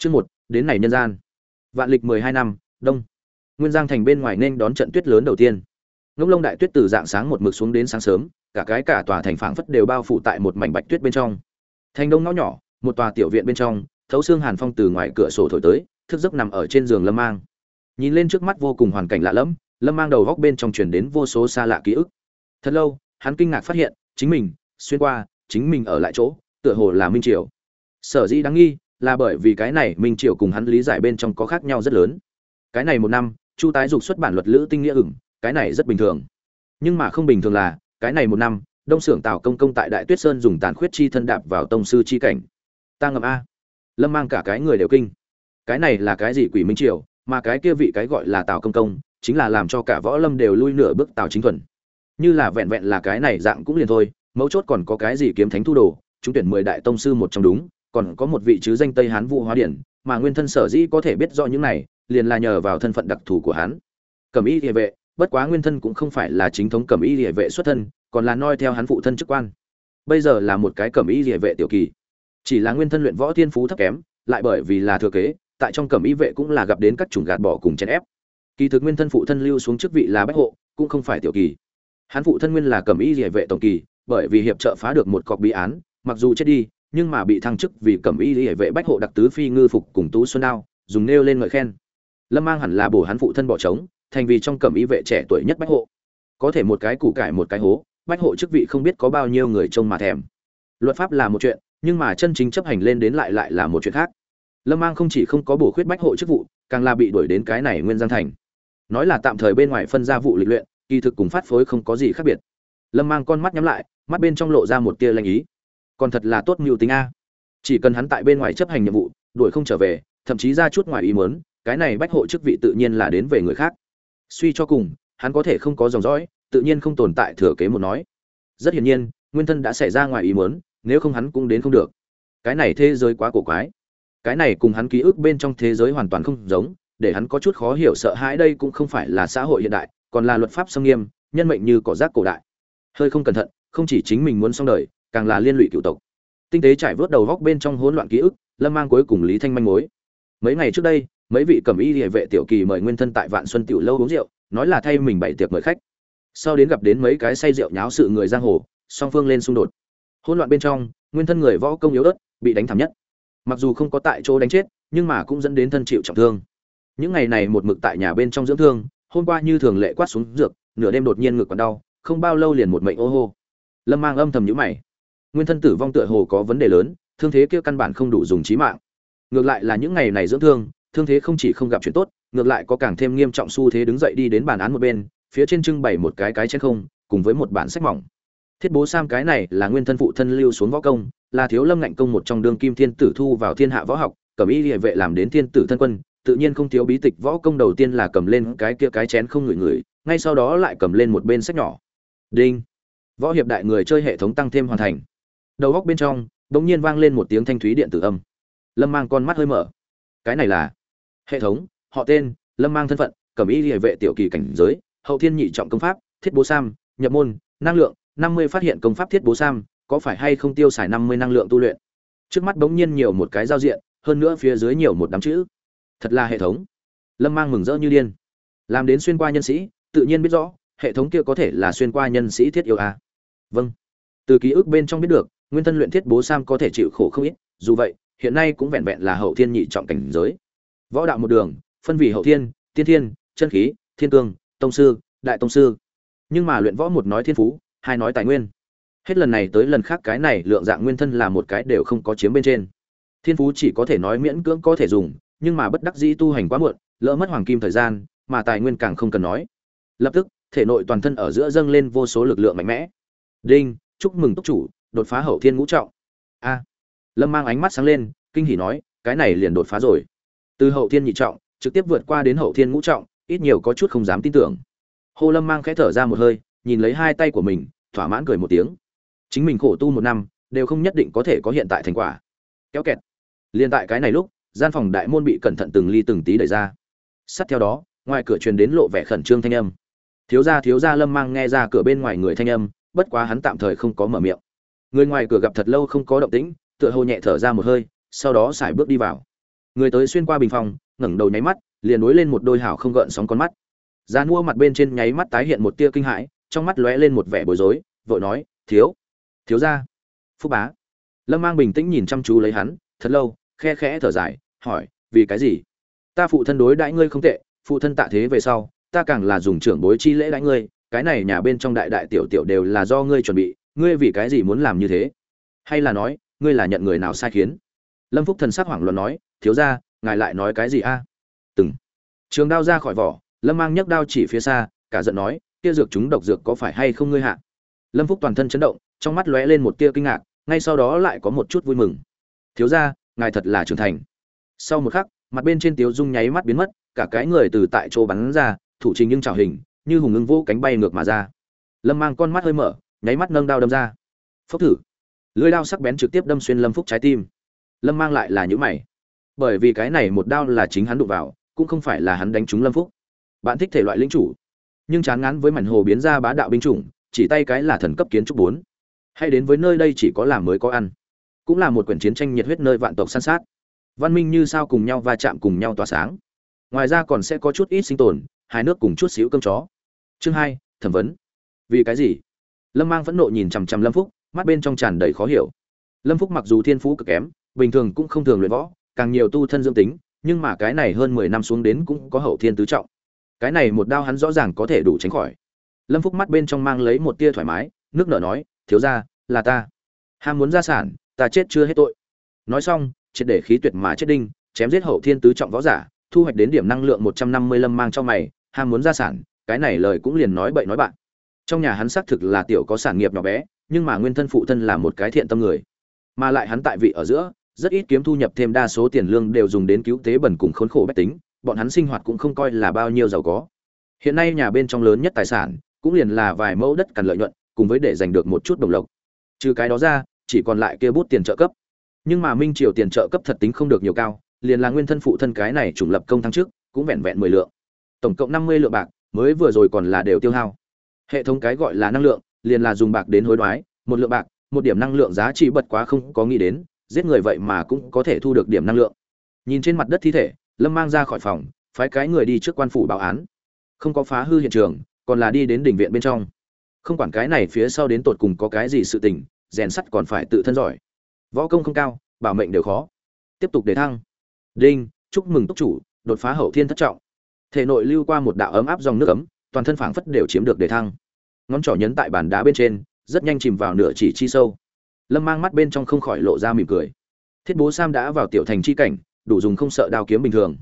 Chương một đến này nhân gian. Vạn lịch mười hai năm, đông. Nguyên Giang thành bên ngoài nên đón trận tuyết lớn đầu tiên. Ngốc Long đại tuyết từ dạng sáng một mực xuống đến sáng sớm, cả cái cả tòa thành phảng phất đều bao phủ tại một mảnh bạch tuyết bên trong. Thành đông ngõ nhỏ, một tòa tiểu viện bên trong, thấu xương hàn phong từ ngoài cửa sổ thổi tới, thức giấc nằm ở trên giường Lâm Mang. Nhìn lên trước mắt vô cùng hoàn cảnh lạ lẫm, Lâm Mang đầu góc bên trong truyền đến vô số xa lạ ký ức. Thật lâu, hắn kinh ngạc phát hiện, chính mình xuyên qua, chính mình ở lại chỗ, tựa hồ là Minh Triều. Sở dĩ đáng nghi, là bởi vì cái này Minh Triều cùng hắn lý giải bên trong có khác nhau rất lớn. Cái này một năm, Chu tái dục xuất bản luật lữ tinh nghĩa ửng, cái này rất bình thường. Nhưng mà không bình thường là, cái này một năm, Đông Sưởng Tào Công công tại Đại Tuyết Sơn dùng tàn khuyết chi thân đạp vào tông sư chi cảnh. Ta ngầm a. Lâm mang cả cái người đều kinh. Cái này là cái gì quỷ Minh Triều, mà cái kia vị cái gọi là Tào công công, chính là làm cho cả võ lâm đều lui nửa bước Tào Chính Thuần. Như là vẹn vẹn là cái này dạng cũng liền thôi, mấu chốt còn có cái gì kiếm thánh thu đồ, chúng tuyển mười đại tông sư một trong đúng, còn có một vị chứ danh Tây Hán Vũ Hóa Điển, mà nguyên thân sở dĩ có thể biết rõ những này, liền là nhờ vào thân phận đặc thù của hắn. Cẩm Y Liễu vệ, bất quá nguyên thân cũng không phải là chính thống Cẩm Y Liễu vệ xuất thân, còn là noi theo hắn phụ thân chức quan. Bây giờ là một cái Cẩm Y Liễu vệ tiểu kỳ. Chỉ là nguyên thân luyện võ thiên phú thấp kém, lại bởi vì là thừa kế, tại trong Cẩm Y vệ cũng là gặp đến các chủng gạt bỏ cùng chèn ép. Kỳ thực nguyên thân phụ thân lưu xuống chức vị là bách hộ, cũng không phải tiểu kỳ. Hắn phụ thân nguyên là Cẩm Y Liễu vệ tổng kỳ, bởi vì hiệp trợ phá được một cọc bí án, mặc dù chết đi, nhưng mà bị thăng chức vì cẩm y hệ vệ bách hộ đặc tứ phi ngư phục cùng tú xuân đao, dùng nêu lên ngợi khen. Lâm mang hẳn là bổ hắn phụ thân bỏ trống, thành vì trong cẩm y vệ trẻ tuổi nhất bách hộ. Có thể một cái củ cải một cái hố, bách hộ chức vị không biết có bao nhiêu người trông mà thèm. Luật pháp là một chuyện, nhưng mà chân chính chấp hành lên đến lại lại là một chuyện khác. Lâm mang không chỉ không có bổ khuyết bách hộ chức vụ, càng là bị đuổi đến cái này nguyên giang thành. Nói là tạm thời bên ngoài phân ra vụ lịch luyện, kỳ thực cùng phát phối không có gì khác biệt. Lâm mang con mắt nhắm lại, mắt bên trong lộ ra một tia lanh ý còn thật là tốt mưu tính a. Chỉ cần hắn tại bên ngoài chấp hành nhiệm vụ, đuổi không trở về, thậm chí ra chút ngoài ý mớn cái này bách hộ chức vị tự nhiên là đến về người khác. Suy cho cùng, hắn có thể không có dòng dõi, tự nhiên không tồn tại thừa kế một nói. Rất hiển nhiên, nguyên thân đã xảy ra ngoài ý mớn nếu không hắn cũng đến không được. Cái này thế giới quá cổ quái. Cái này cùng hắn ký ức bên trong thế giới hoàn toàn không giống, để hắn có chút khó hiểu sợ hãi đây cũng không phải là xã hội hiện đại, còn là luật pháp xâm nghiêm, nhân mệnh như cỏ rác cổ đại. Hơi không cẩn thận, không chỉ chính mình muốn xong đời càng là liên lụy cựu tộc. Tinh tế trải vớt đầu góc bên trong hỗn loạn ký ức, lâm mang cuối cùng lý thanh manh mối. Mấy ngày trước đây, mấy vị cầm y địa vệ tiểu kỳ mời nguyên thân tại vạn xuân tiểu lâu uống rượu, nói là thay mình bày tiệc mời khách. Sau đến gặp đến mấy cái say rượu nháo sự người giang hồ, song phương lên xung đột. Hỗn loạn bên trong, nguyên thân người võ công yếu ớt, bị đánh thảm nhất. Mặc dù không có tại chỗ đánh chết, nhưng mà cũng dẫn đến thân chịu trọng thương. Những ngày này một mực tại nhà bên trong dưỡng thương, hôm qua như thường lệ quát xuống dược, nửa đêm đột nhiên ngực còn đau, không bao lâu liền một mệnh ô hô. Lâm mang âm thầm nhíu mày nguyên thân tử vong tựa hồ có vấn đề lớn, thương thế kia căn bản không đủ dùng trí mạng. Ngược lại là những ngày này dưỡng thương thương thế không chỉ không gặp chuyện tốt, ngược lại có càng thêm nghiêm trọng xu thế đứng dậy đi đến bàn án một bên, phía trên trưng bày một cái cái trên không, cùng với một bản sách mỏng. Thiết bố sam cái này là nguyên thân phụ thân lưu xuống võ công, là thiếu lâm ngạnh công một trong đương kim thiên tử thu vào thiên hạ võ học, cầm y địa vệ làm đến thiên tử thân quân, tự nhiên không thiếu bí tịch võ công đầu tiên là cầm lên cái kia cái chén không ngửi ngửi, ngay sau đó lại cầm lên một bên sách nhỏ. Đinh. Võ hiệp đại người chơi hệ thống tăng thêm hoàn thành đầu góc bên trong bỗng nhiên vang lên một tiếng thanh thúy điện tử âm. Lâm mang con mắt hơi mở. Cái này là hệ thống, họ tên, lâm mang thân phận, cẩm y địa vệ tiểu kỳ cảnh giới, hậu thiên nhị trọng công pháp, thiết bố sam, nhập môn, năng lượng, năm mươi phát hiện công pháp thiết bố sam, có phải hay không tiêu xài năm mươi năng lượng tu luyện? Trước mắt bỗng nhiên nhiều một cái giao diện, hơn nữa phía dưới nhiều một đám chữ. Thật là hệ thống. Lâm mang mừng rỡ như điên. Làm đến xuyên qua nhân sĩ, tự nhiên biết rõ, hệ thống kia có thể là xuyên qua nhân sĩ thiết yêu à. vâng. Từ ký ức bên trong biết được nguyên thân luyện thiết bố sam có thể chịu khổ không ít, dù vậy, hiện nay cũng vẹn vẹn là hậu thiên nhị trọng cảnh giới. Võ đạo một đường, phân vì hậu thiên, tiên thiên, chân khí, thiên cương, tông sư, đại tông sư. Nhưng mà luyện võ một nói thiên phú, hai nói tài nguyên. Hết lần này tới lần khác cái này lượng dạng nguyên thân là một cái đều không có chiếm bên trên. Thiên phú chỉ có thể nói miễn cưỡng có thể dùng, nhưng mà bất đắc dĩ tu hành quá muộn, lỡ mất hoàng kim thời gian, mà tài nguyên càng không cần nói. Lập tức, thể nội toàn thân ở giữa dâng lên vô số lực lượng mạnh mẽ. Đinh, chúc mừng túc chủ đột phá hậu thiên ngũ trọng. A. Lâm mang ánh mắt sáng lên, kinh hỉ nói, cái này liền đột phá rồi. Từ hậu thiên nhị trọng, trực tiếp vượt qua đến hậu thiên ngũ trọng, ít nhiều có chút không dám tin tưởng. Hồ lâm mang khẽ thở ra một hơi, nhìn lấy hai tay của mình, thỏa mãn cười một tiếng. Chính mình khổ tu một năm, đều không nhất định có thể có hiện tại thành quả. Kéo kẹt. Liền tại cái này lúc, gian phòng đại môn bị cẩn thận từng ly từng tí đẩy ra. Sát theo đó, ngoài cửa truyền đến lộ vẻ khẩn trương thanh âm. Thiếu gia thiếu gia, lâm mang nghe ra cửa bên ngoài người thanh âm, bất quá hắn tạm thời không có mở miệng người ngoài cửa gặp thật lâu không có động tĩnh, tựa hồ nhẹ thở ra một hơi, sau đó xài bước đi vào. Người tới xuyên qua bình phòng, ngẩng đầu nháy mắt, liền nối lên một đôi hảo không gợn sóng con mắt. Giá mua mặt bên trên nháy mắt tái hiện một tia kinh hãi, trong mắt lóe lên một vẻ bối rối, vội nói, thiếu thiếu gia. Phúc bá. Lâm mang bình tĩnh nhìn chăm chú lấy hắn, thật lâu, khe khẽ thở dài, hỏi, vì cái gì? Ta phụ thân đối đãi ngươi không tệ, phụ thân tạ thế về sau, ta càng là dùng trưởng bối chi lễ đãi ngươi, cái này nhà bên trong đại đại tiểu tiểu đều là do ngươi chuẩn bị ngươi vì cái gì muốn làm như thế? Hay là nói, ngươi là nhận người nào sai khiến? Lâm phúc thần sắc hoảng loạn nói, thiếu ra ngài lại nói cái gì a? Từng. Trường đao ra khỏi vỏ, lâm mang nhấc đao chỉ phía xa, cả giận nói, kia dược chúng độc dược có phải hay không ngươi hạ? Lâm phúc toàn thân chấn động, trong mắt lóe lên một tia kinh ngạc, ngay sau đó lại có một chút vui mừng. Thiếu ra ngài thật là trưởng thành. Sau một khắc, mặt bên trên tiếu dung nháy mắt biến mất, cả cái người từ tại chỗ bắn ra, thủ trình nhưng trào hình, như hùng ngưng vũ cánh bay ngược mà ra. Lâm mang con mắt hơi mở nháy mắt nâng đao đâm ra. Phốc thử. Lưới đao sắc bén trực tiếp đâm xuyên lâm phúc trái tim. Lâm mang lại là những mày. Bởi vì cái này một đao là chính hắn đụng vào, cũng không phải là hắn đánh trúng lâm phúc. Bạn thích thể loại linh chủ. Nhưng chán ngán với mảnh hồ biến ra bá đạo binh chủng, chỉ tay cái là thần cấp kiến trúc bốn. Hay đến với nơi đây chỉ có làm mới có ăn. Cũng là một quyển chiến tranh nhiệt huyết nơi vạn tộc săn sát. Văn minh như sao cùng nhau va chạm cùng nhau tỏa sáng. Ngoài ra còn sẽ có chút ít sinh tồn, hai nước cùng chút xíu cơm chó. Chương hai, thẩm vấn. Vì cái gì? Lâm mang phẫn nộ nhìn chằm chằm lâm phúc, mắt bên trong tràn đầy khó hiểu. Lâm phúc mặc dù thiên phú cực kém, bình thường cũng không thường luyện võ, càng nhiều tu thân dương tính, nhưng mà cái này hơn mười năm xuống đến cũng có hậu thiên tứ trọng. Cái này một đao hắn rõ ràng có thể đủ tránh khỏi. Lâm phúc mắt bên trong mang lấy một tia thoải mái, nước nở nói, thiếu ra là ta. Ham muốn gia sản, ta chết chưa hết tội. Nói xong, triệt để khí tuyệt mà chết đinh, chém giết hậu thiên tứ trọng võ giả, thu hoạch đến điểm năng lượng một trăm năm mươi lâm mang cho mày, ham muốn gia sản, cái này lời cũng liền nói bậy nói bạn trong nhà hắn xác thực là tiểu có sản nghiệp nhỏ bé, nhưng mà nguyên thân phụ thân là một cái thiện tâm người. Mà lại hắn tại vị ở giữa, rất ít kiếm thu nhập thêm đa số tiền lương đều dùng đến cứu tế bẩn cùng khốn khổ bách tính, bọn hắn sinh hoạt cũng không coi là bao nhiêu giàu có. Hiện nay nhà bên trong lớn nhất tài sản, cũng liền là vài mẫu đất cần lợi nhuận, cùng với để giành được một chút đồng lộc. Trừ cái đó ra, chỉ còn lại kia bút tiền trợ cấp. Nhưng mà minh triều tiền trợ cấp thật tính không được nhiều cao, liền là nguyên thân phụ thân cái này trùng lập công thăng trước cũng vẹn vẹn mười lượng. Tổng cộng năm mươi lượng bạc, mới vừa rồi còn là đều tiêu hao hệ thống cái gọi là năng lượng, liền là dùng bạc đến hối đoái, một lượng bạc, một điểm năng lượng giá trị bật quá không có nghĩ đến, giết người vậy mà cũng có thể thu được điểm năng lượng. Nhìn trên mặt đất thi thể, lâm mang ra khỏi phòng, phái cái người đi trước quan phủ báo án. Không có phá hư hiện trường, còn là đi đến đỉnh viện bên trong. Không quản cái này phía sau đến tột cùng có cái gì sự tình, rèn sắt còn phải tự thân giỏi. Võ công không cao, bảo mệnh đều khó. Tiếp tục để thăng. Đinh, chúc mừng túc chủ, đột phá hậu thiên thất trọng. Thể nội lưu qua một đạo ấm áp dòng nước ấm toàn thân phảng phất đều chiếm được đề thăng. Ngón trỏ nhấn tại bàn đá bên trên, rất nhanh chìm vào nửa chỉ chi sâu. Lâm mang mắt bên trong không khỏi lộ ra mỉm cười. Thiết bố sam đã vào tiểu thành chi cảnh, đủ dùng không sợ đao kiếm bình thường.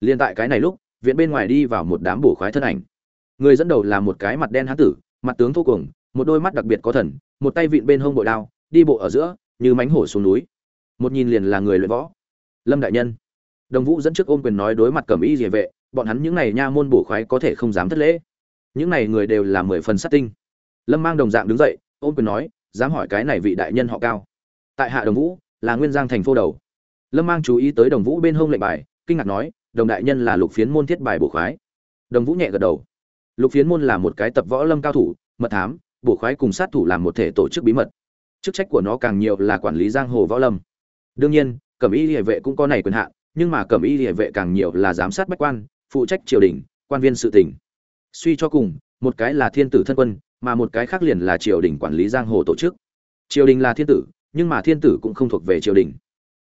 Liên tại cái này lúc, viện bên ngoài đi vào một đám bổ khoái thân ảnh. Người dẫn đầu là một cái mặt đen hán tử, mặt tướng thô cuồng một đôi mắt đặc biệt có thần, một tay vịn bên hông bội đao, đi bộ ở giữa, như mánh hổ xuống núi. Một nhìn liền là người luyện võ. Lâm đại nhân. Đồng vũ dẫn trước ôm quyền nói đối mặt cẩm y địa vệ bọn hắn những này nha môn bổ khoái có thể không dám thất lễ. Những này người đều là mười phần sát tinh. Lâm mang đồng dạng đứng dậy ôm quyền nói, dám hỏi cái này vị đại nhân họ cao. Tại hạ đồng vũ, là nguyên giang thành phố đầu. Lâm mang chú ý tới đồng vũ bên hông lệnh bài, kinh ngạc nói, đồng đại nhân là lục phiến môn thiết bài bổ khoái. Đồng vũ nhẹ gật đầu. Lục phiến môn là một cái tập võ lâm cao thủ, mật thám, bổ khoái cùng sát thủ làm một thể tổ chức bí mật. Chức trách của nó càng nhiều là quản lý giang hồ võ lâm. Đương nhiên, cẩm y địa vệ cũng có này quyền hạn, nhưng mà cẩm y địa vệ càng nhiều là giám sát bách quan phụ trách triều đình, quan viên sự tỉnh suy cho cùng, một cái là thiên tử thân quân, mà một cái khác liền là triều đình quản lý giang hồ tổ chức. Triều đình là thiên tử, nhưng mà thiên tử cũng không thuộc về triều đình.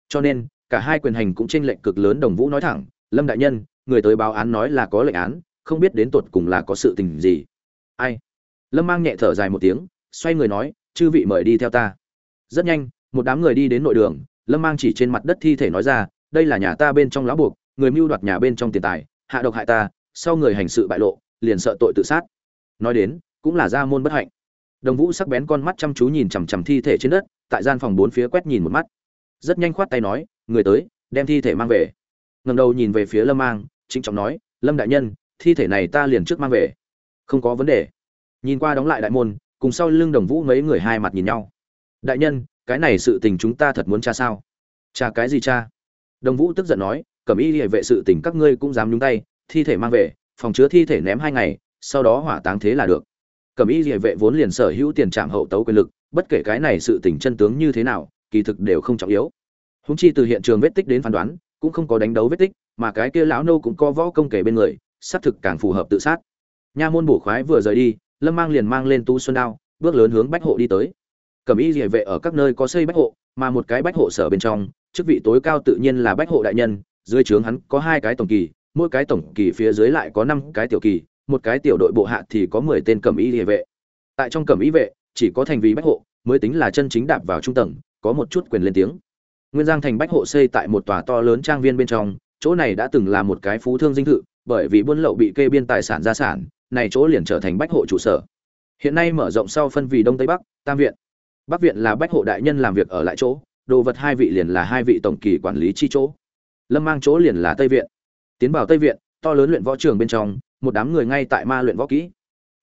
Cho nên, cả hai quyền hành cũng tranh lệnh cực lớn đồng vũ nói thẳng, lâm đại nhân, người tới báo án nói là có lệnh án, không biết đến tột cùng là có sự tình gì. Ai? Lâm mang nhẹ thở dài một tiếng, xoay người nói, chư vị mời đi theo ta. Rất nhanh, một đám người đi đến nội đường, lâm mang chỉ trên mặt đất thi thể nói ra, đây là nhà ta bên trong lão buộc, người mưu đoạt nhà bên trong tiền tài hạ độc hại ta, sau người hành sự bại lộ, liền sợ tội tự sát. Nói đến, cũng là gia môn bất hạnh. Đồng vũ sắc bén con mắt chăm chú nhìn chằm chằm thi thể trên đất, tại gian phòng bốn phía quét nhìn một mắt. Rất nhanh khoát tay nói, người tới, đem thi thể mang về. Ngầm đầu nhìn về phía lâm mang chính trọng nói, lâm đại nhân, thi thể này ta liền trước mang về. Không có vấn đề. Nhìn qua đóng lại đại môn, cùng sau lưng đồng vũ mấy người hai mặt nhìn nhau. Đại nhân, cái này sự tình chúng ta thật muốn tra sao? Tra cái gì cha đồng vũ tức giận nói cẩm y hệ vệ sự tình các ngươi cũng dám nhúng tay, thi thể mang về, phòng chứa thi thể ném hai ngày, sau đó hỏa táng thế là được. Cẩm y hệ vệ vốn liền sở hữu tiền trạm hậu tấu quyền lực, bất kể cái này sự tình chân tướng như thế nào, kỳ thực đều không trọng yếu. Húng chi từ hiện trường vết tích đến phán đoán, cũng không có đánh đấu vết tích, mà cái kia lão nô cũng có võ công kể bên người, xác thực càng phù hợp tự sát. Nha môn bổ khoái vừa rời đi, lâm mang liền mang lên tu xuân đao, bước lớn hướng bách hộ đi tới. Cẩm y địa vệ ở các nơi có xây bách hộ, mà một cái bách hộ sở bên trong, chức vị tối cao tự nhiên là bách hộ đại nhân dưới trướng hắn có hai cái tổng kỳ, mỗi cái tổng kỳ phía dưới lại có năm cái tiểu kỳ, một cái tiểu đội bộ hạ thì có mười tên cẩm y địa vệ. Tại trong cẩm y vệ, chỉ có thành vì bách hộ, mới tính là chân chính đạp vào trung tầng, có một chút quyền lên tiếng. Nguyên giang thành bách hộ xây tại một tòa to lớn trang viên bên trong, chỗ này đã từng là một cái phú thương dinh thự, bởi vì buôn lậu bị kê biên tài sản gia sản, này chỗ liền trở thành bách hộ trụ sở. Hiện nay mở rộng sau phân vì đông tây bắc, tam viện. Bắc viện là bách hộ đại nhân làm việc ở lại chỗ, đồ vật hai vị liền là hai vị tổng kỳ quản lý chi chỗ lâm mang chỗ liền là tây viện. Tiến vào tây viện, to lớn luyện võ trường bên trong, một đám người ngay tại ma luyện võ kỹ.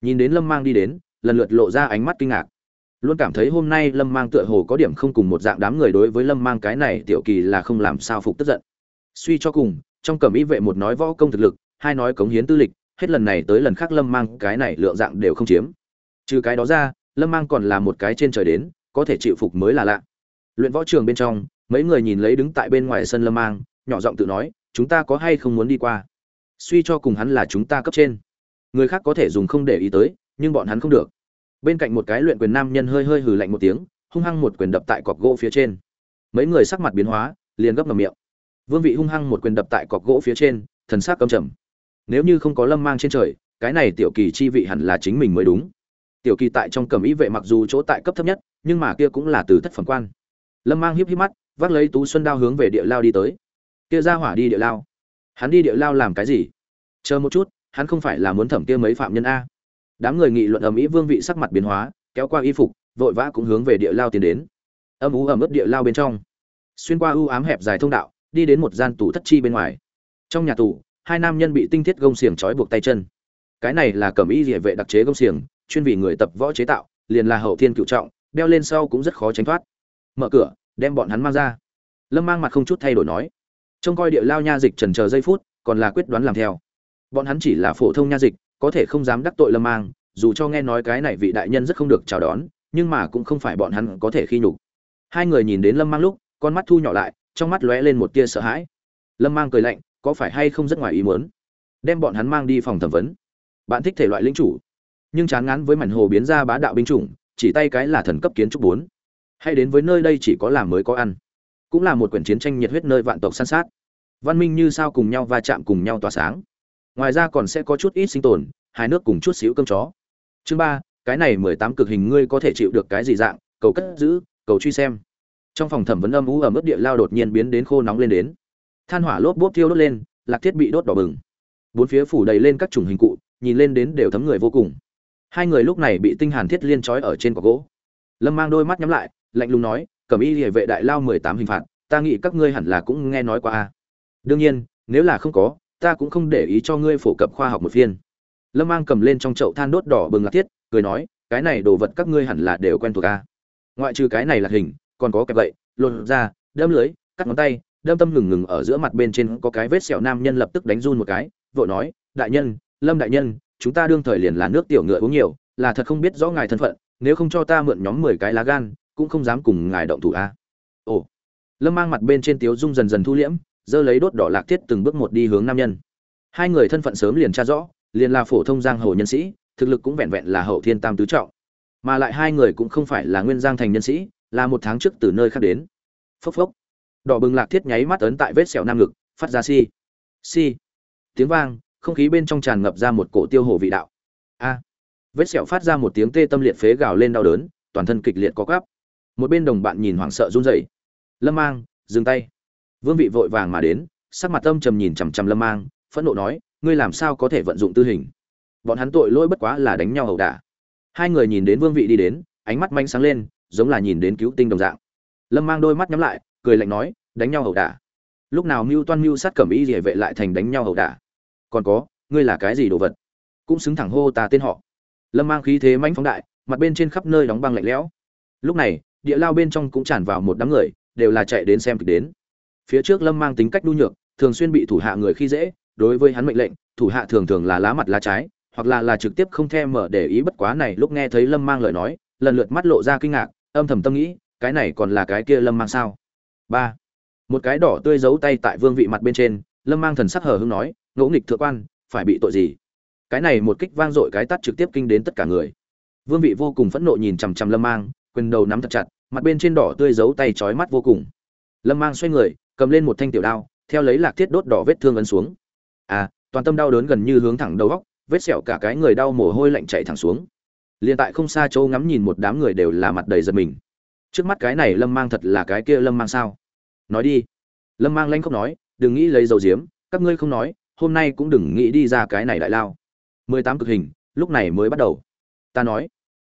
Nhìn đến lâm mang đi đến, lần lượt lộ ra ánh mắt kinh ngạc. Luôn cảm thấy hôm nay lâm mang tựa hồ có điểm không cùng một dạng đám người đối với lâm mang cái này tiểu kỳ là không làm sao phục tức giận. Suy cho cùng, trong cẩm ý vệ một nói võ công thực lực, hai nói cống hiến tư lịch, hết lần này tới lần khác lâm mang cái này lượng dạng đều không chiếm. Trừ cái đó ra, lâm mang còn là một cái trên trời đến, có thể chịu phục mới là lạ. Luyện võ trường bên trong, mấy người nhìn lấy đứng tại bên ngoài sân lâm mang nhỏ giọng tự nói, chúng ta có hay không muốn đi qua? Suy cho cùng hắn là chúng ta cấp trên. Người khác có thể dùng không để ý tới, nhưng bọn hắn không được. Bên cạnh một cái luyện quyền nam nhân hơi hơi hừ lạnh một tiếng, hung hăng một quyền đập tại cọc gỗ phía trên. Mấy người sắc mặt biến hóa, liền gấp ngầm miệng. Vương vị hung hăng một quyền đập tại cọc gỗ phía trên, thần sắc căm trầm. Nếu như không có lâm mang trên trời, cái này tiểu kỳ chi vị hẳn là chính mình mới đúng. Tiểu kỳ tại trong cầm ý vệ mặc dù chỗ tại cấp thấp nhất, nhưng mà kia cũng là từ thất phẩm quan. Lâm mang hiếp hiếp mắt, vác lấy tú xuân đao hướng về địa lao đi tới kia ra hỏa đi địa lao. Hắn đi địa lao làm cái gì? Chờ một chút, hắn không phải là muốn thẩm kia mấy phạm nhân a. Đám người nghị luận ầm ĩ vương vị sắc mặt biến hóa, kéo qua y phục, vội vã cũng hướng về địa lao tiến đến. Âm ú ẩm ướt địa lao bên trong. Xuyên qua ưu ám hẹp dài thông đạo, đi đến một gian tủ thất chi bên ngoài. Trong nhà tù, hai nam nhân bị tinh thiết gông xiềng trói buộc tay chân. Cái này là cẩm y địa vệ đặc chế gông xiềng, chuyên vì người tập võ chế tạo, liền là hậu thiên cựu trọng, đeo lên sau cũng rất khó tránh thoát. Mở cửa, đem bọn hắn mang ra. Lâm mang mặt không chút thay đổi nói trông coi địa lao nha dịch trần chờ giây phút, còn là quyết đoán làm theo. Bọn hắn chỉ là phổ thông nha dịch, có thể không dám đắc tội lâm mang, dù cho nghe nói cái này vị đại nhân rất không được chào đón, nhưng mà cũng không phải bọn hắn có thể khi nhục. Hai người nhìn đến lâm mang lúc, con mắt thu nhỏ lại, trong mắt lóe lên một tia sợ hãi. Lâm mang cười lạnh, có phải hay không rất ngoài ý muốn? Đem bọn hắn mang đi phòng thẩm vấn. Bạn thích thể loại linh chủ. Nhưng chán ngán với mảnh hồ biến ra bá đạo binh chủng, chỉ tay cái là thần cấp kiến trúc bốn. Hay đến với nơi đây chỉ có làm mới có ăn cũng là một quyển chiến tranh nhiệt huyết nơi vạn tộc san sát. Văn minh như sao cùng nhau va chạm cùng nhau tỏa sáng. Ngoài ra còn sẽ có chút ít sinh tồn hai nước cùng chút xíu cơm chó. Chương ba, cái này mười tám cực hình ngươi có thể chịu được cái gì dạng, cầu cất giữ, cầu truy xem. Trong phòng thẩm vấn âm ú ở mức địa lao đột nhiên biến đến khô nóng lên đến. Than hỏa lốp bốp thiêu đốt lên, lạc thiết bị đốt đỏ bừng. Bốn phía phủ đầy lên các chủng hình cụ, nhìn lên đến đều thấm người vô cùng. Hai người lúc này bị tinh hàn thiết liên trói ở trên quả gỗ. Lâm mang đôi mắt nhắm lại, lạnh lùng nói cẩm y hệ vệ đại lao mười tám hình phạt, ta nghĩ các ngươi hẳn là cũng nghe nói qua a. Đương nhiên, nếu là không có, ta cũng không để ý cho ngươi phổ cập khoa học một phiên. Lâm mang cầm lên trong chậu than đốt đỏ bừng lạc thiết, cười nói, cái này đồ vật các ngươi hẳn là đều quen thuộc a. Ngoại trừ cái này là hình, còn có kẹp vậy lột ra đâm lưới, cắt ngón tay, đâm tâm ngừng ngừng ở giữa mặt bên trên có cái vết sẹo nam nhân lập tức đánh run một cái, vội nói, đại nhân, lâm đại nhân, chúng ta đương thời liền là nước tiểu ngựa uống nhiều, là thật không biết rõ ngài thân phận, nếu không cho ta mượn nhóm mười cái lá gan cũng không dám cùng ngài động thủ a. Ồ. Lâm mang mặt bên trên tiếu dung dần dần thu liễm, giơ lấy đốt đỏ lạc thiết từng bước một đi hướng nam nhân. Hai người thân phận sớm liền tra rõ, liền là phổ thông giang hồ nhân sĩ, thực lực cũng vẹn vẹn là hậu thiên tam tứ trọng. Mà lại hai người cũng không phải là nguyên giang thành nhân sĩ, là một tháng trước từ nơi khác đến. Phốc phốc. Đỏ bừng lạc thiết nháy mắt ấn tại vết sẹo nam ngực, phát ra si. Si. Tiếng vang, không khí bên trong tràn ngập ra một cổ tiêu hồ vị đạo. A. Vết sẹo phát ra một tiếng tê tâm liệt phế gào lên đau đớn, toàn thân kịch liệt có gắp một bên đồng bạn nhìn hoảng sợ run rẩy. Lâm mang, dừng tay. Vương vị vội vàng mà đến, sắc mặt tâm trầm nhìn chằm chằm lâm mang, phẫn nộ nói, ngươi làm sao có thể vận dụng tư hình? Bọn hắn tội lỗi bất quá là đánh nhau ẩu đả. Hai người nhìn đến vương vị đi đến, ánh mắt manh sáng lên, giống là nhìn đến cứu tinh đồng dạng. Lâm mang đôi mắt nhắm lại, cười lạnh nói, đánh nhau ẩu đả. Lúc nào mưu toan mưu sát cẩm y địa vệ lại thành đánh nhau ẩu đả? Còn có, ngươi là cái gì đồ vật? Cũng xứng thẳng hô ta tên họ. Lâm mang khí thế manh phóng đại, mặt bên trên khắp nơi đóng băng lạnh lẽo. Lúc này địa lao bên trong cũng tràn vào một đám người, đều là chạy đến xem kịch đến. Phía trước lâm mang tính cách đu nhược, thường xuyên bị thủ hạ người khi dễ, đối với hắn mệnh lệnh, thủ hạ thường thường là lá mặt lá trái, hoặc là là trực tiếp không thèm mở để ý bất quá này lúc nghe thấy lâm mang lời nói, lần lượt mắt lộ ra kinh ngạc, âm thầm tâm nghĩ, cái này còn là cái kia lâm mang sao? Ba. Một cái đỏ tươi giấu tay tại vương vị mặt bên trên, lâm mang thần sắc hờ hưng nói, ngỗ nghịch thượng quan, phải bị tội gì? Cái này một kích vang dội cái tắt trực tiếp kinh đến tất cả người. Vương vị vô cùng phẫn nộ nhìn chằm chằm lâm mang quyền đầu nắm thật chặt, mặt bên trên đỏ tươi giấu tay trói mắt vô cùng. Lâm mang xoay người, cầm lên một thanh tiểu đao, theo lấy lạc thiết đốt đỏ vết thương ấn xuống. À toàn tâm đau đớn gần như hướng thẳng đầu góc, vết sẹo cả cái người đau mồ hôi lạnh chạy thẳng xuống. Liền tại không xa châu ngắm nhìn một đám người đều là mặt đầy giật mình. Trước mắt cái này lâm mang thật là cái kia lâm mang sao? Nói đi. Lâm mang lanh không nói, đừng nghĩ lấy dầu diếm, các ngươi không nói, hôm nay cũng đừng nghĩ đi ra cái này đại lao. Mười tám cực hình, lúc này mới bắt đầu. Ta nói.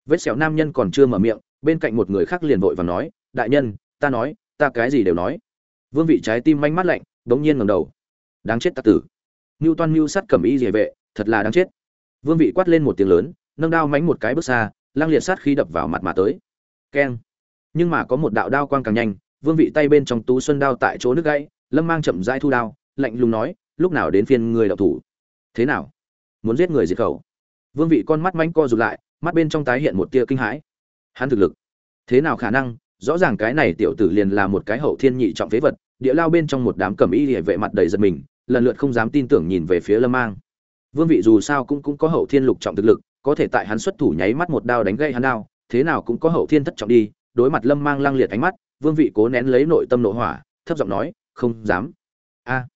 Vết sẹo nam nhân còn chưa mở miệng bên cạnh một người khác liền vội và nói, đại nhân, ta nói, ta cái gì đều nói. Vương vị trái tim manh mắt lạnh bỗng nhiên ngầm đầu. Đáng chết tặc tử. Ngưu toan ngưu sát cầm y địa vệ, thật là đáng chết. Vương vị quát lên một tiếng lớn, nâng đao mánh một cái bước xa, lang liệt sát khi đập vào mặt mà tới. Keng. Nhưng mà có một đạo đao quang càng nhanh, vương vị tay bên trong tú xuân đao tại chỗ nước gãy, lâm mang chậm rãi thu đao, lạnh lùng nói, lúc nào đến phiên người đạo thủ? Thế nào? Muốn giết người diệt khẩu? Vương vị con mắt manh co rụt lại, mắt bên trong tái hiện một tia kinh hãi hắn thực lực. Thế nào khả năng? Rõ ràng cái này tiểu tử liền là một cái hậu thiên nhị trọng phế vật, địa lao bên trong một đám cẩm y địa vệ mặt đầy giật mình, lần lượt không dám tin tưởng nhìn về phía lâm mang. Vương vị dù sao cũng cũng có hậu thiên lục trọng thực lực, có thể tại hắn xuất thủ nháy mắt một đao đánh gây hắn đao, thế nào cũng có hậu thiên thất trọng đi, đối mặt lâm mang lăng liệt ánh mắt, vương vị cố nén lấy nội tâm nội hỏa, thấp giọng nói, không dám. A.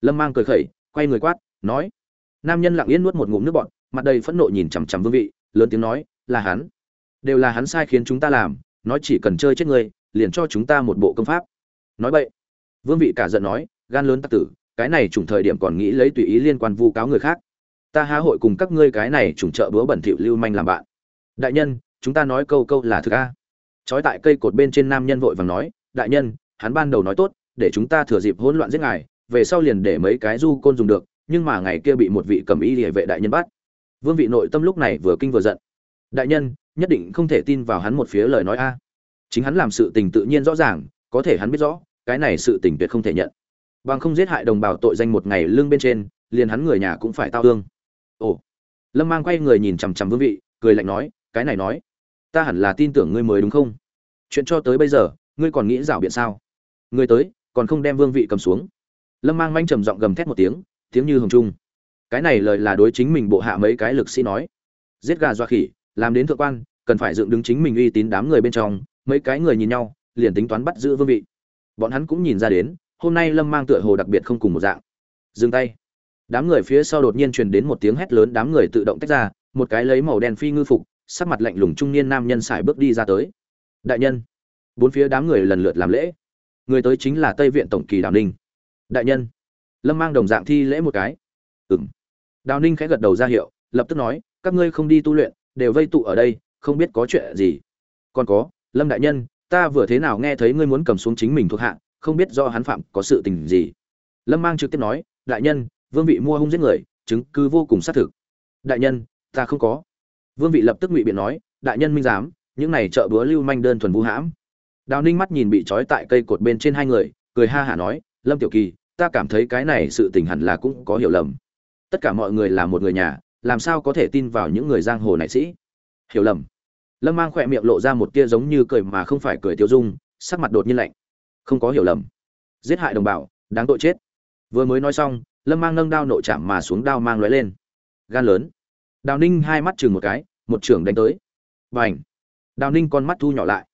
Lâm mang cười khẩy, quay người quát, nói. Nam nhân lặng yên nuốt một ngụm nước bọt, mặt đầy phẫn nộ nhìn chằm chằm vương vị, lớn tiếng nói, là hắn đều là hắn sai khiến chúng ta làm, nói chỉ cần chơi chết người liền cho chúng ta một bộ công pháp. Nói vậy vương vị cả giận nói, gan lớn tắc tử, cái này trùng thời điểm còn nghĩ lấy tùy ý liên quan vu cáo người khác. Ta há hội cùng các ngươi cái này trùng trợ búa bẩn thỉu lưu manh làm bạn. Đại nhân, chúng ta nói câu câu là thực a. Trói tại cây cột bên trên nam nhân vội vàng nói, đại nhân, hắn ban đầu nói tốt, để chúng ta thừa dịp hỗn loạn giết ngài, về sau liền để mấy cái du côn dùng được, nhưng mà ngày kia bị một vị cầm y địa vệ đại nhân bắt. Vương vị nội tâm lúc này vừa kinh vừa giận. Đại nhân nhất định không thể tin vào hắn một phía lời nói a. Chính hắn làm sự tình tự nhiên rõ ràng, có thể hắn biết rõ, cái này sự tình tuyệt không thể nhận. Bằng không giết hại đồng bào tội danh một ngày lương bên trên, liền hắn người nhà cũng phải tao thương. Ồ. Lâm mang quay người nhìn chằm chằm vương vị, cười lạnh nói, cái này nói, ta hẳn là tin tưởng ngươi mới đúng không? Chuyện cho tới bây giờ, ngươi còn nghĩ rảo biện sao? Ngươi tới, còn không đem vương vị cầm xuống. Lâm mang manh trầm giọng gầm thét một tiếng tiếng như hồng trung. Cái này lời là đối chính mình bộ hạ mấy cái lực sĩ nói. Giết gà doa khỉ làm đến thượng quan, cần phải dựng đứng chính mình uy tín đám người bên trong, mấy cái người nhìn nhau, liền tính toán bắt giữ vương vị. Bọn hắn cũng nhìn ra đến, hôm nay lâm mang tựa hồ đặc biệt không cùng một dạng. Dừng tay. Đám người phía sau đột nhiên truyền đến một tiếng hét lớn, đám người tự động tách ra, một cái lấy màu đen phi ngư phục, sắc mặt lạnh lùng trung niên nam nhân xài bước đi ra tới. Đại nhân. Bốn phía đám người lần lượt làm lễ. Người tới chính là tây viện tổng kỳ đào ninh. Đại nhân. Lâm mang đồng dạng thi lễ một cái. Ừng đào ninh khẽ gật đầu ra hiệu, lập tức nói, các ngươi không đi tu luyện đều vây tụ ở đây, không biết có chuyện gì. Còn có, lâm đại nhân, ta vừa thế nào nghe thấy ngươi muốn cầm xuống chính mình thuộc hạ, không biết do hắn phạm có sự tình gì. Lâm mang trực tiếp nói, đại nhân, vương vị mua hung giết người, chứng cứ vô cùng xác thực. Đại nhân, ta không có. Vương vị lập tức ngụy biện nói, đại nhân minh giám, những này trợ búa lưu manh đơn thuần vũ hãm. Đào ninh mắt nhìn bị trói tại cây cột bên trên hai người, cười ha hả nói, lâm tiểu kỳ, ta cảm thấy cái này sự tình hẳn là cũng có hiểu lầm. Tất cả mọi người là một người nhà làm sao có thể tin vào những người giang hồ này sĩ? Hiểu lầm. Lâm mang khỏe miệng lộ ra một tia giống như cười mà không phải cười tiêu dung, sắc mặt đột nhiên lạnh. Không có hiểu lầm. Giết hại đồng bào, đáng tội chết. Vừa mới nói xong, lâm mang nâng đao nội chạm mà xuống đao mang lóe lên. Gan lớn. Đào ninh hai mắt chừng một cái, một trưởng đánh tới. Và ảnh đào ninh con mắt thu nhỏ lại.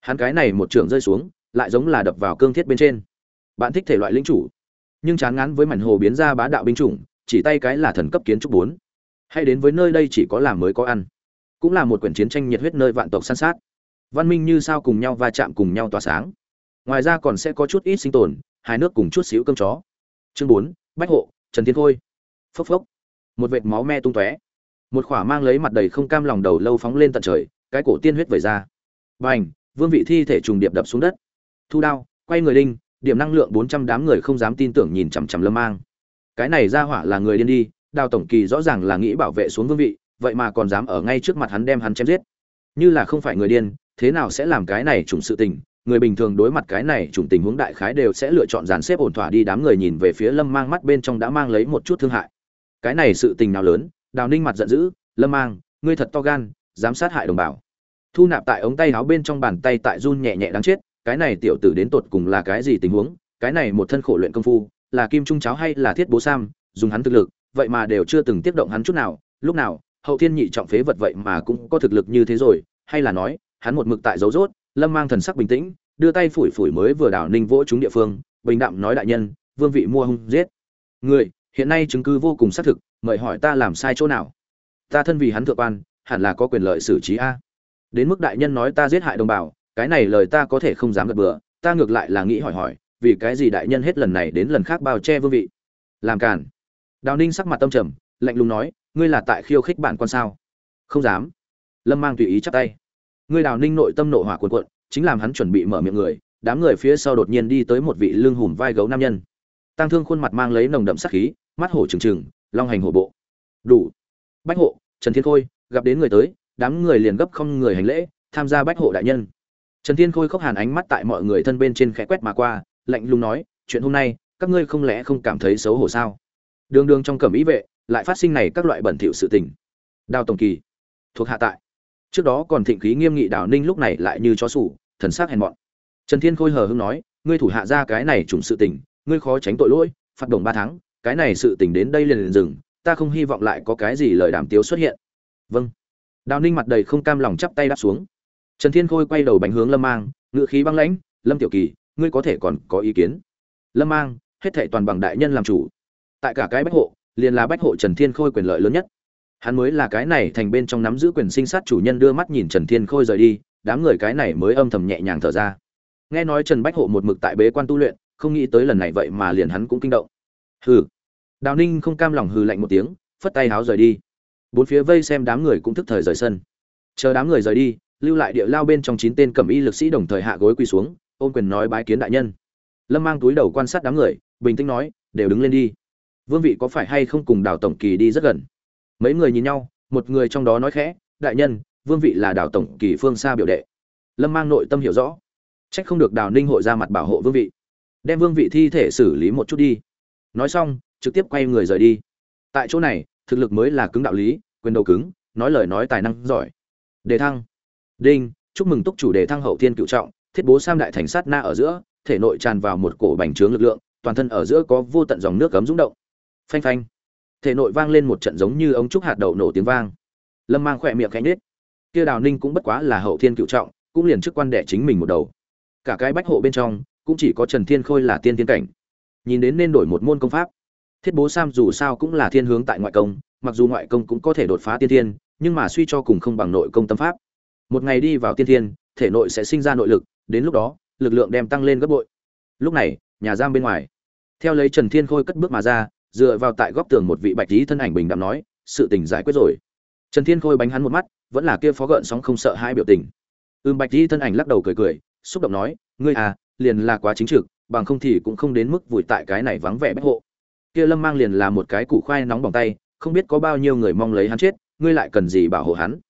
Hắn cái này một trưởng rơi xuống, lại giống là đập vào cương thiết bên trên. Bạn thích thể loại linh chủ. Nhưng chán ngán với mảnh hồ biến ra bá đạo binh chủng, chỉ tay cái là thần cấp kiến trúc bốn hay đến với nơi đây chỉ có làm mới có ăn. Cũng là một quyển chiến tranh nhiệt huyết nơi vạn tộc san sát. Văn minh như sao cùng nhau va chạm cùng nhau tỏa sáng. Ngoài ra còn sẽ có chút ít sinh tồn hai nước cùng chút xíu cơm chó. Chương bốn, bách hộ, trần thiên khôi. Phốc phốc. Một vệt máu me tung tóe. Một khỏa mang lấy mặt đầy không cam lòng đầu lâu phóng lên tận trời, cái cổ tiên huyết vẩy ra. Bành, vương vị thi thể trùng điệp đập xuống đất. Thu đao, quay người đinh, điểm năng lượng bốn trăm đám người không dám tin tưởng nhìn chằm chằm lâm mang. Cái này ra hỏa là người điên đi đào tổng kỳ rõ ràng là nghĩ bảo vệ xuống vương vị, vậy mà còn dám ở ngay trước mặt hắn đem hắn chém giết. Như là không phải người điên, thế nào sẽ làm cái này trùng sự tình? Người bình thường đối mặt cái này trùng tình huống đại khái đều sẽ lựa chọn dàn xếp ổn thỏa đi đám người nhìn về phía lâm mang mắt bên trong đã mang lấy một chút thương hại. Cái này sự tình nào lớn, đào ninh mặt giận dữ, lâm mang, ngươi thật to gan, dám sát hại đồng bào. Thu nạp tại ống tay áo bên trong bàn tay tại run nhẹ nhẹ đáng chết, cái này tiểu tử đến tột cùng là cái gì tình huống? Cái này một thân khổ luyện công phu, là kim trung cháo hay là thiết bố sam, dùng hắn thực lực vậy mà đều chưa từng tiếp động hắn chút nào. Lúc nào, hậu thiên nhị trọng phế vật vậy mà cũng có thực lực như thế rồi, hay là nói, hắn một mực tại dấu rốt, lâm mang thần sắc bình tĩnh, đưa tay phủi phủi mới vừa đảo ninh vỗ chúng địa phương, bình đạm nói đại nhân, vương vị mua hung giết. Người, hiện nay chứng cứ vô cùng xác thực, mời hỏi ta làm sai chỗ nào? Ta thân vì hắn thượng quan, hẳn là có quyền lợi xử trí a. Đến mức đại nhân nói ta giết hại đồng bào, cái này lời ta có thể không dám gật bừa, ta ngược lại là nghĩ hỏi hỏi, vì cái gì đại nhân hết lần này đến lần khác bao che vương vị? Làm cản đào ninh sắc mặt tâm trầm, lạnh lùng nói, ngươi là tại khiêu khích bản quan sao? Không dám. Lâm mang tùy ý chắp tay. Ngươi đào ninh nội tâm nộ hỏa cuộn cuộn, chính làm hắn chuẩn bị mở miệng người. Đám người phía sau đột nhiên đi tới một vị lưng hùm vai gấu nam nhân. Tăng thương khuôn mặt mang lấy nồng đậm sắc khí, mắt hổ trừng trừng, long hành hổ bộ. Đủ. Bách hộ, trần thiên khôi, gặp đến người tới. Đám người liền gấp không người hành lễ, tham gia bách hộ đại nhân. Trần thiên khôi khóc hàn ánh mắt tại mọi người thân bên trên khẽ quét mà qua, lạnh lùng nói, chuyện hôm nay, các ngươi không lẽ không cảm thấy xấu hổ sao? Đường đường trong cẩm ý vệ, lại phát sinh này các loại bẩn thỉu sự tình. Đào tổng kỳ, thuộc hạ tại. Trước đó còn thịnh khí nghiêm nghị đào ninh lúc này lại như chó sủ, thần sắc hèn mọn. Trần thiên khôi hờ hưng nói, ngươi thủ hạ ra cái này trùng sự tình, ngươi khó tránh tội lỗi, phạt đồng ba tháng, cái này sự tình đến đây liền liền dừng, ta không hy vọng lại có cái gì lời đàm tiếu xuất hiện. Vâng. Đào ninh mặt đầy không cam lòng chắp tay đáp xuống. Trần thiên khôi quay đầu bánh hướng lâm mang ngự khí băng lãnh, lâm tiểu kỳ, ngươi có thể còn có ý kiến? Lâm mang, hết thệ toàn bằng đại nhân làm chủ tại cả cái bách hộ, liền là bách hộ trần thiên khôi quyền lợi lớn nhất. Hắn mới là cái này thành bên trong nắm giữ quyền sinh sát chủ nhân đưa mắt nhìn trần thiên khôi rời đi, đám người cái này mới âm thầm nhẹ nhàng thở ra. Nghe nói trần bách hộ một mực tại bế quan tu luyện, không nghĩ tới lần này vậy mà liền hắn cũng kinh động. Hừ. Đào ninh không cam lòng hừ lạnh một tiếng, phất tay háo rời đi. Bốn phía vây xem đám người cũng thức thời rời sân. Chờ đám người rời đi, lưu lại địa lao bên trong chín tên cẩm y lực sĩ đồng thời hạ gối quỳ xuống, ôm quyền nói bái kiến đại nhân. Lâm mang túi đầu quan sát đám người, bình tĩnh nói, đều đứng lên đi vương vị có phải hay không cùng đào tổng kỳ đi rất gần? Mấy người nhìn nhau, một người trong đó nói khẽ, đại nhân, vương vị là đào tổng kỳ phương xa biểu đệ. Lâm mang nội tâm hiểu rõ. Trách không được đào ninh hội ra mặt bảo hộ vương vị. Đem vương vị thi thể xử lý một chút đi. Nói xong, trực tiếp quay người rời đi. Tại chỗ này, thực lực mới là cứng đạo lý, quyền đầu cứng, nói lời nói tài năng giỏi. Đề thăng. Đinh, chúc mừng túc chủ đề thăng hậu thiên cựu trọng, thiết bố sam đại thành sát na ở giữa, thể nội tràn vào một cổ bành trướng lực lượng, toàn thân ở giữa có vô tận dòng nước cấm rúng động phanh phanh. Thể nội vang lên một trận giống như ống trúc hạt đậu nổ tiếng vang. Lâm mang khỏe miệng khẽ nhếch. Kia đào ninh cũng bất quá là hậu thiên cựu trọng, cũng liền chức quan đẻ chính mình một đầu. Cả cái bách hộ bên trong, cũng chỉ có trần thiên khôi là tiên thiên cảnh. Nhìn đến nên đổi một môn công pháp. Thiết bố sam dù sao cũng là thiên hướng tại ngoại công, mặc dù ngoại công cũng có thể đột phá tiên thiên, nhưng mà suy cho cùng không bằng nội công tâm pháp. Một ngày đi vào tiên thiên, thể nội sẽ sinh ra nội lực, đến lúc đó, lực lượng đem tăng lên gấp bội. Lúc này, nhà giam bên ngoài. Theo lấy trần thiên khôi cất bước mà ra dựa vào tại góc tường một vị bạch lý thân ảnh bình đạm nói, sự tình giải quyết rồi. Trần thiên khôi bánh hắn một mắt, vẫn là kia phó gợn sóng không sợ hai biểu tình. Ưm bạch lý thân ảnh lắc đầu cười cười, xúc động nói, ngươi à liền là quá chính trực, bằng không thì cũng không đến mức vùi tại cái này vắng vẻ bách hộ. Kia lâm mang liền là một cái củ khoai nóng bỏng tay, không biết có bao nhiêu người mong lấy hắn chết, ngươi lại cần gì bảo hộ hắn?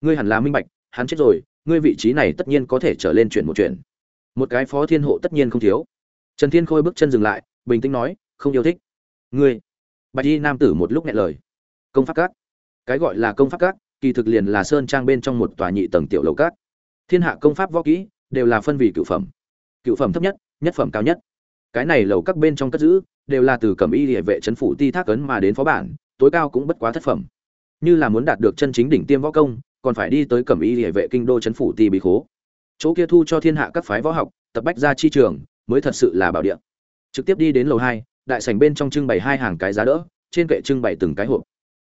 Ngươi hẳn là minh bạch, hắn chết rồi, ngươi vị trí này tất nhiên có thể trở lên chuyển một chuyện. Một cái phó thiên hộ tất nhiên không thiếu. Trần thiên khôi bước chân dừng lại, bình tĩnh nói, không yêu thích ngươi. Bạch y nam tử một lúc nghe lời. Công pháp các. Cái gọi là công pháp các, kỳ thực liền là sơn trang bên trong một tòa nhị tầng tiểu lầu các. Thiên hạ công pháp võ kỹ đều là phân vị cựu phẩm. Cựu phẩm thấp nhất nhất phẩm cao nhất. Cái này lầu các bên trong cất giữ đều là từ cẩm y địa vệ chấn phủ ti thác ấn mà đến phó bản, tối cao cũng bất quá thất phẩm. Như là muốn đạt được chân chính đỉnh tiêm võ công, còn phải đi tới cẩm y địa vệ kinh đô chấn phủ ti bí khố. Chỗ kia thu cho thiên hạ các phái võ học, tập bách ra chi trường, mới thật sự là bảo địa. Trực tiếp đi đến lầu hai đại sảnh bên trong trưng bày hai hàng cái giá đỡ, trên kệ trưng bày từng cái hộp.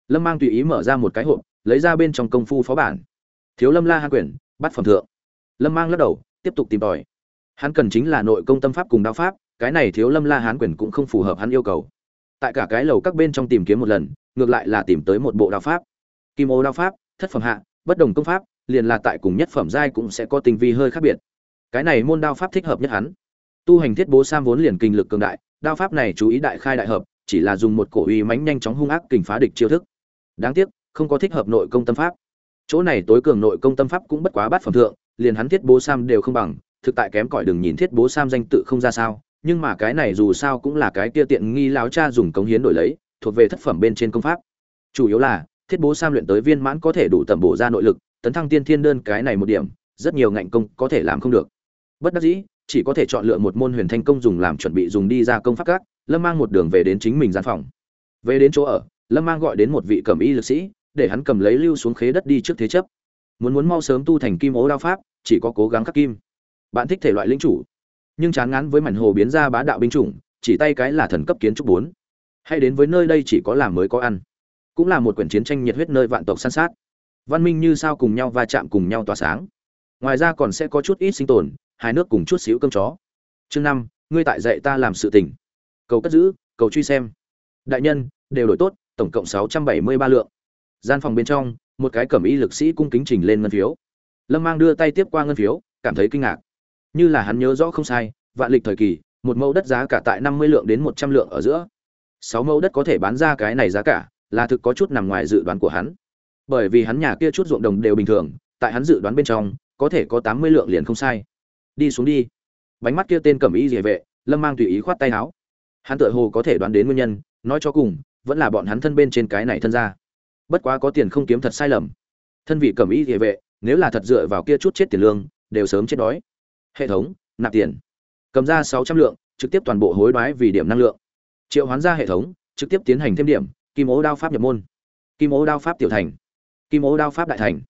Lâm mang tùy ý mở ra một cái hộp, lấy ra bên trong công phu phó bản. Thiếu lâm la Hán quyển bắt phẩm thượng. Lâm mang lắc đầu, tiếp tục tìm tòi. Hắn cần chính là nội công tâm pháp cùng đạo pháp, cái này thiếu lâm la hán Quyển cũng không phù hợp hắn yêu cầu. Tại cả cái lầu các bên trong tìm kiếm một lần, ngược lại là tìm tới một bộ đạo pháp. Kim ô đạo pháp, thất phẩm hạ, bất đồng công pháp, liền là tại cùng nhất phẩm giai cũng sẽ có tình vi hơi khác biệt. Cái này môn đao pháp thích hợp nhất hắn. Tu hành thiết bố sam vốn liền kinh lực cường đại đao pháp này chú ý đại khai đại hợp, chỉ là dùng một cổ uy mãnh nhanh chóng hung ác kình phá địch chiêu thức. Đáng tiếc, không có thích hợp nội công tâm pháp. Chỗ này tối cường nội công tâm pháp cũng bất quá bát phẩm thượng, liền hắn thiết bố sam đều không bằng, thực tại kém cỏi đừng nhìn thiết bố sam danh tự không ra sao, nhưng mà cái này dù sao cũng là cái kia tiện nghi láo cha dùng cống hiến đổi lấy, thuộc về thất phẩm bên trên công pháp. Chủ yếu là, thiết bố sam luyện tới viên mãn có thể đủ tầm bổ ra nội lực, tấn thăng tiên thiên đơn cái này một điểm, rất nhiều ngạnh công có thể làm không được. Bất đắc dĩ chỉ có thể chọn lựa một môn huyền thanh công dùng làm chuẩn bị dùng đi ra công pháp các, lâm mang một đường về đến chính mình gian phòng. Về đến chỗ ở, lâm mang gọi đến một vị cầm y lực sĩ, để hắn cầm lấy lưu xuống khế đất đi trước thế chấp. Muốn muốn mau sớm tu thành kim ố đao pháp, chỉ có cố gắng khắc kim. Bạn thích thể loại linh chủ, nhưng chán ngán với mảnh hồ biến ra bá đạo binh chủng, chỉ tay cái là thần cấp kiến trúc bốn. Hay đến với nơi đây chỉ có làm mới có ăn, cũng là một quyển chiến tranh nhiệt huyết nơi vạn tộc san sát. Văn minh như sao cùng nhau va chạm cùng nhau tỏa sáng. Ngoài ra còn sẽ có chút ít sinh tồn hai nước cùng chút xíu cơm chó. Chương năm, ngươi tại dạy ta làm sự tình. Cầu cất giữ, cầu truy xem. Đại nhân, đều đổi tốt, tổng cộng sáu trăm bảy mươi ba lượng. Gian phòng bên trong, một cái cẩm y lực sĩ cung kính trình lên ngân phiếu. Lâm mang đưa tay tiếp qua ngân phiếu, cảm thấy kinh ngạc. Như là hắn nhớ rõ không sai, vạn lịch thời kỳ, một mẫu đất giá cả tại năm mươi lượng đến một trăm lượng ở giữa. Sáu mẫu đất có thể bán ra cái này giá cả, là thực có chút nằm ngoài dự đoán của hắn. Bởi vì hắn nhà kia chút ruộng đồng đều bình thường, tại hắn dự đoán bên trong, có thể có tám mươi lượng liền không sai đi xuống đi. Bánh mắt kia tên cẩm y địa vệ, lâm mang tùy ý khoát tay áo. Hắn tựa hồ có thể đoán đến nguyên nhân, nói cho cùng, vẫn là bọn hắn thân bên trên cái này thân ra bất quá có tiền không kiếm thật sai lầm. Thân vị cẩm y địa vệ, nếu là thật dựa vào kia chút chết tiền lương, đều sớm chết đói. Hệ thống, nạp tiền. Cầm ra sáu trăm lượng, trực tiếp toàn bộ hối đoái vì điểm năng lượng. Triệu hoán ra hệ thống, trực tiếp tiến hành thêm điểm, kim ố đao pháp nhập môn. Kim ố đao pháp tiểu thành. Kim ố đao pháp đại thành.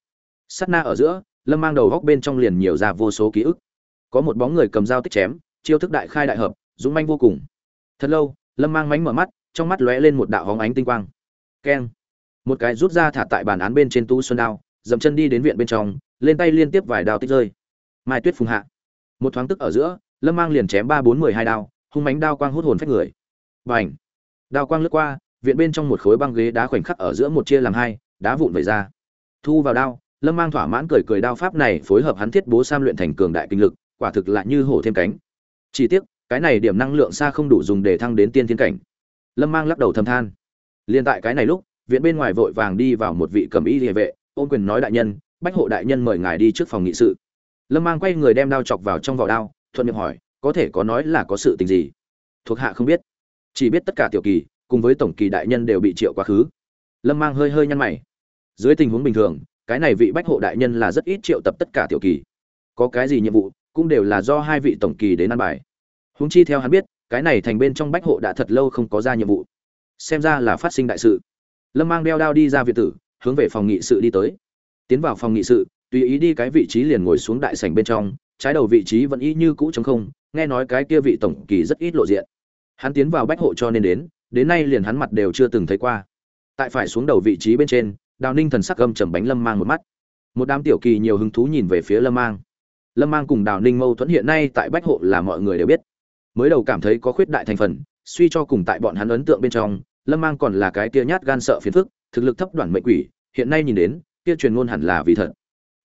Sắt na ở giữa, lâm mang đầu góc bên trong liền nhiều ra vô số ký ức có một bóng người cầm dao tích chém, chiêu thức đại khai đại hợp, dũng manh vô cùng. Thật lâu, lâm mang mánh mở mắt, trong mắt lóe lên một đạo hóng ánh tinh quang. Keng. Một cái rút ra thả tại bàn án bên trên tu xuân đao, dậm chân đi đến viện bên trong, lên tay liên tiếp vài đao tích rơi. Mai tuyết phùng hạ. Một thoáng tức ở giữa, lâm mang liền chém ba bốn mười hai đao, hung mánh đao quang hút hồn phách người. Và ảnh đao quang lướt qua, viện bên trong một khối băng ghế đá khoảnh khắc ở giữa một chia làm hai, đá vụn vẩy ra. Thu vào đao, lâm mang thỏa mãn cười cười đao pháp này phối hợp hắn thiết bố sam luyện thành cường đại kinh lực quả thực là như hổ thêm cánh. Chỉ tiếc, cái này điểm năng lượng xa không đủ dùng để thăng đến tiên thiên cảnh. Lâm mang lắc đầu thầm than. Liên tại cái này lúc, viện bên ngoài vội vàng đi vào một vị cầm y địa vệ ôn quyền nói đại nhân, bách hộ đại nhân mời ngài đi trước phòng nghị sự. Lâm mang quay người đem đao chọc vào trong vỏ đao, thuận miệng hỏi, có thể có nói là có sự tình gì? Thuộc hạ không biết. Chỉ biết tất cả tiểu kỳ, cùng với tổng kỳ đại nhân đều bị triệu quá khứ. Lâm mang hơi hơi nhăn mày. Dưới tình huống bình thường, cái này vị bách hộ đại nhân là rất ít triệu tập tất cả tiểu kỳ. Có cái gì nhiệm vụ cũng đều là do hai vị tổng kỳ đến ăn bài. Huống chi theo hắn biết, cái này thành bên trong bách hộ đã thật lâu không có ra nhiệm vụ. Xem ra là phát sinh đại sự. Lâm mang đeo đao đi ra việt tử, hướng về phòng nghị sự đi tới. Tiến vào phòng nghị sự, tùy ý đi cái vị trí liền ngồi xuống đại sảnh bên trong, trái đầu vị trí vẫn y như cũ chống không, nghe nói cái kia vị tổng kỳ rất ít lộ diện. Hắn tiến vào bách hộ cho nên đến đến nay liền hắn mặt đều chưa từng thấy qua. Tại phải xuống đầu vị trí bên trên, đào ninh thần sắc gâm trầm bánh lâm mang một mắt. Một đám tiểu kỳ nhiều hứng thú nhìn về phía lâm mang lâm mang cùng đào ninh mâu thuẫn hiện nay tại bách hộ là mọi người đều biết. Mới đầu cảm thấy có khuyết đại thành phần, suy cho cùng tại bọn hắn ấn tượng bên trong, lâm mang còn là cái kia nhát gan sợ phiền phức, thực lực thấp đoàn mệnh quỷ, hiện nay nhìn đến, kia truyền ngôn hẳn là vì thật.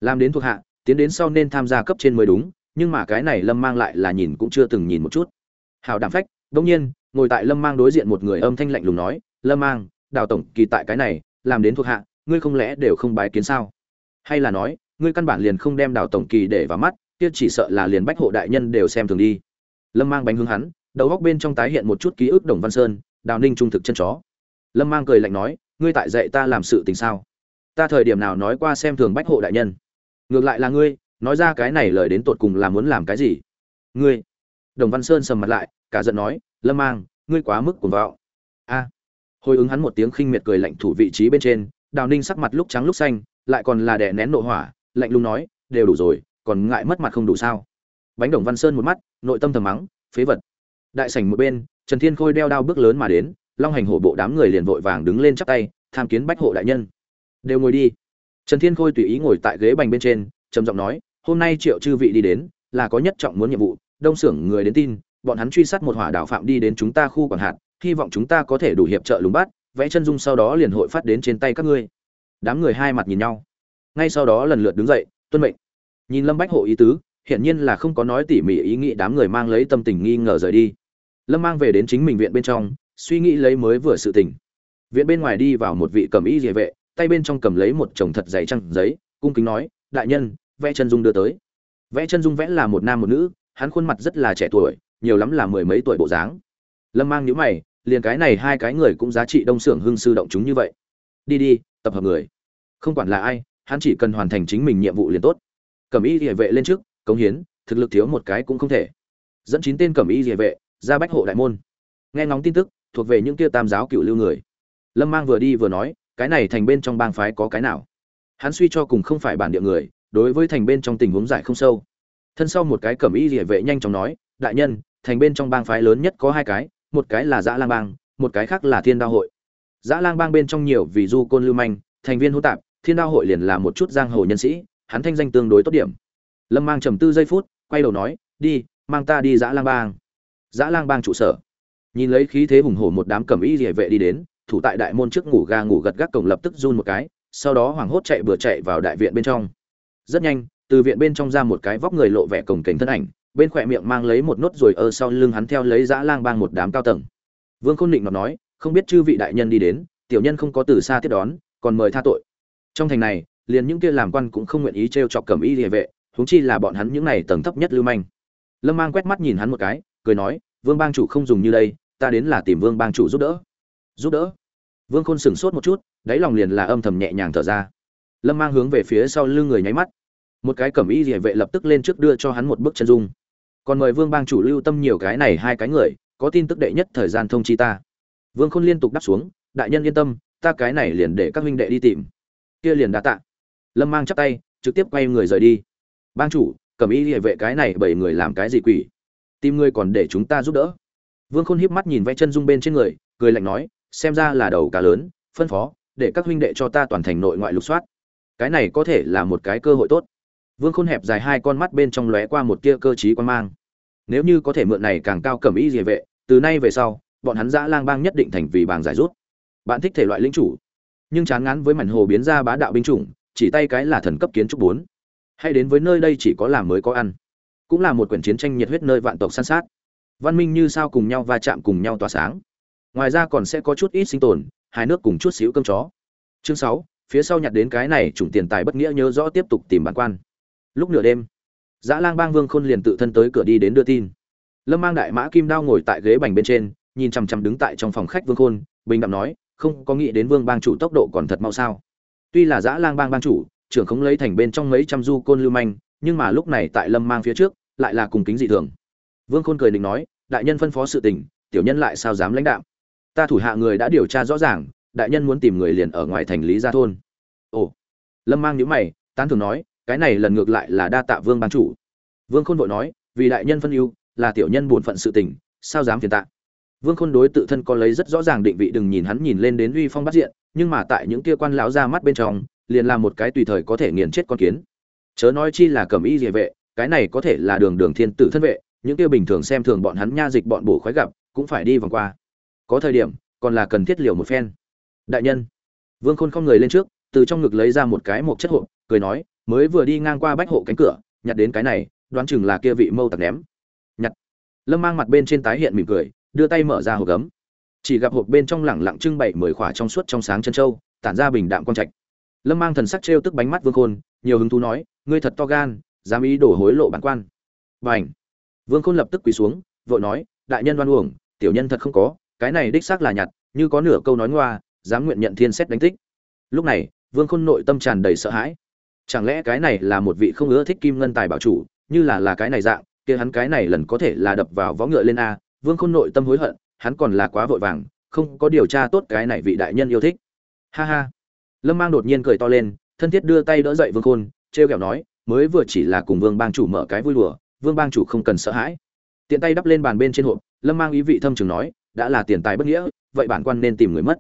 Làm đến thuộc hạ, tiến đến sau nên tham gia cấp trên mới đúng, nhưng mà cái này lâm mang lại là nhìn cũng chưa từng nhìn một chút. Hào đảm phách đông nhiên, ngồi tại lâm mang đối diện một người âm thanh lạnh lùng nói, lâm mang, đào tổng, kỳ tại cái này, làm đến thuộc hạ, ngươi không lẽ đều không bái kiến sao? Hay là nói, ngươi căn bản liền không đem đào tổng kỳ để vào mắt kia chỉ sợ là liền bách hộ đại nhân đều xem thường đi. Lâm mang bánh hướng hắn, đầu góc bên trong tái hiện một chút ký ức đồng văn sơn, đào ninh trung thực chân chó. Lâm mang cười lạnh nói, ngươi tại dạy ta làm sự tình sao? Ta thời điểm nào nói qua xem thường bách hộ đại nhân? Ngược lại là ngươi, nói ra cái này lời đến tột cùng là muốn làm cái gì? Ngươi. Đồng văn sơn sầm mặt lại, cả giận nói, lâm mang, ngươi quá mức cuồng vạo a. Hồi ứng hắn một tiếng khinh miệt cười lạnh thủ vị trí bên trên, đào ninh sắc mặt lúc trắng lúc xanh, lại còn là đè nén nộ hỏa, lạnh lùng nói, đều đủ rồi còn ngại mất mặt không đủ sao? Bánh đồng văn sơn một mắt, nội tâm thầm mắng, phế vật. Đại sảnh một bên, trần thiên khôi đeo đao bước lớn mà đến, long hành hổ bộ đám người liền vội vàng đứng lên chắp tay, tham kiến bách hộ đại nhân. Đều ngồi đi. Trần thiên khôi tùy ý ngồi tại ghế bành bên trên, trầm giọng nói, hôm nay triệu chư vị đi đến, là có nhất trọng muốn nhiệm vụ, đông xưởng người đến tin, bọn hắn truy sát một hỏa đạo phạm đi đến chúng ta khu quản hạt, hy vọng chúng ta có thể đủ hiệp trợ lùng bắt, vẽ chân dung sau đó liền hội phát đến trên tay các ngươi. Đám người hai mặt nhìn nhau. Ngay sau đó lần lượt đứng dậy, tuân mệnh nhìn lâm bách hộ ý tứ, hiển nhiên là không có nói tỉ mỉ ý nghĩ đám người mang lấy tâm tình nghi ngờ rời đi. Lâm mang về đến chính mình viện bên trong, suy nghĩ lấy mới vừa sự tình. Viện bên ngoài đi vào một vị cầm y địa vệ, tay bên trong cầm lấy một chồng thật dày trăng giấy, cung kính nói, đại nhân, vẽ chân dung đưa tới. Vẽ chân dung vẽ là một nam một nữ, hắn khuôn mặt rất là trẻ tuổi, nhiều lắm là mười mấy tuổi bộ dáng. Lâm mang nhíu mày, liền cái này hai cái người cũng giá trị đông xưởng hưng sư động chúng như vậy. Đi đi, tập hợp người. Không quản là ai, hắn chỉ cần hoàn thành chính mình nhiệm vụ liền tốt. Cẩm y địa vệ lên trước, cống hiến, thực lực thiếu một cái cũng không thể. Dẫn chín tên cẩm y địa vệ ra bách hộ đại môn. Nghe ngóng tin tức, thuộc về những kia tam giáo cựu lưu người. Lâm mang vừa đi vừa nói, cái này thành bên trong bang phái có cái nào? Hắn suy cho cùng không phải bản địa người, đối với thành bên trong tình huống giải không sâu. Thân sau một cái cẩm y địa vệ nhanh chóng nói, đại nhân, thành bên trong bang phái lớn nhất có hai cái, một cái là dã lang bang, một cái khác là thiên đao hội. Dã lang bang bên trong nhiều vì du côn lưu manh, thành viên hỗn tạp, thiên đao hội liền là một chút giang hồ nhân sĩ hắn thanh danh tương đối tốt điểm. Lâm mang trầm tư giây phút, quay đầu nói, đi, mang ta đi dã lang bang. Dã lang bang trụ sở. Nhìn lấy khí thế hùng hổ một đám cẩm y địa vệ đi đến, thủ tại đại môn trước ngủ ga ngủ gật gác cổng lập tức run một cái, sau đó hoảng hốt chạy bừa chạy vào đại viện bên trong. Rất nhanh, từ viện bên trong ra một cái vóc người lộ vẻ cổng cảnh thân ảnh, bên khỏe miệng mang lấy một nốt rồi ơ sau lưng hắn theo lấy dã lang bang một đám cao tầng. Vương khôn định nó nói, không biết chư vị đại nhân đi đến, tiểu nhân không có từ xa tiếp đón, còn mời tha tội. Trong thành này liền những kia làm quan cũng không nguyện ý trêu chọc cẩm y liề vệ, huống chi là bọn hắn những này tầng thấp nhất lưu manh. Lâm mang quét mắt nhìn hắn một cái, cười nói, vương bang chủ không dùng như đây, ta đến là tìm vương bang chủ giúp đỡ. Giúp đỡ? Vương khôn sửng sốt một chút, đáy lòng liền là âm thầm nhẹ nhàng thở ra. Lâm mang hướng về phía sau lưng người nháy mắt. Một cái cẩm y địa vệ lập tức lên trước đưa cho hắn một bức chân dung. Còn mời vương bang chủ lưu tâm nhiều cái này hai cái người, có tin tức đệ nhất thời gian thông chi ta. Vương khôn liên tục đáp xuống, đại nhân yên tâm, ta cái này liền để các huynh đệ đi tìm. Kia liền đã tạ lâm mang chắp tay, trực tiếp quay người rời đi. Bang chủ cẩm y địa vệ cái này bảy người làm cái gì quỷ? Tìm ngươi còn để chúng ta giúp đỡ. Vương khôn híp mắt nhìn vẽ chân dung bên trên người, cười lạnh nói, xem ra là đầu cá lớn, phân phó, để các huynh đệ cho ta toàn thành nội ngoại lục soát. Cái này có thể là một cái cơ hội tốt. Vương khôn hẹp dài hai con mắt bên trong lóe qua một tia cơ trí quan mang. Nếu như có thể mượn này càng cao cẩm ý địa vệ, từ nay về sau, bọn hắn giã lang bang nhất định thành vì bảng giải rút. Bạn thích thể loại linh chủ. Nhưng chán ngán với mảnh hồ biến ra bá đạo binh chủng chỉ tay cái là thần cấp kiến trúc bốn. Hay đến với nơi đây chỉ có làm mới có ăn. Cũng là một quyển chiến tranh nhiệt huyết nơi vạn tộc san sát. Văn minh như sao cùng nhau va chạm cùng nhau tỏa sáng. Ngoài ra còn sẽ có chút ít sinh tồn hai nước cùng chút xíu cơm chó. Chương sáu, phía sau nhặt đến cái này chủng tiền tài bất nghĩa nhớ rõ tiếp tục tìm bản quan. Lúc nửa đêm, dã lang bang vương khôn liền tự thân tới cửa đi đến đưa tin. Lâm mang đại mã kim đao ngồi tại ghế bành bên trên, nhìn chằm chằm đứng tại trong phòng khách vương khôn, bình đạm nói, không có nghĩ đến vương bang chủ tốc độ còn thật mau sao? Tuy là dã lang bang bang chủ, trưởng không lấy thành bên trong mấy trăm du côn lưu manh, nhưng mà lúc này tại lâm mang phía trước, lại là cùng kính dị thường. Vương khôn cười định nói, đại nhân phân phó sự tình, tiểu nhân lại sao dám lãnh đạo? Ta thủ hạ người đã điều tra rõ ràng, đại nhân muốn tìm người liền ở ngoài thành lý gia thôn. Ồ. Lâm mang nhữ mày, tán thường nói, cái này lần ngược lại là đa tạ vương ban chủ. Vương khôn vội nói, vì đại nhân phân ưu, là tiểu nhân buồn phận sự tình, sao dám phiền tạ? Vương khôn đối tự thân có lấy rất rõ ràng định vị, đừng nhìn hắn nhìn lên đến uy phong bắt diện, nhưng mà tại những kia quan lão ra mắt bên trong, liền là một cái tùy thời có thể nghiền chết con kiến. Chớ nói chi là cầm y liề vệ, cái này có thể là đường đường thiên tử thân vệ, những kia bình thường xem thường bọn hắn nha dịch bọn bổ khoái gặp, cũng phải đi vòng qua. Có thời điểm, còn là cần thiết liều một phen. Đại nhân. Vương khôn không người lên trước, từ trong ngực lấy ra một cái một chất hộp, cười nói, mới vừa đi ngang qua bách hộ cánh cửa, nhặt đến cái này, đoán chừng là kia vị mâu tặc ném. Nhặt. Lâm mang mặt bên trên tái hiện mỉm cười đưa tay mở ra hộp gấm. Chỉ gặp hộp bên trong lẳng lặng trưng bày mười khỏa trong suốt trong sáng chân trâu, tản ra bình đạm quang trạch. Lâm mang thần sắc trêu tức bánh mắt vương khôn, nhiều hứng thú nói, ngươi thật to gan, dám ý đổ hối lộ bản quan. B à vương khôn lập tức quỳ xuống, vội nói, đại nhân đoan uổng, tiểu nhân thật không có, cái này đích xác là nhặt, như có nửa câu nói ngoa, dám nguyện nhận thiên xét đánh tích. Lúc này, vương khôn nội tâm tràn đầy sợ hãi. Chẳng lẽ cái này là một vị không ưa thích kim ngân tài bảo chủ, như là là cái này dạng, kia hắn cái này lần có thể là đập vào võ ngựa lên a vương khôn nội tâm hối hận, hắn còn là quá vội vàng, không có điều tra tốt cái này vị đại nhân yêu thích. Ha ha. Lâm mang đột nhiên cười to lên, thân thiết đưa tay đỡ dậy vương khôn, trêu ghẹo nói, mới vừa chỉ là cùng vương bang chủ mở cái vui đùa, vương bang chủ không cần sợ hãi. Tiện tay đắp lên bàn bên trên hộp, lâm mang ý vị thâm trường nói, đã là tiền tài bất nghĩa, vậy bản quan nên tìm người mất.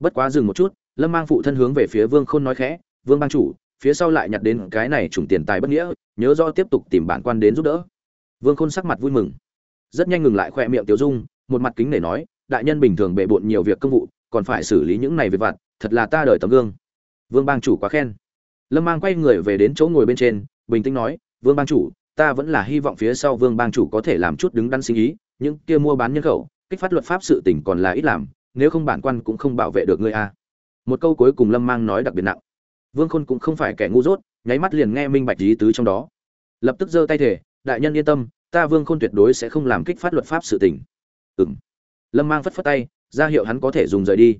Bất quá dừng một chút, lâm mang phụ thân hướng về phía vương khôn nói khẽ, vương bang chủ, phía sau lại nhặt đến cái này trùng tiền tài bất nghĩa, nhớ do tiếp tục tìm bản quan đến giúp đỡ. Vương khôn sắc mặt vui mừng rất nhanh ngừng lại khoe miệng tiểu dung, một mặt kính để nói, đại nhân bình thường bệ bộn nhiều việc công vụ, còn phải xử lý những này về vặt, thật là ta đợi tấm gương. Vương bang chủ quá khen. Lâm mang quay người về đến chỗ ngồi bên trên, bình tĩnh nói, vương bang chủ, ta vẫn là hy vọng phía sau vương bang chủ có thể làm chút đứng đắn sinh ý, những kia mua bán nhân khẩu, kích phát luật pháp sự tỉnh còn là ít làm, nếu không bản quan cũng không bảo vệ được ngươi a. Một câu cuối cùng lâm mang nói đặc biệt nặng. Vương khôn cũng không phải kẻ ngu dốt, nháy mắt liền nghe minh bạch lý tứ trong đó. Lập tức giơ tay thể đại nhân yên tâm ta vương khôn tuyệt đối sẽ không làm kích phát luật pháp sự tình. Ừ m lâm mang phất phất tay, ra hiệu hắn có thể dùng rời đi.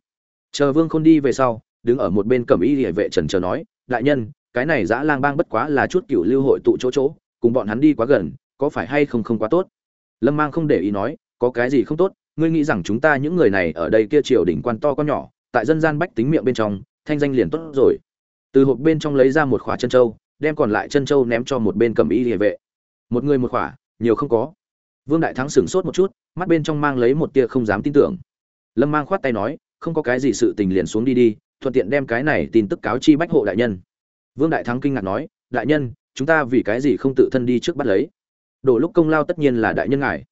Chờ vương khôn đi về sau, đứng ở một bên cầm y địa vệ trần chờ nói, đại nhân, cái này giã lang bang bất quá là chút cựu lưu hội tụ chỗ chỗ, cùng bọn hắn đi quá gần, có phải hay không không quá tốt? Lâm mang không để ý nói, có cái gì không tốt, ngươi nghĩ rằng chúng ta những người này ở đây kia triều đỉnh quan to con nhỏ, tại dân gian bách tính miệng bên trong, thanh danh liền tốt rồi. Từ hộp bên trong lấy ra một khỏa chân trâu đem còn lại chân trâu ném cho một bên cầm y địa vệ. Một người một khỏa nhiều không có. Vương đại thắng sửng sốt một chút, mắt bên trong mang lấy một tia không dám tin tưởng. Lâm mang khoát tay nói, không có cái gì sự tình liền xuống đi đi, thuận tiện đem cái này tin tức cáo chi bách hộ đại nhân. Vương đại thắng kinh ngạc nói, đại nhân, chúng ta vì cái gì không tự thân đi trước bắt lấy? Đổ lúc công lao tất nhiên là đại nhân ngài.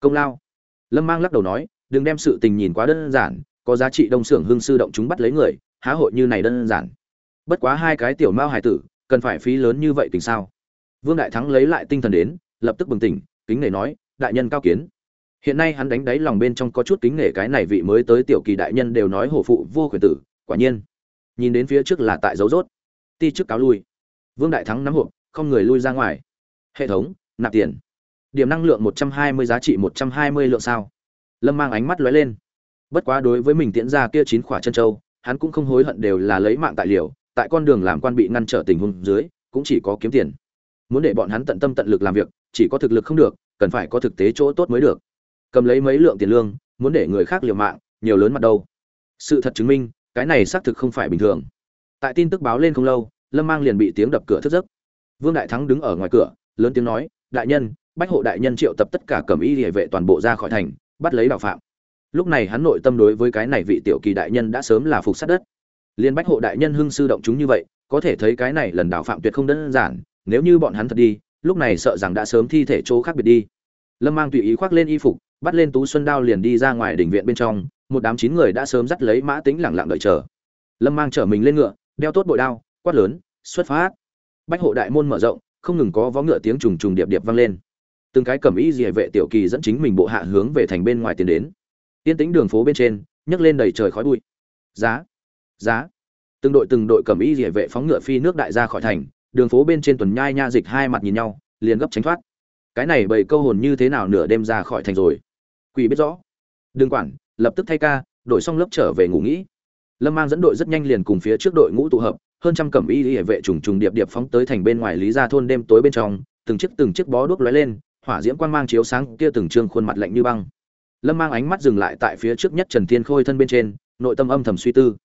Công lao? Lâm mang lắc đầu nói, đừng đem sự tình nhìn quá đơn giản, có giá trị đông xưởng hương sư động chúng bắt lấy người, há hội như này đơn giản. Bất quá hai cái tiểu mao hải tử, cần phải phí lớn như vậy tình sao? Vương đại thắng lấy lại tinh thần đến lập tức bừng tỉnh, kính nể nói, đại nhân cao kiến. Hiện nay hắn đánh đáy lòng bên trong có chút kính nể cái này vị mới tới tiểu kỳ đại nhân đều nói hổ phụ vô quyền tử, quả nhiên. Nhìn đến phía trước là tại dấu rốt. Ti trước cáo lui. Vương đại thắng nắm hộp, không người lui ra ngoài. Hệ thống, nạp tiền. Điểm năng lượng một trăm hai mươi, giá trị một trăm hai mươi lượng sao. Lâm mang ánh mắt lóe lên. Bất quá đối với mình tiễn ra kia chín khỏa chân châu, hắn cũng không hối hận đều là lấy mạng tại liều, tại con đường làm quan bị ngăn trở tình huống dưới, cũng chỉ có kiếm tiền. Muốn để bọn hắn tận tâm tận lực làm việc chỉ có thực lực không được, cần phải có thực tế chỗ tốt mới được. Cầm lấy mấy lượng tiền lương, muốn để người khác liều mạng, nhiều lớn mặt đâu. Sự thật chứng minh, cái này xác thực không phải bình thường. Tại tin tức báo lên không lâu, lâm mang liền bị tiếng đập cửa thức giấc. Vương đại thắng đứng ở ngoài cửa, lớn tiếng nói, đại nhân, bách hộ đại nhân triệu tập tất cả cầm y địa vệ toàn bộ ra khỏi thành, bắt lấy đạo phạm. Lúc này hắn nội tâm đối với cái này vị tiểu kỳ đại nhân đã sớm là phục sát đất. Liên bách hộ đại nhân hưng sư động chúng như vậy, có thể thấy cái này lần đạo phạm tuyệt không đơn giản, nếu như bọn hắn thật đi lúc này sợ rằng đã sớm thi thể chỗ khác biệt đi. Lâm mang tùy ý khoác lên y phục, bắt lên tú xuân đao liền đi ra ngoài đỉnh viện bên trong, một đám chín người đã sớm dắt lấy mã tính lẳng lặng đợi chờ. Lâm mang chở mình lên ngựa, đeo tốt bội đao, quát lớn, xuất phát! Bách hộ đại môn mở rộng, không ngừng có vó ngựa tiếng trùng trùng điệp điệp vang lên. Từng cái cẩm y dỉa vệ tiểu kỳ dẫn chính mình bộ hạ hướng về thành bên ngoài tiến đến. Yên tĩnh đường phố bên trên, nhấc lên đầy trời khói bụi. Giá! Giá! Từng đội từng đội cẩm y dỉa vệ phóng ngựa phi nước đại ra khỏi thành đường phố bên trên tuần nhai nha dịch hai mặt nhìn nhau, liền gấp tránh thoát. Cái này bầy câu hồn như thế nào nửa đêm ra khỏi thành rồi? Quỷ biết rõ. Đừng quản, lập tức thay ca, đổi xong lớp trở về ngủ nghỉ. Lâm mang dẫn đội rất nhanh liền cùng phía trước đội ngũ tụ hợp, hơn trăm cẩm y hệ vệ trùng trùng điệp điệp phóng tới thành bên ngoài lý gia thôn đêm tối bên trong, từng chiếc từng chiếc bó đuốc lóe lên, hỏa diễm quang mang chiếu sáng kia từng trương khuôn mặt lạnh như băng. Lâm mang ánh mắt dừng lại tại phía trước nhất trần thiên khôi thân bên trên, nội tâm âm thầm suy tư.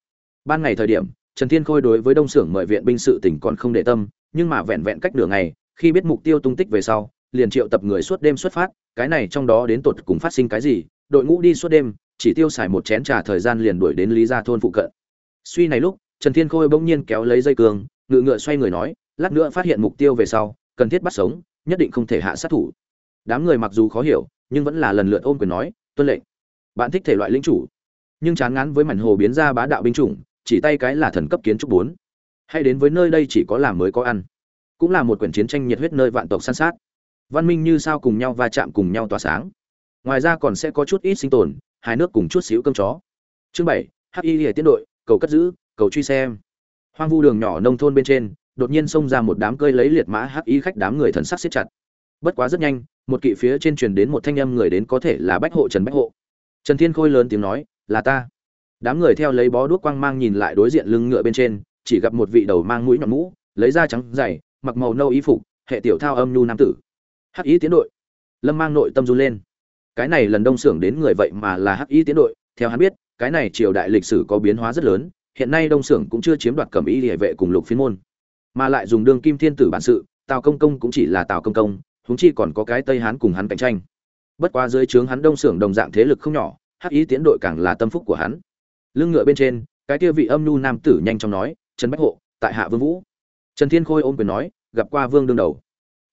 Ban ngày thời điểm, trần thiên khôi đối với đông xưởng mời viện binh sự tỉnh còn không để tâm nhưng mà vẹn vẹn cách nửa ngày, khi biết mục tiêu tung tích về sau, liền triệu tập người suốt đêm xuất phát, cái này trong đó đến tột cùng phát sinh cái gì, đội ngũ đi suốt đêm, chỉ tiêu xài một chén trà thời gian liền đuổi đến lý gia thôn phụ cận. Suy này lúc, trần thiên khôi bỗng nhiên kéo lấy dây cương ngự ngựa xoay người nói, lát nữa phát hiện mục tiêu về sau, cần thiết bắt sống, nhất định không thể hạ sát thủ. Đám người mặc dù khó hiểu, nhưng vẫn là lần lượt ôm quyền nói, tuân lệnh. Bạn thích thể loại linh chủ. Nhưng chán ngán với mảnh hồ biến ra bá đạo binh chủng, chỉ tay cái là thần cấp kiến trúc bốn hay đến với nơi đây chỉ có làm mới có ăn. Cũng là một quyển chiến tranh nhiệt huyết nơi vạn tộc săn sát. Văn minh như sao cùng nhau va chạm cùng nhau tỏa sáng. Ngoài ra còn sẽ có chút ít sinh tồn hai nước cùng chút xíu cơm chó. Chương bảy, hắc y hệ tiến đội, cầu cất giữ, cầu truy xem. Hoang vu đường nhỏ nông thôn bên trên, đột nhiên xông ra một đám cơi lấy liệt mã hắc y khách đám người thần sắc siết chặt. Bất quá rất nhanh, một kỵ phía trên truyền đến một thanh âm người đến có thể là bách hộ trần bách hộ. Trần thiên khôi lớn tiếng nói, là ta. Đám người theo lấy bó đuốc quang mang nhìn lại đối diện lưng ngựa bên trên chỉ gặp một vị đầu mang mũi nhọn mũ, lấy da trắng dày, mặc màu nâu y phục, hệ tiểu thao âm nhu nam tử. Hắc y tiến đội. Lâm mang nội tâm run lên. Cái này lần đông xưởng đến người vậy mà là hắc y tiến đội. Theo hắn biết, cái này triều đại lịch sử có biến hóa rất lớn, hiện nay đông xưởng cũng chưa chiếm đoạt cẩm y địa vệ cùng lục phiên môn. Mà lại dùng đương kim thiên tử bản sự, tào công công cũng chỉ là tào công công, huống chi còn có cái tây hán cùng hắn cạnh tranh. Bất quá dưới trướng hắn đông xưởng đồng dạng thế lực không nhỏ, hắc y tiến đội càng là tâm phúc của hắn. Lưng ngựa bên trên, cái kia vị âm nhu nam tử nhanh chóng nói trần bách hộ, tại hạ vương vũ. Trần thiên khôi ôm quyền nói, gặp qua vương đương đầu.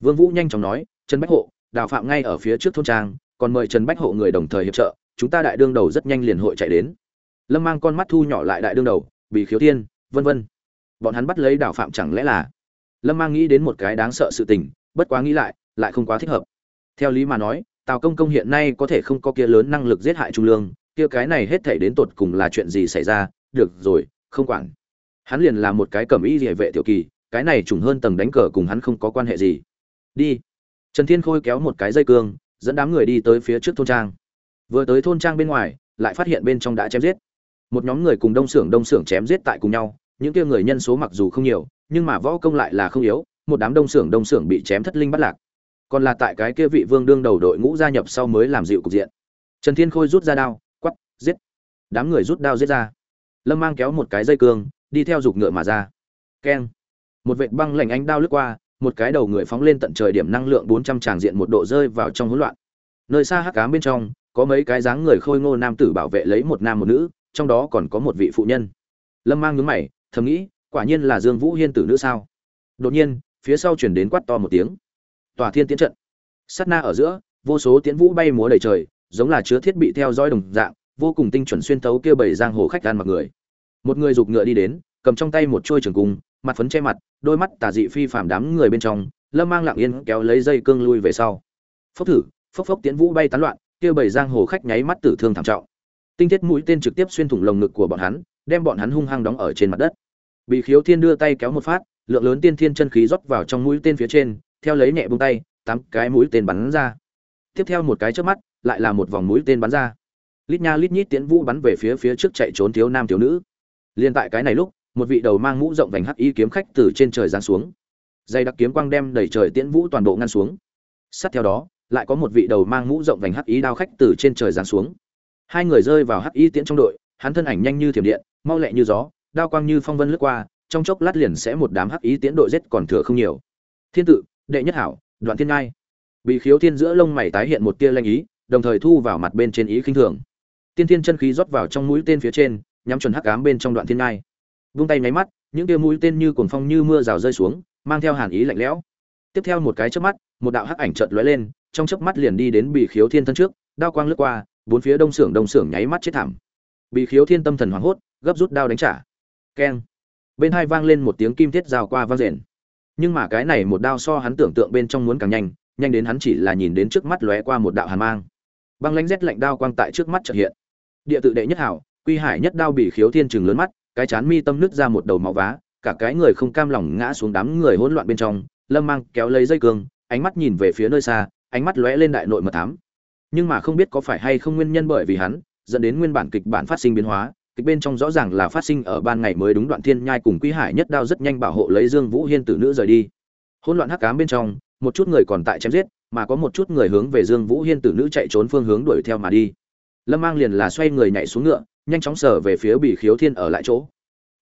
Vương vũ nhanh chóng nói, trần bách hộ, đào phạm ngay ở phía trước thôn trang, còn mời trần bách hộ người đồng thời hiệp trợ, chúng ta đại đương đầu rất nhanh liền hội chạy đến. Lâm mang con mắt thu nhỏ lại đại đương đầu bị khiếu thiên, vân vân. Bọn hắn bắt lấy đào phạm chẳng lẽ là? Lâm mang nghĩ đến một cái đáng sợ sự tình, bất quá nghĩ lại lại không quá thích hợp. Theo lý mà nói, tào công công hiện nay có thể không có kia lớn năng lực giết hại trung lương, kia cái này hết thảy đến tột cùng là chuyện gì xảy ra? Được rồi, không quản hắn liền là một cái cẩm y địa vệ tiểu kỳ, cái này trùng hơn tầng đánh cờ cùng hắn không có quan hệ gì. Đi. Trần thiên khôi kéo một cái dây cương, dẫn đám người đi tới phía trước thôn trang. Vừa tới thôn trang bên ngoài, lại phát hiện bên trong đã chém giết. Một nhóm người cùng đông xưởng đông xưởng chém giết tại cùng nhau, những kia người nhân số mặc dù không nhiều, nhưng mà võ công lại là không yếu, một đám đông xưởng đông xưởng bị chém thất linh bắt lạc. Còn là tại cái kia vị vương đương đầu đội ngũ gia nhập sau mới làm dịu cục diện. Trần thiên khôi rút ra đao quắp giết. Đám người rút đao giết ra. Lâm mang kéo một cái dây cương đi theo giục ngựa mà ra. Keng. Một vệt băng lạnh ánh đao lướt qua, một cái đầu người phóng lên tận trời điểm năng lượng bốn trăm tràng diện một độ rơi vào trong hỗn loạn. Nơi xa hắc cám bên trong, có mấy cái dáng người khôi ngô nam tử bảo vệ lấy một nam một nữ, trong đó còn có một vị phụ nhân. Lâm mang nhướng mày, thầm nghĩ, quả nhiên là dương vũ hiên tử nữ sao? Đột nhiên, phía sau chuyển đến quát to một tiếng. Tòa thiên tiến trận. Sát na ở giữa, vô số tiến vũ bay múa đầy trời, giống là chứa thiết bị theo dõi đồng dạng, vô cùng tinh chuẩn xuyên tấu kia bảy giang hồ khách gan mặc người một người giục ngựa đi đến, cầm trong tay một chuôi trường cung, mặt phấn che mặt, đôi mắt tà dị phi phàm đám người bên trong, lâm mang lặng yên kéo lấy dây cương lui về sau. Phốc thử, phốc phốc tiến vũ bay tán loạn, kia bảy giang hồ khách nháy mắt tử thương thảm trọng. Tinh thiết mũi tên trực tiếp xuyên thủng lồng ngực của bọn hắn, đem bọn hắn hung hăng đóng ở trên mặt đất. Bị khiếu thiên đưa tay kéo một phát, lượng lớn tiên thiên chân khí rót vào trong mũi tên phía trên, theo lấy nhẹ bông tay, tám cái mũi tên bắn ra. Tiếp theo một cái trước mắt, lại là một vòng mũi tên bắn ra. Lít nha lít nhít tiễn vũ bắn về phía phía trước chạy trốn thiếu nam thiếu nữ liên tại cái này lúc, một vị đầu mang mũ rộng vành hắc y kiếm khách từ trên trời giáng xuống. Dây đặc kiếm quang đem đẩy trời tiễn vũ toàn bộ ngăn xuống. Sát theo đó, lại có một vị đầu mang mũ rộng vành hắc y đao khách từ trên trời giáng xuống. Hai người rơi vào hắc y tiễn trong đội, hắn thân ảnh nhanh như thiểm điện, mau lẹ như gió, đao quang như phong vân lướt qua, trong chốc lát liền sẽ một đám hắc y tiễn đội giết còn thừa không nhiều. Thiên tự, đệ nhất hảo, đoạn thiên ngai. Bị khiếu thiên giữa lông mày tái hiện một tia lanh ý, đồng thời thu vào mặt bên trên ý khinh thường. Tiên thiên chân khí rót vào trong mũi tên phía trên nhắm chuẩn hắc ám bên trong đoạn thiên ngai. Vung tay nháy mắt, những tia mũi tên như cuồng phong như mưa rào rơi xuống, mang theo hàn ý lạnh lẽo. Tiếp theo một cái chớp mắt, một đạo hắc ảnh chợt lóe lên, trong chớp mắt liền đi đến bị khiếu thiên thân trước, đao quang lướt qua, bốn phía đông xưởng đông xưởng nháy mắt chết thảm. Bị khiếu thiên tâm thần hoảng hốt, gấp rút đao đánh trả. Keng. Bên hai vang lên một tiếng kim thiết rào qua vang rền. Nhưng mà cái này một đao so hắn tưởng tượng bên trong muốn càng nhanh nhanh đến hắn chỉ là nhìn đến trước mắt lóe qua một đạo hàn mang. Băng lãnh rét lạnh đao quang tại trước mắt chợt hiện. Địa tự đệ nhất hảo quy hải nhất đao bị khiếu thiên trừng lớn mắt, cái chán mi tâm nứt ra một đầu máu vá, cả cái người không cam lòng ngã xuống đám người hỗn loạn bên trong, lâm mang kéo lấy dây cương, ánh mắt nhìn về phía nơi xa, ánh mắt lóe lên đại nội mật thám. Nhưng mà không biết có phải hay không nguyên nhân bởi vì hắn, dẫn đến nguyên bản kịch bản phát sinh biến hóa, kịch bên trong rõ ràng là phát sinh ở ban ngày mới đúng đoạn thiên nhai cùng quý hải nhất đao rất nhanh bảo hộ lấy dương vũ hiên tử nữ rời đi. Hỗn loạn hắc ám bên trong, một chút người còn tại chém giết, mà có một chút người hướng về dương vũ hiên tử nữ chạy trốn phương hướng đuổi theo mà đi. Lâm mang liền là xoay người nhảy xuống ngựa nhanh chóng sở về phía bì khiếu thiên ở lại chỗ.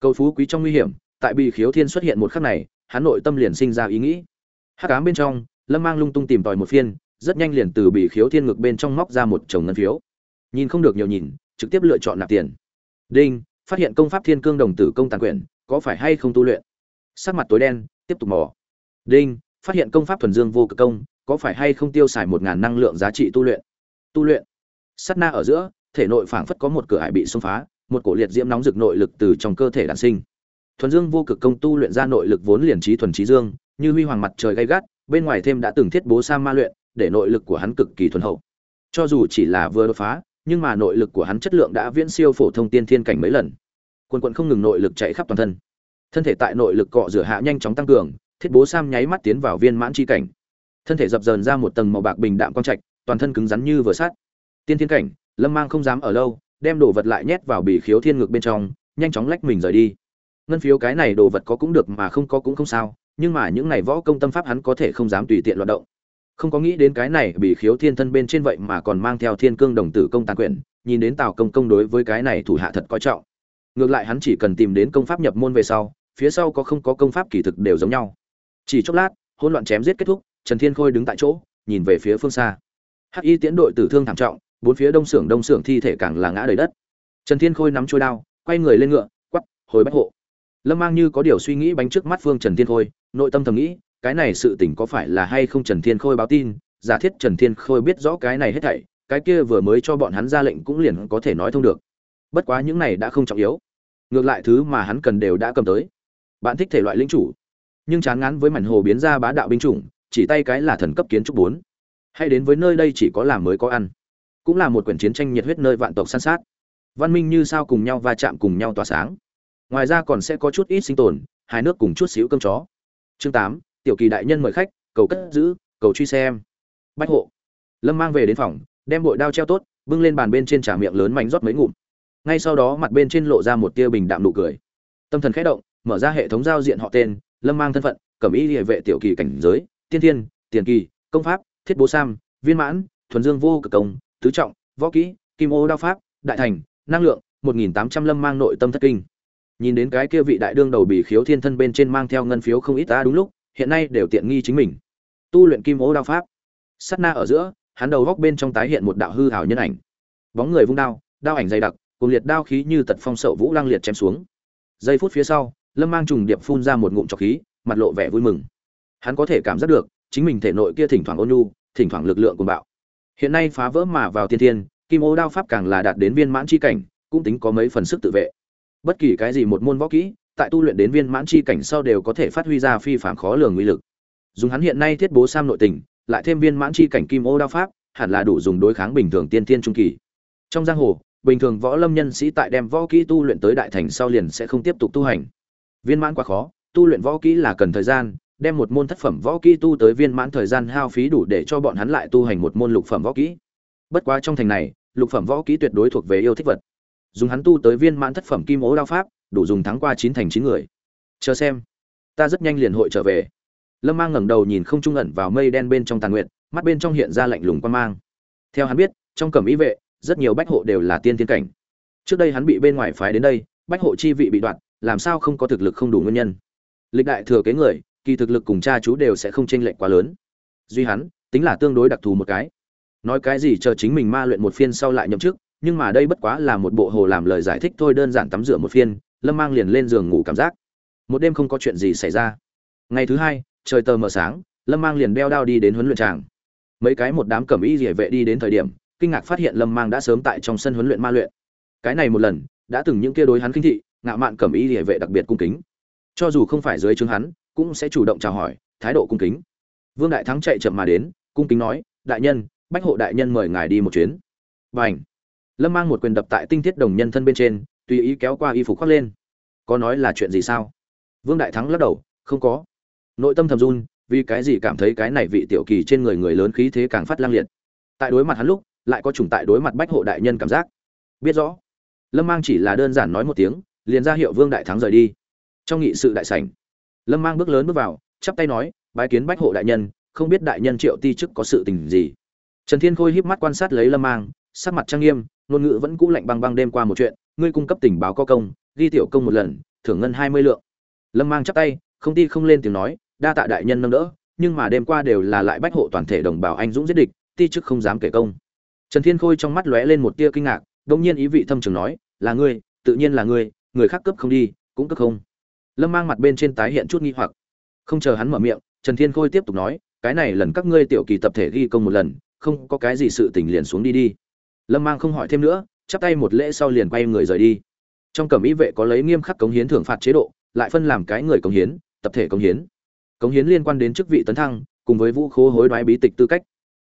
Cầu phú quý trong nguy hiểm, tại bì khiếu thiên xuất hiện một khắc này, hắn nội tâm liền sinh ra ý nghĩ. Hắc ám bên trong, lâm mang lung tung tìm tòi một phiên, rất nhanh liền từ bì khiếu thiên ngực bên trong móc ra một chồng ngân phiếu. Nhìn không được nhiều nhìn, trực tiếp lựa chọn nạp tiền. Đinh, phát hiện công pháp thiên cương đồng tử công tàn quyển, có phải hay không tu luyện? Sắc mặt tối đen, tiếp tục mò. Đinh, phát hiện công pháp thuần dương vô cực công, có phải hay không tiêu xài một ngàn năng lượng giá trị tu luyện? Tu luyện. Sát na ở giữa thể nội phảng phất có một cửa ải bị xông phá, một cổ liệt diễm nóng rực nội lực từ trong cơ thể đản sinh. Thuần dương vô cực công tu luyện ra nội lực vốn liền trí thuần trí dương, như huy hoàng mặt trời gay gắt, bên ngoài thêm đã từng thiết bố sa ma luyện, để nội lực của hắn cực kỳ thuần hậu. Cho dù chỉ là vừa đột phá, nhưng mà nội lực của hắn chất lượng đã viễn siêu phổ thông tiên thiên cảnh mấy lần. Quần quận không ngừng nội lực chạy khắp toàn thân. Thân thể tại nội lực cọ rửa hạ nhanh chóng tăng cường, thiết bố sam nháy mắt tiến vào viên mãn chi cảnh. Thân thể dập dờn ra một tầng màu bạc bình đạm quang trạch, toàn thân cứng rắn như vừa sắt. Tiên thiên cảnh lâm mang không dám ở lâu, đem đồ vật lại nhét vào bì khiếu thiên ngực bên trong, nhanh chóng lách mình rời đi. Ngân phiếu cái này đồ vật có cũng được mà không có cũng không sao, nhưng mà những này võ công tâm pháp hắn có thể không dám tùy tiện loạt động. Không có nghĩ đến cái này bị khiếu thiên thân bên trên vậy mà còn mang theo thiên cương đồng tử công tàn quyển, nhìn đến tào công công đối với cái này thủ hạ thật coi trọng. Ngược lại hắn chỉ cần tìm đến công pháp nhập môn về sau, phía sau có không có công pháp kỳ thực đều giống nhau. Chỉ chốc lát, hỗn loạn chém giết kết thúc, trần thiên khôi đứng tại chỗ, nhìn về phía phương xa. Hắc y tiến đội tử thương thảm trọng bốn phía đông xưởng đông xưởng thi thể càng là ngã đầy đất trần thiên khôi nắm trôi đao quay người lên ngựa quắp hồi bách hộ lâm mang như có điều suy nghĩ bánh trước mắt phương trần thiên khôi nội tâm thầm nghĩ cái này sự tình có phải là hay không Trần Thiên Khôi báo tin, giả thiết Trần Thiên Khôi biết rõ cái này hết thảy, cái kia vừa mới cho bọn hắn ra lệnh cũng liền có thể nói thông được. Bất quá những này đã không trọng yếu. Ngược lại thứ mà hắn cần đều đã cầm tới. Bạn thích thể loại linh chủ, nhưng chán ngán với mảnh hồ biến ra bá đạo binh chủng, chỉ tay cái là thần cấp kiến trúc 4. Hay đến với nơi đây chỉ có làm mới có ăn. Cũng là một quyển chiến tranh nhiệt huyết nơi vạn tộc săn sát. Văn minh như sao cùng nhau va chạm cùng nhau tỏa sáng. Ngoài ra còn sẽ có chút ít sinh tồn, hai nước cùng chút xíu cơm chó. Chương 8, tiểu kỳ đại nhân mời khách cầu cất giữ cầu truy xem bách hộ lâm mang về đến phòng đem bội đao treo tốt bưng lên bàn bên trên trà miệng lớn mảnh rót mấy ngụm ngay sau đó mặt bên trên lộ ra một tia bình đạm nụ cười tâm thần khẽ động mở ra hệ thống giao diện họ tên lâm mang thân phận cẩm y địa vệ tiểu kỳ cảnh giới tiên thiên tiền kỳ công pháp thiết bố sam viên mãn thuần dương vô cực công tứ trọng, võ kỹ, kim ô đao pháp, đại thành, năng lượng, một nghìn tám trăm lâm mang nội tâm thất kinh. Nhìn đến cái kia vị đại đương đầu bị khiếu thiên thân bên trên mang theo ngân phiếu không ít ta đúng lúc, hiện nay đều tiện nghi chính mình. Tu luyện kim ô đao pháp. Sát na ở giữa, hắn đầu góc bên trong tái hiện một đạo hư hảo nhân ảnh. Bóng người vung đao đao ảnh dày đặc, cùng liệt đao khí như tật phong sậu vũ lang liệt chém xuống. Giây phút phía sau, lâm mang trùng điệp phun ra một ngụm trọc khí, mặt lộ vẻ vui mừng. Hắn có thể cảm giác được, chính mình thể nội kia thỉnh thoảng ôn nhu, thỉnh thoảng lực lượng cùng bạo hiện nay phá vỡ mà vào tiên thiên, kim ô đao pháp càng là đạt đến viên mãn chi cảnh, cũng tính có mấy phần sức tự vệ. Bất kỳ cái gì một môn võ kỹ, tại tu luyện đến viên mãn chi cảnh sau đều có thể phát huy ra phi phạm khó lường uy lực. Dùng hắn hiện nay thiết bố sam nội tình, lại thêm viên mãn chi cảnh kim ô đao pháp, hẳn là đủ dùng đối kháng bình thường tiên thiên trung kỳ. Trong giang hồ, bình thường võ lâm nhân sĩ tại đem võ kỹ tu luyện tới đại thành sau liền sẽ không tiếp tục tu hành. Viên mãn quá khó, tu luyện võ kỹ là cần thời gian đem một môn thất phẩm võ kỹ tu tới viên mãn thời gian hao phí đủ để cho bọn hắn lại tu hành một môn lục phẩm võ kỹ. Bất quá trong thành này, lục phẩm võ kỹ tuyệt đối thuộc về yêu thích vật. Dùng hắn tu tới viên mãn thất phẩm kim ố đao pháp, đủ dùng thắng qua chín thành chín người. Chờ xem. Ta rất nhanh liền hội trở về. Lâm mang ngẩng đầu nhìn không trung ẩn vào mây đen bên trong tàn nguyện mắt bên trong hiện ra lạnh lùng quan mang. Theo hắn biết, trong cẩm y vệ, rất nhiều bách hộ đều là tiên tiên cảnh. Trước đây hắn bị bên ngoài phái đến đây, bách hộ chi vị bị đoạt, làm sao không có thực lực không đủ nguyên nhân. Lịch đại thừa kế người kỳ thực lực cùng cha chú đều sẽ không chênh lệch quá lớn. Duy hắn, tính là tương đối đặc thù một cái. Nói cái gì chờ chính mình ma luyện một phiên sau lại nhậm chức, nhưng mà đây bất quá là một bộ hồ làm lời giải thích thôi, đơn giản tắm rửa một phiên, lâm mang liền lên giường ngủ cảm giác. Một đêm không có chuyện gì xảy ra. Ngày thứ hai, trời tờ mờ sáng, lâm mang liền đeo đao đi đến huấn luyện tràng. Mấy cái một đám cẩm y rỉa vệ đi đến thời điểm, kinh ngạc phát hiện lâm mang đã sớm tại trong sân huấn luyện ma luyện. Cái này một lần, đã từng những kia đối hắn kinh thị, ngạo mạn cẩm y rỉa vệ đặc biệt cung kính. Cho dù không phải dưới chứng hắn cũng sẽ chủ động chào hỏi, thái độ cung kính. Vương đại thắng chạy chậm mà đến, cung kính nói, đại nhân, bách hộ đại nhân mời ngài đi một chuyến. B à n h lâm mang một quyền đập tại tinh thiết đồng nhân thân bên trên, tùy ý kéo qua y phục khoác lên. Có nói là chuyện gì sao? Vương đại thắng lắc đầu, không có. Nội tâm thầm run, vì cái gì cảm thấy cái này vị tiểu kỳ trên người người lớn khí thế càng phát lang liệt. Tại đối mặt hắn lúc, lại có chủng tại đối mặt bách hộ đại nhân cảm giác. Biết rõ, lâm mang chỉ là đơn giản nói một tiếng, liền ra hiệu vương đại thắng rời đi. Trong nghị sự đại sảnh lâm mang bước lớn bước vào, chắp tay nói, bái kiến bách hộ đại nhân, không biết đại nhân triệu ti chức có sự tình gì? Trần thiên khôi híp mắt quan sát lấy lâm mang, sắc mặt trang nghiêm, ngôn ngữ vẫn cũ lạnh băng băng đêm qua một chuyện, ngươi cung cấp tình báo có công, ghi tiểu công một lần, thưởng ngân hai mươi lượng. Lâm mang chắp tay, không ti không lên tiếng nói, đa tạ đại nhân nâng đỡ, nhưng mà đêm qua đều là lại bách hộ toàn thể đồng bào anh dũng giết địch, ti chức không dám kể công. Trần thiên khôi trong mắt lóe lên một tia kinh ngạc, đột nhiên ý vị thâm trường nói, là ngươi, tự nhiên là ngươi, người khác cấp không đi, cũng cấp không lâm mang mặt bên trên tái hiện chút nghi hoặc. Không chờ hắn mở miệng, trần thiên khôi tiếp tục nói, cái này lần các ngươi tiểu kỳ tập thể ghi công một lần, không có cái gì sự tình liền xuống đi đi. Lâm mang không hỏi thêm nữa, chắp tay một lễ sau liền quay người rời đi. Trong cẩm ý vệ có lấy nghiêm khắc cống hiến thưởng phạt chế độ, lại phân làm cái người cống hiến, tập thể cống hiến. Cống hiến liên quan đến chức vị tấn thăng, cùng với vũ khố hối đoái bí tịch tư cách.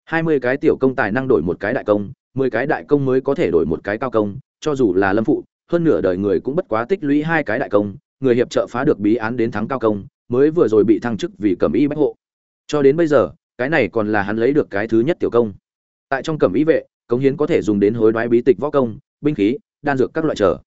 Hai mươi cái tiểu công tài năng đổi một cái đại công, mười cái đại công mới có thể đổi một cái cao công, cho dù là lâm phụ, hơn nửa đời người cũng bất quá tích lũy hai cái đại công người hiệp trợ phá được bí án đến thắng cao công, mới vừa rồi bị thăng chức vì cẩm y bách hộ. Cho đến bây giờ, cái này còn là hắn lấy được cái thứ nhất tiểu công. Tại trong cẩm y vệ, cống hiến có thể dùng đến hối đoái bí tịch võ công, binh khí, đan dược các loại trở.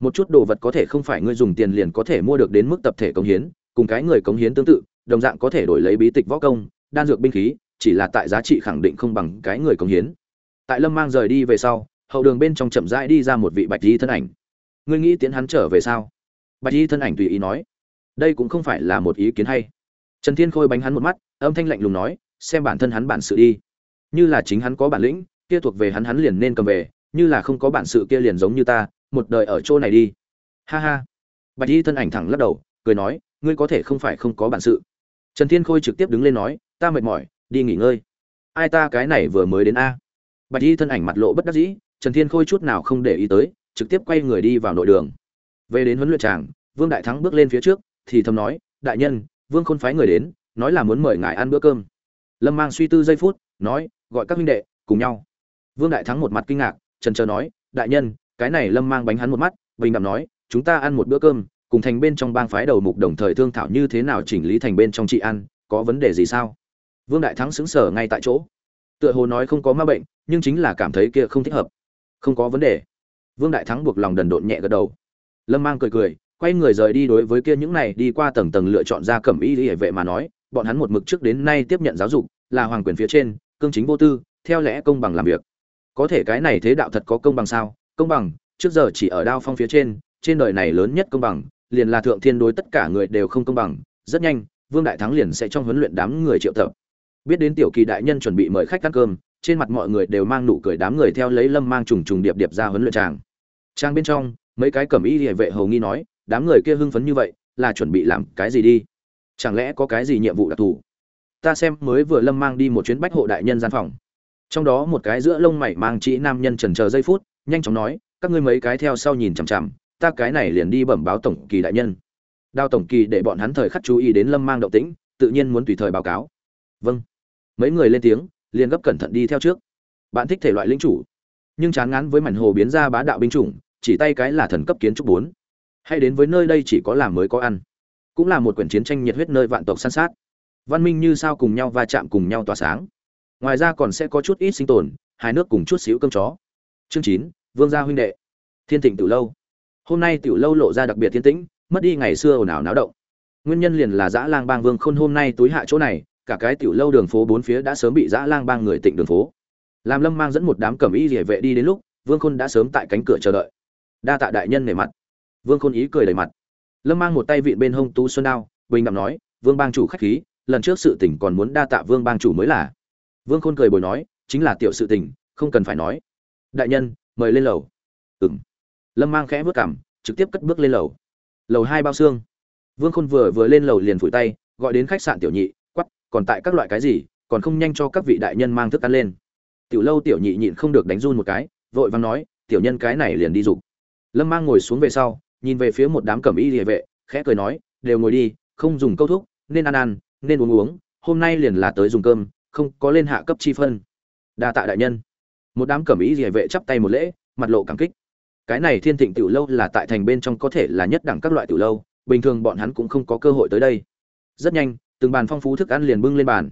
Một chút đồ vật có thể không phải ngươi dùng tiền liền có thể mua được đến mức tập thể cống hiến, cùng cái người cống hiến tương tự, đồng dạng có thể đổi lấy bí tịch võ công, đan dược binh khí, chỉ là tại giá trị khẳng định không bằng cái người cống hiến. Tại lâm mang rời đi về sau, hậu đường bên trong chậm rãi đi ra một vị bạch di thân ảnh. Ngươi nghĩ tiến hắn trở về sao? Bạch Y thân ảnh tùy ý nói, đây cũng không phải là một ý kiến hay. Trần thiên khôi bánh hắn một mắt, âm thanh lạnh lùng nói, xem bản thân hắn bản sự đi. Như là chính hắn có bản lĩnh, kia thuộc về hắn hắn liền nên cầm về, như là không có bản sự kia liền giống như ta, một đời ở chỗ này đi. Ha ha. Bạch y thân ảnh thẳng lắc đầu, cười nói, ngươi có thể không phải không có bản sự. Trần thiên khôi trực tiếp đứng lên nói, ta mệt mỏi, đi nghỉ ngơi. Ai ta cái này vừa mới đến a? Bạch y thân ảnh mặt lộ bất đắc dĩ, trần thiên khôi chút nào không để ý tới, trực tiếp quay người đi vào nội đường về đến huấn luyện tràng, vương đại thắng bước lên phía trước, thì thầm nói, đại nhân, vương khôn phái người đến, nói là muốn mời ngài ăn bữa cơm. Lâm mang suy tư giây phút, nói, gọi các huynh đệ, cùng nhau. Vương đại thắng một mặt kinh ngạc, trần trờ nói, đại nhân, cái này lâm mang bánh hắn một mắt, bình đạm nói, chúng ta ăn một bữa cơm, cùng thành bên trong bang phái đầu mục đồng thời thương thảo như thế nào chỉnh lý thành bên trong chị ăn, có vấn đề gì sao? Vương đại thắng xứng sở ngay tại chỗ. Tựa hồ nói không có ma bệnh, nhưng chính là cảm thấy kia không thích hợp. Không có vấn đề. Vương đại thắng buộc lòng đần độn nhẹ gật đầu lâm mang cười cười, quay người rời đi đối với kia những này đi qua tầng tầng lựa chọn ra cẩm y hệ vệ mà nói, bọn hắn một mực trước đến nay tiếp nhận giáo dục, là hoàng quyền phía trên, cương chính vô tư, theo lẽ công bằng làm việc. Có thể cái này thế đạo thật có công bằng sao? Công bằng, trước giờ chỉ ở đao phong phía trên trên đời này lớn nhất công bằng, liền là thượng thiên đối tất cả người đều không công bằng, rất nhanh, vương đại thắng liền sẽ trong huấn luyện đám người triệu tập. Biết đến tiểu kỳ đại nhân chuẩn bị mời khách ăn cơm, trên mặt mọi người đều mang nụ cười đám người theo lấy lâm mang trùng trùng điệp điệp ra huấn luyện tràng. Trang bên trong mấy cái cẩm y hệ vệ hầu nghi nói, đám người kia hưng phấn như vậy, là chuẩn bị làm cái gì đi? Chẳng lẽ có cái gì nhiệm vụ đặc thù? Ta xem mới vừa lâm mang đi một chuyến bách hộ đại nhân gian phòng. Trong đó một cái giữa lông mày mang chỉ nam nhân trần chờ giây phút, nhanh chóng nói, các ngươi mấy cái theo sau nhìn chằm chằm, ta cái này liền đi bẩm báo tổng kỳ đại nhân. Đao tổng kỳ để bọn hắn thời khắc chú ý đến lâm mang động tĩnh, tự nhiên muốn tùy thời báo cáo. Vâng. Mấy người lên tiếng, liền gấp cẩn thận đi theo trước. Bạn thích thể loại linh chủ. Nhưng chán ngán với mảnh hồ biến ra bá đạo binh chủng chỉ tay cái là thần cấp kiến trúc bốn. Hay đến với nơi đây chỉ có làm mới có ăn. Cũng là một quyển chiến tranh nhiệt huyết nơi vạn tộc săn sát. Văn minh như sao cùng nhau va chạm cùng nhau tỏa sáng. Ngoài ra còn sẽ có chút ít sinh tồn, hai nước cùng chút xíu cơm chó. Chương chín, vương gia huynh đệ. Thiên thịnh tiểu lâu. Hôm nay tiểu lâu lộ ra đặc biệt thiên tĩnh, mất đi ngày xưa ồn ào náo động. Nguyên nhân liền là dã lang bang vương khôn hôm nay túi hạ chỗ này, cả cái tiểu lâu đường phố bốn phía đã sớm bị dã lang bang người tịnh đường phố. Làm lâm mang dẫn một đám cẩm y rỉa vệ đi đến lúc, vương khôn đã sớm tại cánh cửa chờ đợi đa tạ đại nhân nể mặt. Vương khôn ý cười đầy mặt. Lâm mang một tay vịn bên hông tú xuân đao, bình đạm nói, vương bang chủ khách khí, lần trước sự tình còn muốn đa tạ vương bang chủ mới là. Vương khôn cười bồi nói, chính là tiểu sự tình, không cần phải nói. Đại nhân, mời lên lầu. Ừng lâm mang khẽ vớt cảm trực tiếp cất bước lên lầu. Lầu hai bao xương. Vương khôn vừa vừa lên lầu liền phủi tay, gọi đến khách sạn tiểu nhị quắp còn tại các loại cái gì, còn không nhanh cho các vị đại nhân mang thức ăn lên. Tiểu lâu tiểu nhị nhịn không được đánh run một cái, vội vàng nói, tiểu nhân cái này liền đi dục lâm mang ngồi xuống về sau, nhìn về phía một đám cẩm y địa vệ, khẽ cười nói, đều ngồi đi, không dùng câu thúc, nên ăn ăn, nên uống uống, hôm nay liền là tới dùng cơm, không có lên hạ cấp chi phân. Đa tạ đại nhân. Một đám cẩm y địa vệ chắp tay một lễ, mặt lộ cảm kích. Cái này thiên thịnh tiểu lâu là tại thành bên trong có thể là nhất đẳng các loại tiểu lâu, bình thường bọn hắn cũng không có cơ hội tới đây. Rất nhanh, từng bàn phong phú thức ăn liền bưng lên bàn.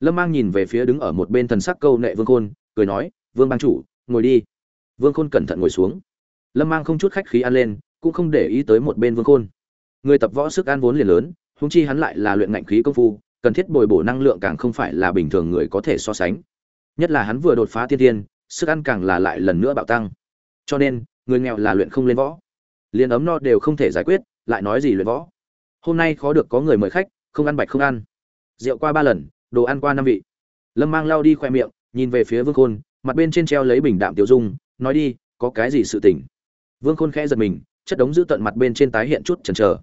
Lâm mang nhìn về phía đứng ở một bên thần sắc câu nệ vương khôn, cười nói, vương ban chủ, ngồi đi. Vương khôn cẩn thận ngồi xuống lâm mang không chút khách khí ăn lên, cũng không để ý tới một bên vương khôn. Người tập võ sức ăn vốn liền lớn húng chi hắn lại là luyện ngạnh khí công phu, cần thiết bồi bổ năng lượng càng không phải là bình thường người có thể so sánh. Nhất là hắn vừa đột phá Thiên tiên, sức ăn càng là lại lần nữa bạo tăng. Cho nên, người nghèo là luyện không lên võ. Liền ấm no đều không thể giải quyết, lại nói gì luyện võ? Hôm nay khó được có người mời khách, không ăn bạch không ăn. Rượu qua ba lần, đồ ăn qua năm vị. Lâm mang lao đi khoe miệng, nhìn về phía vương khôn, mặt bên trên treo lấy bình đạm tiểu dung, nói đi, có cái gì sự tình? Vương khôn khẽ giật mình, chất đống giữ tận mặt bên trên tái hiện chút chần chờ.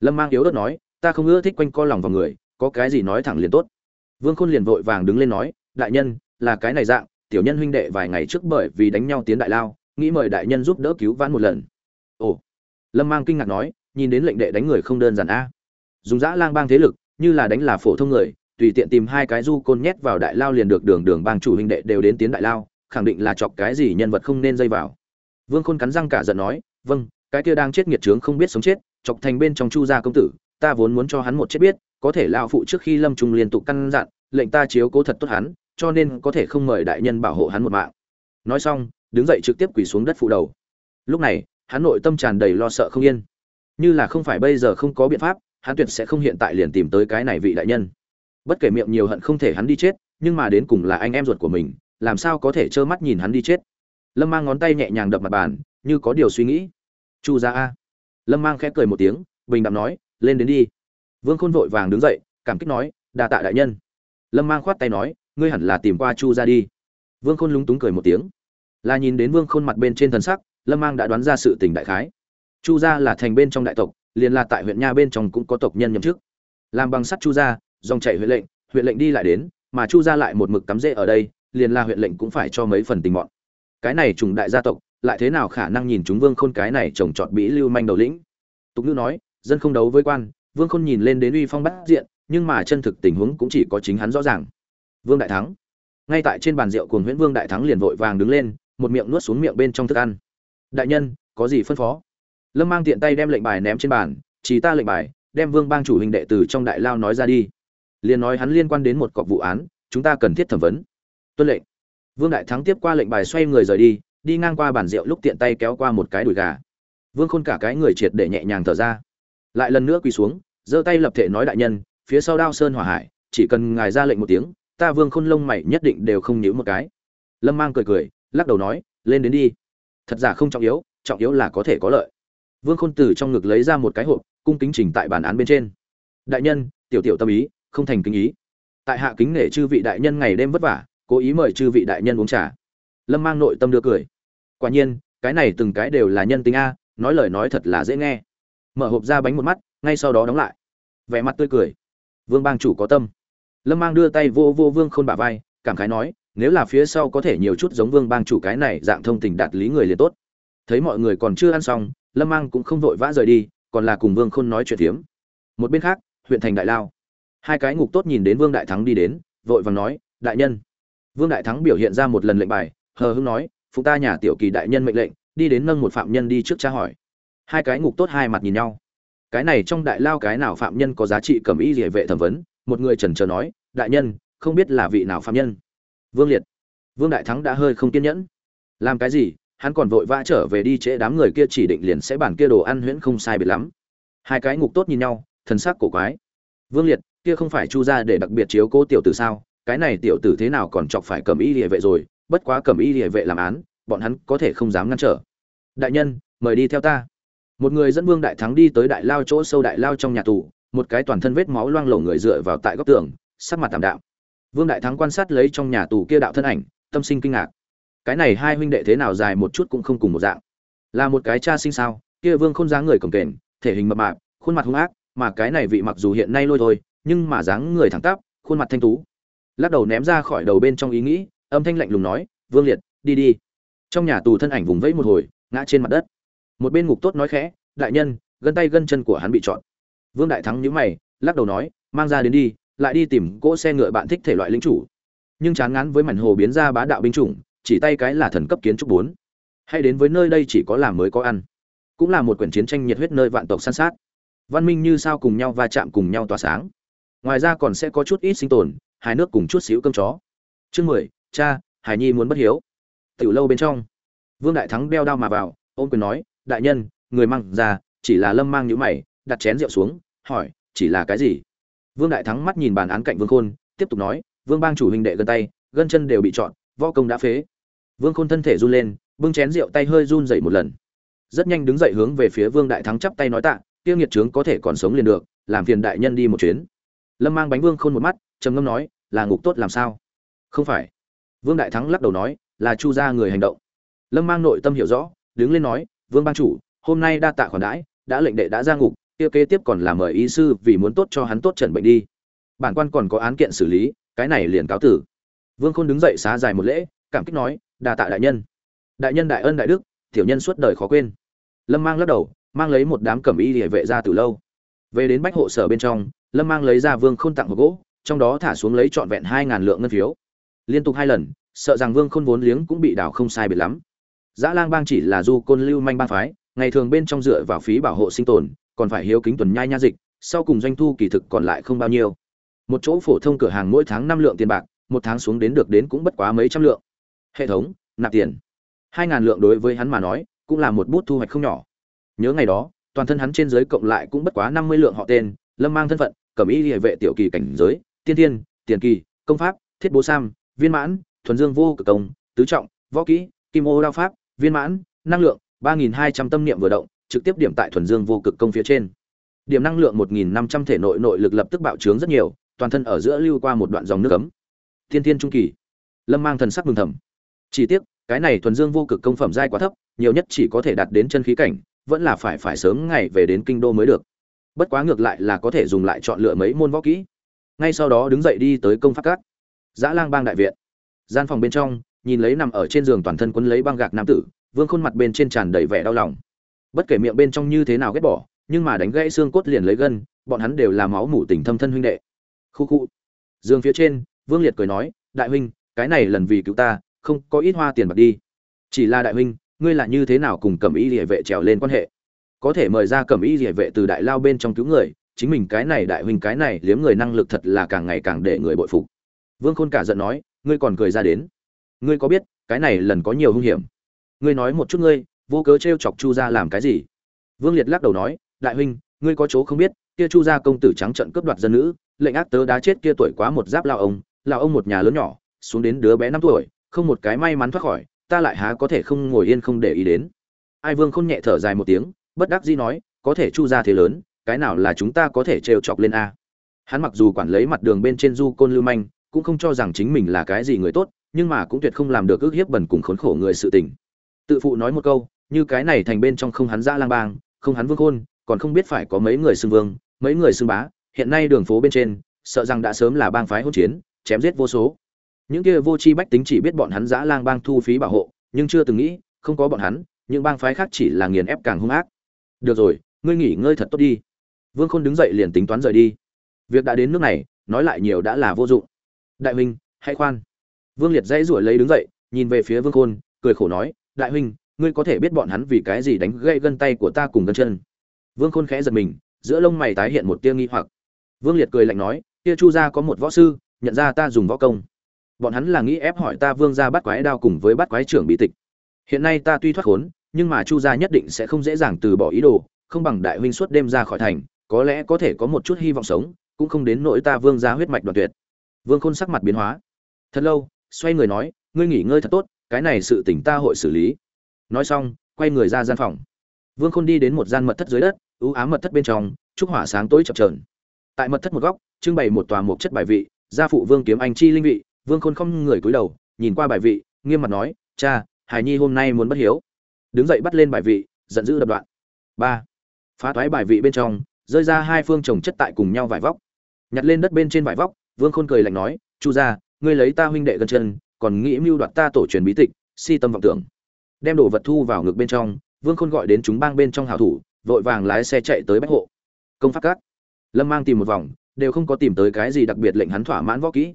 Lâm mang yếu ớt nói, ta không ưa thích quanh co lòng vào người, có cái gì nói thẳng liền tốt. Vương khôn liền vội vàng đứng lên nói, đại nhân, là cái này dạng, tiểu nhân huynh đệ vài ngày trước bởi vì đánh nhau tiến đại lao, nghĩ mời đại nhân giúp đỡ cứu vãn một lần. Ồ. Lâm mang kinh ngạc nói, nhìn đến lệnh đệ đánh người không đơn giản a. Dùng dã lang bang thế lực, như là đánh là phổ thông người, tùy tiện tìm hai cái du côn nhét vào đại lao liền được đường đường bang chủ huynh đệ đều đến tiến đại lao, khẳng định là chọc cái gì nhân vật không nên dây vào vương khôn cắn răng cả giận nói vâng cái kia đang chết nghiệt trướng không biết sống chết, chọc thành bên trong chu gia công tử, ta vốn muốn cho hắn một chết biết, có thể lão phụ trước khi lâm trung liên tục căn dặn, lệnh ta chiếu cố thật tốt hắn, cho nên có thể không mời đại nhân bảo hộ hắn một mạng. Nói xong, đứng dậy trực tiếp quỳ xuống đất phụ đầu. Lúc này, hắn nội tâm tràn đầy lo sợ không yên. Như là không phải bây giờ không có biện pháp, hắn tuyệt sẽ không hiện tại liền tìm tới cái này vị đại nhân. Bất kể miệng nhiều hận không thể hắn đi chết, nhưng mà đến cùng là anh em ruột của mình, làm sao có thể trơ mắt nhìn hắn đi chết? Lâm mang ngón tay nhẹ nhàng đập mặt bàn, như có điều suy nghĩ. Chu ra a. Lâm mang khẽ cười một tiếng, bình đạm nói, lên đến đi. Vương khôn vội vàng đứng dậy, cảm kích nói, đa tạ đại nhân. Lâm mang khoát tay nói, ngươi hẳn là tìm qua chu ra đi. Vương khôn lúng túng cười một tiếng. Là nhìn đến vương khôn mặt bên trên thần sắc, lâm mang đã đoán ra sự tình đại khái. Chu gia là thành bên trong đại tộc, liền là tại huyện nha bên trong cũng có tộc nhân nhậm chức. Làm bằng sắt chu gia, dòng chạy huyện lệnh huyện lệnh đi lại đến, mà chu gia lại một mực cắm rễ ở đây, liền là huyện lệnh cũng phải cho mấy phần tình bọn cái này trùng đại gia tộc, lại thế nào khả năng nhìn chúng vương khôn cái này trồng trọt bĩ lưu manh đầu lĩnh? Tục ngữ nói, dân không đấu với quan, vương khôn nhìn lên đến uy phong bắt diện, nhưng mà chân thực tình huống cũng chỉ có chính hắn rõ ràng. Vương đại thắng. Ngay tại trên bàn rượu cuồng nguyễn vương đại thắng liền vội vàng đứng lên, một miệng nuốt xuống miệng bên trong thức ăn. Đại nhân, có gì phân phó? Lâm mang tiện tay đem lệnh bài ném trên bàn, chỉ ta lệnh bài, đem vương bang chủ hình đệ tử trong đại lao nói ra đi. Liền nói hắn liên quan đến một cọc vụ án, chúng ta cần thiết thẩm vấn. Tuân lệnh vương đại thắng tiếp qua lệnh bài xoay người rời đi đi ngang qua bàn rượu lúc tiện tay kéo qua một cái đùi gà. Vương khôn cả cái người triệt để nhẹ nhàng thở ra. Lại lần nữa quỳ xuống, giơ tay lập thể nói đại nhân, phía sau đao sơn hỏa hải, chỉ cần ngài ra lệnh một tiếng, ta vương khôn lông mày nhất định đều không nhíu một cái. Lâm mang cười cười, lắc đầu nói, lên đến đi. Thật giả không trọng yếu trọng yếu là có thể có lợi. Vương khôn từ trong ngực lấy ra một cái hộp, cung kính trình tại bản án bên trên. Đại nhân, tiểu tiểu tâm ý, không thành kính ý. Tại hạ kính nể chư vị đại nhân ngày đêm vất vả cố ý mời chư vị đại nhân uống trà. Lâm mang nội tâm đưa cười. Quả nhiên, cái này từng cái đều là nhân tính a, nói lời nói thật là dễ nghe. Mở hộp ra bánh một mắt, ngay sau đó đóng lại. Vẻ mặt tươi cười. Vương bang chủ có tâm. Lâm mang đưa tay vô vô vương khôn bả vai, cảm khái nói, nếu là phía sau có thể nhiều chút giống vương bang chủ cái này dạng thông tình đạt lý người liền tốt. Thấy mọi người còn chưa ăn xong, lâm mang cũng không vội vã rời đi, còn là cùng vương khôn nói chuyện tiếm một bên khác, huyện thành đại lao. Hai cái ngục tốt nhìn đến vương đại thắng đi đến, vội vàng nói, đại nhân vương đại thắng biểu hiện ra một lần lệnh bài, hờ hững nói, phụ ta nhà tiểu kỳ đại nhân mệnh lệnh, đi đến nâng một phạm nhân đi trước tra hỏi. Hai cái ngục tốt hai mặt nhìn nhau. Cái này trong đại lao cái nào phạm nhân có giá trị cầm y địa vệ thẩm vấn, một người trần chờ nói, đại nhân, không biết là vị nào phạm nhân. Vương liệt. Vương đại thắng đã hơi không kiên nhẫn. Làm cái gì, hắn còn vội vã trở về đi trễ đám người kia chỉ định liền sẽ bàn kia đồ ăn huyễn không sai biệt lắm. Hai cái ngục tốt nhìn nhau, thần sắc cổ quái. Vương liệt, kia không phải chu ra để đặc biệt chiếu cố tiểu tử sao? Cái này tiểu tử thế nào còn chọc phải cầm y địa vệ rồi, bất quá cầm y địa vệ làm án, bọn hắn có thể không dám ngăn trở. Đại nhân, mời đi theo ta. Một người dẫn vương đại thắng đi tới đại lao chỗ sâu đại lao trong nhà tù, một cái toàn thân vết máu loang lổ người dựa vào tại góc tường, sắc mặt tạm đạo vương đại thắng quan sát lấy trong nhà tù kia đạo thân ảnh, tâm sinh kinh ngạc. Cái này hai huynh đệ thế nào dài một chút cũng không cùng một dạng. Là một cái cha sinh sao, kia vương không dáng người cổng kềnh, thể hình mập mạp, khuôn mặt hung ác, mà cái này vị mặc dù hiện nay lôi thôi, nhưng mà dáng người thẳng tắp, khuôn mặt thanh tú lắc đầu ném ra khỏi đầu bên trong ý nghĩ, âm thanh lạnh lùng nói, vương liệt, đi đi. Trong nhà tù thân ảnh vùng vẫy một hồi, ngã trên mặt đất. Một bên ngục tốt nói khẽ, đại nhân, gân tay gân chân của hắn bị trọn vương đại thắng nhíu mày, lắc đầu nói, mang ra đến đi, lại đi tìm cỗ xe ngựa bạn thích thể loại lính chủ. Nhưng chán ngán với mảnh hồ biến ra bá đạo binh chủng, chỉ tay cái là thần cấp kiến trúc bốn. Hay đến với nơi đây chỉ có làm mới có ăn. Cũng là một quyển chiến tranh nhiệt huyết nơi vạn tộc san sát. Văn minh như sao cùng nhau va chạm cùng nhau tỏa sáng. Ngoài ra còn sẽ có chút ít sinh tồn hai nước cùng chút xíu cơm chó. Chương mười, cha, hải nhi muốn bất hiếu. Tiểu lâu bên trong, vương đại thắng đeo đao mà vào, ôm quyền nói, đại nhân, người mang ra, chỉ là lâm mang nhũ mày, đặt chén rượu xuống, hỏi, chỉ là cái gì? Vương đại thắng mắt nhìn bàn án cạnh vương khôn, tiếp tục nói, vương bang chủ huynh đệ gân tay, gân chân đều bị trọn võ công đã phế. Vương khôn thân thể run lên, bưng chén rượu tay hơi run dậy một lần. Rất nhanh đứng dậy hướng về phía vương đại thắng chắp tay nói tạ, tiêu nghiệt trướng có thể còn sống liền được, làm phiền đại nhân đi một chuyến. Lâm mang bánh vương khôn một mắt trầm ngâm nói, là ngục tốt làm sao? Không phải. Vương đại thắng lắc đầu nói, là chu gia người hành động. Lâm mang nội tâm hiểu rõ, đứng lên nói, vương ban chủ, hôm nay đa tạ khoản đãi, đã lệnh đệ đã ra ngục, kia kế tiếp còn là mời y sư vì muốn tốt cho hắn tốt trần bệnh đi. Bản quan còn có án kiện xử lý, cái này liền cáo tử. Vương khôn đứng dậy xá dài một lễ, cảm kích nói, đa tạ đại nhân. Đại nhân đại ân đại đức, tiểu nhân suốt đời khó quên. Lâm mang lắc đầu, mang lấy một đám cẩm y địa vệ ra từ lâu. Về đến bách hộ sở bên trong, lâm mang lấy ra vương khôn tặng một gỗ trong đó thả xuống lấy trọn vẹn hai ngàn lượng ngân phiếu. Liên tục hai lần, sợ rằng vương khôn vốn liếng cũng bị đảo không sai biệt lắm. Dã lang bang chỉ là du côn lưu manh bang phái, ngày thường bên trong dựa vào phí bảo hộ sinh tồn, còn phải hiếu kính tuần nhai nha dịch, sau cùng doanh thu kỳ thực còn lại không bao nhiêu. Một chỗ phổ thông cửa hàng mỗi tháng năm lượng tiền bạc, một tháng xuống đến được đến cũng bất quá mấy trăm lượng. Hệ thống, nạp tiền. Hai ngàn lượng đối với hắn mà nói, cũng là một bút thu hoạch không nhỏ. Nhớ ngày đó, toàn thân hắn trên giới cộng lại cũng bất quá năm mươi lượng họ tên, lâm mang thân phận cẩm y địa vệ tiểu kỳ cảnh giới tiên thiên, tiền kỳ công pháp thiết bố sam viên mãn thuần dương vô cực công tứ trọng võ kỹ kim ô đao pháp viên mãn năng lượng ba nghìn hai trăm tâm niệm vừa động trực tiếp điểm tại thuần dương vô cực công phía trên. Điểm năng lượng một nghìn năm trăm thể nội nội lực lập tức bạo trướng rất nhiều toàn thân ở giữa lưu qua một đoạn dòng nước cấm thiên thiên trung kỳ. Lâm mang thần sắc mừng thầm. Chỉ tiếc cái này thuần dương vô cực công phẩm giai quá thấp nhiều nhất chỉ có thể đạt đến chân khí cảnh vẫn là phải phải sớm ngày về đến kinh đô mới được. Bất quá ngược lại là có thể dùng lại chọn lựa mấy môn võ kỹ ngay sau đó đứng dậy đi tới công pháp các. Giã lang bang đại viện. Gian phòng bên trong, nhìn lấy nằm ở trên giường toàn thân quấn lấy băng gạc nam tử, vương khuôn mặt bên trên tràn đầy vẻ đau lòng. Bất kể miệng bên trong như thế nào ghét bỏ, nhưng mà đánh gãy xương cốt liền lấy gân, bọn hắn đều là máu mủ tình thâm thân huynh đệ. Khu khu. Giường phía trên, vương liệt cười nói, đại huynh, cái này lần vì cứu ta, không có ít hoa tiền bạc đi. Chỉ là đại huynh, ngươi là như thế nào cùng cẩm y địa vệ trèo lên quan hệ? Có thể mời ra cẩm y địa vệ từ đại lao bên trong cứu người chính mình cái này đại huynh cái này liếm người năng lực thật là càng ngày càng để người bội phục. Vương khôn cả giận nói, ngươi còn cười ra đến. Ngươi có biết, cái này lần có nhiều hung hiểm. Ngươi nói một chút ngươi, vô cớ t chọc chu gia làm cái gì? Vương liệt lắc đầu nói, đại huynh, ngươi có chỗ không biết, kia chu gia công tử trắng trận cướp đoạt dân nữ, lệnh ác tớ đá chết kia tuổi quá một giáp lao ông lao ông một nhà lớn nhỏ, xuống đến đứa bé năm tuổi, không một cái may mắn thoát khỏi, ta lại há có thể không ngồi yên không để ý đến. Ai vương khôn nhẹ thở dài một tiếng, bất đắc dĩ nói, có thể chu gia thế lớn cái nào là chúng ta có thể trêu chọc lên a? Hắn mặc dù quản lấy mặt đường bên trên du côn lưu manh, cũng không cho rằng chính mình là cái gì người tốt, nhưng mà cũng tuyệt không làm được ước hiếp bẩn cùng khốn khổ người sự tình. Tự phụ nói một câu, như cái này thành bên trong không hắn ra lang bang, không hắn vương khôn, còn không biết phải có mấy người xưng vương, mấy người xưng bá, hiện nay đường phố bên trên, sợ rằng đã sớm là bang phái hỗn chiến, chém giết vô số. Những kia vô tri bách tính chỉ biết bọn hắn dã lang bang thu phí bảo hộ, nhưng chưa từng nghĩ, không có bọn hắn, những bang phái khác chỉ là nghiền ép càng hung ác. Được rồi, ngươi nghỉ ngơi thật tốt đi vương khôn đứng dậy liền tính toán rời đi. Việc đã đến nước này, nói lại nhiều đã là vô dụng. Đại huynh, hãy khoan. Vương liệt dãy ruổi lấy đứng dậy, nhìn về phía vương khôn, cười khổ nói, đại huynh, ngươi có thể biết bọn hắn vì cái gì đánh gãy gân tay của ta cùng gân chân? Vương khôn khẽ giật mình, giữa lông mày tái hiện một tia nghi hoặc. Vương liệt cười lạnh nói kia chu gia có một võ sư, nhận ra ta dùng võ công. Bọn hắn là nghĩ ép hỏi ta vương gia bắt quái đao cùng với bắt quái trưởng bị tịch. Hiện nay ta tuy thoát khốn, nhưng mà chu gia nhất định sẽ không dễ dàng từ bỏ ý đồ, không bằng đại huynh suốt đêm ra khỏi thành có lẽ có thể có một chút hy vọng sống, cũng không đến nỗi ta vương gia huyết mạch đoạn tuyệt. Vương khôn sắc mặt biến hóa. Thật lâu, xoay người nói, ngươi nghỉ ngơi thật tốt, cái này sự tỉnh ta hội xử lý. Nói xong, quay người ra gian phòng. Vương khôn đi đến một gian mật thất dưới đất, ưu ám mật thất bên trong, trúc hỏa sáng tối chập trờn tại mật thất một góc, trưng bày một tòa mục chất bài vị, gia phụ vương kiếm anh chi linh vị, vương khôn không người cúi đầu, nhìn qua bài vị, nghiêm mặt nói, cha hải nhi hôm nay muốn bất hiếu. Đứng dậy bắt lên bài vị, giận dữ đập đoạn. Ba, phá toái bài vị bên trong rơi ra hai phương trồng chất tại cùng nhau vải vóc. Nhặt lên đất bên trên vải vóc, vương khôn cười lạnh nói, chu gia, ngươi lấy ta huynh đệ gần chân, còn nghĩ mưu đoạt ta tổ truyền bí tịch, si tâm vọng tưởng. Đem đồ vật thu vào ngực bên trong, vương khôn gọi đến chúng bang bên trong hảo thủ, vội vàng lái xe chạy tới bách hộ. Công pháp các. Lâm mang tìm một vòng, đều không có tìm tới cái gì đặc biệt lệnh hắn thỏa mãn võ kỹ.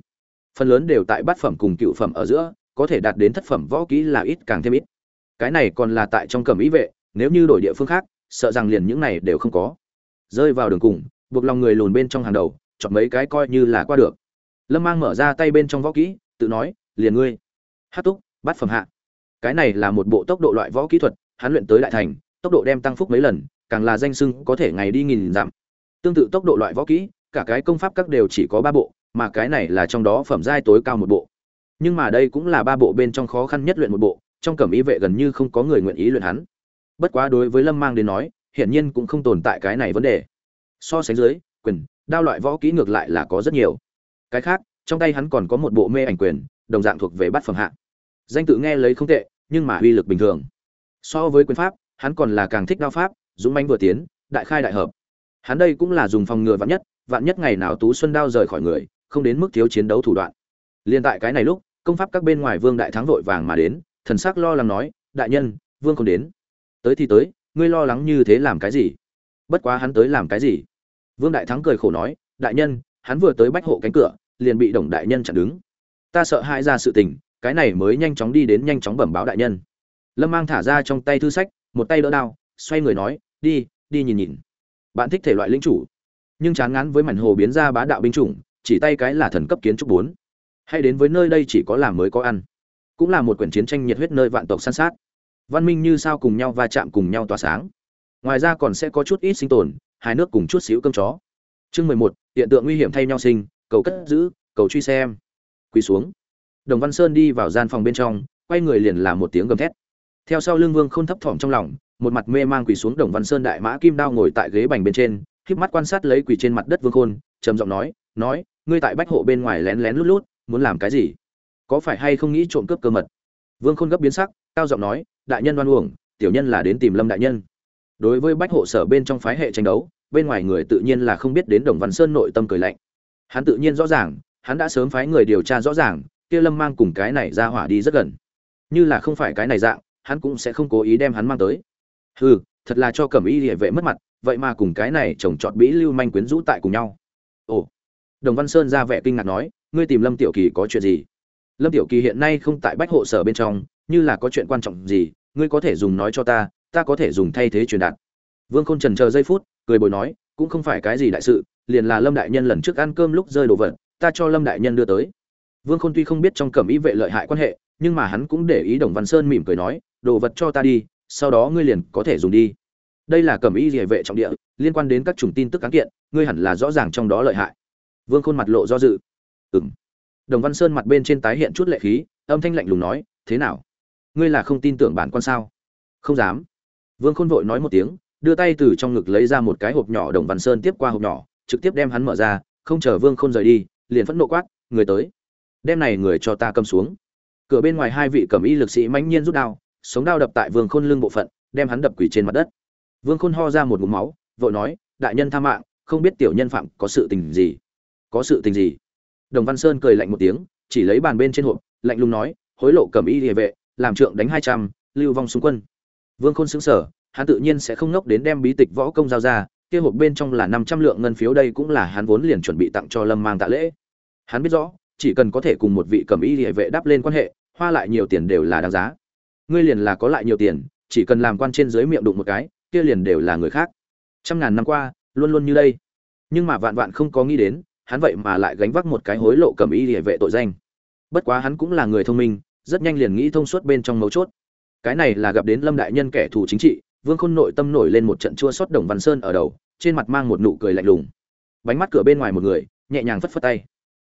Phần lớn đều tại bát phẩm cùng cựu phẩm ở giữa, có thể đạt đến thất phẩm võ kỹ là ít càng thêm ít. Cái này còn là tại trong cẩm ý vệ, nếu như đổi địa phương khác, sợ rằng liền những này đều không có rơi vào đường cùng, buộc lòng người lùn bên trong hàng đầu chọn mấy cái coi như là qua được. Lâm mang mở ra tay bên trong võ kỹ, tự nói, liền ngươi. Hát túc, bắt phẩm hạ. Cái này là một bộ tốc độ loại võ kỹ thuật, hắn luyện tới đại thành, tốc độ đem tăng phúc mấy lần, càng là danh sưng có thể ngày đi nghìn dặm. Tương tự tốc độ loại võ kỹ, cả cái công pháp các đều chỉ có ba bộ, mà cái này là trong đó phẩm giai tối cao một bộ. Nhưng mà đây cũng là ba bộ bên trong khó khăn nhất luyện một bộ, trong cẩm ý vệ gần như không có người nguyện ý luyện hắn. Bất quá đối với lâm mang đến nói hiển nhiên cũng không tồn tại cái này vấn đề. So sánh dưới, quyền, đao loại võ kỹ ngược lại là có rất nhiều. Cái khác, trong tay hắn còn có một bộ mê ảnh quyền, đồng dạng thuộc về bát phẩm hạ. Danh tự nghe lấy không tệ, nhưng mà uy lực bình thường. So với quyền pháp, hắn còn là càng thích đao pháp, dũng manh vừa tiến, đại khai đại hợp. Hắn đây cũng là dùng phòng ngừa vạn nhất vạn nhất ngày nào tú xuân đao rời khỏi người, không đến mức thiếu chiến đấu thủ đoạn. Liên tại cái này lúc, công pháp các bên ngoài vương đại thắng vội vàng mà đến, thần sắc lo lắng nói, đại nhân, vương không đến. Tới thì tới ngươi lo lắng như thế làm cái gì? Bất quá hắn tới làm cái gì? Vương đại thắng cười khổ nói, đại nhân, hắn vừa tới bách hộ cánh cửa, liền bị đồng đại nhân chặn đứng. Ta sợ hãi ra sự tình, cái này mới nhanh chóng đi đến nhanh chóng bẩm báo đại nhân. Lâm mang thả ra trong tay thư sách, một tay đỡ đao, xoay người nói, đi đi nhìn nhìn. Bạn thích thể loại linh chủ. Nhưng chán ngán với mảnh hồ biến ra bá đạo binh chủng, chỉ tay cái là thần cấp kiến trúc bốn. Hay đến với nơi đây chỉ có làm mới có ăn. Cũng là một quyển chiến tranh nhiệt huyết nơi vạn tộc săn sát văn minh như sao cùng nhau va chạm cùng nhau tỏa sáng. Ngoài ra còn sẽ có chút ít sinh tồn hai nước cùng chút xíu cơm chó. Chương mười một, hiện tượng nguy hiểm thay nhau sinh, cầu cất giữ, cầu truy xem. Quỳ xuống. Đồng văn sơn đi vào gian phòng bên trong, quay người liền làm một tiếng gầm thét. Theo sau lương vương khôn thấp thỏm trong lòng, một mặt mê mang quỳ xuống đồng văn sơn đại mã kim đao ngồi tại ghế bành bên trên híp mắt quan sát lấy quỳ trên mặt đất vương khôn, trầm giọng nói nói, ngươi tại bách hộ bên ngoài lén lén lút lút, muốn làm cái gì? Có phải hay không nghĩ trộm cướp cơ mật? Vương khôn gấp biến sắc, cao giọng nói đại nhân đoan uổng, tiểu nhân là đến tìm lâm đại nhân. Đối với bách hộ sở bên trong phái hệ tranh đấu, bên ngoài người tự nhiên là không biết đến đồng văn sơn nội tâm cười lạnh. Hắn tự nhiên rõ ràng, hắn đã sớm phái người điều tra rõ ràng, kia lâm mang cùng cái này ra hỏa đi rất gần. Như là không phải cái này dạng, hắn cũng sẽ không cố ý đem hắn mang tới. Hừ, thật là cho cẩm y địa vệ mất mặt, vậy mà cùng cái này chồng trọt bĩ lưu manh quyến rũ tại cùng nhau. Ồ. Đồng văn sơn ra vẻ kinh ngạc nói, ngươi tìm lâm tiểu kỳ có chuyện gì? Lâm tiểu kỳ hiện nay không tại bách hộ sở bên trong, như là có chuyện quan trọng gì, ngươi có thể dùng nói cho ta ta có thể dùng thay thế truyền đạt. Vương khôn trần chờ giây phút, cười bồi nói, cũng không phải cái gì đại sự, liền là lâm đại nhân lần trước ăn cơm lúc rơi đồ vật, ta cho lâm đại nhân đưa tới. Vương khôn tuy không biết trong cẩm ý vệ lợi hại quan hệ, nhưng mà hắn cũng để ý đồng văn sơn mỉm cười nói, đồ vật cho ta đi, sau đó ngươi liền có thể dùng đi. Đây là cẩm ý địa vệ trọng địa, liên quan đến các chủng tin tức cán kiện, ngươi hẳn là rõ ràng trong đó lợi hại. Vương khôn mặt lộ do dự. Ừng đồng văn sơn mặt bên trên tái hiện chút lệ khí, âm thanh lạnh lùng nói, thế nào? Ngươi là không tin tưởng bản quan sao? Không dám. Vương khôn vội nói một tiếng, đưa tay từ trong ngực lấy ra một cái hộp nhỏ đồng văn sơn tiếp qua hộp nhỏ, trực tiếp đem hắn mở ra, không chờ vương khôn rời đi, liền phẫn nộ quát, người tới. Đem này người cho ta cầm xuống. Cửa bên ngoài hai vị cầm y lực sĩ mãnh nhiên rút đao, sống đao đập tại vương khôn lưng bộ phận, đem hắn đập quỷ trên mặt đất. Vương khôn ho ra một ngụm máu, vội nói, đại nhân tha mạng, không biết tiểu nhân phạm có sự tình gì? Có sự tình gì? Đồng văn sơn cười lạnh một tiếng, chỉ lấy bàn bên trên hộp, lạnh lùng nói, hối lộ cầm y địa vệ, làm trượng đánh hai trăm, lưu vong xung quân. Vương khôn xứng sở hắn tự nhiên sẽ không ngốc đến đem bí tịch võ công giao ra, kia hộp bên trong là năm trăm lượng ngân phiếu đây cũng là hắn vốn liền chuẩn bị tặng cho lâm mang tạ lễ. Hắn biết rõ, chỉ cần có thể cùng một vị cầm y địa vệ đáp lên quan hệ, hoa lại nhiều tiền đều là đáng giá. Ngươi liền là có lại nhiều tiền, chỉ cần làm quan trên dưới miệng đụng một cái, kia liền đều là người khác. Trăm ngàn năm qua, luôn luôn như đây. Nhưng mà vạn vạn không có nghĩ đến hắn vậy mà lại gánh vác một cái hối lộ cầm y địa vệ tội danh. Bất quá hắn cũng là người thông minh, rất nhanh liền nghĩ thông suốt bên trong mấu chốt. Cái này là gặp đến lâm đại nhân kẻ thù chính trị, vương khôn nội tâm nổi lên một trận chua xót đồng văn sơn ở đầu, trên mặt mang một nụ cười lạnh lùng. Bánh mắt cửa bên ngoài một người, nhẹ nhàng phất phất tay.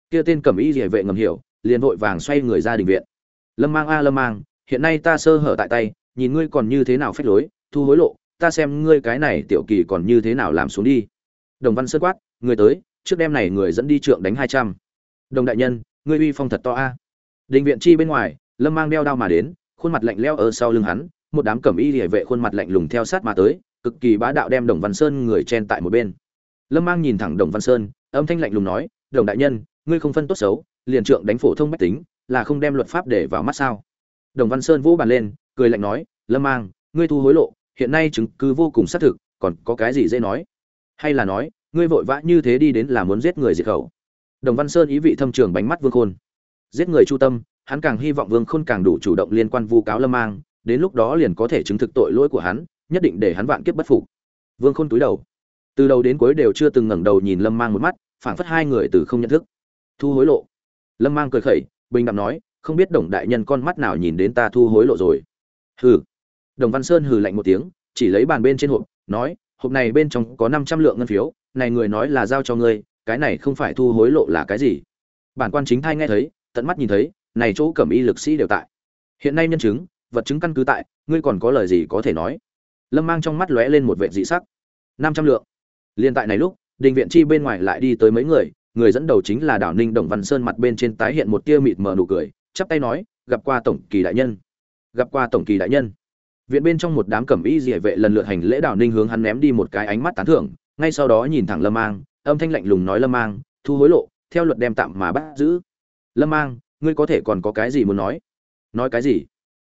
Kia tên cầm y địa vệ ngầm hiểu, liền vội vàng xoay người ra đình viện. Lâm mang a, lâm mang, hiện nay ta sơ hở tại tay, nhìn ngươi còn như thế nào phép lối, thu hối lộ, ta xem ngươi cái này tiểu kỳ còn như thế nào làm xuống đi. Đồng văn sơn quát người tới trước đêm này người dẫn đi trượng đánh hai trăm. Đồng đại nhân, ngươi uy phong thật to a. Đình viện chi bên ngoài, lâm mang đeo đao mà đến, khuôn mặt lạnh leo ở sau lưng hắn, một đám cẩm y địa vệ khuôn mặt lạnh lùng theo sát mà tới, cực kỳ bá đạo đem đồng văn sơn người chen tại một bên. Lâm mang nhìn thẳng đồng văn sơn, âm thanh lạnh lùng nói, đồng đại nhân, ngươi không phân tốt xấu, liền trượng đánh phổ thông bách tính, là không đem luật pháp để vào mắt sao? Đồng văn sơn vỗ bàn lên, cười lạnh nói, lâm mang, ngươi thu hối lộ, hiện nay chứng cứ vô cùng xác thực, còn có cái gì dễ nói? Hay là nói ngươi vội vã như thế đi đến là muốn giết người diệt khẩu. Đồng văn sơn ý vị thâm trường bánh mắt vương khôn. Giết người chu tâm, hắn càng hy vọng vương khôn càng đủ chủ động liên quan vu cáo lâm mang, đến lúc đó liền có thể chứng thực tội lỗi của hắn, nhất định để hắn vạn kiếp bất phục. Vương khôn túi đầu. Từ đầu đến cuối đều chưa từng ngẩng đầu nhìn lâm mang một mắt, phảng phất hai người từ không nhận thức. Thu hối lộ. Lâm mang cười khẩy, bình đẳng nói, không biết đồng đại nhân con mắt nào nhìn đến ta thu hối lộ rồi. Hừ. Đồng văn sơn hừ lạnh một tiếng, chỉ lấy bàn bên trên hộp, nói hộp này bên trong có năm trăm lượng ngân phiếu, này người nói là giao cho ngươi, cái này không phải thu hối lộ là cái gì? Bản quan chính thai nghe thấy, tận mắt nhìn thấy, này chỗ cẩm y lực sĩ đều tại. Hiện nay nhân chứng, vật chứng căn cứ tại, ngươi còn có lời gì có thể nói? Lâm mang trong mắt lóe lên một vẻ dị sắc. Năm trăm lượng. Liên tại này lúc, đình viện chi bên ngoài lại đi tới mấy người người dẫn đầu chính là đảo ninh đồng văn sơn mặt bên trên tái hiện một tia mịt mờ nụ cười, chắp tay nói, gặp qua tổng kỳ đại nhân. Gặp qua tổng kỳ đại nhân viện bên trong một đám cẩm y dị vệ lần lượt hành lễ đào ninh hướng hắn ném đi một cái ánh mắt tán thưởng, ngay sau đó nhìn thẳng lâm mang, âm thanh lạnh lùng nói lâm mang, thu hối lộ, theo luật đem tạm mà bắt giữ. Lâm mang, ngươi có thể còn có cái gì muốn nói? Nói cái gì?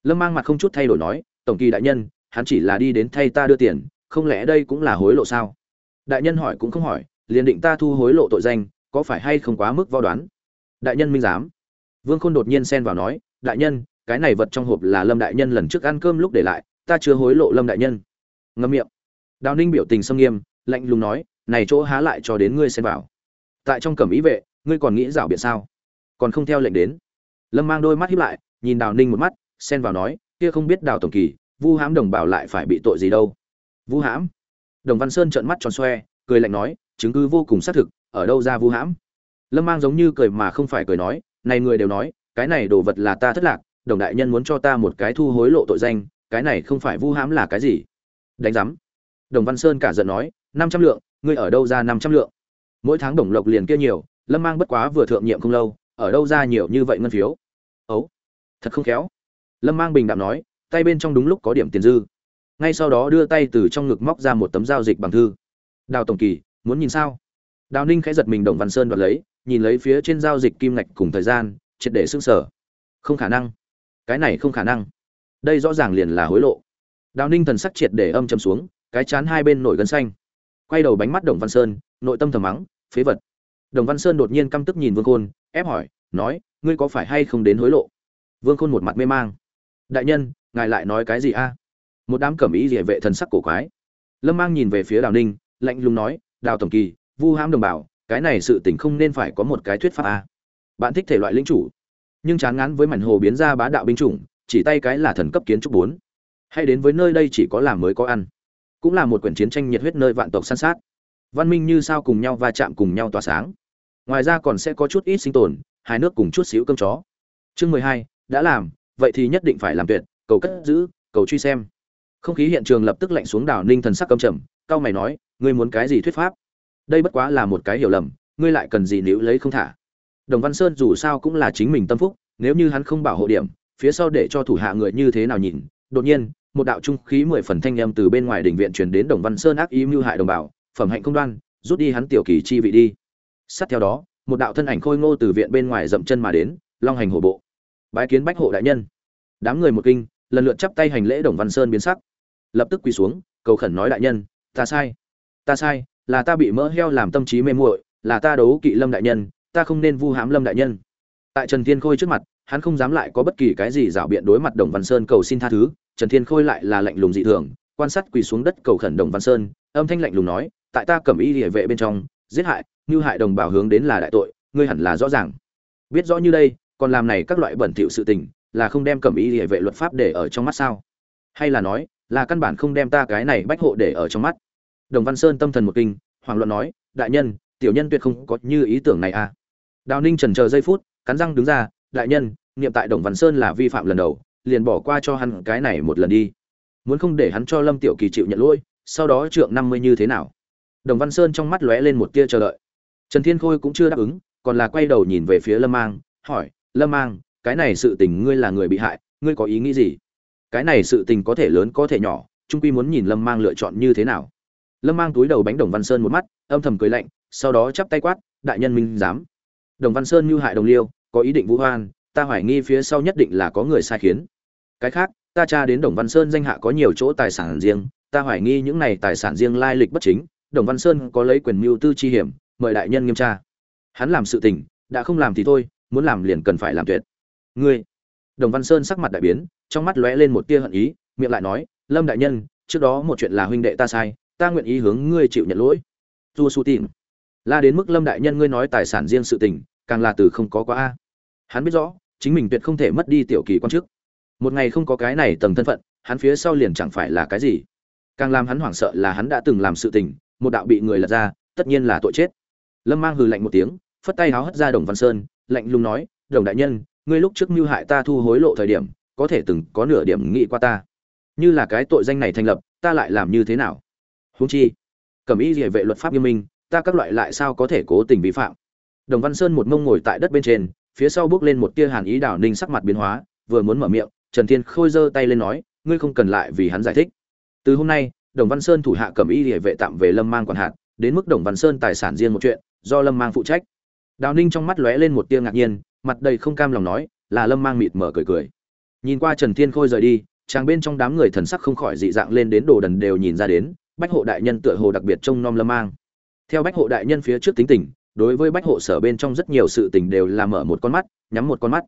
Lâm mang mặt không chút thay đổi nói, tổng kỳ đại nhân, hắn chỉ là đi đến thay ta đưa tiền, không lẽ đây cũng là hối lộ sao? Đại nhân hỏi cũng không hỏi, liền định ta thu hối lộ tội danh, có phải hay không quá mức vo đoán? Đại nhân minh giám. Vương khôn đột nhiên xen vào nói, đại nhân cái này vật trong hộp là lâm đại nhân lần trước ăn cơm lúc để lại, ta chưa hối lộ lâm đại nhân. Ngâm miệng. Đào ninh biểu tình xâm nghiêm, lạnh lùng nói, này chỗ há lại cho đến ngươi xen vào. Tại trong cẩm ý vệ, ngươi còn nghĩ rảo biện sao? Còn không theo lệnh đến. Lâm mang đôi mắt hiếp lại, nhìn đào ninh một mắt, xen vào nói, kia không biết đào tổng kỳ, vu hãm đồng bảo lại phải bị tội gì đâu. Vu hãm. Đồng văn sơn trợn mắt tròn xoe, cười lạnh nói, chứng cứ vô cùng xác thực, ở đâu ra vu hãm? Lâm mang giống như cười mà không phải cười nói, này người đều nói, cái này đồ vật là ta thất lạc đồng đại nhân muốn cho ta một cái thu hối lộ tội danh, cái này không phải vu hãm là cái gì? Đánh giám. Đồng văn sơn cả giận nói, năm trăm lượng, ngươi ở đâu ra năm trăm lượng? Mỗi tháng đồng lộc liền kia nhiều, lâm mang bất quá vừa thượng nhiệm không lâu, ở đâu ra nhiều như vậy ngân phiếu? Ấu, thật không khéo. Lâm mang bình đạm nói, tay bên trong đúng lúc có điểm tiền dư. Ngay sau đó đưa tay từ trong ngực móc ra một tấm giao dịch bằng thư. Đào tổng kỳ, muốn nhìn sao? Đào ninh khẽ giật mình đồng văn sơn đoạt lấy, nhìn lấy phía trên giao dịch kim ngạch cùng thời gian, triệt để xương sở không khả năng cái này không khả năng. Đây rõ ràng liền là hối lộ. Đào ninh thần sắc triệt để âm chầm xuống, cái chán hai bên nổi gân xanh. Quay đầu bánh mắt đồng văn sơn, nội tâm thầm mắng, phế vật. Đồng văn sơn đột nhiên căm tức nhìn vương khôn, ép hỏi, nói, ngươi có phải hay không đến hối lộ? Vương khôn một mặt mê mang. Đại nhân, ngài lại nói cái gì a? Một đám cẩm ý địa vệ thần sắc cổ quái. Lâm mang nhìn về phía đào ninh, lạnh lùng nói, đào tổng kỳ, vu hãm đồng bào, cái này sự tình không nên phải có một cái thuyết pháp a. Bạn thích thể loại lính chủ nhưng chán ngán với mảnh hồ biến ra bá đạo binh chủng, chỉ tay cái là thần cấp kiến trúc bốn. Hay đến với nơi đây chỉ có làm mới có ăn. Cũng là một quyển chiến tranh nhiệt huyết nơi vạn tộc san sát. Văn minh như sao cùng nhau va chạm cùng nhau tỏa sáng. Ngoài ra còn sẽ có chút ít sinh tồn hai nước cùng chút xíu cơm chó. Chương mười hai, đã làm, vậy thì nhất định phải làm tuyệt, cầu cất giữ, cầu truy xem. Không khí hiện trường lập tức lạnh xuống đảo ninh thần sắc căm trầm, cao mày nói, ngươi muốn cái gì thuyết pháp? Đây bất quá là một cái hiểu lầm, ngươi lại cần gì nếu lấy không thả? Đồng văn sơn dù sao cũng là chính mình tâm phúc, nếu như hắn không bảo hộ điểm, phía sau để cho thủ hạ người như thế nào nhìn? Đột nhiên, một đạo trung khí mười phần thanh âm từ bên ngoài đỉnh viện truyền đến đồng văn sơn ác ý mưu hại đồng bào, phẩm hạnh công đoan, rút đi hắn tiểu kỳ chi vị đi. Sát theo đó, một đạo thân ảnh khôi ngô từ viện bên ngoài dậm chân mà đến, long hành hổ bộ. Bái kiến bách hộ đại nhân. Đám người một kinh, lần lượt chắp tay hành lễ đồng văn sơn biến sắc. Lập tức quỳ xuống, cầu khẩn nói đại nhân, ta sai ta sai, là ta bị mỡ heo làm tâm trí mê muội, là ta đấu kỵ lâm đại nhân ta không nên vu hãm lâm đại nhân. Tại trần thiên khôi trước mặt, hắn không dám lại có bất kỳ cái gì rảo biện đối mặt đồng văn sơn cầu xin tha thứ. Trần thiên khôi lại là lạnh lùng dị thường, quan sát quỳ xuống đất cầu khẩn đồng văn sơn, âm thanh lạnh lùng nói, tại ta cầm y địa vệ bên trong, giết hại, như hại đồng bào hướng đến là đại tội, ngươi hẳn là rõ ràng. Biết rõ như đây, còn làm này các loại bẩn thỉu sự tình, là không đem cầm y địa vệ luật pháp để ở trong mắt sao? Hay là nói, là căn bản không đem ta cái này bách hộ để ở trong mắt? Đồng văn sơn tâm thần một kinh hoàng luận nói, đại nhân, tiểu nhân tuyệt không có như ý tưởng này à đào ninh trần chờ giây phút, cắn răng đứng ra, đại nhân, niệm tại đồng văn sơn là vi phạm lần đầu, liền bỏ qua cho hắn cái này một lần đi. Muốn không để hắn cho lâm tiểu kỳ chịu nhận lỗi, sau đó trượng năm mươi như thế nào? Đồng văn sơn trong mắt lóe lên một tia chờ đợi. Trần thiên khôi cũng chưa đáp ứng, còn là quay đầu nhìn về phía lâm mang, hỏi, lâm mang, cái này sự tình ngươi là người bị hại, ngươi có ý nghĩ gì? Cái này sự tình có thể lớn có thể nhỏ trung quy muốn nhìn lâm mang lựa chọn như thế nào? Lâm mang túi đầu bánh đồng văn sơn một mắt, âm thầm cười lạnh, sau đó chắp tay quát, đại nhân minh dám đồng văn sơn mưu hại đồng liêu, có ý định vũ hoan ta hoài nghi phía sau nhất định là có người sai khiến. Cái khác, ta tra đến đồng văn sơn danh hạ có nhiều chỗ tài sản riêng, ta hoài nghi những này tài sản riêng lai lịch bất chính, đồng văn sơn có lấy quyền mưu tư chi hiểm, mời đại nhân nghiêm tra. Hắn làm sự tình, đã không làm thì thôi, muốn làm liền cần phải làm tuyệt. Ngươi. Đồng văn sơn sắc mặt đại biến, trong mắt lóe lên một tia hận ý, miệng lại nói, lâm đại nhân, trước đó một chuyện là huynh đệ ta sai, ta nguyện ý hướng ngươi chịu nhận lỗi. Tu su tìm la đến mức lâm đại nhân ngươi nói tài sản riêng sự tình, càng là từ không có quá a. Hắn biết rõ, chính mình tuyệt không thể mất đi tiểu kỳ quan chức một ngày không có cái này tầng thân phận, hắn phía sau liền chẳng phải là cái gì. Càng làm hắn hoảng sợ là hắn đã từng làm sự tình, một đạo bị người lật ra, tất nhiên là tội chết. Lâm mang hừ lạnh một tiếng, phất tay háo hất ra đồng văn sơn, lạnh lùng nói, đồng đại nhân, ngươi lúc trước mưu hại ta thu hối lộ thời điểm, có thể từng có nửa điểm nghĩ qua ta. Như là cái tội danh này thành lập, ta lại làm như thế nào? Huống chi, cẩm ý địa vệ luật pháp nghiêm minh ta các loại lại sao có thể cố tình vi phạm? Đồng văn sơn một mông ngồi tại đất bên trên, phía sau bước lên một tia hàn ý đảo ninh sắc mặt biến hóa, vừa muốn mở miệng, trần thiên khôi giơ tay lên nói, ngươi không cần lại vì hắn giải thích. Từ hôm nay, đồng văn sơn thủ hạ cầm y địa vệ tạm về lâm mang quản hạt, đến mức đồng văn sơn tài sản riêng một chuyện, do lâm mang phụ trách. Đào ninh trong mắt lóe lên một tia ngạc nhiên, mặt đầy không cam lòng nói, là lâm mang mịt mở cười cười. Nhìn qua trần thiên khôi rời đi, chàng bên trong đám người thần sắc không khỏi dị dạng lên đến đồ đần đều nhìn ra đến, bách hộ đại nhân tựa hồ đặc biệt trông nom lâm mang theo bách hộ đại nhân phía trước tính tình, đối với bách hộ sở bên trong rất nhiều sự tình đều là mở một con mắt, nhắm một con mắt.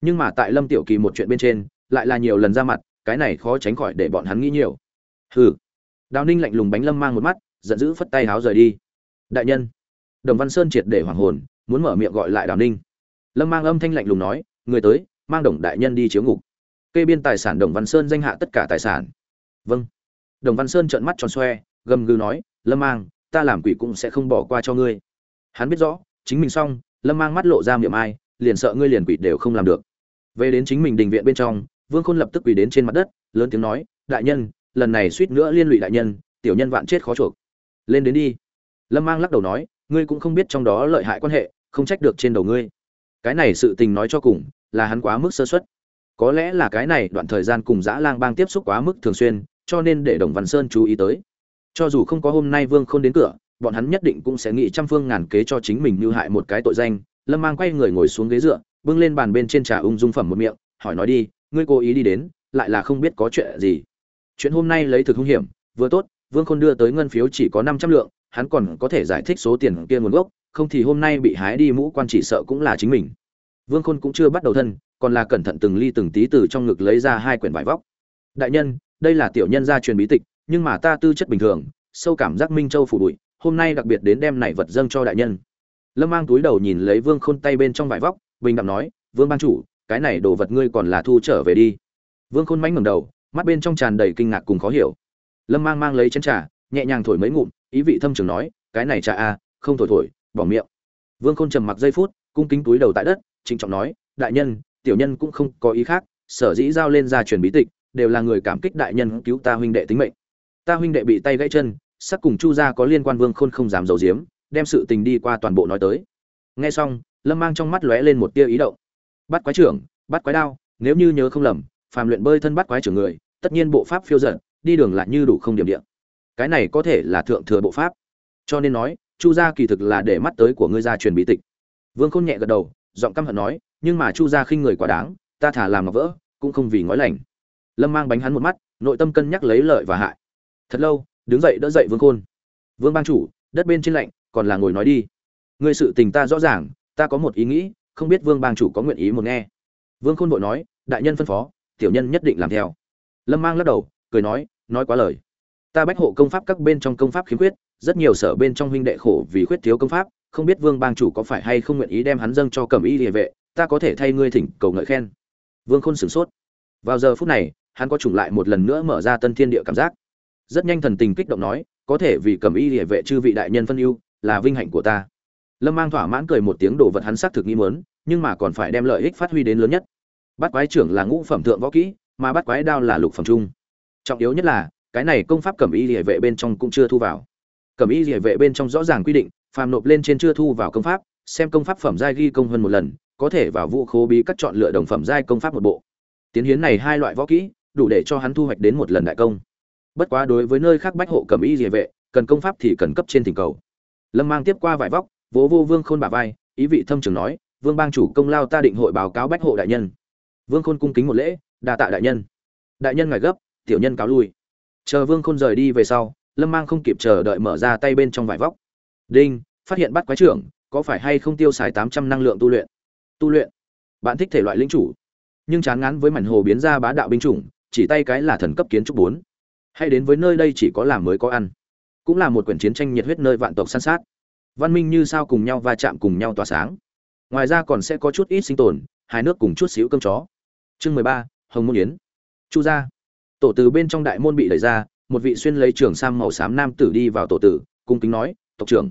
Nhưng mà tại lâm tiểu kỳ một chuyện bên trên, lại là nhiều lần ra mặt, cái này khó tránh khỏi để bọn hắn nghĩ nhiều. Hừ. Đào ninh lạnh lùng bánh lâm mang một mắt, giận dữ phất tay háo rời đi. Đại nhân. Đồng văn sơn triệt để hoàng hồn, muốn mở miệng gọi lại đào ninh. Lâm mang âm thanh lạnh lùng nói, người tới, mang đồng đại nhân đi chiếu ngục. Kê biên tài sản đồng văn sơn danh hạ tất cả tài sản. Vâng. Đồng văn sơn trợn mắt tròn xoe, gầm gừ nói, lâm mang ta làm quỷ cũng sẽ không bỏ qua cho ngươi. Hắn biết rõ, chính mình xong, lâm mang mắt lộ ra miệng ai, liền sợ ngươi liền quỷ đều không làm được. Về đến chính mình đình viện bên trong, vương khôn lập tức quỳ đến trên mặt đất, lớn tiếng nói, đại nhân, lần này suýt nữa liên lụy đại nhân, tiểu nhân vạn chết khó chuộc. Lên đến đi. Lâm mang lắc đầu nói, ngươi cũng không biết trong đó lợi hại quan hệ, không trách được trên đầu ngươi. Cái này sự tình nói cho cùng, là hắn quá mức sơ xuất có lẽ là cái này đoạn thời gian cùng dã lang bang tiếp xúc quá mức thường xuyên, cho nên để đồng văn sơn chú ý tới cho dù không có hôm nay vương khôn đến cửa, bọn hắn nhất định cũng sẽ nghĩ trăm phương ngàn kế cho chính mình mưu hại một cái tội danh. Lâm mang quay người ngồi xuống ghế dựa, bưng lên bàn bên trên trà ung dung phẩm một miệng, hỏi nói đi, ngươi cố ý đi đến, lại là không biết có chuyện gì. Chuyện hôm nay lấy thực hung hiểm, vừa tốt, vương khôn đưa tới ngân phiếu chỉ có năm trăm lượng, hắn còn có thể giải thích số tiền kia nguồn gốc, không thì hôm nay bị hái đi mũ quan chỉ sợ cũng là chính mình. Vương khôn cũng chưa bắt đầu thân, còn là cẩn thận từng ly từng tí từ trong ngực lấy ra hai quyển vải vóc. Đại nhân, đây là tiểu nhân gia truyền bí tịch nhưng mà ta tư chất bình thường, sâu cảm giác minh châu phủ bụi, hôm nay đặc biệt đến đem này vật dâng cho đại nhân. Lâm mang túi đầu nhìn lấy vương khôn tay bên trong vải vóc, bình đạm nói, vương ban chủ, cái này đồ vật ngươi còn là thu trở về đi. Vương khôn mánh ngẩng đầu, mắt bên trong tràn đầy kinh ngạc cùng khó hiểu. Lâm mang mang lấy chén trà, nhẹ nhàng thổi mấy ngụm, ý vị thâm trường nói, cái này trà a không thổi thổi, bỏ miệng. Vương khôn trầm mặc giây phút, cung kính túi đầu tại đất, trịnh trọng nói, đại nhân, tiểu nhân cũng không có ý khác, sở dĩ giao lên ra truyền bí tịch, đều là người cảm kích đại nhân cứu ta huynh đệ tính mệnh ta huynh đệ bị tay gãy chân sắc cùng chu gia có liên quan vương khôn không dám giấu giếm, đem sự tình đi qua toàn bộ nói tới. Nghe xong, lâm mang trong mắt lóe lên một tia ý động. Bắt quái trưởng, bắt quái đao, nếu như nhớ không lầm, phàm luyện bơi thân bắt quái trưởng người, tất nhiên bộ pháp phiêu giận đi đường lại như đủ không điểm điện cái này có thể là thượng thừa bộ pháp. Cho nên nói, chu gia kỳ thực là để mắt tới của ngươi gia truyền bí tịch. Vương khôn nhẹ gật đầu, giọng căm hận nói, nhưng mà chu gia khinh người quá đáng, ta thả làm ngọc vỡ, cũng không vì ngói lành. Lâm mang bánh hắn một mắt, nội tâm cân nhắc lấy lợi và hại thật lâu, đứng dậy đỡ dậy vương khôn. Vương bang chủ, đất bên trên lạnh, còn là ngồi nói đi. Ngươi sự tình ta rõ ràng, ta có một ý nghĩ, không biết vương bang chủ có nguyện ý một nghe. Vương khôn vội nói, đại nhân phân phó, tiểu nhân nhất định làm theo. Lâm mang lắc đầu, cười nói nói quá lời. Ta bách hộ công pháp các bên trong công pháp khiếm khuyết, rất nhiều sở bên trong huynh đệ khổ vì khuyết thiếu công pháp, không biết vương bang chủ có phải hay không nguyện ý đem hắn dâng cho cẩm y địa vệ, ta có thể thay ngươi thỉnh cầu ngợi khen. Vương khôn sửng sốt. Vào giờ phút này, hắn có chủng lại một lần nữa mở ra tân thiên địa cảm giác rất nhanh thần tình kích động nói, có thể vì cẩm y địa vệ chư vị đại nhân phân ưu, là vinh hạnh của ta. Lâm mang thỏa mãn cười một tiếng đồ vật hắn xác thực nghi mớn nhưng mà còn phải đem lợi ích phát huy đến lớn nhất. Bắt quái trưởng là ngũ phẩm thượng võ kỹ, mà bắt quái đao là lục phẩm trung. Trọng yếu nhất là, cái này công pháp cẩm y địa vệ bên trong cũng chưa thu vào. Cẩm y địa vệ bên trong rõ ràng quy định, phàm nộp lên trên chưa thu vào công pháp, xem công pháp phẩm giai ghi công hơn một lần, có thể vào vũ khố bí cắt chọn lựa đồng phẩm giai công pháp một bộ. Tiến hiến này hai loại võ kỹ, đủ để cho hắn thu hoạch đến một lần đại công bất quá đối với nơi khác bách hộ cẩm y địa vệ, cần công pháp thì cần cấp trên thỉnh cầu. Lâm mang tiếp qua vải vóc, vỗ vô vương khôn bả vai, ý vị thâm trường nói, vương bang chủ công lao ta định hội báo cáo bách hộ đại nhân. Vương khôn cung kính một lễ, đa tạ đại nhân. Đại nhân ngài gấp, tiểu nhân cáo lui. Chờ vương khôn rời đi về sau, lâm mang không kịp chờ đợi mở ra tay bên trong vải vóc. Đinh, phát hiện bắt quái trưởng, có phải hay không tiêu xài tám trăm năng lượng tu luyện? Tu luyện? Bạn thích thể loại linh chủ. Nhưng chán ngán với mảnh hồ biến ra bá đạo binh chủng, chỉ tay cái là thần cấp kiến trúc bốn hay đến với nơi đây chỉ có làm mới có ăn. Cũng là một quyển chiến tranh nhiệt huyết nơi vạn tộc săn sát. Văn minh như sao cùng nhau va chạm cùng nhau tỏa sáng. Ngoài ra còn sẽ có chút ít sinh tồn hai nước cùng chút xíu cơm chó. Chương mười ba, hồng môn yến. Chu gia. Tổ từ bên trong đại môn bị đẩy ra, một vị xuyên lấy trường sam màu xám nam tử đi vào tổ tử, cung kính nói, tộc trưởng.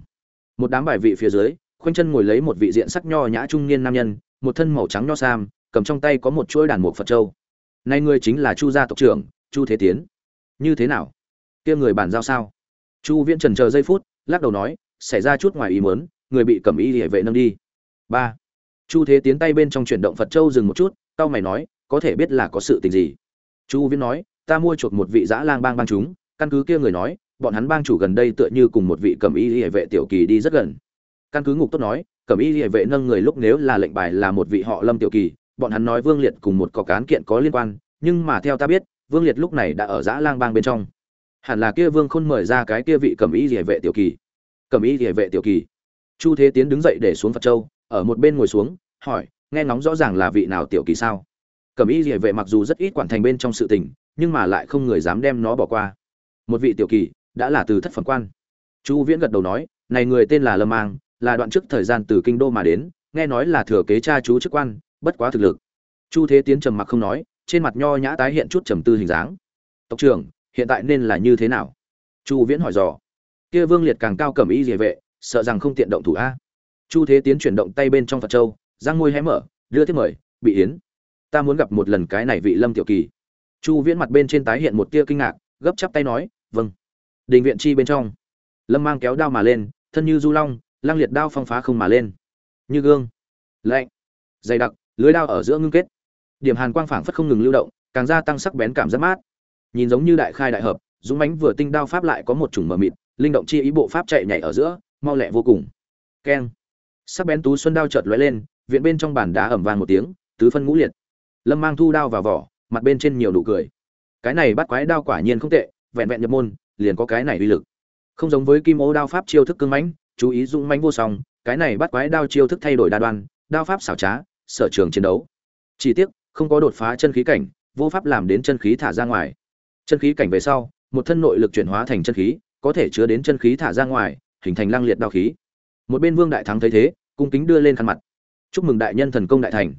Một đám bài vị phía dưới, khoanh chân ngồi lấy một vị diện sắc nho nhã trung niên nam nhân, một thân màu trắng nho sam, cầm trong tay có một chuỗi đàn mục phật châu. Nay ngươi chính là chu gia tộc trưởng, chu thế tiến như thế nào? Kia người bàn giao sao? Chu viễn trần chờ giây phút, lắc đầu nói, xảy ra chút ngoài ý muốn, người bị cầm y địa vệ nâng đi. Ba. Chu thế tiến tay bên trong chuyển động phật châu dừng một chút tao mày nói, có thể biết là có sự tình gì? Chu viễn nói, ta mua chuộc một vị dã lang bang bang chúng, căn cứ kia người nói, bọn hắn bang chủ gần đây tựa như cùng một vị cầm y hệ vệ tiểu kỳ đi rất gần. Căn cứ ngục tốt nói cầm y hệ vệ nâng người lúc nếu là lệnh bài là một vị họ lâm tiểu kỳ, bọn hắn nói vương liệt cùng một có cán kiện có liên quan, nhưng mà theo ta biết vương liệt lúc này đã ở dã lang bang bên trong. Hẳn là kia vương khôn mời ra cái kia vị cầm y hệ vệ tiểu kỳ. Cầm y hệ vệ tiểu kỳ. Chu thế tiến đứng dậy để xuống phật châu, ở một bên ngồi xuống, hỏi, nghe ngóng rõ ràng là vị nào tiểu kỳ sao? Cầm y hệ vệ mặc dù rất ít quản thành bên trong sự tình, nhưng mà lại không người dám đem nó bỏ qua. Một vị tiểu kỳ đã là từ thất phẩm quan. Chu viễn gật đầu nói, này người tên là lâm mang, là đoạn trước thời gian từ kinh đô mà đến, nghe nói là thừa kế cha chú chức quan, bất quá thực lực. Chu thế tiến trầm mặc không nói trên mặt nho nhã tái hiện chút trầm tư hình dáng. Tộc trưởng, hiện tại nên là như thế nào? Chu viễn hỏi dò. Kia vương liệt càng cao cầm y địa vệ, sợ rằng không tiện động thủ a. Chu thế tiến chuyển động tay bên trong phật châu giang môi hé mở, đưa tiếp mời, bị yến, ta muốn gặp một lần cái này vị lâm tiểu kỳ. Chu viễn mặt bên trên tái hiện một tia kinh ngạc, gấp chắp tay nói vâng. Đình viện chi bên trong, lâm mang kéo đao mà lên, thân như du long lang liệt đao phong phá không mà lên. Như gương, lạnh, dày đặc, lưới đao ở giữa ngưng kết điểm hàn quang phảng phất không ngừng lưu động, càng gia tăng sắc bén cảm giác mát. Nhìn giống như đại khai đại hợp, dũng mánh vừa tinh đao pháp lại có một chủng mờ mịt, linh động chi ý bộ pháp chạy nhảy ở giữa, mau lẹ vô cùng. Keng. Sắc bén tú xuân đao chợt lóe lên, viện bên trong bàn đá ẩm vang một tiếng, tứ phân ngũ liệt. Lâm mang thu đao vào vỏ, mặt bên trên nhiều nụ cười. Cái này bắt quái đao quả nhiên không tệ, vẹn vẹn nhập môn, liền có cái này uy lực. Không giống với kim ô đao pháp chiêu thức cưng mãnh, chú ý dũng mãnh vô song, cái này bắt quái đao chiêu thức thay đổi đa đoan, đao pháp xảo trá, sở trường chiến đấu. Chỉ tiếc không có đột phá chân khí cảnh, vô pháp làm đến chân khí thả ra ngoài. Chân khí cảnh về sau, một thân nội lực chuyển hóa thành chân khí, có thể chứa đến chân khí thả ra ngoài, hình thành lăng liệt đao khí. Một bên vương đại thắng thấy thế, cung kính đưa lên khăn mặt. Chúc mừng đại nhân thần công đại thành.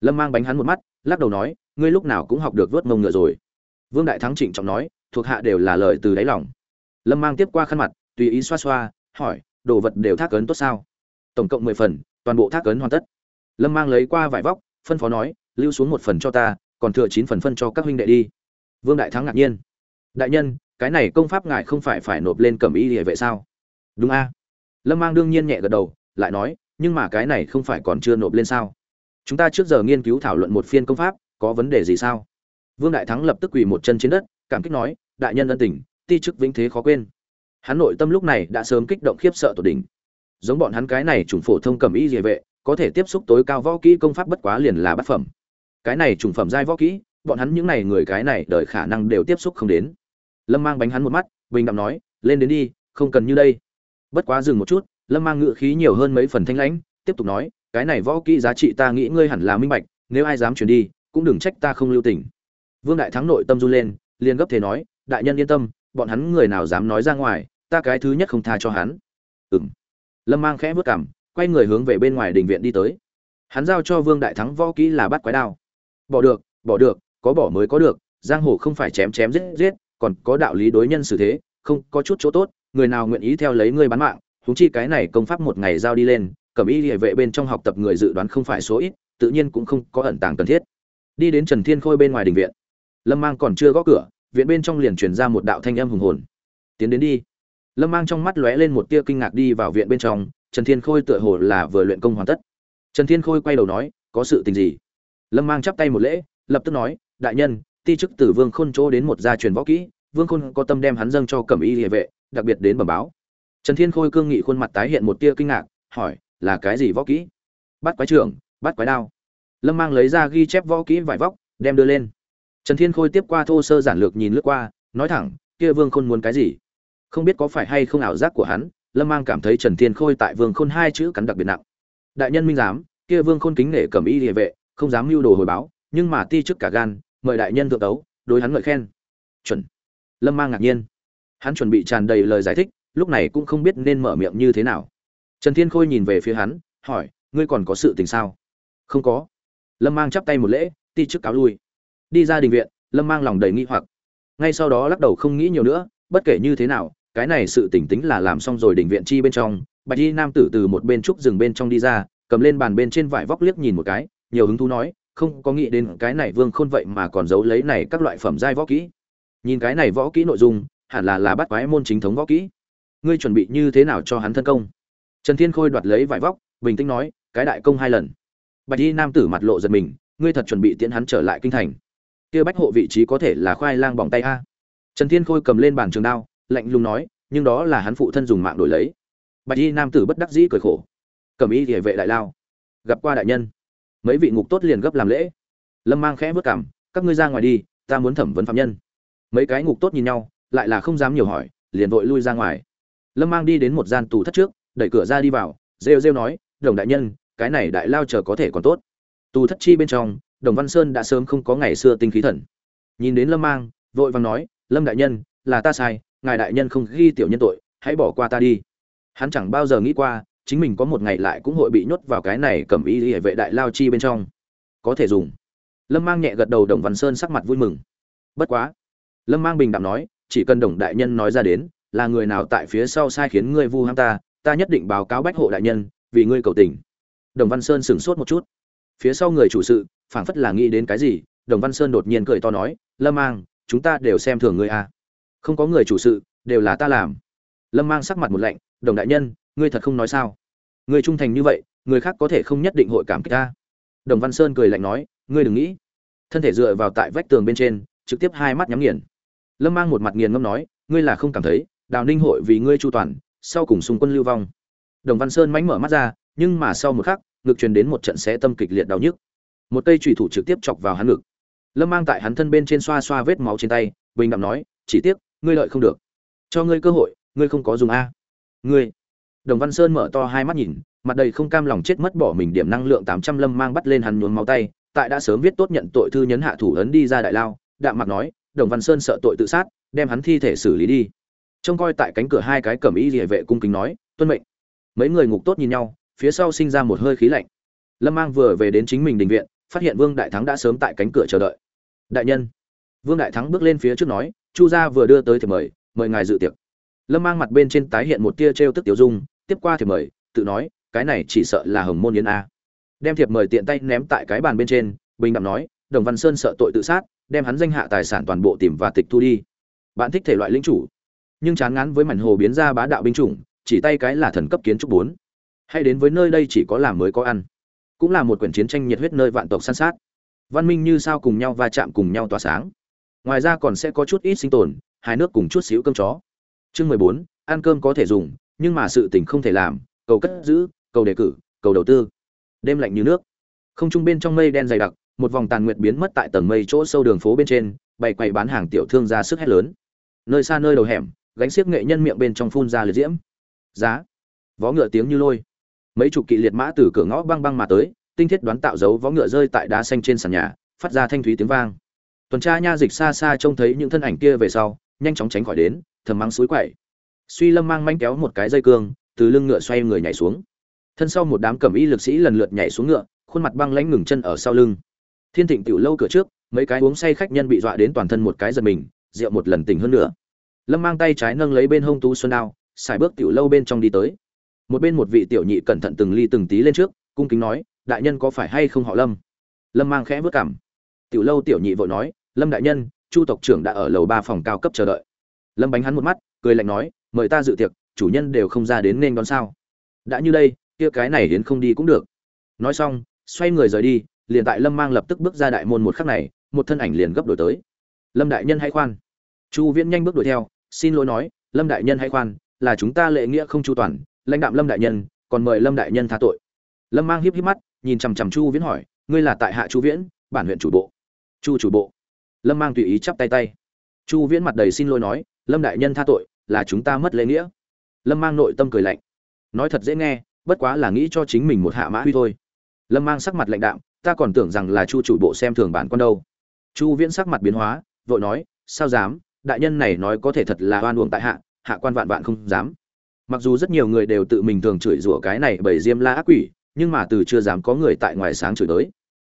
Lâm mang bánh hắn một mắt, lắc đầu nói, ngươi lúc nào cũng học được vớt mông ngựa rồi. Vương đại thắng trịnh trọng nói, thuộc hạ đều là lời từ đáy lòng. Lâm mang tiếp qua khăn mặt, tùy ý xoa xoa, hỏi, đồ vật đều thác ấn tốt sao? Tổng cộng mười phần, toàn bộ thác ấn hoàn tất. Lâm mang lấy qua vải vóc, phân phó nói lưu xuống một phần cho ta, còn thừa chín phần phân cho các huynh đệ đi. Vương đại thắng ngạc nhiên. Đại nhân, cái này công pháp ngài không phải phải nộp lên cẩm y địa vệ sao? Đúng a. Lâm mang đương nhiên nhẹ gật đầu, lại nói, nhưng mà cái này không phải còn chưa nộp lên sao? Chúng ta trước giờ nghiên cứu thảo luận một phiên công pháp, có vấn đề gì sao? Vương đại thắng lập tức quỳ một chân trên đất, cảm kích nói, đại nhân ân tình, ti chức vĩnh thế khó quên. Hắn nội tâm lúc này đã sớm kích động khiếp sợ tột đỉnh. Giống bọn hắn cái này chủng phổ thông cầm y địa vệ, có thể tiếp xúc tối cao võ kỹ công pháp bất quá liền là bát phẩm cái này trùng phẩm giai võ kỹ, bọn hắn những này người cái này đời khả năng đều tiếp xúc không đến. Lâm mang bánh hắn một mắt, bình đạm nói, lên đến đi, không cần như đây. Bất quá dừng một chút, lâm mang ngự khí nhiều hơn mấy phần thanh lãnh, tiếp tục nói, cái này võ kỹ giá trị ta nghĩ ngươi hẳn là minh bạch, nếu ai dám chuyển đi, cũng đừng trách ta không lưu tình. Vương đại thắng nội tâm run lên, liền gấp thế nói, đại nhân yên tâm, bọn hắn người nào dám nói ra ngoài, ta cái thứ nhất không tha cho hắn. Ừng lâm mang khẽ vớt cảm quay người hướng về bên ngoài đình viện đi tới. Hắn giao cho vương đại thắng võ kỹ là bắt quái đao bỏ được bỏ được, có bỏ mới có được, giang hồ không phải chém chém giết giết, còn có đạo lý đối nhân xử thế, không có chút chỗ tốt, người nào nguyện ý theo lấy ngươi bán mạng, huống chi cái này công pháp một ngày giao đi lên, cẩm y địa vệ bên trong học tập người dự đoán không phải số ít, tự nhiên cũng không có ẩn tàng cần thiết. Đi đến trần thiên khôi bên ngoài đình viện, lâm mang còn chưa gõ cửa, viện bên trong liền truyền ra một đạo thanh âm hùng hồn. Tiến đến đi. Lâm mang trong mắt lóe lên một tia kinh ngạc đi vào viện bên trong, trần thiên khôi tựa hồ là vừa luyện công hoàn tất. Trần thiên khôi quay đầu nói, có sự tình gì? Lâm mang chắp tay một lễ, lập tức nói, đại nhân, ti chức từ vương khôn chỗ đến một gia truyền võ kỹ, vương khôn có tâm đem hắn dâng cho cẩm y địa vệ, đặc biệt đến bẩm báo. Trần thiên khôi cương nghị khuôn mặt tái hiện một tia kinh ngạc, hỏi, là cái gì võ kỹ? Bắt quái trưởng, bắt quái đao. Lâm mang lấy ra ghi chép võ kỹ vải vóc, đem đưa lên. Trần thiên khôi tiếp qua thô sơ giản lược nhìn lướt qua, nói thẳng, kia vương khôn muốn cái gì? Không biết có phải hay không ảo giác của hắn. Lâm mang cảm thấy trần thiên khôi tại vương khôn hai chữ cắn đặc biệt nặng. Đại nhân minh giám, kia vương khôn kính nể cẩm y địa vệ không dám mưu đồ hồi báo, nhưng mà ti trước cả gan, mời đại nhân thượng tấu, đối hắn ngợi khen. Chuẩn. Lâm mang ngạc nhiên. Hắn chuẩn bị tràn đầy lời giải thích, lúc này cũng không biết nên mở miệng như thế nào. Trần thiên khôi nhìn về phía hắn, hỏi, ngươi còn có sự tình sao? Không có. Lâm mang chắp tay một lễ, ti chức cáo lui. Đi ra đình viện, lâm mang lòng đầy nghi hoặc. Ngay sau đó lắc đầu không nghĩ nhiều nữa, bất kể như thế nào, cái này sự tỉnh tính là làm xong rồi đình viện chi bên trong, bạch y nam tử từ một bên trúc rừng bên trong đi ra, cầm lên bàn bên trên vải vóc liếc nhìn một cái nhiều hứng thú nói, không có nghĩ đến cái này vương khôn vậy mà còn giấu lấy này các loại phẩm giai võ kỹ. Nhìn cái này võ kỹ nội dung, hẳn là là bắt quái môn chính thống võ kỹ. Ngươi chuẩn bị như thế nào cho hắn thân công? Trần thiên khôi đoạt lấy vải vóc, bình tĩnh nói, cái đại công hai lần. Bạch y nam tử mặt lộ giật mình, ngươi thật chuẩn bị tiễn hắn trở lại kinh thành. Kia bách hộ vị trí có thể là khoai lang bỏng tay a. Trần thiên khôi cầm lên bàn trường đao, lạnh lùng nói, nhưng đó là hắn phụ thân dùng mạng đổi lấy. Bạch y nam tử bất đắc dĩ cười khổ. Cầm y địa vệ đại lao, gặp qua đại nhân mấy vị ngục tốt liền gấp làm lễ. Lâm mang khẽ vất cảm, các ngươi ra ngoài đi, ta muốn thẩm vấn phạm nhân. Mấy cái ngục tốt nhìn nhau, lại là không dám nhiều hỏi, liền vội lui ra ngoài. Lâm mang đi đến một gian tù thất trước, đẩy cửa ra đi vào, rêu rêu nói, đồng đại nhân, cái này đại lao chờ có thể còn tốt. Tù thất chi bên trong, đồng văn sơn đã sớm không có ngày xưa tinh khí thần. Nhìn đến lâm mang, vội vàng nói, lâm đại nhân, là ta sai, ngài đại nhân không ghi tiểu nhân tội, hãy bỏ qua ta đi. Hắn chẳng bao giờ nghĩ qua chính mình có một ngày lại cũng hội bị nhốt vào cái này cầm y hệ vệ đại lao chi bên trong. Có thể dùng. Lâm mang nhẹ gật đầu, đồng văn sơn sắc mặt vui mừng. Bất quá. Lâm mang bình đạm nói, chỉ cần đồng đại nhân nói ra đến, là người nào tại phía sau sai khiến ngươi vu ham ta ta nhất định báo cáo bách hộ đại nhân, vì ngươi cầu tình. Đồng văn sơn sửng sốt một chút. Phía sau người chủ sự, phảng phất là nghĩ đến cái gì, đồng văn sơn đột nhiên cười to nói, lâm mang, chúng ta đều xem thường ngươi à. không có người chủ sự, đều là ta làm. Lâm mang sắc mặt một lạnh, đồng đại nhân ngươi thật không nói sao? Ngươi trung thành như vậy, người khác có thể không nhất định hội cảm kích ta. Đồng văn sơn cười lạnh nói, ngươi đừng nghĩ. Thân thể dựa vào tại vách tường bên trên, trực tiếp hai mắt nhắm nghiền. Lâm mang một mặt nghiền ngâm nói, ngươi là không cảm thấy, đào ninh hội vì ngươi chu toàn, sau cùng xung quân lưu vong. Đồng văn sơn mánh mở mắt ra, nhưng mà sau một khắc, ngực truyền đến một trận xé tâm kịch liệt đau nhức. Một cây trùy thủ trực tiếp chọc vào hắn ngực. Lâm mang tại hắn thân bên trên xoa xoa vết máu trên tay, bình đạm nói, chỉ tiếc, ngươi lợi không được. Cho ngươi cơ hội, ngươi không có dùng a. Ngươi đồng văn sơn mở to hai mắt nhìn, mặt đầy không cam lòng chết mất bỏ mình điểm năng lượng tám trăm lâm mang bắt lên hắn nhuốm máu tay, tại đã sớm viết tốt nhận tội thư nhấn hạ thủ ấn đi ra đại lao, đạm mặt nói, đồng văn sơn sợ tội tự sát, đem hắn thi thể xử lý đi. Trông coi tại cánh cửa hai cái cẩm y liễu vệ cung kính nói, tuân mệnh. Mấy người ngục tốt nhìn nhau, phía sau sinh ra một hơi khí lạnh. Lâm mang vừa về đến chính mình đình viện, phát hiện vương đại thắng đã sớm tại cánh cửa chờ đợi. Đại nhân. Vương đại thắng bước lên phía trước nói, chu gia vừa đưa tới thì mời mời ngài dự tiệc. Lâm mang mặt bên trên tái hiện một tia trêu tức tiểu dung tiếp qua thì mời, tự nói, cái này chỉ sợ là hồng môn yến a. Đem thiệp mời tiện tay ném tại cái bàn bên trên, bình đẳng nói, đồng văn sơn sợ tội tự sát, đem hắn danh hạ tài sản toàn bộ tìm và tịch thu đi. Bạn thích thể loại linh chủ. Nhưng chán ngán với mảnh hồ biến ra bá đạo binh chủng, chỉ tay cái là thần cấp kiến trúc bốn. Hay đến với nơi đây chỉ có làm mới có ăn. Cũng là một quyển chiến tranh nhiệt huyết nơi vạn tộc săn sát. Văn minh như sao cùng nhau va chạm cùng nhau tỏa sáng. Ngoài ra còn sẽ có chút ít sinh tồn, hai nước cùng chút xíu cơm chó. Chương mười bốn, ăn cơm có thể dùng nhưng mà sự tình không thể làm, cầu cất giữ, cầu đề cử, cầu đầu tư. Đêm lạnh như nước. Không trung bên trong mây đen dày đặc, một vòng tàn nguyệt biến mất tại tầng mây chỗ sâu đường phố bên trên, bày quầy bán hàng tiểu thương ra sức hét lớn. Nơi xa nơi đầu hẻm, gánh xiếc nghệ nhân miệng bên trong phun ra liệt diễm. Giá. Vó ngựa tiếng như lôi. Mấy chục kỵ liệt mã từ cửa ngõ băng băng mà tới, tinh thiết đoán tạo dấu vó ngựa rơi tại đá xanh trên sàn nhà, phát ra thanh thúy tiếng vang. Tuần tra nha dịch xa xa trông thấy những thân ảnh kia về sau, nhanh chóng tránh khỏi đến, thầm mắng suối quậy suy lâm mang manh kéo một cái dây cương, từ lưng ngựa xoay người nhảy xuống. Thân sau một đám cẩm y lực sĩ lần lượt nhảy xuống ngựa, khuôn mặt băng lãnh ngừng chân ở sau lưng. Thiên thịnh tiểu lâu cửa trước, mấy cái uống say khách nhân bị dọa đến toàn thân một cái giật mình, rượu một lần tỉnh hơn nữa. Lâm mang tay trái nâng lấy bên hông tú xuân đao, xài bước tiểu lâu bên trong đi tới. Một bên một vị tiểu nhị cẩn thận từng ly từng tí lên trước, cung kính nói, đại nhân có phải hay không họ lâm? Lâm mang khẽ vớt cảm tiểu lâu tiểu nhị vội nói, lâm đại nhân, chu tộc trưởng đã ở lầu ba phòng cao cấp chờ đợi. Lâm bánh hắn một mắt, cười lạnh nói mời ta dự tiệc, chủ nhân đều không ra đến nên đón sao? Đã như đây, kia cái này hiến không đi cũng được. Nói xong, xoay người rời đi, liền tại lâm mang lập tức bước ra đại môn một khắc này, một thân ảnh liền gấp đổi tới. Lâm đại nhân hãy khoan. Chu viễn nhanh bước đuổi theo, xin lỗi nói, lâm đại nhân hãy khoan, là chúng ta lệ nghĩa không chu toàn, lãnh đạm lâm đại nhân, còn mời lâm đại nhân tha tội. Lâm mang hiếp hiếp mắt, nhìn chằm chằm chu viễn hỏi, ngươi là tại hạ chu viễn, bản huyện chủ bộ. Chu chủ bộ. Lâm mang tùy ý chắp tay tay. Chu viễn mặt đầy xin lỗi nói, lâm đại nhân tha tội là chúng ta mất lễ nghĩa. Lâm mang nội tâm cười lạnh. Nói thật dễ nghe, bất quá là nghĩ cho chính mình một hạ mã huy thôi. Lâm mang sắc mặt lạnh đạm, ta còn tưởng rằng là chu chủ bộ xem thường bản quan đâu. Chu viễn sắc mặt biến hóa, vội nói, sao dám? Đại nhân này nói có thể thật là oan uổng tại hạ hạ quan vạn vạn không dám. Mặc dù rất nhiều người đều tự mình thường chửi rủa cái này bởi diêm la ác quỷ, nhưng mà từ chưa dám có người tại ngoài sáng chửi đới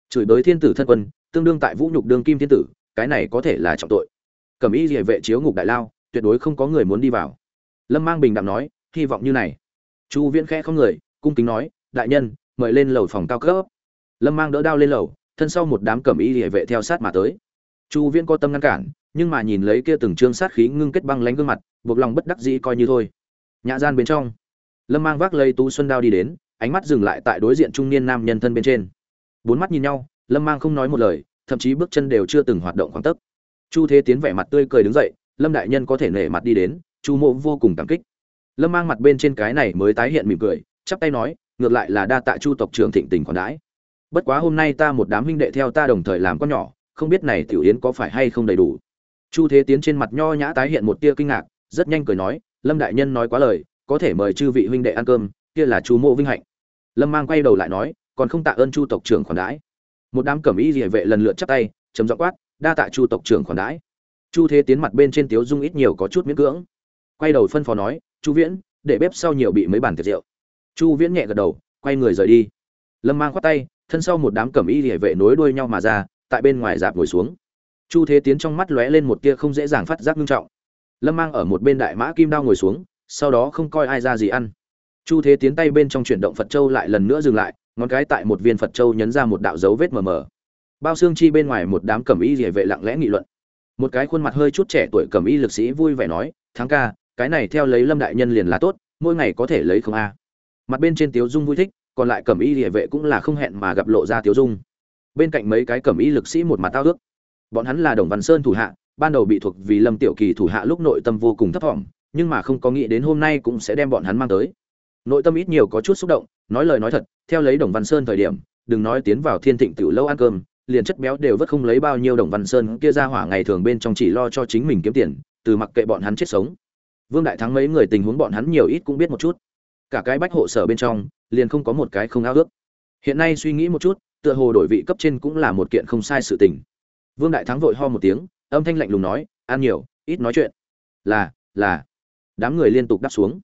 chửi đới thiên tử thân quân, tương đương tại vũ nhục đương kim thiên tử, cái này có thể là trọng tội. Cẩm y địa vệ chiếu ngục đại lao tuyệt đối không có người muốn đi vào. Lâm mang bình đạm nói, hy vọng như này. Chu viễn khẽ không người, cung kính nói, đại nhân, mời lên lầu phòng cao cấp. Lâm mang đỡ đao lên lầu, thân sau một đám cẩm y hệ vệ theo sát mà tới. Chu viễn có tâm ngăn cản, nhưng mà nhìn lấy kia từng trương sát khí ngưng kết băng lánh gương mặt, buộc lòng bất đắc dĩ coi như thôi. Nhã gian bên trong, lâm mang vác lấy tú xuân đao đi đến, ánh mắt dừng lại tại đối diện trung niên nam nhân thân bên trên. Bốn mắt nhìn nhau, lâm mang không nói một lời, thậm chí bước chân đều chưa từng hoạt động khoảng tấc. Chu thế tiến vẻ mặt tươi cười đứng dậy lâm đại nhân có thể nể mặt đi đến, chu mộ vô cùng cảm kích. Lâm mang mặt bên trên cái này mới tái hiện mỉm cười, chắp tay nói, ngược lại là đa tạ chu tộc trưởng thịnh tình còn đãi. Bất quá hôm nay ta một đám huynh đệ theo ta đồng thời làm con nhỏ, không biết này tiểu yến có phải hay không đầy đủ. Chu thế tiến trên mặt nho nhã tái hiện một tia kinh ngạc, rất nhanh cười nói, lâm đại nhân nói quá lời, có thể mời chư vị huynh đệ ăn cơm, kia là chu mộ vinh hạnh. Lâm mang quay đầu lại nói, còn không tạ ơn chu tộc trưởng khoản đãi. Một đám cẩm y địa vệ lần lượt chắp tay chấm dọ quát, đa tạ chu tộc trưởng khoản đãi chu thế tiến mặt bên trên tiếu dung ít nhiều có chút miễn cưỡng. Quay đầu phân phó nói, chu viễn, để bếp sau nhiều bị mấy bàn tiệc rượu. Chu viễn nhẹ gật đầu, quay người rời đi. Lâm mang khoát tay, thân sau một đám cẩm y địa vệ nối đuôi nhau mà ra, tại bên ngoài dạp ngồi xuống. Chu thế tiến trong mắt lóe lên một tia không dễ dàng phát giác nghiêm trọng. Lâm mang ở một bên đại mã kim đao ngồi xuống, sau đó không coi ai ra gì ăn. Chu thế tiến tay bên trong chuyển động phật châu lại lần nữa dừng lại, ngón cái tại một viên phật châu nhấn ra một đạo dấu vết mờ mờ. Bao xương chi bên ngoài một đám cẩm y địa vệ lặng lẽ nghị luận một cái khuôn mặt hơi chút trẻ tuổi cẩm y lực sĩ vui vẻ nói, thắng ca, cái này theo lấy lâm đại nhân liền là tốt, mỗi ngày có thể lấy không a? Mặt bên trên tiếu dung vui thích, còn lại cẩm y địa vệ cũng là không hẹn mà gặp lộ ra tiếu dung. Bên cạnh mấy cái cẩm y lực sĩ một mặt tao ước. Bọn hắn là đồng văn sơn thủ hạ, ban đầu bị thuộc vì lâm tiểu kỳ thủ hạ lúc nội tâm vô cùng thấp thỏm, nhưng mà không có nghĩ đến hôm nay cũng sẽ đem bọn hắn mang tới. Nội tâm ít nhiều có chút xúc động, nói lời nói thật, theo lấy đồng văn sơn thời điểm, đừng nói tiến vào thiên thịnh tiểu lâu ăn cơm liền chất béo đều vất không lấy bao nhiêu đồng văn sơn kia ra hỏa ngày thường bên trong chỉ lo cho chính mình kiếm tiền, từ mặc kệ bọn hắn chết sống. Vương đại thắng mấy người tình huống bọn hắn nhiều ít cũng biết một chút. Cả cái bách hộ sở bên trong, liền không có một cái không ao ước. Hiện nay suy nghĩ một chút, tựa hồ đổi vị cấp trên cũng là một kiện không sai sự tình. Vương đại thắng vội ho một tiếng, âm thanh lạnh lùng nói, ăn nhiều, ít nói chuyện. Là là. Đám người liên tục đáp xuống.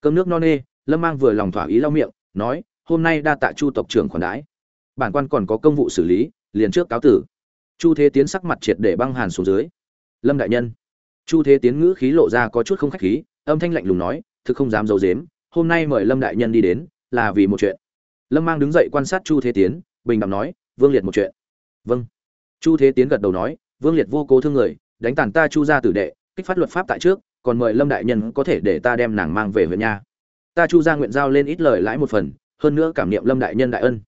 Cơm nước no nê, lâm mang vừa lòng thỏa ý lau miệng, nói, hôm nay đa tạ chu tộc trưởng khoản đãi. Bản quan còn có công vụ xử lý liền trước cáo tử. Chu thế tiến sắc mặt triệt để băng hàn xuống dưới. Lâm đại nhân. Chu thế tiến ngữ khí lộ ra có chút không khách khí, âm thanh lạnh lùng nói, thực không dám giấu dếm hôm nay mời lâm đại nhân đi đến, là vì một chuyện. Lâm mang đứng dậy quan sát chu thế tiến, bình đẳng nói, vương liệt một chuyện. Vâng. Chu thế tiến gật đầu nói, vương liệt vô cố thương người, đánh tàn ta chu ra tử đệ, kích phát luật pháp tại trước, còn mời lâm đại nhân có thể để ta đem nàng mang về huyện nha ta chu ra nguyện giao lên ít lời lãi một phần, hơn nữa cảm niệm lâm đại nhân đại ân.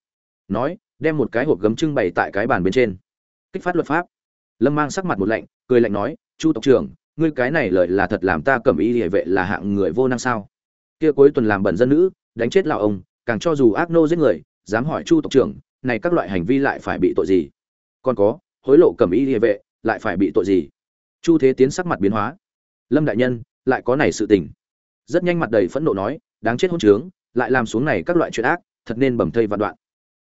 Nói đem một cái hộp gấm trưng bày tại cái bàn bên trên. Kích phát luật pháp. Lâm mang sắc mặt một lạnh, cười lạnh nói, chu tộc trưởng, ngươi cái này lời là thật làm ta cầm ý địa vệ là hạng người vô năng sao? Kia cuối tuần làm bẩn dân nữ, đánh chết lão ông, càng cho dù ác nô giết người, dám hỏi chu tộc trưởng, này các loại hành vi lại phải bị tội gì? Còn có, hối lộ cầm ý địa vệ, lại phải bị tội gì? Chu thế tiến sắc mặt biến hóa. Lâm đại nhân, lại có này sự tình. Rất nhanh mặt đầy phẫn nộ nói, đáng chết hôn trướng, lại làm xuống này các loại chuyện ác, thật nên bầm thây vạn đoạn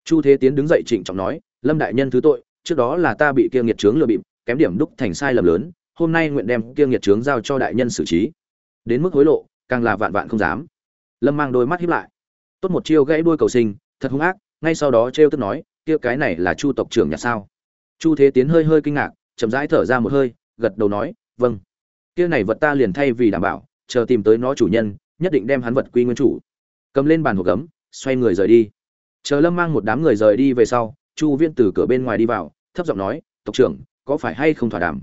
chu thế tiến đứng dậy trịnh trọng nói, lâm đại nhân thứ tội, trước đó là ta bị kia nghiệt trướng lừa bịp, kém điểm đúc thành sai lầm lớn, hôm nay nguyện đem kia nghiệt trướng giao cho đại nhân xử trí. Đến mức hối lộ, càng là vạn vạn không dám. Lâm mang đôi mắt hiếp lại. Tốt một chiêu gãy đuôi cầu sinh, thật hung ác, ngay sau đó trêu tức nói, kia cái này là chu tộc trưởng nhà sao? Chu thế tiến hơi hơi kinh ngạc, chậm rãi thở ra một hơi, gật đầu nói vâng. Kia này vật ta liền thay vì đảm bảo, chờ tìm tới nó chủ nhân, nhất định đem hắn vật quy nguyên chủ. Cầm lên bàn hộp gấm, xoay người rời đi chờ lâm mang một đám người rời đi về sau, chu viên từ cửa bên ngoài đi vào, thấp giọng nói, tộc trưởng, có phải hay không thỏa đàm?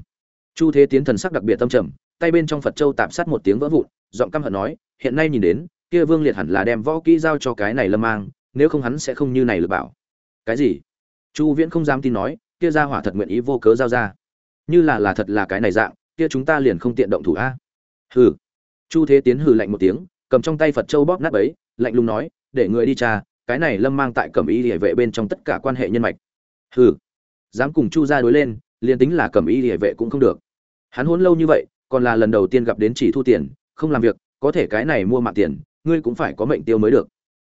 Chu thế tiến thần sắc đặc biệt tâm trầm, tay bên trong phật châu tạm sát một tiếng vỡ vụn, giọng căm hận nói, hiện nay nhìn đến, kia vương liệt hẳn là đem võ kỹ giao cho cái này lâm mang, nếu không hắn sẽ không như này lừa bảo. Cái gì? Chu viễn không dám tin nói, kia ra hỏa thật nguyện ý vô cớ giao ra. Như là là thật là cái này dạng, kia chúng ta liền không tiện động thủ a. Hừ. Chu thế tiến hừ lạnh một tiếng, cầm trong tay phật châu bóp nát ấy lạnh lùng nói, để người đi trà cái này lâm mang tại cẩm y địa vệ bên trong tất cả quan hệ nhân mạch. Hừ, dám cùng chu ra đối lên, liền tính là cẩm y địa vệ cũng không được. Hắn hôn lâu như vậy, còn là lần đầu tiên gặp đến chỉ thu tiền, không làm việc, có thể cái này mua mạng tiền, ngươi cũng phải có mệnh tiêu mới được.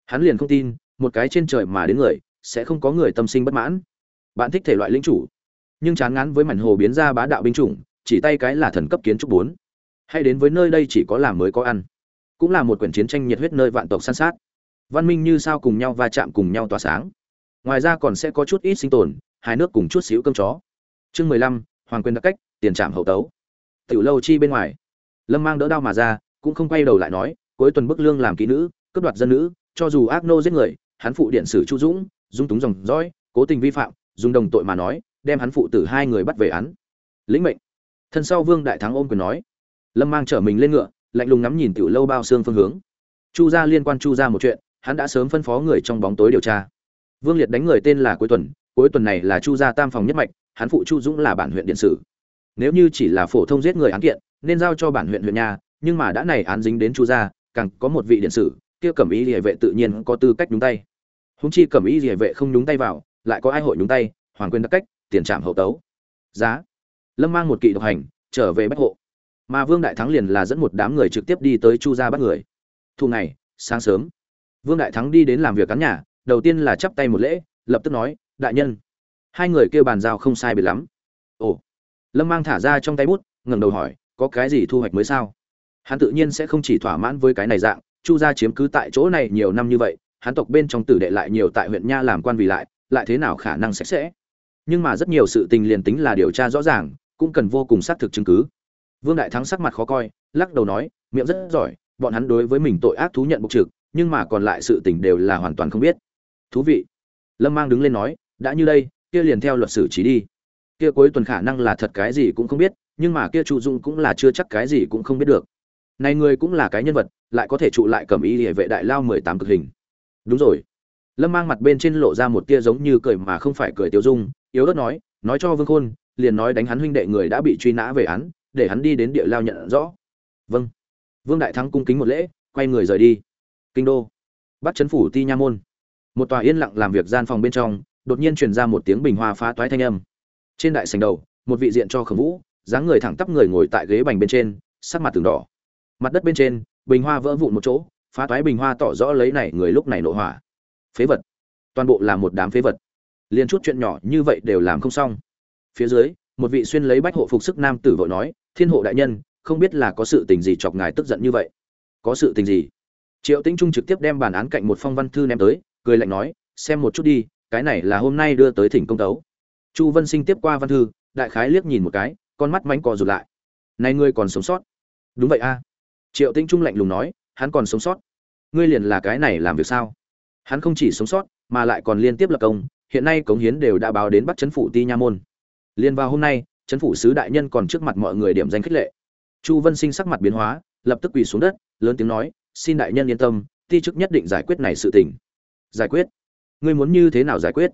Hắn liền không tin, một cái trên trời mà đến người, sẽ không có người tâm sinh bất mãn. Bạn thích thể loại linh chủ, nhưng chán ngán với mảnh hồ biến ra bá đạo binh chủng, chỉ tay cái là thần cấp kiến trúc bốn. Hay đến với nơi đây chỉ có làm mới có ăn. Cũng là một quyển chiến tranh nhiệt huyết nơi vạn tộc san sát văn minh như sao cùng nhau va chạm cùng nhau tỏa sáng. Ngoài ra còn sẽ có chút ít sinh tồn hai nước cùng chút xíu cơm chó. Chương mười lăm, hoàng quyền đặc cách, tiền trạm hậu tấu. Tiểu lâu chi bên ngoài. Lâm mang đỡ đao mà ra, cũng không quay đầu lại nói, cuối tuần bức lương làm kỹ nữ, cướp đoạt dân nữ, cho dù ác nô giết người, hắn phụ điện sử chu dũng, dung túng dòng dõi, cố tình vi phạm, dùng đồng tội mà nói, đem hắn phụ tử hai người bắt về án. Lĩnh mệnh. Thân sau vương đại thắng ôm quyền nói. Lâm mang trở mình lên ngựa, lạnh lùng ngắm nhìn tiểu lâu bao xương phương hướng. Chu gia liên quan chu gia một chuyện hắn đã sớm phân phó người trong bóng tối điều tra. Vương liệt đánh người tên là cuối tuần cuối tuần này là chu gia tam phòng nhất mạch, hắn phụ chu dũng là bản huyện điện sử. Nếu như chỉ là phổ thông giết người án kiện, nên giao cho bản huyện huyện nhà, nhưng mà đã này án dính đến chu gia, càng có một vị điện sử, kia cẩm ý địa vệ tự nhiên có tư cách nhúng tay. Húng chi cẩm ý địa vệ không nhúng tay vào, lại có ai hội nhúng tay, hoàng quyền đặc cách, tiền trạm hậu tấu. Giá. Lâm mang một kỵ độc hành, trở về bách hộ. Mà vương đại thắng liền là dẫn một đám người trực tiếp đi tới chu gia bắt người. Thu ngày, sáng sớm vương đại thắng đi đến làm việc cắn nhà, đầu tiên là chắp tay một lễ, lập tức nói, đại nhân. Hai người kêu bàn giao không sai biệt lắm. Ồ. Lâm mang thả ra trong tay bút, ngẩng đầu hỏi, có cái gì thu hoạch mới sao? Hắn tự nhiên sẽ không chỉ thỏa mãn với cái này dạng, chu gia chiếm cứ tại chỗ này nhiều năm như vậy, hắn tộc bên trong tử đệ lại nhiều tại huyện nha làm quan vì lại lại thế nào khả năng sạch sẽ? Nhưng mà rất nhiều sự tình liền tính là điều tra rõ ràng, cũng cần vô cùng xác thực chứng cứ. Vương đại thắng sắc mặt khó coi, lắc đầu nói, miệng rất giỏi, bọn hắn đối với mình tội ác thú nhận bộc trực nhưng mà còn lại sự tình đều là hoàn toàn không biết. Thú vị. Lâm mang đứng lên nói, đã như đây, kia liền theo luật sử trí đi. Kia cuối tuần khả năng là thật cái gì cũng không biết, nhưng mà kia trụ dung cũng là chưa chắc cái gì cũng không biết được. Này người cũng là cái nhân vật, lại có thể trụ lại cầm ý địa vệ đại lao mười tám cực hình. Đúng rồi. Lâm mang mặt bên trên lộ ra một tia giống như cười mà không phải cười tiêu dung, yếu ớt nói nói cho vương khôn, liền nói đánh hắn huynh đệ người đã bị truy nã về án, để hắn đi đến địa lao nhận rõ. Vâng. Vương đại thắng cung kính một lễ, quay người rời đi kinh đô. Bắt chấn phủ ti nha môn. Một tòa yên lặng làm việc gian phòng bên trong, đột nhiên truyền ra một tiếng bình hoa phá toái thanh âm. Trên đại sành đầu, một vị diện cho khổng vũ, dáng người thẳng tắp người ngồi tại ghế bành bên trên, sắc mặt từng đỏ. Mặt đất bên trên, bình hoa vỡ vụn một chỗ, phá toái bình hoa tỏ rõ lấy này người lúc này nội hỏa. Phế vật. Toàn bộ là một đám phế vật. Liền chút chuyện nhỏ như vậy đều làm không xong. Phía dưới, một vị xuyên lấy bách hộ phục sức nam tử vội nói, thiên hộ đại nhân, không biết là có sự tình gì chọc ngài tức giận như vậy? Có sự tình gì? Triệu tĩnh trung trực tiếp đem bản án cạnh một phong văn thư ném tới, cười lạnh nói, xem một chút đi, cái này là hôm nay đưa tới thỉnh công tấu. Chu vân sinh tiếp qua văn thư, đại khái liếc nhìn một cái, con mắt mánh cò rụt lại. Này ngươi còn sống sót? Đúng vậy a. Triệu tĩnh trung lạnh lùng nói, hắn còn sống sót? Ngươi liền là cái này làm việc sao? Hắn không chỉ sống sót, mà lại còn liên tiếp lập công, hiện nay cống hiến đều đã báo đến bắt chấn phủ ti nha môn. Liên vào hôm nay, chấn phủ sứ đại nhân còn trước mặt mọi người điểm danh khích lệ. Chu vân sinh sắc mặt biến hóa, lập tức quỳ xuống đất, lớn tiếng nói xin đại nhân yên tâm, ti chức nhất định giải quyết này sự tình. Giải quyết? Ngươi muốn như thế nào giải quyết?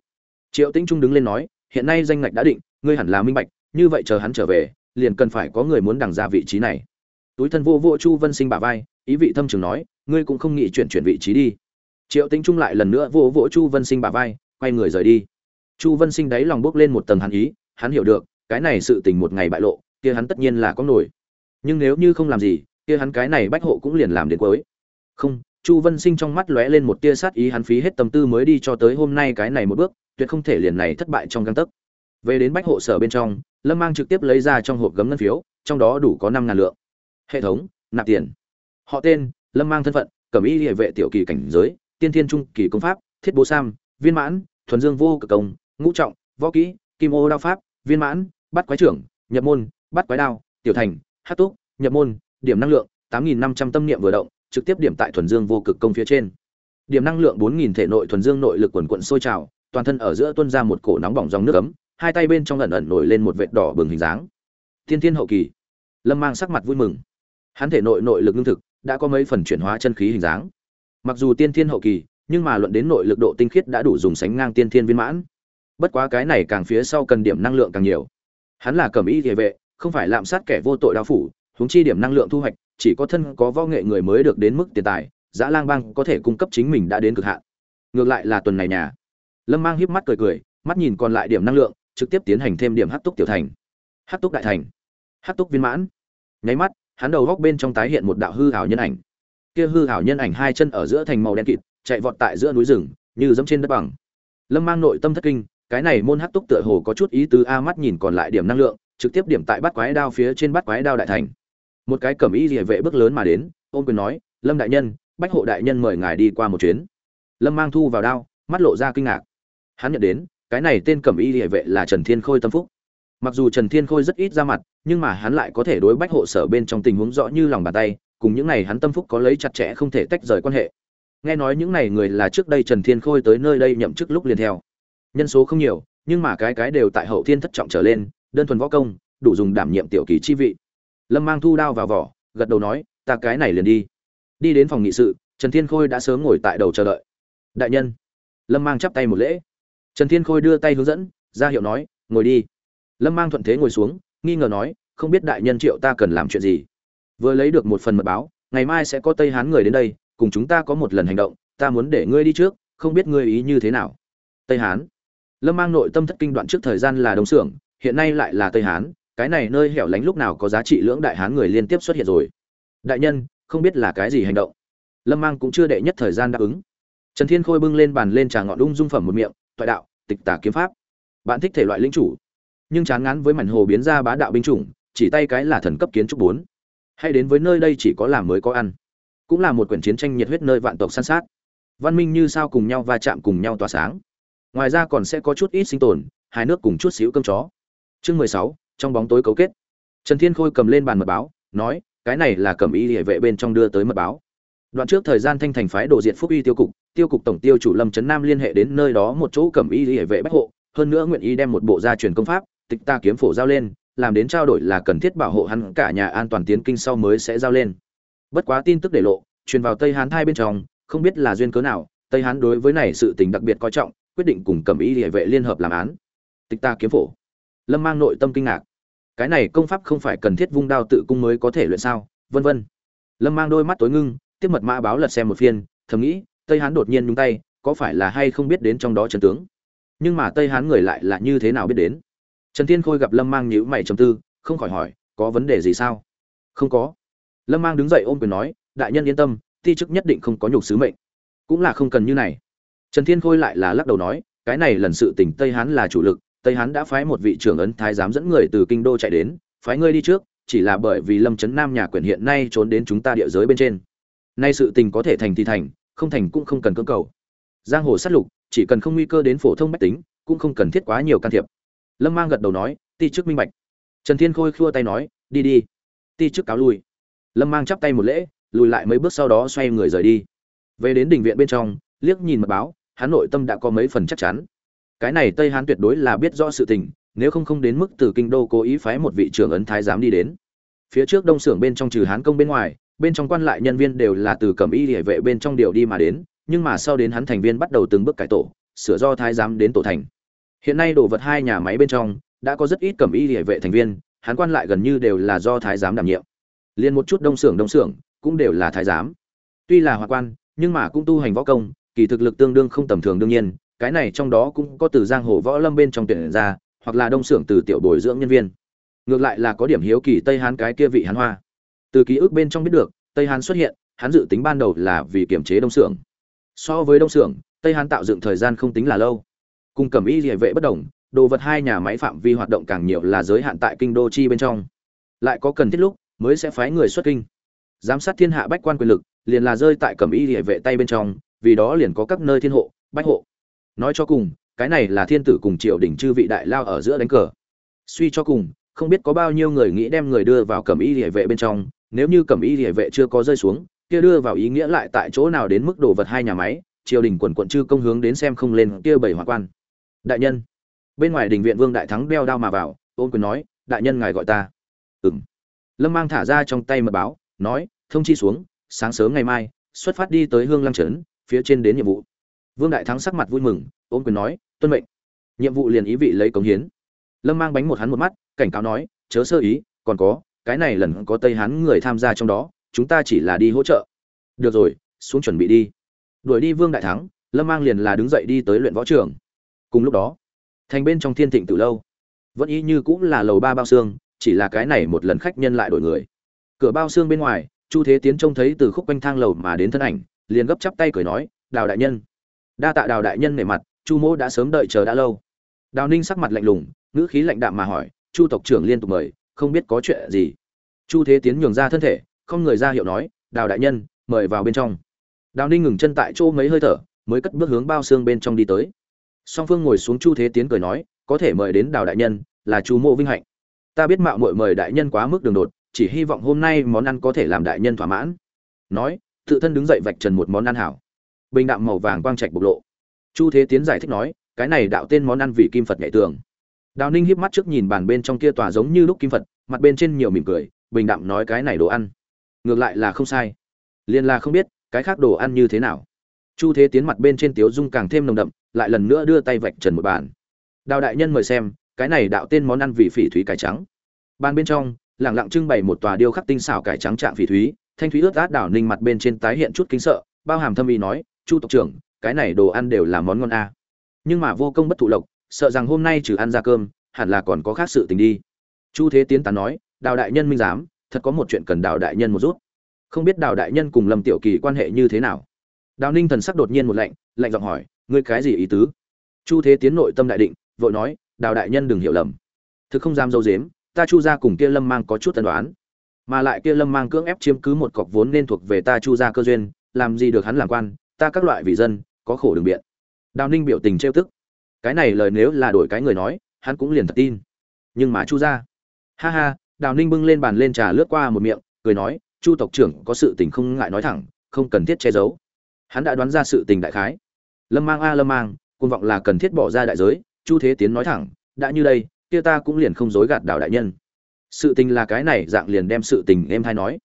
Triệu tĩnh trung đứng lên nói, hiện nay danh ngạch đã định, ngươi hẳn là minh bạch, như vậy chờ hắn trở về, liền cần phải có người muốn đằng ra vị trí này. Túi thân vô vô chu vân sinh bả vai, ý vị thâm trường nói, ngươi cũng không nghĩ chuyển chuyển vị trí đi. Triệu tĩnh trung lại lần nữa vô vỗ chu vân sinh bả vai, quay người rời đi. Chu vân sinh đáy lòng bước lên một tầng hắn ý, hắn hiểu được, cái này sự tình một ngày bại lộ, kia hắn tất nhiên là có nổi. Nhưng nếu như không làm gì, kia hắn cái này bách hộ cũng liền làm đến cuối không, chu vân sinh trong mắt lóe lên một tia sát ý, hắn phí hết tâm tư mới đi cho tới hôm nay cái này một bước, tuyệt không thể liền này thất bại trong găng tấc. Về đến bách hộ sở bên trong, lâm mang trực tiếp lấy ra trong hộp gấm ngân phiếu, trong đó đủ có năm ngàn lượng. Hệ thống, nạp tiền. Họ tên, lâm mang thân phận, cẩm y địa vệ tiểu kỳ cảnh giới, tiên thiên trung kỳ công pháp, thiết bố sam, viên mãn, thuần dương vô cực công, ngũ trọng, võ kỹ, kim ô đao pháp, viên mãn, bắt quái trưởng, nhập môn, bắt quái đao, tiểu thành, hát túc, nhập môn, điểm năng lượng, tám nghìn năm trăm tâm niệm vừa động trực tiếp điểm tại thuần dương vô cực công phía trên. Điểm năng lượng bốn nghìn thể nội thuần dương nội lực quần quận sôi trào, toàn thân ở giữa tuôn ra một cổ nóng bỏng dòng nước ấm, hai tay bên trong ẩn ẩn nổi lên một vệt đỏ bừng hình dáng. Thiên thiên hậu kỳ. Lâm mang sắc mặt vui mừng. Hắn thể nội nội lực lương thực, đã có mấy phần chuyển hóa chân khí hình dáng. Mặc dù tiên thiên hậu kỳ, nhưng mà luận đến nội lực độ tinh khiết đã đủ dùng sánh ngang tiên thiên viên mãn. Bất quá cái này càng phía sau cần điểm năng lượng càng nhiều. Hắn là cẩm y địa vệ, không phải lạm sát kẻ vô tội đao phủ, huống chi điểm năng lượng thu hoạch chỉ có thân có võ nghệ người mới được đến mức tiền tài, giã lang bang có thể cung cấp chính mình đã đến cực hạn. Ngược lại là tuần này nhà. Lâm mang híp mắt cười cười, mắt nhìn còn lại điểm năng lượng, trực tiếp tiến hành thêm điểm hát túc tiểu thành. Hát túc đại thành. Hát túc viên mãn. Nháy mắt, hắn đầu góc bên trong tái hiện một đạo hư hảo nhân ảnh. Kia hư hảo nhân ảnh hai chân ở giữa thành màu đen kịt, chạy vọt tại giữa núi rừng, như dẫm trên đất bằng. Lâm mang nội tâm thất kinh, cái này môn hát túc tựa hồ có chút ý tứ, a mắt nhìn còn lại điểm năng lượng, trực tiếp điểm tại bắt quái đao phía trên bắt quái đao đại thành một cái cẩm y rìa vệ bước lớn mà đến, ôm quyền nói, lâm đại nhân, bách hộ đại nhân mời ngài đi qua một chuyến. Lâm mang thu vào đao, mắt lộ ra kinh ngạc. Hắn nhận đến, cái này tên cẩm y rìa vệ là trần thiên khôi tâm phúc. Mặc dù trần thiên khôi rất ít ra mặt, nhưng mà hắn lại có thể đối bách hộ sở bên trong tình huống rõ như lòng bàn tay, cùng những này hắn tâm phúc có lấy chặt chẽ không thể tách rời quan hệ. Nghe nói những này người là trước đây trần thiên khôi tới nơi đây nhậm chức lúc liền theo. Nhân số không nhiều, nhưng mà cái cái đều tại hậu thiên thất trọng trở lên, đơn thuần võ công, đủ dùng đảm nhiệm tiểu kỳ chi vị lâm mang thu đao vào vỏ, gật đầu nói, ta cái này liền đi. Đi đến phòng nghị sự, trần thiên khôi đã sớm ngồi tại đầu chờ đợi. Đại nhân. Lâm mang chắp tay một lễ. Trần thiên khôi đưa tay hướng dẫn, ra hiệu nói, ngồi đi. Lâm mang thuận thế ngồi xuống, nghi ngờ nói, không biết đại nhân triệu ta cần làm chuyện gì? Vừa lấy được một phần mật báo, ngày mai sẽ có tây hán người đến đây, cùng chúng ta có một lần hành động, ta muốn để ngươi đi trước, không biết ngươi ý như thế nào. Tây hán? Lâm mang nội tâm thất kinh đoạn trước thời gian là đông xưởng hiện nay lại là tây hán cái này nơi hẻo lánh lúc nào có giá trị lưỡng đại hán người liên tiếp xuất hiện rồi. Đại nhân, không biết là cái gì hành động. Lâm mang cũng chưa đệ nhất thời gian đáp ứng. Trần thiên khôi bưng lên bàn lên trà ngọn đung dung phẩm một miệng, toại đạo, tịch tả kiếm pháp. Bạn thích thể loại lính chủ. Nhưng chán ngán với mảnh hồ biến ra bá đạo binh chủng, chỉ tay cái là thần cấp kiến trúc bốn. Hay đến với nơi đây chỉ có làm mới có ăn. Cũng là một quyển chiến tranh nhiệt huyết nơi vạn tộc săn sát. Văn minh như sao cùng nhau va chạm cùng nhau tỏa sáng. Ngoài ra còn sẽ có chút ít sinh tồn hai nước cùng chút xíu cơm chó. Chương mười sáu trong bóng tối cấu kết. Trần thiên khôi cầm lên bàn mật báo, nói, cái này là cẩm y hệ vệ bên trong đưa tới mật báo. Đoạn trước thời gian thanh thành phái đồ diện phúc y tiêu cục tiêu cục tổng tiêu chủ lâm trấn nam liên hệ đến nơi đó một chỗ cẩm y hệ vệ bách hộ, hơn nữa nguyện y đem một bộ gia truyền công pháp, tịch ta kiếm phổ giao lên, làm đến trao đổi là cần thiết bảo hộ hắn cả nhà an toàn tiến kinh sau mới sẽ giao lên. Bất quá tin tức để lộ, truyền vào tây hán thai bên trong, không biết là duyên cớ nào, tây hán đối với này sự tình đặc biệt coi trọng, quyết định cùng cẩm y hệ vệ liên hợp làm án. Tịch ta kiếm phổ. Lâm mang nội tâm kinh ngạc cái này công pháp không phải cần thiết vung đao tự cung mới có thể luyện sao? Vân vân. Lâm mang đôi mắt tối ngưng, tiếp mật mã báo lật xem một phiên, thầm nghĩ, tây hán đột nhiên nhúng tay, có phải là hay không biết đến trong đó trần tướng? Nhưng mà tây hán người lại là như thế nào biết đến? Trần thiên khôi gặp lâm mang nhữ mày trầm tư, không khỏi hỏi, có vấn đề gì sao? Không có. Lâm mang đứng dậy ôm quyền nói, đại nhân yên tâm ti chức nhất định không có nhục sứ mệnh. Cũng là không cần như này. Trần thiên khôi lại là lắc đầu nói, cái này lần sự tỉnh tây hán là chủ lực tây hán đã phái một vị trưởng ấn thái giám dẫn người từ kinh đô chạy đến, phái ngươi đi trước, chỉ là bởi vì lâm trấn nam nhà quyền hiện nay trốn đến chúng ta địa giới bên trên. Nay sự tình có thể thành thì thành, không thành cũng không cần cưỡng cầu. Giang hồ sát lục, chỉ cần không nguy cơ đến phổ thông bách tính, cũng không cần thiết quá nhiều can thiệp. Lâm mang gật đầu nói, ti chức minh bạch. Trần thiên khôi khua tay nói, đi đi. Ti chức cáo lui. Lâm mang chắp tay một lễ, lùi lại mấy bước sau đó xoay người rời đi. Về đến đình viện bên trong, liếc nhìn mật báo, hắn nội tâm đã có mấy phần chắc chắn cái này tây hán tuyệt đối là biết rõ sự tình, nếu không không đến mức từ kinh đô cố ý phái một vị trưởng ấn thái giám đi đến. Phía trước đông xưởng bên trong trừ hán công bên ngoài, bên trong quan lại nhân viên đều là từ cẩm y địa vệ bên trong điều đi mà đến, nhưng mà sau đến hắn thành viên bắt đầu từng bước cải tổ, sửa do thái giám đến tổ thành. Hiện nay đồ vật hai nhà máy bên trong, đã có rất ít cẩm y địa vệ thành viên hắn quan lại gần như đều là do thái giám đảm nhiệm. Liền một chút đông xưởng đông xưởng, cũng đều là thái giám. Tuy là hòa quan, nhưng mà cũng tu hành võ công, kỳ thực lực tương đương không tầm thường đương nhiên cái này trong đó cũng có từ giang hồ võ lâm bên trong tuyển ra, hoặc là đông xưởng từ tiểu bồi dưỡng nhân viên. Ngược lại là có điểm hiếu kỳ tây hán cái kia vị hán hoa. Từ ký ức bên trong biết được, tây hán xuất hiện, hắn dự tính ban đầu là vì kiểm chế đông xưởng. So với đông xưởng, tây hán tạo dựng thời gian không tính là lâu. Cùng cẩm y địa vệ bất đồng, đồ vật hai nhà máy phạm vi hoạt động càng nhiều là giới hạn tại kinh đô chi bên trong. Lại có cần thiết lúc, mới sẽ phái người xuất kinh. Giám sát thiên hạ bách quan quyền lực, liền là rơi tại cẩm y địa vệ tay bên trong, vì đó liền có các nơi thiên hộ, bách hộ nói cho cùng, cái này là thiên tử cùng triều đình chư vị đại lao ở giữa đánh cờ. Suy cho cùng, không biết có bao nhiêu người nghĩ đem người đưa vào cẩm y địa vệ bên trong, nếu như cẩm y địa vệ chưa có rơi xuống, kia đưa vào ý nghĩa lại tại chỗ nào đến mức đồ vật hai nhà máy, triều đình quần quận chư công hướng đến xem không lên kia bảy hòa quan. Đại nhân, bên ngoài đình viện vương đại thắng đeo đao mà vào, ôn quyền nói, đại nhân ngài gọi ta. Ừng lâm mang thả ra trong tay mật báo, nói, thông chi xuống, sáng sớm ngày mai, xuất phát đi tới hương lăng trấn, phía trên đến nhiệm vụ vương đại thắng sắc mặt vui mừng ôn quyền nói, tuân mệnh. Nhiệm vụ liền ý vị lấy cống hiến. Lâm mang bánh một hắn một mắt, cảnh cáo nói, chớ sơ ý, còn có, cái này lần có tây hán người tham gia trong đó, chúng ta chỉ là đi hỗ trợ. Được rồi, xuống chuẩn bị đi. Đuổi đi vương đại thắng, lâm mang liền là đứng dậy đi tới luyện võ trường. Cùng lúc đó, thành bên trong thiên thịnh từ lâu, vẫn y như cũng là lầu ba bao xương, chỉ là cái này một lần khách nhân lại đổi người. Cửa bao xương bên ngoài, chu thế tiến trông thấy từ khúc quanh thang lầu mà đến thân ảnh, liền gấp chắp tay cười nói, đào đại nhân đa tạ đào đại nhân nể mặt, chu mỗ đã sớm đợi chờ đã lâu. Đào ninh sắc mặt lạnh lùng, ngữ khí lạnh đạm mà hỏi, chu tộc trưởng liên tục mời, không biết có chuyện gì? Chu thế tiến nhường ra thân thể, không người ra hiệu nói, đào đại nhân, mời vào bên trong. Đào ninh ngừng chân tại chỗ mấy hơi thở, mới cất bước hướng bao xương bên trong đi tới. Song phương ngồi xuống chu thế tiến cười nói, có thể mời đến đào đại nhân, là chu mộ vinh hạnh. Ta biết mạo muội mời đại nhân quá mức đường đột, chỉ hy vọng hôm nay món ăn có thể làm đại nhân thỏa mãn. Nói, tự thân đứng dậy vạch trần một món ăn hảo bình đạm màu vàng quang trạch bộc lộ. Chu thế tiến giải thích nói, cái này đạo tên món ăn vị kim phật nhảy tường. Đào ninh híp mắt trước nhìn bàn bên trong kia tòa giống như lúc kim phật, mặt bên trên nhiều mỉm cười, bình đạm nói cái này đồ ăn. Ngược lại là không sai. Liền là không biết, cái khác đồ ăn như thế nào. Chu thế tiến mặt bên trên tiếu dung càng thêm nồng đậm, lại lần nữa đưa tay vạch trần một bàn. Đào đại nhân mời xem, cái này đạo tên món ăn vị phỉ thúy cải trắng. Bàn bên trong, lẳng lặng trưng bày một tòa điêu khắc tinh xảo cải trắng trạng phỉ thúy, thanh thúy ướt át đảo ninh mặt bên trên tái hiện chút kính sợ, bao hàm thâm ý nói chu tộc trưởng, cái này đồ ăn đều là món ngon a. Nhưng mà vô công bất thụ lộc, sợ rằng hôm nay trừ ăn ra cơm, hẳn là còn có khác sự tình đi. Chu thế tiến tán nói, đào đại nhân minh giám, thật có một chuyện cần đào đại nhân một rút. Không biết đào đại nhân cùng lâm tiểu kỳ quan hệ như thế nào? Đào ninh thần sắc đột nhiên một lạnh lạnh giọng hỏi, ngươi cái gì ý tứ? Chu thế tiến nội tâm đại định, vội nói, đào đại nhân đừng hiểu lầm. Thực không dám dâu dếm, ta chu ra cùng kia lâm mang có chút tân đoán mà lại kia lâm mang cưỡng ép chiếm cứ một cọc vốn nên thuộc về ta chu ra cơ duyên, làm gì được hắn làm quan ta các loại vì dân, có khổ đường biện. Đào ninh biểu tình trêu tức. Cái này lời nếu là đổi cái người nói, hắn cũng liền thật tin. Nhưng mà chu ra ha ha, đào ninh bưng lên bàn lên trà lướt qua một miệng, cười nói, chu tộc trưởng có sự tình không ngại nói thẳng, không cần thiết che giấu. Hắn đã đoán ra sự tình đại khái. Lâm mang a lâm mang côn vọng là cần thiết bỏ ra đại giới, chu thế tiến nói thẳng, đã như đây, kia ta cũng liền không dối gạt đào đại nhân. Sự tình là cái này, dạng liền đem sự tình em thay nói.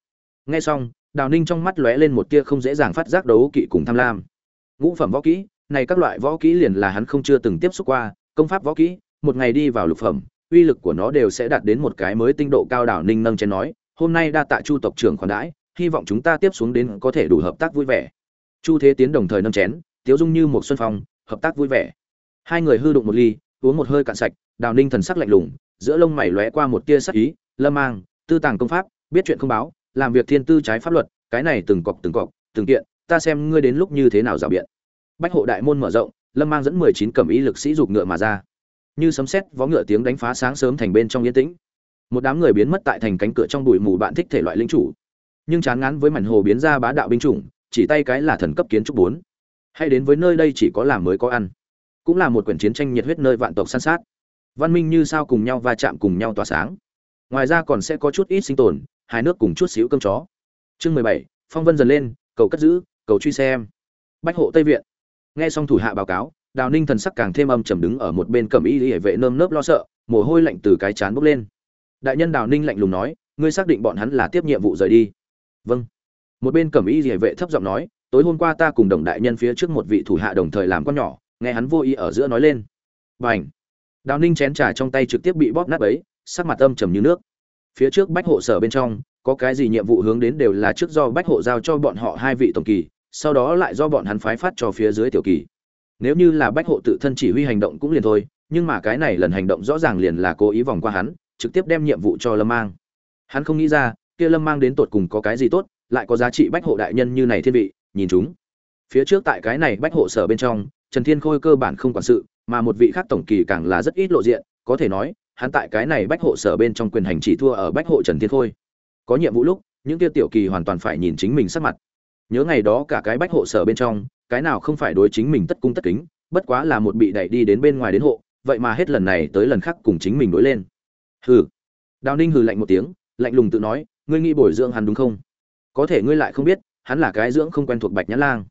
Nghe xong đào ninh trong mắt lóe lên một tia không dễ dàng phát giác đấu kỵ cùng tham lam. Ngũ phẩm võ kỹ, này các loại võ kỹ liền là hắn không chưa từng tiếp xúc qua, công pháp võ kỹ, một ngày đi vào lục phẩm, uy lực của nó đều sẽ đạt đến một cái mới tinh độ cao đảo ninh nâng trên nói, hôm nay đa tạ chu tộc trưởng khoản đãi, hy vọng chúng ta tiếp xuống đến có thể đủ hợp tác vui vẻ. Chu thế tiến đồng thời nâng chén, tiếu dung như một xuân phong, hợp tác vui vẻ. Hai người hư đụng một ly, uống một hơi cạn sạch, đào ninh thần sắc lạnh lùng, giữa lông mày lóe qua một tia sắc ý, lâm mang, tư tàng công pháp, biết chuyện không báo làm việc thiên tư trái pháp luật, cái này từng cọc từng cọc, từng kiện, ta xem ngươi đến lúc như thế nào rào biện. Bách hộ đại môn mở rộng, lâm mang dẫn mười chín cẩm ý lực sĩ dục ngựa mà ra. Như sấm sét, vó ngựa tiếng đánh phá sáng sớm thành bên trong yên tĩnh. Một đám người biến mất tại thành cánh cửa trong bụi mù bạn thích thể loại linh chủ. Nhưng chán ngán với mảnh hồ biến ra bá đạo binh chủng, chỉ tay cái là thần cấp kiến trúc bốn. Hay đến với nơi đây chỉ có làm mới có ăn. Cũng là một quyển chiến tranh nhiệt huyết nơi vạn tộc săn sát. Văn minh như sao cùng nhau va chạm cùng nhau tỏa sáng. Ngoài ra còn sẽ có chút ít sinh tồn hai nước cùng chút xíu cơm chó. Chương mười bảy, phong vân dần lên, cầu cất giữ, cầu truy xem. Bách hộ tây viện. Nghe xong thủ hạ báo cáo, đào ninh thần sắc càng thêm âm trầm đứng ở một bên cầm y hệ vệ nơm nớp lo sợ, mồ hôi lạnh từ cái chán bốc lên. Đại nhân đào ninh lạnh lùng nói, ngươi xác định bọn hắn là tiếp nhiệm vụ rời đi? Vâng. Một bên cầm y hệ vệ thấp giọng nói, tối hôm qua ta cùng đồng đại nhân phía trước một vị thủ hạ đồng thời làm con nhỏ, nghe hắn vô ý ở giữa nói lên. B à n h đào ninh chén trà trong tay trực tiếp bị bóp nát ấy sắc mặt âm trầm như nước phía trước bách hộ sở bên trong, có cái gì nhiệm vụ hướng đến đều là trước do bách hộ giao cho bọn họ hai vị tổng kỳ, sau đó lại do bọn hắn phái phát cho phía dưới tiểu kỳ. Nếu như là bách hộ tự thân chỉ huy hành động cũng liền thôi, nhưng mà cái này lần hành động rõ ràng liền là cố ý vòng qua hắn, trực tiếp đem nhiệm vụ cho lâm mang. Hắn không nghĩ ra, kia lâm mang đến tột cùng có cái gì tốt, lại có giá trị bách hộ đại nhân như này thiên vị, nhìn chúng. Phía trước tại cái này bách hộ sở bên trong, trần thiên khôi cơ bản không quản sự, mà một vị khác tổng kỳ càng là rất ít lộ diện, có thể nói hắn tại cái này bách hộ sở bên trong quyền hành chỉ thua ở bách hộ trần thiên khôi. Có nhiệm vụ lúc, những tiêu tiểu kỳ hoàn toàn phải nhìn chính mình sắc mặt. Nhớ ngày đó cả cái bách hộ sở bên trong, cái nào không phải đối chính mình tất cung tất kính, bất quá là một bị đẩy đi đến bên ngoài đến hộ, vậy mà hết lần này tới lần khác cùng chính mình đối lên. Hừ. Đào ninh hừ lạnh một tiếng, lạnh lùng tự nói, ngươi nghĩ bồi dưỡng hắn đúng không? Có thể ngươi lại không biết, hắn là cái dưỡng không quen thuộc bạch nhã lang.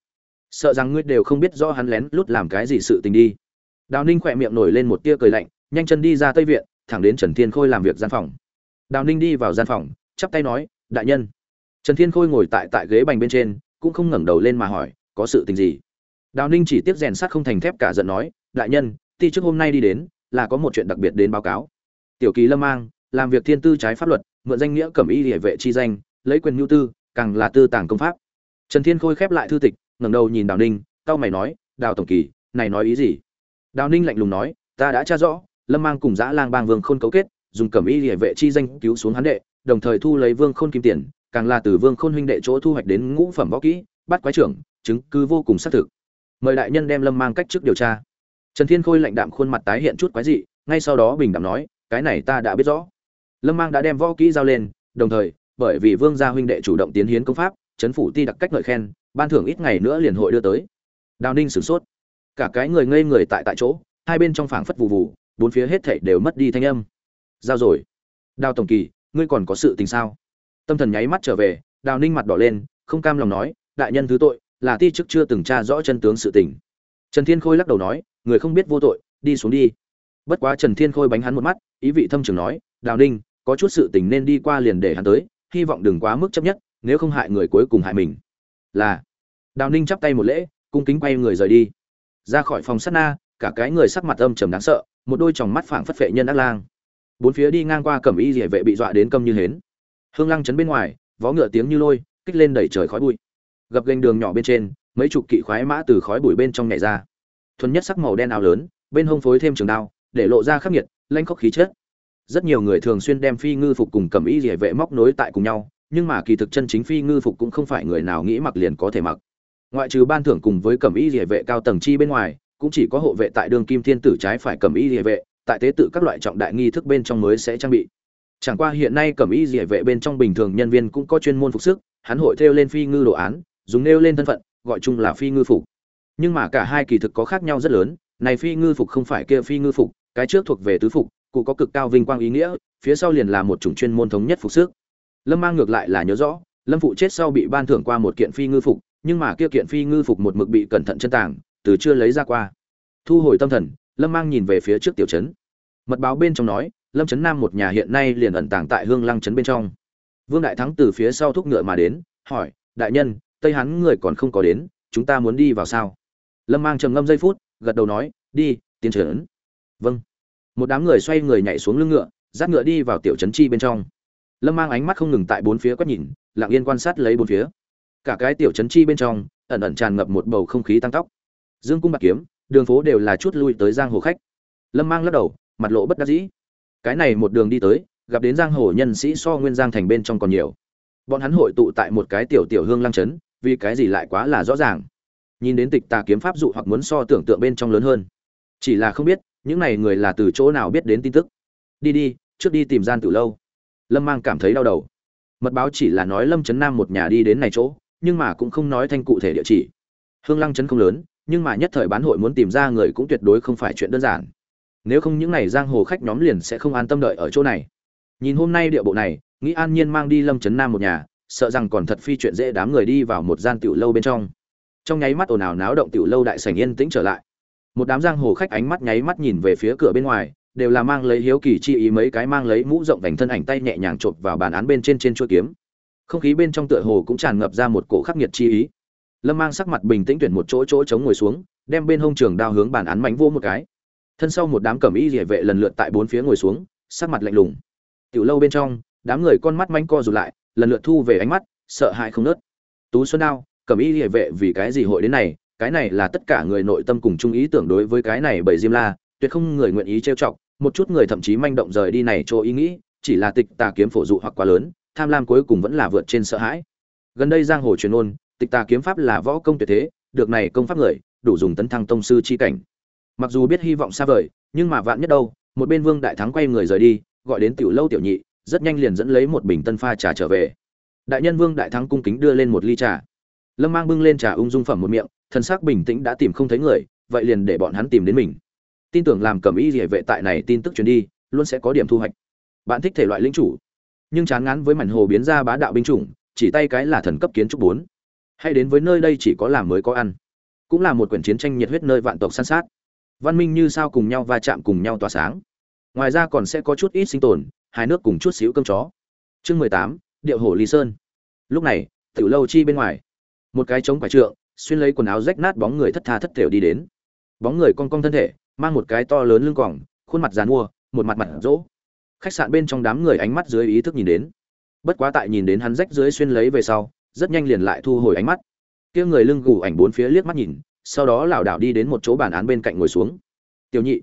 Sợ rằng ngươi đều không biết do hắn lén lút làm cái gì sự tình đi. Đào ninh khỏe miệng nổi lên một tia cười lạnh, nhanh chân đi ra tây viện thẳng đến trần thiên khôi làm việc gian phòng. Đào ninh đi vào gian phòng, chắp tay nói, đại nhân. Trần thiên khôi ngồi tại tại ghế bành bên trên, cũng không ngẩng đầu lên mà hỏi, có sự tình gì? Đào ninh chỉ tiếp rèn sắt không thành thép cả giận nói, đại nhân, ti trước hôm nay đi đến, là có một chuyện đặc biệt đến báo cáo. Tiểu kỳ lâm mang, làm việc thiên tư trái pháp luật, mượn danh nghĩa cẩm y địa vệ chi danh, lấy quyền nhu tư, càng là tư tàng công pháp. Trần thiên khôi khép lại thư tịch, ngẩng đầu nhìn đào ninh tao mày nói, đào tổng kỳ, này nói ý gì? Đào ninh lạnh lùng nói, ta đã tra rõ lâm mang cùng dã lang bang vương khôn cấu kết, dùng cẩm y địa vệ chi danh cứu xuống hắn đệ, đồng thời thu lấy vương khôn kim tiền, càng là từ vương khôn huynh đệ chỗ thu hoạch đến ngũ phẩm võ kỹ, bắt quái trưởng, chứng cứ vô cùng xác thực. Mời đại nhân đem lâm mang cách trước điều tra. Trần thiên khôi lạnh đạm khuôn mặt tái hiện chút quái dị, ngay sau đó bình đạm nói, cái này ta đã biết rõ. Lâm mang đã đem võ kỹ giao lên, đồng thời, bởi vì vương gia huynh đệ chủ động tiến hiến công pháp, chấn phủ ti đặc cách ngợi khen, ban thưởng ít ngày nữa liền hội đưa tới. Đào ninh sửng sốt. Cả cái người ngây người tại tại chỗ, hai bên trong phảng phất vụ vụ bốn phía hết thảy đều mất đi thanh âm. Giao rồi. Đào tổng kỳ, ngươi còn có sự tình sao? Tâm thần nháy mắt trở về, đào ninh mặt đỏ lên, không cam lòng nói, đại nhân thứ tội, là ti chức chưa từng tra rõ chân tướng sự tình. Trần thiên khôi lắc đầu nói, người không biết vô tội, đi xuống đi. Bất quá trần thiên khôi bánh hắn một mắt, ý vị thâm trường nói, đào ninh, có chút sự tình nên đi qua liền để hắn tới, hy vọng đừng quá mức chấp nhất, nếu không hại người cuối cùng hại mình. Là. Đào ninh chắp tay một lễ, cung kính quay người rời đi. Ra khỏi phòng sát na, cả cái người sắc mặt âm trầm đáng sợ một đôi tròng mắt phảng phất phệ nhân ác lang. Bốn phía đi ngang qua cẩm y rỉa vệ bị dọa đến câm như hến. Hương lăng chấn bên ngoài, vó ngựa tiếng như lôi, kích lên đẩy trời khói bụi. Gập gành đường nhỏ bên trên, mấy chục kỵ khoái mã từ khói bụi bên trong nhảy ra. Thuần nhất sắc màu đen áo lớn, bên hông phối thêm trường đao, để lộ ra khắc nghiệt lanh khốc khí chết rất nhiều người thường xuyên đem phi ngư phục cùng cẩm y rỉa vệ móc nối tại cùng nhau, nhưng mà kỳ thực chân chính phi ngư phục cũng không phải người nào nghĩ mặc liền có thể mặc. Ngoại trừ ban thưởng cùng với cẩm y rỉa vệ cao tầng chi bên ngoài cũng chỉ có hộ vệ tại đường kim thiên tử trái phải cẩm y địa vệ, tại tế tự các loại trọng đại nghi thức bên trong mới sẽ trang bị. Chẳng qua hiện nay cẩm y địa vệ bên trong bình thường nhân viên cũng có chuyên môn phục sức, hắn hội theo lên phi ngư đồ án, dùng nêu lên thân phận, gọi chung là phi ngư phục. Nhưng mà cả hai kỳ thực có khác nhau rất lớn, này phi ngư phục không phải kia phi ngư phục, cái trước thuộc về tứ phục, cụ có cực cao vinh quang ý nghĩa, phía sau liền là một chủng chuyên môn thống nhất phục sức. Lâm mang ngược lại là nhớ rõ, lâm phụ chết sau bị ban thưởng qua một kiện phi ngư phục, nhưng mà kia kiện phi ngư phục một mực bị cẩn thận chân tàng từ chưa lấy ra qua. Thu hồi tâm thần, lâm mang nhìn về phía trước tiểu trấn. Mật báo bên trong nói, lâm trấn nam một nhà hiện nay liền ẩn tàng tại hương lăng trấn bên trong. Vương đại thắng từ phía sau thúc ngựa mà đến, hỏi, đại nhân, tây hắn người còn không có đến, chúng ta muốn đi vào sao? Lâm mang trầm ngâm giây phút, gật đầu nói, đi, tiến trấn. Vâng. Một đám người xoay người nhảy xuống lưng ngựa, dắt ngựa đi vào tiểu trấn chi bên trong. Lâm mang ánh mắt không ngừng tại bốn phía quét nhìn, lặng yên quan sát lấy bốn phía. Cả cái tiểu trấn chi bên trong, ẩn ẩn tràn ngập một bầu không khí tăng tóc dương cung bạc kiếm, đường phố đều là chút lui tới giang hồ khách. Lâm mang lắc đầu, mặt lộ bất đắc dĩ. Cái này một đường đi tới, gặp đến giang hồ nhân sĩ so nguyên giang thành bên trong còn nhiều. Bọn hắn hội tụ tại một cái tiểu tiểu hương lăng trấn, vì cái gì lại quá là rõ ràng. Nhìn đến tịch tà kiếm pháp dụ hoặc muốn so tưởng tượng bên trong lớn hơn. Chỉ là không biết, những này người là từ chỗ nào biết đến tin tức. Đi đi, trước đi tìm gian từ lâu. Lâm mang cảm thấy đau đầu. Mật báo chỉ là nói lâm trấn nam một nhà đi đến này chỗ, nhưng mà cũng không nói thanh cụ thể địa chỉ. Hương lăng trấn không lớn nhưng mà nhất thời bán hội muốn tìm ra người cũng tuyệt đối không phải chuyện đơn giản. Nếu không những n à y giang hồ khách nhóm liền sẽ không an tâm đợi ở chỗ này. Nhìn hôm nay địa bộ này, nghĩ an nhiên mang đi lâm trấn nam một nhà, sợ rằng còn thật phi chuyện dễ đám người đi vào một gian tiểu lâu bên trong. Trong nháy mắt ồn ào náo động tiểu lâu đại sảnh yên tĩnh trở lại. Một đám giang hồ khách ánh mắt nháy mắt nhìn về phía cửa bên ngoài, đều là mang lấy hiếu kỳ chi ý mấy cái mang lấy mũ rộng vành thân ảnh tay nhẹ nhàng chộp vào bàn án bên trên trên chuôi kiếm. Không khí bên trong tựa hồ cũng tràn ngập ra một cổ khắc nghiệt chi ý lâm mang sắc mặt bình tĩnh tuyển một chỗ chỗ chống ngồi xuống, đem bên hông trường đao hướng bàn án mánh vô một cái. Thân sau một đám cẩm y địa vệ lần lượt tại bốn phía ngồi xuống, sắc mặt lạnh lùng. Tiểu lâu bên trong, đám người con mắt manh co rụt lại, lần lượt thu về ánh mắt, sợ hãi không nớt. Tú xuân đao, cẩm y địa vệ vì cái gì hội đến này? Cái này là tất cả người nội tâm cùng chung ý tưởng đối với cái này bởi diêm la, tuyệt không người nguyện ý trêu chọc, một chút người thậm chí manh động rời đi này cho ý nghĩ, chỉ là tịch tà kiếm phổ dụ hoặc quá lớn, tham lam cuối cùng vẫn là vượt trên sợ hãi. Gần đây giang hồ truyền ôn tịch tà kiếm pháp là võ công tuyệt thế, được này công pháp người, đủ dùng tấn thăng tông sư chi cảnh. Mặc dù biết hy vọng xa vời, nhưng mà vạn nhất đâu, một bên vương đại thắng quay người rời đi, gọi đến tiểu lâu tiểu nhị, rất nhanh liền dẫn lấy một bình tân pha trà trở về. Đại nhân vương đại thắng cung kính đưa lên một ly trà. Lâm mang bưng lên trà ung dung phẩm một miệng thân xác bình tĩnh đã tìm không thấy người, vậy liền để bọn hắn tìm đến mình. Tin tưởng làm cầm y địa vệ tại này tin tức truyền đi, luôn sẽ có điểm thu hoạch. Bạn thích thể loại linh chủ. Nhưng chán ngán với mảnh hồ biến ra bá đạo binh chủng, chỉ tay cái là thần cấp kiến trúc bốn hay đến với nơi đây chỉ có làm mới có ăn. Cũng là một quyển chiến tranh nhiệt huyết nơi vạn tộc săn sát. Văn minh như sao cùng nhau va chạm cùng nhau tỏa sáng. Ngoài ra còn sẽ có chút ít sinh tồn hai nước cùng chút xíu cơm chó. Chương mười tám, điệu hổ lý sơn. Lúc này, tiểu lâu chi bên ngoài. Một cái trống quả trượng, xuyên lấy quần áo rách nát bóng người thất tha thất thểu đi đến. Bóng người cong cong thân thể, mang một cái to lớn lưng quòng khuôn mặt dàn mua, một mặt mặt rỗ. Khách sạn bên trong đám người ánh mắt dưới ý thức nhìn đến. Bất quá tại nhìn đến hắn rách dưới xuyên lấy về sau rất nhanh liền lại thu hồi ánh mắt. Kia người lưng gù ảnh bốn phía liếc mắt nhìn, sau đó lảo đảo đi đến một chỗ bàn án bên cạnh ngồi xuống. Tiểu nhị.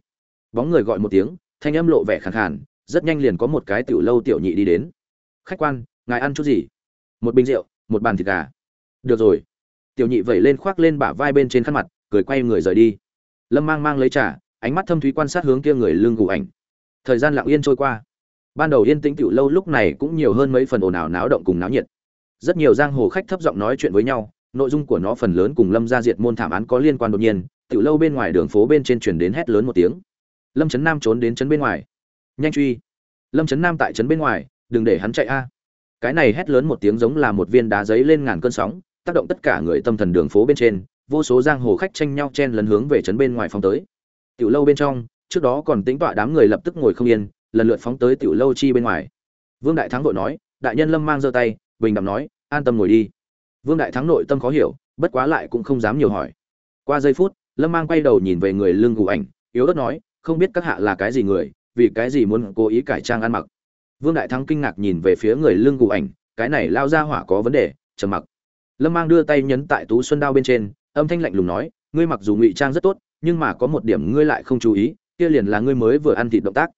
Bóng người gọi một tiếng, thanh âm lộ vẻ khàn khàn, rất nhanh liền có một cái tiểu lâu tiểu nhị đi đến. Khách quan, ngài ăn chút gì? Một bình rượu, một bàn thịt gà. Được rồi. Tiểu nhị vẩy lên khoác lên bả vai bên trên khăn mặt, cười quay người rời đi. Lâm mang mang lấy trà, ánh mắt thâm thúy quan sát hướng kia người lưng gù ảnh. Thời gian lặng yên trôi qua. Ban đầu yên tĩnh tiểu lâu lúc này cũng nhiều hơn mấy phần ồn ào náo động cùng náo nhiệt rất nhiều giang hồ khách thấp giọng nói chuyện với nhau, nội dung của nó phần lớn cùng lâm gia diệt môn thảm án có liên quan đột nhiên, tiểu lâu bên ngoài đường phố bên trên truyền đến hét lớn một tiếng. Lâm trấn nam trốn đến trấn bên ngoài. Nhanh truy. Lâm trấn nam tại trấn bên ngoài, đừng để hắn chạy a. Cái này hét lớn một tiếng giống là một viên đá giấy lên ngàn cơn sóng, tác động tất cả người tâm thần đường phố bên trên, vô số giang hồ khách tranh nhau chen lấn hướng về trấn bên ngoài phóng tới. Tiểu lâu bên trong, trước đó còn tính tọa đám người lập tức ngồi không yên, lần lượt phóng tới tiểu lâu chi bên ngoài. Vương đại thắng vội nói, đại nhân lâm mang giơ tay bình đẳng nói, an tâm ngồi đi. Vương đại thắng nội tâm khó hiểu, bất quá lại cũng không dám nhiều hỏi. Qua giây phút, lâm mang quay đầu nhìn về người lưng gù ảnh, yếu ớt nói, không biết các hạ là cái gì người, vì cái gì muốn cố ý cải trang ăn mặc? Vương đại thắng kinh ngạc nhìn về phía người lưng gù ảnh, cái này lao ra hỏa có vấn đề, trầm mặc. Lâm mang đưa tay nhấn tại tú xuân đao bên trên, âm thanh lạnh lùng nói, ngươi mặc dù ngụy trang rất tốt, nhưng mà có một điểm ngươi lại không chú ý, kia liền là ngươi mới vừa ăn thịt động tác.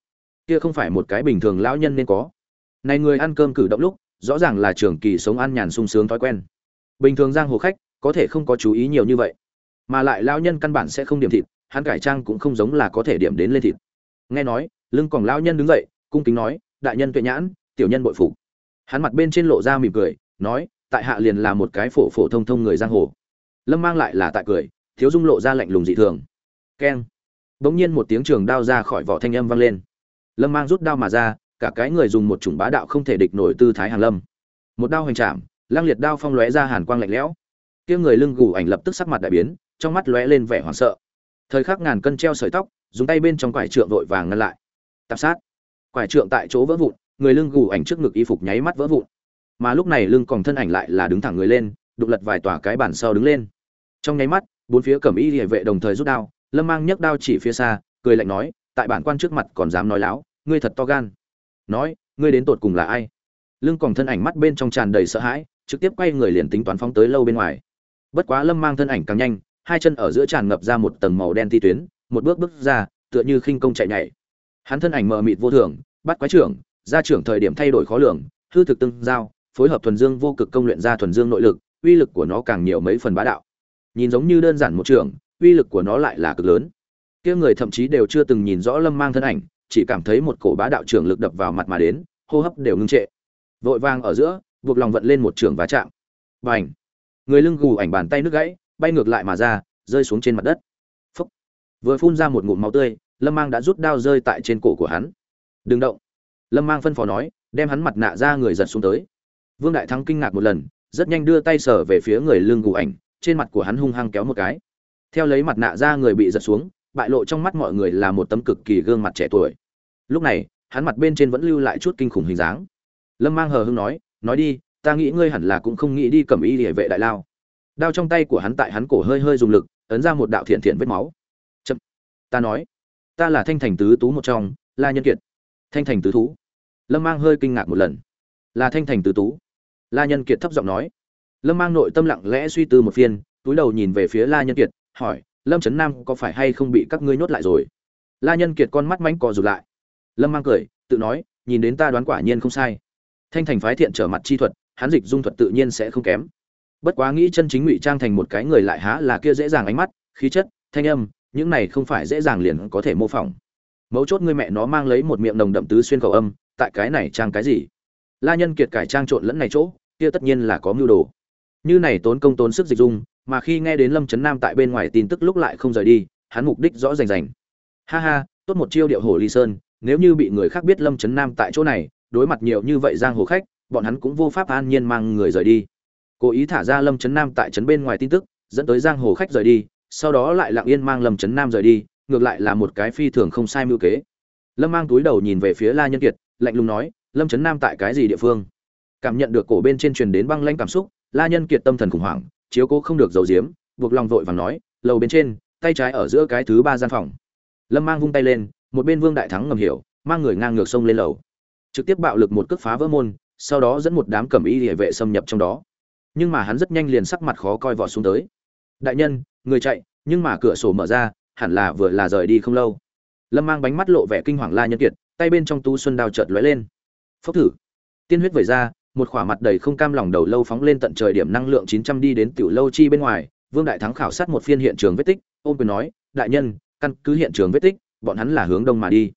Kia không phải một cái bình thường lão nhân nên có. Này người ăn cơm cử động lúc rõ ràng là trường kỳ sống ăn nhàn sung sướng thói quen. Bình thường giang hồ khách, có thể không có chú ý nhiều như vậy. Mà lại lão nhân căn bản sẽ không điểm thịt, hắn cải trang cũng không giống là có thể điểm đến lên thịt. Nghe nói, lưng còn lão nhân đứng dậy, cung kính nói, đại nhân tuệ nhãn, tiểu nhân bội phục. Hắn mặt bên trên lộ ra mỉm cười, nói, tại hạ liền là một cái phổ phổ thông thông người giang hồ. Lâm mang lại là tại cười, thiếu dung lộ ra lạnh lùng dị thường. Keng. Bỗng nhiên một tiếng trường đao ra khỏi vỏ thanh âm vang lên. Lâm mang rút đao mà ra cả cái người dùng một chủng bá đạo không thể địch nổi tư thái hàn lâm. Một đao hoành chạm, lang liệt đao phong lóe ra hàn quang lạnh lẽo. Kia người lưng gù ảnh lập tức sắc mặt đại biến, trong mắt lóe lên vẻ hoảng sợ. Thời khắc ngàn cân treo sợi tóc, dùng tay bên trong quải trượng vội vàng ngăn lại. Tạp sát. Quải trượng tại chỗ vỡ vụn, người lưng gù ảnh trước ngực y phục nháy mắt vỡ vụn. Mà lúc này lưng còn thân ảnh lại là đứng thẳng người lên, đục lật vài tòa cái bản sau đứng lên. Trong nháy mắt, bốn phía cẩm y địa vệ đồng thời rút đao, lâm mang nhấc đao chỉ phía xa, cười lạnh nói, tại bản quan trước mặt còn dám nói láo, ngươi thật to gan nói, ngươi đến tột cùng là ai? Lưng còn thân ảnh mắt bên trong tràn đầy sợ hãi, trực tiếp quay người liền tính toán phóng tới lâu bên ngoài. Bất quá lâm mang thân ảnh càng nhanh, hai chân ở giữa tràn ngập ra một tầng màu đen ti tuyến, một bước bước ra, tựa như khinh công chạy nhảy. Hắn thân ảnh mờ mịt vô thường, bắt quái trưởng, ra trưởng thời điểm thay đổi khó lường, hư thực tương giao, phối hợp thuần dương vô cực công luyện ra thuần dương nội lực, uy lực của nó càng nhiều mấy phần bá đạo. Nhìn giống như đơn giản một trường, uy lực của nó lại là cực lớn. Kia người thậm chí đều chưa từng nhìn rõ lâm mang thân ảnh chỉ cảm thấy một cổ bá đạo trường lực đập vào mặt mà đến, hô hấp đều ngưng trệ. Vội vàng ở giữa, buộc lòng vận lên một trường vá chạm. Và ảnh người lưng gù ảnh bàn tay nước gãy, bay ngược lại mà ra, rơi xuống trên mặt đất. Phúc. vừa phun ra một ngụm máu tươi, lâm mang đã rút đao rơi tại trên cổ của hắn. Đừng động! Lâm mang phân phó nói, đem hắn mặt nạ ra người giật xuống tới. Vương đại thắng kinh ngạc một lần, rất nhanh đưa tay sở về phía người lưng gù ảnh, trên mặt của hắn hung hăng kéo một cái. Theo lấy mặt nạ ra người bị giật xuống bại lộ trong mắt mọi người là một tấm cực kỳ gương mặt trẻ tuổi. Lúc này, hắn mặt bên trên vẫn lưu lại chút kinh khủng hình dáng. Lâm mang hờ hưng nói nói đi, ta nghĩ ngươi hẳn là cũng không nghĩ đi cầm y địa vệ đại lao. Đao trong tay của hắn tại hắn cổ hơi hơi dùng lực, ấn ra một đạo thiện thiện vết máu. Chậm, ta nói, ta là thanh thành tứ tú một trong, la nhân kiệt. Thanh thành tứ thú? Lâm mang hơi kinh ngạc một lần. Là thanh thành tứ tú? La nhân kiệt thấp giọng nói. Lâm mang nội tâm lặng lẽ suy tư một phiên, túi đầu nhìn về phía la nhân kiệt, hỏi lâm trấn nam có phải hay không bị các ngươi nhốt lại rồi? La nhân kiệt con mắt mánh cò rụt lại. Lâm mang cười, tự nói, nhìn đến ta đoán quả nhiên không sai. Thanh thành phái thiện trở mặt chi thuật hắn dịch dung thuật tự nhiên sẽ không kém. Bất quá nghĩ chân chính ngụy trang thành một cái người lại há là kia dễ dàng ánh mắt, khí chất, thanh âm, những này không phải dễ dàng liền có thể mô phỏng. Mấu chốt ngươi mẹ nó mang lấy một miệng nồng đậm tứ xuyên khẩu âm, tại cái này trang cái gì? La nhân kiệt cải trang trộn lẫn này chỗ, kia tất nhiên là có mưu đồ. Như này tốn công tốn sức dịch dung mà khi nghe đến lâm trấn nam tại bên ngoài tin tức lúc lại không rời đi, hắn mục đích rõ rành rành. Ha ha, tốt một chiêu điệu hồ ly sơn, nếu như bị người khác biết lâm trấn nam tại chỗ này, đối mặt nhiều như vậy giang hồ khách, bọn hắn cũng vô pháp an nhiên mang người rời đi. Cố ý thả ra lâm trấn nam tại trấn bên ngoài tin tức, dẫn tới giang hồ khách rời đi, sau đó lại lặng yên mang lâm trấn nam rời đi, ngược lại là một cái phi thường không sai mưu kế. Lâm mang túi đầu nhìn về phía la nhân kiệt, lạnh lùng nói, lâm trấn nam tại cái gì địa phương? Cảm nhận được cổ bên trên truyền đến băng lanh cảm xúc, la nhân kiệt tâm thần khủng hoảng chiếu cố không được giấu giếm buộc lòng vội và nói, lầu bên trên, tay trái ở giữa cái thứ ba gian phòng. Lâm mang vung tay lên, một bên vương đại thắng ngầm hiểu, mang người ngang ngược sông lên lầu. Trực tiếp bạo lực một cước phá vỡ môn, sau đó dẫn một đám cẩm y địa vệ xâm nhập trong đó. Nhưng mà hắn rất nhanh liền sắc mặt khó coi vọt xuống tới. Đại nhân, người chạy, nhưng mà cửa sổ mở ra, hẳn là vừa là rời đi không lâu. Lâm mang bánh mắt lộ vẻ kinh hoàng la nhân kiệt, tay bên trong tu xuân đao chợt lóe lên. Phốc thử. Tiên huyết vẩy ra một khỏa mặt đầy không cam lòng đầu lâu phóng lên tận trời điểm năng lượng chín trăm đi đến tiểu lâu chi bên ngoài vương đại thắng khảo sát một phiên hiện trường vết tích ôm quyền nói đại nhân căn cứ hiện trường vết tích bọn hắn là hướng đông mà đi.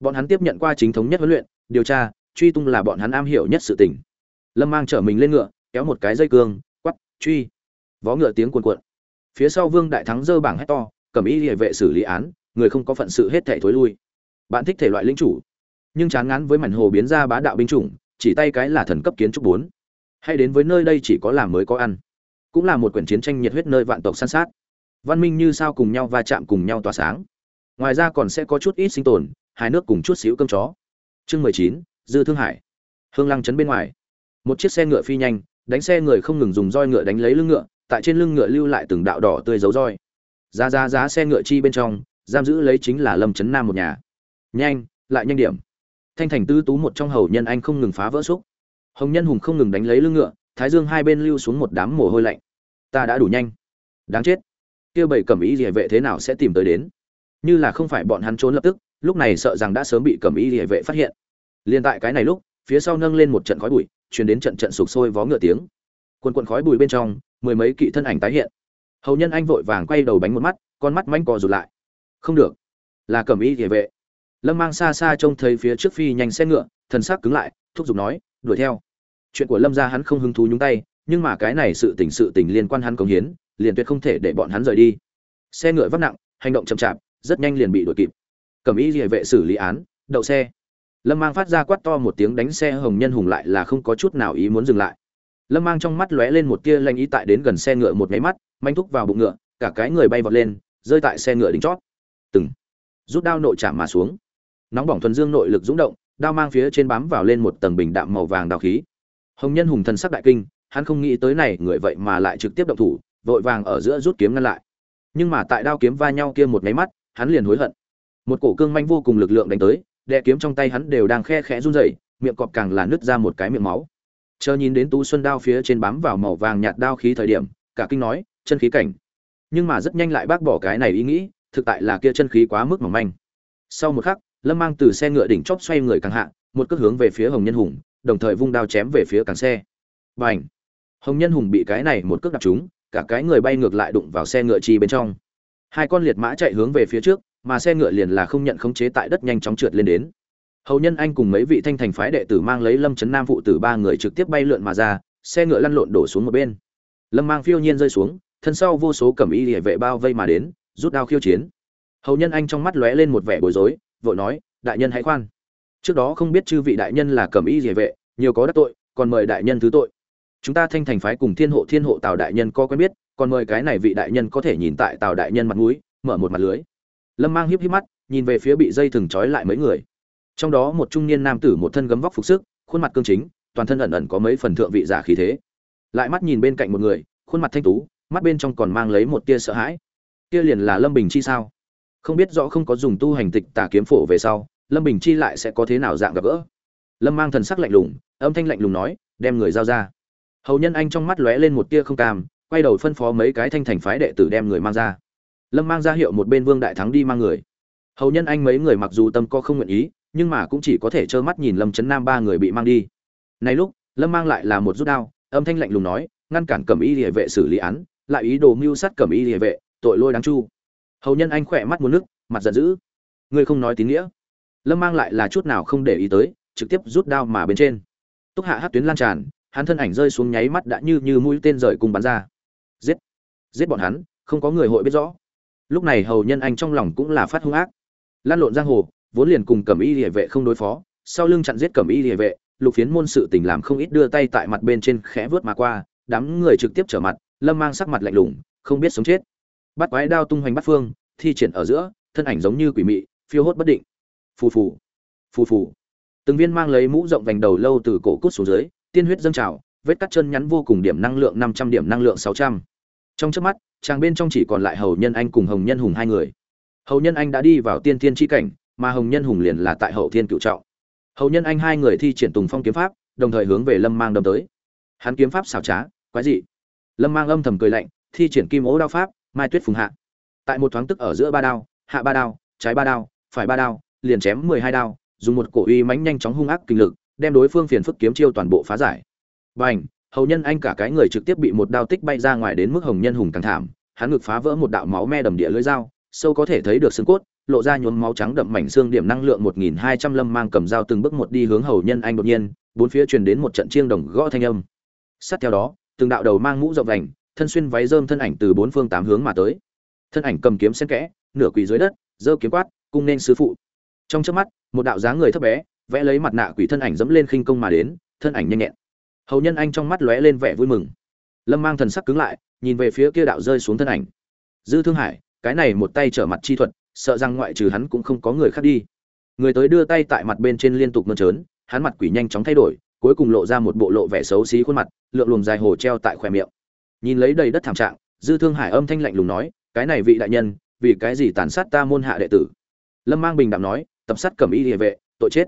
Bọn hắn tiếp nhận qua chính thống nhất huấn luyện điều tra truy tung là bọn hắn am hiểu nhất sự tình. Lâm mang trở mình lên ngựa kéo một cái dây cương quắc, truy. Vó ngựa tiếng cuồn cuộn. Phía sau vương đại thắng giơ bảng hét to cầm ý liễu vệ xử lý án người không có phận sự hết thảy thối lui. Bạn thích thể loại lĩnh chủ nhưng chán ngán với mảnh hồ biến ra bá đạo binh chủng chỉ tay cái là thần cấp kiến trúc bốn. Hay đến với nơi đây chỉ có làm mới có ăn. Cũng là một quyển chiến tranh nhiệt huyết nơi vạn tộc san sát. Văn minh như sao cùng nhau va chạm cùng nhau tỏa sáng. Ngoài ra còn sẽ có chút ít sinh tồn hai nước cùng chút xíu cơm chó. Chương mười chín, dư thương hải. Hương lăng trấn bên ngoài. Một chiếc xe ngựa phi nhanh, đánh xe người không ngừng dùng roi ngựa đánh lấy lưng ngựa, tại trên lưng ngựa lưu lại từng đạo đỏ tươi dấu roi. Giá giá giá xe ngựa chi bên trong, giam giữ lấy chính là lâm trấn nam một nhà. Nhanh, lại nhanh điểm thanh thành tư tú một trong hầu nhân anh không ngừng phá vỡ xúc. Hồng nhân hùng không ngừng đánh lấy lưng ngựa, thái dương hai bên lưu xuống một đám mồ hôi lạnh. Ta đã đủ nhanh. Đáng chết. Kia bảy cẩm ý địa vệ thế nào sẽ tìm tới đến? Như là không phải bọn hắn trốn lập tức, lúc này sợ rằng đã sớm bị cẩm ý địa vệ phát hiện. Liền tại cái này lúc, phía sau nâng lên một trận khói bụi chuyển đến trận trận sụp sôi vó ngựa tiếng. Quần quần khói bụi bên trong, mười mấy kỵ thân ảnh tái hiện. Hầu nhân anh vội vàng quay đầu bánh một mắt, con mắt manh cò rụt lại. Không được. Là cẩm ý địa vệ lâm mang xa xa trông thấy phía trước phi nhanh xe ngựa, thần sắc cứng lại, thúc giục nói, đuổi theo. Chuyện của lâm gia hắn không hứng thú nhúng tay, nhưng mà cái này sự tình sự tình liên quan hắn cống hiến, liền tuyệt không thể để bọn hắn rời đi. Xe ngựa vấp nặng, hành động chậm chạp, rất nhanh liền bị đuổi kịp. Cầm ý địa vệ xử lý án, đậu xe. Lâm mang phát ra quát to một tiếng đánh xe hồng nhân hùng lại là không có chút nào ý muốn dừng lại. Lâm mang trong mắt lóe lên một tia lanh ý tại đến gần xe ngựa một máy mắt, manh thúc vào bụng ngựa, cả cái người bay vọt lên, rơi tại xe ngựa đính chót. Từng. Rút đao nội chạm mà xuống nóng bỏng thuần dương nội lực dũng động, đao mang phía trên bám vào lên một tầng bình đạm màu vàng đào khí. Hồng nhân hùng thần sắc đại kinh, hắn không nghĩ tới này người vậy mà lại trực tiếp động thủ, vội vàng ở giữa rút kiếm ngăn lại. Nhưng mà tại đao kiếm va nhau kia một cái mắt, hắn liền hối hận. Một cổ cương manh vô cùng lực lượng đánh tới đệ kiếm trong tay hắn đều đang khe khẽ run rẩy, miệng cọp càng là nứt ra một cái miệng máu. Chờ nhìn đến tú xuân đao phía trên bám vào màu vàng nhạt đao khí thời điểm, cả kinh nói, chân khí cảnh. Nhưng mà rất nhanh lại bác bỏ cái này ý nghĩ, thực tại là kia chân khí quá mức mỏng manh. Sau một khắc lâm mang từ xe ngựa đỉnh chóp xoay người càng hạ, một cước hướng về phía hồng nhân hùng, đồng thời vung đao chém về phía càng xe. B à n h hồng nhân hùng bị cái này một cước đạp trúng, cả cái người bay ngược lại đụng vào xe ngựa chi bên trong. Hai con liệt mã chạy hướng về phía trước, mà xe ngựa liền là không nhận khống chế tại đất nhanh chóng trượt lên đến. Hầu nhân anh cùng mấy vị thanh thành phái đệ tử mang lấy lâm trấn nam phụ tử ba người trực tiếp bay lượn mà ra, xe ngựa lăn lộn đổ xuống một bên. Lâm mang phiêu nhiên rơi xuống, thân sau vô số cẩm y địa vệ bao vây mà đến, rút đao khiêu chiến. Hầu nhân anh trong mắt lóe lên một vẻ bối rối vội nói, đại nhân hãy khoan. Trước đó không biết chư vị đại nhân là cẩm y địa vệ, nhiều có đắc tội, còn mời đại nhân thứ tội. Chúng ta thanh thành phái cùng thiên hộ thiên hộ tào đại nhân có quen biết, còn mời cái này vị đại nhân có thể nhìn tại tào đại nhân mặt mũi, mở một mặt lưới. Lâm mang hiếp hiếp mắt, nhìn về phía bị dây thừng trói lại mấy người. Trong đó một trung niên nam tử một thân gấm vóc phục sức, khuôn mặt cương chính, toàn thân ẩn ẩn có mấy phần thượng vị giả khí thế. Lại mắt nhìn bên cạnh một người, khuôn mặt thanh tú, mắt bên trong còn mang lấy một tia sợ hãi. Kia liền là lâm bình chi sao? Không biết rõ không có dùng tu hành tịch tà kiếm phổ về sau, lâm bình chi lại sẽ có thế nào dạng gặp gỡ. Lâm mang thần sắc lạnh lùng, âm thanh lạnh lùng nói, đem người giao ra. Hầu nhân anh trong mắt lóe lên một tia không cam, quay đầu phân phó mấy cái thanh thành phái đệ tử đem người mang ra. Lâm mang ra hiệu một bên vương đại thắng đi mang người. Hầu nhân anh mấy người mặc dù tâm co không nguyện ý, nhưng mà cũng chỉ có thể trơ mắt nhìn lâm trấn nam ba người bị mang đi. Này lúc, lâm mang lại là một rút đao, âm thanh lạnh lùng nói, ngăn cản cẩm y địa vệ xử lý án, lại ý đồ mưu sát cẩm y địa vệ, tội lôi đáng chu hầu nhân anh khỏe mắt muốn nước, mặt giận dữ. Ngươi không nói tín nghĩa. Lâm mang lại là chút nào không để ý tới, trực tiếp rút đao mà bên trên. Túc hạ hát tuyến lan tràn, hắn thân ảnh rơi xuống nháy mắt đã như như mũi tên rời cùng bắn ra. Giết! Giết bọn hắn, không có người hội biết rõ. Lúc này hầu nhân anh trong lòng cũng là phát hung ác. Lan lộn giang hồ, vốn liền cùng cẩm y địa vệ không đối phó, sau lưng chặn giết cẩm y địa vệ, lục phiến môn sự tình làm không ít đưa tay tại mặt bên trên khẽ vớt mà qua, đám người trực tiếp trở mặt, lâm mang sắc mặt lạnh lùng, không biết sống chết bắt quái đao tung hoành bắt phương, thi triển ở giữa, thân ảnh giống như quỷ mị, phiêu hốt bất định. Phù phù phù phù. Từng viên mang lấy mũ rộng vành đầu lâu từ cổ cút xuống dưới, tiên huyết dâng trào, vết cắt chân nhắn vô cùng điểm năng lượng năm trăm điểm năng lượng sáu trăm. Trong trước mắt, chàng bên trong chỉ còn lại hầu nhân anh cùng hồng nhân hùng hai người. Hầu nhân anh đã đi vào tiên tiên tri cảnh, mà hồng nhân hùng liền là tại hậu thiên cựu trọng. Hầu nhân anh hai người thi triển tùng phong kiếm pháp, đồng thời hướng về lâm mang đâm tới. Hắn kiếm pháp xảo trá, quái dị. Lâm mang âm thầm cười lạnh, thi triển kim ố đao pháp mai tuyết phùng hạ. Tại một thoáng tức ở giữa ba đao, hạ ba đao, trái ba đao, phải ba đao, liền chém mười hai đao, dùng một cổ uy mãnh nhanh chóng hung ác kinh lực, đem đối phương phiền phức kiếm chiêu toàn bộ phá giải. B à n h hầu nhân anh cả cái người trực tiếp bị một đao tích bay ra ngoài đến mức hồng nhân hùng càng thảm, hắn ngực phá vỡ một đạo máu me đầm địa lưỡi dao, sâu có thể thấy được xương cốt, lộ ra nhuốm máu trắng đậm mảnh xương điểm năng lượng một nghìn hai trăm lâm mang cầm dao từng bước một đi hướng hầu nhân anh đột nhiên, bốn phía truyền đến một trận chiêng đồng gõ thanh âm. Sát theo đó, từng đạo đầu mang mũ rộng vành thân xuyên váy rơm thân ảnh từ bốn phương tám hướng mà tới. Thân ảnh cầm kiếm xen kẽ, nửa quỳ dưới đất, giơ kiếm quát, cung nên sư phụ. Trong trước mắt, một đạo dáng người thấp bé, vẽ lấy mặt nạ quỷ thân ảnh dẫm lên khinh công mà đến, thân ảnh nhanh nhẹn. Hầu nhân anh trong mắt lóe lên vẻ vui mừng. Lâm mang thần sắc cứng lại, nhìn về phía kia đạo rơi xuống thân ảnh. Dư thương hải, cái này một tay trở mặt chi thuật, sợ rằng ngoại trừ hắn cũng không có người khác đi. Người tới đưa tay tại mặt bên trên liên tục mơn trớn, hắn mặt quỷ nhanh chóng thay đổi, cuối cùng lộ ra một bộ lộ vẻ xấu xí khuôn mặt, lượng luồng dài hồ treo tại khỏe miệng nhìn lấy đầy đất thảm trạng, dư thương hải âm thanh lạnh lùng nói, cái này vị đại nhân, vì cái gì tàn sát ta môn hạ đệ tử? Lâm mang bình đạm nói, tập sát cẩm y địa vệ, tội chết.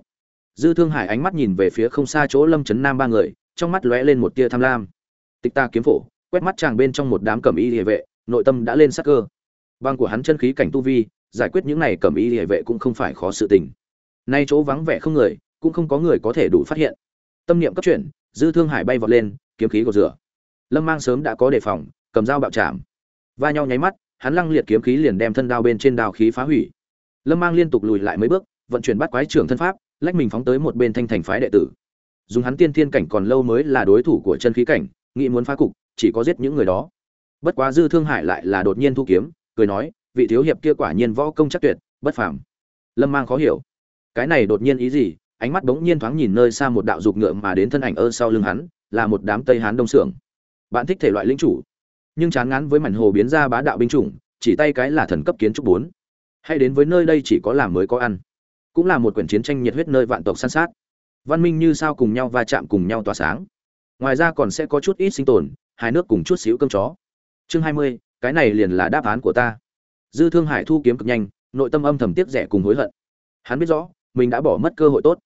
Dư thương hải ánh mắt nhìn về phía không xa chỗ lâm trấn nam ba người, trong mắt lóe lên một tia tham lam. Tịch ta kiếm phổ, quét mắt chàng bên trong một đám cẩm y địa vệ, nội tâm đã lên sắc cơ. Băng của hắn chân khí cảnh tu vi, giải quyết những này cẩm y địa vệ cũng không phải khó sự tình. Nay chỗ vắng vẻ không người, cũng không có người có thể đủ phát hiện. Tâm niệm cấp chuyển, dư thương hải bay vọt lên, kiếm khí của rửa lâm mang sớm đã có đề phòng, cầm dao bạo chạm. Va nhau nháy mắt, hắn lăng liệt kiếm khí liền đem thân đao bên trên đao khí phá hủy. Lâm mang liên tục lùi lại mấy bước, vận chuyển bắt quái trưởng thân pháp, lách mình phóng tới một bên thanh thành phái đệ tử. Dùng hắn tiên thiên cảnh còn lâu mới là đối thủ của chân khí cảnh, nghĩ muốn phá cục, chỉ có giết những người đó. Bất quá dư thương hải lại là đột nhiên thu kiếm, cười nói, vị thiếu hiệp kia quả nhiên võ công chắc tuyệt, bất phàm. Lâm mang khó hiểu. Cái này đột nhiên ý gì? Ánh mắt bỗng nhiên thoáng nhìn nơi xa một đạo dục ngựa mà đến thân ảnh ơ sau lưng hắn, là một đám tây hán đông xưởng bạn thích thể loại linh chủ. Nhưng chán ngán với mảnh hồ biến ra bá đạo binh chủng, chỉ tay cái là thần cấp kiến trúc bốn. Hay đến với nơi đây chỉ có làm mới có ăn. Cũng là một quyển chiến tranh nhiệt huyết nơi vạn tộc san sát. Văn minh như sao cùng nhau va chạm cùng nhau tỏa sáng. Ngoài ra còn sẽ có chút ít sinh tồn hai nước cùng chút xíu cơm chó. Chương hai mươi, cái này liền là đáp án của ta. Dư thương hải thu kiếm cực nhanh, nội tâm âm thầm tiếc rẻ cùng hối hận. Hắn biết rõ, mình đã bỏ mất cơ hội tốt.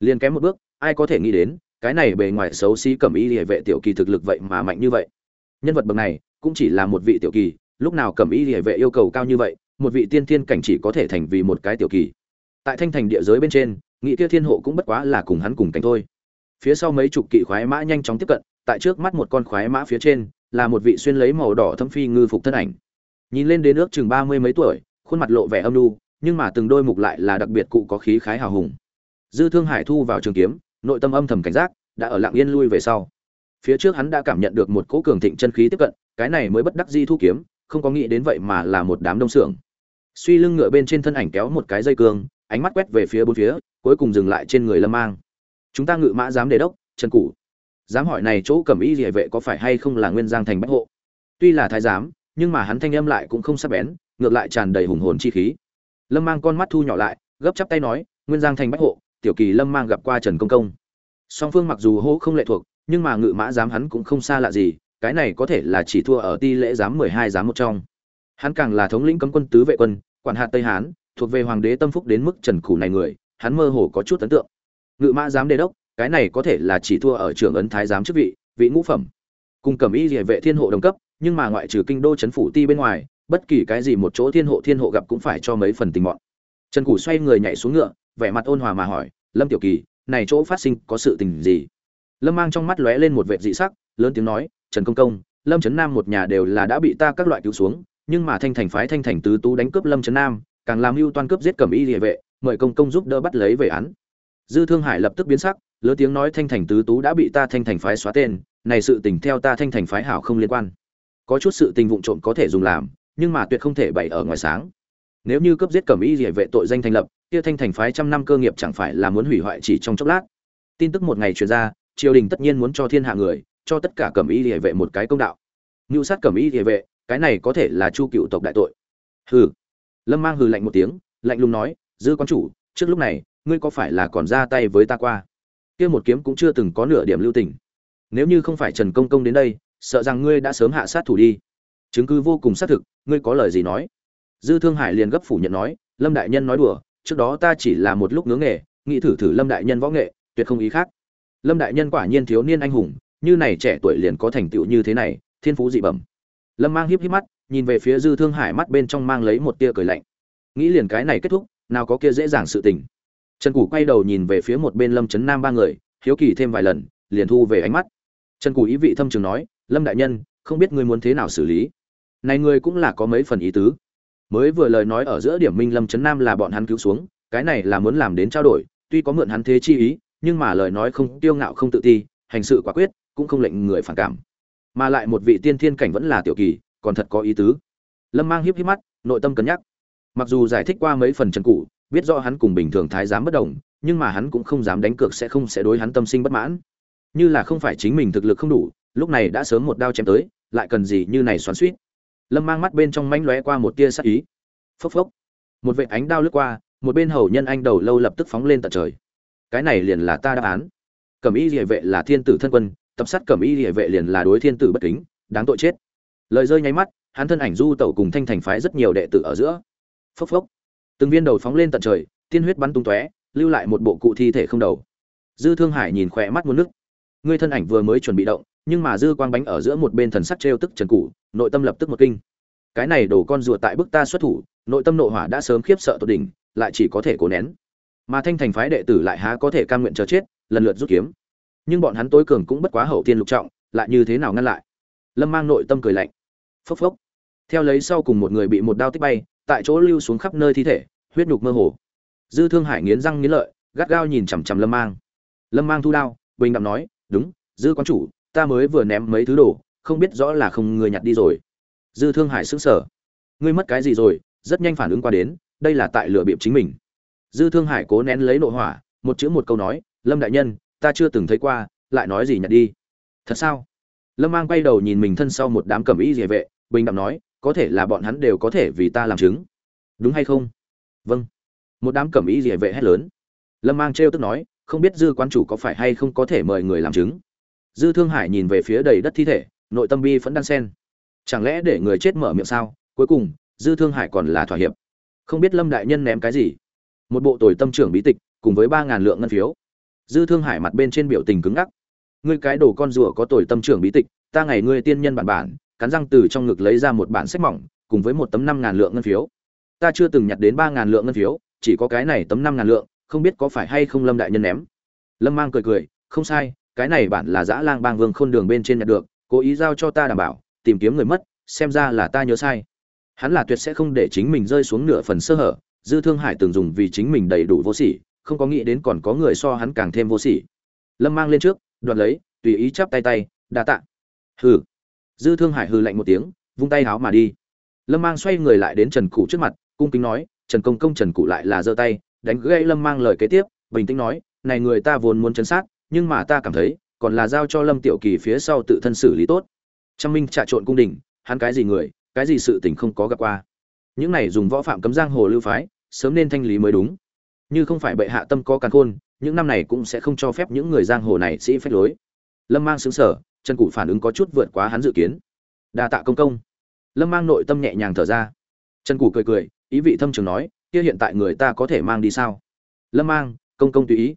Liền kém một bước, ai có thể nghĩ đến cái này bề ngoài xấu xí cẩm y địa vệ tiểu kỳ thực lực vậy mà mạnh như vậy. Nhân vật bậc này, cũng chỉ là một vị tiểu kỳ, lúc nào cẩm y địa vệ yêu cầu cao như vậy, một vị tiên thiên cảnh chỉ có thể thành vì một cái tiểu kỳ. Tại thanh thành địa giới bên trên, nghị kia thiên hộ cũng bất quá là cùng hắn cùng cảnh thôi. Phía sau mấy chục kỵ khoái mã nhanh chóng tiếp cận, tại trước mắt một con khoái mã phía trên, là một vị xuyên lấy màu đỏ thâm phi ngư phục thân ảnh. Nhìn lên đến nước chừng ba mươi mấy tuổi, khuôn mặt lộ vẻ âm nu nhưng mà từng đôi mục lại là đặc biệt cụ có khí khái hào hùng. Dư thương hải thu vào trường kiếm nội tâm âm thầm cảnh giác, đã ở lặng yên lui về sau. Phía trước hắn đã cảm nhận được một cỗ cường thịnh chân khí tiếp cận, cái này mới bất đắc di thu kiếm, không có nghĩ đến vậy mà là một đám đông xưởng suy lưng ngựa bên trên thân ảnh kéo một cái dây cương, ánh mắt quét về phía bốn phía, cuối cùng dừng lại trên người lâm mang. Chúng ta ngự mã dám đề đốc chân cụ dám hỏi này chỗ cẩm y địa vệ có phải hay không là nguyên giang thành bách hộ? Tuy là thái giám, nhưng mà hắn thanh âm lại cũng không sắc bén, ngược lại tràn đầy hùng hồn chi khí. Lâm mang con mắt thu nhỏ lại, gấp chắp tay nói, nguyên giang thành bách hộ tiểu kỳ lâm mang gặp qua trần công công. Song phương mặc dù hô không lệ thuộc, nhưng mà ngự mã giám hắn cũng không xa lạ gì, cái này có thể là chỉ thua ở ti lễ giám mười hai giám một trong. Hắn càng là thống lĩnh cấm quân tứ vệ quân, quản hạt tây hán, thuộc về hoàng đế tâm phúc đến mức trần khủ này người, hắn mơ hồ có chút ấn tượng. Ngự mã giám đề đốc, cái này có thể là chỉ thua ở trưởng ấn thái giám chức vị vị ngũ phẩm. Cùng cẩm y địa vệ thiên hộ đồng cấp, nhưng mà ngoại trừ kinh đô chấn phủ ti bên ngoài, bất kỳ cái gì một chỗ thiên hộ thiên hộ gặp cũng phải cho mấy phần tình mọn. Trần củ xoay người nhảy xuống ngựa vẻ mặt ôn hòa mà hỏi, lâm tiểu kỳ, này chỗ phát sinh có sự tình gì? Lâm mang trong mắt lóe lên một vệ dị sắc, lớn tiếng nói, trần công công, lâm trấn nam một nhà đều là đã bị ta các loại cứu xuống, nhưng mà thanh thành phái thanh thành tứ tú đánh cướp lâm trấn nam, càng làm mưu toan cướp giết cẩm y địa vệ, mời công công giúp đỡ bắt lấy về án. Dư thương hải lập tức biến sắc, lớn tiếng nói, thanh thành tứ tú đã bị ta thanh thành phái xóa tên, này sự tình theo ta thanh thành phái hảo không liên quan. Có chút sự tình vụng trộm có thể dùng làm, nhưng mà tuyệt không thể bày ở ngoài sáng nếu như cấp giết cẩm y địa vệ tội danh thành lập, kia thanh thành phái trăm năm cơ nghiệp chẳng phải là muốn hủy hoại chỉ trong chốc lát. Tin tức một ngày truyền ra, triều đình tất nhiên muốn cho thiên hạ người, cho tất cả cẩm y địa vệ một cái công đạo. Ngưu sát cẩm y địa vệ, cái này có thể là chu cựu tộc đại tội. Hừ. Lâm mang hừ lạnh một tiếng, lạnh lùng nói, dư quan chủ, trước lúc này, ngươi có phải là còn ra tay với ta qua? Kia một kiếm cũng chưa từng có nửa điểm lưu tình. Nếu như không phải trần công công đến đây, sợ rằng ngươi đã sớm hạ sát thủ đi. Chứng cứ vô cùng xác thực, ngươi có lời gì nói? Dư thương hải liền gấp phủ nhận nói, lâm đại nhân nói đùa, trước đó ta chỉ là một lúc ngứa nghề, nghĩ thử thử lâm đại nhân võ nghệ, tuyệt không ý khác. Lâm đại nhân quả nhiên thiếu niên anh hùng, như này trẻ tuổi liền có thành tựu như thế này, thiên phú dị bẩm. Lâm mang hiếp hiếp mắt, nhìn về phía dư thương hải mắt bên trong mang lấy một tia cười lạnh. Nghĩ liền cái này kết thúc, nào có kia dễ dàng sự tình. Trần củ quay đầu nhìn về phía một bên lâm trấn nam ba người, hiếu kỳ thêm vài lần, liền thu về ánh mắt. Trần củ ý vị thâm trường nói, lâm đại nhân, không biết ngươi muốn thế nào xử lý? Này ngươi cũng là có mấy phần ý tứ mới vừa lời nói ở giữa điểm minh lâm trấn nam là bọn hắn cứu xuống, cái này là muốn làm đến trao đổi, tuy có mượn hắn thế chi ý, nhưng mà lời nói không tiêu ngạo không tự ti, hành sự quả quyết, cũng không lệnh người phản cảm. Mà lại một vị tiên thiên cảnh vẫn là tiểu kỳ, còn thật có ý tứ. Lâm mang hiếp hiếp mắt, nội tâm cân nhắc. Mặc dù giải thích qua mấy phần trần cụ biết rõ hắn cùng bình thường thái giám bất đồng, nhưng mà hắn cũng không dám đánh cược sẽ không sẽ đối hắn tâm sinh bất mãn. Như là không phải chính mình thực lực không đủ, lúc này đã sớm một đao chém tới, lại cần gì như này xoắn suýt lâm mang mắt bên trong mánh lóe qua một tia sắc ý. Phốc phốc. Một vệ ánh đao lướt qua, một bên hầu nhân anh đầu lâu lập tức phóng lên tận trời. Cái này liền là ta đáp án. Cẩm y địa vệ là thiên tử thân quân, tập sát cẩm y địa vệ liền là đối thiên tử bất kính, đáng tội chết. Lời rơi nháy mắt, hắn thân ảnh du tẩu cùng thanh thành phái rất nhiều đệ tử ở giữa. Phốc phốc. Từng viên đầu phóng lên tận trời, tiên huyết bắn tung tóe, lưu lại một bộ cụ thi thể không đầu. Dư thương hải nhìn khỏe mắt muôn nước ngươi thân ảnh vừa mới chuẩn bị động nhưng mà dư quang bánh ở giữa một bên thần sắc trêu tức trần cụ nội tâm lập tức một kinh. Cái này đổ con rùa tại bức ta xuất thủ, nội tâm nội hỏa đã sớm khiếp sợ tột đỉnh, lại chỉ có thể cố nén. Mà thanh thành phái đệ tử lại há có thể cam nguyện chờ chết, lần lượt rút kiếm. Nhưng bọn hắn tối cường cũng bất quá hậu tiên lục trọng, lại như thế nào ngăn lại? Lâm mang nội tâm cười lạnh. Phốc phốc. Theo lấy sau cùng một người bị một đao tích bay, tại chỗ lưu xuống khắp nơi thi thể, huyết nhục mơ hồ. Dư thương hải nghiến răng nghiến lợi, gắt gao nhìn chằm chằm lâm mang. Lâm mang thu đao, bình đạm nói, đúng, dư quán chủ ta mới vừa ném mấy thứ đồ, không biết rõ là không người nhặt đi rồi. Dư thương hải sững sờ. Ngươi mất cái gì rồi? Rất nhanh phản ứng qua đến, đây là tại lựa bịp chính mình. Dư thương hải cố nén lấy nội hỏa, một chữ một câu nói, lâm đại nhân, ta chưa từng thấy qua, lại nói gì nhặt đi? Thật sao? Lâm mang quay đầu nhìn mình thân sau một đám cẩm y địa vệ, bình đẳng nói, có thể là bọn hắn đều có thể vì ta làm chứng. Đúng hay không? Vâng. Một đám cẩm y địa vệ hét lớn. Lâm mang trêu tức nói, không biết dư quan chủ có phải hay không có thể mời người làm chứng? Dư thương hải nhìn về phía đầy đất thi thể, nội tâm bi vẫn đang sen. chẳng lẽ để người chết mở miệng sao? Cuối cùng, dư thương hải còn là thỏa hiệp. Không biết lâm đại nhân ném cái gì. Một bộ tồi tâm trưởng bí tịch, cùng với ba ngàn lượng ngân phiếu. Dư thương hải mặt bên trên biểu tình cứng ngắc. Ngươi cái đồ con rùa có tồi tâm trưởng bí tịch, ta ngày ngươi tiên nhân bản bản, cắn răng từ trong ngực lấy ra một bản sách mỏng, cùng với một tấm năm ngàn lượng ngân phiếu. Ta chưa từng nhặt đến ba ngàn lượng ngân phiếu, chỉ có cái này tấm năm ngàn lượng, không biết có phải hay không lâm đại nhân ném. Lâm mang cười cười, không sai cái này bản là dã lang bang vương khôn đường bên trên nhận được, cố ý giao cho ta đảm bảo, tìm kiếm người mất, xem ra là ta nhớ sai. Hắn là tuyệt sẽ không để chính mình rơi xuống nửa phần sơ hở, dư thương hải từng dùng vì chính mình đầy đủ vô sỉ, không có nghĩ đến còn có người so hắn càng thêm vô sỉ. Lâm mang lên trước, đoạt lấy, tùy ý chắp tay tay, đa tạ. Hừ. Dư thương hải hừ lạnh một tiếng, vung tay háo mà đi. Lâm mang xoay người lại đến trần cụ trước mặt, cung kính nói, trần công công trần cụ lại là giơ tay, đánh gãy lâm mang lời kế tiếp, bình tĩnh nói, này người ta vốn muốn chấn sát nhưng mà ta cảm thấy, còn là giao cho lâm tiểu kỳ phía sau tự thân xử lý tốt. Trang minh trà trộn cung đình, hắn cái gì người, cái gì sự tình không có gặp qua. Những này dùng võ phạm cấm giang hồ lưu phái, sớm nên thanh lý mới đúng. Như không phải bệ hạ tâm có càn khôn, những năm này cũng sẽ không cho phép những người giang hồ này sĩ phách lối. Lâm mang xứng sở chân cụ phản ứng có chút vượt quá hắn dự kiến. Đa tạ công công. Lâm mang nội tâm nhẹ nhàng thở ra. Chân cụ cười cười, ý vị thâm trường nói, kia hiện tại người ta có thể mang đi sao? Lâm mang, công công tùy ý.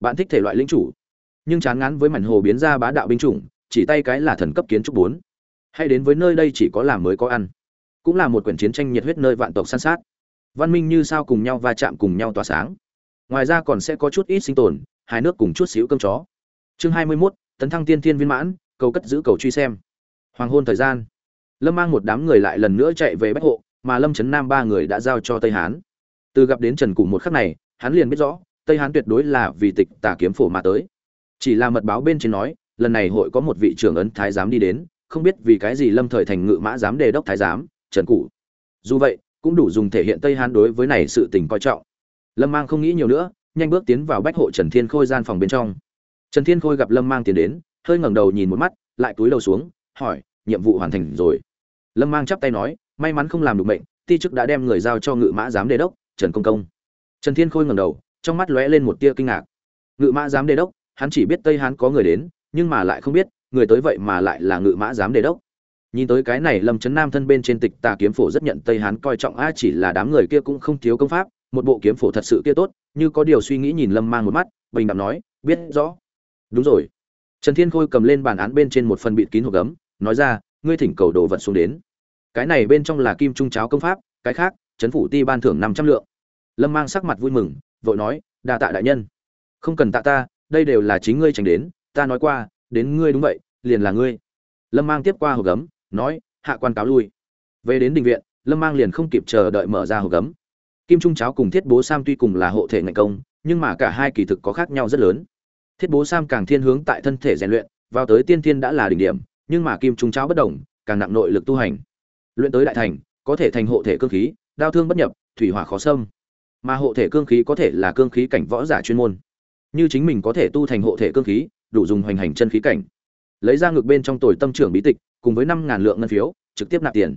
Bạn thích thể loại linh chủ nhưng chán ngán với mảnh hồ biến ra bá đạo binh chủng chỉ tay cái là thần cấp kiến trúc bốn. Hay đến với nơi đây chỉ có làm mới có ăn. Cũng là một quyển chiến tranh nhiệt huyết nơi vạn tộc san sát. Văn minh như sao cùng nhau va chạm cùng nhau tỏa sáng. Ngoài ra còn sẽ có chút ít sinh tồn hai nước cùng chút xíu cơm chó. Chương hai mươi 21, tấn thăng tiên thiên viên mãn cầu cất giữ cầu truy xem. Hoàng hôn thời gian. Lâm mang một đám người lại lần nữa chạy về bách hộ mà lâm trấn nam ba người đã giao cho tây hán. Từ gặp đến trần cụ một khắc này hắn liền biết rõ tây hán tuyệt đối là vì tịch tà kiếm phổ mà tới chỉ là mật báo bên trên nói, lần này hội có một vị trưởng ấn thái giám đi đến, không biết vì cái gì lâm thời thành ngự mã giám đề đốc thái giám, trần cụ dù vậy, cũng đủ dùng thể hiện tây hán đối với này sự tình coi trọng. Lâm mang không nghĩ nhiều nữa, nhanh bước tiến vào bách hộ trần thiên khôi gian phòng bên trong. Trần thiên khôi gặp lâm mang tiến đến, hơi ngẩng đầu nhìn một mắt, lại cúi đầu xuống, hỏi, nhiệm vụ hoàn thành rồi. Lâm mang chắp tay nói, may mắn không làm được mệnh, ti chức đã đem người giao cho ngự mã giám đề đốc, trần công công. Trần thiên khôi ngẩng đầu, trong mắt lóe lên một tia kinh ngạc. Ngự mã giám đề đốc hắn chỉ biết tây hán có người đến, nhưng mà lại không biết, người tới vậy mà lại là ngự mã giám đề đốc. Nhìn tới cái này lâm trấn nam thân bên trên tịch tà kiếm phổ rất nhận tây hán coi trọng a chỉ là đám người kia cũng không thiếu công pháp, một bộ kiếm phổ thật sự kia tốt, như có điều suy nghĩ nhìn lâm mang một mắt, bình đạm nói, biết rõ. Đúng rồi. Trần thiên khôi cầm lên bản án bên trên một phần bịt kín hộp gấm, nói ra, ngươi thỉnh cầu đồ vật xuống đến. Cái này bên trong là kim trung cháo công pháp, cái khác, trấn phủ ti ban thưởng năm trăm lượng. Lâm mang sắc mặt vui mừng, vội nói, đa tạ đại nhân. Không cần tạ ta đây đều là chính ngươi tránh đến, ta nói qua, đến ngươi đúng vậy, liền là ngươi. Lâm mang tiếp qua hộp gấm, nói, hạ quan cáo lui. Về đến đình viện, lâm mang liền không kịp chờ đợi mở ra hộp gấm. Kim trung cháo cùng thiết bố sam tuy cùng là hộ thể ngành công, nhưng mà cả hai kỳ thực có khác nhau rất lớn. Thiết bố sam càng thiên hướng tại thân thể rèn luyện, vào tới tiên thiên đã là đỉnh điểm, nhưng mà kim trung cháo bất đồng càng nặng nội lực tu hành. Luyện tới đại thành, có thể thành hộ thể cương khí, đao thương bất nhập, thủy hỏa khó xâm. Mà hộ thể cương khí có thể là cương khí cảnh võ giả chuyên môn như chính mình có thể tu thành hộ thể cương khí, đủ dùng hoành hành chân khí cảnh. Lấy ra ngược bên trong tồi tâm trưởng bí tịch, cùng với năm ngàn lượng ngân phiếu, trực tiếp nạp tiền.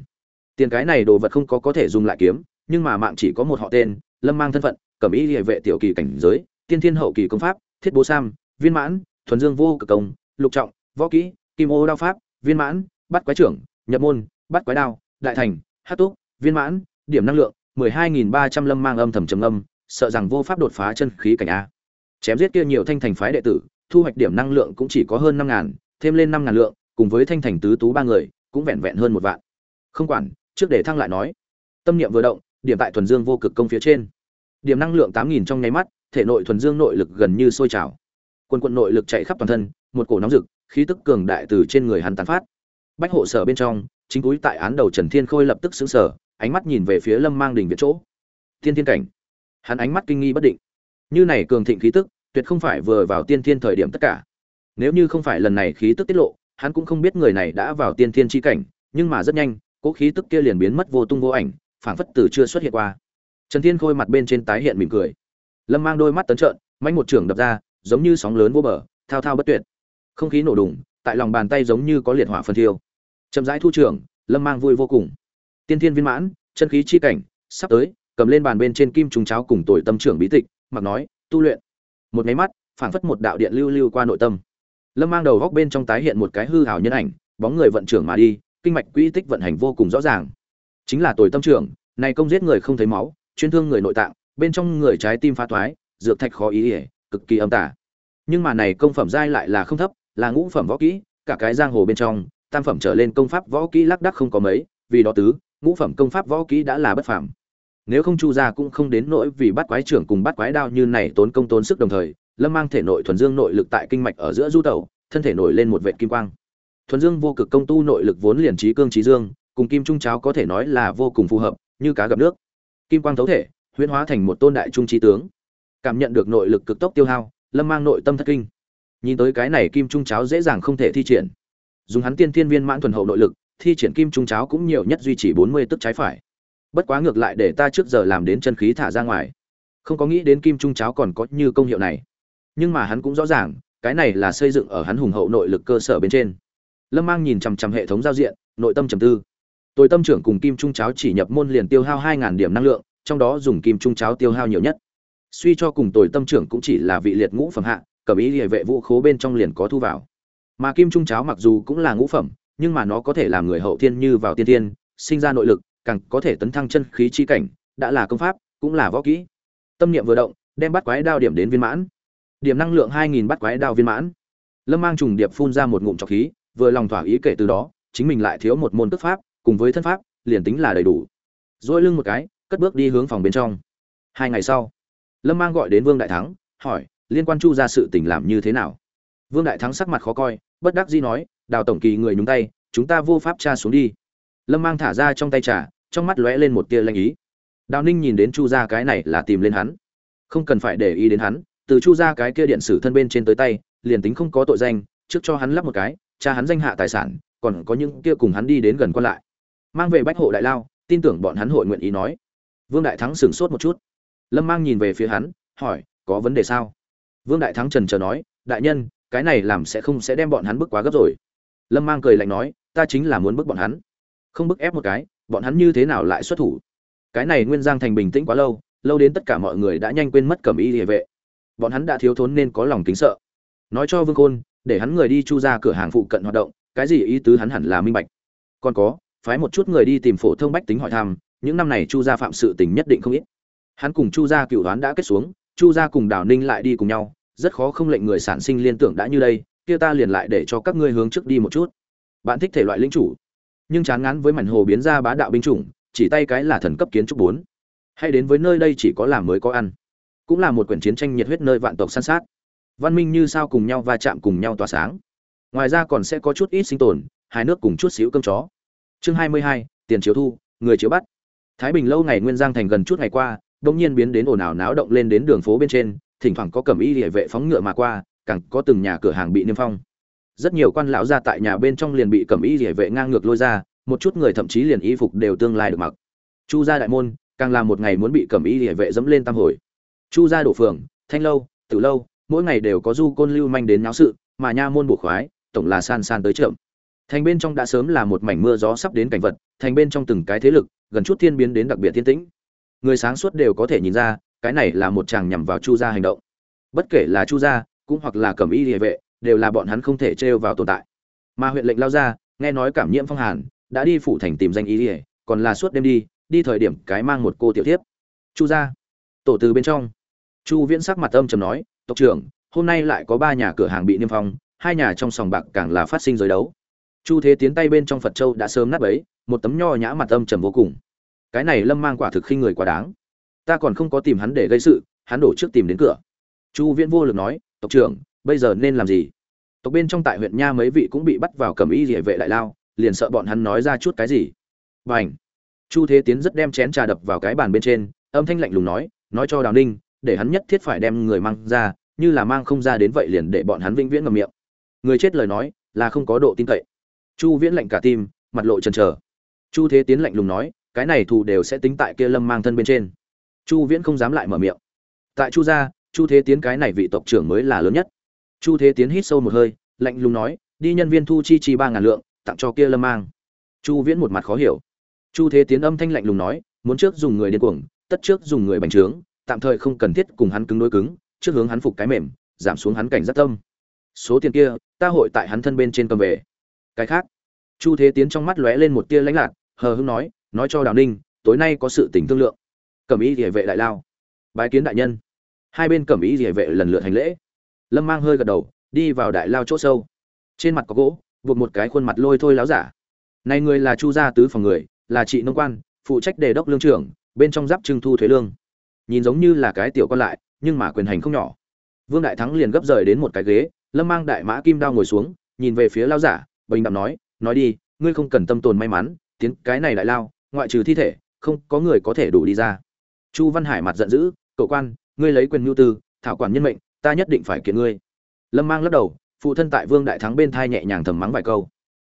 Tiền cái này đồ vật không có có thể dùng lại kiếm, nhưng mà mạng chỉ có một họ tên, lâm mang thân phận, cẩm ý địa vệ tiểu kỳ cảnh giới, tiên thiên hậu kỳ công pháp, thiết bố sam, viên mãn, thuần dương vô cực công, lục trọng, võ kỹ, kim ô đao pháp, viên mãn, bắt quái trưởng, nhập môn, bắt quái đao, đại thành, hát túc, viên mãn, điểm năng lượng, mười hai nghìn ba trăm lâm mang âm thầm trầm âm sợ rằng vô pháp đột phá chân khí cảnh a chém giết kia nhiều thanh thành phái đệ tử, thu hoạch điểm năng lượng cũng chỉ có hơn năm ngàn, thêm lên năm ngàn lượng, cùng với thanh thành tứ tú ba người, cũng vẹn vẹn hơn một vạn. Không quản, trước để thăng lại nói. Tâm niệm vừa động, điểm tại thuần dương vô cực công phía trên. Điểm năng lượng tám nghìn trong nháy mắt, thể nội thuần dương nội lực gần như sôi trào. Quân quận nội lực chạy khắp toàn thân, một cổ nóng rực, khí tức cường đại từ trên người hắn tán phát. Bách hộ sở bên trong, chính cúi tại án đầu trần thiên khôi lập tức xứng sở ánh mắt nhìn về phía lâm mang đỉnh việt chỗ. Tiên thiên cảnh. Hắn ánh mắt kinh nghi bất định như này cường thịnh khí tức, tuyệt không phải vừa vào tiên thiên thời điểm tất cả. Nếu như không phải lần này khí tức tiết lộ, hắn cũng không biết người này đã vào tiên thiên chi cảnh, nhưng mà rất nhanh, cỗ khí tức kia liền biến mất vô tung vô ảnh, phảng phất từ chưa xuất hiện qua. Trần thiên khôi mặt bên trên tái hiện mỉm cười. Lâm mang đôi mắt tấn trợn mạnh một trường đập ra, giống như sóng lớn vô bờ, thao thao bất tuyệt. Không khí nổ đùng, tại lòng bàn tay giống như có liệt hỏa phân thiêu. Chậm rãi thu trưởng lâm mang vui vô cùng. Tiên thiên viên mãn, chân khí chi cảnh, sắp tới, cầm lên bàn bên trên kim trùng cháo cùng tuổi tâm trưởng bí tịch mặc nói, tu luyện. Một máy mắt, phảng phất một đạo điện lưu lưu qua nội tâm. Lâm mang đầu góc bên trong tái hiện một cái hư hào nhân ảnh, bóng người vận trưởng mà đi, kinh mạch quỹ tích vận hành vô cùng rõ ràng. Chính là tuổi tâm trưởng, này công giết người không thấy máu, chuyên thương người nội tạng, bên trong người trái tim phá thoái, dược thạch khó ý ỉa, cực kỳ âm tả nhưng mà này công phẩm giai lại là không thấp, là ngũ phẩm võ kỹ, cả cái giang hồ bên trong, tam phẩm trở lên công pháp võ kỹ lác đắc không có mấy, vì đó tứ, ngũ phẩm công pháp võ kỹ đã là bất phàm nếu không chu gia cũng không đến nỗi vì bắt quái trưởng cùng bắt quái đao như này tốn công tốn sức đồng thời, lâm mang thể nội thuần dương nội lực tại kinh mạch ở giữa du tẩu, thân thể nổi lên một vệ kim quang. Thuần dương vô cực công tu nội lực vốn liền trí cương trí dương, cùng kim trung cháo có thể nói là vô cùng phù hợp, như cá gặp nước. Kim quang thấu thể, huyễn hóa thành một tôn đại trung trí tướng. Cảm nhận được nội lực cực tốc tiêu hao, lâm mang nội tâm thất kinh. Nhìn tới cái này kim trung cháo dễ dàng không thể thi triển. Dùng hắn tiên thiên viên mãn thuần hậu nội lực, thi triển kim trung cháo cũng nhiều nhất duy trì bốn mươi tức trái phải bất quá ngược lại để ta trước giờ làm đến chân khí thả ra ngoài. Không có nghĩ đến kim trung cháo còn có như công hiệu này. Nhưng mà hắn cũng rõ ràng, cái này là xây dựng ở hắn hùng hậu nội lực cơ sở bên trên. Lâm mang nhìn chằm chằm hệ thống giao diện, nội tâm trầm tư. Tôi tâm trưởng cùng kim trung cháo chỉ nhập môn liền tiêu hao hai điểm năng lượng, trong đó dùng kim trung cháo tiêu hao nhiều nhất. Suy cho cùng tôi tâm trưởng cũng chỉ là vị liệt ngũ phẩm hạ cẩm ý địa vệ vũ khố bên trong liền có thu vào. Mà kim trung cháo mặc dù cũng là ngũ phẩm, nhưng mà nó có thể làm người hậu thiên như vào tiên tiên sinh ra nội lực càng có thể tấn thăng chân khí chi cảnh, đã là công pháp, cũng là võ kỹ. Tâm niệm vừa động, đem bắt quái đao điểm đến viên mãn. Điểm năng lượng hai nghìn bắt quái đao viên mãn. Lâm mang trùng điệp phun ra một ngụm trọc khí, vừa lòng thỏa ý kể từ đó, chính mình lại thiếu một môn tức pháp, cùng với thân pháp, liền tính là đầy đủ. Dỗi lưng một cái, cất bước đi hướng phòng bên trong. Hai ngày sau, lâm mang gọi đến vương đại thắng, hỏi, liên quan chu ra sự tình làm như thế nào? Vương đại thắng sắc mặt khó coi, bất đắc dĩ nói, đào tổng kỳ người nhúng tay, chúng ta vô pháp tra xuống đi. Lâm mang thả ra trong tay trà trong mắt lóe lên một tia lanh ý. Đào ninh nhìn đến chu Gia cái này là tìm lên hắn. Không cần phải để ý đến hắn, từ chu Gia cái kia điện sử thân bên trên tới tay, liền tính không có tội danh, trước cho hắn lắp một cái, cha hắn danh hạ tài sản, còn có những kia cùng hắn đi đến gần quan lại. Mang về bách hộ đại lao, tin tưởng bọn hắn hội nguyện ý nói. Vương đại thắng sửng sốt một chút. Lâm mang nhìn về phía hắn, hỏi, có vấn đề sao? Vương đại thắng trần trờ nói, đại nhân, cái này làm sẽ không sẽ đem bọn hắn bức quá gấp rồi. Lâm mang cười lạnh nói, ta chính là muốn bức bọn hắn, không bức ép một cái bọn hắn như thế nào lại xuất thủ? Cái này nguyên giang thành bình tĩnh quá lâu lâu đến tất cả mọi người đã nhanh quên mất cẩm y địa vệ. Bọn hắn đã thiếu thốn nên có lòng kính sợ. Nói cho vương khôn, để hắn người đi chu ra cửa hàng phụ cận hoạt động, cái gì ý tứ hắn hẳn là minh bạch. Còn có, phái một chút người đi tìm phổ thông bách tính hỏi thăm, những năm này chu gia phạm sự tình nhất định không ít. Hắn cùng chu gia cựu đoán đã kết xuống, chu gia cùng đào ninh lại đi cùng nhau, rất khó không lệnh người sản sinh liên tưởng đã như đây, kia ta liền lại để cho các ngươi hướng trước đi một chút. Bạn thích thể loại lính chủ nhưng chán ngán với mảnh hồ biến ra bá đạo binh chủng, chỉ tay cái là thần cấp kiến trúc bốn. Hay đến với nơi đây chỉ có làm mới có ăn. Cũng là một quyển chiến tranh nhiệt huyết nơi vạn tộc săn sát. Văn minh như sao cùng nhau va chạm cùng nhau tỏa sáng. Ngoài ra còn sẽ có chút ít sinh tồn hai nước cùng chút xíu cơm chó. Chương hai mươi hai, tiền chiếu thu, người chiếu bắt. Thái bình lâu ngày nguyên giang thành gần chút ngày qua đông nhiên biến đến ồn ào náo động lên đến đường phố bên trên, thỉnh thoảng có cầm y địa vệ phóng ngựa mà qua, càng có từng nhà cửa hàng bị niêm phong rất nhiều quan lão ra tại nhà bên trong liền bị cầm y rỉa vệ ngang ngược lôi ra, một chút người thậm chí liền y phục đều tương lai được mặc. Chu gia đại môn, càng là một ngày muốn bị cầm y rỉa vệ dẫm lên tam hồi. Chu gia đổ phường, thanh lâu, tử lâu, mỗi ngày đều có du côn lưu manh đến náo sự, mà nha môn buộc khoái, tổng là san san tới chậm. Thành bên trong đã sớm là một mảnh mưa gió sắp đến cảnh vật, thành bên trong từng cái thế lực, gần chút thiên biến đến đặc biệt thiên tĩnh. Người sáng suốt đều có thể nhìn ra, cái này là một chàng nhằm vào chu gia hành động. Bất kể là chu gia, cũng hoặc là cẩm y địa vệ đều là bọn hắn không thể trêu vào tồn tại. Mà huyện lệnh lao ra nghe nói cảm nhiễm phong hàn đã đi phủ thành tìm danh y đi, còn là suốt đêm đi đi thời điểm cái mang một cô tiểu thiếp. Chu gia tổ từ bên trong. Chu viễn sắc mặt âm trầm nói tộc trưởng hôm nay lại có ba nhà cửa hàng bị niêm phong hai nhà trong sòng bạc càng là phát sinh giới đấu. Chu thế tiến tay bên trong phật châu đã sớm nát bấy một tấm nho nhã mặt âm trầm vô cùng. Cái này lâm mang quả thực khinh người quá đáng. Ta còn không có tìm hắn để gây sự hắn đổ trước tìm đến cửa. Chu viễn vô lực nói tộc trưởng bây giờ nên làm gì? Tộc bên trong tại huyện nha mấy vị cũng bị bắt vào cầm y địa vệ đại lao, liền sợ bọn hắn nói ra chút cái gì. B à n h chu thế tiến rất đem chén trà đập vào cái bàn bên trên, âm thanh lạnh lùng nói nói cho đào ninh, để hắn nhất thiết phải đem người mang ra, như là mang không ra đến vậy liền để bọn hắn vĩnh viễn ngầm miệng. Người chết lời nói, là không có độ tin cậy. Chu viễn lạnh cả tim, mặt lộ trần trờ chu thế tiến lạnh lùng nói, cái này thù đều sẽ tính tại kia lâm mang thân bên trên. Chu viễn không dám lại mở miệng. Tại chu gia, chu thế tiến cái này vị tộc trưởng mới là lớn nhất chu thế tiến hít sâu một hơi, lạnh lùng nói, đi nhân viên thu chi chi ba ngàn lượng, tặng cho kia lâm mang. Chu viễn một mặt khó hiểu. Chu thế tiến âm thanh lạnh lùng nói, muốn trước dùng người điên cuồng, tất trước dùng người bành trướng, tạm thời không cần thiết cùng hắn cứng đối cứng, trước hướng hắn phục cái mềm, giảm xuống hắn cảnh giác tâm. Số tiền kia, ta hội tại hắn thân bên trên cầm về. Cái khác, chu thế tiến trong mắt lóe lên một tia lãnh lạc, hờ hững nói nói cho đào ninh, tối nay có sự tình thương lượng. Cẩm ý địa vệ đại lao. Bái kiến đại nhân. Hai bên cẩm ý địa vệ lần lượt hành lễ lâm mang hơi gật đầu, đi vào đại lao chỗ sâu. Trên mặt có gỗ, buộc một cái khuôn mặt lôi thôi láo giả. Này người là chu gia tứ phòng người, là chị nông quan, phụ trách đề đốc lương trưởng, bên trong giáp trưng thu thuế lương. Nhìn giống như là cái tiểu con lại, nhưng mà quyền hành không nhỏ. Vương đại thắng liền gấp rời đến một cái ghế, lâm mang đại mã kim đao ngồi xuống, nhìn về phía lao giả, bình đạm nói nói đi, ngươi không cần tâm tồn may mắn, tiến cái này đại lao, ngoại trừ thi thể, không có người có thể đủ đi ra. Chu văn hải mặt giận dữ, cậu quan, ngươi lấy quyền mưu tư, thảo quản nhân mệnh ta nhất định phải kiện ngươi. Lâm mang lắc đầu, phụ thân tại vương đại thắng bên thai nhẹ nhàng thầm mắng vài câu.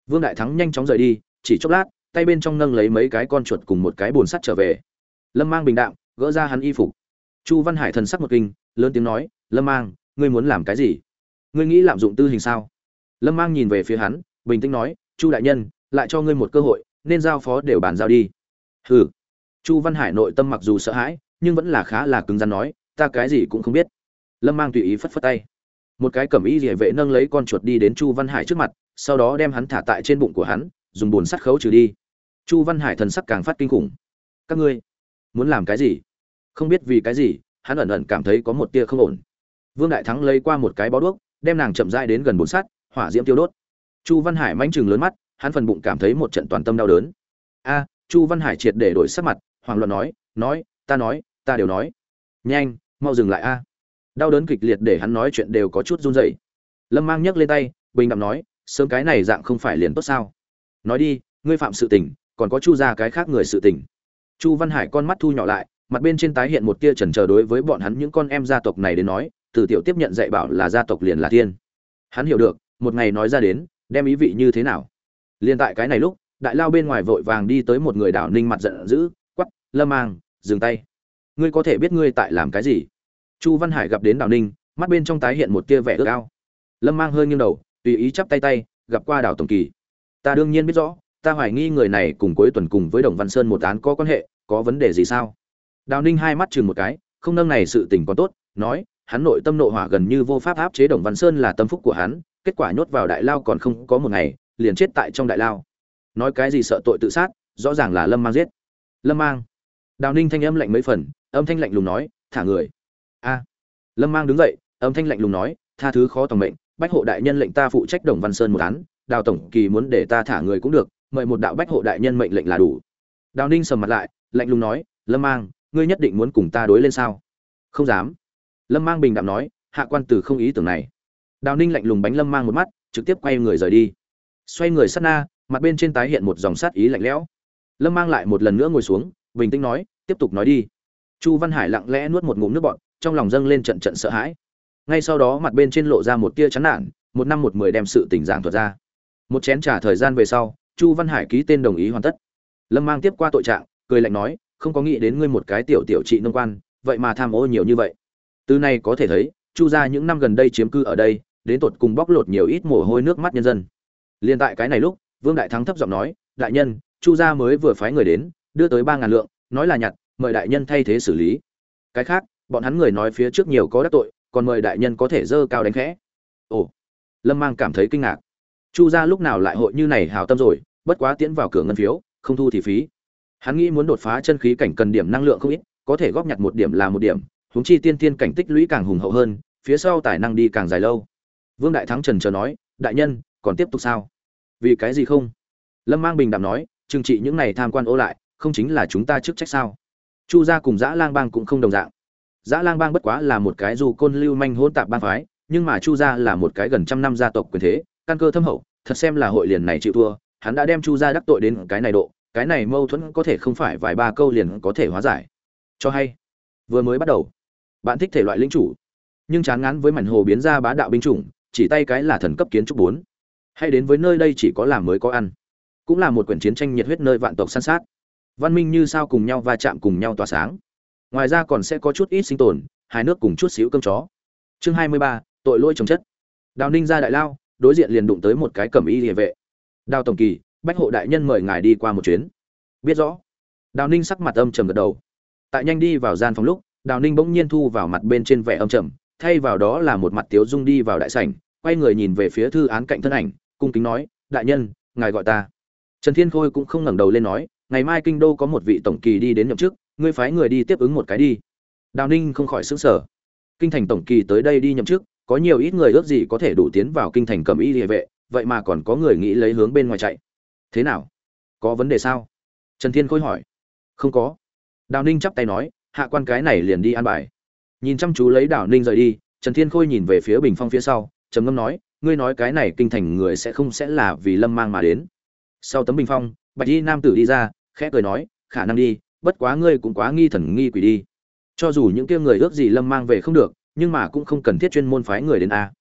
Vương đại thắng nhanh chóng rời đi, chỉ chốc lát, tay bên trong nâng lấy mấy cái con chuột cùng một cái bồn sắt trở về. Lâm mang bình đạm, gỡ ra hắn y phục. Chu văn hải thần sắc một kinh, lớn tiếng nói, lâm mang, ngươi muốn làm cái gì? Ngươi nghĩ lạm dụng tư hình sao? Lâm mang nhìn về phía hắn, bình tĩnh nói, chu đại nhân, lại cho ngươi một cơ hội, nên giao phó đều bàn giao đi. Hừ. Chu văn hải nội tâm mặc dù sợ hãi, nhưng vẫn là khá là cứng rắn nói, ta cái gì cũng không biết lâm mang tùy ý phất phất tay. Một cái cẩm y địa vệ nâng lấy con chuột đi đến chu văn hải trước mặt, sau đó đem hắn thả tại trên bụng của hắn, dùng bùn sắt khấu trừ đi. Chu văn hải thần sắc càng phát kinh khủng. Các ngươi muốn làm cái gì? Không biết vì cái gì, hắn ẩn ẩn cảm thấy có một tia không ổn. Vương đại thắng lấy qua một cái bó đuốc, đem nàng chậm rãi đến gần bồn sắt, hỏa diễm tiêu đốt. Chu văn hải manh chừng lớn mắt, hắn phần bụng cảm thấy một trận toàn tâm đau đớn. A, chu văn hải triệt để đổi sắc mặt hoàng luận nói nói, ta nói, ta đều nói. Nhanh, mau dừng lại a đau đớn kịch liệt để hắn nói chuyện đều có chút run rẩy. Lâm mang nhấc lên tay, bình đạm nói, sớm cái này dạng không phải liền tốt sao? Nói đi, ngươi phạm sự tình, còn có chu ra cái khác người sự tình. Chu văn hải con mắt thu nhỏ lại, mặt bên trên tái hiện một tia trần chờ đối với bọn hắn những con em gia tộc này đến nói, từ tiểu tiếp nhận dạy bảo là gia tộc liền là thiên. Hắn hiểu được, một ngày nói ra đến, đem ý vị như thế nào. Liền tại cái này lúc, đại lao bên ngoài vội vàng đi tới một người đảo ninh mặt giận dữ quắp lâm mang, dừng tay. Ngươi có thể biết ngươi tại làm cái gì? Chu văn hải gặp đến Đào ninh, mắt bên trong tái hiện một tia vẻ ước ao. Lâm mang hơi nghiêng đầu, tùy ý chắp tay tay, gặp qua Đào tổng kỳ. Ta đương nhiên biết rõ, ta hoài nghi người này cùng cuối tuần cùng với đồng văn sơn một án có quan hệ, có vấn đề gì sao? Đào ninh hai mắt chừng một cái, không nâng này sự tình còn tốt, nói, hắn nội tâm nội hỏa gần như vô pháp áp chế đồng văn sơn là tâm phúc của hắn, kết quả nhốt vào đại lao còn không có một ngày, liền chết tại trong đại lao. Nói cái gì sợ tội tự sát, rõ ràng là lâm mang giết. Lâm mang. Đào ninh thanh âm lạnh mấy phần, âm thanh lạnh lùng nói, thả người a. Lâm mang đứng dậy, âm thanh lạnh lùng nói, tha thứ khó tòng mệnh, bách hộ đại nhân lệnh ta phụ trách đồng văn sơn một án, đào tổng kỳ muốn để ta thả người cũng được, mời một đạo bách hộ đại nhân mệnh lệnh là đủ. Đào ninh sầm mặt lại, lạnh lùng nói, lâm mang, ngươi nhất định muốn cùng ta đối lên sao? Không dám. Lâm mang bình đạm nói, hạ quan từ không ý tưởng này. Đào ninh lạnh lùng bánh lâm mang một mắt, trực tiếp quay người rời đi. Xoay người sát na, mặt bên trên tái hiện một dòng sát ý lạnh lẽo. Lâm mang lại một lần nữa ngồi xuống, bình tĩnh nói, tiếp tục nói đi. Chu văn hải lặng lẽ nuốt một ngụm nước bọt trong lòng dâng lên trận trận sợ hãi. Ngay sau đó mặt bên trên lộ ra một tia chán nản, một năm một mười đem sự tình giảng thuật ra. Một chén trả thời gian về sau, chu văn hải ký tên đồng ý hoàn tất. Lâm mang tiếp qua tội trạng, cười lạnh nói, không có nghĩ đến ngươi một cái tiểu tiểu trị nông quan, vậy mà tham ô nhiều như vậy. Từ này có thể thấy, chu gia những năm gần đây chiếm cư ở đây, đến tột cùng bóc lột nhiều ít mồ hôi nước mắt nhân dân. Liên tại cái này lúc, vương đại thắng thấp giọng nói, đại nhân, chu gia mới vừa phái người đến, đưa tới ba ngàn lượng, nói là nhặt, mời đại nhân thay thế xử lý. Cái khác bọn hắn người nói phía trước nhiều có đắc tội, còn mời đại nhân có thể dơ cao đánh khẽ. Ồ, lâm mang cảm thấy kinh ngạc. Chu gia lúc nào lại hội như này hào tâm rồi, bất quá tiễn vào cửa ngân phiếu, không thu thì phí. Hắn nghĩ muốn đột phá chân khí cảnh cần điểm năng lượng không ít, có thể góp nhặt một điểm là một điểm, huống chi tiên tiên cảnh tích lũy càng hùng hậu hơn, phía sau tài năng đi càng dài lâu. Vương đại thắng trần chờ nói, đại nhân, còn tiếp tục sao? Vì cái gì không? Lâm mang bình đạm nói, trừng trị những này tham quan ô lại, không chính là chúng ta chức trách sao? Chu gia cùng dã lang bang cũng không đồng dạng dã lang bang bất quá là một cái dù côn lưu manh hỗn tạp bang phái, nhưng mà chu gia là một cái gần trăm năm gia tộc quyền thế, căn cơ thâm hậu, thật xem là hội liền này chịu thua, hắn đã đem chu gia đắc tội đến cái này độ, cái này mâu thuẫn có thể không phải vài ba câu liền có thể hóa giải. Cho hay, vừa mới bắt đầu, bạn thích thể loại linh chủ, nhưng chán ngán với mảnh hồ biến ra bá đạo binh chủng, chỉ tay cái là thần cấp kiến trúc bốn. Hay đến với nơi đây chỉ có làm mới có ăn, cũng là một quyển chiến tranh nhiệt huyết nơi vạn tộc săn sát. Văn minh như sao cùng nhau va chạm cùng nhau tỏa sáng ngoài ra còn sẽ có chút ít sinh tồn, hai nước cùng chút xíu cơm chó. Chương hai mươi ba, tội lỗi trồng chất. Đào ninh ra đại lao, đối diện liền đụng tới một cái cẩm y địa vệ. Đào tổng kỳ, bách hộ đại nhân mời ngài đi qua một chuyến. Biết rõ. Đào ninh sắc mặt âm trầm gật đầu. Tại nhanh đi vào gian phòng lúc, đào ninh bỗng nhiên thu vào mặt bên trên vẻ âm trầm, thay vào đó là một mặt tiếu dung đi vào đại sảnh, quay người nhìn về phía thư án cạnh thân ảnh, cung kính nói, đại nhân, ngài gọi ta. Trần thiên khôi cũng không ngẩng đầu lên nói, ngày mai kinh đô có một vị tổng kỳ đi đến nhậm chức ngươi phái người đi tiếp ứng một cái đi. Đào ninh không khỏi xứng sở kinh thành tổng kỳ tới đây đi nhậm chức, có nhiều ít người ước gì có thể đủ tiến vào kinh thành cầm y địa vệ, vậy mà còn có người nghĩ lấy hướng bên ngoài chạy. Thế nào? Có vấn đề sao? Trần thiên khôi hỏi. Không có. Đào ninh chắp tay nói, hạ quan cái này liền đi an bài. Nhìn chăm chú lấy đào ninh rời đi, trần thiên khôi nhìn về phía bình phong phía sau, trầm ngâm nói, ngươi nói cái này kinh thành người sẽ không sẽ là vì lâm mang mà đến. Sau tấm bình phong, bạch y nam tử đi ra, khẽ cười nói, khả năng đi bất quá ngươi cũng quá nghi thần nghi quỷ đi. Cho dù những kia người ước gì lâm mang về không được, nhưng mà cũng không cần thiết chuyên môn phái người đến a.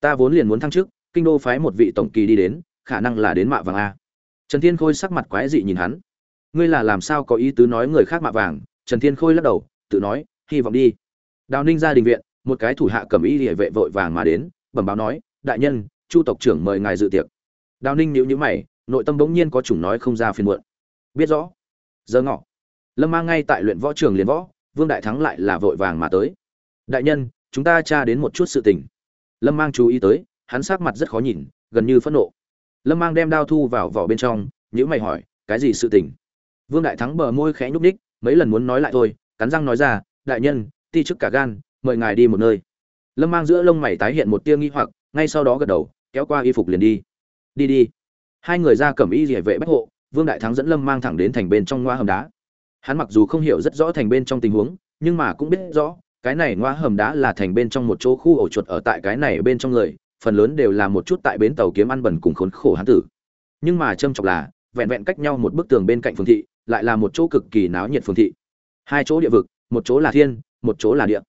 Ta vốn liền muốn thăng chức, kinh đô phái một vị tổng kỳ đi đến, khả năng là đến mạ vàng a. Trần thiên khôi sắc mặt quái dị nhìn hắn. Ngươi là làm sao có ý tứ nói người khác mạ vàng? Trần thiên khôi lắc đầu, tự nói, hy vọng đi. Đào ninh ra đình viện, một cái thủ hạ cầm y địa vệ vội vàng mà đến, bẩm báo nói, đại nhân, chu tộc trưởng mời ngài dự tiệc. Đào ninh nhíu nhíu mày, nội tâm bỗng nhiên có chủng nói không ra phiền muộn. Biết rõ. Giờ ngọ lâm mang ngay tại luyện võ trường liền võ, vương đại thắng lại là vội vàng mà tới. Đại nhân, chúng ta tra đến một chút sự tình. Lâm mang chú ý tới, hắn sắc mặt rất khó nhìn, gần như phẫn nộ. Lâm mang đem đao thu vào vỏ bên trong nhữ mày hỏi, cái gì sự tình? Vương đại thắng bờ môi khẽ nhúc ních mấy lần muốn nói lại thôi, cắn răng nói ra, đại nhân, ti chức cả gan, mời ngài đi một nơi. Lâm mang giữa lông mày tái hiện một tia nghi hoặc, ngay sau đó gật đầu, kéo qua y phục liền đi. Đi đi. Hai người ra cầm y địa vệ bách hộ, vương đại thắng dẫn lâm mang thẳng đến thành bên trong ngoa hầm đá hắn mặc dù không hiểu rất rõ thành bên trong tình huống, nhưng mà cũng biết rõ, cái này ngoa hầm đá là thành bên trong một chỗ khu ổ chuột ở tại cái này bên trong người, phần lớn đều là một chút tại bến tàu kiếm ăn bẩn cùng khốn khổ hán tử. Nhưng mà trâm trọng là, vẹn vẹn cách nhau một bức tường bên cạnh phường thị, lại là một chỗ cực kỳ náo nhiệt phường thị. Hai chỗ địa vực, một chỗ là thiên, một chỗ là địa.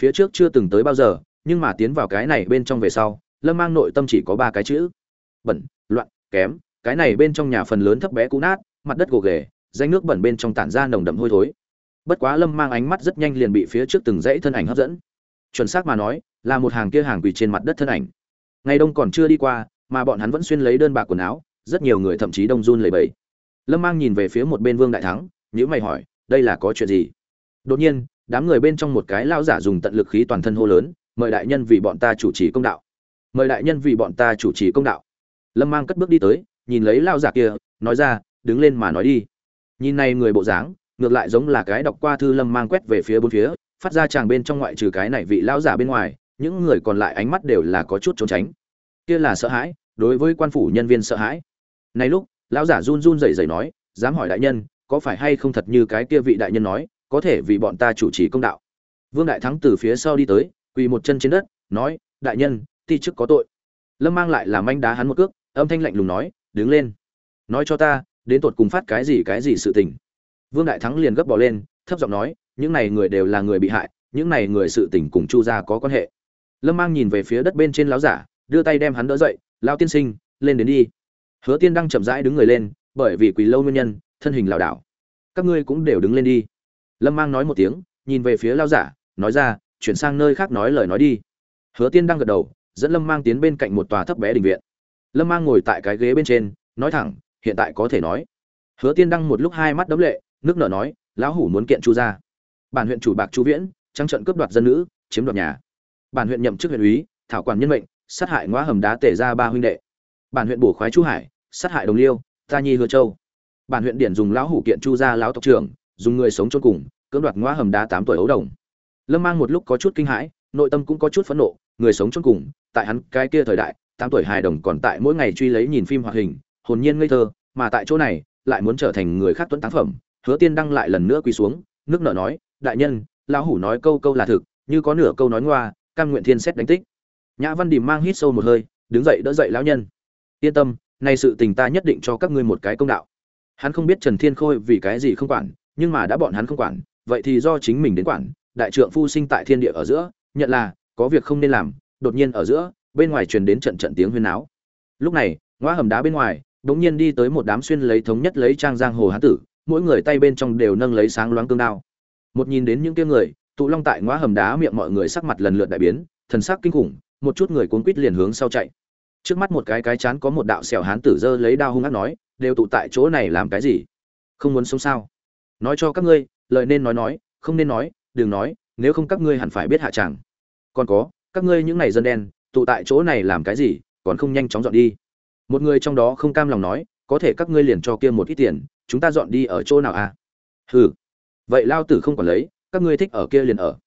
Phía trước chưa từng tới bao giờ, nhưng mà tiến vào cái này bên trong về sau, lâm mang nội tâm chỉ có ba cái chữ. Bẩn, loạn, kém, cái này bên trong nhà phần lớn thấp bé cũ nát, mặt đất gồ ghề danh nước bẩn bên trong tản ra nồng đậm hôi thối. Bất quá lâm mang ánh mắt rất nhanh liền bị phía trước từng dãy thân ảnh hấp dẫn. Chuẩn xác mà nói, là một hàng kia hàng quỳ trên mặt đất thân ảnh. Ngày đông còn chưa đi qua, mà bọn hắn vẫn xuyên lấy đơn bạc quần áo, rất nhiều người thậm chí đông run lầy bẫy lâm mang nhìn về phía một bên vương đại thắng nhữ mày hỏi, đây là có chuyện gì? Đột nhiên, đám người bên trong một cái lao giả dùng tận lực khí toàn thân hô lớn, mời đại nhân vì bọn ta chủ trì công đạo. Mời đại nhân vì bọn ta chủ trì công đạo. Lâm mang cất bước đi tới, nhìn lấy lao giả kia, nói ra, đứng lên mà nói đi nhìn này người bộ dáng, ngược lại giống là cái đọc qua thư lâm mang quét về phía bốn phía, phát ra chàng bên trong ngoại trừ cái này vị lão giả bên ngoài, những người còn lại ánh mắt đều là có chút trốn tránh. Kia là sợ hãi, đối với quan phủ nhân viên sợ hãi. Này lúc, lão giả run run rẩy rẩy nói, dám hỏi đại nhân, có phải hay không thật như cái kia vị đại nhân nói, có thể vì bọn ta chủ trì công đạo? Vương đại thắng từ phía sau đi tới, quỳ một chân trên đất, nói, đại nhân, ti chức có tội. Lâm mang lại làm anh đá hắn một cước, âm thanh lạnh lùng nói, đứng lên, nói cho ta đến tột cùng phát cái gì cái gì sự tình. Vương đại thắng liền gấp bỏ lên, thấp giọng nói, những này người đều là người bị hại, những này người sự tình cùng chu gia có quan hệ. Lâm mang nhìn về phía đất bên trên lão giả, đưa tay đem hắn đỡ dậy lao tiên sinh, lên đến đi. Hứa tiên đang chậm rãi đứng người lên, bởi vì quỳ lâu nguyên nhân, thân hình lảo đảo. Các ngươi cũng đều đứng lên đi. Lâm mang nói một tiếng, nhìn về phía lao giả, nói ra, chuyển sang nơi khác nói lời nói đi. Hứa tiên đang gật đầu, dẫn lâm mang tiến bên cạnh một tòa thấp bé đình viện. Lâm mang ngồi tại cái ghế bên trên, nói thẳng hiện tại có thể nói. Hứa tiên đăng một lúc hai mắt đấm lệ, nước nở nói, lão hủ muốn kiện chu ra bản huyện chủ bạc chu viễn, trắng trận cướp đoạt dân nữ, chiếm đoạt nhà. Bản huyện nhậm chức huyện úy, thảo quản nhân mệnh, sát hại ngõ hầm đá tể ra ba huynh đệ. Bản huyện bổ khoái chu hải, sát hại đồng liêu, ta nhi hứa châu. Bản huyện điển dùng lão hủ kiện chu gia lão tộc trưởng, dùng người sống chôn cùng, cưỡng đoạt ngõ hầm đá tám tuổi ấu đồng. Lâm mang một lúc có chút kinh hãi, nội tâm cũng có chút phẫn nộ, người sống chôn cùng, tại hắn cái kia thời đại, tám tuổi hài đồng còn tại mỗi ngày truy lấy nhìn phim hoạt hình hồn nhiên ngây thơ, mà tại chỗ này, lại muốn trở thành người khác tuấn tác phẩm, hứa tiên đăng lại lần nữa quỳ xuống, nước nợ nói, đại nhân, lão hủ nói câu câu là thực, như có nửa câu nói ngoa, cam nguyện thiên xét đánh tích. Nhã văn đìm mang hít sâu một hơi, đứng dậy đỡ dậy lão nhân. Yên tâm, nay sự tình ta nhất định cho các ngươi một cái công đạo. Hắn không biết trần thiên khôi vì cái gì không quản, nhưng mà đã bọn hắn không quản, vậy thì do chính mình đến quản, đại trượng phu sinh tại thiên địa ở giữa, nhận là, có việc không nên làm, đột nhiên ở giữa, bên ngoài truyền đến trận trận tiếng huyên náo. Lúc này ngoa hầm đá bên ngoài đống nhiên đi tới một đám xuyên lấy thống nhất lấy trang giang hồ hán tử, mỗi người tay bên trong đều nâng lấy sáng loáng cương đao. Một nhìn đến những kia người, tụ long tại ngõ hầm đá miệng mọi người sắc mặt lần lượt đại biến, thần sắc kinh khủng, một chút người cuốn quýt liền hướng sau chạy. Trước mắt một cái cái chán có một đạo xẻo hán tử dơ lấy đao hung ác nói, đều tụ tại chỗ này làm cái gì? Không muốn sống sao? Nói cho các ngươi, lời nên nói nói, không nên nói, đừng nói, nếu không các ngươi hẳn phải biết hạ chẳng. Còn có, các ngươi những này dân đen, tụ tại chỗ này làm cái gì, còn không nhanh chóng dọn đi một người trong đó không cam lòng nói, có thể các ngươi liền cho kia một ít tiền, chúng ta dọn đi ở chỗ nào à? Hừ. Vậy lao tử không còn lấy, các ngươi thích ở kia liền ở.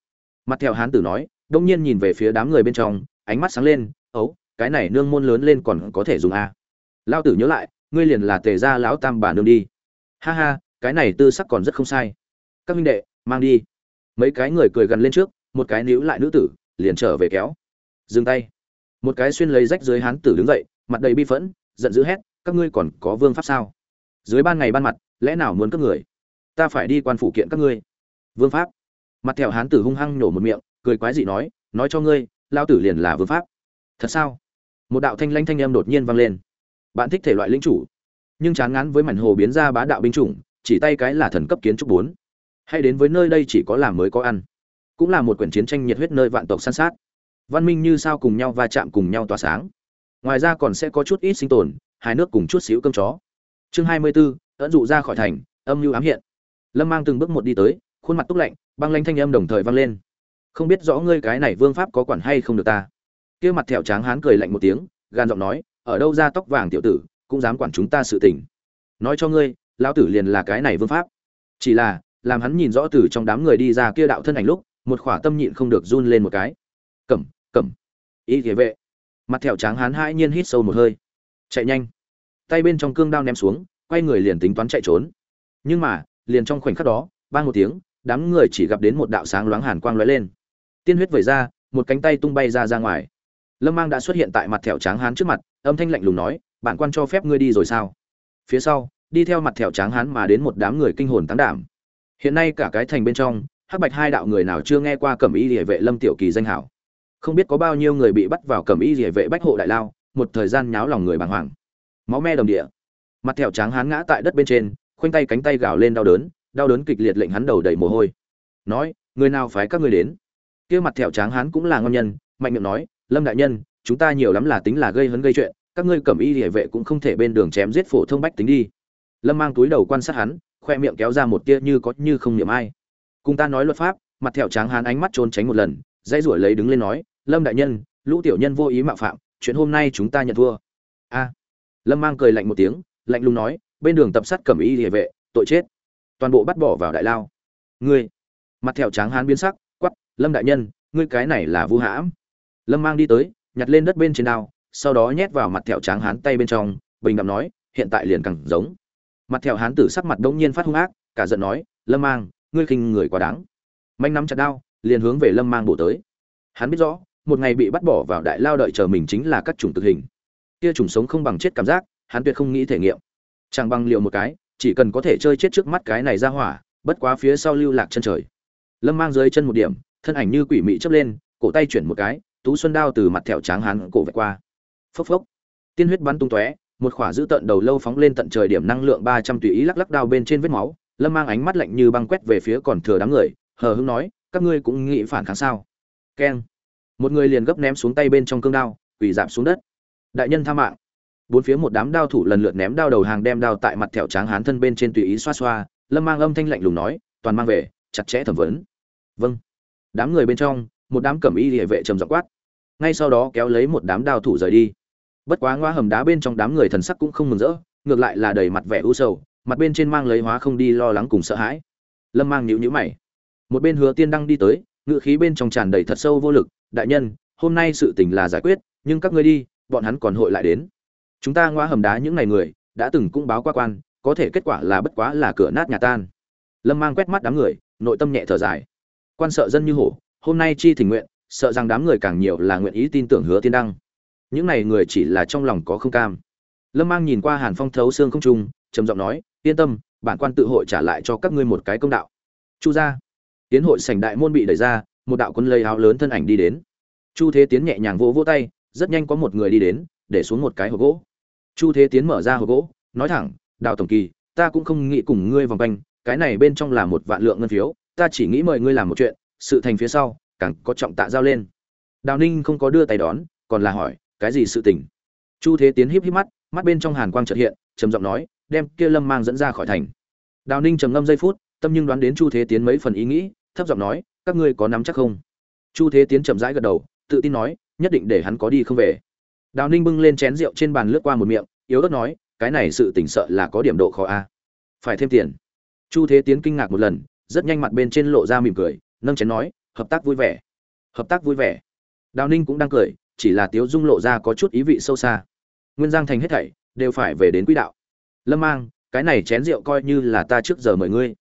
Mặt theo hán tử nói, đông nhiên nhìn về phía đám người bên trong, ánh mắt sáng lên, ấu, cái này nương môn lớn lên còn có thể dùng à. lao tử nhớ lại, ngươi liền là tề gia lão tam bà nương đi. Ha ha, cái này tư sắc còn rất không sai. Các huynh đệ, mang đi. Mấy cái người cười gần lên trước, một cái níu lại nữ tử, liền trở về kéo. Dừng tay. Một cái xuyên lấy rách dưới hán tử đứng dậy mặt đầy bi phẫn, giận dữ hét, các ngươi còn có vương pháp sao? Dưới ban ngày ban mặt, lẽ nào muốn các người? Ta phải đi quan phủ kiện các ngươi. Vương pháp? Mặt thẹo hán tử hung hăng nhổ một miệng, cười quái dị nói nói cho ngươi lao tử liền là vương pháp. Thật sao? Một đạo thanh lanh thanh âm đột nhiên vang lên. Bạn thích thể loại linh chủ, nhưng chán ngán với mảnh hồ biến ra bá đạo binh chủng, chỉ tay cái là thần cấp kiến trúc bốn. Hay đến với nơi đây chỉ có làm mới có ăn, cũng là một quyển chiến tranh nhiệt huyết nơi vạn tộc san sát. Văn minh như sao cùng nhau va chạm cùng nhau tỏa sáng ngoài ra còn sẽ có chút ít sinh tồn hai nước cùng chút xíu cơm chó. Chương hai mươi 24, ẩn dụ ra khỏi thành âm mưu ám hiện. Lâm mang từng bước một đi tới khuôn mặt túc lạnh băng lanh thanh âm đồng thời vang lên. Không biết rõ ngươi cái này vương pháp có quản hay không được ta. Kia mặt thẹo tráng hán cười lạnh một tiếng gan giọng nói ở đâu ra tóc vàng tiểu tử cũng dám quản chúng ta sự tình. Nói cho ngươi lão tử liền là cái này vương pháp. Chỉ là làm hắn nhìn rõ từ trong đám người đi ra kia đạo thân ảnh lúc một khỏa tâm nhịn không được run lên một cái. Cẩm cẩm. Ý thế vệ mặt thẹo tráng hán hai nhiên hít sâu một hơi. Chạy nhanh. Tay bên trong cương đao ném xuống, quay người liền tính toán chạy trốn. Nhưng mà, liền trong khoảnh khắc đó ban một tiếng, đám người chỉ gặp đến một đạo sáng loáng hàn quang lóe lên. Tiên huyết vẩy ra, một cánh tay tung bay ra ra ngoài. Lâm mang đã xuất hiện tại mặt thẹo tráng hán trước mặt, âm thanh lạnh lùng nói, bản quan cho phép ngươi đi rồi sao? Phía sau, đi theo mặt thẹo tráng hán mà đến một đám người kinh hồn tán đảm. Hiện nay cả cái thành bên trong, hắc bạch hai đạo người nào chưa nghe qua cẩm y địa vệ lâm tiểu kỳ danh hảo? Không biết có bao nhiêu người bị bắt vào cẩm y rỉa vệ bách hộ đại lao, một thời gian nháo lòng người bàng hoàng. Máu me đồng địa. Mặt thẹo tráng hán ngã tại đất bên trên, khoanh tay cánh tay gào lên đau đớn đau đớn kịch liệt lệnh hắn đầu đầy mồ hôi. Nói, người nào phái các ngươi đến? Kia mặt thẹo tráng hán cũng là ngon nhân, mạnh miệng nói, lâm đại nhân, chúng ta nhiều lắm là tính là gây hấn gây chuyện, các ngươi cẩm y địa vệ cũng không thể bên đường chém giết phổ thông bách tính đi. Lâm mang túi đầu quan sát hắn, khoe miệng kéo ra một tia như có như không niệm ai. Cùng ta nói luật pháp, mặt thẹo tráng hán ánh mắt trốn tránh một lần dây rủi lấy đứng lên nói lâm đại nhân, lũ tiểu nhân vô ý mạo phạm, chuyện hôm nay chúng ta nhận thua. A. Lâm mang cười lạnh một tiếng, lạnh lùng nói, bên đường tập sát cầm y địa vệ, tội chết. Toàn bộ bắt bỏ vào đại lao. Ngươi. Mặt thẹo tráng hán biến sắc quắp lâm đại nhân, ngươi cái này là vu hãm. Lâm mang đi tới, nhặt lên đất bên trên đao, sau đó nhét vào mặt thẹo tráng hán tay bên trong, bình đạm nói, hiện tại liền càng giống. Mặt thẹo hán tử sắc mặt đông nhiên phát hung ác, cả giận nói, lâm mang, ngươi khinh người quá đáng. Manh nắm chặt đao, liền hướng về lâm mang bổ tới. Hắn biết rõ một ngày bị bắt bỏ vào đại lao đợi chờ mình chính là các chủng thực hình. Kia chủng sống không bằng chết cảm giác, hắn tuyệt không nghĩ thể nghiệm. Chẳng bằng liệu một cái, chỉ cần có thể chơi chết trước mắt cái này ra hỏa, bất quá phía sau lưu lạc chân trời. Lâm mang dưới chân một điểm, thân ảnh như quỷ mị chấp lên, cổ tay chuyển một cái, tú xuân đao từ mặt thẹo tráng hắn cổ vạch qua. Phốc phốc. Tiên huyết bắn tung tóe, một khỏa giữ tận đầu lâu phóng lên tận trời điểm năng lượng ba trăm tùy ý lắc lắc đao bên trên vết máu. Lâm mang ánh mắt lạnh như băng quét về phía còn thừa đám người, hờ hững nói, các ngươi cũng nghĩ phản kháng sao? Keng một người liền gấp ném xuống tay bên trong cương đao, quỳ giảm xuống đất. Đại nhân tha mạng. Bốn phía một đám đao thủ lần lượt ném đao đầu hàng đem đao tại mặt thẹo tráng hán thân bên trên tùy ý xoa xoa, lâm mang âm thanh lạnh lùng nói, toàn mang về, chặt chẽ thẩm vấn. Vâng. Đám người bên trong, một đám cẩm y địa vệ trầm giọng quát. Ngay sau đó kéo lấy một đám đao thủ rời đi. Bất quá ngoa hầm đá bên trong đám người thần sắc cũng không mừng rỡ, ngược lại là đầy mặt vẻ u sầu, mặt bên trên mang lấy hóa không đi lo lắng cùng sợ hãi. Lâm mang nhíu nhíu mày. Một bên hứa tiên đăng đi tới ngự khí bên trong tràn đầy thật sâu vô lực đại nhân hôm nay sự tình là giải quyết nhưng các ngươi đi bọn hắn còn hội lại đến. Chúng ta ngoa hầm đá những ngày người đã từng cũng báo qua quan có thể kết quả là bất quá là cửa nát nhà tan. Lâm mang quét mắt đám người nội tâm nhẹ thở dài. Quan sợ dân như hổ hôm nay chi tình nguyện sợ rằng đám người càng nhiều là nguyện ý tin tưởng hứa tiên đăng. Những này người chỉ là trong lòng có không cam. Lâm mang nhìn qua hàn phong thấu xương không trung trầm giọng nói yên tâm bản quan tự hội trả lại cho các ngươi một cái công đạo. Chu gia, tiến hội sảnh đại môn bị đẩy ra một đạo quân lây áo lớn thân ảnh đi đến. Chu thế tiến nhẹ nhàng vỗ vỗ tay, rất nhanh có một người đi đến, để xuống một cái hộp gỗ. Chu thế tiến mở ra hộp gỗ, nói thẳng đào tổng kỳ, ta cũng không nghĩ cùng ngươi vòng quanh, cái này bên trong là một vạn lượng ngân phiếu, ta chỉ nghĩ mời ngươi làm một chuyện, sự thành phía sau, càng có trọng tạ giao lên. Đào ninh không có đưa tay đón, còn là hỏi, cái gì sự tình? Chu thế tiến híp híp mắt mắt bên trong hàn quang chợt hiện, trầm giọng nói, đem kia lâm mang dẫn ra khỏi thành. Đào ninh trầm ngâm giây phút, tâm nhưng đoán đến chu thế tiến mấy phần ý nghĩ, thấp giọng nói các ngươi có nắm chắc không? Chu thế tiến chậm rãi gật đầu, tự tin nói, nhất định để hắn có đi không về. Đào ninh bưng lên chén rượu trên bàn lướt qua một miệng, yếu ớt nói, cái này sự tỉnh sợ là có điểm độ khó a. Phải thêm tiền. Chu thế tiến kinh ngạc một lần, rất nhanh mặt bên trên lộ ra mỉm cười, nâng chén nói, hợp tác vui vẻ. Hợp tác vui vẻ. Đào ninh cũng đang cười, chỉ là tiếu dung lộ ra có chút ý vị sâu xa. Nguyên giang thành hết thảy đều phải về đến quỹ đạo. Lâm mang, cái này chén rượu coi như là ta trước giờ mời ngươi.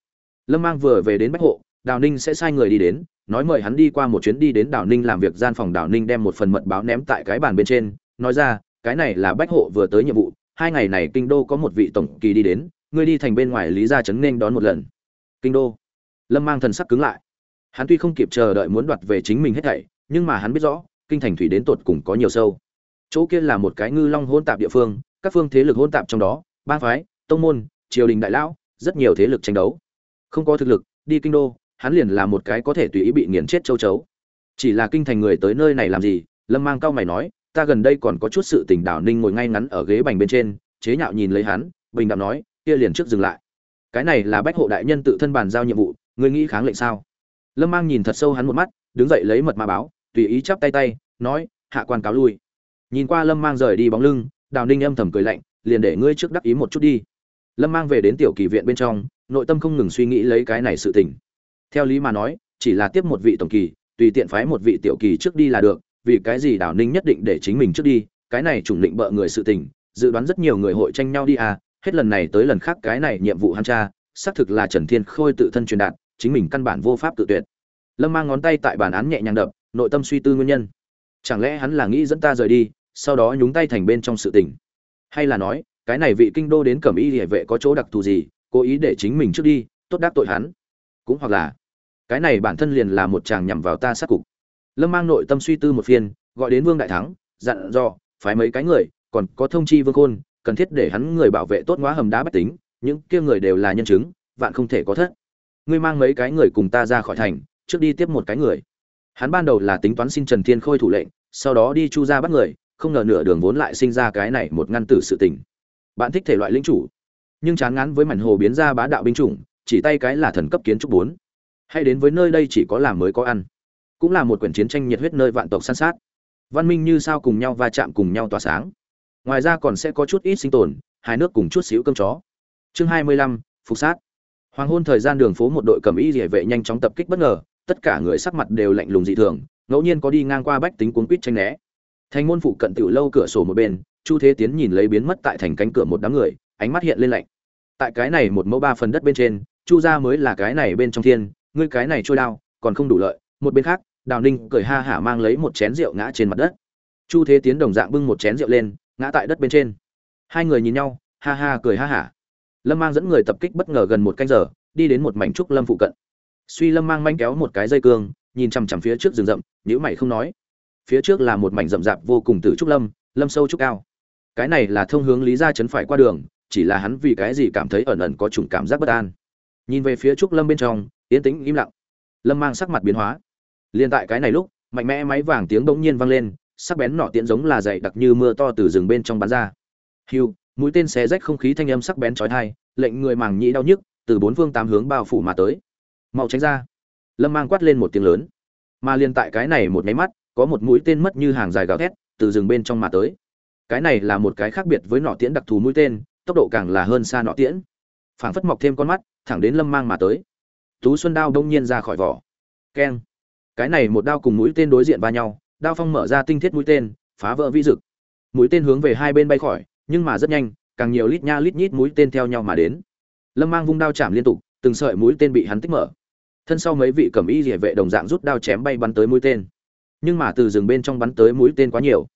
Lâm mang vừa về đến bách hộ đào ninh sẽ sai người đi đến, nói mời hắn đi qua một chuyến đi đến đào ninh làm việc gian phòng. Đào ninh đem một phần mật báo ném tại cái bàn bên trên, nói ra, cái này là bách hộ vừa tới nhiệm vụ, hai ngày này kinh đô có một vị tổng kỳ đi đến, ngươi đi thành bên ngoài lý gia trấn nên đón một lần. Kinh đô. Lâm mang thần sắc cứng lại. Hắn tuy không kịp chờ đợi muốn đoạt về chính mình hết thảy, nhưng mà hắn biết rõ, kinh thành thủy đến tột cùng có nhiều sâu. Chỗ kia là một cái ngư long hôn tạp địa phương, các phương thế lực hôn tạp trong đó ba phái, tông môn, triều đình đại lão, rất nhiều thế lực tranh đấu. Không có thực lực, đi kinh đô hắn liền là một cái có thể tùy ý bị nghiền chết châu chấu. Chỉ là kinh thành người tới nơi này làm gì? Lâm mang cao mày nói, ta gần đây còn có chút sự tình đảo ninh ngồi ngay ngắn ở ghế bành bên trên, chế nhạo nhìn lấy hắn, bình đạm nói, kia liền trước dừng lại. Cái này là bách hộ đại nhân tự thân bàn giao nhiệm vụ, ngươi nghĩ kháng lệnh sao? Lâm mang nhìn thật sâu hắn một mắt, đứng dậy lấy mật mã báo, tùy ý chắp tay tay, nói, hạ quan cáo lui. Nhìn qua lâm mang rời đi bóng lưng đào ninh âm thầm cười lạnh, liền để ngươi trước đắc ý một chút đi. Lâm mang về đến tiểu kỳ viện bên trong, nội tâm không ngừng suy nghĩ lấy cái này sự tình theo lý mà nói, chỉ là tiếp một vị tổng kỳ, tùy tiện phái một vị tiểu kỳ trước đi là được, vì cái gì đảo ninh nhất định để chính mình trước đi, cái này trùng định bợ người sự tình, dự đoán rất nhiều người hội tranh nhau đi à hết lần này tới lần khác cái này nhiệm vụ hắn cha xác thực là trần thiên khôi tự thân truyền đạt, chính mình căn bản vô pháp tự tuyệt. Lâm mang ngón tay tại bản án nhẹ nhàng đập, nội tâm suy tư nguyên nhân. Chẳng lẽ hắn là nghĩ dẫn ta rời đi, sau đó nhúng tay thành bên trong sự tình? Hay là nói, cái này vị kinh đô đến cẩm y địa vệ có chỗ đặc thù gì, cố ý để chính mình trước đi, tốt đắc tội hắn? Cũng hoặc là cái này bản thân liền là một chàng nhằm vào ta sát cục. Lâm mang nội tâm suy tư một phiên, gọi đến vương đại thắng, dặn dò, phái mấy cái người, còn có thông chi vương khôn, cần thiết để hắn người bảo vệ tốt ngóa hầm đá bách tính, những kia người đều là nhân chứng, vạn không thể có thất. Ngươi mang mấy cái người cùng ta ra khỏi thành, trước đi tiếp một cái người. Hắn ban đầu là tính toán xin trần thiên khôi thủ lệnh, sau đó đi chu ra bắt người, không ngờ nửa đường vốn lại sinh ra cái này một ngăn tử sự tình. Bạn thích thể loại linh chủ, nhưng chán ngán với mảnh hồ biến ra bá đạo binh chủng, chỉ tay cái là thần cấp kiến trúc bốn hay đến với nơi đây chỉ có làm mới có ăn. Cũng là một quyển chiến tranh nhiệt huyết nơi vạn tộc san sát. Văn minh như sao cùng nhau va chạm cùng nhau tỏa sáng. Ngoài ra còn sẽ có chút ít sinh tồn hai nước cùng chút xíu cơm chó. Chương hai mươi lăm, phục sát. Hoàng hôn thời gian đường phố một đội cầm y địa vệ nhanh chóng tập kích bất ngờ, tất cả người sắc mặt đều lạnh lùng dị thường, ngẫu nhiên có đi ngang qua bách tính cuốn quýt tranh né. Thành môn phụ cận tiểu lâu cửa sổ một bên, chu thế tiến nhìn lấy biến mất tại thành cánh cửa một đám người, ánh mắt hiện lên lạnh. Tại cái này một mẫu ba phần đất bên trên, chu gia mới là cái này bên trong thiên ngươi cái này trôi đao, còn không đủ lợi. Một bên khác, đào ninh cười ha hả mang lấy một chén rượu ngã trên mặt đất. Chu thế tiến đồng dạng bưng một chén rượu lên, ngã tại đất bên trên. Hai người nhìn nhau, ha ha cười ha hả. Lâm mang dẫn người tập kích bất ngờ gần một canh giờ, đi đến một mảnh trúc lâm phụ cận. Suy lâm mang manh kéo một cái dây cương, nhìn chằm chằm phía trước rừng rậm nhữ mày không nói. Phía trước là một mảnh rậm rạp vô cùng từ trúc lâm lâm sâu trúc cao cái này là thông hướng lý gia chấn phải qua đường, chỉ là hắn vì cái gì cảm thấy ẩn ẩn có chủng cảm giác bất an. Nhìn về phía trúc lâm bên trong yên tĩnh im lặng. Lâm mang sắc mặt biến hóa. Liền tại cái này lúc, mạnh mẽ máy vàng tiếng bỗng nhiên vang lên, sắc bén nọ tiễn giống là dày đặc như mưa to từ rừng bên trong bắn ra. Hiu mũi tên xé rách không khí thanh âm sắc bén chói tai, lệnh người màng nhĩ đau nhức, từ bốn phương tám hướng bao phủ mà tới. Mau tránh ra. Lâm mang quát lên một tiếng lớn. Mà liền tại cái này một nháy mắt, có một mũi tên mất như hàng dài gào thét, từ rừng bên trong mà tới. Cái này là một cái khác biệt với nọ tiễn đặc thù mũi tên, tốc độ càng là hơn xa nọ tiễn. Phảng phất mọc thêm con mắt, thẳng đến lâm mang mà tới tú xuân đao đông nhiên ra khỏi vỏ. Keng. Cái này một đao cùng mũi tên đối diện va nhau, đao phong mở ra tinh thiết mũi tên, phá vỡ vĩ dực. Mũi tên hướng về hai bên bay khỏi, nhưng mà rất nhanh, càng nhiều lít nha lít nhít mũi tên theo nhau mà đến. Lâm mang vung đao chạm liên tục, từng sợi mũi tên bị hắn tích mở. Thân sau mấy vị cẩm y địa vệ đồng dạng rút đao chém bay bắn tới mũi tên. Nhưng mà từ rừng bên trong bắn tới mũi tên quá nhiều.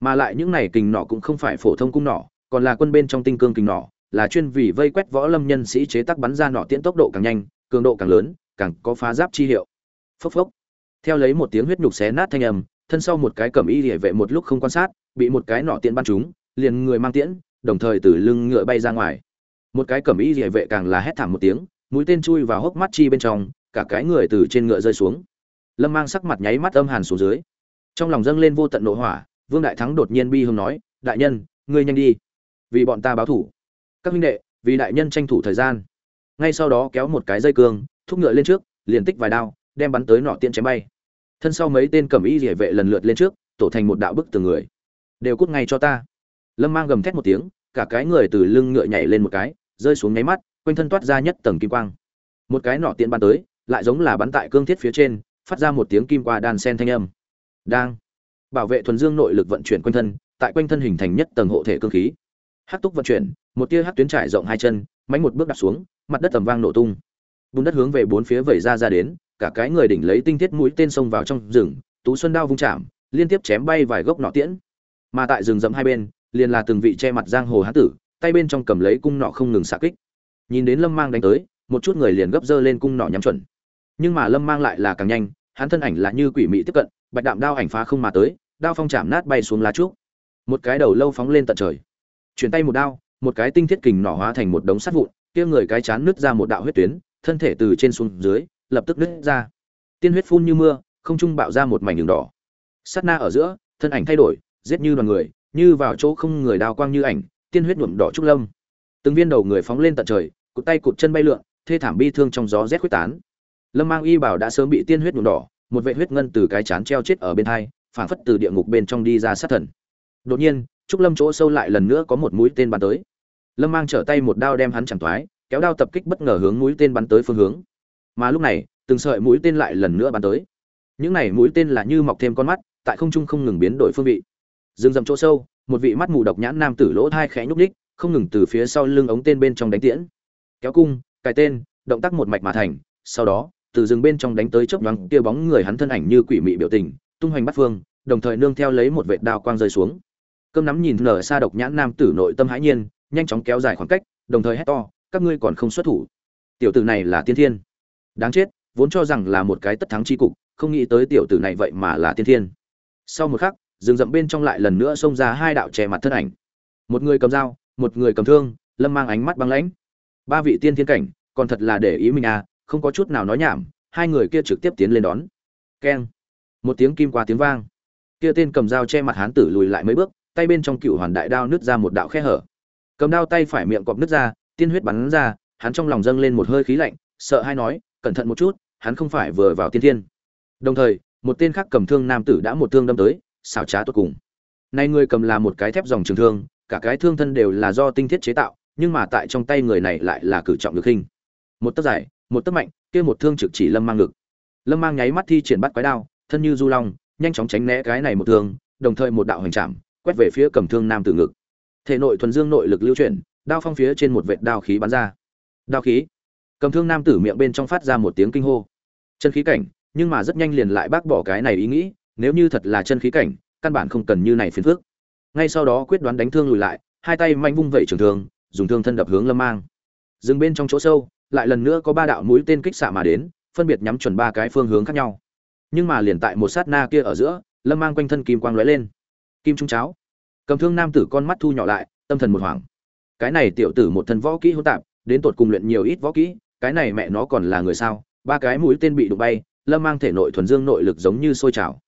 Mà lại những này kình nỏ cũng không phải phổ thông cung nỏ, còn là quân bên trong tinh cương kình nỏ, là chuyên vì vây quét võ lâm nhân sĩ chế tác bắn ra nỏ tiễn tốc độ càng nhanh cường độ càng lớn, càng có phá giáp chi hiệu. Phốc phốc. Theo lấy một tiếng huyết nhục xé nát thanh âm, thân sau một cái cầm y liễu vệ một lúc không quan sát, bị một cái nỏ tiện bắn trúng, liền người mang tiễn, đồng thời từ lưng ngựa bay ra ngoài. Một cái cầm y liễu vệ càng là hét thảm một tiếng, mũi tên chui vào hốc mắt chi bên trong, cả cái người từ trên ngựa rơi xuống. Lâm mang sắc mặt nháy mắt âm hàn xuống dưới. Trong lòng dâng lên vô tận nộ hỏa, vương đại thắng đột nhiên bi hùng nói, đại nhân, ngươi nhanh đi, vì bọn ta báo thủ. Các huynh đệ, vì đại nhân tranh thủ thời gian ngay sau đó kéo một cái dây cương, thúc ngựa lên trước, liền tích vài đao, đem bắn tới nọ tiên chém bay. Thân sau mấy tên cầm y rỉa vệ lần lượt lên trước, tổ thành một đạo bức từ người. Đều cút ngay cho ta. Lâm mang gầm thét một tiếng, cả cái người từ lưng ngựa nhảy lên một cái, rơi xuống nháy mắt, quanh thân toát ra nhất tầng kim quang. Một cái nọ tiện bắn tới, lại giống là bắn tại cương thiết phía trên, phát ra một tiếng kim qua đan sen thanh âm. Đang. Bảo vệ thuần dương nội lực vận chuyển quanh thân, tại quanh thân hình thành nhất tầng hộ thể cương khí. Hát túc vận chuyển, một tia hát tuyến trải rộng hai chân mánh một bước đặt xuống, mặt đất tầm vang nổ tung. Bùn đất hướng về bốn phía vẩy ra ra đến, cả cái người đỉnh lấy tinh thiết mũi tên xông vào trong rừng, tú xuân đao vung chạm, liên tiếp chém bay vài gốc nọ tiễn. Mà tại rừng rậm hai bên, liền là từng vị che mặt giang hồ hán tử, tay bên trong cầm lấy cung nọ không ngừng xạ kích. Nhìn đến lâm mang đánh tới, một chút người liền gấp dơ lên cung nọ nhắm chuẩn. Nhưng mà lâm mang lại là càng nhanh, hắn thân ảnh là như quỷ mị tiếp cận, bạch đạm đao ảnh phá không mà tới, đao phong chạm nát bay xuống lá trúc. Một cái đầu lâu phóng lên tận trời. Chuyển tay một đao một cái tinh thiết kình nỏ hóa thành một đống sắt vụn, kia người cái chán nứt ra một đạo huyết tuyến, thân thể từ trên xuống dưới, lập tức nứt ra. Tiên huyết phun như mưa, không trung bạo ra một mảnh đường đỏ. Sát na ở giữa, thân ảnh thay đổi, giết như đoàn người, như vào chỗ không người đào quang như ảnh, tiên huyết nhuộm đỏ trúc lâm. Từng viên đầu người phóng lên tận trời, cụt tay cụt chân bay lượn, thê thảm bi thương trong gió rét khuếch tán. Lâm mang y bảo đã sớm bị tiên huyết nhuộm đỏ, một vệt huyết ngân từ cái chán treo chết ở bên hai, phảng phất từ địa ngục bên trong đi ra sát thần. Đột nhiên, trúc lâm chỗ sâu lại lần nữa có một mũi tên bắn tới lâm mang trở tay một đao đem hắn chẳng thoái, kéo đao tập kích bất ngờ hướng mũi tên bắn tới phương hướng. Mà lúc này, từng sợi mũi tên lại lần nữa bắn tới. Những này mũi tên là như mọc thêm con mắt, tại không trung không ngừng biến đổi phương vị. Rừng rậm chỗ sâu, một vị mắt mù độc nhãn nam tử lỗ thai khẽ nhúc ních không ngừng từ phía sau lưng ống tên bên trong đánh tiễn. Kéo cung, cài tên, động tác một mạch mà thành, sau đó, từ rừng bên trong đánh tới chớp nhoáng kia bóng người hắn thân ảnh như quỷ mị biểu tình, tung hoành bắt phương, đồng thời nương theo lấy một vệt đao quang rơi xuống. Cơm nắm nhìn nở xa độc nhãn nam tử nội tâm hãi nhiên nhanh chóng kéo dài khoảng cách, đồng thời hét to, các ngươi còn không xuất thủ. Tiểu tử này là tiên thiên. Đáng chết, vốn cho rằng là một cái tất thắng chi cục, không nghĩ tới tiểu tử này vậy mà là tiên thiên. Sau một khắc, rừng rậm bên trong lại lần nữa xông ra hai đạo che mặt thân ảnh. Một người cầm dao, một người cầm thương, lâm mang ánh mắt băng lãnh. Ba vị tiên thiên cảnh, còn thật là để ý mình à không có chút nào nói nhảm, hai người kia trực tiếp tiến lên đón. Keng. Một tiếng kim qua tiếng vang. Kia tên cầm dao che mặt hán tử lùi lại mấy bước, tay bên trong cựu hoàn đại đao nứt ra một đạo khe hở cầm đao tay phải miệng cọp nứt ra, tiên huyết bắn ra, hắn trong lòng dâng lên một hơi khí lạnh, sợ hay nói, cẩn thận một chút, hắn không phải vừa vào tiên thiên. Đồng thời, một tên khác cầm thương nam tử đã một thương đâm tới, xảo trá tốt cùng. Nay người cầm là một cái thép dòng trường thương, cả cái thương thân đều là do tinh thiết chế tạo, nhưng mà tại trong tay người này lại là cử trọng được hình. Một tấc dài, một tấc mạnh, kia một thương trực chỉ lâm mang ngực. Lâm mang nháy mắt thi triển bắt quái đao, thân như du long, nhanh chóng tránh né cái này một thương, đồng thời một đạo hành chạm, quét về phía cầm thương nam tử ngực thể nội thuần dương nội lực lưu chuyển, đao phong phía trên một vệt đao khí bắn ra. Đao khí. Cầm thương nam tử miệng bên trong phát ra một tiếng kinh hô. Chân khí cảnh, nhưng mà rất nhanh liền lại bác bỏ cái này ý nghĩ, nếu như thật là chân khí cảnh, căn bản không cần như này phiền phước ngay sau đó quyết đoán đánh thương lùi lại, hai tay manh vung vẩy trường thương, dùng thương thân đập hướng lâm mang. Dừng bên trong chỗ sâu, lại lần nữa có ba đạo mũi tên kích xạ mà đến, phân biệt nhắm chuẩn ba cái phương hướng khác nhau. Nhưng mà liền tại một sát na kia ở giữa, lâm mang quanh thân kim quang lóe lên. Kim trung cháo cầm thương nam tử con mắt thu nhỏ lại, tâm thần một hoảng. Cái này tiểu tử một thân võ kỹ hỗn tạp, đến tột cùng luyện nhiều ít võ kỹ, cái này mẹ nó còn là người sao? Ba cái mũi tên bị đụng bay, lâm mang thể nội thuần dương nội lực giống như sôi trào.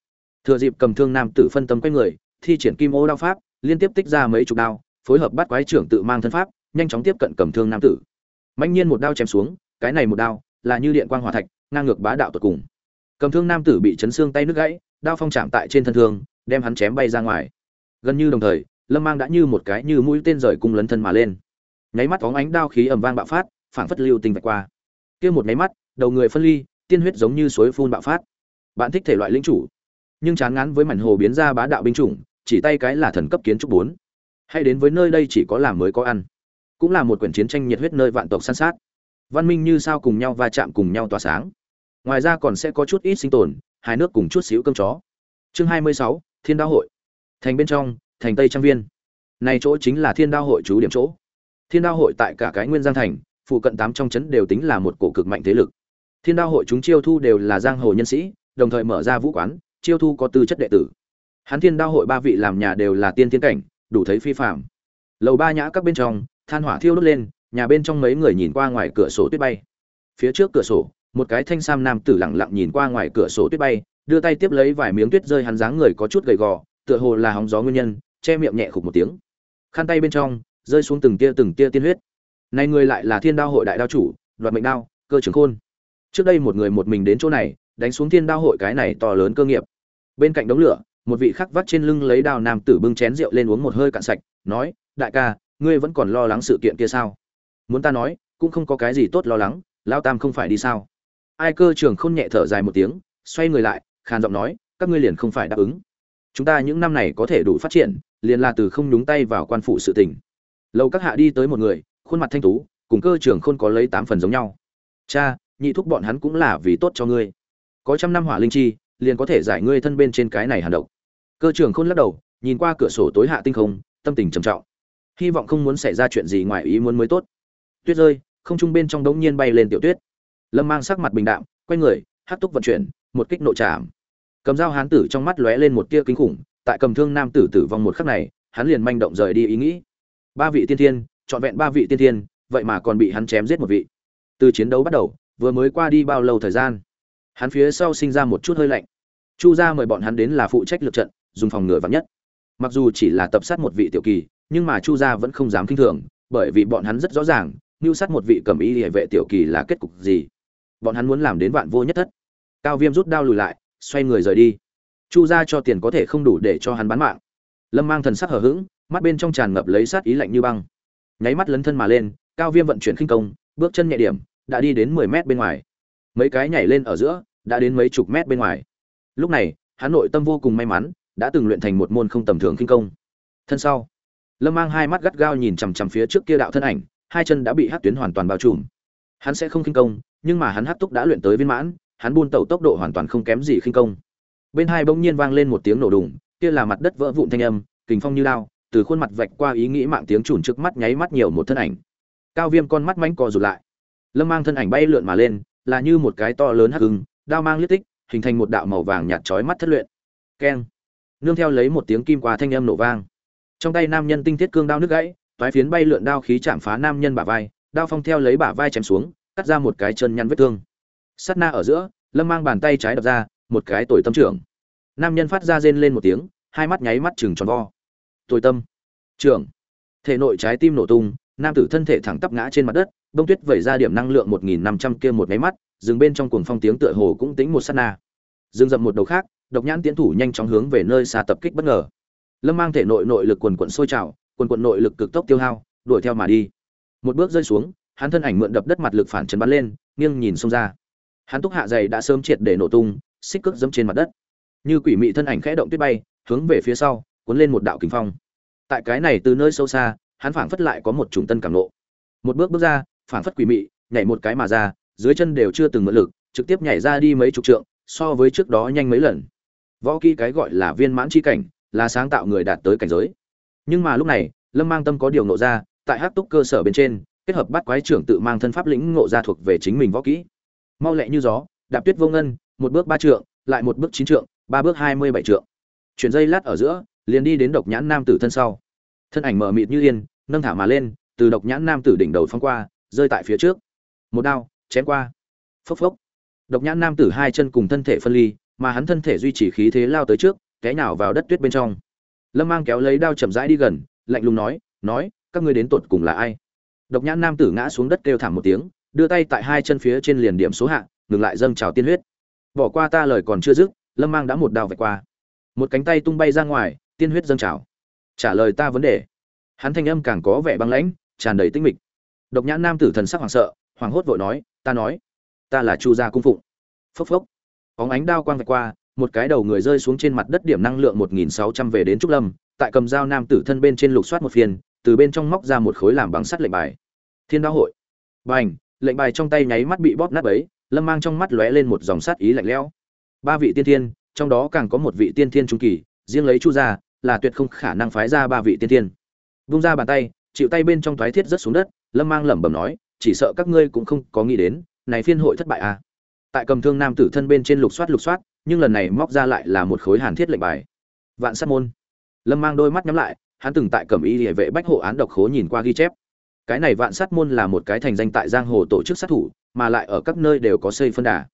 Thừa dịp cầm thương nam tử phân tâm quanh người, thi triển kim ô đao pháp, liên tiếp tích ra mấy chục đao, phối hợp bắt quái trưởng tự mang thân pháp, nhanh chóng tiếp cận cầm thương nam tử. Mạnh nhiên một đao chém xuống, cái này một đao là như điện quang hỏa thạch, ngang ngược bá đạo tột cùng. Cầm thương nam tử bị chấn xương tay nước gãy, đao phong chạm tại trên thân thương, đem hắn chém bay ra ngoài gần như đồng thời, lâm mang đã như một cái như mũi tên rời cung lấn thân mà lên. Nháy mắt phóng ánh đao khí ầm vang bạo phát, phảng phất lưu tình vạch qua. Kia một nháy mắt, đầu người phân ly, tiên huyết giống như suối phun bạo phát. Bạn thích thể loại linh chủ, nhưng chán ngán với mảnh hồ biến ra bá đạo binh chủng, chỉ tay cái là thần cấp kiến trúc bốn. Hay đến với nơi đây chỉ có làm mới có ăn. Cũng là một quyển chiến tranh nhiệt huyết nơi vạn tộc săn sát. Văn minh như sao cùng nhau va chạm cùng nhau tỏa sáng. Ngoài ra còn sẽ có chút ít sinh tồn hai nước cùng chút xíu cơm chó. Chương hai mươi sáu, thiên đao hội thành bên trong, thành tây trang viên. Này chỗ chính là thiên đao hội chú điểm chỗ. Thiên đao hội tại cả cái nguyên giang thành, phụ cận tám trong trấn đều tính là một cổ cực mạnh thế lực. Thiên đao hội chúng chiêu thu đều là giang hồ nhân sĩ, đồng thời mở ra vũ quán, chiêu thu có tư chất đệ tử. Hắn thiên đao hội ba vị làm nhà đều là tiên tiến cảnh, đủ thấy phi phạm lầu ba nhã các bên trong, than hỏa thiêu đốt lên, nhà bên trong mấy người nhìn qua ngoài cửa sổ tuyết bay. Phía trước cửa sổ, một cái thanh sam nam tử lặng lặng nhìn qua ngoài cửa sổ tuyết bay, đưa tay tiếp lấy vài miếng tuyết rơi hắn dáng người có chút gầy gò tựa hồ là hóng gió nguyên nhân, che miệng nhẹ khục một tiếng. Khăn tay bên trong, rơi xuống từng tia từng tia tiên huyết. Này người lại là thiên đao hội đại đao chủ, đoạt mệnh đao, cơ trưởng khôn. Trước đây một người một mình đến chỗ này, đánh xuống thiên đao hội cái này to lớn cơ nghiệp. Bên cạnh đống lửa, một vị khắc vắt trên lưng lấy đao nam tử bưng chén rượu lên uống một hơi cạn sạch, nói, đại ca, ngươi vẫn còn lo lắng sự kiện kia sao? Muốn ta nói, cũng không có cái gì tốt lo lắng lao tam không phải đi sao? Ai cơ trưởng khôn nhẹ thở dài một tiếng, xoay người lại, khàn giọng nói, các ngươi liền không phải đáp ứng chúng ta những năm này có thể đủ phát triển, liền là từ không nhúng tay vào quan phủ sự tình. Lâu các hạ đi tới một người, khuôn mặt thanh tú, cùng cơ trưởng khôn có lấy tám phần giống nhau. Cha, nhị thúc bọn hắn cũng là vì tốt cho ngươi. Có trăm năm hỏa linh chi, liền có thể giải ngươi thân bên trên cái này hàn độc. Cơ trưởng khôn lắc đầu, nhìn qua cửa sổ tối hạ tinh không, tâm tình trầm trọng. Hy vọng không muốn xảy ra chuyện gì ngoài ý muốn mới tốt. Tuyết rơi, không trung bên trong đống nhiên bay lên tiểu tuyết. Lâm mang sắc mặt bình đạm, quay người hát túc vận chuyển, một kích nội trảm cầm dao hán tử trong mắt lóe lên một tia kinh khủng, tại cầm thương nam tử tử vong một khắc này, hắn liền manh động rời đi ý nghĩ. Ba vị tiên thiên, trọn vẹn ba vị tiên thiên, vậy mà còn bị hắn chém giết một vị. Từ chiến đấu bắt đầu, vừa mới qua đi bao lâu thời gian? Hắn phía sau sinh ra một chút hơi lạnh. Chu gia mời bọn hắn đến là phụ trách lượt trận, dùng phòng ngừa vắng nhất. Mặc dù chỉ là tập sát một vị tiểu kỳ, nhưng mà chu gia vẫn không dám kinh thường, bởi vì bọn hắn rất rõ ràng, mưu sát một vị cầm y địa vệ tiểu kỳ là kết cục gì. Bọn hắn muốn làm đến vạn vô nhất thất. Cao viêm rút đao lùi lại xoay người rời đi. Chu gia cho tiền có thể không đủ để cho hắn bán mạng. Lâm mang thần sắc hờ hững, mắt bên trong tràn ngập lấy sát ý lạnh như băng. Nháy mắt lấn thân mà lên, cao viêm vận chuyển khinh công, bước chân nhẹ điểm, đã đi đến mười mét bên ngoài. Mấy cái nhảy lên ở giữa, đã đến mấy chục mét bên ngoài. Lúc này, hắn nội tâm vô cùng may mắn, đã từng luyện thành một môn không tầm thường khinh công. Thân sau, lâm mang hai mắt gắt gao nhìn chằm chằm phía trước kia đạo thân ảnh, hai chân đã bị hát tuyến hoàn toàn bao trùm. Hắn sẽ không khinh công, nhưng mà hắn hát túc đã luyện tới viên mãn hắn buôn tẩu tốc độ hoàn toàn không kém gì khinh công. Bên hai bỗng nhiên vang lên một tiếng nổ đùng, kia là mặt đất vỡ vụn thanh âm, kình phong như lao, từ khuôn mặt vạch qua ý nghĩ mạng tiếng chùn trước mắt nháy mắt nhiều một thân ảnh. Cao viêm con mắt mánh co rụt lại. Lâm mang thân ảnh bay lượn mà lên, là như một cái to lớn hắc hưng đao mang liếc tích, hình thành một đạo màu vàng nhạt chói mắt thất luyện. Keng. Nương theo lấy một tiếng kim qua thanh âm nổ vang. Trong tay nam nhân tinh thiết cương đao nước gãy, toái phiến bay lượn đao khí chạm phá nam nhân bả vai, đao phong theo lấy bả vai chém xuống, cắt ra một cái chân nhăn vết thương sát na ở giữa, lâm mang bàn tay trái đập ra, một cái tồi tâm trưởng. Nam nhân phát ra rên lên một tiếng, hai mắt nháy mắt chừng tròn vo. Tồi tâm trưởng. Thể nội trái tim nổ tung, nam tử thân thể thẳng tắp ngã trên mặt đất, bông tuyết vẩy ra điểm năng lượng một nghìn năm trăm kia một nháy mắt, dừng bên trong cuồng phong tiếng tựa hồ cũng tính một sát na. Dừng dậm một đầu khác, độc nhãn tiến thủ nhanh chóng hướng về nơi xa tập kích bất ngờ. Lâm mang thể nội nội lực quần quận sôi trào, quần quận nội lực cực tốc tiêu hao, đuổi theo mà đi. Một bước rơi xuống, hắn thân ảnh mượn đập đất mặt lực phản chấn bắn lên, nghiêng nhìn xông ra hắn túc hạ dày đã sớm triệt để nổ tung, xích cước dẫm trên mặt đất. Như quỷ mị thân ảnh khẽ động tuyết bay, hướng về phía sau, cuốn lên một đạo kính phong. Tại cái này từ nơi sâu xa, hắn phảng phất lại có một trùng tân cảm nộ một bước bước ra, phảng phất quỷ mị, nhảy một cái mà ra, dưới chân đều chưa từng mượn lực, trực tiếp nhảy ra đi mấy chục trượng, so với trước đó nhanh mấy lần. Võ kỹ cái gọi là viên mãn chi cảnh, là sáng tạo người đạt tới cảnh giới. Nhưng mà lúc này, lâm mang tâm có điều nộ ra, tại hát túc cơ sở bên trên, kết hợp bắt quái trưởng tự mang thân pháp lĩnh ngộ ra thuộc về chính mình võ kỹ mau lẹ như gió, đạp tuyết vô ngân, một bước ba trượng, lại một bước chín trượng, ba bước hai mươi bảy trượng. Chuyển dây lát ở giữa, liền đi đến độc nhãn nam tử thân sau. Thân ảnh mờ mịt như yên, nâng thả mà lên, từ độc nhãn nam tử đỉnh đầu phong qua, rơi tại phía trước. Một đao, chém qua. Phốc phốc. Độc nhãn nam tử hai chân cùng thân thể phân ly, mà hắn thân thể duy trì khí thế lao tới trước, té nhào vào đất tuyết bên trong. Lâm mang kéo lấy đao chậm rãi đi gần, lạnh lùng nói nói, các ngươi đến tột cùng là ai? Độc nhãn nam tử ngã xuống đất kêu thảm một tiếng đưa tay tại hai chân phía trên liền điểm số hạ, ngừng lại dâng trào tiên huyết. Bỏ qua ta lời còn chưa dứt, lâm mang đã một đao vạch qua. Một cánh tay tung bay ra ngoài, tiên huyết dâng trào. Trả lời ta vấn đề. Hắn thanh âm càng có vẻ băng lãnh, tràn đầy tinh mịch. Độc nhãn nam tử thần sắc hoảng sợ, hoảng hốt vội nói, ta nói, ta là chu gia cung phụng. Phốc phốc. Óng ánh đao quang vạch qua, một cái đầu người rơi xuống trên mặt đất điểm năng lượng một nghìn sáu trăm về đến trúc lâm, tại cầm dao nam tử thân bên trên lục soát một phiên từ bên trong móc ra một khối làm bằng sắt lệnh bài. Thiên đao hội. Bành! Lệnh bài trong tay nháy mắt bị bóp nát ấy lâm mang trong mắt lóe lên một dòng sát ý lạnh lẽo. Ba vị tiên thiên, trong đó càng có một vị tiên thiên trung kỳ, riêng lấy chu gia là tuyệt không khả năng phái ra ba vị tiên thiên. Vung ra bàn tay, chịu tay bên trong thoái thiết rất xuống đất, lâm mang lẩm bẩm nói, chỉ sợ các ngươi cũng không có nghĩ đến, này phiên hội thất bại à. Tại cầm thương nam tử thân bên trên lục soát lục soát, nhưng lần này móc ra lại là một khối hàn thiết lệnh bài. Vạn sát môn. Lâm mang đôi mắt nhắm lại, hắn từng tại cầm y địa vệ bách hộ án độc khố nhìn qua ghi chép cái này vạn sát môn là một cái thành danh tại giang hồ tổ chức sát thủ, mà lại ở các nơi đều có xây phân đà.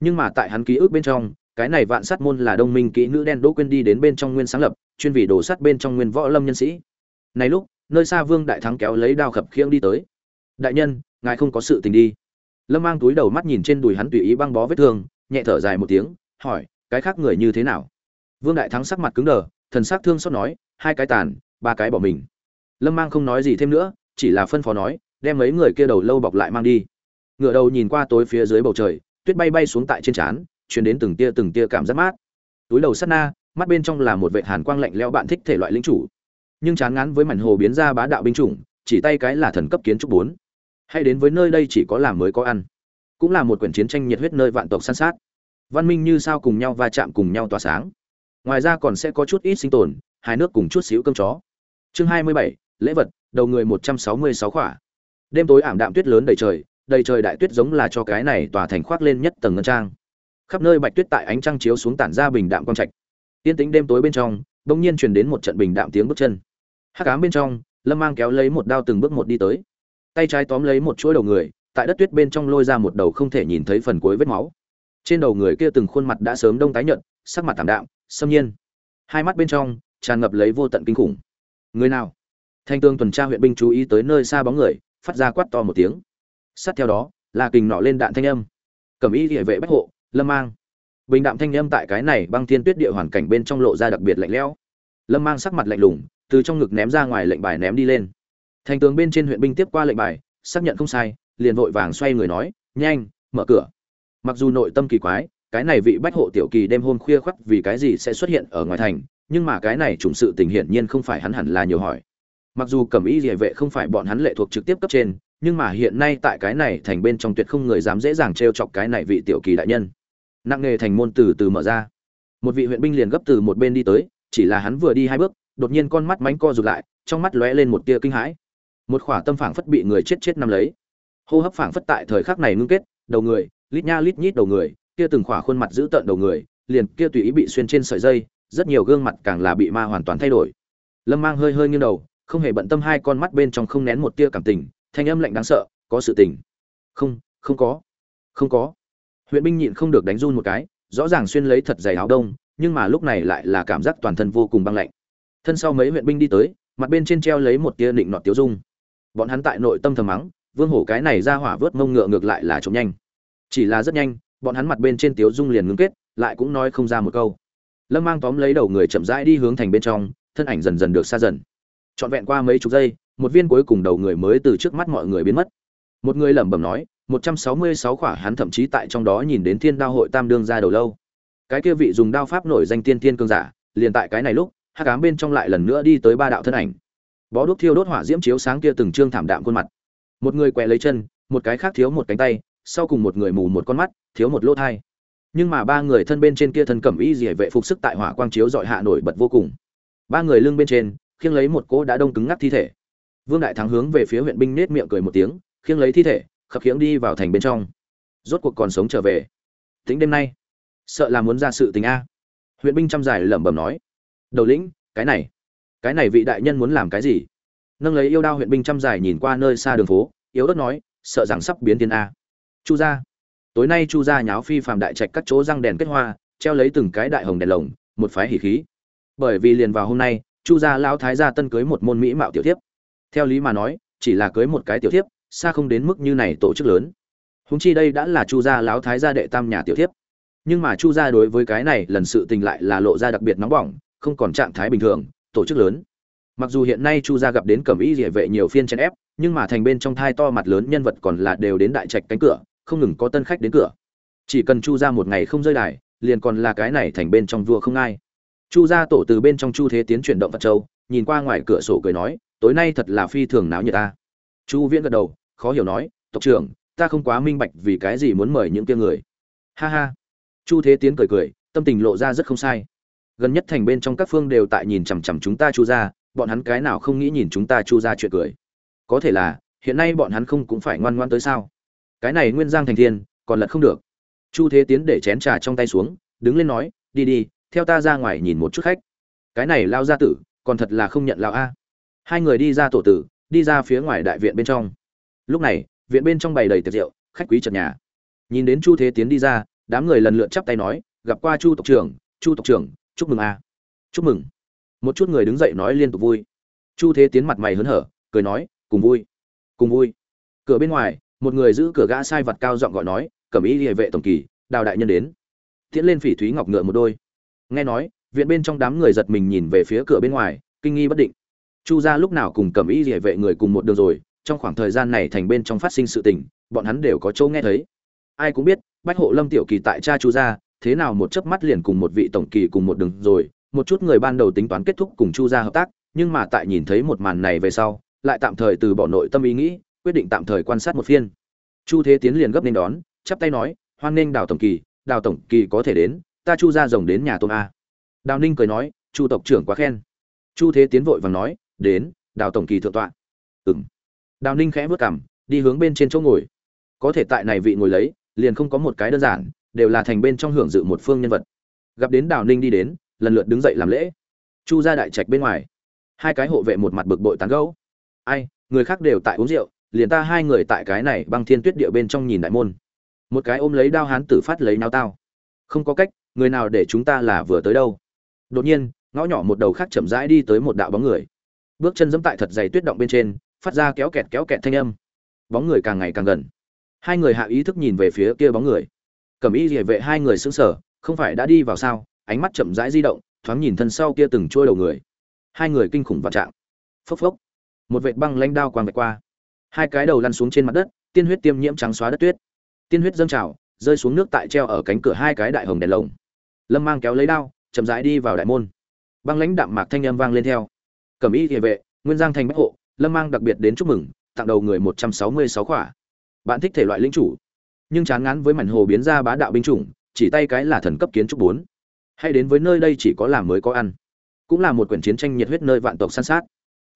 Nhưng mà tại hắn ký ức bên trong, cái này vạn sát môn là đông minh kỹ nữ đen đỗ quên đi đến bên trong nguyên sáng lập, chuyên vì đồ sắt bên trong nguyên võ lâm nhân sĩ. Này lúc, nơi xa vương đại thắng kéo lấy đao khập khiễng đi tới. Đại nhân, ngài không có sự tình đi. Lâm mang túi đầu mắt nhìn trên đùi hắn tùy ý băng bó vết thương, nhẹ thở dài một tiếng, hỏi, cái khác người như thế nào? Vương đại thắng sắc mặt cứng đờ, thần sắc thương xót nói, hai cái tàn, ba cái bỏ mình. Lâm mang không nói gì thêm nữa chỉ là phân phó nói, đem mấy người kia đầu lâu bọc lại mang đi. Ngựa đầu nhìn qua tối phía dưới bầu trời, tuyết bay bay xuống tại trên trán chuyển đến từng tia từng tia cảm giác mát. Túi đầu sắt na, mắt bên trong là một vệ hàn quang lạnh lẽo bạn thích thể loại lính chủ. Nhưng chán ngán với mảnh hồ biến ra bá đạo binh chủng, chỉ tay cái là thần cấp kiến trúc bốn. Hay đến với nơi đây chỉ có làm mới có ăn. Cũng là một quyển chiến tranh nhiệt huyết nơi vạn tộc săn sát. Văn minh như sao cùng nhau va chạm cùng nhau tỏa sáng. Ngoài ra còn sẽ có chút ít sinh tồn hai nước cùng chút xíu cơm chó. Chương hai mươi bảy, lễ vật đầu người một trăm sáu mươi sáu khỏa. Đêm tối ảm đạm tuyết lớn đầy trời đầy trời đại tuyết giống là cho cái này tòa thành khoác lên nhất tầng ngân trang. Khắp nơi bạch tuyết tại ánh trăng chiếu xuống tản ra bình đạm quang trạch. Tiên tính đêm tối bên trong, bỗng nhiên truyền đến một trận bình đạm tiếng bước chân. Hắc ám bên trong, lâm mang kéo lấy một đao từng bước một đi tới. Tay trái tóm lấy một chuỗi đầu người, tại đất tuyết bên trong lôi ra một đầu không thể nhìn thấy phần cuối vết máu. Trên đầu người kia từng khuôn mặt đã sớm đông tái nhợt, sắc mặt tảm đạm, xâm nhiên. Hai mắt bên trong, tràn ngập lấy vô tận kinh khủng. Người nào? Thanh tương tuần tra huyện binh chú ý tới nơi xa bóng người, phát ra quát to một tiếng. Sát theo đó, là kình nọ lên đạn thanh âm. Cầm ý địa vệ bách hộ, lâm mang. Bình đạm thanh âm tại cái này băng thiên tuyết địa hoàn cảnh bên trong lộ ra đặc biệt lạnh lẽo. Lâm mang sắc mặt lạnh lùng, từ trong ngực ném ra ngoài lệnh bài ném đi lên. Thành tướng bên trên huyện binh tiếp qua lệnh bài, xác nhận không sai, liền vội vàng xoay người nói, nhanh, mở cửa. Mặc dù nội tâm kỳ quái, cái này vị bách hộ tiểu kỳ đêm hôm khuya khoắt vì cái gì sẽ xuất hiện ở ngoài thành, nhưng mà cái này trùng sự tình hiển nhiên không phải hắn hẳn là nhiều hỏi mặc dù cẩm y địa vệ không phải bọn hắn lệ thuộc trực tiếp cấp trên, nhưng mà hiện nay tại cái này thành bên trong tuyệt không người dám dễ dàng t chọc cái này vị tiểu kỳ đại nhân. Nặng nghề thành môn từ từ mở ra. Một vị huyện binh liền gấp từ một bên đi tới, chỉ là hắn vừa đi hai bước, đột nhiên con mắt mánh co rụt lại, trong mắt lóe lên một tia kinh hãi. Một khỏa tâm phảng phất bị người chết chết nằm lấy. Hô hấp phảng phất tại thời khắc này ngưng kết, đầu người, lít nha lít nhít đầu người, kia từng khỏa khuôn mặt giữ tợn đầu người, liền kia tùy ý bị xuyên trên sợi dây, rất nhiều gương mặt càng là bị ma hoàn toàn thay đổi. Lâm mang hơi hơi nghiêng đầu không hề bận tâm hai con mắt bên trong không nén một tia cảm tình, thanh âm lạnh đáng sợ, có sự tình? Không không có. Không có. Huyện binh nhịn không được đánh run một cái, rõ ràng xuyên lấy thật dày áo đông, nhưng mà lúc này lại là cảm giác toàn thân vô cùng băng lạnh. Thân sau mấy huyện binh đi tới, mặt bên trên treo lấy một tia định nọt tiêu dung. Bọn hắn tại nội tâm thầm mắng, vương hổ cái này ra hỏa vớt mông ngựa ngược lại là trộm nhanh. Chỉ là rất nhanh, bọn hắn mặt bên trên tiếu dung liền ngưng kết, lại cũng nói không ra một câu. Lâm mang tóm lấy đầu người chậm rãi đi hướng thành bên trong, thân ảnh dần dần được xa dần trọn vẹn qua mấy chục giây, một viên cuối cùng đầu người mới từ trước mắt mọi người biến mất. Một người lẩm bẩm nói, một trăm sáu mươi sáu khỏa hắn thậm chí tại trong đó nhìn đến thiên đao hội tam đương ra đầu lâu. Cái kia vị dùng đao pháp nổi danh tiên tiên cương giả, liền tại cái này lúc hát ám bên trong lại lần nữa đi tới ba đạo thân ảnh. Bó đuốc thiêu đốt hỏa diễm chiếu sáng kia từng trương thảm đạm khuôn mặt. Một người què lấy chân, một cái khác thiếu một cánh tay, sau cùng một người mù một con mắt, thiếu một lỗ thai. Nhưng mà ba người thân bên trên kia thân cẩm y dỉa vệ phục sức tại hỏa quang chiếu dọi hạ nổi bật vô cùng. Ba người lưng bên trên khiêng lấy một cỗ đã đông cứng ngắc thi thể. Vương đại thắng hướng về phía huyện binh nết miệng cười một tiếng, khiêng lấy thi thể, khập khiễng đi vào thành bên trong. Rốt cuộc còn sống trở về. Tính đêm nay, sợ là muốn ra sự tình a. Huyện binh chăm giải lẩm bẩm nói. Đầu lĩnh, cái này. Cái này vị đại nhân muốn làm cái gì? Nâng lấy yêu đao huyện binh chăm giải nhìn qua nơi xa đường phố, yếu ớt nói, sợ rằng sắp biến thiên a. Chu gia. Tối nay chu gia nháo phi phàm đại trạch các chỗ răng đèn kết hoa, treo lấy từng cái đại hồng đèn lồng, một phái hỉ khí. Bởi vì liền vào hôm nay chu gia lão thái gia tân cưới một môn mỹ mạo tiểu thiếp. Theo lý mà nói, chỉ là cưới một cái tiểu thiếp, xa không đến mức như này tổ chức lớn. Húng chi đây đã là chu gia lão thái gia đệ tam nhà tiểu thiếp. Nhưng mà chu gia đối với cái này lần sự tình lại là lộ ra đặc biệt nóng bỏng, không còn trạng thái bình thường, tổ chức lớn. Mặc dù hiện nay chu gia gặp đến cẩm y địa vệ nhiều phiên chèn ép, nhưng mà thành bên trong thai to mặt lớn nhân vật còn là đều đến đại trạch cánh cửa, không ngừng có tân khách đến cửa. Chỉ cần chu gia một ngày không rơi đài, liền còn là cái này thành bên trong vua không ai chu gia tổ từ bên trong chu thế tiến chuyển động vật châu, nhìn qua ngoài cửa sổ cười nói, tối nay thật là phi thường náo nhiệt ta. Chu viễn gật đầu, khó hiểu nói, tộc trưởng, ta không quá minh bạch vì cái gì muốn mời những kia người. Ha ha. Chu thế tiến cười cười, tâm tình lộ ra rất không sai. Gần nhất thành bên trong các phương đều tại nhìn chằm chằm chúng ta chu ra bọn hắn cái nào không nghĩ nhìn chúng ta chu ra chuyện cười. Có thể là, hiện nay bọn hắn không cũng phải ngoan ngoan tới sao? Cái này nguyên giang thành thiên, còn lật không được. Chu thế tiến để chén trà trong tay xuống, đứng lên nói, đi đi theo ta ra ngoài nhìn một chút khách. Cái này lao ra tử, còn thật là không nhận lao a. Hai người đi ra tổ tử, đi ra phía ngoài đại viện bên trong. Lúc này, viện bên trong bày đầy tiệc rượu, khách quý trật nhà. Nhìn đến chu thế tiến đi ra, đám người lần lượt chắp tay nói, gặp qua chu tộc trưởng, chu tộc trưởng, chúc mừng a. Chúc mừng. Một chút người đứng dậy nói liên tục vui. Chu thế tiến mặt mày hớn hở, cười nói, cùng vui cùng vui. Cửa bên ngoài, một người giữ cửa gã sai vật cao giọng gọi nói, cẩm ý địa vệ tổng kỳ, đào đại nhân đến. Tiễn lên phỉ thúy ngọc ngựa một đôi nghe nói, viện bên trong đám người giật mình nhìn về phía cửa bên ngoài, kinh nghi bất định. Chu gia lúc nào cùng cầm ý địa vệ người cùng một đường rồi, trong khoảng thời gian này thành bên trong phát sinh sự tình, bọn hắn đều có chỗ nghe thấy. Ai cũng biết, bách hộ lâm tiểu kỳ tại cha chu gia, thế nào một chớp mắt liền cùng một vị tổng kỳ cùng một đường rồi, một chút người ban đầu tính toán kết thúc cùng chu gia hợp tác, nhưng mà tại nhìn thấy một màn này về sau, lại tạm thời từ bỏ nội tâm ý nghĩ, quyết định tạm thời quan sát một phiên. Chu thế tiến liền gấp nên đón, chắp tay nói, hoan nghênh đào tổng kỳ, đào tổng kỳ có thể đến ta chu ra rồng đến nhà tôn a. Đào ninh cười nói, chu tộc trưởng quá khen. Chu thế tiến vội vàng nói, đến, đào tổng kỳ thượng tọa. Ừng đào ninh khẽ vớt cảm đi hướng bên trên chỗ ngồi. Có thể tại này vị ngồi lấy, liền không có một cái đơn giản, đều là thành bên trong hưởng dự một phương nhân vật. Gặp đến đào ninh đi đến, lần lượt đứng dậy làm lễ. Chu ra đại trạch bên ngoài. Hai cái hộ vệ một mặt bực bội tán gẫu. Ai, người khác đều tại uống rượu, liền ta hai người tại cái này băng thiên tuyết địa bên trong nhìn đại môn. Một cái ôm lấy đao hán tử phát lấy nao tao. Không có cách người nào để chúng ta là vừa tới đâu? Đột nhiên, ngõ nhỏ một đầu khác chậm rãi đi tới một đạo bóng người. Bước chân dẫm tại thật dày tuyết động bên trên, phát ra kéo kẹt kéo kẹt thanh âm. Bóng người càng ngày càng gần. Hai người hạ ý thức nhìn về phía kia bóng người. Cầm ý địa vệ hai người xứng sở không phải đã đi vào sao? Ánh mắt chậm rãi di động, thoáng nhìn thân sau kia từng trôi đầu người. Hai người kinh khủng vạn trạng. Phốc phốc. Một vệt băng lanh đao quàng vạch qua. Hai cái đầu lăn xuống trên mặt đất, tiên huyết tiêm nhiễm trắng xóa đất tuyết. Tiên huyết dâng trào, rơi xuống nước tại treo ở cánh cửa hai cái đại hồng đèn lồng lâm mang kéo lấy đao, chậm rãi đi vào đại môn. Băng lãnh đạm mạc thanh âm vang lên theo. Cẩm y địa vệ, nguyên giang thành bách hộ, lâm mang đặc biệt đến chúc mừng, tặng đầu người một trăm sáu mươi sáu khỏa. Bạn thích thể loại lính chủ, nhưng chán ngán với mảnh hồ biến ra bá đạo binh chủng, chỉ tay cái là thần cấp kiến trúc bốn. Hay đến với nơi đây chỉ có làm mới có ăn, cũng là một quyển chiến tranh nhiệt huyết nơi vạn tộc săn sát.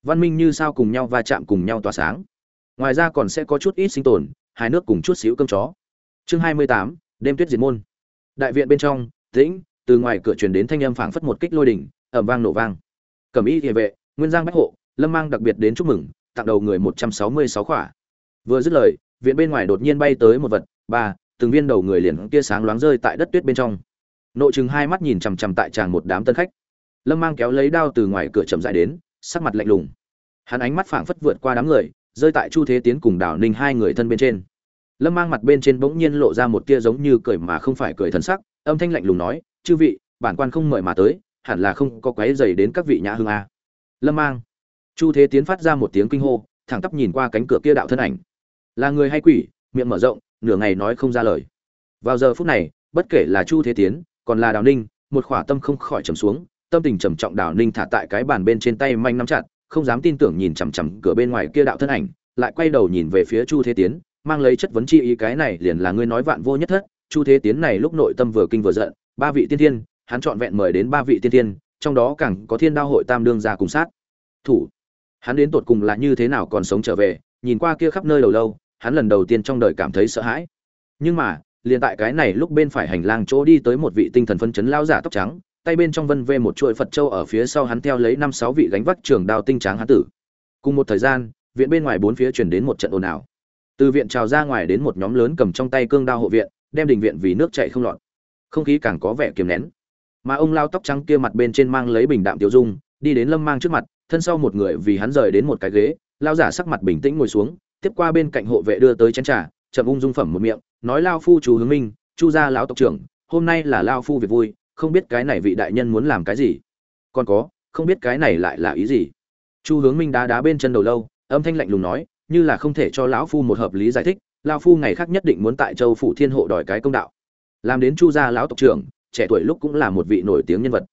Văn minh như sao cùng nhau va chạm cùng nhau tỏa sáng. Ngoài ra còn sẽ có chút ít sinh tồn hai nước cùng chút xíu cơm chó. Chương hai mươi tám, đêm tuyết diệt môn. Đại viện bên trong tĩnh, từ ngoài cửa truyền đến thanh âm phảng phất một kích lôi đỉnh ẩm vang nổ vang. Cẩm y địa vệ, nguyên giang bách hộ, lâm mang đặc biệt đến chúc mừng, tặng đầu người một trăm sáu mươi sáu khỏa. Vừa dứt lời, viện bên ngoài đột nhiên bay tới một vật, ba, từng viên đầu người liền kia sáng loáng rơi tại đất tuyết bên trong. Nội chừng hai mắt nhìn chằm chằm tại tràng một đám tân khách. Lâm mang kéo lấy đao từ ngoài cửa chậm dại đến, sắc mặt lạnh lùng. Hắn ánh mắt phảng phất vượt qua đám người, rơi tại chu thế tiến cùng đảo ninh hai người thân bên trên. Lâm mang mặt bên trên bỗng nhiên lộ ra một tia giống như cười mà không phải cười thần sắc âm thanh lạnh lùng nói, chư vị, bản quan không mời mà tới, hẳn là không có quái dày đến các vị nhã hương a. Lâm mang. Chu thế tiến phát ra một tiếng kinh hô, thẳng tắp nhìn qua cánh cửa kia đạo thân ảnh. Là người hay quỷ? Miệng mở rộng, nửa ngày nói không ra lời. Vào giờ phút này, bất kể là chu thế tiến, còn là đào ninh, một khỏa tâm không khỏi trầm xuống, tâm tình trầm trọng đào ninh thả tại cái bàn bên trên tay manh nắm chặt, không dám tin tưởng nhìn chằm chằm cửa bên ngoài kia đạo thân ảnh, lại quay đầu nhìn về phía chu thế tiến, mang lấy chất vấn chi ý cái này liền là ngươi nói vạn vô nhất thất chu thế tiến này lúc nội tâm vừa kinh vừa giận, ba vị tiên thiên, hắn chọn vẹn mời đến ba vị tiên thiên, trong đó càng có thiên đao hội tam đương ra cùng sát. Thủ, hắn đến tột cùng là như thế nào còn sống trở về, nhìn qua kia khắp nơi đầu lâu, hắn lần đầu tiên trong đời cảm thấy sợ hãi. Nhưng mà, liền tại cái này lúc bên phải hành lang chỗ đi tới một vị tinh thần phân chấn lao giả tóc trắng, tay bên trong vân vê một chuỗi phật châu ở phía sau hắn theo lấy năm sáu vị gánh vác trường đao tinh tráng hán tử. Cùng một thời gian, viện bên ngoài bốn phía truyền đến một trận ồn ào. Từ viện trào ra ngoài đến một nhóm lớn cầm trong tay cương đao hộ viện đem đình viện vì nước chảy không lọt. Không khí càng có vẻ kiềm nén. Mà ông lao tóc trắng kia mặt bên trên mang lấy bình đạm tiêu dung, đi đến lâm mang trước mặt, thân sau một người vì hắn rời đến một cái ghế, lao giả sắc mặt bình tĩnh ngồi xuống, tiếp qua bên cạnh hộ vệ đưa tới chén trà, chậm ung dung phẩm một miệng, nói lao phu chú hướng minh, chu gia lão tộc trưởng, hôm nay là lao phu việc vui, không biết cái này vị đại nhân muốn làm cái gì? Còn có, không biết cái này lại là ý gì? Chu hướng minh đá đá bên chân đầu lâu, âm thanh lạnh lùng nói, như là không thể cho lão phu một hợp lý giải thích lao phu ngày khác nhất định muốn tại châu phủ thiên hộ đòi cái công đạo. Làm đến chu gia lão tộc trưởng, trẻ tuổi lúc cũng là một vị nổi tiếng nhân vật.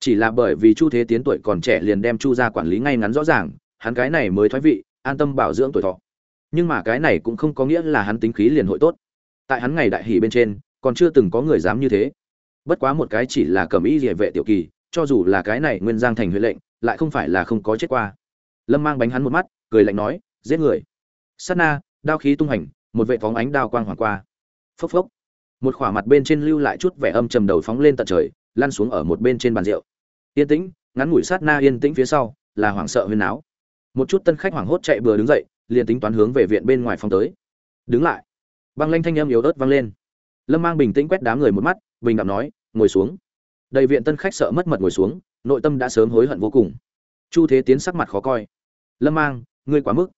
Chỉ là bởi vì chu thế tiến tuổi còn trẻ liền đem chu gia quản lý ngay ngắn rõ ràng, hắn cái này mới thoái vị, an tâm bảo dưỡng tuổi thọ. Nhưng mà cái này cũng không có nghĩa là hắn tính khí liền hội tốt. Tại hắn ngày đại hỷ bên trên, còn chưa từng có người dám như thế. Bất quá một cái chỉ là cầm ý địa vệ tiểu kỳ, cho dù là cái này nguyên giang thành huệ lệnh, lại không phải là không có chết qua. Lâm mang bánh hắn một mắt, cười lạnh nói, giết người. Sát na, đao khí tung hành một vệ phóng ánh đao quang hoàng qua. Phốc phốc. Một khỏa mặt bên trên lưu lại chút vẻ âm trầm đầu phóng lên tận trời, lăn xuống ở một bên trên bàn rượu. Yên tĩnh, ngắn ngủi sát na yên tĩnh phía sau, là hoảng sợ huyên náo. Một chút tân khách hoảng hốt chạy bừa đứng dậy, liền tính toán hướng về viện bên ngoài phòng tới. Đứng lại. Băng lanh thanh âm yếu ớt vang lên. Lâm mang bình tĩnh quét đám người một mắt, bình đạm nói, ngồi xuống. Đầy viện tân khách sợ mất mật ngồi xuống, nội tâm đã sớm hối hận vô cùng. Chu thế tiến sắc mặt khó coi. Lâm mang, ngươi quá mức.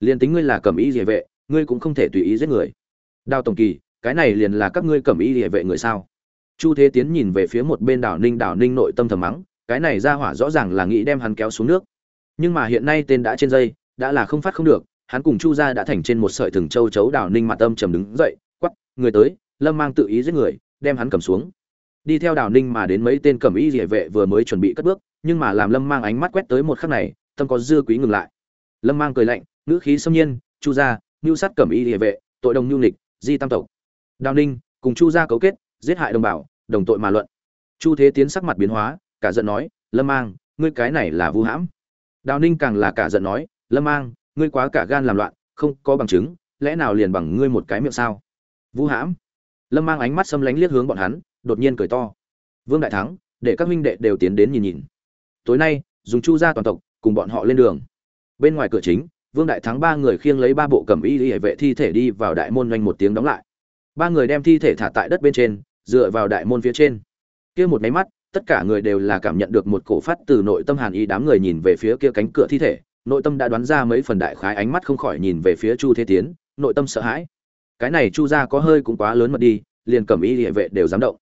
Liền tính ngươi là cẩm ý địa vệ ngươi cũng không thể tùy ý giết người. Đào tổng kỳ, cái này liền là các ngươi cẩm ý địa vệ người sao? Chu thế tiến nhìn về phía một bên đảo ninh đảo ninh nội tâm thầm mắng, cái này ra hỏa rõ ràng là nghĩ đem hắn kéo xuống nước. Nhưng mà hiện nay tên đã trên dây, đã là không phát không được, hắn cùng chu gia đã thành trên một sợi thừng châu chấu đảo ninh mặt âm trầm đứng dậy quắp người tới, lâm mang tự ý giết người, đem hắn cầm xuống. Đi theo đảo ninh mà đến mấy tên cẩm y địa vệ vừa mới chuẩn bị cất bước, nhưng mà làm lâm mang ánh mắt quét tới một khắc này, tâm có dư quý ngừng lại. Lâm mang cười lạnh, ngữ khí xâm nhiên, chu gia mưu sát cẩm y địa vệ, tội đồng nhu lịch di tam tộc. Đào ninh, cùng chu gia cấu kết, giết hại đồng bào, đồng tội mà luận. Chu thế tiến sắc mặt biến hóa, cả giận nói, lâm mang, ngươi cái này là vu hãm. Đào ninh càng là cả giận nói, lâm mang, ngươi quá cả gan làm loạn, không có bằng chứng, lẽ nào liền bằng ngươi một cái miệng sao? Vu hãm. Lâm mang ánh mắt xâm lánh liếc hướng bọn hắn, đột nhiên cười to. Vương đại thắng, để các huynh đệ đều tiến đến nhìn nhìn. Tối nay, dùng chu gia toàn tộc cùng bọn họ lên đường. Bên ngoài cửa chính vương đại thắng ba người khiêng lấy ba bộ cẩm y hệ vệ thi thể đi vào đại môn doanh một tiếng đóng lại. Ba người đem thi thể thả tại đất bên trên, dựa vào đại môn phía trên. Kia một máy mắt, tất cả người đều là cảm nhận được một cổ phát từ nội tâm hàn Y đám người nhìn về phía kia cánh cửa thi thể. Nội tâm đã đoán ra mấy phần đại khái ánh mắt không khỏi nhìn về phía chu thế tiến, nội tâm sợ hãi. Cái này chu ra có hơi cũng quá lớn mật đi, liền cầm y địa vệ đều dám động.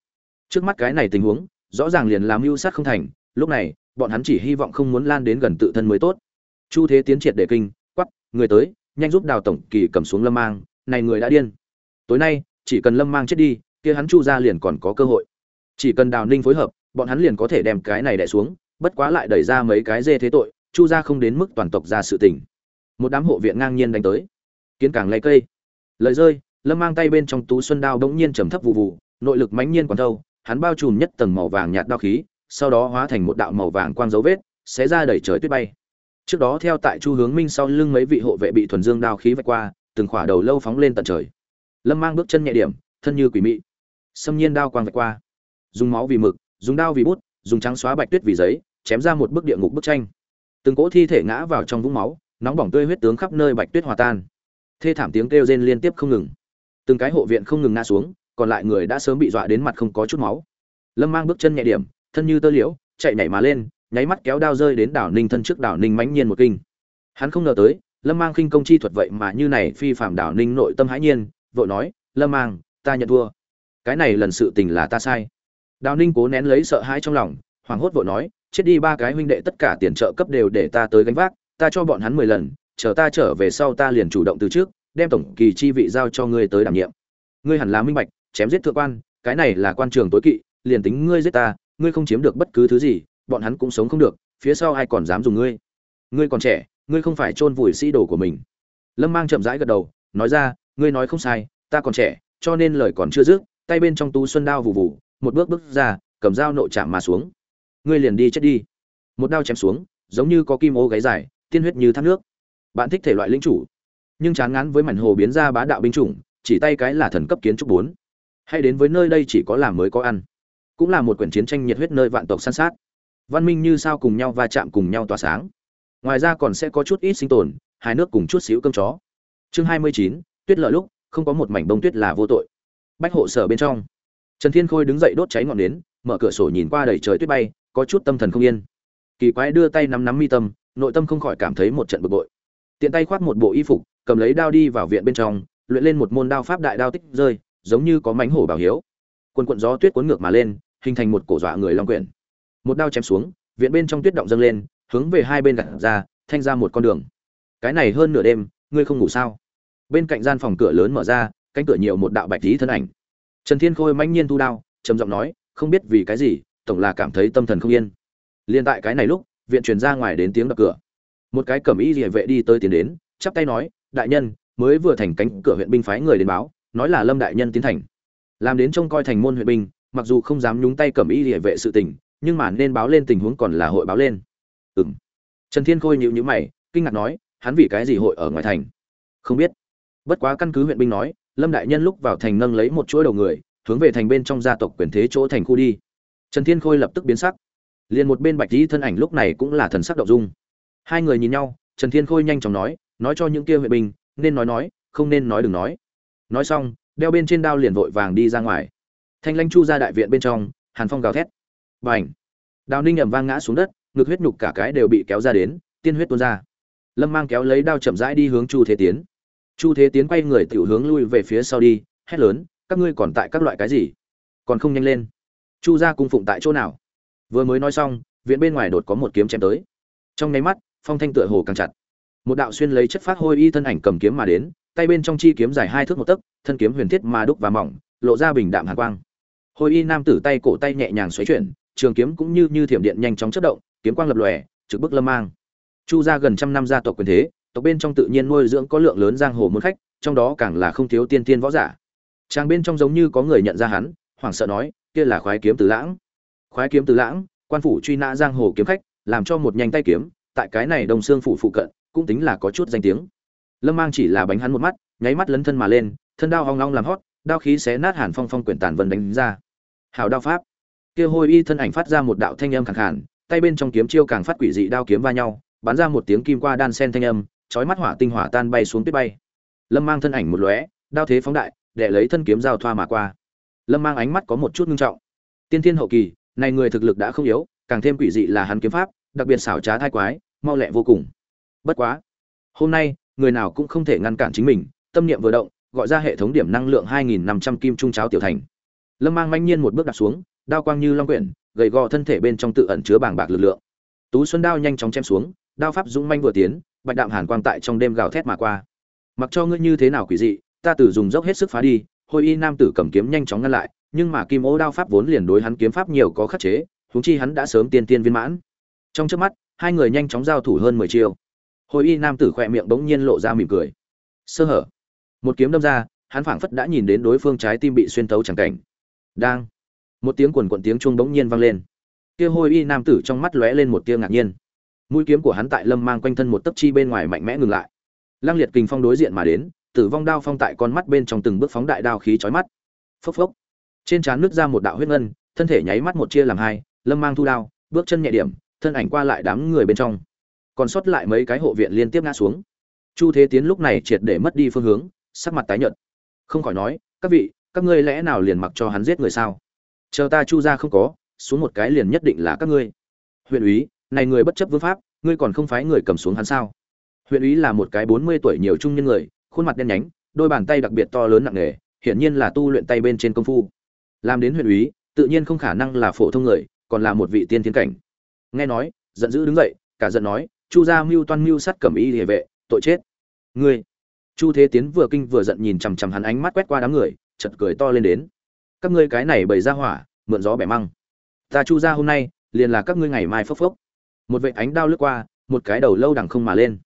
Trước mắt cái này tình huống, rõ ràng liền làm mưu sát không thành. Lúc này, bọn hắn chỉ hy vọng không muốn lan đến gần tự thân mới tốt. Chu thế tiến triệt để kinh người tới, nhanh giúp đào tổng kỳ cầm xuống lâm mang, này người đã điên. Tối nay, chỉ cần lâm mang chết đi, kia hắn chu ra liền còn có cơ hội. Chỉ cần đào ninh phối hợp, bọn hắn liền có thể đem cái này đẻ xuống, bất quá lại đẩy ra mấy cái dê thế tội, chu ra không đến mức toàn tộc ra sự tình. Một đám hộ viện ngang nhiên đánh tới. Kiến càng lấy cây. Lời rơi, lâm mang tay bên trong tú xuân đao bỗng nhiên trầm thấp vụ vụ nội lực mãnh nhiên còn thâu, hắn bao trùm nhất tầng màu vàng nhạt đao khí, sau đó hóa thành một đạo màu vàng quang dấu vết, xé ra đẩy trời tuyết bay trước đó theo tại chu hướng minh sau lưng mấy vị hộ vệ bị thuần dương đao khí vạch qua, từng khỏa đầu lâu phóng lên tận trời. Lâm mang bước chân nhẹ điểm, thân như quỷ mị. Xâm nhiên đao quang vạch qua. Dùng máu vì mực, dùng đao vì bút, dùng trắng xóa bạch tuyết vì giấy, chém ra một bức địa ngục bức tranh. Từng cỗ thi thể ngã vào trong vũng máu, nóng bỏng tươi huyết tướng khắp nơi bạch tuyết hòa tan. Thê thảm tiếng kêu rên liên tiếp không ngừng. Từng cái hộ viện không ngừng ngã xuống, còn lại người đã sớm bị dọa đến mặt không có chút máu. Lâm mang bước chân nhẹ điểm, thân như tơ liễu, chạy nhảy mà lên nháy mắt kéo đao rơi đến đảo ninh thân trước đảo ninh mãnh nhiên một kinh. Hắn không ngờ tới, lâm mang khinh công chi thuật vậy mà như này phi phạm đảo ninh nội tâm hãi nhiên, vội nói, lâm mang, ta nhận thua. Cái này lần sự tình là ta sai. Đào ninh cố nén lấy sợ hãi trong lòng, hoảng hốt vội nói, chết đi ba cái huynh đệ tất cả tiền trợ cấp đều để ta tới gánh vác, ta cho bọn hắn mười lần, chờ ta trở về sau ta liền chủ động từ trước, đem tổng kỳ chi vị giao cho ngươi tới đảm nhiệm. Ngươi hẳn là minh bạch, chém giết thượng quan, cái này là quan trường tối kỵ, liền tính ngươi giết ta, ngươi không chiếm được bất cứ thứ gì bọn hắn cũng sống không được, phía sau ai còn dám dùng ngươi? Ngươi còn trẻ, ngươi không phải chôn vùi sĩ đồ của mình. Lâm mang chậm rãi gật đầu, nói ra, ngươi nói không sai, ta còn trẻ, cho nên lời còn chưa dứt, tay bên trong tú xuân đao vụ vụ một bước bước ra, cầm dao nộ chạm mà xuống. Ngươi liền đi chết đi. Một đao chém xuống, giống như có kim ô gáy dài, tiên huyết như thác nước. Bạn thích thể loại linh chủ, nhưng chán ngán với mảnh hồ biến ra bá đạo binh chủng, chỉ tay cái là thần cấp kiến trúc bốn. Hay đến với nơi đây chỉ có làm mới có ăn, cũng là một quyển chiến tranh nhiệt huyết nơi vạn tộc săn sát văn minh như sao cùng nhau va chạm cùng nhau tỏa sáng. Ngoài ra còn sẽ có chút ít sinh tồn hai nước cùng chút xíu cơm chó. Chương hai mươi chín, tuyết lợi lúc, không có một mảnh bông tuyết là vô tội. Bách hộ sở bên trong. Trần thiên khôi đứng dậy đốt cháy ngọn nến, mở cửa sổ nhìn qua đầy trời tuyết bay, có chút tâm thần không yên. Kỳ quái đưa tay nắm nắm mi tâm, nội tâm không khỏi cảm thấy một trận bực bội. Tiện tay khoác một bộ y phục, cầm lấy đao đi vào viện bên trong, luyện lên một môn đao pháp đại đao tích rơi, giống như có mánh hổ bảo hiếu. Quần quận gió tuyết cuốn ngược mà lên, hình thành một cổ dọa người long quyển một đao chém xuống, viện bên trong tuyết động dâng lên, hướng về hai bên gặt ra, thanh ra một con đường. Cái này hơn nửa đêm, ngươi không ngủ sao? Bên cạnh gian phòng cửa lớn mở ra, cánh cửa nhiều một đạo bạch lý thân ảnh. Trần thiên khôi mãnh nhiên thu đao, trầm giọng nói, không biết vì cái gì, tổng là cảm thấy tâm thần không yên. Liên tại cái này lúc, viện truyền ra ngoài đến tiếng đập cửa. Một cái cẩm y địa vệ đi tới tiến đến, chắp tay nói, đại nhân, mới vừa thành cánh cửa huyện binh phái người đến báo, nói là lâm đại nhân tiến thành. Làm đến trông coi thành môn huyện binh, mặc dù không dám nhúng tay cẩm y địa vệ sự tình nhưng mà nên báo lên tình huống còn là hội báo lên. Ừm. Trần thiên khôi nhíu nhíu mày, kinh ngạc nói, hắn vì cái gì hội ở ngoài thành? Không biết. Bất quá căn cứ huyện binh nói, lâm đại nhân lúc vào thành nâng lấy một chuỗi đầu người, hướng về thành bên trong gia tộc quyền thế chỗ thành khu đi. Trần thiên khôi lập tức biến sắc. Liền một bên bạch lý thân ảnh lúc này cũng là thần sắc động dung. Hai người nhìn nhau, trần thiên khôi nhanh chóng nói nói cho những kia huyện binh, nên nói nói, không nên nói đừng nói. Nói xong, đeo bên trên đao liền vội vàng đi ra ngoài. Thanh lanh chu ra đại viện bên trong, hàn phong gào thét b à n h đào ninh ẩm vang ngã xuống đất, ngực huyết nhục cả cái đều bị kéo ra đến, tiên huyết tuôn ra. Lâm mang kéo lấy đao chậm rãi đi hướng chu thế tiến. Chu thế tiến quay người tiểu hướng lui về phía sau đi, hét lớn, các ngươi còn tại các loại cái gì? Còn không nhanh lên. Chu ra cung phụng tại chỗ nào? Vừa mới nói xong, viện bên ngoài đột có một kiếm chém tới. Trong nháy mắt, phong thanh tựa hồ càng chặt. Một đạo xuyên lấy chất phát hôi y thân ảnh cầm kiếm mà đến, tay bên trong chi kiếm dài hai thước một tấc, thân kiếm huyền thiết mà đúc và mỏng, lộ ra bình đạm hàn quang. Hôi y nam tử tay cổ tay nhẹ nhàng xoáy chuyển trường kiếm cũng như như thiểm điện nhanh chóng chất động, kiếm quang lập lòe, trực bức lâm mang. Chu ra gần trăm năm gia tộc quyền thế, tộc bên trong tự nhiên nuôi dưỡng có lượng lớn giang hồ môn khách, trong đó càng là không thiếu tiên tiên võ giả. Trang bên trong giống như có người nhận ra hắn, hoảng sợ nói, kia là khoái kiếm từ lãng. Khoái kiếm từ lãng, quan phủ truy nã giang hồ kiếm khách, làm cho một nhanh tay kiếm, tại cái này đồng xương phủ phụ cận, cũng tính là có chút danh tiếng. Lâm mang chỉ là bánh hắn một mắt, nháy mắt lấn thân mà lên, thân đao hoang long làm hót, đao khí xé nát hàn phong phong quyển tàn vân đánh ra. Hào đao pháp kia hôi y thân ảnh phát ra một đạo thanh âm khẳng khàn, tay bên trong kiếm chiêu càng phát quỷ dị đao kiếm va nhau, bắn ra một tiếng kim qua đan sen thanh âm, chói mắt hỏa tinh hỏa tan bay xuống tuyết bay. Lâm mang thân ảnh một lóe, đao thế phóng đại, để lấy thân kiếm giao thoa mà qua. Lâm mang ánh mắt có một chút ngưng trọng. Tiên thiên hậu kỳ, này người thực lực đã không yếu, càng thêm quỷ dị là hắn kiếm pháp, đặc biệt xảo trá thai quái, mau lẹ vô cùng. Bất quá, hôm nay, người nào cũng không thể ngăn cản chính mình, tâm niệm vừa động, gọi ra hệ thống điểm năng lượng 2.500 kim trung cháo tiểu thành. Lâm mang manh nhiên một bước đặt xuống đao quang như long quyển, gầy gò thân thể bên trong tự ẩn chứa bàng bạc lực lượng. Tú xuân đao nhanh chóng chém xuống, đao pháp dũng manh vừa tiến, bạch đạm hàn quang tại trong đêm gào thét mà qua. Mặc cho ngươi như thế nào quỷ dị, ta tử dùng dốc hết sức phá đi, hôi y nam tử cầm kiếm nhanh chóng ngăn lại, nhưng mà kim ô đao pháp vốn liền đối hắn kiếm pháp nhiều có khắc chế, huống chi hắn đã sớm tiên tiên viên mãn. Trong trước mắt, hai người nhanh chóng giao thủ hơn mười chiêu. Hôi y nam tử khỏe miệng bỗng nhiên lộ ra mỉm cười. Sơ hở. Một kiếm đâm ra, hắn phảng phất đã nhìn đến đối phương trái tim bị xuyên tấu chẳng cảnh. Đang một tiếng quần quận tiếng chuông bỗng nhiên vang lên. Kia hôi y nam tử trong mắt lóe lên một tia ngạc nhiên. Mũi kiếm của hắn tại lâm mang quanh thân một tấc chi bên ngoài mạnh mẽ ngừng lại. Lăng liệt kình phong đối diện mà đến, tử vong đao phong tại con mắt bên trong từng bước phóng đại đao khí chói mắt. Phốc phốc. Trên trán nước ra một đạo huyết ngân, thân thể nháy mắt một chia làm hai, lâm mang thu đao, bước chân nhẹ điểm, thân ảnh qua lại đám người bên trong. Còn sót lại mấy cái hộ viện liên tiếp ngã xuống. Chu thế tiến lúc này triệt để mất đi phương hướng, sắc mặt tái nhợt. Không khỏi nói, các vị, các ngươi lẽ nào liền mặc cho hắn giết người sao? Chờ ta chu ra không có, xuống một cái liền nhất định là các ngươi. Huyện úy, này người bất chấp vương pháp, ngươi còn không phái người cầm xuống hắn sao? Huyện úy là một cái bốn mươi tuổi nhiều trung nhân người, khuôn mặt đen nhánh, đôi bàn tay đặc biệt to lớn nặng nề, hiển nhiên là tu luyện tay bên trên công phu. Làm đến huyện úy, tự nhiên không khả năng là phổ thông người, còn là một vị tiên tiến cảnh. Nghe nói, giận dữ đứng dậy, cả giận nói, chu gia mưu toan mưu sát cẩm y địa vệ, tội chết. Ngươi. Chu thế tiến vừa kinh vừa giận nhìn chằm chằm hắn ánh mắt quét qua đám người chật cười to lên đến các ngươi cái này bày ra hỏa, mượn gió bẻ măng. Ta chu ra hôm nay, liền là các ngươi ngày mai phốc phốc. Một vệ ánh đao lướt qua, một cái đầu lâu đằng không mà lên.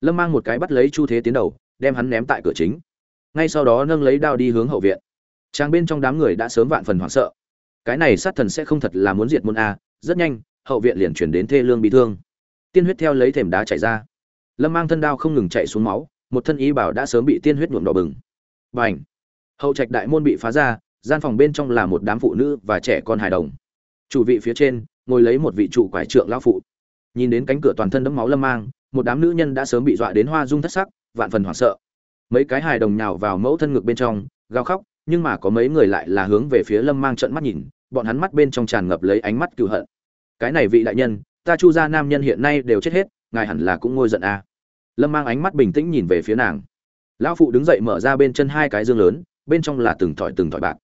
Lâm mang một cái bắt lấy chu thế tiến đầu, đem hắn ném tại cửa chính. Ngay sau đó nâng lấy đao đi hướng hậu viện. Trang bên trong đám người đã sớm vạn phần hoảng sợ. Cái này sát thần sẽ không thật là muốn diệt môn a, rất nhanh, hậu viện liền chuyển đến thê lương bị thương. Tiên huyết theo lấy thềm đá chảy ra. Lâm mang thân đao không ngừng chạy xuống máu, một thân y bảo đã sớm bị tiên huyết nhuộm đỏ bừng. Và ảnh hậu trạch đại môn bị phá ra gian phòng bên trong là một đám phụ nữ và trẻ con hài đồng. Chủ vị phía trên, ngồi lấy một vị trụ quải trượng lão phụ. Nhìn đến cánh cửa toàn thân đẫm máu lâm mang, một đám nữ nhân đã sớm bị dọa đến hoa dung thất sắc, vạn phần hoảng sợ. Mấy cái hài đồng nhào vào mẫu thân ngực bên trong, gào khóc, nhưng mà có mấy người lại là hướng về phía lâm mang trận mắt nhìn, bọn hắn mắt bên trong tràn ngập lấy ánh mắt cựu hận. Cái này vị đại nhân, ta chu gia nam nhân hiện nay đều chết hết, ngài hẳn là cũng ngôi giận à. lâm mang ánh mắt bình tĩnh nhìn về phía nàng. Lão phụ đứng dậy mở ra bên chân hai cái dương lớn, bên trong là từng thỏi từng thỏi bạc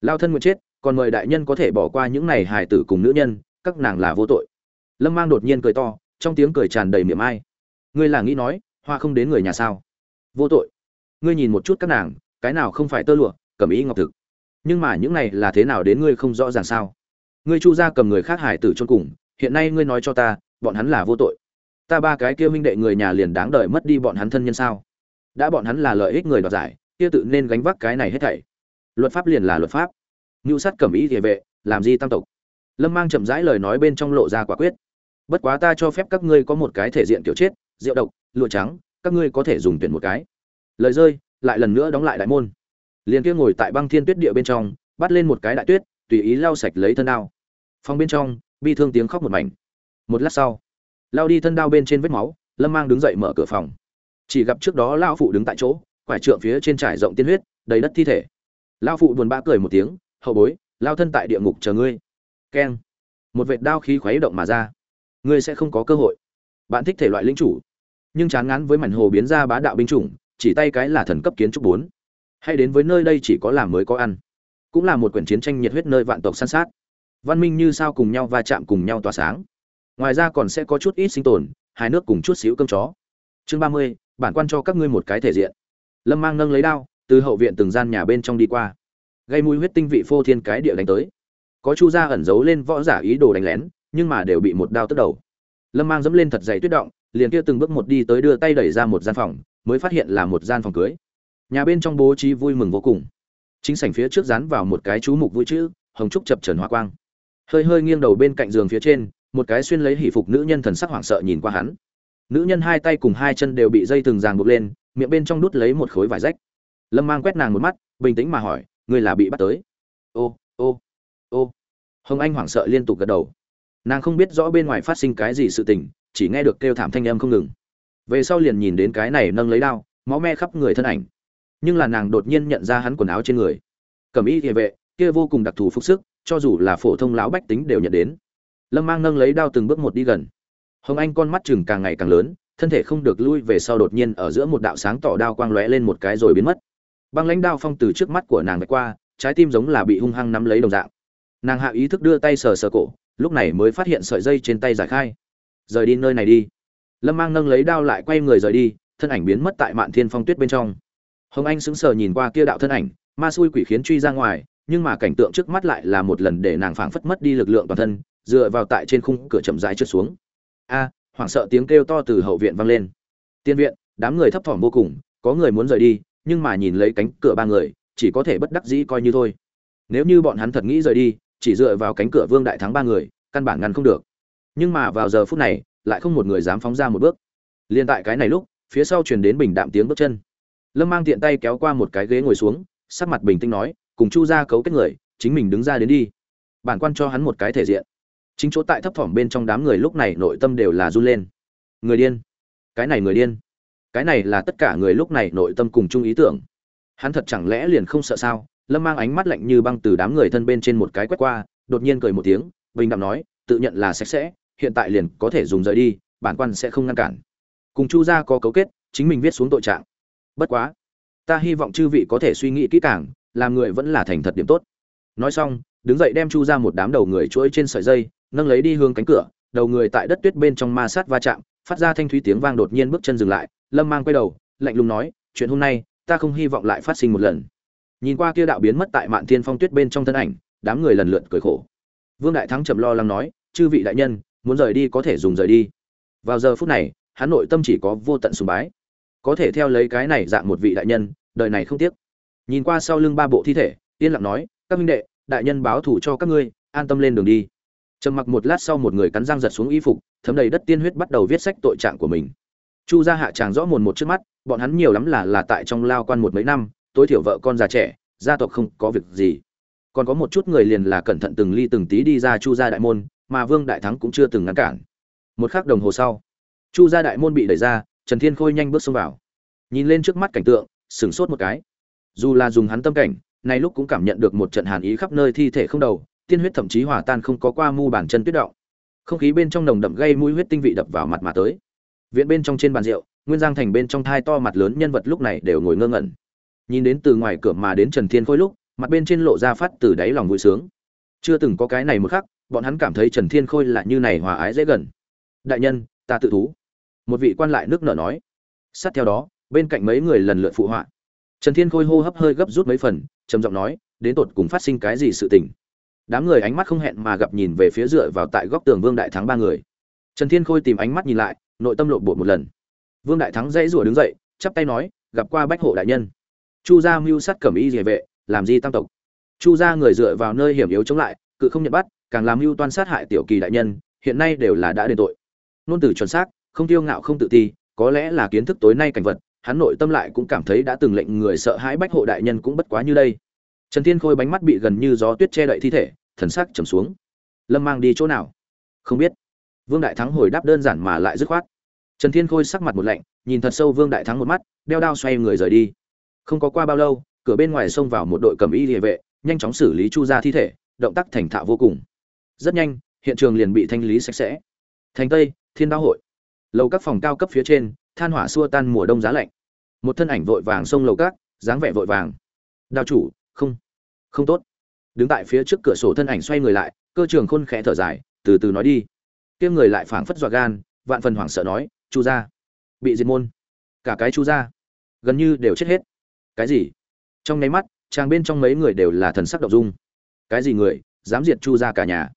lao thân nguyện chết, còn mời đại nhân có thể bỏ qua những này hài tử cùng nữ nhân, các nàng là vô tội. Lâm mang đột nhiên cười to, trong tiếng cười tràn đầy miệng ai. Ngươi là nghĩ nói, hoa không đến người nhà sao? Vô tội. Ngươi nhìn một chút các nàng, cái nào không phải tơ lụa, cầm ý ngọc thực. Nhưng mà những này là thế nào đến ngươi không rõ ràng sao? Ngươi chu ra cầm người khác hải tử chôn cùng, hiện nay ngươi nói cho ta, bọn hắn là vô tội. Ta ba cái kia huynh đệ người nhà liền đáng đợi mất đi bọn hắn thân nhân sao? Đã bọn hắn là lợi ích người đoạt giải, kia tự nên gánh vác cái này hết thảy luật pháp liền là luật pháp. Ngưu sát cẩm ý địa vệ, làm gì tam tộc. Lâm mang chậm rãi lời nói bên trong lộ ra quả quyết. Bất quá ta cho phép các ngươi có một cái thể diện kiểu chết, rượu độc, lụa trắng, các ngươi có thể dùng tuyển một cái. Lời rơi, lại lần nữa đóng lại đại môn. Liền kia ngồi tại băng thiên tuyết địa bên trong, bắt lên một cái đại tuyết, tùy ý lau sạch lấy thân đao. Phòng bên trong, bi thương tiếng khóc một mảnh. Một lát sau, lao đi thân đao bên trên vết máu, lâm mang đứng dậy mở cửa phòng. Chỉ gặp trước đó lao phụ đứng tại chỗ, quải trượng phía trên trải rộng tiên huyết, đầy đất thi thể lao phụ buồn bã cười một tiếng, hậu bối, lao thân tại địa ngục chờ ngươi. Keng. Một vệt đao khí khuấy động mà ra. Ngươi sẽ không có cơ hội. Bạn thích thể loại linh chủ. Nhưng chán ngán với mảnh hồ biến ra bá đạo binh chủng, chỉ tay cái là thần cấp kiến trúc bốn. Hay đến với nơi đây chỉ có làm mới có ăn. Cũng là một quyển chiến tranh nhiệt huyết nơi vạn tộc săn sát. Văn minh như sao cùng nhau va chạm cùng nhau tỏa sáng. Ngoài ra còn sẽ có chút ít sinh tồn hai nước cùng chút xíu cơm chó. Chương ba mươi, bản quan cho các ngươi một cái thể diện. Lâm mang nâng lấy đao từ hậu viện từng gian nhà bên trong đi qua. Gây mùi huyết tinh vị phô thiên cái địa đánh tới. Có chu gia ẩn giấu lên võ giả ý đồ đánh lén, nhưng mà đều bị một đao tức đầu. Lâm mang dẫm lên thật dày tuyết động, liền kia từng bước một đi tới đưa tay đẩy ra một gian phòng, mới phát hiện là một gian phòng cưới. Nhà bên trong bố trí vui mừng vô cùng. Chính sảnh phía trước dán vào một cái chú mục vui chữ, hồng trúc chập trần hoa quang. Hơi hơi nghiêng đầu bên cạnh giường phía trên, một cái xuyên lấy hỷ phục nữ nhân thần sắc hoảng sợ nhìn qua hắn. Nữ nhân hai tay cùng hai chân đều bị dây thừng ràng buộc lên, miệng bên trong đút lấy một khối vải rách lâm mang quét nàng một mắt, bình tĩnh mà hỏi, ngươi là bị bắt tới? Ô ô ô. Hồng anh hoảng sợ liên tục gật đầu. Nàng không biết rõ bên ngoài phát sinh cái gì sự tình, chỉ nghe được kêu thảm thanh âm không ngừng. Về sau liền nhìn đến cái này nâng lấy đao, máu me khắp người thân ảnh. Nhưng là nàng đột nhiên nhận ra hắn quần áo trên người. Cầm y địa vệ, kia vô cùng đặc thù phúc sức, cho dù là phổ thông lão bách tính đều nhận đến. Lâm mang nâng lấy đao từng bước một đi gần. Hồng anh con mắt chừng càng ngày càng lớn, thân thể không được lui về sau đột nhiên ở giữa một đạo sáng tỏ đao quang lóe lên một cái rồi biến mất băng lãnh đao phong từ trước mắt của nàng vạch qua, trái tim giống là bị hung hăng nắm lấy đồng dạng. Nàng hạ ý thức đưa tay sờ sờ cổ, lúc này mới phát hiện sợi dây trên tay giải khai. Rời đi nơi này đi. Lâm mang nâng lấy đao lại quay người rời đi, thân ảnh biến mất tại mạn thiên phong tuyết bên trong. Hồng anh sững sờ nhìn qua kia đạo thân ảnh, ma xui quỷ khiến truy ra ngoài, nhưng mà cảnh tượng trước mắt lại là một lần để nàng phảng phất mất đi lực lượng toàn thân, dựa vào tại trên khung cửa chậm rãi trượt xuống. A, hoảng sợ tiếng kêu to từ hậu viện vang lên. Tiên viện, đám người thấp thỏm vô cùng, có người muốn rời đi nhưng mà nhìn lấy cánh cửa ba người, chỉ có thể bất đắc dĩ coi như thôi. Nếu như bọn hắn thật nghĩ rời đi, chỉ dựa vào cánh cửa vương đại thắng ba người, căn bản ngăn không được. Nhưng mà vào giờ phút này, lại không một người dám phóng ra một bước. Liên tại cái này lúc, phía sau truyền đến bình đạm tiếng bước chân. Lâm mang tiện tay kéo qua một cái ghế ngồi xuống, sắc mặt bình tĩnh nói, cùng chu ra cấu kết người, chính mình đứng ra đến đi. Bản quan cho hắn một cái thể diện. Chính chỗ tại thấp thỏm bên trong đám người lúc này nội tâm đều là run lên. Người điên. Cái này người điên cái này là tất cả người lúc này nội tâm cùng chung ý tưởng. Hắn thật chẳng lẽ liền không sợ sao? Lâm mang ánh mắt lạnh như băng từ đám người thân bên trên một cái quét qua, đột nhiên cười một tiếng, bình đạm nói, tự nhận là sạch sẽ, hiện tại liền có thể dùng rời đi, bản quan sẽ không ngăn cản. Cùng chu gia có cấu kết, chính mình viết xuống tội trạng. Bất quá, ta hy vọng chư vị có thể suy nghĩ kỹ càng, làm người vẫn là thành thật điểm tốt. Nói xong, đứng dậy đem chu ra một đám đầu người chuỗi trên sợi dây, nâng lấy đi hướng cánh cửa, đầu người tại đất tuyết bên trong ma sát va chạm, phát ra thanh thúy tiếng vang đột nhiên bước chân dừng lại lâm mang quay đầu, lạnh lùng nói, chuyện hôm nay, ta không hy vọng lại phát sinh một lần. Nhìn qua kia đạo biến mất tại mạn thiên phong tuyết bên trong thân ảnh, đám người lần lượt cười khổ. Vương đại thắng chậm lo lắng nói, chư vị đại nhân, muốn rời đi có thể dùng rời đi. Vào giờ phút này, hắn nội tâm chỉ có vô tận sùng bái. Có thể theo lấy cái này dạng một vị đại nhân, đời này không tiếc. Nhìn qua sau lưng ba bộ thi thể, yên lặng nói, các minh đệ, đại nhân báo thủ cho các ngươi, an tâm lên đường đi. Trầm mặc một lát sau một người cắn răng giật xuống y phục, thấm đầy đất tiên huyết bắt đầu viết sách tội trạng của mình chu gia hạ tràng rõ mồn một trước mắt, bọn hắn nhiều lắm là là tại trong lao quan một mấy năm, tối thiểu vợ con già trẻ, gia tộc không có việc gì. Còn có một chút người liền là cẩn thận từng ly từng tí đi ra chu gia đại môn, mà vương đại thắng cũng chưa từng ngăn cản. Một khắc đồng hồ sau, chu gia đại môn bị đẩy ra, trần thiên khôi nhanh bước xông vào. Nhìn lên trước mắt cảnh tượng, sửng sốt một cái. Dù là dùng hắn tâm cảnh, nay lúc cũng cảm nhận được một trận hàn ý khắp nơi thi thể không đầu, tiên huyết thậm chí hòa tan không có qua mu bàn chân tuyết động. Không khí bên trong nồng đậm gây mũi huyết tinh vị đập vào mặt mà tới viện bên trong trên bàn rượu, nguyên giang thành bên trong thai to mặt lớn nhân vật lúc này đều ngồi ngơ ngẩn. Nhìn đến từ ngoài cửa mà đến trần thiên khôi lúc, mặt bên trên lộ ra phát từ đáy lòng vui sướng. Chưa từng có cái này một khắc, bọn hắn cảm thấy trần thiên khôi là như này hòa ái dễ gần. Đại nhân, ta tự thú. Một vị quan lại nước nở nói. Sát theo đó, bên cạnh mấy người lần lượt phụ họa. Trần thiên khôi hô hấp hơi gấp rút mấy phần, trầm giọng nói, đến tột cùng phát sinh cái gì sự tình? Đám người ánh mắt không hẹn mà gặp nhìn về phía dựa vào tại góc tường vương đại thắng ba người. Trần thiên khôi tìm ánh mắt nhìn lại nội tâm lộn bột một lần. Vương đại thắng dãy rủa đứng dậy, chắp tay nói, gặp qua bách hộ đại nhân. Chu gia mưu sát cẩm y địa vệ, làm gì tam tộc. Chu gia người dựa vào nơi hiểm yếu chống lại, cự không nhận bắt, càng làm mưu toan sát hại tiểu kỳ đại nhân, hiện nay đều là đã đền tội. Nôn tử chuẩn xác, không tiêu ngạo không tự ti, có lẽ là kiến thức tối nay cảnh vật, hắn nội tâm lại cũng cảm thấy đã từng lệnh người sợ hãi bách hộ đại nhân cũng bất quá như đây. Trần thiên khôi bánh mắt bị gần như gió tuyết che đậy thi thể, thần sắc trầm xuống. Lâm mang đi chỗ nào? Không biết vương đại thắng hồi đáp đơn giản mà lại dứt khoát. Trần thiên khôi sắc mặt một lạnh, nhìn thật sâu vương đại thắng một mắt, đeo đao xoay người rời đi. Không có qua bao lâu, cửa bên ngoài xông vào một đội cầm y địa vệ, nhanh chóng xử lý chu ra thi thể, động tác thành thạo vô cùng. Rất nhanh, hiện trường liền bị thanh lý sạch sẽ. Thành tây, thiên đao hội. Lầu các phòng cao cấp phía trên, than hỏa xua tan mùa đông giá lạnh. Một thân ảnh vội vàng xông lầu các, dáng vẻ vội vàng. Đao chủ, không không tốt. Đứng tại phía trước cửa sổ thân ảnh xoay người lại, cơ trường khôn khẽ thở dài, từ từ nói đi kia người lại phảng phất dọa gan, vạn phần hoảng sợ nói, chu gia, bị diệt môn. Cả cái chu gia, gần như đều chết hết. Cái gì? Trong nháy mắt, chàng bên trong mấy người đều là thần sắc độc dung. Cái gì người, dám diệt chu gia cả nhà?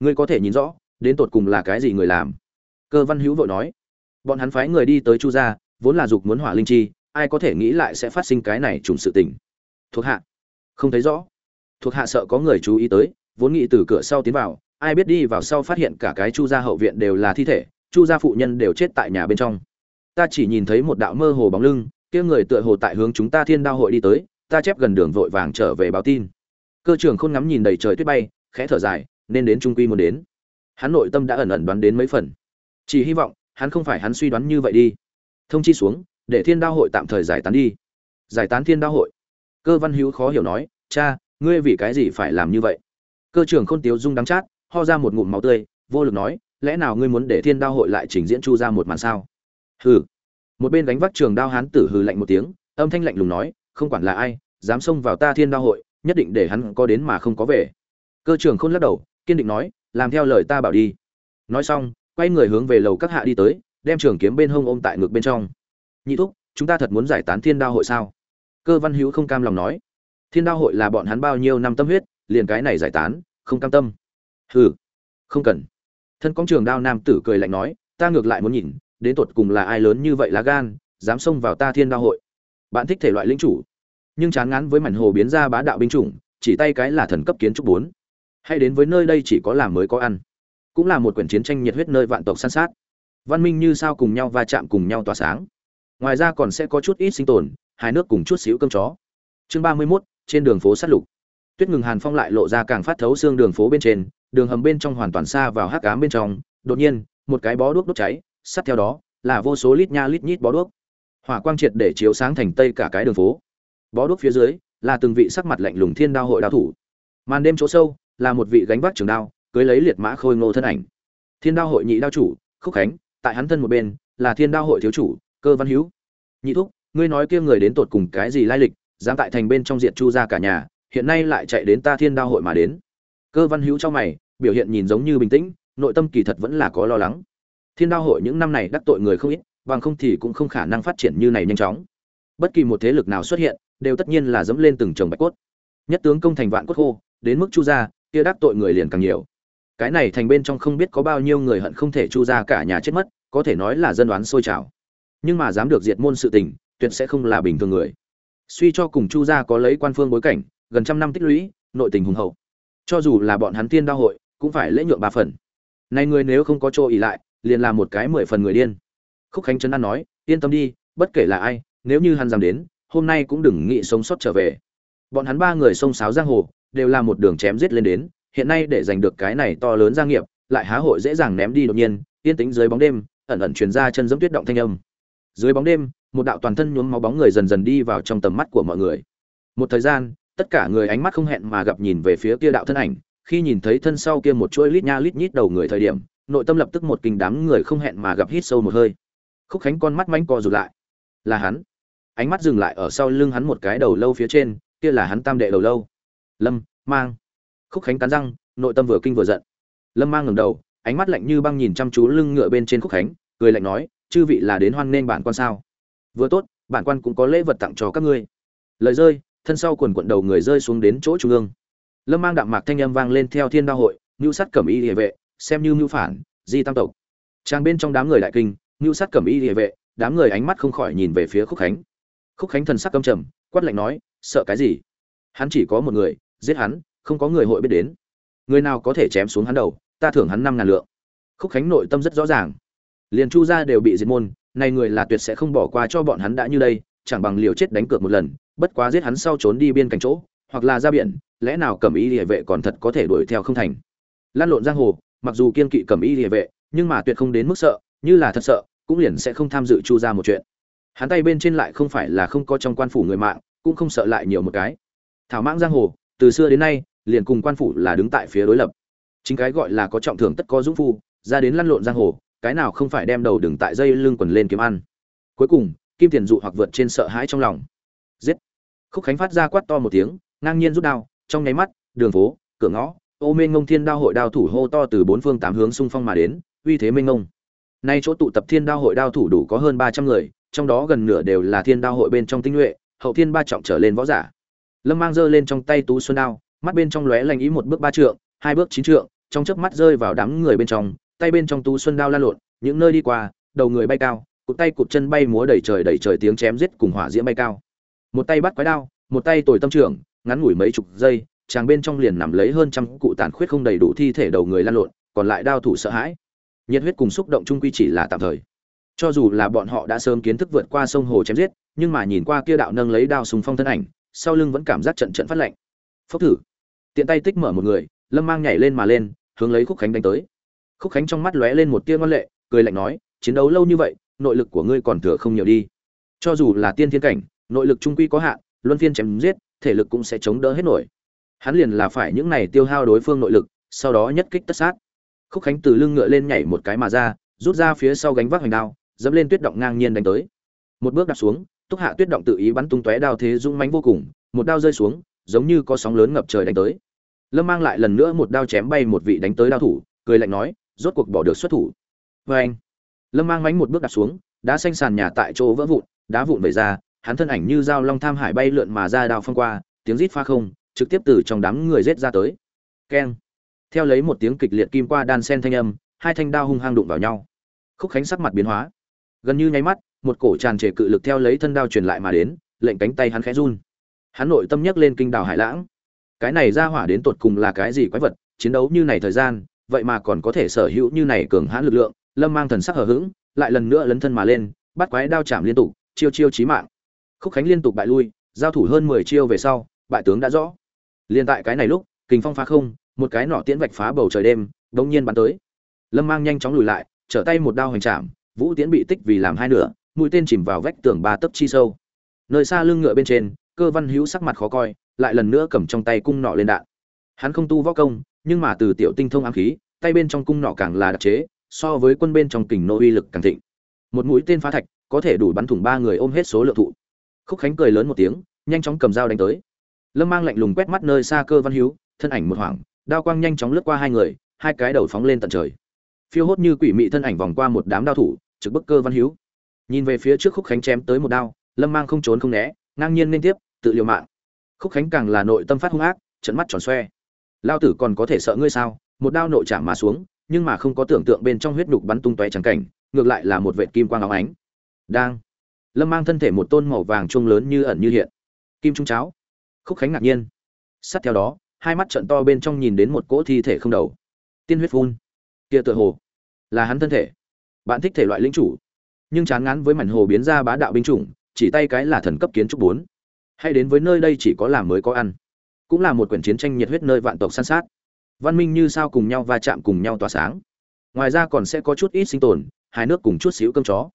Ngươi có thể nhìn rõ, đến tột cùng là cái gì người làm? Cơ văn hữu vội nói. Bọn hắn phái người đi tới chu gia, vốn là dục muốn hỏa linh chi, ai có thể nghĩ lại sẽ phát sinh cái này trùng sự tình. Thuộc hạ. Không thấy rõ. Thuộc hạ sợ có người chú ý tới, vốn nghĩ từ cửa sau tiến vào ai biết đi vào sau phát hiện cả cái chu gia hậu viện đều là thi thể, chu gia phụ nhân đều chết tại nhà bên trong. Ta chỉ nhìn thấy một đạo mơ hồ bóng lưng, kia người tựa hồ tại hướng chúng ta thiên đao hội đi tới, ta chép gần đường vội vàng trở về báo tin. Cơ trưởng không ngắm nhìn đầy trời tuyết bay, khẽ thở dài, nên đến trung quy muốn đến. Hắn nội tâm đã ẩn ẩn đoán đến mấy phần. Chỉ hy vọng, hắn không phải hắn suy đoán như vậy đi. Thông chi xuống, để thiên đao hội tạm thời giải tán đi. Giải tán thiên đao hội. Cơ văn hữu khó hiểu nói, cha, ngươi vì cái gì phải làm như vậy? Cơ trưởng khôn tiếu dung đắng chát ho ra một ngụm máu tươi, vô lực nói, lẽ nào ngươi muốn để thiên đao hội lại trình diễn chu ra một màn sao? Hừ. Một bên gánh vác trường đao hán tử hừ lạnh một tiếng, âm thanh lạnh lùng nói, không quản là ai, dám xông vào ta thiên đao hội, nhất định để hắn có đến mà không có về. Cơ trưởng khôn lắc đầu, kiên định nói, làm theo lời ta bảo đi. Nói xong, quay người hướng về lầu các hạ đi tới, đem trường kiếm bên hông ôm tại ngực bên trong. Nhị thúc, chúng ta thật muốn giải tán thiên đao hội sao? Cơ văn hữu không cam lòng nói. Thiên đao hội là bọn hắn bao nhiêu năm tâm huyết, liền cái này giải tán, không cam tâm hừ không cần. Thân công trường đao nam tử cười lạnh nói ta ngược lại muốn nhìn đến tột cùng là ai lớn như vậy lá gan dám xông vào ta thiên đao hội. Bạn thích thể loại linh chủ. Nhưng chán ngán với mảnh hồ biến ra bá đạo binh chủng chỉ tay cái là thần cấp kiến trúc bốn. Hay đến với nơi đây chỉ có làm mới có ăn. Cũng là một quyển chiến tranh nhiệt huyết nơi vạn tộc san sát. Văn minh như sao cùng nhau va chạm cùng nhau tỏa sáng. Ngoài ra còn sẽ có chút ít sinh tồn hai nước cùng chút xíu cơm chó. Chương ba mươi 31, trên đường phố sát lục. Tuyết ngừng hàn phong lại lộ ra càng phát thấu xương đường phố bên trên đường hầm bên trong hoàn toàn xa vào hắc ám bên trong, đột nhiên, một cái bó đuốc đốt cháy, sát theo đó, là vô số lít nha lít nhít bó đuốc. Hỏa quang triệt để chiếu sáng thành tây cả cái đường phố. Bó đuốc phía dưới, là từng vị sắc mặt lạnh lùng thiên đao hội đao thủ. Màn đêm chỗ sâu, là một vị gánh vác trường đao, cưới lấy liệt mã khôi ngô thân ảnh. Thiên đao hội nhị đao chủ, khúc khánh, tại hắn thân một bên, là thiên đao hội thiếu chủ, cơ văn hữu nhị thúc, ngươi nói kia người đến tột cùng cái gì lai lịch, dám tại thành bên trong diện chu ra cả nhà, hiện nay lại chạy đến ta thiên đao hội mà đến cơ văn hữu cho mày, biểu hiện nhìn giống như bình tĩnh, nội tâm kỳ thật vẫn là có lo lắng. Thiên đao hội những năm này đắc tội người không ít, bằng không thì cũng không khả năng phát triển như này nhanh chóng. Bất kỳ một thế lực nào xuất hiện, đều tất nhiên là dẫm lên từng chồng bạch cốt. Nhất tướng công thành vạn cốt khô, đến mức chu gia, kia đắc tội người liền càng nhiều. Cái này thành bên trong không biết có bao nhiêu người hận không thể chu ra cả nhà chết mất, có thể nói là dân đoán sôi trào. Nhưng mà dám được diệt môn sự tình, tuyệt sẽ không là bình thường người. Suy cho cùng chu gia có lấy quan phương bối cảnh, gần trăm năm tích lũy, nội tình hùng hậu cho dù là bọn hắn tiên đao hội, cũng phải lễ nhượng ba phần. Này người nếu không có chỗ ỉ lại, liền là một cái mười phần người điên. Khúc khánh trấn an nói, yên tâm đi, bất kể là ai, nếu như hắn dám đến, hôm nay cũng đừng nghĩ sống sót trở về. Bọn hắn ba người xông sáo giang hồ, đều là một đường chém giết lên đến, hiện nay để giành được cái này to lớn gia nghiệp, lại há hội dễ dàng ném đi đột nhiên, yên tĩnh dưới bóng đêm, ẩn ẩn truyền ra chân giống tuyết động thanh âm. Dưới bóng đêm, một đạo toàn thân nhuốm máu bóng người dần dần đi vào trong tầm mắt của mọi người. Một thời gian tất cả người ánh mắt không hẹn mà gặp nhìn về phía kia đạo thân ảnh, khi nhìn thấy thân sau kia một chuỗi lít nha lít nhít đầu người thời điểm, nội tâm lập tức một kinh đám người không hẹn mà gặp hít sâu một hơi. Khúc khánh con mắt mánh co rụt lại. Là hắn. Ánh mắt dừng lại ở sau lưng hắn một cái đầu lâu phía trên, kia là hắn tam đệ đầu lâu. Lâm, mang. Khúc khánh cắn răng, nội tâm vừa kinh vừa giận. Lâm mang ngẩng đầu, ánh mắt lạnh như băng nhìn chăm chú lưng ngựa bên trên khúc khánh, cười lạnh nói, chư vị là đến hoan nên bản quan sao? Vừa tốt, bản quan cũng có lễ vật tặng cho các ngươi. Lời rơi thân sau quần quận đầu người rơi xuống đến chỗ trung ương. Lâm mang đạm mạc thanh âm vang lên theo thiên đa hội ngưu sắt cẩm y địa vệ, xem như ngưu phản, di tam tộc. Trang bên trong đám người đại kinh ngưu sắt cẩm y địa vệ, đám người ánh mắt không khỏi nhìn về phía khúc khánh. Khúc khánh thần sắc căm trầm, quát lạnh nói, sợ cái gì? Hắn chỉ có một người, giết hắn, không có người hội biết đến. Người nào có thể chém xuống hắn đầu, ta thưởng hắn năm ngàn lượng. Khúc khánh nội tâm rất rõ ràng. Liền chu gia đều bị diệt môn này người là tuyệt sẽ không bỏ qua cho bọn hắn đã như đây, chẳng bằng liều chết đánh cược một lần bất quá giết hắn sau trốn đi biên cảnh chỗ, hoặc là ra biển, lẽ nào cầm y địa vệ còn thật có thể đuổi theo không thành? Lan lộn giang hồ, mặc dù kiên kỵ cầm y địa vệ, nhưng mà tuyệt không đến mức sợ, như là thật sợ, cũng liền sẽ không tham dự chu ra một chuyện. Hắn tay bên trên lại không phải là không có trong quan phủ người mạng, cũng không sợ lại nhiều một cái. Thảo mãng giang hồ, từ xưa đến nay, liền cùng quan phủ là đứng tại phía đối lập. Chính cái gọi là có trọng thưởng tất có dũng phu, ra đến lăn lộn giang hồ, cái nào không phải đem đầu đừng tại dây lưng quần lên kiếm ăn. Cuối cùng, kim tiền dụ hoặc vượt trên sợ hãi trong lòng. Giết! Khúc khánh phát ra quát to một tiếng, ngang nhiên rút đao, trong nháy mắt, đường phố, cửa ngõ, ô Minh ngông thiên đao hội đao thủ hô to từ bốn phương tám hướng xung phong mà đến, uy thế Minh ngông. Nay chỗ tụ tập thiên đao hội đao thủ đủ có hơn ba trăm người, trong đó gần nửa đều là thiên đao hội bên trong tinh nhuệ, hậu thiên ba trọng trở lên võ giả. Lâm mang giơ lên trong tay tú xuân đao, mắt bên trong lóe lanh ý một bước ba trượng, hai bước chín trượng, trong chớp mắt rơi vào đám người bên trong, tay bên trong tú xuân đao lan lộn, những nơi đi qua, đầu người bay cao, cụt tay cụt chân bay múa đầy trời đầy trời tiếng chém giết cùng hỏa diễm bay cao một tay bắt quái đao, một tay tồi tâm trưởng ngắn ngủi mấy chục giây, chàng bên trong liền nằm lấy hơn trăm cụ tàn khuyết không đầy đủ thi thể đầu người lan lộn, còn lại đao thủ sợ hãi. Nhiệt huyết cùng xúc động trung quy chỉ là tạm thời. Cho dù là bọn họ đã sớm kiến thức vượt qua sông hồ chém giết, nhưng mà nhìn qua kia đạo nâng lấy đao súng phong thân ảnh, sau lưng vẫn cảm giác trận trận phát lạnh. Phốc thử. Tiện tay tích mở một người, lâm mang nhảy lên mà lên, hướng lấy khúc khánh đánh tới. Khúc khánh trong mắt lóe lên một tia ngoan lệ, cười lạnh nói, chiến đấu lâu như vậy, nội lực của ngươi còn thừa không nhiều đi. Cho dù là tiên thiên cảnh nội lực trung quy có hạn, luân phiên chém giết, thể lực cũng sẽ chống đỡ hết nổi. Hắn liền là phải những này tiêu hao đối phương nội lực, sau đó nhất kích tất sát. Khúc khánh từ lưng ngựa lên nhảy một cái mà ra, rút ra phía sau gánh vác hoành đao, dẫm lên tuyết động ngang nhiên đánh tới. Một bước đạp xuống, túc hạ tuyết động tự ý bắn tung tóe đao thế dũng mãnh vô cùng, một đao rơi xuống, giống như có sóng lớn ngập trời đánh tới. Lâm mang lại lần nữa một đao chém bay một vị đánh tới đao thủ, cười lạnh nói, rốt cuộc bỏ được xuất thủ. Vê anh lâm mang mánh một bước đạp xuống, đá xanh sàn nhà tại chỗ vỡ vụn, đá vụn về ra hắn thân ảnh như dao long tham hải bay lượn mà ra đao phong qua, tiếng rít pha không, trực tiếp từ trong đám người giết ra tới. Keng. Theo lấy một tiếng kịch liệt kim qua đan sen thanh âm, hai thanh đao hung hăng đụng vào nhau. Khúc khánh sắc mặt biến hóa. Gần như nháy mắt, một cổ tràn trề cự lực theo lấy thân đao truyền lại mà đến, lệnh cánh tay hắn khẽ run. Hắn nội tâm nhấc lên kinh đảo hải lãng. Cái này ra hỏa đến tột cùng là cái gì quái vật, chiến đấu như này thời gian, vậy mà còn có thể sở hữu như này cường hãn lực lượng, lâm mang thần sắc hờ hững, lại lần nữa lấn thân mà lên, bắt quái đao chạm liên tục, chiêu chiêu chí mạng khúc khánh liên tục bại lui, giao thủ hơn mười chiêu về sau, bại tướng đã rõ. Liên tại cái này lúc, kình phong phá không, một cái nỏ tiễn vạch phá bầu trời đêm đống nhiên bắn tới. Lâm mang nhanh chóng lùi lại, trở tay một đao hoành chạm, vũ tiễn bị tích vì làm hai nửa, mũi tên chìm vào vách tường ba tấc chi sâu. Nơi xa lưng ngựa bên trên, cơ văn hữu sắc mặt khó coi, lại lần nữa cầm trong tay cung nọ lên đạn. Hắn không tu võ công, nhưng mà từ tiểu tinh thông ám khí, tay bên trong cung nọ càng là đặc chế, so với quân bên trong kình nô uy lực càng thịnh. Một mũi tên phá thạch, có thể đủ bắn thủng ba người ôm hết số lượng thụ khúc khánh cười lớn một tiếng, nhanh chóng cầm dao đánh tới. Lâm mang lạnh lùng quét mắt nơi xa cơ văn hữu thân ảnh một hoảng, đao quang nhanh chóng lướt qua hai người, hai cái đầu phóng lên tận trời. Phiêu hốt như quỷ mị thân ảnh vòng qua một đám đao thủ, trực bức cơ văn hữu nhìn về phía trước khúc khánh chém tới một đao, lâm mang không trốn không né, ngang nhiên liên tiếp, tự liều mạng. Khúc khánh càng là nội tâm phát hung ác trận mắt tròn xoe. Lao tử còn có thể sợ ngươi sao? Một đao nội chạm mà xuống, nhưng mà không có tưởng tượng bên trong huyết nhục bắn tung tóe trắng cảnh, ngược lại là một vệt kim quang óng ánh. Đang lâm mang thân thể một tôn màu vàng chuông lớn như ẩn như hiện. Kim trung cháo. Khúc khánh ngạc nhiên. Sát theo đó, hai mắt trận to bên trong nhìn đến một cỗ thi thể không đầu. Tiên huyết phun. Kia tựa hồ là hắn thân thể. Bạn thích thể loại linh chủ. Nhưng chán ngán với mảnh hồ biến ra bá đạo binh chủng, chỉ tay cái là thần cấp kiến trúc bốn. Hay đến với nơi đây chỉ có làm mới có ăn. Cũng là một quyển chiến tranh nhiệt huyết nơi vạn tộc san sát. Văn minh như sao cùng nhau va chạm cùng nhau tỏa sáng. Ngoài ra còn sẽ có chút ít sinh tồn hai nước cùng chút xíu cơm chó.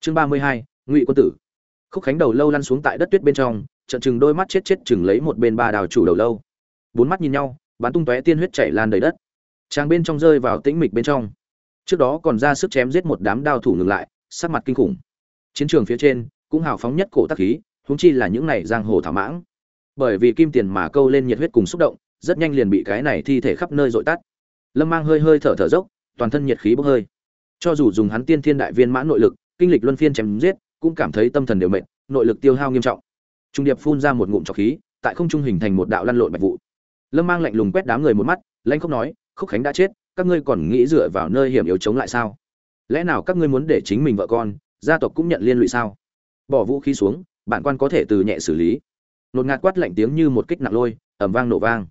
Chương ba mươi hai ngụy quân tử. Khúc khánh đầu lâu lăn xuống tại đất tuyết bên trong trận chừng đôi mắt chết chết chừng lấy một bên ba đào chủ đầu lâu. Bốn mắt nhìn nhau, bắn tung tóe tiên huyết chảy lan đầy đất. Trang bên trong rơi vào tĩnh mịch bên trong. Trước đó còn ra sức chém giết một đám đao thủ ngừng lại, sắc mặt kinh khủng. Chiến trường phía trên, cũng hào phóng nhất cổ tác khí húng chi là những này giang hồ thảo mãng. Bởi vì kim tiền mà câu lên nhiệt huyết cùng xúc động, rất nhanh liền bị cái này thi thể khắp nơi dội tắt. Lâm mang hơi hơi thở thở dốc, toàn thân nhiệt khí bốc hơi. Cho dù dùng hắn tiên thiên đại viên mãn nội lực, kinh lịch luân phiên chém giết cũng cảm thấy tâm thần đều mệt, nội lực tiêu hao nghiêm trọng. Trung điệp phun ra một ngụm trọc khí, tại không trung hình thành một đạo lăn lộn bạch vụ. Lâm mang lạnh lùng quét đám người một mắt lãnh không nói, khúc khánh đã chết, các ngươi còn nghĩ dựa vào nơi hiểm yếu chống lại sao? Lẽ nào các ngươi muốn để chính mình vợ con, gia tộc cũng nhận liên lụy sao? Bỏ vũ khí xuống, bản quan có thể từ nhẹ xử lý. Lột ngạt quát lạnh tiếng như một kích nặng lôi, ầm vang nổ vang.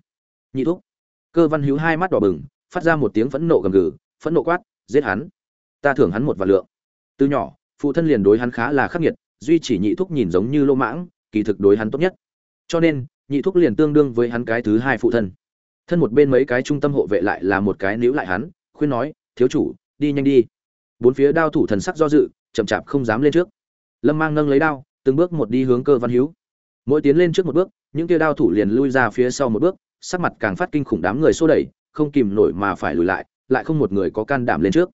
Nhị thúc. Cơ văn hữu hai mắt đỏ bừng, phát ra một tiếng phẫn nộ gầm gừ, phẫn nộ quát, giết hắn. Ta thưởng hắn một vạn lượng. Từ nhỏ phụ thân liền đối hắn khá là khắc nghiệt, duy chỉ nhị thúc nhìn giống như lô mãng, kỳ thực đối hắn tốt nhất. Cho nên, nhị thúc liền tương đương với hắn cái thứ hai phụ thân. Thân một bên mấy cái trung tâm hộ vệ lại là một cái níu lại hắn, khuyên nói, thiếu chủ, đi nhanh đi. Bốn phía đao thủ thần sắc do dự, chậm chạp không dám lên trước. Lâm mang nâng lấy đao, từng bước một đi hướng cơ văn Hiếu. mỗi tiến lên trước một bước, những kia đao thủ liền lui ra phía sau một bước, sắc mặt càng phát kinh khủng đám người xô đẩy, không kìm nổi mà phải lùi lại lại không một người có can đảm lên trước.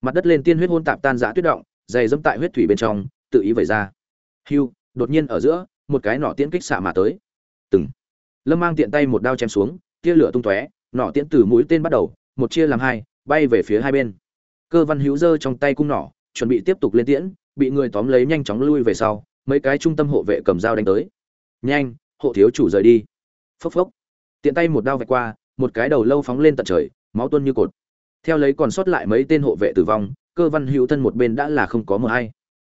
Mặt đất lên tiên huyết hôn tạp tan rã tuyết động dày dẫm tại huyết thủy bên trong, tự ý vẩy ra. Hưu, đột nhiên ở giữa, một cái nỏ tiễn kích xạ mà tới. Từng. Lâm mang tiện tay một đao chém xuống, tia lửa tung tóe, nỏ tiễn từ mũi tên bắt đầu, một chia làm hai, bay về phía hai bên. Cơ văn hữu giơ trong tay cung nỏ, chuẩn bị tiếp tục lên tiễn, bị người tóm lấy nhanh chóng lui về sau, mấy cái trung tâm hộ vệ cầm dao đánh tới. Nhanh, hộ thiếu chủ rời đi. Phốc phốc. Tiện tay một đao vạch qua, một cái đầu lâu phóng lên tận trời, máu tuôn như cột. Theo lấy còn sót lại mấy tên hộ vệ tử vong cơ văn hữu thân một bên đã là không có mờ hay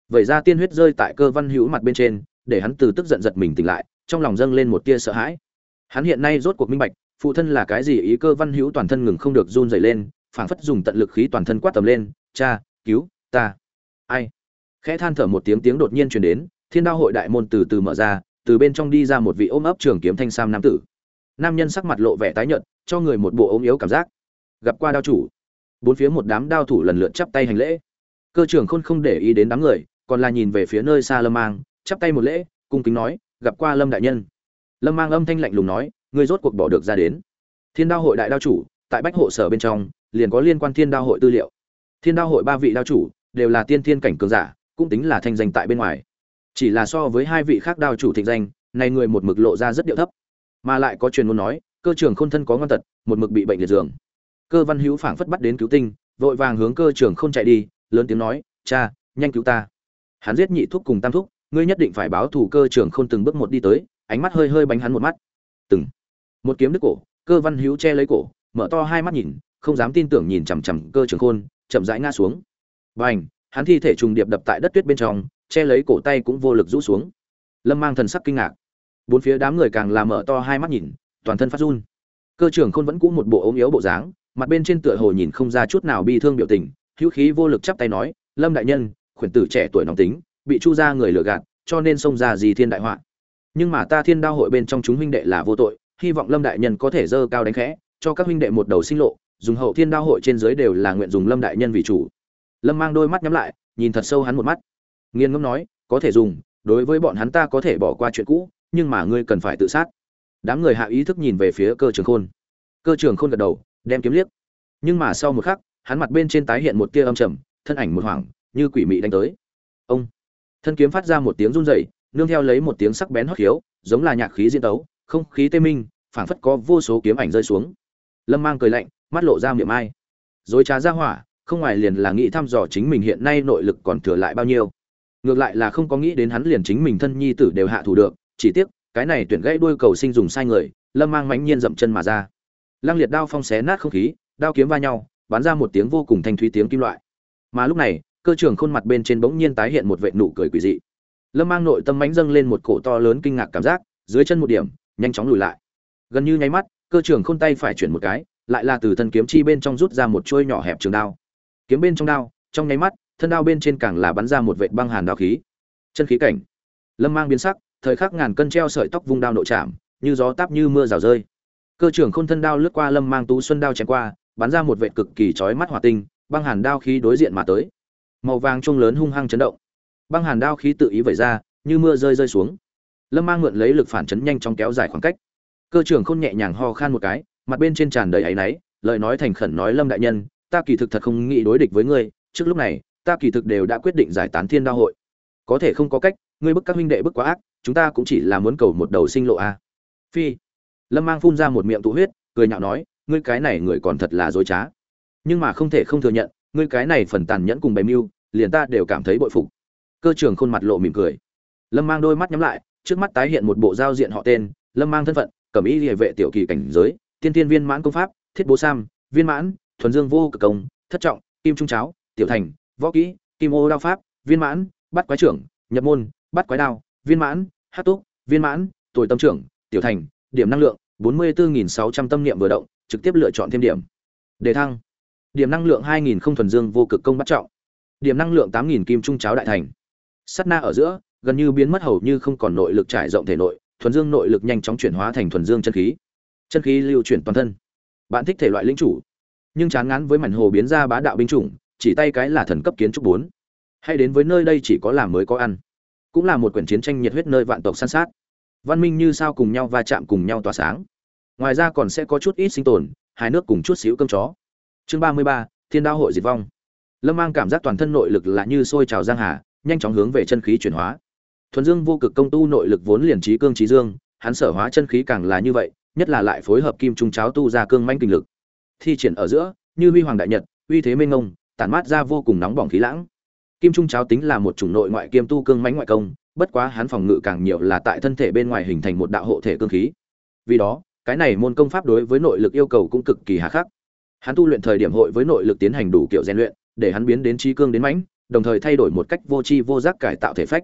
vậy ra tiên huyết rơi tại cơ văn hữu mặt bên trên, để hắn từ tức giận giật mình tỉnh lại, trong lòng dâng lên một tia sợ hãi. Hắn hiện nay rốt cuộc minh bạch, phụ thân là cái gì ý cơ văn hữu toàn thân ngừng không được run dày lên, phảng phất dùng tận lực khí toàn thân quát tầm lên, cha, cứu ta. Ai? Khẽ than thở một tiếng tiếng đột nhiên truyền đến, thiên đao hội đại môn từ từ mở ra, từ bên trong đi ra một vị ôm ấp trường kiếm thanh sam nam tử. Nam nhân sắc mặt lộ vẻ tái nhợt, cho người một bộ ốm yếu cảm giác. Gặp qua đao chủ bốn phía một đám đao thủ lần lượt chắp tay hành lễ. Cơ trưởng khôn không để ý đến đám người, còn là nhìn về phía nơi xa lâm mang, chắp tay một lễ, cung kính nói, gặp qua lâm đại nhân. Lâm mang âm thanh lạnh lùng nói, ngươi rốt cuộc bỏ được ra đến. Thiên đao hội đại đao chủ, tại bách hộ sở bên trong, liền có liên quan thiên đao hội tư liệu. Thiên đao hội ba vị đao chủ, đều là tiên thiên cảnh cường giả, cũng tính là thanh danh tại bên ngoài. Chỉ là so với hai vị khác đao chủ thịnh danh này người một mực lộ ra rất điệu thấp. Mà lại có truyền ngôn nói, cơ trường khôn thân có ngon tật, một mực bị bệnh liệt giường cơ văn hữu phảng phất bắt đến cứu tinh, vội vàng hướng cơ trường khôn chạy đi, lớn tiếng nói, cha, nhanh cứu ta. Hắn giết nhị thúc cùng tam thúc, ngươi nhất định phải báo thù cơ trường khôn từng bước một đi tới, ánh mắt hơi hơi bánh hắn một mắt. Từng. Một kiếm đứt cổ, cơ văn hữu che lấy cổ, mở to hai mắt nhìn, không dám tin tưởng nhìn chằm chằm cơ trường khôn, chậm rãi ngã xuống. Bành, hắn thi thể trùng điệp đập tại đất tuyết bên trong, che lấy cổ tay cũng vô lực rũ xuống. Lâm mang thần sắc kinh ngạc. Bốn phía đám người càng làm mở to hai mắt nhìn, toàn thân phát run. Cơ Trường khôn vẫn cũ một bộ ốm yếu bộ dáng mặt bên trên tựa hồ nhìn không ra chút nào bi thương biểu tình, hữu khí vô lực chắp tay nói, lâm đại nhân, khuyển tử trẻ tuổi nóng tính, bị chu ra người lừa gạt, cho nên xông ra gì thiên đại họa. Nhưng mà ta thiên đao hội bên trong chúng huynh đệ là vô tội, hy vọng lâm đại nhân có thể dơ cao đánh khẽ, cho các huynh đệ một đầu sinh lộ, dùng hậu thiên đao hội trên dưới đều là nguyện dùng lâm đại nhân vì chủ. Lâm mang đôi mắt nhắm lại, nhìn thật sâu hắn một mắt. Nghiên ngẫm nói, có thể dùng, đối với bọn hắn ta có thể bỏ qua chuyện cũ, nhưng mà ngươi cần phải tự sát. Đám người hạ ý thức nhìn về phía cơ trường khôn. Cơ trường khôn gật đầu đem kiếm liếc. Nhưng mà sau một khắc, hắn mặt bên trên tái hiện một tia âm trầm, thân ảnh một hoảng, như quỷ mị đánh tới. Ông! Thân kiếm phát ra một tiếng run rẩy, nương theo lấy một tiếng sắc bén hót khiếu, giống là nhạc khí diễn tấu, không khí tê minh, phảng phất có vô số kiếm ảnh rơi xuống. Lâm mang cười lạnh, mắt lộ ra miệng ai. Dối trá ra hỏa, không ngoài liền là nghĩ thăm dò chính mình hiện nay nội lực còn thừa lại bao nhiêu. Ngược lại là không có nghĩ đến hắn liền chính mình thân nhi tử đều hạ thủ được, chỉ tiếc, cái này tuyển gãy đuôi cầu sinh dùng sai người, lâm mang mãnh nhiên dậm chân mà ra lăng liệt đao phong xé nát không khí, đao kiếm va nhau, bắn ra một tiếng vô cùng thanh thúy tiếng kim loại. Mà lúc này, cơ trưởng khuôn mặt bên trên bỗng nhiên tái hiện một vệ nụ cười quỷ dị. Lâm mang nội tâm mãnh dâng lên một cổ to lớn kinh ngạc cảm giác, dưới chân một điểm, nhanh chóng lùi lại. Gần như nháy mắt, cơ trưởng khôn tay phải chuyển một cái, lại là từ thân kiếm chi bên trong rút ra một chuôi nhỏ hẹp trường đao. Kiếm bên trong đao, trong nháy mắt, thân đao bên trên càng là bắn ra một vệt băng hàn đao khí. Chân khí cảnh. Lâm mang biến sắc, thời khắc ngàn cân treo sợi tóc vung đao nội chạm, như gió táp như mưa rào rơi cơ trưởng khôn thân đao lướt qua lâm mang tú xuân đao chém qua, bắn ra một vệt cực kỳ chói mắt hỏa tinh, băng hàn đao khí đối diện mà tới. Màu vàng trung lớn hung hăng chấn động. Băng hàn đao khí tự ý vẩy ra, như mưa rơi rơi xuống. Lâm mang mượn lấy lực phản chấn nhanh trong kéo dài khoảng cách. Cơ trưởng khôn nhẹ nhàng ho khan một cái, mặt bên trên tràn đầy áy náy, lời nói thành khẩn nói lâm đại nhân, ta kỳ thực thật không nghĩ đối địch với ngươi, trước lúc này, ta kỳ thực đều đã quyết định giải tán thiên đao hội. Có thể không có cách, ngươi bức các huynh đệ bức quá ác, chúng ta cũng chỉ là muốn cầu một đầu sinh lộ a. Phi lâm mang phun ra một miệng tụ huyết, cười nhạo nói, ngươi cái này người còn thật là dối trá. Nhưng mà không thể không thừa nhận, ngươi cái này phần tàn nhẫn cùng bày mưu, liền ta đều cảm thấy bội phục. Cơ trường khuôn mặt lộ mỉm cười. Lâm mang đôi mắt nhắm lại, trước mắt tái hiện một bộ giao diện họ tên, lâm mang thân phận, cẩm y địa vệ tiểu kỳ cảnh giới, tiên tiên viên mãn công pháp, thiết bố sam, viên mãn, thuần dương vô cực công, thất trọng, kim trung cháo, tiểu thành, võ kỹ, kim ô đao pháp, viên mãn, bắt quái trưởng, nhập môn, bắt quái đao, viên mãn, hát túc, viên mãn tuổi tâm trưởng, tiểu thành điểm năng lượng, bốn mươi bốn sáu trăm tâm niệm vừa động, trực tiếp lựa chọn thêm điểm. Đề thăng. Điểm năng lượng hai nghìn không thuần dương vô cực công bắt trọng. Điểm năng lượng tám nghìn kim trung cháo đại thành. Sắt na ở giữa, gần như biến mất hầu như không còn nội lực trải rộng thể nội, thuần dương nội lực nhanh chóng chuyển hóa thành thuần dương chân khí. Chân khí lưu chuyển toàn thân. Bạn thích thể loại lĩnh chủ. Nhưng chán ngán với mảnh hồ biến ra bá đạo binh chủng, chỉ tay cái là thần cấp kiến trúc bốn. Hay đến với nơi đây chỉ có làm mới có ăn. Cũng là một quyển chiến tranh nhiệt huyết nơi vạn tộc săn sát văn minh như sao cùng nhau va chạm cùng nhau tỏa sáng. Ngoài ra còn sẽ có chút ít sinh tồn hai nước cùng chút xíu cơm chó. Chương ba mươi ba, thiên đao hội diệt vong. Lâm mang cảm giác toàn thân nội lực là như sôi trào giang hà, nhanh chóng hướng về chân khí chuyển hóa. Thuần dương vô cực công tu nội lực vốn liền trí cương trí dương, hắn sở hóa chân khí càng là như vậy, nhất là lại phối hợp kim trung cháo tu ra cương manh kinh lực. Thi triển ở giữa, như huy hoàng đại nhật, uy thế mênh ngông tản mát ra vô cùng nóng bỏng khí lãng. Kim trung cháo tính là một chủng nội ngoại kiêm tu cương mãnh ngoại công bất quá hắn phòng ngự càng nhiều là tại thân thể bên ngoài hình thành một đạo hộ thể cương khí. Vì đó, cái này môn công pháp đối với nội lực yêu cầu cũng cực kỳ hà khắc. Hắn tu luyện thời điểm hội với nội lực tiến hành đủ kiểu rèn luyện, để hắn biến đến trí cương đến mãnh, đồng thời thay đổi một cách vô tri vô giác cải tạo thể phách.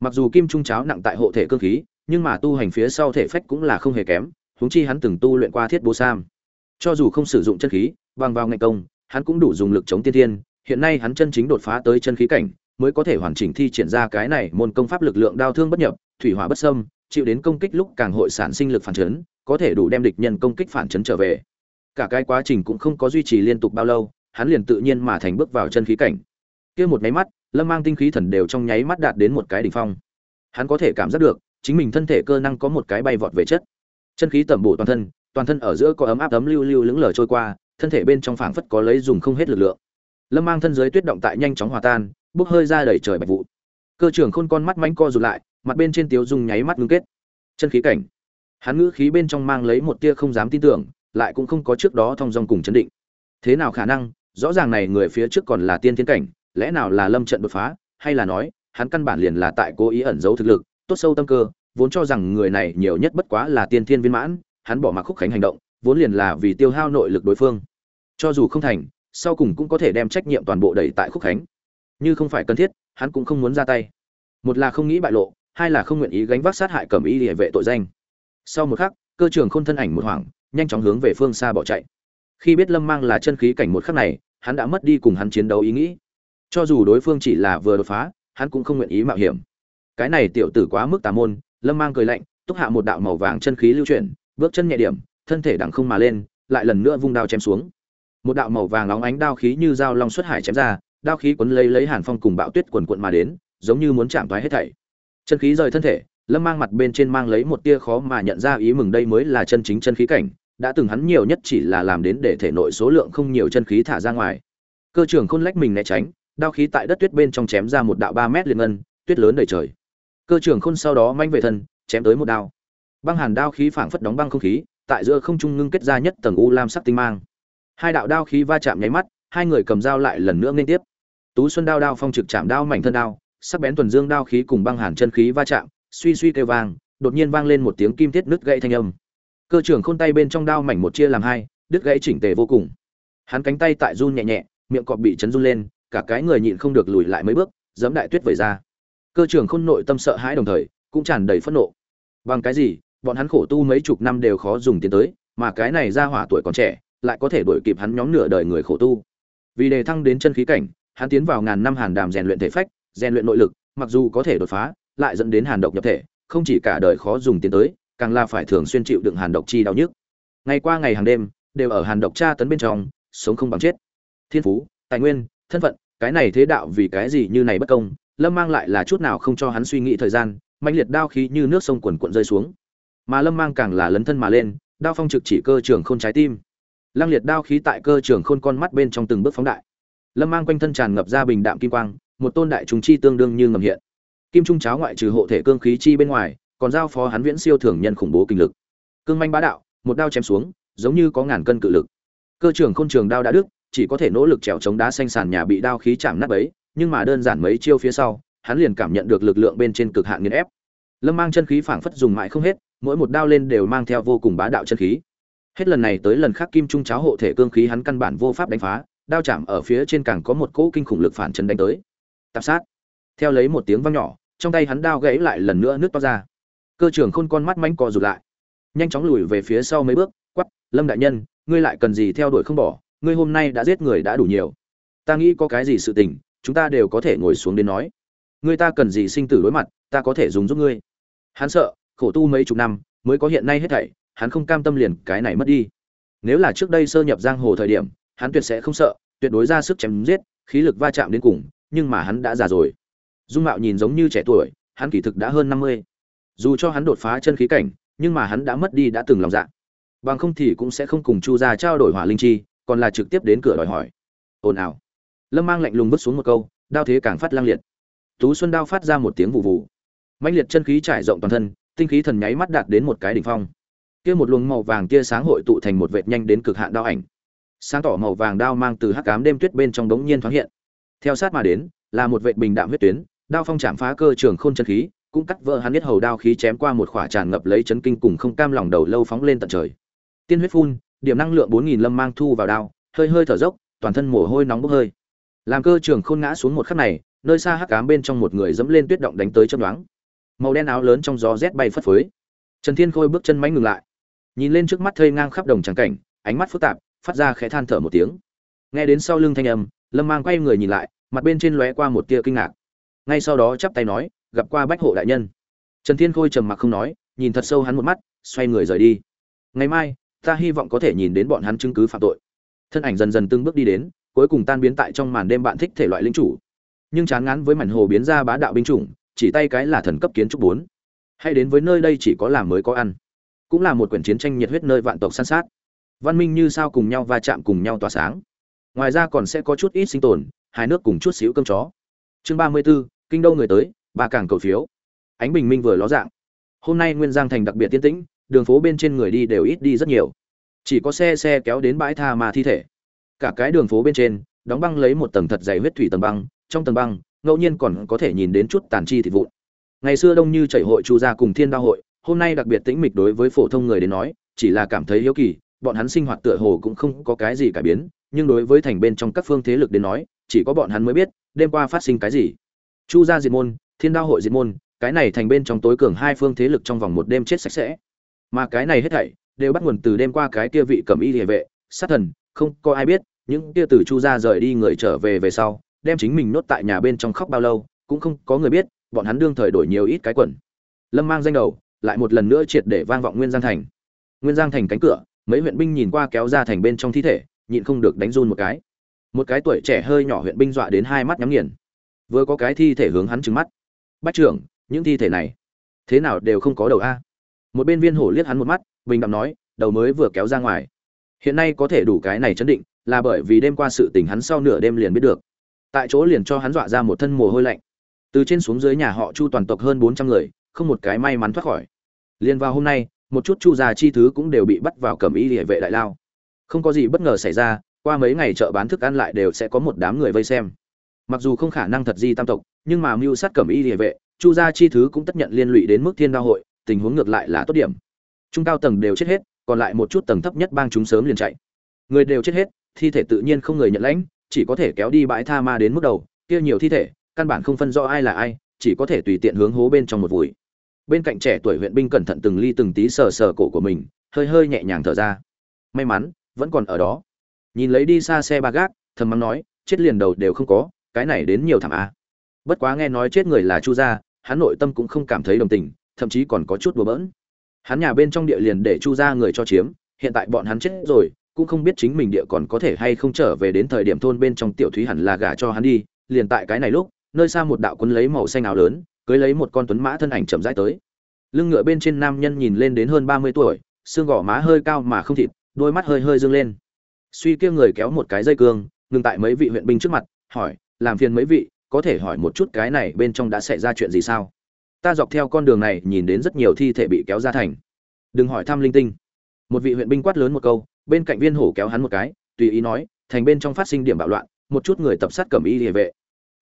Mặc dù kim trung cháo nặng tại hộ thể cương khí, nhưng mà tu hành phía sau thể phách cũng là không hề kém, huống chi hắn từng tu luyện qua thiết bố sam. Cho dù không sử dụng chân khí, bằng vào ngành công, hắn cũng đủ dùng lực chống tiên thiên, hiện nay hắn chân chính đột phá tới chân khí cảnh mới có thể hoàn chỉnh thi triển ra cái này môn công pháp lực lượng đao thương bất nhập, thủy hỏa bất sâm chịu đến công kích lúc càng hội sản sinh lực phản chấn, có thể đủ đem địch nhân công kích phản chấn trở về. Cả cái quá trình cũng không có duy trì liên tục bao lâu, hắn liền tự nhiên mà thành bước vào chân khí cảnh. Kia một cái mắt, lâm mang tinh khí thần đều trong nháy mắt đạt đến một cái đỉnh phong. Hắn có thể cảm giác được, chính mình thân thể cơ năng có một cái bay vọt về chất. Chân khí tẩm bổ toàn thân toàn thân ở giữa có ấm áp ấm lưu lưu lững lờ trôi qua, thân thể bên trong phảng phất có lấy dùng không hết lực lượng. Lâm mang thân dưới tuyết động tại nhanh chóng hòa tan bốc hơi ra đẩy trời bạch vụ. Cơ trưởng khôn con mắt mánh co rụt lại, mặt bên trên tiếu dung nháy mắt ngưng kết. Chân khí cảnh. Hắn ngữ khí bên trong mang lấy một tia không dám tin tưởng, lại cũng không có trước đó thong dong cùng chấn định. Thế nào khả năng? Rõ ràng này người phía trước còn là tiên thiên cảnh, lẽ nào là lâm trận đột phá? Hay là nói, hắn căn bản liền là tại cố ý ẩn giấu thực lực, tốt sâu tâm cơ, vốn cho rằng người này nhiều nhất bất quá là tiên thiên viên mãn, hắn bỏ mặc khúc khánh hành động, vốn liền là vì tiêu hao nội lực đối phương. Cho dù không thành, sau cùng cũng có thể đem trách nhiệm toàn bộ đẩy tại khúc khánh như không phải cần thiết, hắn cũng không muốn ra tay. Một là không nghĩ bại lộ, hai là không nguyện ý gánh vác sát hại cẩm y địa vệ tội danh. Sau một khắc, cơ trưởng khôn thân ảnh một hoảng, nhanh chóng hướng về phương xa bỏ chạy. Khi biết lâm mang là chân khí cảnh một khắc này, hắn đã mất đi cùng hắn chiến đấu ý nghĩ. Cho dù đối phương chỉ là vừa đột phá, hắn cũng không nguyện ý mạo hiểm. Cái này tiểu tử quá mức tà môn, lâm mang cười lạnh, túc hạ một đạo màu vàng chân khí lưu chuyển, bước chân nhẹ điểm, thân thể đằng không mà lên, lại lần nữa vung đao chém xuống. Một đạo màu vàng óng ánh đao khí như dao long xuất hải chém ra đao khí quấn lấy lấy hàn phong cùng bạo tuyết quần quận mà đến, giống như muốn chạm thoái hết thảy. Chân khí rời thân thể, lâm mang mặt bên trên mang lấy một tia khó mà nhận ra ý mừng đây mới là chân chính chân khí cảnh, đã từng hắn nhiều nhất chỉ là làm đến để thể nội số lượng không nhiều chân khí thả ra ngoài. Cơ trưởng khôn lách mình né tránh, đao khí tại đất tuyết bên trong chém ra một đạo ba mét liền ngân, tuyết lớn đầy trời. Cơ trưởng khôn sau đó manh về thân, chém tới một đao. Băng hàn đao khí phảng phất đóng băng không khí, tại giữa không trung ngưng kết ra nhất tầng u lam sắc tinh mang. Hai đạo đao khí va chạm nháy mắt hai người cầm dao lại lần nữa liên tiếp. Tú xuân đao đao phong trực chạm đao mảnh thân đao, sắc bén tuần dương đao khí cùng băng hàn chân khí va chạm, suy suy kêu vang, đột nhiên vang lên một tiếng kim thiết nứt gãy thanh âm. Cơ trưởng khôn tay bên trong đao mảnh một chia làm hai, đứt gãy chỉnh tề vô cùng. Hắn cánh tay tại run nhẹ nhẹ, miệng cọp bị chấn run lên, cả cái người nhịn không được lùi lại mấy bước, giẫm đại tuyết vẩy ra. Cơ trưởng khôn nội tâm sợ hãi đồng thời, cũng tràn đầy phẫn nộ. Bằng cái gì, bọn hắn khổ tu mấy chục năm đều khó dùng tiền tới, mà cái này ra hỏa tuổi còn trẻ, lại có thể đuổi kịp hắn nhóm nửa đời người khổ tu vì đề thăng đến chân khí cảnh, hắn tiến vào ngàn năm hàn đàm rèn luyện thể phách, rèn luyện nội lực, mặc dù có thể đột phá, lại dẫn đến hàn độc nhập thể, không chỉ cả đời khó dùng tiến tới, càng là phải thường xuyên chịu đựng hàn độc chi đau nhức. Ngày qua ngày hàng đêm, đều ở hàn độc tra tấn bên trong, sống không bằng chết. Thiên phú, tài nguyên, thân phận, cái này thế đạo vì cái gì như này bất công, lâm mang lại là chút nào không cho hắn suy nghĩ thời gian mạnh liệt đao khí như nước sông quần cuộn rơi xuống. Mà lâm mang càng là lấn thân mà lên, đao phong trực chỉ cơ trường khôn trái tim lăng liệt đao khí tại cơ trường khôn con mắt bên trong từng bước phóng đại. Lâm mang quanh thân tràn ngập ra bình đạm kim quang, một tôn đại trùng chi tương đương như ngầm hiện. Kim trung cháo ngoại trừ hộ thể cương khí chi bên ngoài, còn giao phó hắn viễn siêu thường nhân khủng bố kinh lực. Cương manh bá đạo, một đao chém xuống, giống như có ngàn cân cự lực. Cơ trưởng khôn trường đao đã đứt, chỉ có thể nỗ lực trèo chống đá xanh sàn nhà bị đao khí chạm nát ấy nhưng mà đơn giản mấy chiêu phía sau, hắn liền cảm nhận được lực lượng bên trên cực hạn nghiền ép. Lâm mang chân khí phảng phất dùng mãi không hết, mỗi một đao lên đều mang theo vô cùng bá đạo chân khí hết lần này tới lần khác kim trung cháo hộ thể cương khí hắn căn bản vô pháp đánh phá, đao chạm ở phía trên càng có một cỗ kinh khủng lực phản chấn đánh tới. Tạp sát. Theo lấy một tiếng vang nhỏ, trong tay hắn đao gãy lại lần nữa nước to ra. Cơ trưởng khôn con mắt manh co rụt lại. Nhanh chóng lùi về phía sau mấy bước quắp lâm đại nhân, ngươi lại cần gì theo đuổi không bỏ, ngươi hôm nay đã giết người đã đủ nhiều. Ta nghĩ có cái gì sự tình, chúng ta đều có thể ngồi xuống đến nói. Ngươi ta cần gì sinh tử đối mặt, ta có thể dùng giúp ngươi. Hắn sợ, khổ tu mấy chục năm, mới có hiện nay hết thảy hắn không cam tâm liền cái này mất đi. Nếu là trước đây sơ nhập giang hồ thời điểm, hắn tuyệt sẽ không sợ, tuyệt đối ra sức chém giết, khí lực va chạm đến cùng, nhưng mà hắn đã già rồi. Dung mạo nhìn giống như trẻ tuổi, hắn kỳ thực đã hơn năm mươi. Dù cho hắn đột phá chân khí cảnh, nhưng mà hắn đã mất đi đã từng lòng dạ. Bằng không thì cũng sẽ không cùng chu gia trao đổi hỏa linh chi, còn là trực tiếp đến cửa đòi hỏi. Ồn ào. Lâm mang lạnh lùng vứt xuống một câu, đao thế càng phát lang liệt. Tú xuân đao phát ra một tiếng vụ vụ mạnh liệt chân khí trải rộng toàn thân, tinh khí thần nháy mắt đạt đến một cái đỉnh phong kia một luồng màu vàng tia sáng hội tụ thành một vệt nhanh đến cực hạn đao ảnh. Sáng tỏ màu vàng đao mang từ hắc ám đêm tuyết bên trong đống nhiên thoáng hiện. Theo sát mà đến, là một vệt bình đạm huyết tuyến, đao phong chạm phá cơ trường khôn chân khí, cũng cắt vỡ hắn biết hầu đao khí chém qua một khỏa tràn ngập lấy chấn kinh cùng không cam lòng đầu lâu phóng lên tận trời. Tiên huyết phun, điểm năng lượng bốn nghìn lâm mang thu vào đao, hơi hơi thở dốc, toàn thân mồ hôi nóng bốc hơi. Làm cơ trường khôn ngã xuống một khắc này, nơi xa hắc ám bên trong một người dẫm lên tuyết động đánh tới chấm đoáng màu đen áo lớn trong gió rét bay phất phới. Trần thiên khôi bước chân máy ngừng lại nhìn lên trước mắt thây ngang khắp đồng trắng cảnh, ánh mắt phức tạp, phát ra khẽ than thở một tiếng. Nghe đến sau lưng thanh âm, lâm mang quay người nhìn lại, mặt bên trên lóe qua một tia kinh ngạc. Ngay sau đó chắp tay nói, gặp qua bách hộ đại nhân. Trần thiên khôi trầm mặc không nói, nhìn thật sâu hắn một mắt, xoay người rời đi. Ngày mai, ta hy vọng có thể nhìn đến bọn hắn chứng cứ phạm tội. Thân ảnh dần dần từng bước đi đến, cuối cùng tan biến tại trong màn đêm bạn thích thể loại linh chủ. Nhưng chán ngán với mảnh hồ biến ra bá đạo binh chủng, chỉ tay cái là thần cấp kiến trúc bốn. Hay đến với nơi đây chỉ có làm mới có ăn cũng là một quyển chiến tranh nhiệt huyết nơi vạn tộc san sát. Văn minh như sao cùng nhau va chạm cùng nhau tỏa sáng. Ngoài ra còn sẽ có chút ít sinh tồn hai nước cùng chút xíu cơm chó. Chương ba mươi 34, kinh đô người tới ba càng cầu phiếu. Ánh bình minh vừa ló dạng. Hôm nay nguyên giang thành đặc biệt tiên tĩnh đường phố bên trên người đi đều ít đi rất nhiều. Chỉ có xe xe kéo đến bãi tha mà thi thể. Cả cái đường phố bên trên đóng băng lấy một tầng thật dày huyết thủy tầng băng trong tầng băng ngẫu nhiên còn có thể nhìn đến chút tàn chi thịt vụn. Ngày xưa đông như chảy hội chu gia cùng thiên đao hội hôm nay đặc biệt tĩnh mịch đối với phổ thông người đến nói, chỉ là cảm thấy hiếu kỳ, bọn hắn sinh hoạt tựa hồ cũng không có cái gì cải biến, nhưng đối với thành bên trong các phương thế lực đến nói, chỉ có bọn hắn mới biết, đêm qua phát sinh cái gì. Chu gia diệt môn, thiên đao hội diệt môn, cái này thành bên trong tối cường hai phương thế lực trong vòng một đêm chết sạch sẽ. Mà cái này hết thảy, đều bắt nguồn từ đêm qua cái kia vị cầm y địa vệ, sát thần, không có ai biết, những kia từ chu gia rời đi người trở về về sau, đem chính mình nốt tại nhà bên trong khóc bao lâu, cũng không có người biết, bọn hắn đương thời đổi nhiều ít cái quần. Lâm mang danh đầu lại một lần nữa triệt để vang vọng nguyên giang thành. Nguyên giang thành cánh cửa, mấy huyện binh nhìn qua kéo ra thành bên trong thi thể, nhịn không được đánh run một cái. Một cái tuổi trẻ hơi nhỏ huyện binh dọa đến hai mắt nhắm nghiền. Vừa có cái thi thể hướng hắn trừng mắt. Bách trưởng, những thi thể này thế nào đều không có đầu a? Một bên viên hổ liếc hắn một mắt, bình đạm nói, đầu mới vừa kéo ra ngoài. Hiện nay có thể đủ cái này chấn định, là bởi vì đêm qua sự tình hắn sau nửa đêm liền biết được. Tại chỗ liền cho hắn dọa ra một thân mồ hôi lạnh. Từ trên xuống dưới nhà họ chu toàn tộc hơn bốn trăm người không một cái may mắn thoát khỏi. Liền vào hôm nay, một chút chu Gia chi thứ cũng đều bị bắt vào cầm y địa vệ đại lao. Không có gì bất ngờ xảy ra, qua mấy ngày chợ bán thức ăn lại đều sẽ có một đám người vây xem. Mặc dù không khả năng thật di tam tộc, nhưng mà mưu sát cầm y địa vệ, chu gia chi thứ cũng tất nhận liên lụy đến mức thiên đao hội, tình huống ngược lại là tốt điểm. Trung cao tầng đều chết hết, còn lại một chút tầng thấp nhất bang chúng sớm liền chạy. Người đều chết hết, thi thể tự nhiên không người nhận lãnh, chỉ có thể kéo đi bãi tha ma đến mức đầu, kia nhiều thi thể, căn bản không phân rõ ai là ai, chỉ có thể tùy tiện hướng hố bên trong một vùi bên cạnh trẻ tuổi huyện binh cẩn thận từng ly từng tí sờ sờ cổ của mình, hơi hơi nhẹ nhàng thở ra. May mắn, vẫn còn ở đó. Nhìn lấy đi xa xe ba gác, thầm mắng nói, chết liền đầu đều không có, cái này đến nhiều thảm a. Bất quá nghe nói chết người là chu gia, hắn nội tâm cũng không cảm thấy đồng tình, thậm chí còn có chút bừa bỡn. Hắn nhà bên trong địa liền để chu gia người cho chiếm, hiện tại bọn hắn chết rồi, cũng không biết chính mình địa còn có thể hay không trở về đến thời điểm thôn bên trong tiểu thúy hẳn là gả cho hắn đi, liền tại cái này lúc, nơi xa một đạo quân lấy màu xanh áo lớn cưới lấy một con tuấn mã thân ảnh chậm rãi tới. Lưng ngựa bên trên nam nhân nhìn lên đến hơn ba mươi tuổi, xương gò má hơi cao mà không thịt, đôi mắt hơi hơi dương lên. Suy kia người kéo một cái dây cương, ngừng tại mấy vị huyện binh trước mặt, hỏi, làm phiền mấy vị, có thể hỏi một chút cái này bên trong đã xảy ra chuyện gì sao? Ta dọc theo con đường này nhìn đến rất nhiều thi thể bị kéo ra thành. Đừng hỏi thăm linh tinh. Một vị huyện binh quát lớn một câu, bên cạnh viên hổ kéo hắn một cái, tùy ý nói, thành bên trong phát sinh điểm bạo loạn, một chút người tập sát cẩm y địa vệ.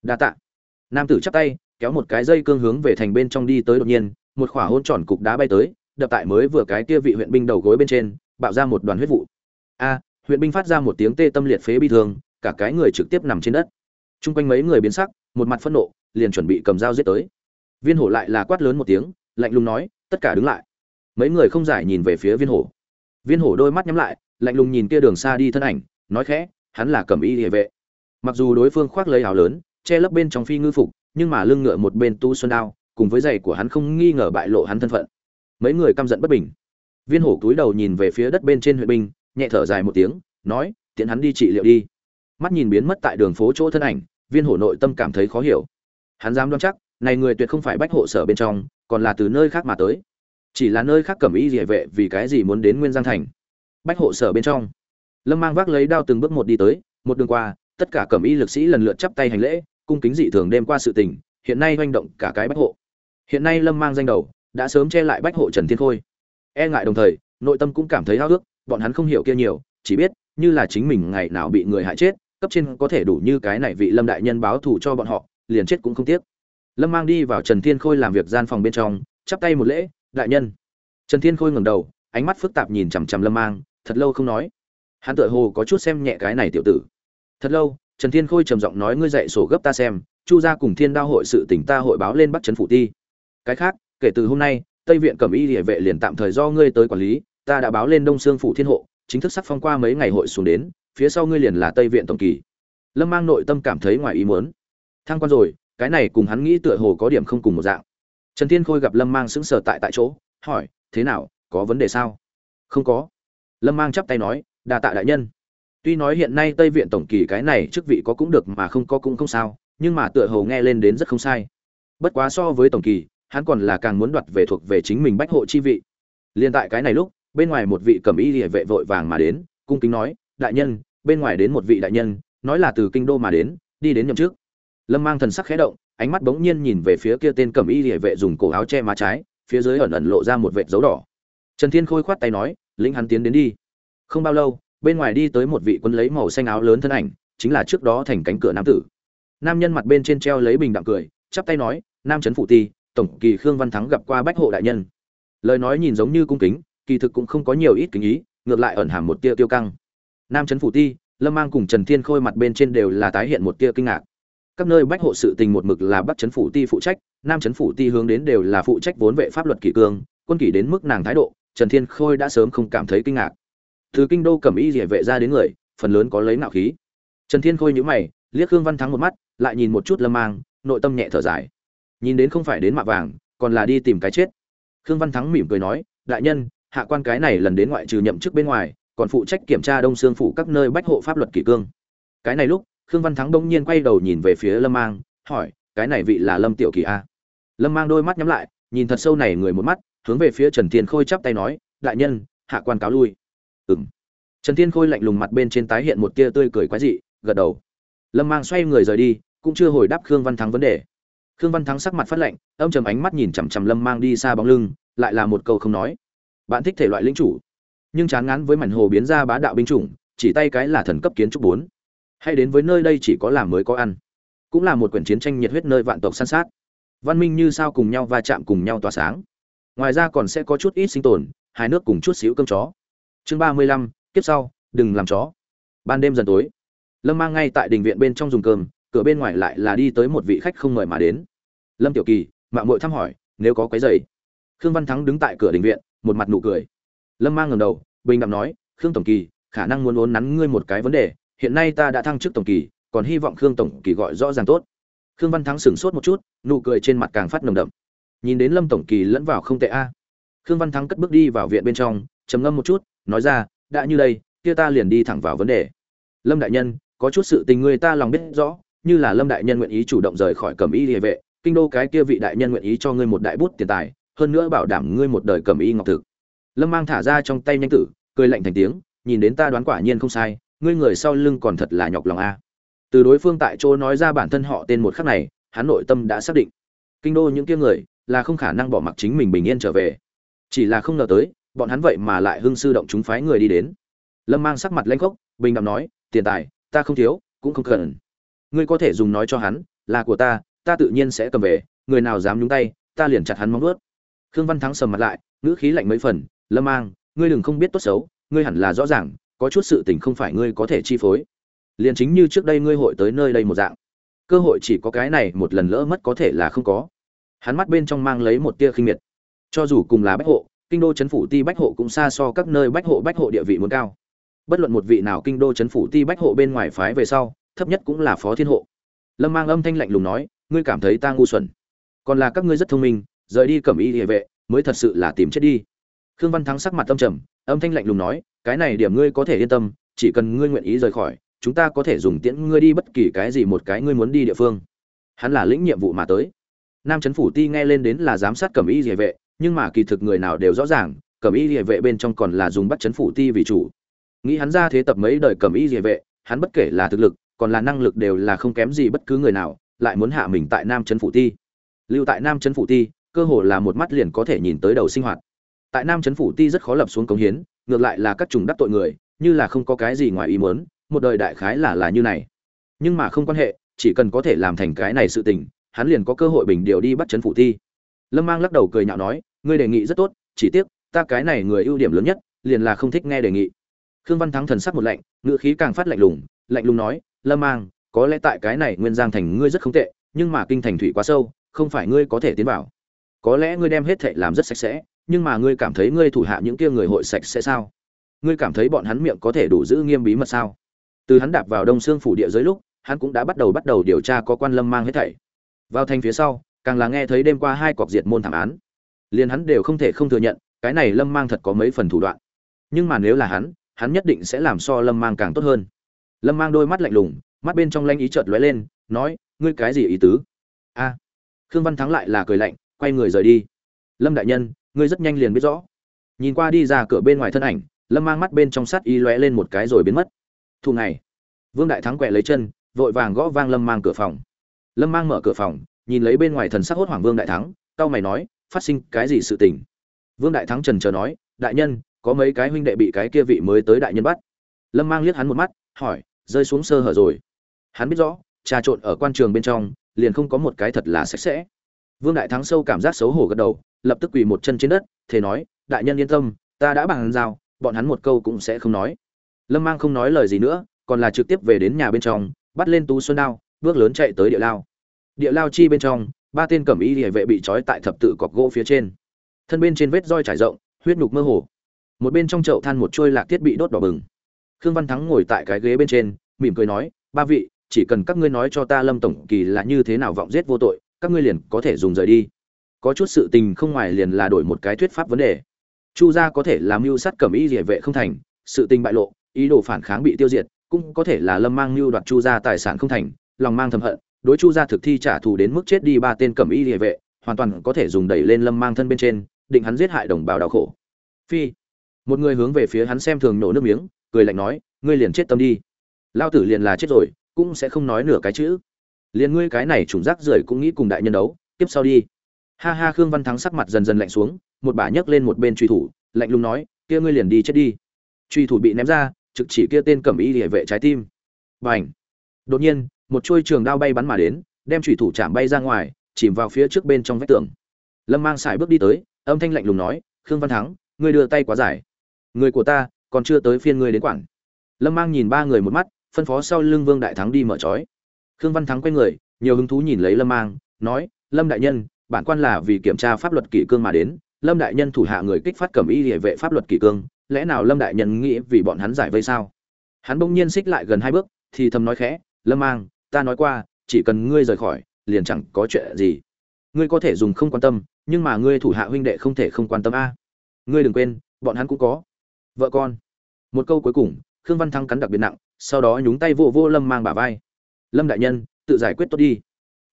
Đa tạ. Nam tử chắp tay kéo một cái dây cương hướng về thành bên trong đi tới đột nhiên, một khỏa hôn tròn cục đá bay tới, đập tại mới vừa cái kia vị huyện binh đầu gối bên trên, bạo ra một đoàn huyết vụ. A, huyện binh phát ra một tiếng tê tâm liệt phế bi thương, cả cái người trực tiếp nằm trên đất. Trung quanh mấy người biến sắc, một mặt phẫn nộ, liền chuẩn bị cầm dao giết tới. Viên hổ lại là quát lớn một tiếng, lạnh lùng nói, tất cả đứng lại. Mấy người không giải nhìn về phía viên hổ. Viên hổ đôi mắt nhắm lại, lạnh lùng nhìn kia đường xa đi thân ảnh, nói khẽ, hắn là cầm y địa vệ. Mặc dù đối phương khoác lấy áo lớn, che lấp bên trong phi ngư phục nhưng mà lưng ngựa một bên tu xuân đao, cùng với giày của hắn không nghi ngờ bại lộ hắn thân phận. Mấy người căm giận bất bình. Viên hổ cúi đầu nhìn về phía đất bên trên huyện binh, nhẹ thở dài một tiếng, nói, tiện hắn đi trị liệu đi. Mắt nhìn biến mất tại đường phố chỗ thân ảnh, viên hổ nội tâm cảm thấy khó hiểu. Hắn dám đoán chắc, này người tuyệt không phải bách hộ sở bên trong, còn là từ nơi khác mà tới. Chỉ là nơi khác cầm y địa vệ vì cái gì muốn đến nguyên giang thành? Bách hộ sở bên trong. Lâm mang vác lấy đao từng bước một đi tới, một đường qua, tất cả cầm y lực sĩ lần lượt chắp tay hành lễ cung kính dị thường đêm qua sự tình, hiện nay hoành động cả cái bách hộ. Hiện nay lâm mang danh đầu, đã sớm che lại bách hộ trần thiên khôi. E ngại đồng thời, nội tâm cũng cảm thấy háo ước bọn hắn không hiểu kia nhiều, chỉ biết, như là chính mình ngày nào bị người hại chết, cấp trên có thể đủ như cái này vị lâm đại nhân báo thù cho bọn họ, liền chết cũng không tiếc. Lâm mang đi vào trần thiên khôi làm việc gian phòng bên trong, chắp tay một lễ, đại nhân. Trần thiên khôi ngẩng đầu, ánh mắt phức tạp nhìn chằm chằm lâm mang, thật lâu không nói. Hắn tựa hồ có chút xem nhẹ cái này tiểu tử. Thật lâu trần thiên khôi trầm giọng nói, ngươi dạy sổ gấp ta xem, chu gia cùng thiên đao hội sự tỉnh ta hội báo lên Bắc trấn phủ ti. Cái khác, kể từ hôm nay, tây viện cẩm y Liễu vệ liền tạm thời do ngươi tới quản lý, ta đã báo lên đông sương phủ thiên hộ, chính thức sắc phong qua mấy ngày hội xuống đến, phía sau ngươi liền là tây viện tổng kỳ. Lâm mang nội tâm cảm thấy ngoài ý muốn. Thăng quan rồi, cái này cùng hắn nghĩ tựa hồ có điểm không cùng một dạng. Trần thiên khôi gặp lâm mang sững sờ tại tại chỗ, hỏi, thế nào, có vấn đề sao? Không có. Lâm mang chắp tay nói, "Đa tạ đại nhân tuy nói hiện nay tây viện tổng kỳ cái này chức vị có cũng được mà không có cũng không sao, nhưng mà tựa hồ nghe lên đến rất không sai. Bất quá so với tổng kỳ, hắn còn là càng muốn đoạt về thuộc về chính mình bách hộ chi vị. Liền tại cái này lúc, bên ngoài một vị cầm y địa vệ vội vàng mà đến, cung kính nói, đại nhân, bên ngoài đến một vị đại nhân, nói là từ kinh đô mà đến, đi đến nhậm trước lâm mang thần sắc khẽ động, ánh mắt bỗng nhiên nhìn về phía kia tên cầm y địa vệ dùng cổ áo che má trái, phía dưới ẩn ẩn lộ ra một vệt dấu đỏ. Trần thiên khôi khoát tay nói, lĩnh hắn tiến đến đi. Không bao lâu bên ngoài đi tới một vị quân lấy màu xanh áo lớn thân ảnh, chính là trước đó thành cánh cửa nam tử. Nam nhân mặt bên trên treo lấy bình đạm cười, chắp tay nói, nam trấn phụ ti, tổng kỳ khương văn thắng gặp qua bách hộ đại nhân. Lời nói nhìn giống như cung kính, kỳ thực cũng không có nhiều ít kính ý, ngược lại ẩn hàm một tia tiêu căng. Nam trấn phụ ti, lâm mang cùng trần thiên khôi mặt bên trên đều là tái hiện một tia kinh ngạc. Các nơi bách hộ sự tình một mực là bắt trấn phủ ti phụ trách, nam trấn phủ ti hướng đến đều là phụ trách vốn vệ pháp luật kỷ cương, quân kỷ đến mức nàng thái độ, trần thiên khôi đã sớm không cảm thấy kinh ngạc từ kinh đô cẩm y rỉa vệ ra đến người, phần lớn có lấy nạo khí. Trần thiên khôi nhíu mày, liếc khương văn thắng một mắt, lại nhìn một chút lâm mang, nội tâm nhẹ thở dài. Nhìn đến không phải đến mạ vàng, còn là đi tìm cái chết. Khương văn thắng mỉm cười nói, đại nhân, hạ quan cái này lần đến ngoại trừ nhậm chức bên ngoài, còn phụ trách kiểm tra đông xương phủ các nơi bách hộ pháp luật kỷ cương. Cái này lúc, khương văn thắng đông nhiên quay đầu nhìn về phía lâm mang, hỏi, cái này vị là lâm tiểu kỳ a? Lâm mang đôi mắt nhắm lại, nhìn thật sâu này người một mắt, hướng về phía trần thiên khôi chắp tay nói, đại nhân, hạ quan cáo lui. Ừm. trần thiên khôi lạnh lùng mặt bên trên tái hiện một tia tươi cười quái dị, gật đầu. Lâm mang xoay người rời đi, cũng chưa hồi đáp khương văn thắng vấn đề. Khương văn thắng sắc mặt phát lạnh, âm trầm ánh mắt nhìn chằm chằm lâm mang đi xa bóng lưng, lại là một câu không nói. Bạn thích thể loại lĩnh chủ, nhưng chán ngán với mảnh hồ biến ra bá đạo binh chủng, chỉ tay cái là thần cấp kiến trúc bốn. Hay đến với nơi đây chỉ có làm mới có ăn. Cũng là một quyển chiến tranh nhiệt huyết nơi vạn tộc săn sát. Văn minh như sao cùng nhau va chạm cùng nhau tỏa sáng. Ngoài ra còn sẽ có chút ít sinh tồn hai nước cùng chút xíu cơm chó chương ba mươi lăm, kiếp sau, đừng làm chó. Ban đêm dần tối, lâm mang ngay tại đình viện bên trong dùng cơm, cửa bên ngoài lại là đi tới một vị khách không mời mà đến. Lâm tiểu kỳ mạng mội thăm hỏi, nếu có quấy giày khương văn thắng đứng tại cửa đình viện, một mặt nụ cười. Lâm mang ngầm đầu, bình đạm nói, khương tổng kỳ, khả năng muốn uốn nắn ngươi một cái vấn đề, hiện nay ta đã thăng chức tổng kỳ, còn hy vọng khương tổng kỳ gọi rõ ràng tốt. Khương văn thắng sửng sốt một chút, nụ cười trên mặt càng phát nồng đậm. Nhìn đến lâm tổng kỳ lẫn vào không tệ a. Khương văn thắng cất bước đi vào viện bên trong, trầm ngâm một chút nói ra, đã như đây, kia ta liền đi thẳng vào vấn đề. Lâm đại nhân, có chút sự tình người ta lòng biết rõ, như là lâm đại nhân nguyện ý chủ động rời khỏi cẩm y địa vệ, kinh đô cái kia vị đại nhân nguyện ý cho ngươi một đại bút tiền tài, hơn nữa bảo đảm ngươi một đời cẩm y ngọc thực. Lâm mang thả ra trong tay nhanh tử, cười lạnh thành tiếng, nhìn đến ta đoán quả nhiên không sai, ngươi người sau lưng còn thật là nhọc lòng a. Từ đối phương tại chỗ nói ra bản thân họ tên một khắc này, hắn nội tâm đã xác định. Kinh đô những kia người là không khả năng bỏ mặc chính mình bình yên trở về. Chỉ là không ngờ tới bọn hắn vậy mà lại hưng sư động chúng phái người đi đến. Lâm mang sắc mặt lanh khốc, bình đạm nói, tiền tài, ta không thiếu, cũng không cần. Ngươi có thể dùng nói cho hắn, là của ta ta tự nhiên sẽ cầm về, người nào dám nhúng tay, ta liền chặt hắn móng vuốt. Khương văn thắng sầm mặt lại, ngữ khí lạnh mấy phần, lâm mang, ngươi đừng không biết tốt xấu, ngươi hẳn là rõ ràng, có chút sự tình không phải ngươi có thể chi phối. Liền chính như trước đây ngươi hội tới nơi đây một dạng. Cơ hội chỉ có cái này một lần lỡ mất có thể là không có. Hắn mắt bên trong mang lấy một tia khinh miệt. Cho dù cùng là bách hộ kinh đô chấn phủ ti bách hộ cũng xa so các nơi bách hộ bách hộ địa vị muốn cao. Bất luận một vị nào kinh đô chấn phủ ti bách hộ bên ngoài phái về sau, thấp nhất cũng là phó thiên hộ. Lâm mang âm thanh lạnh lùng nói, ngươi cảm thấy ta ngu xuẩn. Còn là các ngươi rất thông minh, rời đi cẩm y địa vệ, mới thật sự là tìm chết đi. Khương văn thắng sắc mặt tâm trầm, âm thanh lạnh lùng nói, cái này điểm ngươi có thể yên tâm, chỉ cần ngươi nguyện ý rời khỏi, chúng ta có thể dùng tiễn ngươi đi bất kỳ cái gì một cái ngươi muốn đi địa phương. Hắn là lĩnh nhiệm vụ mà tới. Nam trấn phủ ti nghe lên đến là giám sát cẩm y địa vệ nhưng mà kỳ thực người nào đều rõ ràng, cẩm y địa vệ bên trong còn là dùng bắt chấn phủ ti vì chủ. Nghĩ hắn ra thế tập mấy đời cẩm y địa vệ, hắn bất kể là thực lực, còn là năng lực đều là không kém gì bất cứ người nào, lại muốn hạ mình tại nam chấn phủ ti. Lưu tại nam chấn phủ ti, cơ hồ là một mắt liền có thể nhìn tới đầu sinh hoạt. Tại nam chấn phủ ti rất khó lập xuống công hiến, ngược lại là các trùng đắc tội người, như là không có cái gì ngoài ý muốn, một đời đại khái là là như này. Nhưng mà không quan hệ, chỉ cần có thể làm thành cái này sự tình, hắn liền có cơ hội bình điều đi bắt chấn phủ thi lâm mang lắc đầu cười nhạo nói, ngươi đề nghị rất tốt, chỉ tiếc, ta cái này người ưu điểm lớn nhất, liền là không thích nghe đề nghị. Khương văn thắng thần sắc một lạnh, ngữ khí càng phát lạnh lùng lạnh lùng nói, lâm mang, có lẽ tại cái này nguyên giang thành ngươi rất không tệ, nhưng mà kinh thành thủy quá sâu, không phải ngươi có thể tiến vào. Có lẽ ngươi đem hết thệ làm rất sạch sẽ, nhưng mà ngươi cảm thấy ngươi thủ hạ những kia người hội sạch sẽ sao? Ngươi cảm thấy bọn hắn miệng có thể đủ giữ nghiêm bí mật sao? Từ hắn đạp vào đông xương phủ địa giới lúc, hắn cũng đã bắt đầu bắt đầu điều tra có quan lâm mang hết thảy. Vào thành phía sau càng là nghe thấy đêm qua hai cọc diệt môn thảm án. Liền hắn đều không thể không thừa nhận, cái này lâm mang thật có mấy phần thủ đoạn. Nhưng mà nếu là hắn hắn nhất định sẽ làm so lâm mang càng tốt hơn. Lâm mang đôi mắt lạnh lùng, mắt bên trong lanh ý chợt lóe lên, nói, ngươi cái gì ý tứ? A. Khương văn thắng lại là cười lạnh, quay người rời đi. Lâm đại nhân, ngươi rất nhanh liền biết rõ. Nhìn qua đi ra cửa bên ngoài thân ảnh, lâm mang mắt bên trong sắt y lóe lên một cái rồi biến mất. Thu này vương đại thắng quẹ lấy chân, vội vàng gõ vang lâm mang cửa phòng. Lâm mang mở cửa phòng nhìn lấy bên ngoài thần sắc hốt hoảng vương đại thắng, cau mày nói, phát sinh cái gì sự tình? Vương đại thắng trần chờ nói, đại nhân, có mấy cái huynh đệ bị cái kia vị mới tới đại nhân bắt. Lâm mang liếc hắn một mắt, hỏi, rơi xuống sơ hở rồi. Hắn biết rõ, trà trộn ở quan trường bên trong, liền không có một cái thật là sạch sẽ. Vương đại thắng sâu cảm giác xấu hổ gật đầu, lập tức quỳ một chân trên đất thế nói, đại nhân yên tâm, ta đã bằng giao, bọn hắn một câu cũng sẽ không nói. Lâm mang không nói lời gì nữa, còn là trực tiếp về đến nhà bên trong, bắt lên tú xuân đao, bước lớn chạy tới địa lao địa lao chi bên trong, ba tên cẩm y địa vệ bị trói tại thập tự cọc gỗ phía trên. Thân bên trên vết roi trải rộng, huyết nhục mơ hồ. Một bên trong chậu than một trôi lạc thiết bị đốt đỏ bừng. Khương văn thắng ngồi tại cái ghế bên trên, mỉm cười nói, ba vị, chỉ cần các ngươi nói cho ta lâm tổng kỳ là như thế nào vọng giết vô tội, các ngươi liền có thể dùng rời đi. Có chút sự tình không ngoài liền là đổi một cái thuyết pháp vấn đề. Chu gia có thể làm mưu sát cẩm y địa vệ không thành, sự tình bại lộ, ý đồ phản kháng bị tiêu diệt, cũng có thể là lâm mang mưu đoạt chu gia tài sản không thành, lòng mang thầm hận đối chu gia thực thi trả thù đến mức chết đi ba tên cẩm y địa vệ, hoàn toàn có thể dùng đẩy lên lâm mang thân bên trên, định hắn giết hại đồng bào đau khổ. Phi. Một người hướng về phía hắn xem thường nổ nước miếng, cười lạnh nói, ngươi liền chết tâm đi. Lao tử liền là chết rồi, cũng sẽ không nói nửa cái chữ. Liền ngươi cái này trùng rác rưởi cũng nghĩ cùng đại nhân đấu, tiếp sau đi. Ha ha, khương văn thắng sắc mặt dần dần lạnh xuống, một bà nhấc lên một bên truy thủ, lạnh lùng nói, kia ngươi liền đi chết đi. Truy thủ bị ném ra, trực chỉ kia tên cẩm y địa vệ trái tim. Bảnh đột nhiên một chuôi trường đao bay bắn mà đến, đem truy thủ chạm bay ra ngoài, chìm vào phía trước bên trong vách tường. Lâm mang xài bước đi tới, âm thanh lạnh lùng nói, khương văn thắng, ngươi đưa tay quá dài. Người của ta còn chưa tới phiên ngươi đến quản. Lâm mang nhìn ba người một mắt, phân phó sau lưng vương đại thắng đi mở trói. Khương văn thắng quay người, nhiều hứng thú nhìn lấy lâm mang, nói, lâm đại nhân, bản quan là vì kiểm tra pháp luật kỷ cương mà đến, lâm đại nhân thủ hạ người kích phát cẩm y địa vệ pháp luật kỷ cương, lẽ nào lâm đại nhân nghĩ vì bọn hắn giải vây sao? Hắn bỗng nhiên xích lại gần hai bước, thì thầm nói khẽ, lâm mang ta nói qua, chỉ cần ngươi rời khỏi, liền chẳng có chuyện gì. Ngươi có thể dùng không quan tâm, nhưng mà ngươi thủ hạ huynh đệ không thể không quan tâm a. Ngươi đừng quên, bọn hắn cũng có. Vợ con. Một câu cuối cùng, khương văn thăng cắn đặc biệt nặng, sau đó nhúng tay vô vô lâm mang bả vai. Lâm đại nhân, tự giải quyết tốt đi.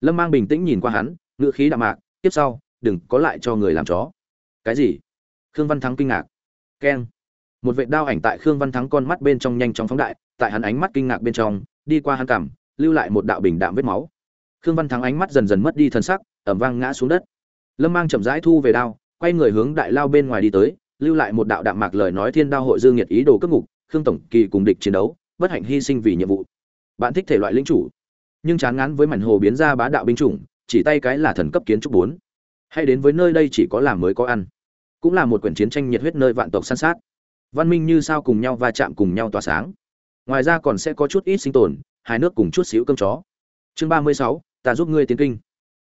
Lâm mang bình tĩnh nhìn qua hắn, ngữ khí đạm mạc, tiếp sau, đừng có lại cho người làm chó. Cái gì? Khương văn thắng kinh ngạc. Keng. Một vệ đao ảnh tại khương văn thắng con mắt bên trong nhanh chóng phóng đại, tại hắn ánh mắt kinh ngạc bên trong, đi qua hắn cằm lưu lại một đạo bình đạm vết máu. Khương văn thắng ánh mắt dần dần mất đi thân sắc, ẩm vang ngã xuống đất. Lâm mang chậm rãi thu về đao, quay người hướng đại lao bên ngoài đi tới, lưu lại một đạo đạm mạc lời nói thiên đao hội dương nhiệt ý đồ cấp ngục, khương tổng kỳ cùng địch chiến đấu, bất hạnh hy sinh vì nhiệm vụ. Bạn thích thể loại linh chủ, nhưng chán ngán với mảnh hồ biến ra bá đạo binh chủng, chỉ tay cái là thần cấp kiến trúc bốn. Hay đến với nơi đây chỉ có làm mới có ăn, cũng là một quyển chiến tranh nhiệt huyết nơi vạn tộc săn sát. Văn minh như sao cùng nhau va chạm cùng nhau tỏa sáng. Ngoài ra còn sẽ có chút ít sinh tồn hai nước cùng chút xíu cơm chó. Chương ba mươi sáu, ta giúp ngươi tiến kinh.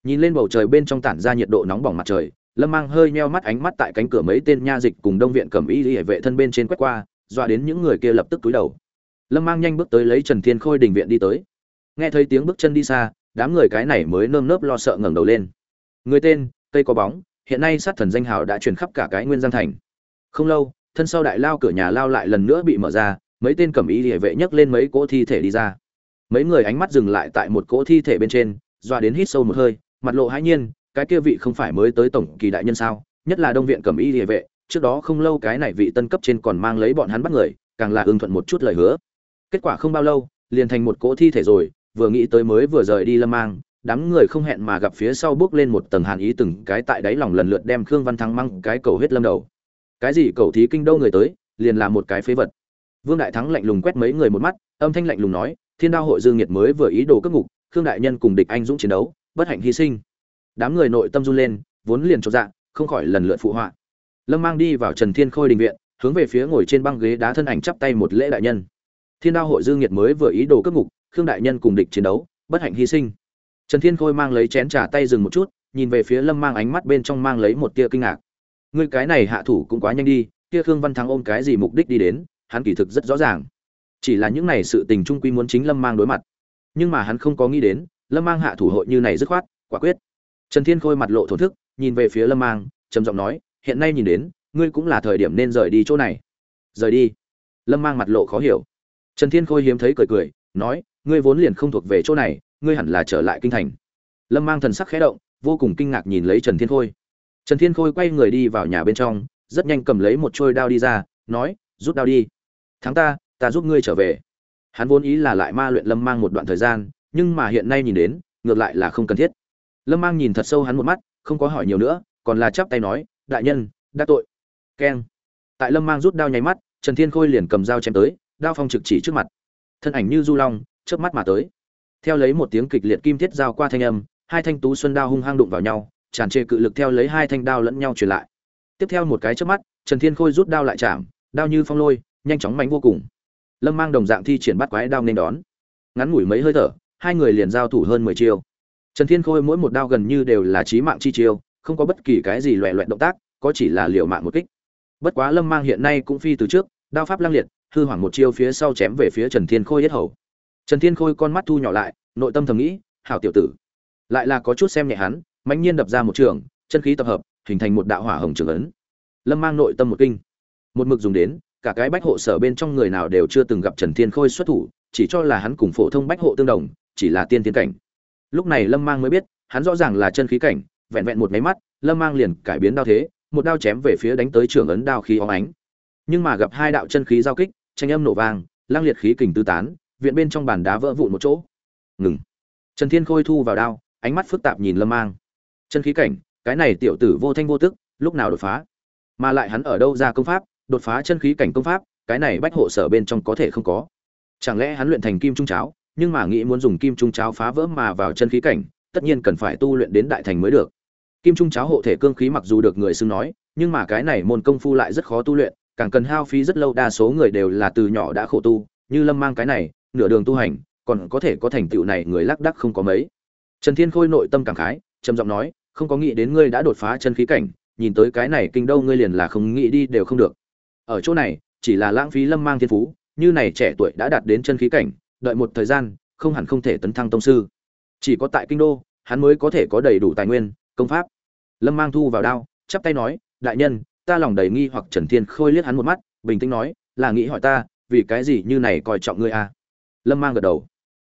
Nhìn lên bầu trời bên trong tản ra nhiệt độ nóng bỏng mặt trời, lâm mang hơi meo mắt ánh mắt tại cánh cửa mấy tên nha dịch cùng đông viện cầm y liễu vệ thân bên trên quét qua, dọa đến những người kia lập tức túi đầu. Lâm mang nhanh bước tới lấy trần thiên khôi đình viện đi tới. Nghe thấy tiếng bước chân đi xa, đám người cái này mới nơm nớp lo sợ ngẩng đầu lên. Người tên, cây có bóng, hiện nay sát thần danh hào đã truyền khắp cả cái nguyên giang thành. Không lâu, thân sau đại lao cửa nhà lao lại lần nữa bị mở ra, mấy tên cầm y liễu vệ nhấc lên mấy cỗ thi thể đi ra mấy người ánh mắt dừng lại tại một cỗ thi thể bên trên doa đến hít sâu một hơi, mặt lộ hãi nhiên, cái kia vị không phải mới tới tổng kỳ đại nhân sao, nhất là đông viện cầm y địa vệ, trước đó không lâu cái này vị tân cấp trên còn mang lấy bọn hắn bắt người, càng là ưng thuận một chút lời hứa. Kết quả không bao lâu, liền thành một cỗ thi thể rồi, vừa nghĩ tới mới vừa rời đi lâm mang, đám người không hẹn mà gặp phía sau bước lên một tầng hàn ý từng cái tại đáy lòng lần lượt đem khương văn thắng mang cái cầu huyết lâm đầu. Cái gì cầu thí kinh đâu người tới, liền là một cái phế vật. Vương đại thắng lạnh lùng quét mấy người một mắt, âm thanh lạnh lùng nói thiên đao hội dương nhiệt mới vừa ý đồ cất ngục, khương đại nhân cùng địch anh dũng chiến đấu, bất hạnh hy sinh. Đám người nội tâm run lên, vốn liền cho dạ không khỏi lần lượt phụ họa. Lâm mang đi vào trần thiên khôi đình viện, hướng về phía ngồi trên băng ghế đá thân ảnh chắp tay một lễ đại nhân. Thiên đao hội dương nhiệt mới vừa ý đồ cất ngục, khương đại nhân cùng địch chiến đấu, bất hạnh hy sinh. Trần thiên khôi mang lấy chén trà tay dừng một chút, nhìn về phía lâm mang ánh mắt bên trong mang lấy một tia kinh ngạc. Ngươi cái này hạ thủ cũng quá nhanh đi, kia khương văn thắng ôm cái gì mục đích đi đến, hắn kỳ thực rất rõ ràng chỉ là những này sự tình trung quy muốn chính lâm mang đối mặt. Nhưng mà hắn không có nghĩ đến, lâm mang hạ thủ hội như này dứt khoát, quả quyết. Trần thiên khôi mặt lộ thổ thức, nhìn về phía lâm mang, trầm giọng nói, hiện nay nhìn đến, ngươi cũng là thời điểm nên rời đi chỗ này. Rời đi? Lâm mang mặt lộ khó hiểu. Trần thiên khôi hiếm thấy cười cười, nói, ngươi vốn liền không thuộc về chỗ này, ngươi hẳn là trở lại kinh thành. Lâm mang thần sắc khẽ động, vô cùng kinh ngạc nhìn lấy trần thiên khôi. Trần thiên khôi quay người đi vào nhà bên trong, rất nhanh cầm lấy một trôi đao đi ra, nói, rút đao đi. Thắng ta ta giúp ngươi trở về. Hắn vốn ý là lại ma luyện lâm mang một đoạn thời gian, nhưng mà hiện nay nhìn đến, ngược lại là không cần thiết. Lâm mang nhìn thật sâu hắn một mắt, không có hỏi nhiều nữa, còn là chắp tay nói, đại nhân, đã tội. Keng. Tại lâm mang rút đao nháy mắt, trần thiên khôi liền cầm dao chém tới, đao phong trực chỉ trước mặt. Thân ảnh như du long, chớp mắt mà tới. Theo lấy một tiếng kịch liệt kim thiết dao qua thanh âm, hai thanh tú xuân đao hung hăng đụng vào nhau, tràn trề cự lực theo lấy hai thanh đao lẫn nhau truyền lại. Tiếp theo một cái chớp mắt, trần thiên khôi rút đao lại chạm, đao như phong lôi, nhanh chóng mạnh vô cùng lâm mang đồng dạng thi triển bắt quái đao nên đón. Ngắn ngủi mấy hơi thở, hai người liền giao thủ hơn mười chiêu. Trần thiên khôi mỗi một đao gần như đều là chí mạng chi chiêu, không có bất kỳ cái gì loẹ loẹt động tác, có chỉ là liều mạng một kích. Bất quá lâm mang hiện nay cũng phi từ trước, đao pháp lang liệt, hư hoảng một chiêu phía sau chém về phía trần thiên khôi yết hầu. Trần thiên khôi con mắt thu nhỏ lại, nội tâm thầm nghĩ, hảo tiểu tử. Lại là có chút xem nhẹ hắn mạnh nhiên đập ra một trường, chân khí tập hợp, hình thành một đạo hỏa hồng trường ấn. Lâm mang nội tâm một kinh. Một mực dùng đến cả cái bách hộ sở bên trong người nào đều chưa từng gặp trần thiên khôi xuất thủ, chỉ cho là hắn cùng phổ thông bách hộ tương đồng, chỉ là tiên tiến cảnh. Lúc này lâm mang mới biết, hắn rõ ràng là chân khí cảnh, vẹn vẹn một máy mắt, lâm mang liền cải biến đao thế, một đao chém về phía đánh tới trường ấn đao khí óng ánh. Nhưng mà gặp hai đạo chân khí giao kích, tranh âm nổ vang, lang liệt khí kình tư tán, viện bên trong bàn đá vỡ vụn một chỗ. Ngừng. Trần thiên khôi thu vào đao, ánh mắt phức tạp nhìn lâm mang. Chân khí cảnh, cái này tiểu tử vô thanh vô tức, lúc nào đột phá? Mà lại hắn ở đâu ra công pháp đột phá chân khí cảnh công pháp, cái này bách hộ sở bên trong có thể không có. Chẳng lẽ hắn luyện thành kim trung cháo, nhưng mà nghĩ muốn dùng kim trung cháo phá vỡ mà vào chân khí cảnh, tất nhiên cần phải tu luyện đến đại thành mới được. Kim trung cháo hộ thể cương khí mặc dù được người xưng nói, nhưng mà cái này môn công phu lại rất khó tu luyện, càng cần hao phí rất lâu, đa số người đều là từ nhỏ đã khổ tu, như lâm mang cái này, nửa đường tu hành, còn có thể có thành tựu này người lác đắc không có mấy. Trần thiên khôi nội tâm cảm khái, trầm giọng nói, không có nghĩ đến ngươi đã đột phá chân khí cảnh, nhìn tới cái này kinh đâu ngươi liền là không nghĩ đi đều không được ở chỗ này, chỉ là lãng phí lâm mang thiên phú, như này trẻ tuổi đã đạt đến chân khí cảnh, đợi một thời gian, không hẳn không thể tấn thăng tông sư. Chỉ có tại kinh đô, hắn mới có thể có đầy đủ tài nguyên, công pháp. Lâm mang thu vào đao, chắp tay nói, đại nhân, ta lòng đầy nghi hoặc trần thiên khôi liếc hắn một mắt, bình tĩnh nói, là nghĩ hỏi ta, vì cái gì như này coi trọng ngươi à? Lâm mang gật đầu.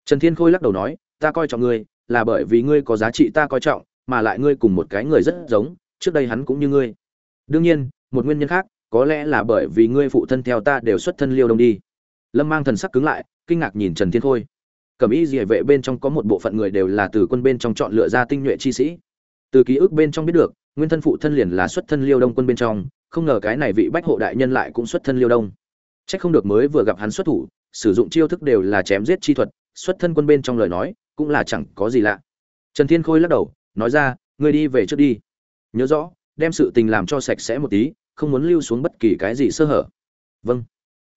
Trần thiên khôi lắc đầu nói, ta coi trọng ngươi, là bởi vì ngươi có giá trị ta coi trọng, mà lại ngươi cùng một cái người rất giống, trước đây hắn cũng như ngươi. Đương nhiên, một nguyên nhân khác có lẽ là bởi vì ngươi phụ thân theo ta đều xuất thân liêu đông đi. Lâm mang thần sắc cứng lại, kinh ngạc nhìn trần thiên khôi. Cẩm y dỉa vệ bên trong có một bộ phận người đều là từ quân bên trong chọn lựa ra tinh nhuệ chi sĩ. Từ ký ức bên trong biết được, nguyên thân phụ thân liền là xuất thân liêu đông quân bên trong, không ngờ cái này vị bách hộ đại nhân lại cũng xuất thân liêu đông. C h ắ c không được mới vừa gặp hắn xuất thủ, sử dụng chiêu thức đều là chém giết chi thuật, xuất thân quân bên trong lời nói, cũng là chẳng có gì lạ. Trần thiên khôi lắc đầu, nói ra, ngươi đi về trước đi. Nhớ rõ, đem sự tình làm cho sạch sẽ một tí không muốn lưu xuống bất kỳ cái gì sơ hở. Vâng.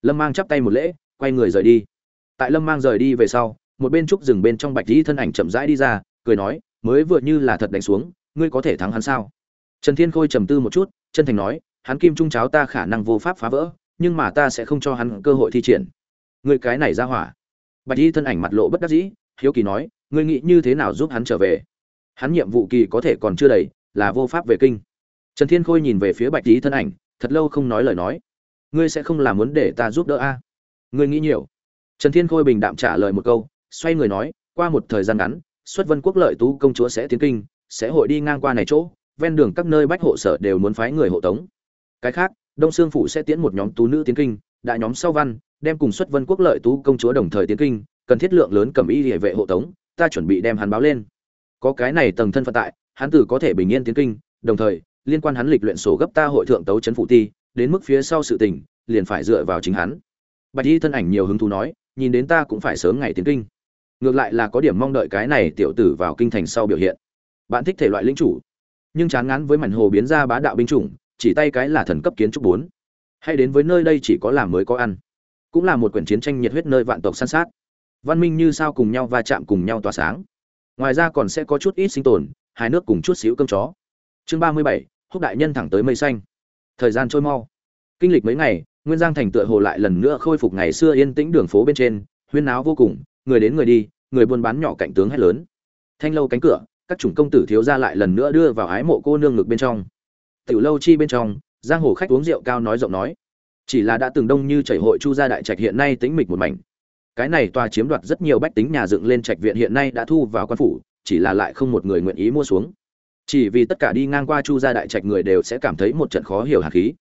Lâm mang chắp tay một lễ, quay người rời đi. Tại lâm mang rời đi về sau, một bên trúc rừng bên trong bạch dĩ thân ảnh chậm rãi đi ra, cười nói, mới vừa như là thật đánh xuống, ngươi có thể thắng hắn sao? Trần thiên khôi trầm tư một chút, chân thành nói, hắn kim trung cháo ta khả năng vô pháp phá vỡ, nhưng mà ta sẽ không cho hắn cơ hội thi triển. Ngươi cái này ra hỏa. Bạch dĩ thân ảnh mặt lộ bất đắc dĩ, hiếu kỳ nói, ngươi nghĩ như thế nào giúp hắn trở về? Hắn nhiệm vụ kỳ có thể còn chưa đầy, là vô pháp về kinh trần thiên khôi nhìn về phía bạch dĩ thân ảnh, thật lâu không nói lời nói. Ngươi sẽ không làm muốn để ta giúp đỡ a? Ngươi nghĩ nhiều. Trần thiên khôi bình đạm trả lời một câu, xoay người nói, qua một thời gian ngắn, xuất vân quốc lợi tú công chúa sẽ tiến kinh, sẽ hội đi ngang qua này chỗ, ven đường các nơi bách hộ sở đều muốn phái người hộ tống. Cái khác, đông sương phủ sẽ tiến một nhóm tú nữ tiến kinh, đại nhóm sau văn, đem cùng xuất vân quốc lợi tú công chúa đồng thời tiến kinh, cần thiết lượng lớn cầm y địa vệ hộ tống, ta chuẩn bị đem hắn báo lên. Có cái này tầng thân phận tại, hắn tử có thể bình yên tiến kinh, đồng thời liên quan hắn lịch luyện sổ gấp ta hội thượng tấu chấn phụ ti, đến mức phía sau sự tình, liền phải dựa vào chính hắn. Bạch y thân ảnh nhiều hứng thú nói, nhìn đến ta cũng phải sớm ngày tiến kinh. Ngược lại là có điểm mong đợi cái này tiểu tử vào kinh thành sau biểu hiện. Bạn thích thể loại linh chủ, nhưng chán ngán với mảnh hồ biến ra bá đạo binh chủng, chỉ tay cái là thần cấp kiến trúc bốn. Hay đến với nơi đây chỉ có làm mới có ăn. Cũng là một quyển chiến tranh nhiệt huyết nơi vạn tộc săn sát. Văn minh như sao cùng nhau va chạm cùng nhau tỏa sáng. Ngoài ra còn sẽ có chút ít sinh tồn, hai nước cùng chút xíu cơm chó. Chương ba mươi bảy húc đại nhân thẳng tới mây xanh. Thời gian trôi mau. Kinh lịch mấy ngày, nguyên giang thành tựa hồ lại lần nữa khôi phục ngày xưa yên tĩnh đường phố bên trên, huyên náo vô cùng, người đến người đi, người buôn bán nhỏ cạnh tướng hét lớn. Thanh lâu cánh cửa, các chủng công tử thiếu ra lại lần nữa đưa vào ái mộ cô nương ngực bên trong. Tiểu lâu chi bên trong, giang hồ khách uống rượu cao nói rộng nói. Chỉ là đã từng đông như chảy hội chu gia đại trạch hiện nay tính mịch một mảnh. Cái này tòa chiếm đoạt rất nhiều bách tính nhà dựng lên trạch viện hiện nay đã thu vào quan phủ, chỉ là lại không một người nguyện ý mua xuống chỉ vì tất cả đi ngang qua chu gia đại trạch người đều sẽ cảm thấy một trận khó hiểu hạt khí.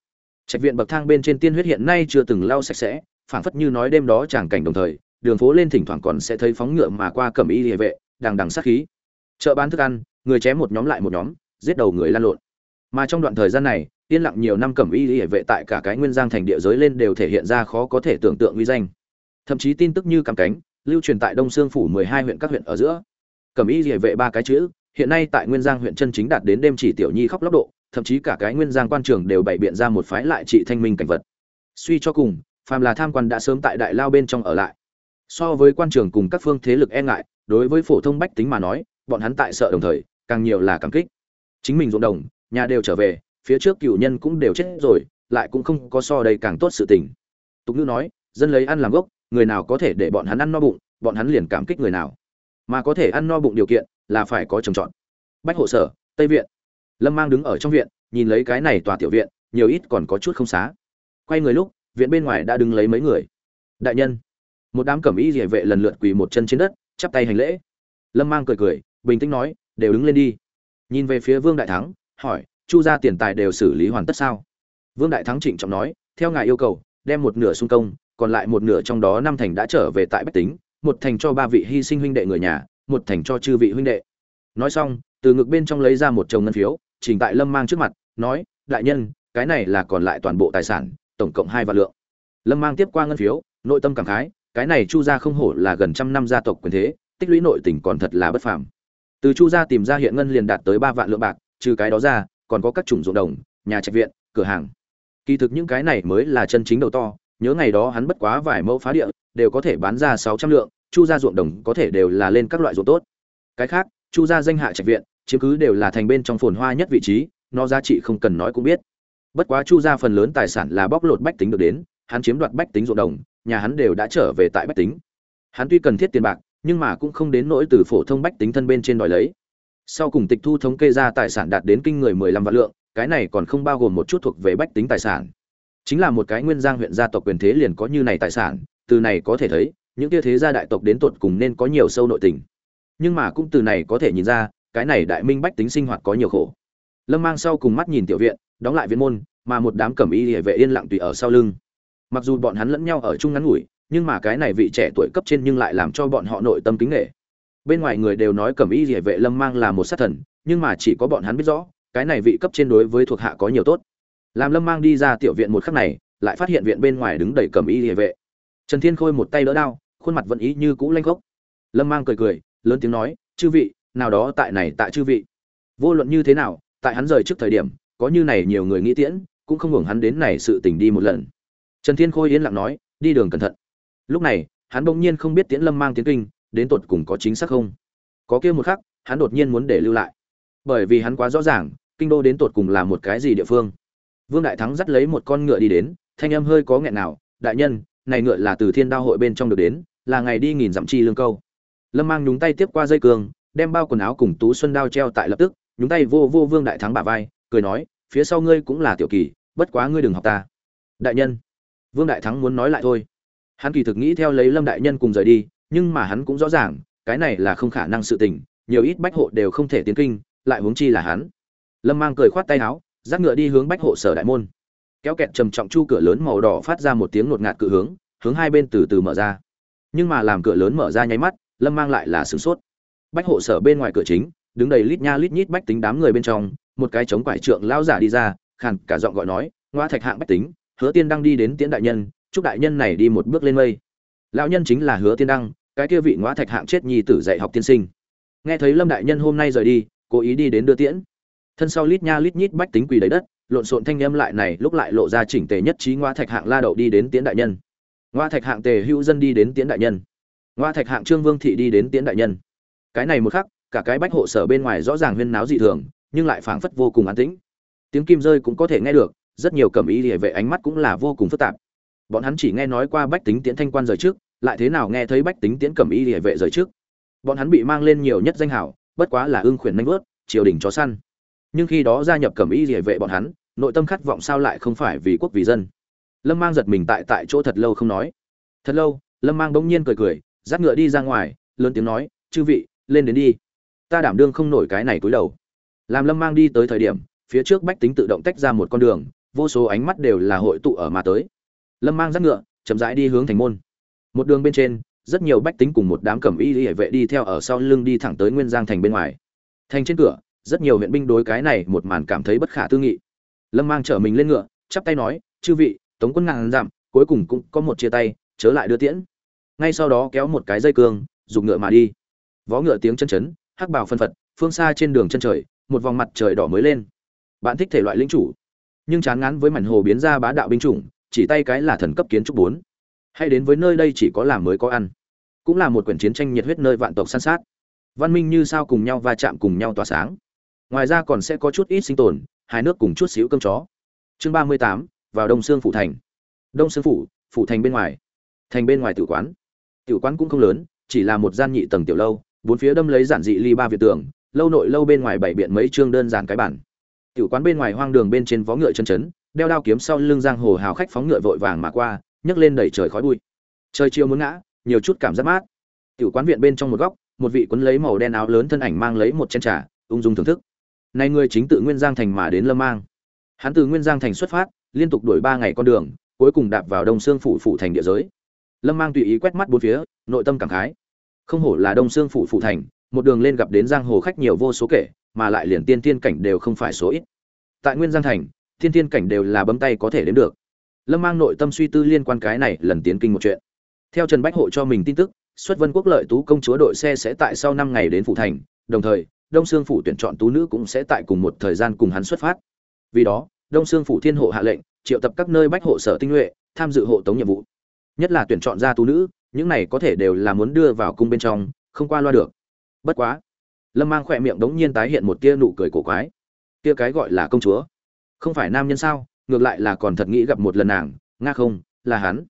Trạch viện bậc thang bên trên tiên huyết hiện nay chưa từng lau sạch sẽ, phảng phất như nói đêm đó chẳng cảnh đồng thời, đường phố lên thỉnh thoảng còn sẽ thấy phóng ngựa mà qua cẩm y địa vệ, đằng đằng sát khí. Chợ bán thức ăn, người chém một nhóm lại một nhóm, giết đầu người lan lộn. Mà trong đoạn thời gian này, yên lặng nhiều năm cẩm y địa vệ tại cả cái nguyên giang thành địa giới lên đều thể hiện ra khó có thể tưởng tượng uy danh. Thậm chí tin tức như cắm cánh, lưu truyền tại đông sương phủ mười hai huyện các huyện ở giữa. Cẩm y địa vệ ba cái chữ hiện nay tại nguyên giang huyện chân chính đạt đến đêm chỉ tiểu nhi khóc lóc độ, thậm chí cả cái nguyên giang quan trường đều bày biện ra một phái lại trị thanh minh cảnh vật. Suy cho cùng, phàm là tham quan đã sớm tại đại lao bên trong ở lại. So với quan trường cùng các phương thế lực e ngại, đối với phổ thông bách tính mà nói, bọn hắn tại sợ đồng thời, càng nhiều là cảm kích. Chính mình ruộng đồng, nhà đều trở về, phía trước cựu nhân cũng đều chết rồi, lại cũng không có so đây càng tốt sự tình. Tục ngữ nói, dân lấy ăn làm gốc, người nào có thể để bọn hắn ăn no bụng, bọn hắn liền cảm kích người nào. Mà có thể ăn no bụng điều kiện là phải có trồng trọt. Bách hộ sở, tây viện. Lâm mang đứng ở trong viện, nhìn lấy cái này tòa tiểu viện, nhiều ít còn có chút không xá. Quay người lúc, viện bên ngoài đã đứng lấy mấy người. Đại nhân. Một đám cẩm y địa vệ lần lượt quỳ một chân trên đất, chắp tay hành lễ. Lâm mang cười cười, bình tĩnh nói, đều đứng lên đi. Nhìn về phía vương đại thắng, hỏi, chu gia tiền tài đều xử lý hoàn tất sao? Vương đại thắng trịnh trọng nói, theo ngài yêu cầu, đem một nửa xung công, còn lại một nửa trong đó năm thành đã trở về tại bách tính, một thành cho ba vị hy sinh huynh đệ người nhà một thành cho chư vị huynh đệ. Nói xong, từ ngực bên trong lấy ra một chồng ngân phiếu trình tại lâm mang trước mặt, nói, đại nhân, cái này là còn lại toàn bộ tài sản, tổng cộng hai vạn lượng. Lâm mang tiếp qua ngân phiếu, nội tâm cảm khái, cái này chu gia không hổ là gần trăm năm gia tộc quyền thế, tích lũy nội tình còn thật là bất phàm. Từ chu gia tìm ra hiện ngân liền đạt tới ba vạn lượng bạc, trừ cái đó ra, còn có các chủng ruộng đồng, nhà trạch viện, cửa hàng. Kỳ thực những cái này mới là chân chính đầu to, nhớ ngày đó hắn bất quá vài mẫu phá địa, đều có thể bán ra sáu trăm lượng chu gia ruộng đồng có thể đều là lên các loại ruộng tốt. Cái khác, chu gia danh hạ trạch viện, chiếm cứ đều là thành bên trong phồn hoa nhất vị trí, nó giá trị không cần nói cũng biết. Bất quá chu gia phần lớn tài sản là bóc lột bách tính được đến, hắn chiếm đoạt bách tính ruộng đồng, nhà hắn đều đã trở về tại bách tính. Hắn tuy cần thiết tiền bạc, nhưng mà cũng không đến nỗi từ phổ thông bách tính thân bên trên đòi lấy. Sau cùng tịch thu thống kê ra tài sản đạt đến kinh người mười lăm vạn lượng, cái này còn không bao gồm một chút thuộc về bách tính tài sản. Chính là một cái nguyên giang huyện gia tộc quyền thế liền có như này tài sản, từ này có thể thấy những tia thế gia đại tộc đến tột cùng nên có nhiều sâu nội tình. Nhưng mà cũng từ này có thể nhìn ra, cái này đại minh bách tính sinh hoạt có nhiều khổ. Lâm mang sau cùng mắt nhìn tiểu viện, đóng lại viện môn, mà một đám cẩm y địa vệ yên lặng tùy ở sau lưng. Mặc dù bọn hắn lẫn nhau ở chung ngắn ngủi, nhưng mà cái này vị trẻ tuổi cấp trên nhưng lại làm cho bọn họ nội tâm kính nghệ bên ngoài người đều nói cẩm y địa vệ lâm mang là một sát thần, nhưng mà chỉ có bọn hắn biết rõ, cái này vị cấp trên đối với thuộc hạ có nhiều tốt. Làm lâm mang đi ra tiểu viện một khắc này, lại phát hiện viện bên ngoài đứng đầy cẩm y địa vệ trần thiên khôi một tay đỡ đao, khuôn mặt vẫn ý như cũ lanh gốc lâm mang cười cười, lớn tiếng nói, chư vị, nào đó tại này tại chư vị. Vô luận như thế nào, tại hắn rời trước thời điểm, có như này nhiều người nghĩ tiễn, cũng không hưởng hắn đến này sự tình đi một lần. Trần thiên khôi yên lặng nói, đi đường cẩn thận. Lúc này, hắn bỗng nhiên không biết tiễn lâm mang tiến kinh, đến tột cùng có chính xác không. Có kia một khắc, hắn đột nhiên muốn để lưu lại. Bởi vì hắn quá rõ ràng, kinh đô đến tột cùng là một cái gì địa phương. Vương đại thắng dắt lấy một con ngựa đi đến, thanh âm hơi có nghẹn nào, đại nhân này ngựa là từ thiên đao hội bên trong được đến, là ngày đi nghìn dặm chi lương câu. Lâm mang nhúng tay tiếp qua dây cường đem bao quần áo cùng tú xuân đao treo tại lập tức, nhúng tay vô vô vương đại thắng bả vai, cười nói, phía sau ngươi cũng là tiểu kỳ, bất quá ngươi đừng học ta. Đại nhân. Vương đại thắng muốn nói lại thôi. Hắn kỳ thực nghĩ theo lấy lâm đại nhân cùng rời đi, nhưng mà hắn cũng rõ ràng, cái này là không khả năng sự tình, nhiều ít bách hộ đều không thể tiến kinh, lại huống chi là hắn. Lâm mang cười khoát tay áo, dắt ngựa đi hướng bách hộ sở đại môn kéo kẹt trầm trọng chu cửa lớn màu đỏ phát ra một tiếng ngột ngạt cự hướng hướng hai bên từ từ mở ra. Nhưng mà làm cửa lớn mở ra nháy mắt, lâm mang lại là sửng sốt. Bách hộ sở bên ngoài cửa chính, đứng đầy lít nha lít nhít bách tính đám người bên trong, một cái chống quải trượng lao giả đi ra, khàn cả giọng gọi nói, ngoa thạch hạng bách tính, hứa tiên đang đi đến tiễn đại nhân, chúc đại nhân này đi một bước lên mây. Lão nhân chính là hứa tiên đăng, cái kia vị ngoa thạch hạng chết nhi tử dạy học tiên sinh. Nghe thấy lâm đại nhân hôm nay rời đi, cố ý đi đến đưa tiễn. Thân sau lít nha lít nhít bách tính quỳ đầy đất lộn xộn thanh âm lại này lúc lại lộ ra chỉnh tề nhất trí ngoa thạch hạng la đậu đi đến tiến đại nhân. Ngoa thạch hạng tề hữu dân đi đến tiến đại nhân. Ngoa thạch hạng trương vương thị đi đến tiến đại nhân. Cái này một khắc, cả cái bách hộ sở bên ngoài rõ ràng huyên náo dị thường, nhưng lại phảng phất vô cùng an tĩnh. Tiếng kim rơi cũng có thể nghe được, rất nhiều cẩm ý địa vệ ánh mắt cũng là vô cùng phức tạp. Bọn hắn chỉ nghe nói qua bách tính tiễn thanh quan rời trước, lại thế nào nghe thấy bách tính tiễn cẩm ý địa vệ rời trước. Bọn hắn bị mang lên nhiều nhất danh hảo bất quá là ưng khuyển nanh vớt triều đình chó săn. Nhưng khi đó gia nhập cẩm ý địa vệ bọn hắn nội tâm khát vọng sao lại không phải vì quốc vì dân? Lâm mang giật mình tại tại chỗ thật lâu không nói. Thật lâu, lâm mang bỗng nhiên cười cười, dắt ngựa đi ra ngoài, lớn tiếng nói, chư vị, lên đến đi. Ta đảm đương không nổi cái này cúi đầu. Làm lâm mang đi tới thời điểm, phía trước bách tính tự động tách ra một con đường, vô số ánh mắt đều là hội tụ ở mà tới. Lâm mang dắt ngựa, chậm rãi đi hướng thành môn. Một đường bên trên, rất nhiều bách tính cùng một đám cẩm y hệ vệ đi theo ở sau lưng đi thẳng tới nguyên giang thành bên ngoài. Thành trên cửa, rất nhiều huyện binh đối cái này một màn cảm thấy bất khả tư nghị lâm mang chở mình lên ngựa, chắp tay nói, chư vị, tống quân ngàn dặm, cuối cùng cũng có một chia tay, chớ lại đưa tiễn. Ngay sau đó kéo một cái dây cương dùng ngựa mà đi. Vó ngựa tiếng chân chấn, hắc bào phân phật, phương xa trên đường chân trời, một vòng mặt trời đỏ mới lên. Bạn thích thể loại linh chủ, nhưng chán ngán với mảnh hồ biến ra bá đạo binh chủng, chỉ tay cái là thần cấp kiến trúc bốn. Hay đến với nơi đây chỉ có làm mới có ăn, cũng là một quyển chiến tranh nhiệt huyết nơi vạn tộc san sát. Văn minh như sao cùng nhau va chạm cùng nhau tỏa sáng. Ngoài ra còn sẽ có chút ít sinh tồn hai nước cùng chút xíu cơm chó. Chương ba mươi tám, vào đông sương phủ thành. Đông sương phủ phủ thành bên ngoài. Thành bên ngoài tử quán. Tử quán cũng không lớn, chỉ là một gian nhị tầng tiểu lâu, bốn phía đâm lấy giản dị ly ba việt tường, lâu nội lâu bên ngoài bảy biện mấy chương đơn giản cái bản tiểu quán bên ngoài hoang đường bên trên vó ngựa chân chấn, đeo đao kiếm sau lưng giang hồ hào khách phóng ngựa vội vàng mà qua, nhấc lên đẩy trời khói bụi. Trời chiều muốn ngã, nhiều chút cảm giác mát. Tiểu quán viện bên trong một góc, một vị quấn lấy màu đen áo lớn thân ảnh mang lấy một chén trà, ung dung thưởng thức nay người chính tự nguyên giang thành mà đến lâm mang. Hắn từ nguyên giang thành xuất phát, liên tục đuổi ba ngày con đường, cuối cùng đạp vào đông sương phủ phủ thành địa giới. Lâm mang tùy ý quét mắt bốn phía, nội tâm cảm khái. Không hổ là đông sương phủ phủ thành, một đường lên gặp đến giang hồ khách nhiều vô số kể, mà lại liền tiên tiên cảnh đều không phải số ít. Tại nguyên giang thành, tiên tiên cảnh đều là bấm tay có thể đến được. Lâm mang nội tâm suy tư liên quan cái này, lần tiến kinh một chuyện. Theo trần bách hộ cho mình tin tức, xuất vân quốc lợi tú công chúa đội xe sẽ tại sau năm ngày đến phủ thành, đồng thời đông sương phủ tuyển chọn tú nữ cũng sẽ tại cùng một thời gian cùng hắn xuất phát. Vì đó, đông sương phủ thiên hộ hạ lệnh, triệu tập các nơi bách hộ sở tinh nhuệ, tham dự hộ tống nhiệm vụ. Nhất là tuyển chọn ra tú nữ, những này có thể đều là muốn đưa vào cung bên trong, không qua loa được. Bất quá, lâm mang khỏe miệng đống nhiên tái hiện một tia nụ cười cổ quái. Tia cái gọi là công chúa? Không phải nam nhân sao? Ngược lại là còn thật nghĩ gặp một lần nàng, nga không, là hắn.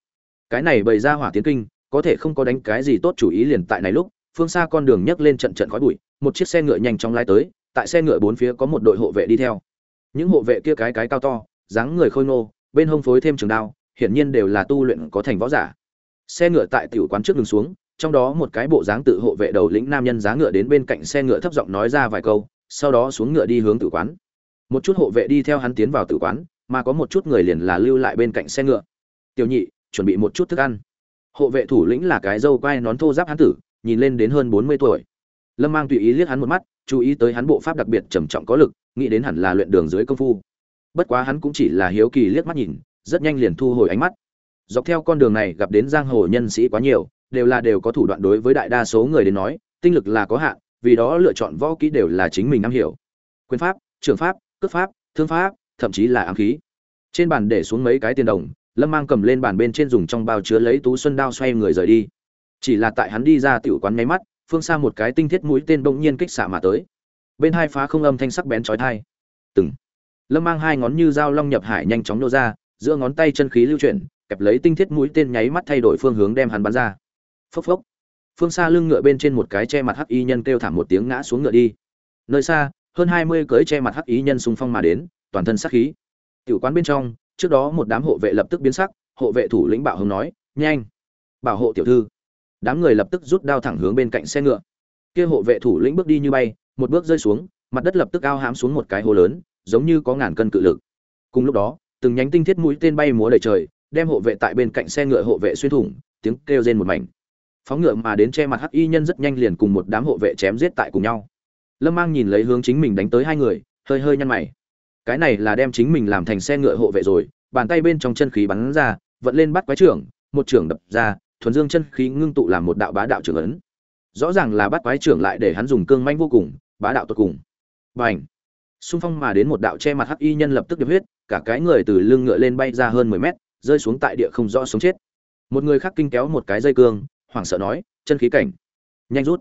Cái này bày ra hỏa tiến kinh, có thể không có đánh cái gì tốt chủ ý liền tại này lúc, phương xa con đường nhấc lên trận trận khói bụi một chiếc xe ngựa nhanh chóng lái tới, tại xe ngựa bốn phía có một đội hộ vệ đi theo. Những hộ vệ kia cái cái cao to, dáng người khôi ngô, bên hông phối thêm trường đao, hiển nhiên đều là tu luyện có thành võ giả. Xe ngựa tại tiểu quán trước dừng xuống, trong đó một cái bộ dáng tự hộ vệ đầu lĩnh nam nhân giá ngựa đến bên cạnh xe ngựa thấp giọng nói ra vài câu, sau đó xuống ngựa đi hướng tử quán. Một chút hộ vệ đi theo hắn tiến vào tử quán, mà có một chút người liền là lưu lại bên cạnh xe ngựa. Tiểu nhị, chuẩn bị một chút thức ăn. Hộ vệ thủ lĩnh là cái dâu quai nón thô giáp hắn tử, nhìn lên đến hơn bốn mươi tuổi lâm mang tùy ý liếc hắn một mắt, chú ý tới hắn bộ pháp đặc biệt trầm trọng có lực, nghĩ đến hẳn là luyện đường dưới công phu. Bất quá hắn cũng chỉ là hiếu kỳ liếc mắt nhìn, rất nhanh liền thu hồi ánh mắt. Dọc theo con đường này gặp đến giang hồ nhân sĩ quá nhiều, đều là đều có thủ đoạn đối với đại đa số người đến nói, tinh lực là có hạn, vì đó lựa chọn võ kỹ đều là chính mình am hiểu. Quyền pháp, trường pháp cướp pháp, thương pháp, thậm chí là ám khí. Trên bàn để xuống mấy cái tiền đồng, lâm mang cầm lên bàn bên trên dùng trong bao chứa lấy tú xuân đao xoay người rời đi. Chỉ là tại hắn đi ra tiểu quán nháy mắt phương xa một cái tinh thiết mũi tên bỗng nhiên kích xạ mà tới. Bên hai phá không âm thanh sắc bén chói thai từng. Lâm mang hai ngón như dao long nhập hải nhanh chóng nô ra, giữa ngón tay chân khí lưu chuyển, kẹp lấy tinh thiết mũi tên nháy mắt thay đổi phương hướng đem hắn bắn ra. Phốc phốc. Phương xa lưng ngựa bên trên một cái che mặt hắc y nhân kêu thảm một tiếng ngã xuống ngựa đi. Nơi xa, hơn hai mươi cưới che mặt hắc y nhân xung phong mà đến, toàn thân sắc khí. Tiểu quán bên trong, trước đó một đám hộ vệ lập tức biến sắc, hộ vệ thủ lĩnh bạo hùng nói, nhanh, bảo hộ tiểu thư đám người lập tức rút đao thẳng hướng bên cạnh xe ngựa. Kia hộ vệ thủ lĩnh bước đi như bay, một bước rơi xuống, mặt đất lập tức ao hãm xuống một cái hồ lớn, giống như có ngàn cân cự lực. Cùng lúc đó, từng nhánh tinh thiết mũi tên bay múa đầy trời, đem hộ vệ tại bên cạnh xe ngựa hộ vệ xuyên thủng, tiếng kêu rên một mảnh. Phóng ngựa mà đến che mặt hắc y nhân rất nhanh liền cùng một đám hộ vệ chém giết tại cùng nhau. Lâm mang nhìn lấy hướng chính mình đánh tới hai người, hơi hơi nhăn mày. Cái này là đem chính mình làm thành xe ngựa hộ vệ rồi, bàn tay bên trong chân khí bắn ra, vận lên bắt quái trưởng, một trưởng đập ra thuần dương chân khí ngưng tụ làm một đạo bá đạo trưởng ấn. Rõ ràng là bắt quái trưởng lại để hắn dùng cương manh vô cùng, bá đạo tột cùng. Và ảnh xung phong mà đến một đạo che mặt hắc y nhân lập tức điệp huyết, cả cái người từ lưng ngựa lên bay ra hơn mười mét, rơi xuống tại địa không rõ sống chết. Một người khác kinh kéo một cái dây cương, hoảng sợ nói, chân khí cảnh, nhanh rút.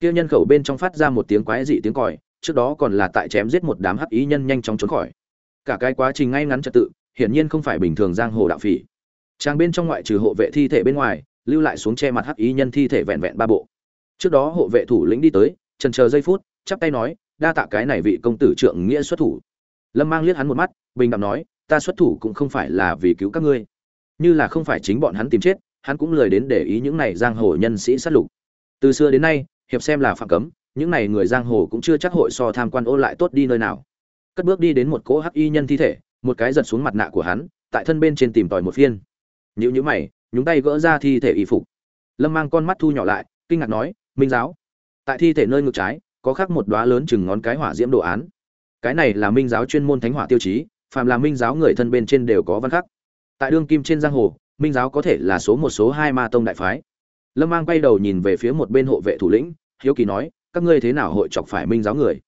Kia nhân khẩu bên trong phát ra một tiếng quái dị tiếng còi, trước đó còn là tại chém giết một đám hắc ý nhân nhanh chóng trốn khỏi. Cả cái quá trình ngay ngắn trật tự, hiển nhiên không phải bình thường giang hồ đạo phỉ. Trang bên trong ngoại trừ hộ vệ thi thể bên ngoài lưu lại xuống che mặt hắc ý nhân thi thể vẹn vẹn ba bộ. Trước đó hộ vệ thủ lĩnh đi tới, trần chờ giây phút, chắp tay nói, đa tạ cái này vị công tử trượng nghĩa xuất thủ. Lâm mang liếc hắn một mắt, bình đẳng nói, ta xuất thủ cũng không phải là vì cứu các ngươi, như là không phải chính bọn hắn tìm chết, hắn cũng lười đến để ý những này giang hồ nhân sĩ sát lục. Từ xưa đến nay, hiệp xem là phạm cấm, những này người giang hồ cũng chưa chắc hội so tham quan ô lại tốt đi nơi nào. Cất bước đi đến một cỗ hắc y nhân thi thể, một cái giật xuống mặt nạ của hắn, tại thân bên trên tìm tòi một phiên. Nhữ nhữ mày nhúng tay gỡ ra thi thể y phục. Lâm mang con mắt thu nhỏ lại, kinh ngạc nói, minh giáo, tại thi thể nơi ngực trái, có khắc một đoá lớn chừng ngón cái hỏa diễm đồ án. Cái này là minh giáo chuyên môn thánh hỏa tiêu chí, phàm là minh giáo người thân bên trên đều có văn khắc. Tại đương kim trên giang hồ, minh giáo có thể là số một, số hai ma tông đại phái. Lâm mang quay đầu nhìn về phía một bên hộ vệ thủ lĩnh, hiếu kỳ nói, các ngươi thế nào hội chọc phải minh giáo người?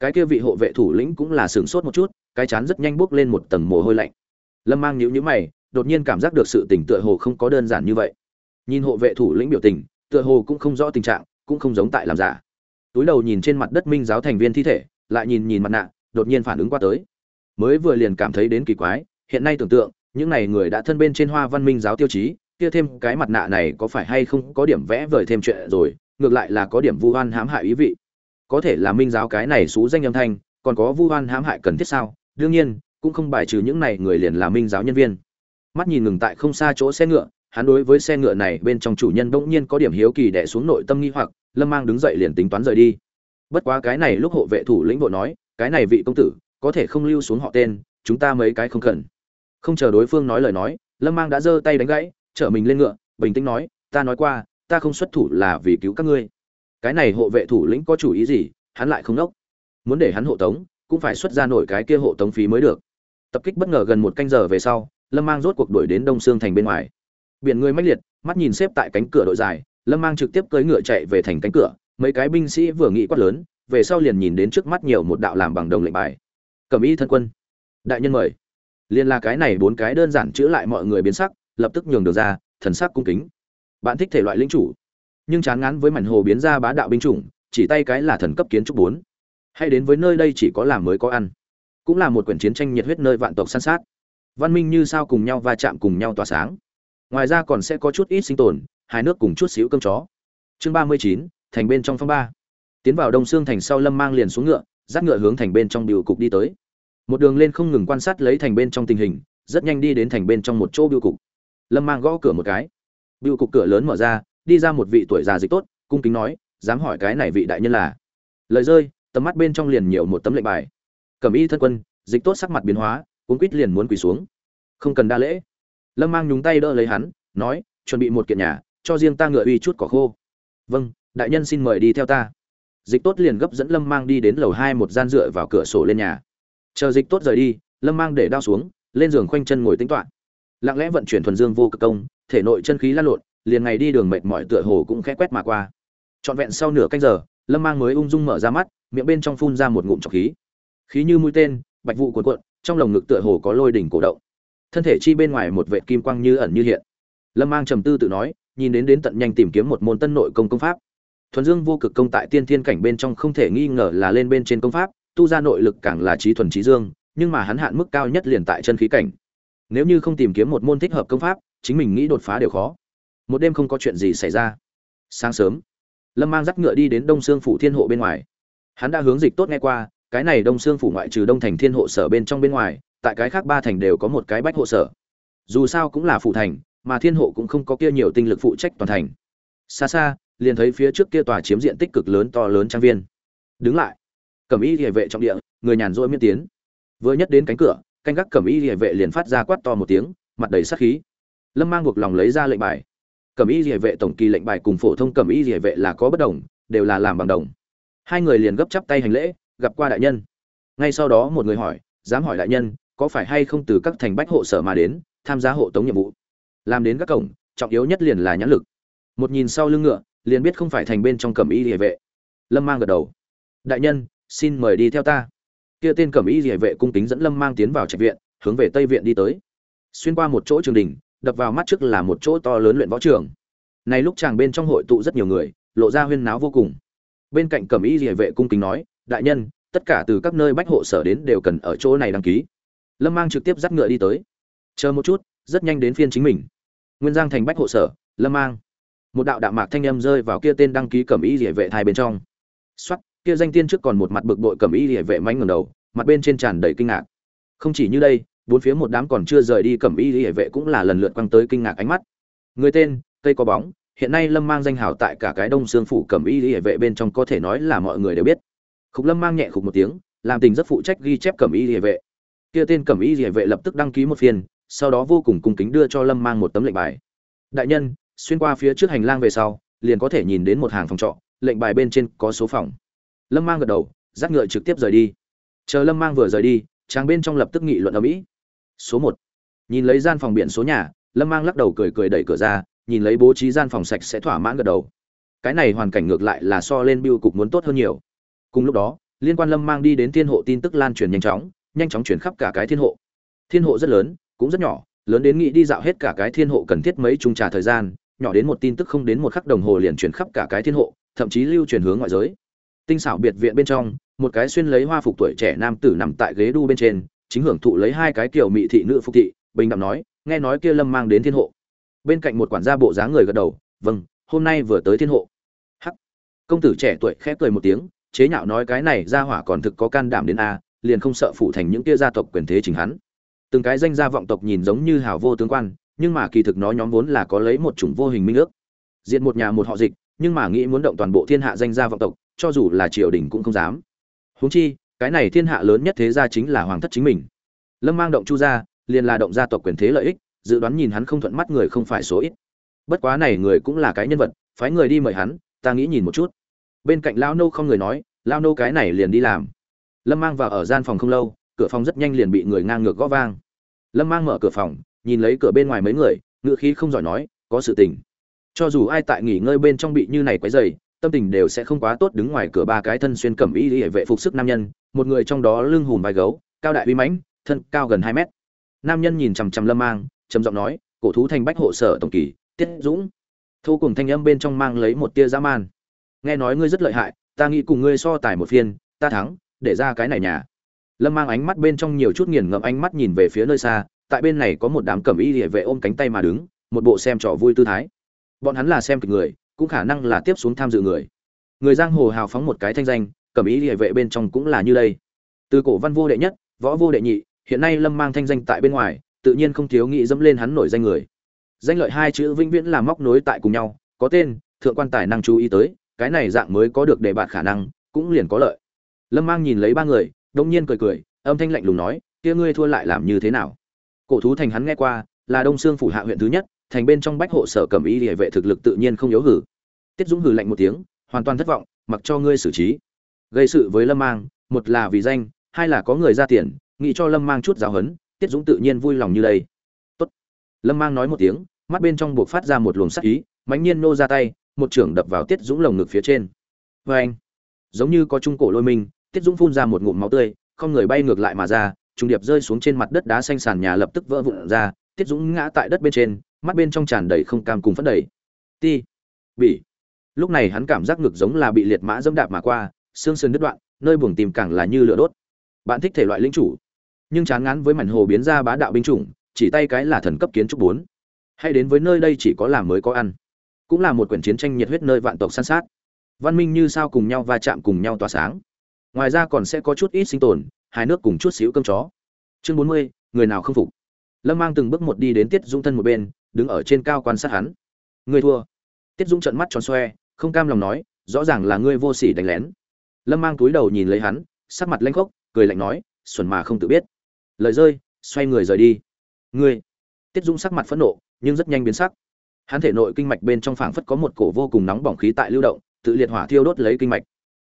Cái kia vị hộ vệ thủ lĩnh cũng là sửng sốt một chút, cái chán rất nhanh bước lên một tầng mồ hôi lạnh. Lâm mang nhíu nhíu mày đột nhiên cảm giác được sự tình tựa hồ không có đơn giản như vậy. Nhìn hộ vệ thủ lĩnh biểu tình, tựa hồ cũng không rõ tình trạng, cũng không giống tại làm giả. Túi đầu nhìn trên mặt đất minh giáo thành viên thi thể, lại nhìn nhìn mặt nạ, đột nhiên phản ứng qua tới. Mới vừa liền cảm thấy đến kỳ quái, hiện nay tưởng tượng, những này người đã thân bên trên hoa văn minh giáo tiêu chí, kia thêm cái mặt nạ này có phải hay không có điểm vẽ vời thêm chuyện rồi, ngược lại là có điểm vu oan hãm hại ý vị. Có thể là minh giáo cái này xú danh âm thanh, còn có vu oan hãm hại cần thiết sao? Đương nhiên, cũng không bài trừ những này người liền là minh giáo nhân viên mắt nhìn ngừng tại không xa chỗ xe ngựa, hắn đối với xe ngựa này bên trong chủ nhân bỗng nhiên có điểm hiếu kỳ đẻ xuống nội tâm nghi hoặc, lâm mang đứng dậy liền tính toán rời đi. Bất quá cái này lúc hộ vệ thủ lĩnh bộ nói, cái này vị công tử, có thể không lưu xuống họ tên, chúng ta mấy cái không cần. Không chờ đối phương nói lời nói, lâm mang đã giơ tay đánh gãy, chở mình lên ngựa, bình tĩnh nói, ta nói qua, ta không xuất thủ là vì cứu các ngươi. Cái này hộ vệ thủ lĩnh có chủ ý gì, hắn lại không nốc muốn để hắn hộ tống, cũng phải xuất ra nổi cái kia hộ tống phí mới được. Tập kích bất ngờ gần một canh giờ về sau lâm mang rốt cuộc đuổi đến đông sương thành bên ngoài. Biển người mách liệt, mắt nhìn xếp tại cánh cửa đội dài, lâm mang trực tiếp cưỡi ngựa chạy về thành cánh cửa, mấy cái binh sĩ vừa nghĩ quát lớn, về sau liền nhìn đến trước mắt nhiều một đạo làm bằng đồng lệnh bài. Cầm y thân quân. Đại nhân mời. Liên là cái này bốn cái đơn giản chữa lại mọi người biến sắc, lập tức nhường được ra, thần sắc cung kính. Bạn thích thể loại linh chủ. Nhưng chán ngán với mảnh hồ biến ra bá đạo binh chủng, chỉ tay cái là thần cấp kiến trúc bốn. Hay đến với nơi đây chỉ có làm mới có ăn. Cũng là một quyển chiến tranh nhiệt huyết nơi vạn tộc san sát văn minh như sao cùng nhau va chạm cùng nhau tỏa sáng. Ngoài ra còn sẽ có chút ít sinh tồn, hai nước cùng chút xíu cơm chó. Chương ba mươi chín, thành bên trong phong ba. Tiến vào đông xương thành sau lâm mang liền xuống ngựa, dắt ngựa hướng thành bên trong biểu cục đi tới. Một đường lên không ngừng quan sát lấy thành bên trong tình hình, rất nhanh đi đến thành bên trong một chỗ biểu cục. Lâm mang gõ cửa một cái. Biểu cục cửa lớn mở ra, đi ra một vị tuổi già dịch tốt, cung kính nói, dám hỏi cái này vị đại nhân là? Lời rơi, tầm mắt bên trong liền nhiều một tấm lệnh bài. Cầm y thân quân, dịch tốt sắc mặt biến hóa cuốn quýt liền muốn quỳ xuống. Không cần đa lễ. Lâm mang nhúng tay đỡ lấy hắn, nói, chuẩn bị một kiện nhà, cho riêng ta ngựa uy chút cỏ khô. Vâng đại nhân xin mời đi theo ta. Dịch tốt liền gấp dẫn lâm mang đi đến lầu hai một gian dựa vào cửa sổ lên nhà. Chờ dịch tốt rời đi, lâm mang để đao xuống, lên giường khoanh chân ngồi tính toán lặng lẽ vận chuyển thuần dương vô cực công, thể nội chân khí lan lộn, liền ngày đi đường mệt mỏi tựa hồ cũng khẽ quét mà qua. Trọn vẹn sau nửa canh giờ, lâm mang mới ung dung mở ra mắt, miệng bên trong phun ra một ngụm trọc khí. Khí như mũi tên, bạch vụ cuộn cuộn trong lồng ngực tựa hồ có lôi đỉnh cổ động. Thân thể chi bên ngoài một vệ kim quang như ẩn như hiện. Lâm mang trầm tư tự nói, nhìn đến đến tận nhanh tìm kiếm một môn tân nội công công pháp. Thuần dương vô cực công tại tiên thiên cảnh bên trong không thể nghi ngờ là lên bên trên công pháp, tu ra nội lực càng là trí thuần trí dương, nhưng mà hắn hạn mức cao nhất liền tại chân khí cảnh. Nếu như không tìm kiếm một môn thích hợp công pháp, chính mình nghĩ đột phá đều khó. Một đêm không có chuyện gì xảy ra. Sáng sớm, lâm mang dắt ngựa đi đến đông sương phủ thiên hộ bên ngoài. Hắn đã hướng dịch tốt nghe qua cái này đông xương phủ ngoại trừ đông thành thiên hộ sở bên trong bên ngoài, tại cái khác ba thành đều có một cái bách hộ sở. Dù sao cũng là phủ thành, mà thiên hộ cũng không có kia nhiều tinh lực phụ trách toàn thành. Xa xa, liền thấy phía trước kia tòa chiếm diện tích cực lớn to lớn trang viên. Đứng lại. Cẩm y địa vệ trọng địa, người nhàn rỗi miễn tiến. Vừa nhất đến cánh cửa, canh gác cẩm y địa vệ liền phát ra quát to một tiếng, mặt đầy sát khí. Lâm mang buộc lòng lấy ra lệnh bài. Cẩm y địa vệ tổng kỳ lệnh bài cùng phổ thông cẩm y địa vệ là có bất đồng, đều là làm bằng đồng. Hai người liền gấp chắp tay hành lễ gặp qua đại nhân. Ngay sau đó một người hỏi, dám hỏi đại nhân, có phải hay không từ các thành bách hộ sở mà đến, tham gia hộ tống nhiệm vụ? Làm đến các cổng, trọng yếu nhất liền là nhãn lực. Một nhìn sau lưng ngựa, liền biết không phải thành bên trong cẩm y địa vệ. Lâm mang gật đầu. Đại nhân, xin mời đi theo ta. Kia tên cẩm y địa vệ cung kính dẫn lâm mang tiến vào trạch viện, hướng về tây viện đi tới. Xuyên qua một chỗ trường đình đập vào mắt trước là một chỗ to lớn luyện võ trường. Này lúc chàng bên trong hội tụ rất nhiều người, lộ ra huyên náo vô cùng. Bên cạnh cẩm y địa vệ cung kính nói đại nhân, tất cả từ các nơi bách hộ sở đến đều cần ở chỗ này đăng ký. Lâm mang trực tiếp dắt ngựa đi tới. Chờ một chút, rất nhanh đến phiên chính mình. Nguyên giang thành bách hộ sở, lâm mang. Một đạo đạo mạc thanh âm rơi vào kia tên đăng ký cẩm y địa vệ thai bên trong. Xuất kia danh tiên trước còn một mặt bực bội cẩm y địa vệ mánh ngầm đầu, mặt bên trên tràn đầy kinh ngạc. Không chỉ như đây, bốn phía một đám còn chưa rời đi cẩm y địa vệ cũng là lần lượt quăng tới kinh ngạc ánh mắt. Người tên, cây có bóng, hiện nay lâm mang danh hào tại cả cái đông xương phủ cẩm y địa vệ bên trong có thể nói là mọi người đều biết khúc lâm mang nhẹ khục một tiếng, làm tình rất phụ trách ghi chép cẩm y địa vệ. Kia tên cẩm y địa vệ lập tức đăng ký một phiên, sau đó vô cùng cung kính đưa cho lâm mang một tấm lệnh bài. Đại nhân, xuyên qua phía trước hành lang về sau, liền có thể nhìn đến một hàng phòng trọ, lệnh bài bên trên có số phòng. Lâm mang gật đầu dắt ngựa trực tiếp rời đi. Chờ lâm mang vừa rời đi, chàng bên trong lập tức nghị luận ở mỹ. Số một. Nhìn lấy gian phòng biển số nhà, lâm mang lắc đầu cười cười đẩy cửa ra, nhìn lấy bố trí gian phòng sạch sẽ thỏa mãn gật đầu. Cái này hoàn cảnh ngược lại là so lên biêu cục muốn tốt hơn nhiều cùng lúc đó, liên quan lâm mang đi đến thiên hộ tin tức lan truyền nhanh chóng nhanh chóng chuyển khắp cả cái thiên hộ. Thiên hộ rất lớn, cũng rất nhỏ, lớn đến nghĩ đi dạo hết cả cái thiên hộ cần thiết mấy chung trà thời gian, nhỏ đến một tin tức không đến một khắc đồng hồ liền chuyển khắp cả cái thiên hộ, thậm chí lưu truyền hướng ngoại giới. Tinh xảo biệt viện bên trong, một cái xuyên lấy hoa phục tuổi trẻ nam tử nằm tại ghế đu bên trên, chính hưởng thụ lấy hai cái kiểu mỹ thị nữ phục thị, bình đẳng nói, nghe nói kia lâm mang đến thiên hộ. Bên cạnh một quản gia bộ dáng người gật đầu vâng hôm nay vừa tới thiên hộ. Hắc. Công tử trẻ tuổi khẽ cười một tiếng chế nhạo nói cái này ra hỏa còn thực có can đảm đến a, liền không sợ phụ thành những kia gia tộc quyền thế chính hắn. Từng cái danh gia vọng tộc nhìn giống như hào vô tướng quan, nhưng mà kỳ thực nó nhóm vốn là có lấy một chủng vô hình minh ước. Diện một nhà một họ dịch, nhưng mà nghĩ muốn động toàn bộ thiên hạ danh gia vọng tộc, cho dù là triều đình cũng không dám. Huống chi, cái này thiên hạ lớn nhất thế gia chính là hoàng thất chính mình. Lâm mang động chu gia, liền là động gia tộc quyền thế lợi ích, dự đoán nhìn hắn không thuận mắt người không phải số ít. Bất quá này người cũng là cái nhân vật, phái người đi mời hắn, ta nghĩ nhìn một chút bên cạnh lao nô không người nói, lao nô cái này liền đi làm. Lâm mang vào ở gian phòng không lâu, cửa phòng rất nhanh liền bị người ngang ngược gõ vang. Lâm mang mở cửa phòng, nhìn lấy cửa bên ngoài mấy người ngựa khí không giỏi nói, có sự tình. Cho dù ai tại nghỉ ngơi bên trong bị như này quấy dày tâm tình đều sẽ không quá tốt đứng ngoài cửa ba cái thân xuyên cẩm y hệ vệ phục sức nam nhân, một người trong đó lưng hùm vai gấu, cao đại uy mãnh, thân cao gần hai mét. Nam nhân nhìn chằm chằm lâm mang, trầm giọng nói, cổ thú thành bách hộ sở tổng kỳ, tiết dũng. Thu cùng thanh âm bên trong mang lấy một tia dã man nghe nói ngươi rất lợi hại, ta nghĩ cùng ngươi so tài một phiên, ta thắng, để ra cái này nhà. Lâm mang ánh mắt bên trong nhiều chút nghiền ngẫm ánh mắt nhìn về phía nơi xa, tại bên này có một đám cẩm y địa vệ ôm cánh tay mà đứng, một bộ xem trò vui tư thái. Bọn hắn là xem kịch người, cũng khả năng là tiếp xuống tham dự người. Người giang hồ hào phóng một cái thanh danh, cẩm y địa vệ bên trong cũng là như đây. Từ cổ văn vô đệ nhất, võ vô đệ nhị, hiện nay lâm mang thanh danh tại bên ngoài, tự nhiên không thiếu nghĩ dẫm lên hắn nổi danh người. Danh lợi hai chữ vĩnh viễn là móc nối tại cùng nhau, có tên, thượng quan tài năng chú ý tới cái này dạng mới có được đề bạt khả năng, cũng liền có lợi. Lâm mang nhìn lấy ba người, đông nhiên cười cười, âm thanh lạnh lùng nói, kia ngươi thua lại làm như thế nào? Cổ thú thành hắn nghe qua, là đông sương phủ hạ huyện thứ nhất, thành bên trong bách hộ sở cầm y địa vệ thực lực tự nhiên không yếu hử. Tiết dũng hử lạnh một tiếng, hoàn toàn thất vọng, mặc cho ngươi xử trí. Gây sự với lâm mang, một là vì danh, hai là có người ra tiền, nghĩ cho lâm mang chút giáo hấn tiết dũng tự nhiên vui lòng như đây. Tốt. lâm mang nói một tiếng, mắt bên trong buộc phát ra một luồng sắc ý, mãnh nhiên nô ra tay một trưởng đập vào tiết dũng lồng ngực phía trên. Vê anh, giống như có trung cổ lôi mình, tiết dũng phun ra một ngụm máu tươi, không người bay ngược lại mà ra, trùng điệp rơi xuống trên mặt đất đá xanh sàn nhà lập tức vỡ vụn ra, tiết dũng ngã tại đất bên trên, mắt bên trong tràn đầy không cam cùng phấn đầy ti, bị. Lúc này hắn cảm giác ngực giống là bị liệt mã dẫm đạp mà qua, xương sườn đứt đoạn, nơi buồng tìm càng là như lửa đốt. Bạn thích thể loại linh chủ. Nhưng chán ngán với mảnh hồ biến ra bá đạo binh chủng, chỉ tay cái là thần cấp kiến trúc bốn. Hay đến với nơi đây chỉ có làm mới có ăn cũng là một quyển chiến tranh nhiệt huyết nơi vạn tộc săn sát. Văn minh như sao cùng nhau va chạm cùng nhau tỏa sáng. Ngoài ra còn sẽ có chút ít sinh tồn hai nước cùng chút xíu cơm chó. Chương bốn mươi, người nào không phục? Lâm mang từng bước một đi đến tiết dũng thân một bên, đứng ở trên cao quan sát hắn. Người thua. Tiết dũng trận mắt tròn xoe, không cam lòng nói, rõ ràng là ngươi vô sỉ đánh lén. Lâm mang túi đầu nhìn lấy hắn, sắc mặt lanh khốc, cười lạnh nói, xuẩn mà không tự biết. Lời rơi, xoay người rời đi. Ngươi. Tiết dũng sắc mặt phẫn nộ, nhưng rất nhanh biến sắc hắn thể nội kinh mạch bên trong phảng phất có một cổ vô cùng nóng bỏng khí tại lưu động, tự liệt hỏa thiêu đốt lấy kinh mạch.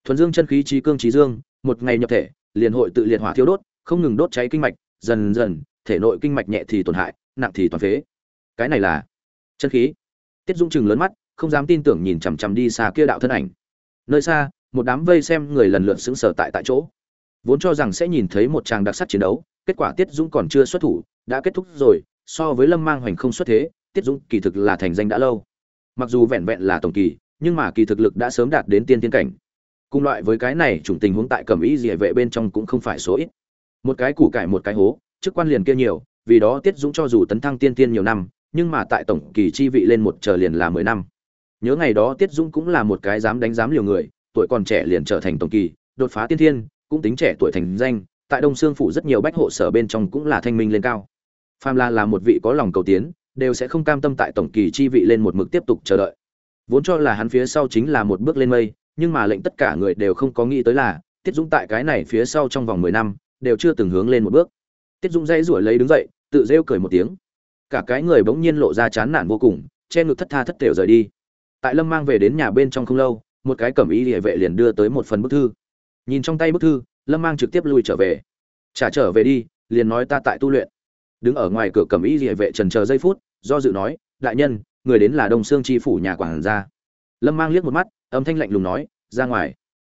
Thuần dương chân khí trí cương trí dương, một ngày nhập thể, liền hội tự liệt hỏa thiêu đốt, không ngừng đốt cháy kinh mạch, dần dần, thể nội kinh mạch nhẹ thì tổn hại, nặng thì toàn phế. Cái này là chân khí. Tiết Dung chừng lớn mắt, không dám tin tưởng nhìn chằm chằm đi xa kia đạo thân ảnh. Nơi xa, một đám vây xem người lần lượt sững sờ tại tại chỗ. Vốn cho rằng sẽ nhìn thấy một tràng đặc sắc chiến đấu, kết quả tiết dũng còn chưa xuất thủ, đã kết thúc rồi, so với lâm mang hoành không xuất thế tiết dũng kỳ thực là thành danh đã lâu. Mặc dù vẹn vẹn là tổng kỳ, nhưng mà kỳ thực lực đã sớm đạt đến tiên tiên cảnh. Cùng loại với cái này, chủng tình huống tại cẩm ý địa vệ bên trong cũng không phải số ít. Một cái củ cải một cái hố, chức quan liền kia nhiều, vì đó tiết dũng cho dù tấn thăng tiên tiên nhiều năm, nhưng mà tại tổng kỳ chi vị lên một chờ liền là mười năm. Nhớ ngày đó tiết dũng cũng là một cái dám đánh dám liều người, tuổi còn trẻ liền trở thành tổng kỳ, đột phá tiên thiên, cũng tính trẻ tuổi thành danh, tại đông sương phủ rất nhiều bách hộ sở bên trong cũng là thanh minh lên cao. Pham la là một vị có lòng cầu tiến đều sẽ không cam tâm tại tổng kỳ chi vị lên một mực tiếp tục chờ đợi. Vốn cho là hắn phía sau chính là một bước lên mây, nhưng mà lệnh tất cả người đều không có nghĩ tới là, tiết dũng tại cái này phía sau trong vòng mười năm, đều chưa từng hướng lên một bước. Tiết dũng dãy rủi lấy đứng dậy, tự rêu cười một tiếng. Cả cái người bỗng nhiên lộ ra chán nản vô cùng, che ngực thất tha thất thểu rời đi. Tại lâm mang về đến nhà bên trong không lâu, một cái cẩm y địa vệ liền đưa tới một phần bức thư. Nhìn trong tay bức thư, lâm mang trực tiếp lui trở về. Trả trở về đi, liền nói ta tại tu luyện. Đứng ở ngoài cửa cẩm y địa vệ trần chờ giây phút do dự nói, đại nhân, người đến là đông sương tri phủ nhà quản gia. Lâm mang liếc một mắt, âm thanh lạnh lùng nói, ra ngoài.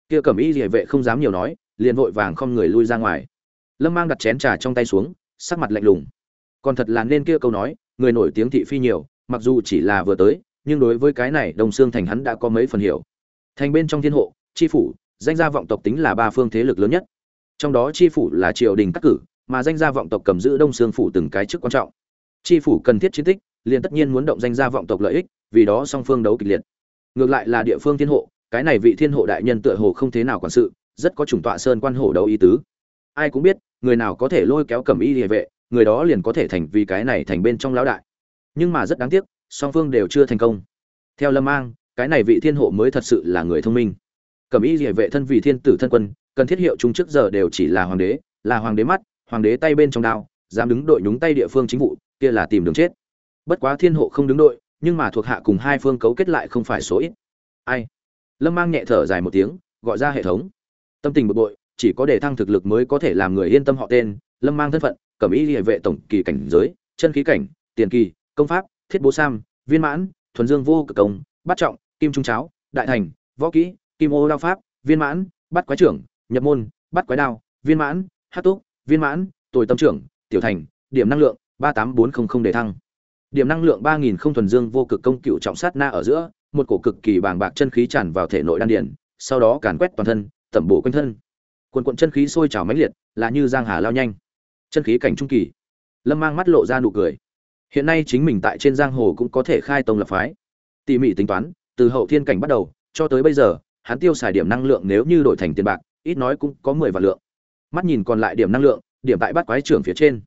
Kia cẩm y địa vệ không dám nhiều nói, liền vội vàng không người lui ra ngoài. Lâm mang đặt chén trà trong tay xuống, sắc mặt lạnh lùng. Còn thật là nên kia câu nói, người nổi tiếng thị phi nhiều, mặc dù chỉ là vừa tới, nhưng đối với cái này đồng xương thành hắn đã có mấy phần hiểu. Thành bên trong thiên hộ tri phủ, danh gia vọng tộc tính là ba phương thế lực lớn nhất. Trong đó tri phủ là triều đình cắt cử, mà danh gia vọng tộc cầm giữ đông xương phủ từng cái chức quan trọng tri phủ cần thiết chiến tích, liền tất nhiên muốn động danh gia vọng tộc lợi ích, vì đó song phương đấu kịch liệt. Ngược lại là địa phương thiên hộ, cái này vị thiên hộ đại nhân tựa hồ không thế nào quản sự, rất có chủng tọa sơn quan hổ đấu ý tứ. Ai cũng biết, người nào có thể lôi kéo cầm y địa vệ, người đó liền có thể thành vì cái này thành bên trong lão đại. Nhưng mà rất đáng tiếc, song phương đều chưa thành công. Theo lâm mang, cái này vị thiên hộ mới thật sự là người thông minh. Cầm y địa vệ thân vì thiên tử thân quân, cần thiết hiệu chúng trước giờ đều chỉ là hoàng đế, là hoàng đế mắt, hoàng đế tay bên trong đao, dám đứng đội nhúng tay địa phương chính vụ kia là tìm đường chết. Bất quá thiên hộ không đứng đội, nhưng mà thuộc hạ cùng hai phương cấu kết lại không phải số ít. Ai? Lâm mang nhẹ thở dài một tiếng, gọi ra hệ thống. Tâm tình bực bội, chỉ có để thăng thực lực mới có thể làm người yên tâm họ tên. Lâm mang thân phận cẩm y địa vệ tổng kỳ cảnh giới, chân khí cảnh, tiền kỳ, công pháp, thiết bố sam, viên mãn, thuần dương vô cực công bắt trọng, kim trung cháo, đại thành, võ kỹ, kim ô đao pháp, viên mãn bắt quái trưởng, nhập môn bắt quái đao, viên mãn, hát túc, viên mãn, tồi tâm trưởng, tiểu thành, điểm năng lượng ba tám bốn trăm linh đề thăng. Điểm năng lượng ba nghìn không thuần dương vô cực công cựu trọng sát na ở giữa một cổ cực kỳ bàng bạc chân khí tràn vào thể nội đan điền, sau đó càn quét toàn thân tẩm bổ quanh thân. Quần cuộn chân khí sôi trào mãnh liệt là như giang hà lao nhanh. Chân khí cảnh trung kỳ. Lâm mang mắt lộ ra nụ cười. Hiện nay chính mình tại trên giang hồ cũng có thể khai tông lập phái. Tỉ mỉ tính toán từ hậu thiên cảnh bắt đầu cho tới bây giờ hắn tiêu xài điểm năng lượng nếu như đổi thành tiền bạc ít nói cũng có mười vạn lượng. Mắt nhìn còn lại điểm năng lượng điểm tại bắt quái trưởng phía trên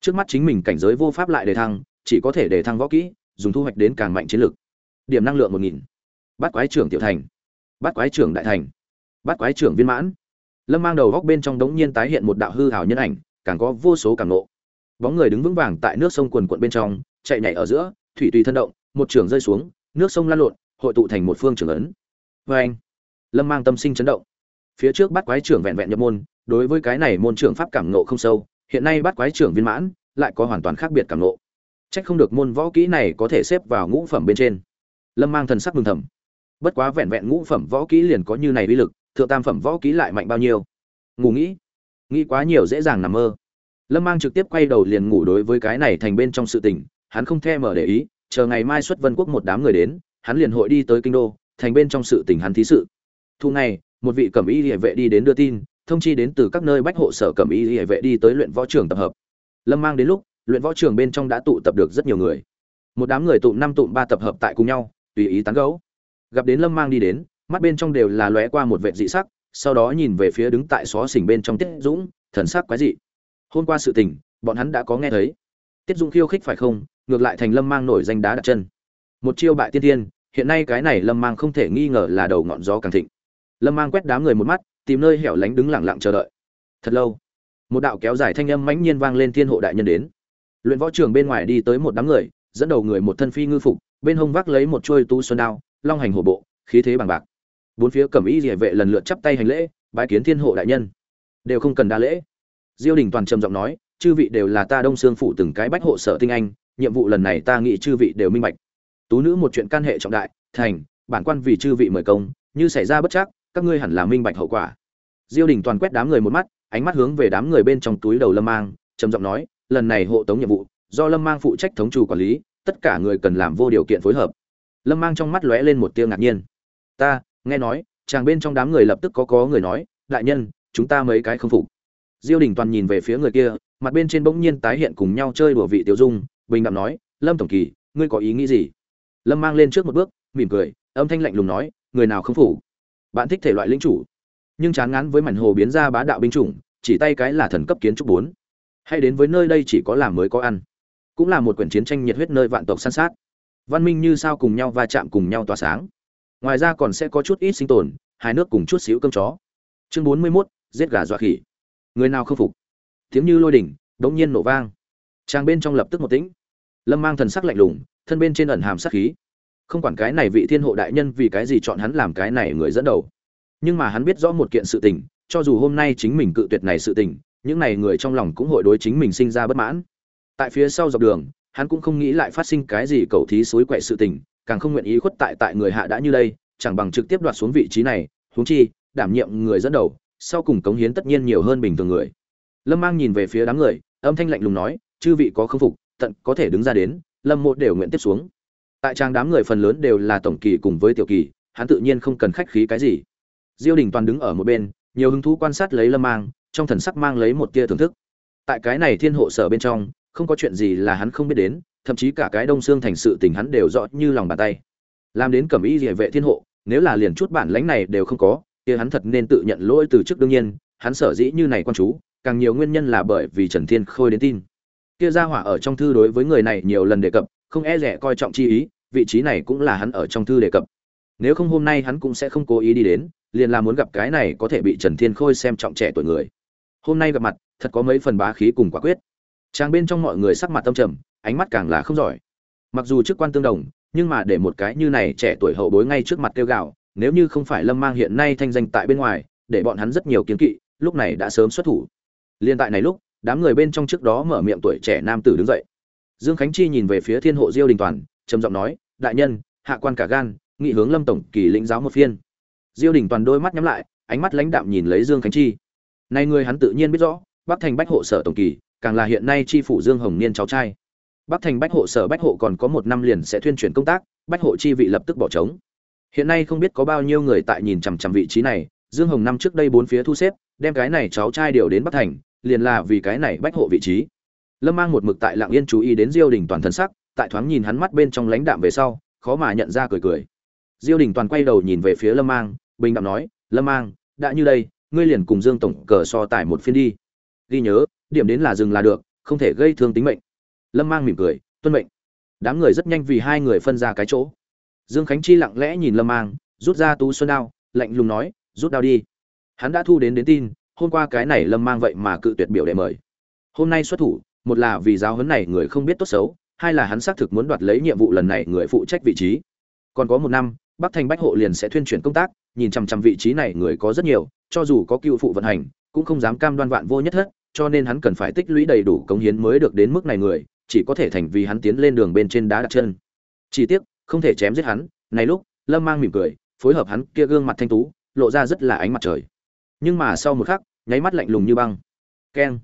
trước mắt chính mình cảnh giới vô pháp lại đề thăng, chỉ có thể đề thăng võ kỹ, dùng thu hoạch đến càng mạnh chiến lược điểm năng lượng một nghìn. Bắt quái trưởng tiểu thành. Bắt quái trưởng đại thành. Bắt quái trưởng viên mãn. Lâm mang đầu góc bên trong đống nhiên tái hiện một đạo hư hào nhân ảnh, càng có vô số càng nộ. Bóng người đứng vững vàng tại nước sông quần quận bên trong, chạy nhảy ở giữa, thủy tùy thân động, một trường rơi xuống, nước sông lan lộn, hội tụ thành một phương trường ấn. Vê anh, lâm mang tâm sinh chấn động. Phía trước bắt quái trưởng vẹn vẹn nhập môn, đối với cái này môn trưởng pháp cảm nộ không sâu hiện nay bắt quái trưởng viên mãn, lại có hoàn toàn khác biệt cảm ngộ. trách không được môn võ kỹ này có thể xếp vào ngũ phẩm bên trên. Lâm mang thần sắc mừng thầm. Bất quá vẹn vẹn ngũ phẩm võ kỹ liền có như này uy lực, thượng tam phẩm võ kỹ lại mạnh bao nhiêu? Ngủ nghĩ. Nghĩ quá nhiều dễ dàng nằm mơ. Lâm mang trực tiếp quay đầu liền ngủ đối với cái này thành bên trong sự tình, hắn không thèm mở để ý, chờ ngày mai xuất vân quốc một đám người đến, hắn liền hội đi tới kinh đô, thành bên trong sự tình hắn thí sự. Thu này một vị cẩm y liễu vệ đi đến đưa tin thông chi đến từ các nơi bách hộ sở cẩm y hệ vệ đi tới luyện võ trường tập hợp. Lâm mang đến lúc, luyện võ trường bên trong đã tụ tập được rất nhiều người. Một đám người tụm năm tụm ba tập hợp tại cùng nhau, tùy ý tán gấu gặp đến lâm mang đi đến, mắt bên trong đều là lóe qua một vệ dị sắc, sau đó nhìn về phía đứng tại xó xỉnh bên trong tiết dũng, thần sắc quái dị. Hôm qua sự tình, bọn hắn đã có nghe thấy. Tiết dũng khiêu khích phải không, ngược lại thành lâm mang nổi danh đá đặt chân. Một chiêu bại tiên tiên hiện nay cái này lâm mang không thể nghi ngờ là đầu ngọn gió càng thịnh. Lâm mang quét đám người một mắt tìm nơi hẻo lánh đứng lặng lặng chờ đợi. Thật lâu, một đạo kéo dài thanh âm mãnh nhiên vang lên thiên hộ đại nhân đến. Luyện võ trường bên ngoài đi tới một đám người, dẫn đầu người một thân phi ngư phục, bên hông vác lấy một chuôi tu xuân đao, long hành hổ bộ, khí thế bằng bạc. Bốn phía cẩm y địa vệ lần lượt chắp tay hành lễ, bái kiến thiên hộ đại nhân. Đều không cần đa lễ. Diêu đình toàn trầm giọng nói, chư vị đều là ta đông xương phủ từng cái bách hộ sở tinh anh, nhiệm vụ lần này ta nghĩ chư vị đều minh bạch. Tú nữ một chuyện can hệ trọng đại, thành, bản quan vì chư vị mời công, như xảy ra bất trắc các ngươi hẳn là minh bạch hậu quả. Diêu đình toàn quét đám người một mắt, ánh mắt hướng về đám người bên trong túi đầu lâm mang, trầm giọng nói, lần này hộ tống nhiệm vụ, do lâm mang phụ trách thống chủ quản lý, tất cả người cần làm vô điều kiện phối hợp. Lâm mang trong mắt lóe lên một tia ngạc nhiên. Ta, nghe nói, chàng bên trong đám người lập tức có có người nói, đại nhân, chúng ta mấy cái không phục diêu đình toàn nhìn về phía người kia, mặt bên trên bỗng nhiên tái hiện cùng nhau chơi đùa vị tiểu dung, bình đạm nói, lâm tổng kỳ, ngươi có ý nghĩ gì? Lâm mang lên trước một bước, mỉm cười, âm thanh lạnh lùng nói, người nào không phủ bạn thích thể loại linh chủ. Nhưng chán ngán với mảnh hồ biến ra bá đạo binh chủng chỉ tay cái là thần cấp kiến trúc bốn. Hay đến với nơi đây chỉ có làm mới có ăn. Cũng là một quyển chiến tranh nhiệt huyết nơi vạn tộc san sát. Văn minh như sao cùng nhau va chạm cùng nhau tỏa sáng. Ngoài ra còn sẽ có chút ít sinh tồn hai nước cùng chút xíu cơm chó. Chương bốn mươi 41, giết gà dọa khỉ. Người nào không phục? Tiếng như lôi đỉnh đống nhiên nổ vang. Trang bên trong lập tức một tĩnh. Lâm mang thần sắc lạnh lùng thân bên trên ẩn hàm sát khí không quản cái này vị thiên hộ đại nhân vì cái gì chọn hắn làm cái này người dẫn đầu. Nhưng mà hắn biết rõ một kiện sự tình, cho dù hôm nay chính mình cự tuyệt này sự tình, những này người trong lòng cũng hội đối chính mình sinh ra bất mãn. Tại phía sau dọc đường, hắn cũng không nghĩ lại phát sinh cái gì cầu thí suối quậy sự tình, càng không nguyện ý khuất tại tại người hạ đã như đây, chẳng bằng trực tiếp đoạt xuống vị trí này, huống chi, đảm nhiệm người dẫn đầu, sau cùng cống hiến tất nhiên nhiều hơn bình thường người. Lâm mang nhìn về phía đám người, âm thanh lạnh lùng nói, chư vị có không phục, tận có thể đứng ra đến, lâm mộ đều nguyện tiếp xuống tại trang đám người phần lớn đều là tổng kỳ cùng với tiểu kỳ, hắn tự nhiên không cần khách khí cái gì. Diêu đình toàn đứng ở một bên, nhiều hứng thú quan sát lấy lâm mang, trong thần sắc mang lấy một tia thưởng thức. Tại cái này thiên hộ sở bên trong, không có chuyện gì là hắn không biết đến, thậm chí cả cái đông xương thành sự tình hắn đều rõ như lòng bàn tay. Làm đến cẩm y địa vệ thiên hộ, nếu là liền chút bản lãnh này đều không có, kia hắn thật nên tự nhận lỗi từ trước đương nhiên, hắn sở dĩ như này quan chú, càng nhiều nguyên nhân là bởi vì trần thiên khôi đến tin. Kia ra hỏa ở trong thư đối với người này nhiều lần đề cập, không e rẻ coi trọng chi ý vị trí này cũng là hắn ở trong thư đề cập. Nếu không hôm nay hắn cũng sẽ không cố ý đi đến, liền là muốn gặp cái này có thể bị trần thiên khôi xem trọng trẻ tuổi người. Hôm nay gặp mặt, thật có mấy phần bá khí cùng quả quyết. Trang bên trong mọi người sắc mặt tâm trầm, ánh mắt càng là không giỏi. Mặc dù chức quan tương đồng, nhưng mà để một cái như này trẻ tuổi hậu bối ngay trước mặt kêu gạo nếu như không phải lâm mang hiện nay thanh danh tại bên ngoài, để bọn hắn rất nhiều kiến kỵ, lúc này đã sớm xuất thủ. Liên tại này lúc, đám người bên trong trước đó mở miệng tuổi trẻ nam tử đứng dậy. Dương khánh chi nhìn về phía thiên hộ diêu đình toàn trầm giọng nói, đại nhân, hạ quan cả gan, nghị hướng lâm tổng kỳ lĩnh giáo một phiên. Diêu đình toàn đôi mắt nhắm lại, ánh mắt lãnh đạm nhìn lấy dương khánh chi. Nay người hắn tự nhiên biết rõ, bắc thành bách hộ sở tổng kỳ, càng là hiện nay chi phủ dương hồng niên cháu trai. Bắc thành bách hộ sở bách hộ còn có một năm liền sẽ thuyên chuyển công tác, bách hộ chi vị lập tức bỏ trống. Hiện nay không biết có bao nhiêu người tại nhìn chằm chằm vị trí này, dương hồng năm trước đây bốn phía thu xếp, đem cái này cháu trai điều đến bắc thành, liền là vì cái này bách hộ vị trí. Lâm mang một mực tại lạng yên chú ý đến diêu đình toàn thân sắc tại thoáng nhìn hắn mắt bên trong lãnh đạm về sau, khó mà nhận ra cười cười. Diêu đình toàn quay đầu nhìn về phía lâm mang, bình đạm nói, lâm mang, đã như đây, ngươi liền cùng dương tổng cờ so tải một phiên đi. Ghi nhớ, điểm đến là dừng là được, không thể gây thương tính mệnh. Lâm mang mỉm cười, tuân mệnh. Đám người rất nhanh vì hai người phân ra cái chỗ. Dương khánh chi lặng lẽ nhìn lâm mang, rút ra tú xuân đao, lạnh lùng nói, rút đao đi. Hắn đã thu đến đến tin, hôm qua cái này lâm mang vậy mà cự tuyệt biểu đệ mời. Hôm nay xuất thủ, một là vì giáo huấn này người không biết tốt xấu hai là hắn xác thực muốn đoạt lấy nhiệm vụ lần này người phụ trách vị trí. Còn có một năm bắc thành bách hộ liền sẽ thuyên chuyển công tác nhìn chằm chằm vị trí này người có rất nhiều cho dù có cựu phụ vận hành cũng không dám cam đoan vạn vô nhất hết, cho nên hắn cần phải tích lũy đầy đủ cống hiến mới được đến mức này người chỉ có thể thành vì hắn tiến lên đường bên trên đá đặt chân. Chỉ tiếc không thể chém giết hắn này lúc lâm mang mỉm cười phối hợp hắn kia gương mặt thanh tú lộ ra rất là ánh mặt trời. Nhưng mà sau một khắc nháy mắt lạnh lùng như băng. Keng.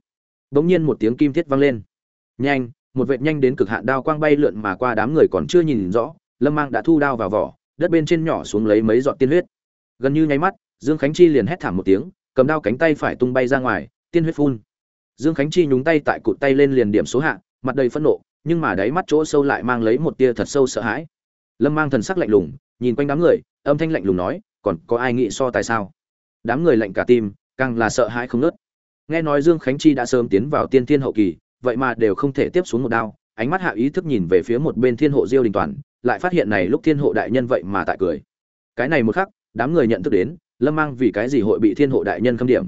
Bỗng nhiên một tiếng kim thiết vang lên. Nhanh một vệt nhanh đến cực hạn đao quang bay lượn mà qua đám người còn chưa nhìn rõ, lâm mang đã thu đao vào vỏ, đất bên trên nhỏ xuống lấy mấy giọt tiên huyết. Gần như nháy mắt, dương khánh chi liền hét thảm một tiếng, cầm đao cánh tay phải tung bay ra ngoài, tiên huyết phun. Dương khánh chi nhúng tay tại cụt tay lên liền điểm số hạ, mặt đầy phẫn nộ, nhưng mà đáy mắt chỗ sâu lại mang lấy một tia thật sâu sợ hãi. Lâm mang thần sắc lạnh lùng, nhìn quanh đám người, âm thanh lạnh lùng nói, còn có ai nghĩ so tại sao? Đám người lạnh cả tim, càng là sợ hãi không ngớt. nghe nói dương khánh chi đã sớm tiến vào tiên thiên hậu kỳ vậy mà đều không thể tiếp xuống một đao. Ánh mắt hạ ý thức nhìn về phía một bên thiên hộ diêu đình toàn, lại phát hiện này lúc thiên hộ đại nhân vậy mà tại cười. Cái này một khắc, đám người nhận thức đến, lâm mang vì cái gì hội bị thiên hộ đại nhân khâm điểm.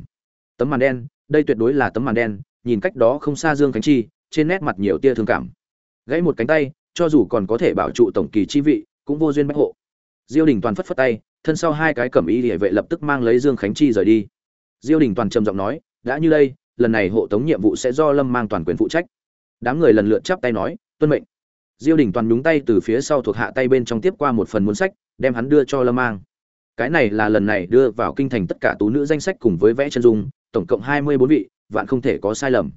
Tấm màn đen, đây tuyệt đối là tấm màn đen, nhìn cách đó không xa dương khánh chi, trên nét mặt nhiều tia thương cảm. Gãy một cánh tay, cho dù còn có thể bảo trụ tổng kỳ chi vị, cũng vô duyên bách hộ. Diêu đình toàn phất phất tay, thân sau hai cái cẩm y địa vệ lập tức mang lấy dương khánh chi rời đi. Diêu đình toàn trầm giọng nói, đã như đây lần này hộ tống nhiệm vụ sẽ do lâm mang toàn quyền phụ trách. Đám người lần lượt chắp tay nói, tuân mệnh. Diêu đình toàn nhúng tay từ phía sau thuộc hạ tay bên trong tiếp qua một phần muốn sách, đem hắn đưa cho lâm mang. Cái này là lần này đưa vào kinh thành tất cả tú nữ danh sách cùng với vẽ chân dung, tổng cộng hai mươi bốn vị, vạn không thể có sai lầm.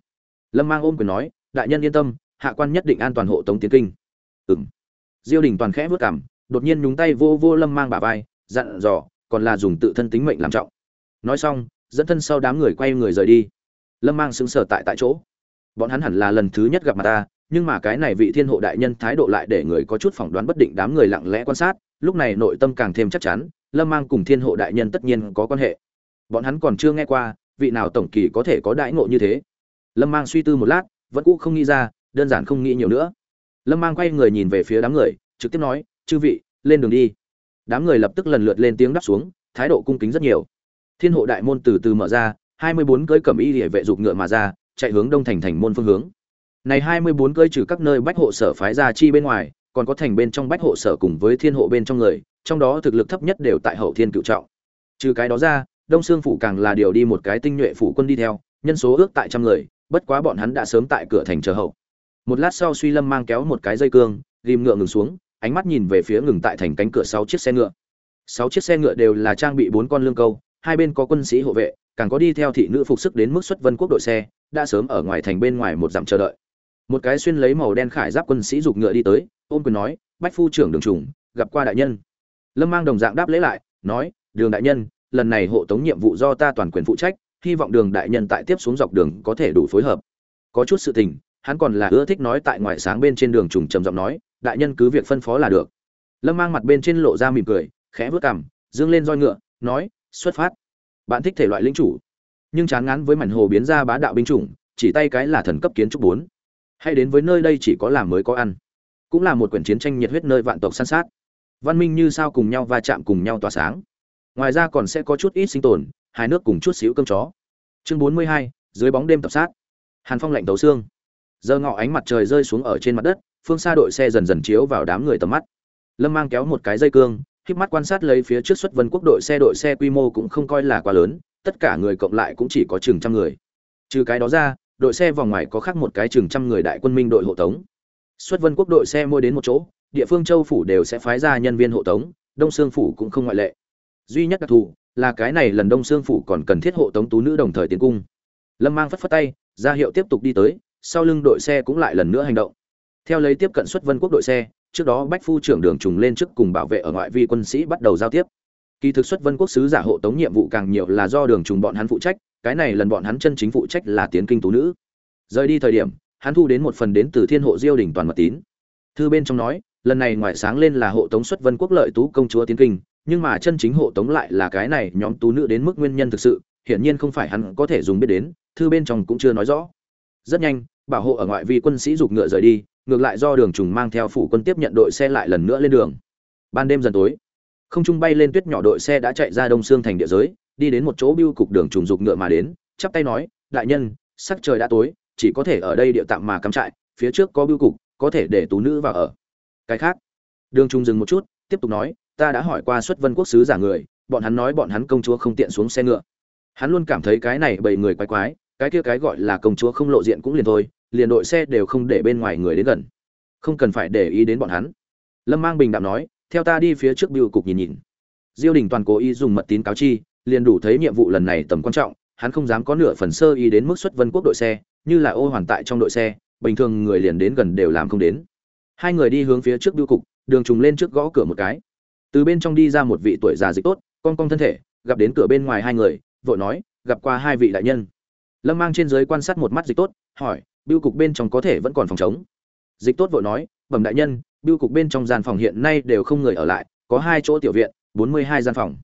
Lâm mang ôm quyền nói, đại nhân yên tâm, hạ quan nhất định an toàn hộ tống tiến kinh. Ừng diêu đình toàn khẽ vớt cảm đột nhiên nhúng tay vô vô lâm mang bả vai, dặn dò, còn là dùng tự thân tính mệnh làm trọng. Nói xong, dẫn thân sau đám người quay người rời đi lâm mang xứng sở tại tại chỗ. Bọn hắn hẳn là lần thứ nhất gặp mặt ta, nhưng mà cái này vị thiên hộ đại nhân thái độ lại để người có chút phỏng đoán bất định đám người lặng lẽ quan sát, lúc này nội tâm càng thêm chắc chắn, lâm mang cùng thiên hộ đại nhân tất nhiên có quan hệ. Bọn hắn còn chưa nghe qua, vị nào tổng kỳ có thể có đãi ngộ như thế. Lâm mang suy tư một lát, vẫn cũ không nghĩ ra, đơn giản không nghĩ nhiều nữa. Lâm mang quay người nhìn về phía đám người, trực tiếp nói, chư vị, lên đường đi. Đám người lập tức lần lượt lên tiếng đáp xuống, thái độ cung kính rất nhiều. Thiên hộ đại môn từ từ mở ra hai mươi bốn cưỡi cẩm y địa vệ dục ngựa mà ra, chạy hướng đông thành thành môn phương hướng. Này hai mươi bốn cưỡi trừ các nơi bách hộ sở phái ra chi bên ngoài, còn có thành bên trong bách hộ sở cùng với thiên hộ bên trong người, trong đó thực lực thấp nhất đều tại hậu thiên cựu trọng. Trừ cái đó ra, đông sương phủ càng là điều đi một cái tinh nhuệ phủ quân đi theo, nhân số ước tại trăm người, bất quá bọn hắn đã sớm tại cửa thành chờ hậu. Một lát sau suy lâm mang kéo một cái dây cương, ghim ngựa ngừng xuống, ánh mắt nhìn về phía ngừng tại thành cánh cửa sáu chiếc xe ngựa. Sáu chiếc xe ngựa đều là trang bị bốn con lương câu hai bên có quân sĩ hộ vệ, càng có đi theo thị nữ phục sức đến mức xuất vân quốc đội xe, đã sớm ở ngoài thành bên ngoài một dặm chờ đợi. Một cái xuyên lấy màu đen khải giáp quân sĩ giục ngựa đi tới, ôm quyền nói, bách phu trưởng đường trùng, gặp qua đại nhân. Lâm mang đồng dạng đáp lễ lại, nói, đường đại nhân, lần này hộ tống nhiệm vụ do ta toàn quyền phụ trách, hy vọng đường đại nhân tại tiếp xuống dọc đường có thể đủ phối hợp. Có chút sự tình, hắn còn là ưa thích nói tại ngoài sáng bên trên đường trùng trầm giọng nói, đại nhân cứ việc phân phó là được. Lâm mang mặt bên trên lộ ra mỉm cười, khẽ vớt cằm, dương lên roi ngựa, nói xuất phát. Bạn thích thể loại linh chủ, nhưng chán ngán với mảnh hồ biến ra bá đạo binh chủng, chỉ tay cái là thần cấp kiến trúc bốn. Hay đến với nơi đây chỉ có làm mới có ăn, cũng là một quyển chiến tranh nhiệt huyết nơi vạn tộc săn sát. Văn minh như sao cùng nhau va chạm cùng nhau tỏa sáng. Ngoài ra còn sẽ có chút ít sinh tồn hai nước cùng chút xíu cơm chó. Chương bốn mươi hai, dưới bóng đêm tập sát. Hàn phong lạnh tấu xương. Giờ ngọ ánh mặt trời rơi xuống ở trên mặt đất, phương xa đội xe dần dần chiếu vào đám người tầm mắt. Lâm mang kéo một cái dây cương híp mắt quan sát lấy phía trước xuất vân quốc đội xe đội xe quy mô cũng không coi là quá lớn, tất cả người cộng lại cũng chỉ có chừng trăm người. Trừ cái đó ra, đội xe vòng ngoài có khác một cái chừng trăm người đại quân minh đội hộ tống. Xuất vân quốc đội xe mua đến một chỗ, địa phương châu phủ đều sẽ phái ra nhân viên hộ tống, đông sương phủ cũng không ngoại lệ. Duy nhất đặc thù là cái này lần đông sương phủ còn cần thiết hộ tống tú nữ đồng thời tiến cung. Lâm mang phất phất tay, ra hiệu tiếp tục đi tới, sau lưng đội xe cũng lại lần nữa hành động. Theo lấy tiếp cận xuất vân quốc đội xe trước đó bách phu trưởng đường trùng lên trước cùng bảo vệ ở ngoại vi quân sĩ bắt đầu giao tiếp. Kỳ thực xuất vân quốc sứ giả hộ tống nhiệm vụ càng nhiều là do đường trùng bọn hắn phụ trách, cái này lần bọn hắn chân chính phụ trách là tiến kinh tú nữ. Rời đi thời điểm, hắn thu đến một phần đến từ thiên hộ diêu đình toàn mật tín. Thư bên trong nói, lần này ngoại sáng lên là hộ tống xuất vân quốc lợi tú công chúa tiến kinh, nhưng mà chân chính hộ tống lại là cái này nhóm tú nữ đến mức nguyên nhân thực sự, hiển nhiên không phải hắn có thể dùng biết đến, thư bên trong cũng chưa nói rõ. Rất nhanh, bảo hộ ở ngoại vi quân sĩ giục ngựa rời đi ngược lại do đường trùng mang theo phủ quân tiếp nhận đội xe lại lần nữa lên đường. Ban đêm dần tối, không trung bay lên tuyết nhỏ đội xe đã chạy ra đông xương thành địa giới, đi đến một chỗ biêu cục đường trùng dục ngựa mà đến, chắp tay nói, đại nhân, sắc trời đã tối, chỉ có thể ở đây địa tạm mà cắm trại, phía trước có biêu cục, có thể để tú nữ vào ở. Cái khác, đường trùng dừng một chút, tiếp tục nói, ta đã hỏi qua xuất vân quốc sứ giả người, bọn hắn nói bọn hắn công chúa không tiện xuống xe ngựa. Hắn luôn cảm thấy cái này bầy người quái quái, cái kia cái gọi là công chúa không lộ diện cũng liền thôi liền đội xe đều không để bên ngoài người đến gần. Không cần phải để ý đến bọn hắn. Lâm mang bình đạm nói, theo ta đi phía trước biêu cục nhìn nhìn. Diêu đình toàn cố ý dùng mật tín cáo chi, liền đủ thấy nhiệm vụ lần này tầm quan trọng, hắn không dám có nửa phần sơ ý đến mức xuất vân quốc đội xe, như là ô hoàn tại trong đội xe, bình thường người liền đến gần đều làm không đến. Hai người đi hướng phía trước biêu cục, đường trùng lên trước gõ cửa một cái. Từ bên trong đi ra một vị tuổi già dịch tốt, con con thân thể, gặp đến cửa bên ngoài hai người, vội nói, gặp qua hai vị đại nhân. Lâm mang trên giới quan sát một mắt dịch tốt, hỏi biêu cục bên trong có thể vẫn còn phòng chống. Dịch tốt vội nói, bẩm đại nhân, biêu cục bên trong gian phòng hiện nay đều không người ở lại, có hai chỗ tiểu viện, bốn mươi hai gian phòng.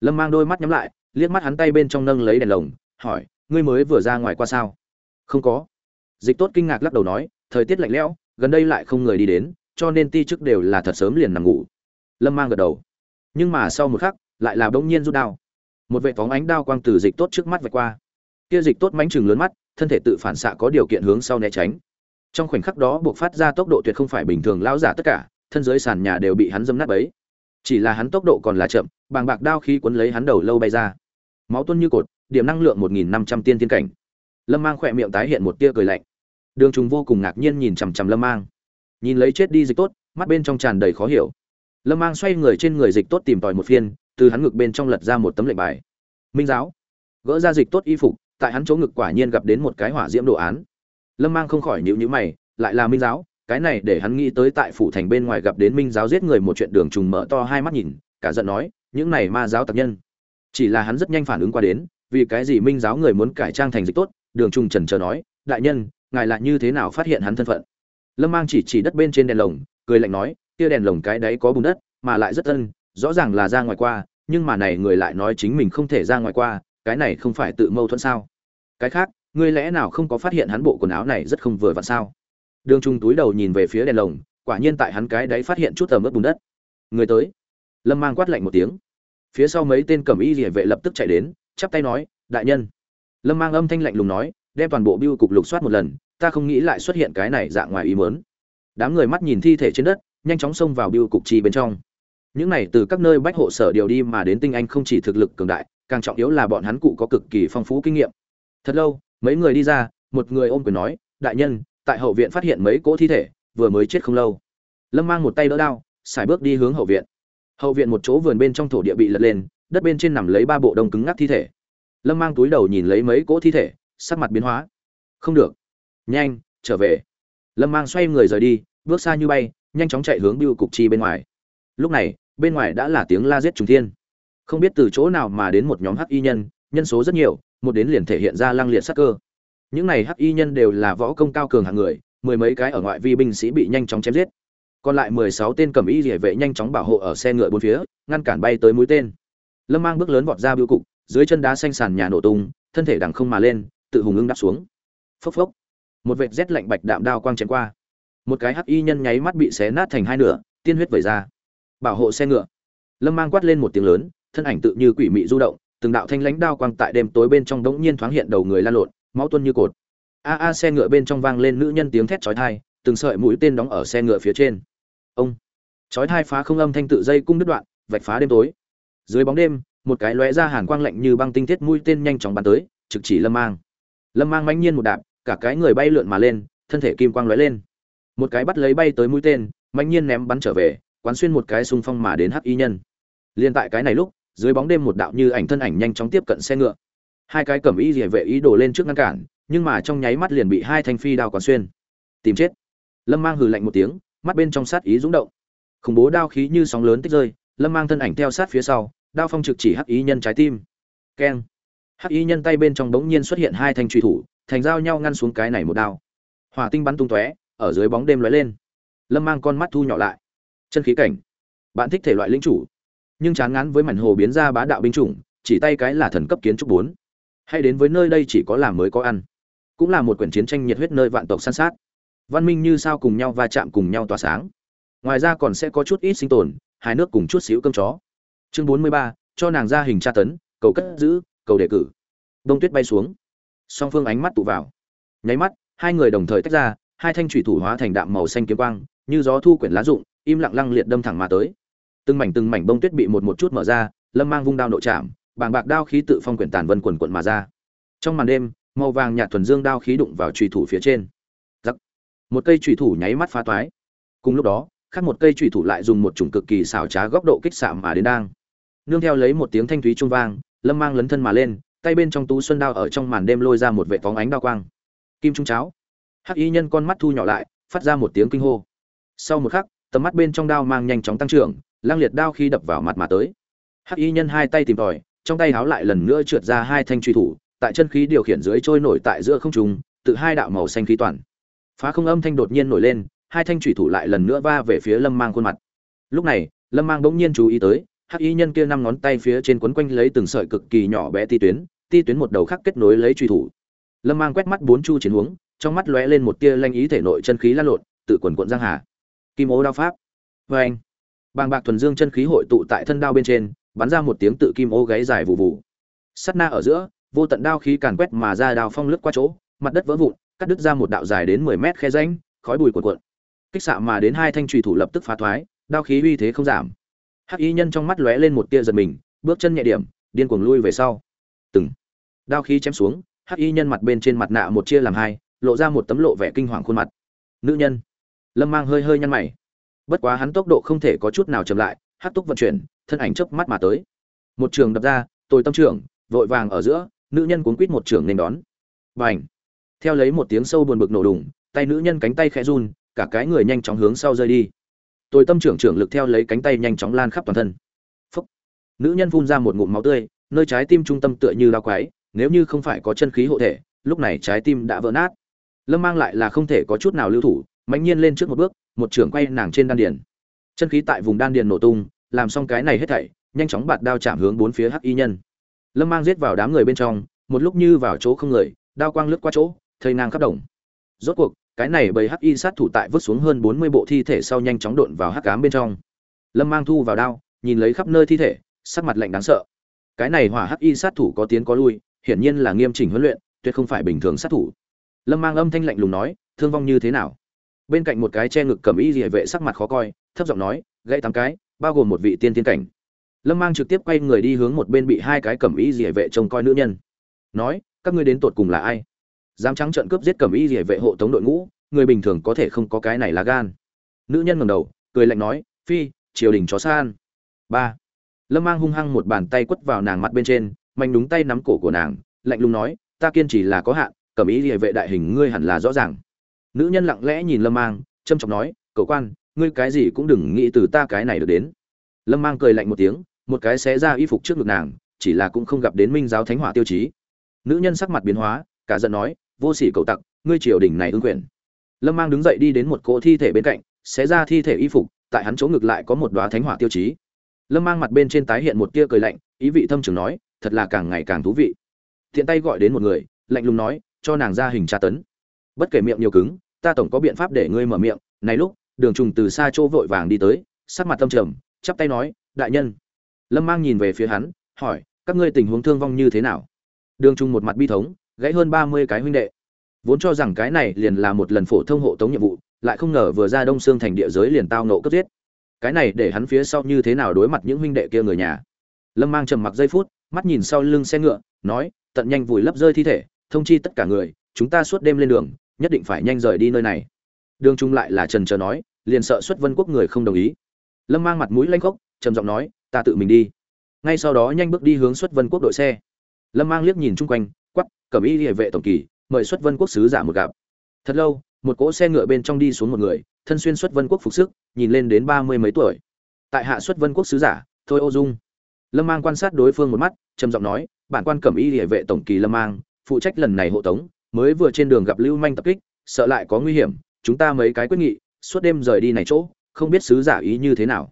Lâm mang đôi mắt nhắm lại, liếc mắt hắn tay bên trong nâng lấy đèn lồng, hỏi, ngươi mới vừa ra ngoài qua sao? Không có. Dịch tốt kinh ngạc lắc đầu nói, thời tiết lạnh lẽo, gần đây lại không người đi đến, cho nên ti chức đều là thật sớm liền nằm ngủ. Lâm mang gật đầu. Nhưng mà sau một khắc, lại là bỗng nhiên rút đao. Một vệ phóng ánh đao quang từ dịch tốt trước mắt vạch qua. Kia dịch tốt mánh chừng lớn mắt thân thể tự phản xạ có điều kiện hướng sau né tránh. Trong khoảnh khắc đó buộc phát ra tốc độ tuyệt không phải bình thường lão giả tất cả, thân dưới sàn nhà đều bị hắn dâm nát bấy. Chỉ là hắn tốc độ còn là chậm, bàng bạc đao khí cuốn lấy hắn đầu lâu bay ra. Máu tuôn như cột, điểm năng lượng một nghìn năm trăm tiên tiên cảnh. Lâm mang khỏe miệng tái hiện một tia cười lạnh. Đường trùng vô cùng ngạc nhiên nhìn chằm chằm lâm mang. Nhìn lấy chết đi dịch tốt, mắt bên trong tràn đầy khó hiểu. Lâm mang xoay người trên người dịch tốt tìm tòi một phiên, từ hắn ngực bên trong lật ra một tấm lệnh bài. Minh giáo. Gỡ ra dịch tốt y phục tại hắn chỗ ngực quả nhiên gặp đến một cái hỏa diễm đồ án. Lâm mang không khỏi nhịu nhữ mày, lại là minh giáo, cái này để hắn nghĩ tới tại phủ thành bên ngoài gặp đến minh giáo giết người một chuyện đường trùng mở to hai mắt nhìn, cả giận nói, những này ma giáo tập nhân. Chỉ là hắn rất nhanh phản ứng qua đến, vì cái gì minh giáo người muốn cải trang thành dịch tốt, đường trùng trần chờ nói, đại nhân, ngài lại như thế nào phát hiện hắn thân phận? Lâm mang chỉ chỉ đất bên trên đèn lồng, cười lạnh nói, kia đèn lồng cái đấy có bùn đất, mà lại rất ân, rõ ràng là ra ngoài qua, nhưng mà này người lại nói chính mình không thể ra ngoài qua, cái này không phải tự mâu thuẫn sao? Cái khác, ngươi lẽ nào không có phát hiện hắn bộ quần áo này rất không vừa vặn sao? Đường trung túi đầu nhìn về phía đèn lồng, quả nhiên tại hắn cái đấy phát hiện chút tầm ướt bùn đất. Người tới. Lâm mang quát lạnh một tiếng. Phía sau mấy tên cẩm y địa vệ lập tức chạy đến, chắp tay nói, đại nhân. Lâm mang âm thanh lạnh lùng nói, đem toàn bộ biêu cục lục soát một lần, ta không nghĩ lại xuất hiện cái này dạng ngoài ý muốn. Đám người mắt nhìn thi thể trên đất, nhanh chóng xông vào biêu cục chi bên trong. Những này từ các nơi bách hộ sở điều đi mà đến tinh anh không chỉ thực lực cường đại, càng trọng yếu là bọn hắn cụ có cực kỳ phong phú kinh nghiệm thật lâu, mấy người đi ra, một người ôm quyền nói, đại nhân, tại hậu viện phát hiện mấy cỗ thi thể, vừa mới chết không lâu. Lâm mang một tay đỡ đao, xài bước đi hướng hậu viện. Hậu viện một chỗ vườn bên trong thổ địa bị lật lên, đất bên trên nằm lấy ba bộ đông cứng ngắc thi thể. Lâm mang túi đầu nhìn lấy mấy cỗ thi thể, sắc mặt biến hóa. Không được. Nhanh, trở về. Lâm mang xoay người rời đi, bước xa như bay, nhanh chóng chạy hướng biêu cục chi bên ngoài. Lúc này, bên ngoài đã là tiếng la giết trùng thiên. Không biết từ chỗ nào mà đến một nhóm hắc y nhân nhân số rất nhiều một đến liền thể hiện ra lăng liệt sắc cơ. Những này hắc y nhân đều là võ công cao cường hạng người, mười mấy cái ở ngoại vi binh sĩ bị nhanh chóng chém giết. Còn lại mười sáu tên cầm y địa vệ nhanh chóng bảo hộ ở xe ngựa bốn phía, ngăn cản bay tới mũi tên. Lâm mang bước lớn vọt ra biêu cục, dưới chân đá xanh sàn nhà nổ tung, thân thể đằng không mà lên, tự hùng ưng đáp xuống. Phốc phốc. Một vệt rét lạnh bạch đạm đao quang chém qua. Một cái hắc y nhân nháy mắt bị xé nát thành hai nửa, tiên huyết vẩy ra. Bảo hộ xe ngựa. Lâm mang quát lên một tiếng lớn, thân ảnh tự như quỷ mị du động từng đạo thanh lãnh đao quang tại đêm tối bên trong đống nhiên thoáng hiện đầu người lan lộn, máu tuôn như cột. A a, xe ngựa bên trong vang lên nữ nhân tiếng thét chói tai, từng sợi mũi tên đóng ở xe ngựa phía trên. Ông. Chói tai phá không âm thanh tự dây cung đứt đoạn, vạch phá đêm tối. Dưới bóng đêm, một cái lóe ra hàn quang lạnh như băng tinh thiết mũi tên nhanh chóng bắn tới, trực chỉ lâm mang. Lâm mang mãnh nhiên một đạp, cả cái người bay lượn mà lên, thân thể kim quang lóe lên. Một cái bắt lấy bay tới mũi tên, mãnh nhiên ném bắn trở về, quán xuyên một cái xung phong mà đến hắc y nhân. Liên tại cái này lúc dưới bóng đêm một đạo như ảnh thân ảnh nhanh chóng tiếp cận xe ngựa. Hai cái cẩm y rỉa vệ ý đồ lên trước ngăn cản, nhưng mà trong nháy mắt liền bị hai thanh phi đao quán xuyên. Tìm chết. Lâm mang hừ lạnh một tiếng, mắt bên trong sát ý rúng động. Khủng bố đao khí như sóng lớn tích rơi, lâm mang thân ảnh theo sát phía sau, đao phong trực chỉ hắc ý nhân trái tim. Keng. Hắc ý nhân tay bên trong bỗng nhiên xuất hiện hai thanh truy thủ, thành dao nhau ngăn xuống cái này một đao. Hỏa tinh bắn tung tóe, ở dưới bóng đêm lóe lên. Lâm mang con mắt thu nhỏ lại. Chân khí cảnh. Bạn thích thể loại lĩnh chủ nhưng chán ngán với mảnh hồ biến ra bá đạo binh chủng, chỉ tay cái là thần cấp kiến trúc bốn. Hay đến với nơi đây chỉ có làm mới có ăn. Cũng là một quyển chiến tranh nhiệt huyết nơi vạn tộc săn sát. Văn minh như sao cùng nhau va chạm cùng nhau tỏa sáng. Ngoài ra còn sẽ có chút ít sinh tồn hai nước cùng chút xíu cơm chó. Chương bốn mươi ba, cho nàng ra hình tra tấn, cầu cất giữ, cầu đề cử. Đông tuyết bay xuống. Song phương ánh mắt tụ vào. Nháy mắt, hai người đồng thời tách ra, hai thanh thủy thủ hóa thành đạm màu xanh kiếm quang, như gió thu quyển lá rụng, im lặng lăng liệt đâm thẳng mà tới từng mảnh từng mảnh bông tuyết bị một một chút mở ra, lâm mang vung đao nội chạm, bàng bạc đao khí tự phong quyển tàn vân quần quận mà ra. Trong màn đêm, màu vàng nhạt thuần dương đao khí đụng vào trùy thủ phía trên. Giắc. một cây trùy thủ nháy mắt phá toái. Cùng lúc đó, khác một cây trùy thủ lại dùng một chủng cực kỳ xảo trá góc độ kích xạ mà đến đang. Nương theo lấy một tiếng thanh thúy trung vang, lâm mang lấn thân mà lên, tay bên trong tú xuân đao ở trong màn đêm lôi ra một vệ phóng ánh đao quang. Kim trung cháo. Hắc y nhân con mắt thu nhỏ lại, phát ra một tiếng kinh hô. Sau một khắc, tầm mắt bên trong đao mang nhanh chóng tăng trưởng lang liệt đao khi đập vào mặt mà tới. Hắc y nhân hai tay tìm tòi trong tay háo lại lần nữa trượt ra hai thanh truy thủ tại chân khí điều khiển dưới trôi nổi tại giữa không trung tự hai đạo màu xanh khí toàn. Phá không âm thanh đột nhiên nổi lên hai thanh truy thủ lại lần nữa va về phía lâm mang khuôn mặt. Lúc này lâm mang bỗng nhiên chú ý tới hắc y nhân kia năm ngón tay phía trên quấn quanh lấy từng sợi cực kỳ nhỏ bé ti tuyến ti tuyến một đầu khác kết nối lấy truy thủ. Lâm mang quét mắt bốn chu chiến hướng, trong mắt lóe lên một tia lanh ý thể nội chân khí lan lộn tự quần quận giang hà. Kim ố đao pháp. Vê anh bàng bạc thuần dương chân khí hội tụ tại thân đao bên trên, bắn ra một tiếng tự kim ô gáy dài vụ vụ sắt na ở giữa, vô tận đao khí càn quét mà ra đao phong lướt qua chỗ, mặt đất vỡ vụn, cắt đứt ra một đạo dài đến mười mét khe ránh khói bụi cuộn cuộn. Kích xạ mà đến hai thanh trùy thủ lập tức phá thoái, đao khí uy thế không giảm. Hắc y nhân trong mắt lóe lên một tia giật mình, bước chân nhẹ điểm, điên cuồng lui về sau. Từng đao khí chém xuống, hắc y nhân mặt bên trên mặt nạ một chia làm hai, lộ ra một tấm lộ vẻ kinh hoàng khuôn mặt. Nữ nhân. Lâm mang hơi hơi nhăn mày bất quá hắn tốc độ không thể có chút nào chậm lại, hát túc vận chuyển, thân ảnh chớp mắt mà tới. Một trường đập ra tôi tâm trưởng, vội vàng ở giữa, nữ nhân cuốn quít một trường nên đón. Bành! Theo lấy một tiếng sâu buồn bực nổ đùng, tay nữ nhân cánh tay khẽ run, cả cái người nhanh chóng hướng sau rơi đi. Tôi tâm trưởng trưởng lực theo lấy cánh tay nhanh chóng lan khắp toàn thân. Phúc. nữ nhân phun ra một ngụm máu tươi, nơi trái tim trung tâm tựa như lao quái, nếu như không phải có chân khí hộ thể, lúc này trái tim đã vỡ nát. Lâm mang lại là không thể có chút nào lưu thủ, mạnh nhiên lên trước một bước một trưởng quay nàng trên đan điền. Chân khí tại vùng đan điền nổ tung, làm xong cái này hết thảy, nhanh chóng bạt đao chạm hướng bốn phía hắc y nhân. Lâm mang giết vào đám người bên trong, một lúc như vào chỗ không người, đao quang lướt qua chỗ, thây nang khắp đồng. Rốt cuộc, cái này bầy hắc y sát thủ tại vứt xuống hơn bốn mươi bộ thi thể sau nhanh chóng độn vào hắc ám bên trong. Lâm mang thu vào đao, nhìn lấy khắp nơi thi thể, sắc mặt lạnh đáng sợ. Cái này hỏa hắc y sát thủ có tiến có lui, hiển nhiên là nghiêm chỉnh huấn luyện, tuyệt không phải bình thường sát thủ. Lâm mang âm thanh lạnh lùng nói, thương vong như thế nào? Bên cạnh một cái che ngực cầm y địa vệ sắc mặt khó coi, thấp giọng nói, gãy tám cái, bao gồm một vị tiên tiên cảnh. Lâm mang trực tiếp quay người đi hướng một bên bị hai cái cầm y địa vệ trông coi nữ nhân. Nói, các ngươi đến tột cùng là ai? Dám trắng trợn cướp giết cầm y địa vệ hộ tống đội ngũ, người bình thường có thể không có cái này là gan. Nữ nhân ngầm đầu, cười lạnh nói, phi, triều đình chó san ba. Lâm mang hung hăng một bàn tay quất vào nàng mặt bên trên, mạnh đúng tay nắm cổ của nàng, lạnh lùng nói, ta kiên trì là có hạn, cầm ý địa vệ đại hình ngươi hẳn là rõ ràng nữ nhân lặng lẽ nhìn lâm mang trâm trọng nói, cậu quan, ngươi cái gì cũng đừng nghĩ từ ta cái này được đến. Lâm mang cười lạnh một tiếng, một cái xé ra y phục trước ngực nàng, chỉ là cũng không gặp đến minh giáo thánh hỏa tiêu chí. Nữ nhân sắc mặt biến hóa, cả giận nói, vô sỉ cậu tặc, ngươi triều đình này ưng quyền. Lâm mang đứng dậy đi đến một cỗ thi thể bên cạnh, xé ra thi thể y phục, tại hắn chỗ ngực lại có một đoá thánh hỏa tiêu chí. Lâm mang mặt bên trên tái hiện một tia cười lạnh, ý vị thâm trường nói, thật là càng ngày càng thú vị. Thiện tay gọi đến một người, lạnh lùng nói, cho nàng ra hình tra tấn. Bất kể miệng nhiều cứng ta tổng có biện pháp để ngươi mở miệng. Này lúc, đường trùng từ xa chỗ vội vàng đi tới, sắc mặt tâm trầm, chắp tay nói, đại nhân. Lâm mang nhìn về phía hắn, hỏi, các ngươi tình huống thương vong như thế nào? Đường trùng một mặt bi thống, gãy hơn ba mươi cái huynh đệ. Vốn cho rằng cái này liền là một lần phổ thông hộ tống nhiệm vụ, lại không ngờ vừa ra đông xương thành địa giới liền tao nộ cấp giết. Cái này để hắn phía sau như thế nào đối mặt những huynh đệ kia người nhà? Lâm mang trầm mặc giây phút, mắt nhìn sau lưng xe ngựa, nói, tận nhanh vùi lấp rơi thi thể, thông chi tất cả người, chúng ta suốt đêm lên đường nhất định phải nhanh rời đi nơi này. Đường trung lại là trần trờ nói, liền sợ xuất vân quốc người không đồng ý. Lâm mang mặt mũi lanh khốc, trầm giọng nói, ta tự mình đi. Ngay sau đó nhanh bước đi hướng xuất vân quốc đội xe. Lâm mang liếc nhìn chung quanh quắp cẩm y địa vệ tổng kỳ, mời xuất vân quốc sứ giả một gặp. Thật lâu, một cỗ xe ngựa bên trong đi xuống một người, thân xuyên xuất vân quốc phục sức, nhìn lên đến ba mươi mấy tuổi. Tại hạ xuất vân quốc sứ giả, thôi ô dung. Lâm mang quan sát đối phương một mắt, trầm giọng nói, bản quan cẩm y địa vệ tổng kỳ lâm mang, phụ trách lần này hộ tống mới vừa trên đường gặp lưu manh tập kích, sợ lại có nguy hiểm, chúng ta mấy cái quyết nghị, suốt đêm rời đi này chỗ, không biết sứ giả ý như thế nào.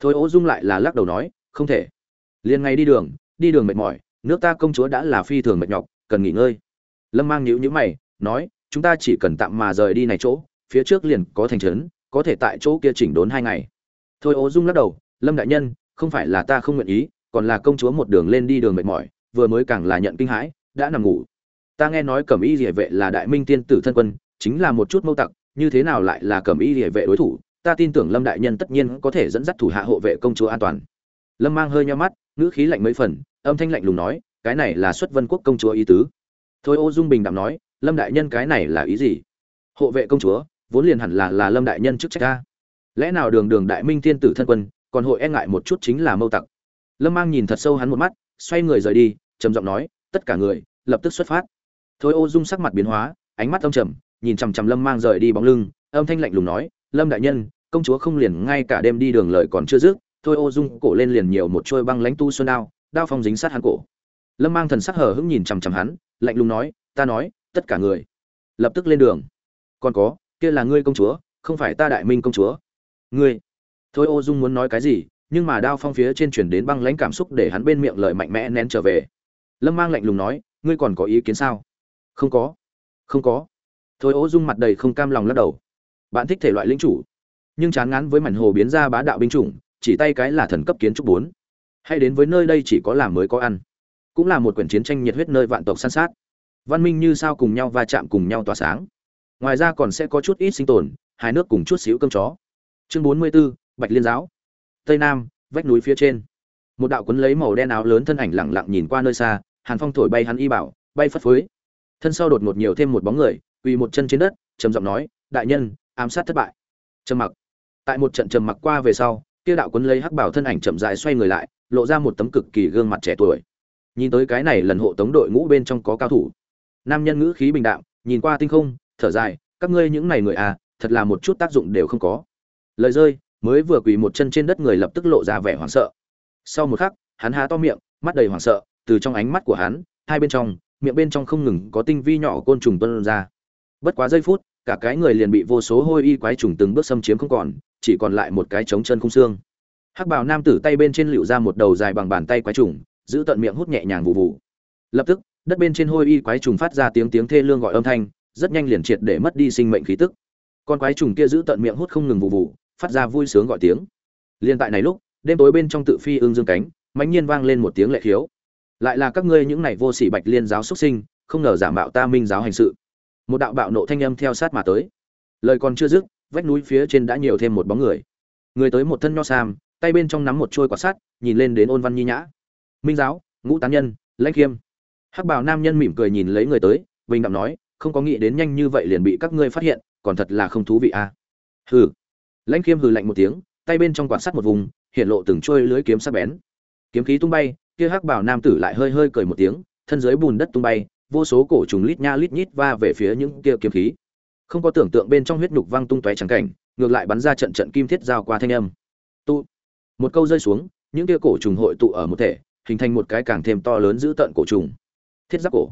Thôi ô dung lại là lắc đầu nói, không thể. Liền ngay đi đường đi đường mệt mỏi, nước ta công chúa đã là phi thường mệt nhọc, cần nghỉ ngơi. Lâm mang nhữ nhữ mày, nói, chúng ta chỉ cần tạm mà rời đi này chỗ, phía trước liền có thành trấn, có thể tại chỗ kia chỉnh đốn hai ngày. Thôi ố dung lắc đầu, lâm đại nhân, không phải là ta không nguyện ý, còn là công chúa một đường lên đi đường mệt mỏi, vừa mới càng là nhận kinh hãi, đã nằm ngủ ta nghe nói cẩm y địa vệ là đại minh tiên tử thân quân, chính là một chút mâu tặc, như thế nào lại là cẩm y địa vệ đối thủ? Ta tin tưởng lâm đại nhân tất nhiên có thể dẫn dắt thủ hạ hộ vệ công chúa an toàn. Lâm mang hơi nho mắt, ngữ khí lạnh mấy phần, âm thanh lạnh lùng nói, cái này là xuất vân quốc công chúa ý tứ. Thôi ô dung bình đạm nói, lâm đại nhân cái này là ý gì? Hộ vệ công chúa, vốn liền hẳn là là lâm đại nhân chức trách ta. Lẽ nào đường đường đại minh thiên tử thân quân, còn hội e ngại một chút chính là mâu tặc? Lâm mang nhìn thật sâu hắn một mắt, xoay người rời đi, trầm giọng nói, tất cả người, lập tức xuất phát thôi ô dung sắc mặt biến hóa, ánh mắt âm trầm, nhìn chằm chằm lâm mang rời đi bóng lưng, âm thanh lạnh lùng nói, lâm đại nhân, công chúa không liền ngay cả đêm đi đường lời còn chưa dứt, thôi ô dung cổ lên liền nhiều một trôi băng lãnh tu xuân đao đao phong dính sát hắn cổ. Lâm mang thần sắc hờ hững nhìn chằm chằm hắn, lạnh lùng nói, ta nói, tất cả người, lập tức lên đường. Còn có, kia là ngươi công chúa, không phải ta đại minh công chúa. Ngươi? Thôi ô dung muốn nói cái gì, nhưng mà đao phong phía trên chuyển đến băng lãnh cảm xúc để hắn bên miệng lời mạnh mẽ nén trở về. Lâm mang lạnh lùng nói, ngươi còn có ý kiến sao? Không có. Không có. Thôi ố dung mặt đầy không cam lòng lắc đầu. Bạn thích thể loại lính chủ. Nhưng chán ngán với mảnh hồ biến ra bá đạo binh chủng chỉ tay cái là thần cấp kiến trúc bốn. Hay đến với nơi đây chỉ có làm mới có ăn. Cũng là một quyển chiến tranh nhiệt huyết nơi vạn tộc săn sát. Văn minh như sao cùng nhau va chạm cùng nhau tỏa sáng. Ngoài ra còn sẽ có chút ít sinh tồn hai nước cùng chút xíu cơm chó. Chương bốn mươi 44, bạch liên giáo. Tây nam vách núi phía trên. Một đạo quấn lấy màu đen áo lớn thân ảnh lẳng lặng nhìn qua nơi xa hàn phong thổi bay hắn y bảo bay phất phới thân sau đột ngột nhiều thêm một bóng người, quỳ một chân trên đất, trầm giọng nói, đại nhân, ám sát thất bại. Trầm mặc. Tại một trận trầm mặc qua về sau, kia đạo quấn lấy hắc bảo thân ảnh chậm rãi xoay người lại, lộ ra một tấm cực kỳ gương mặt trẻ tuổi. Nhìn tới cái này lần hộ tống đội ngũ bên trong có cao thủ. Nam nhân ngữ khí bình đạm, nhìn qua tinh không, thở dài, các ngươi những này người à thật là một chút tác dụng đều không có. Lời rơi, mới vừa quỳ một chân trên đất người lập tức lộ ra vẻ hoảng sợ. Sau một khắc, hắn há to miệng, mắt đầy hoảng sợ, từ trong ánh mắt của hắn, hai bên trong miệng bên trong không ngừng có tinh vi nhỏ côn trùng tuân ra. Bất quá giây phút, cả cái người liền bị vô số hôi y quái trùng từng bước xâm chiếm không còn, chỉ còn lại một cái trống chân không xương. Hắc bào nam tử tay bên trên lựu ra một đầu dài bằng bàn tay quái trùng, giữ tận miệng hút nhẹ nhàng vụ vụ lập tức, đất bên trên hôi y quái trùng phát ra tiếng tiếng thê lương gọi âm thanh, rất nhanh liền triệt để mất đi sinh mệnh khí tức. Con quái trùng kia giữ tận miệng hút không ngừng vụ vụ phát ra vui sướng gọi tiếng. Liên tại này lúc, đêm tối bên trong tự phi ương dương cánh, mãnh nhiên vang lên một tiếng lệ khiếu lại là các ngươi những này vô sỉ bạch liên giáo xuất sinh, không ngờ giả mạo ta minh giáo hành sự. Một đạo bạo nộ thanh âm theo sát mà tới. Lời còn chưa dứt, vách núi phía trên đã nhiều thêm một bóng người. Người tới một thân nho sam, tay bên trong nắm một trôi quả sắt, nhìn lên đến ôn văn nhi nhã. Minh giáo, ngũ tán nhân, lãnh khiêm. Hắc bảo nam nhân mỉm cười nhìn lấy người tới, bình đạm nói, không có nghĩ đến nhanh như vậy liền bị các ngươi phát hiện, còn thật là không thú vị à. hừ. Lãnh khiêm hừ lạnh một tiếng, tay bên trong quạt sắt một vùng, hiện lộ từng trôi lưới kiếm sắc bén. Kiếm khí tung bay kia hắc bảo nam tử lại hơi hơi cười một tiếng, thân dưới bùn đất tung bay, vô số cổ trùng lít nha lít nhít va về phía những kia kiếm khí. Không có tưởng tượng bên trong huyết nhục văng tung tóe trắng cảnh, ngược lại bắn ra trận trận kim thiết giao qua thanh âm. Tu. Một câu rơi xuống, những kia cổ trùng hội tụ ở một thể, hình thành một cái càng thêm to lớn giữ tận cổ trùng. Thiết giáp cổ.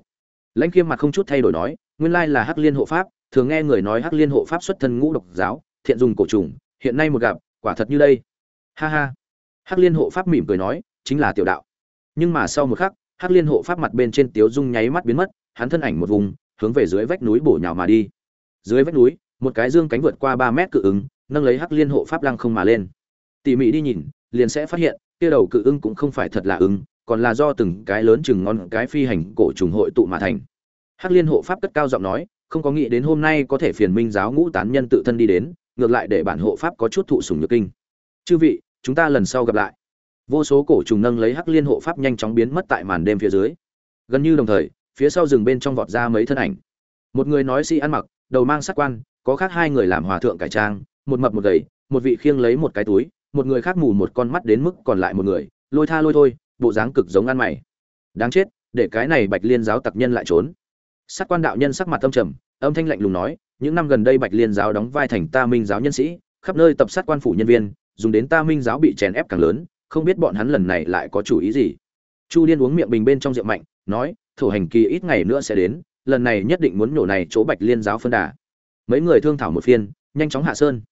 Lãnh khiêm mặt không chút thay đổi nói, nguyên lai là hắc liên hộ pháp, thường nghe người nói hắc liên hộ pháp xuất thân ngũ độc giáo, thiện dùng cổ trùng, hiện nay một gặp, quả thật như đây. Ha ha. Hắc liên hộ pháp mỉm cười nói, chính là tiểu đạo nhưng mà sau một khắc, hắc liên hộ pháp mặt bên trên tiếu dung nháy mắt biến mất, hắn thân ảnh một vùng, hướng về dưới vách núi bổ nhào mà đi. Dưới vách núi, một cái dương cánh vượt qua ba mét cự ứng, nâng lấy hắc liên hộ pháp lăng không mà lên. Tỉ mỉ đi nhìn, liền sẽ phát hiện, kia đầu cự ưng cũng không phải thật là ưng còn là do từng cái lớn chừng ngon cái phi hành cổ trùng hội tụ mà thành. Hắc liên hộ pháp cất cao giọng nói, không có nghĩ đến hôm nay có thể phiền minh giáo ngũ tán nhân tự thân đi đến, ngược lại để bản hộ pháp có chút thụ sủng nhược kinh. Chư vị, chúng ta lần sau gặp lại vô số cổ trùng nâng lấy hắc liên hộ pháp nhanh chóng biến mất tại màn đêm phía dưới. Gần như đồng thời, phía sau rừng bên trong vọt ra mấy thân ảnh. Một người nói si ăn mặc, đầu mang sắc quan, có khác hai người làm hòa thượng cải trang, một mập một gầy, một vị khiêng lấy một cái túi, một người khác mù một con mắt đến mức còn lại một người, lôi tha lôi thôi, bộ dáng cực giống ăn mày. Đáng chết, để cái này bạch liên giáo tặc nhân lại trốn. Sát quan đạo nhân sắc mặt âm trầm, âm thanh lạnh lùng nói, những năm gần đây bạch liên giáo đóng vai thành ta minh giáo nhân sĩ, khắp nơi tập sát quan phủ nhân viên, dùng đến ta minh giáo bị chèn ép càng lớn không biết bọn hắn lần này lại có chủ ý gì. Chu liên uống miệng bình bên trong rượu mạnh, nói thủ hành kỳ ít ngày nữa sẽ đến, lần này nhất định muốn nổ này chỗ bạch liên giáo phân đà. Mấy người thương thảo một phiên, nhanh chóng hạ sơn.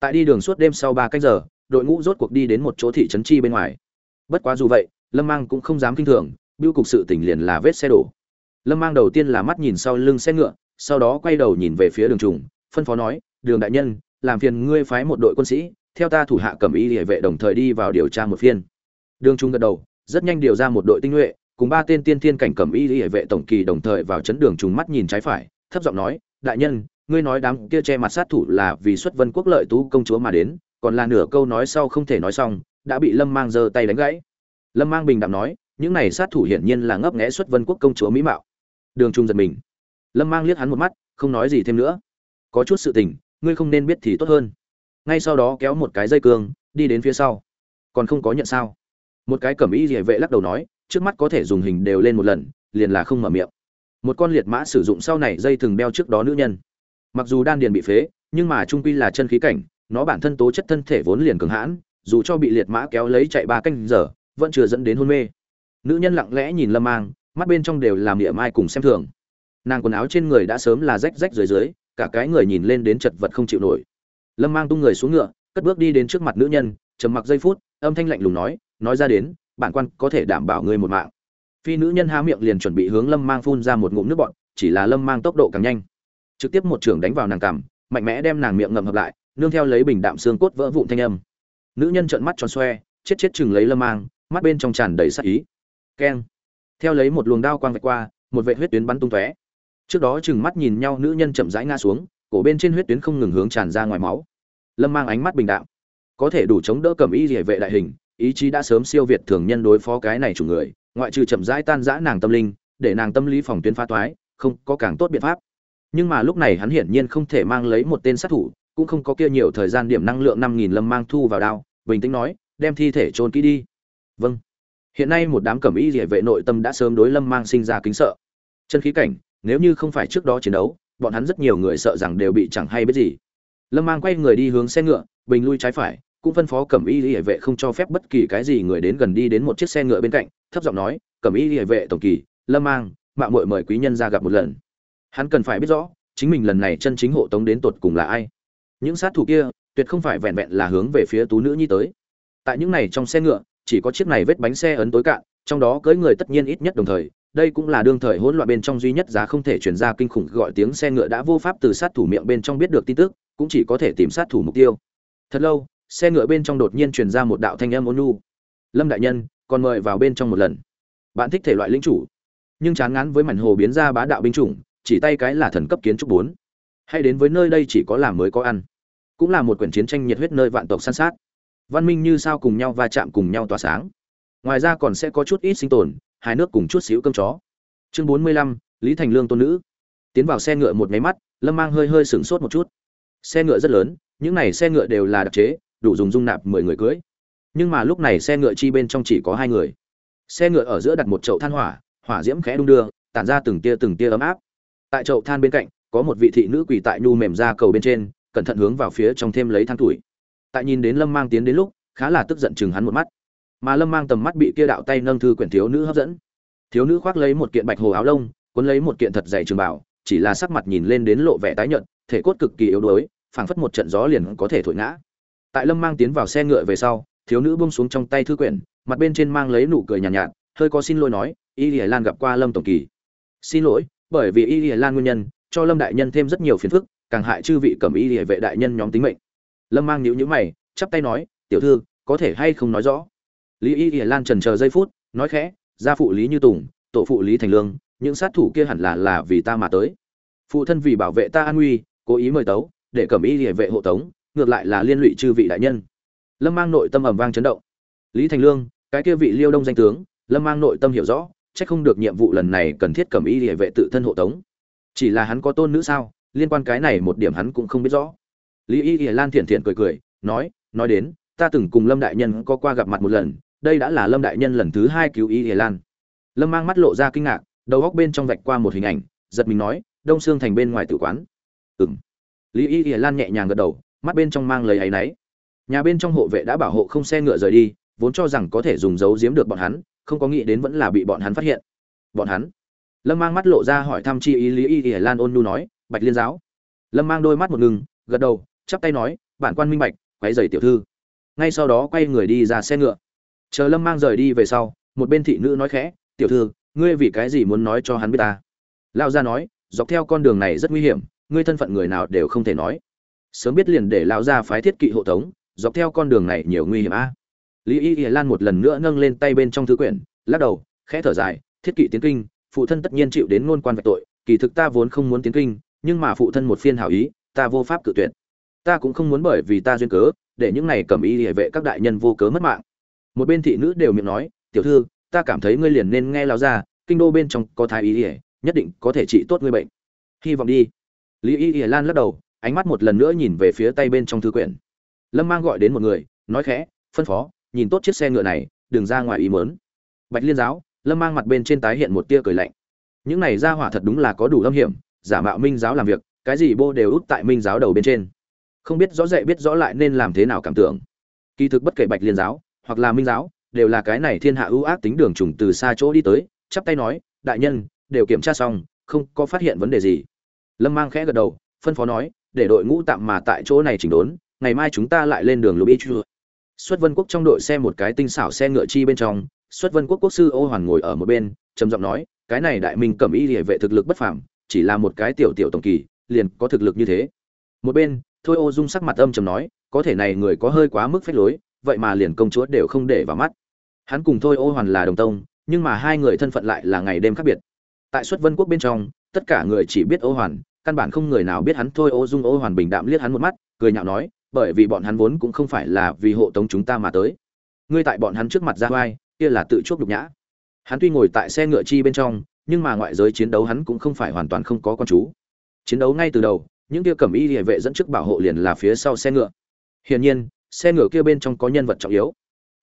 Tại đi đường suốt đêm sau ba cách giờ, đội ngũ rốt cuộc đi đến một chỗ thị trấn chi bên ngoài. Bất quá dù vậy, lâm mang cũng không dám kinh thường, biêu cục sự tỉnh liền là vết xe đổ. Lâm mang đầu tiên là mắt nhìn sau lưng xe ngựa, sau đó quay đầu nhìn về phía đường trùng, phân phó nói, đường đại nhân, làm phiền ngươi phái một đội quân sĩ theo ta thủ hạ cầm y hệ vệ đồng thời đi vào điều tra một phiên. Đường trung gật đầu, rất nhanh điều ra một đội tinh nhuệ, cùng ba tên tiên thiên cảnh cầm y hệ vệ tổng kỳ đồng thời vào chấn đường trùng mắt nhìn trái phải, thấp giọng nói, đại nhân, ngươi nói đám kia che mặt sát thủ là vì xuất vân quốc lợi tú công chúa mà đến, còn là nửa câu nói sau không thể nói xong, đã bị lâm mang giơ tay đánh gãy. Lâm mang bình đạm nói, những này sát thủ hiển nhiên là ngấp nghẽ xuất vân quốc công chúa mỹ mạo. Đường trung giật mình. Lâm mang liếc hắn một mắt, không nói gì thêm nữa. Có chút sự tình, ngươi không nên biết thì tốt hơn ngay sau đó kéo một cái dây cương, đi đến phía sau. Còn không có nhận sao? Một cái cẩm y địa vệ lắc đầu nói, trước mắt có thể dùng hình đều lên một lần, liền là không mở miệng. Một con liệt mã sử dụng sau này dây thừng đeo trước đó nữ nhân. Mặc dù đan điền bị phế, nhưng mà trung quy là chân khí cảnh, nó bản thân tố chất thân thể vốn liền cường hãn, dù cho bị liệt mã kéo lấy chạy ba canh giờ, vẫn chưa dẫn đến hôn mê. Nữ nhân lặng lẽ nhìn lâm mang, mắt bên trong đều làm địa mai cùng xem thường. Nàng quần áo trên người đã sớm là rách rách dưới dưới, cả cái người nhìn lên đến chật vật không chịu nổi lâm mang tung người xuống ngựa, cất bước đi đến trước mặt nữ nhân, trầm mặc giây phút, âm thanh lạnh lùng nói nói ra đến, bản quan có thể đảm bảo ngươi một mạng. Phi nữ nhân há miệng liền chuẩn bị hướng lâm mang phun ra một ngụm nước bọn chỉ là lâm mang tốc độ càng nhanh. Trực tiếp một trưởng đánh vào nàng cằm, mạnh mẽ đem nàng miệng ngậm hợp lại, nương theo lấy bình đạm xương cốt vỡ vụn thanh âm. Nữ nhân trợn mắt tròn xoe, chết chết chừng lấy lâm mang, mắt bên trong tràn đầy sắc ý. Keng. Theo lấy một luồng đao quang vạch qua, một vệ huyết tuyến bắn tung tóe. Trước đó chừng mắt nhìn nhau, nữ nhân chậm rãi ngã xuống cổ bên trên huyết tuyến không ngừng hướng tràn ra ngoài máu. Lâm mang ánh mắt bình đạm. Có thể đủ chống đỡ cầm y địa vệ đại hình, ý chí đã sớm siêu việt thường nhân đối phó cái này chủ người, ngoại trừ chậm rãi tan rã nàng tâm linh, để nàng tâm lý phòng tuyến phá toái, không có càng tốt biện pháp. Nhưng mà lúc này hắn hiển nhiên không thể mang lấy một tên sát thủ, cũng không có kia nhiều thời gian điểm năng lượng năm nghìn lâm mang thu vào đao, bình tĩnh nói, đem thi thể trôn kỹ đi. Vâng. Hiện nay một đám cẩm y địa vệ nội tâm đã sớm đối lâm mang sinh ra kính sợ. Chân khí cảnh, nếu như không phải trước đó chiến đấu bọn hắn rất nhiều người sợ rằng đều bị chẳng hay biết gì. Lâm mang quay người đi hướng xe ngựa, bình lui trái phải, cũng phân phó cẩm y địa vệ không cho phép bất kỳ cái gì người đến gần đi đến một chiếc xe ngựa bên cạnh, thấp giọng nói, cẩm y địa vệ, tổng kỳ, lâm mang mạ muội mời quý nhân ra gặp một lần. Hắn cần phải biết rõ, chính mình lần này chân chính hộ tống đến tột cùng là ai. Những sát thủ kia, tuyệt không phải vẹn vẹn là hướng về phía tú nữ nhi tới. Tại những này trong xe ngựa, chỉ có chiếc này vết bánh xe ấn tối cạn, trong đó cưỡi người tất nhiên ít nhất đồng thời đây cũng là đương thời hỗn loạn bên trong duy nhất giá không thể chuyển ra kinh khủng gọi tiếng xe ngựa đã vô pháp từ sát thủ miệng bên trong biết được tin tức, cũng chỉ có thể tìm sát thủ mục tiêu. Thật lâu, xe ngựa bên trong đột nhiên truyền ra một đạo thanh âm ôn nhu. Lâm đại nhân còn mời vào bên trong một lần. Bạn thích thể loại lính chủ. Nhưng chán ngán với mảnh hồ biến ra bá đạo binh chủng, chỉ tay cái là thần cấp kiến trúc bốn. Hay đến với nơi đây chỉ có làm mới có ăn. Cũng là một quyển chiến tranh nhiệt huyết nơi vạn tộc săn sát. Văn minh như sao cùng nhau va chạm cùng nhau tỏa sáng. Ngoài ra còn sẽ có chút ít sinh tồn hai nước cùng chút xíu cơm chó. Chương bốn mươi lăm, lý thành lương tôn nữ. Tiến vào xe ngựa một máy mắt, lâm mang hơi hơi sửng sốt một chút. Xe ngựa rất lớn, những này xe ngựa đều là đặc chế, đủ dùng dung nạp mười người cưới. Nhưng mà lúc này xe ngựa chi bên trong chỉ có hai người. Xe ngựa ở giữa đặt một chậu than hỏa hỏa diễm khẽ đung đưa, tản ra từng tia từng tia ấm áp. Tại chậu than bên cạnh, có một vị thị nữ quỳ tại nhu mềm ra cầu bên trên, cẩn thận hướng vào phía trong thêm lấy than tuổi. Tại nhìn đến lâm mang tiến đến lúc, khá là tức giận chừng hắn một mắt mà lâm mang tầm mắt bị kia đạo tay nâng thư quyển thiếu nữ hấp dẫn. Thiếu nữ khoác lấy một kiện bạch hồ áo lông cuốn lấy một kiện thật dày trường bảo chỉ là sắc mặt nhìn lên đến lộ vẻ tái nhợt thể cốt cực kỳ yếu đuối phảng phất một trận gió liền có thể thổi ngã. Tại lâm mang tiến vào xe ngựa về sau thiếu nữ buông xuống trong tay thư quyển mặt bên trên mang lấy nụ cười nhàn nhạt, nhạt hơi có xin lỗi nói y lìa lan gặp qua lâm tổng kỳ. Xin lỗi bởi vì y lìa lan nguyên nhân cho lâm đại nhân thêm rất nhiều phiền phức càng hại chư vị cầm y lìa vệ đại nhân nhóm tính mệnh. Lâm mang nhíu nhíu mày chắp tay nói tiểu thư có thể hay không nói rõ? Lý y ỉa lan trần chờ giây phút, nói khẽ, gia phụ lý như tùng, tổ phụ lý thành lương, những sát thủ kia hẳn là là vì ta mà tới. Phụ thân vì bảo vệ ta an nguy, cố ý mời tấu, để cẩm y ỉa vệ hộ tống, ngược lại là liên lụy chư vị đại nhân. Lâm mang nội tâm ầm vang chấn động. Lý thành lương, cái kia vị liêu đông danh tướng, lâm mang nội tâm hiểu rõ, chắc không được nhiệm vụ lần này cần thiết cẩm y ỉa vệ tự thân hộ tống. Chỉ là hắn có tôn nữ sao, liên quan cái này một điểm hắn cũng không biết rõ. Lý y ỉa lan thiện thiện cười cười, nói nói đến, ta từng cùng lâm đại nhân có qua gặp mặt một lần đây đã là lâm đại nhân lần thứ hai cứu y hề lan. Lâm mang mắt lộ ra kinh ngạc, đầu góc bên trong vạch qua một hình ảnh, giật mình nói, đông xương thành bên ngoài tử quán. Ừng lý y hề lan nhẹ nhàng gật đầu, mắt bên trong mang lời áy náy. Nhà bên trong hộ vệ đã bảo hộ không xe ngựa rời đi, vốn cho rằng có thể dùng dấu giếm được bọn hắn, không có nghĩ đến vẫn là bị bọn hắn phát hiện. Bọn hắn. Lâm mang mắt lộ ra hỏi thăm chi ý lý y hề lan ôn nu nói, bạch liên giáo. Lâm mang đôi mắt một ngừng, gật đầu, chắp tay nói, bản quan minh bạch, quấy giày tiểu thư. Ngay sau đó quay người đi ra xe ngựa chờ lâm mang rời đi về sau, một bên thị nữ nói khẽ, tiểu thư, ngươi vì cái gì muốn nói cho hắn biết ta? Lao ra nói, dọc theo con đường này rất nguy hiểm, ngươi thân phận người nào đều không thể nói. Sớm biết liền để lao ra phái thiết kỵ hộ tống, dọc theo con đường này nhiều nguy hiểm a. Lý y y lan một lần nữa nâng lên tay bên trong thư quyển, lắc đầu, khẽ thở dài, thiết kỵ tiến kinh, phụ thân tất nhiên chịu đến ngôn quan vạch tội, kỳ thực ta vốn không muốn tiến kinh, nhưng mà phụ thân một phiên hảo ý, ta vô pháp cự tuyệt. Ta cũng không muốn bởi vì ta duyên cớ, để những này cầm y hệ vệ các đại nhân vô cớ mất mạng một bên thị nữ đều miệng nói, tiểu thư, ta cảm thấy ngươi liền nên nghe lao ra kinh đô bên trong có thái y ỉa nhất định có thể trị tốt ngươi bệnh. Hy vọng đi. Lý y ỉa lan lắc đầu, ánh mắt một lần nữa nhìn về phía tay bên trong thư quyển. Lâm mang gọi đến một người, nói khẽ, phân phó, nhìn tốt chiếc xe ngựa này, đừng ra ngoài ý mớn bạch liên giáo, lâm mang mặt bên trên tái hiện một tia cười lạnh. Những này ra hỏa thật đúng là có đủ lâm hiểm, giả mạo minh giáo làm việc, cái gì bô đều út tại minh giáo đầu bên trên. Không biết rõ dạy biết rõ lại nên làm thế nào cảm tưởng. Kỳ thực bất kể bạch liên giáo hoặc là minh giáo, đều là cái này thiên hạ ưu ác tính đường trùng từ xa chỗ đi tới, chắp tay nói, đại nhân, đều kiểm tra xong, không có phát hiện vấn đề gì. Lâm mang khẽ gật đầu, phân phó nói, để đội ngũ tạm mà tại chỗ này chỉnh đốn, ngày mai chúng ta lại lên đường lục chưa xuất vân quốc trong đội xe một cái tinh xảo xe ngựa chi bên trong, xuất vân quốc quốc sư ô hoàn ngồi ở một bên, trầm giọng nói, cái này đại minh cẩm y địa vệ thực lực bất phàm, chỉ là một cái tiểu tiểu tổng kỳ, liền có thực lực như thế. Một bên, thôi ô dung sắc mặt âm trầm nói, có thể này người có hơi quá mức phách lối vậy mà liền công chúa đều không để vào mắt. Hắn cùng thôi ô hoàn là đồng tông, nhưng mà hai người thân phận lại là ngày đêm khác biệt. Tại xuất vân quốc bên trong, tất cả người chỉ biết ô hoàn, căn bản không người nào biết hắn thôi ô dung ô hoàn bình đạm liếc hắn một mắt, cười nhạo nói, bởi vì bọn hắn vốn cũng không phải là vì hộ tống chúng ta mà tới. Ngươi tại bọn hắn trước mặt ra vai, kia là tự chuốc nhục nhã. Hắn tuy ngồi tại xe ngựa chi bên trong, nhưng mà ngoại giới chiến đấu hắn cũng không phải hoàn toàn không có con chú. Chiến đấu ngay từ đầu, những kia cẩm y địa vệ dẫn trước bảo hộ liền là phía sau xe ngựa. Hiển nhiên xe ngựa kia bên trong có nhân vật trọng yếu.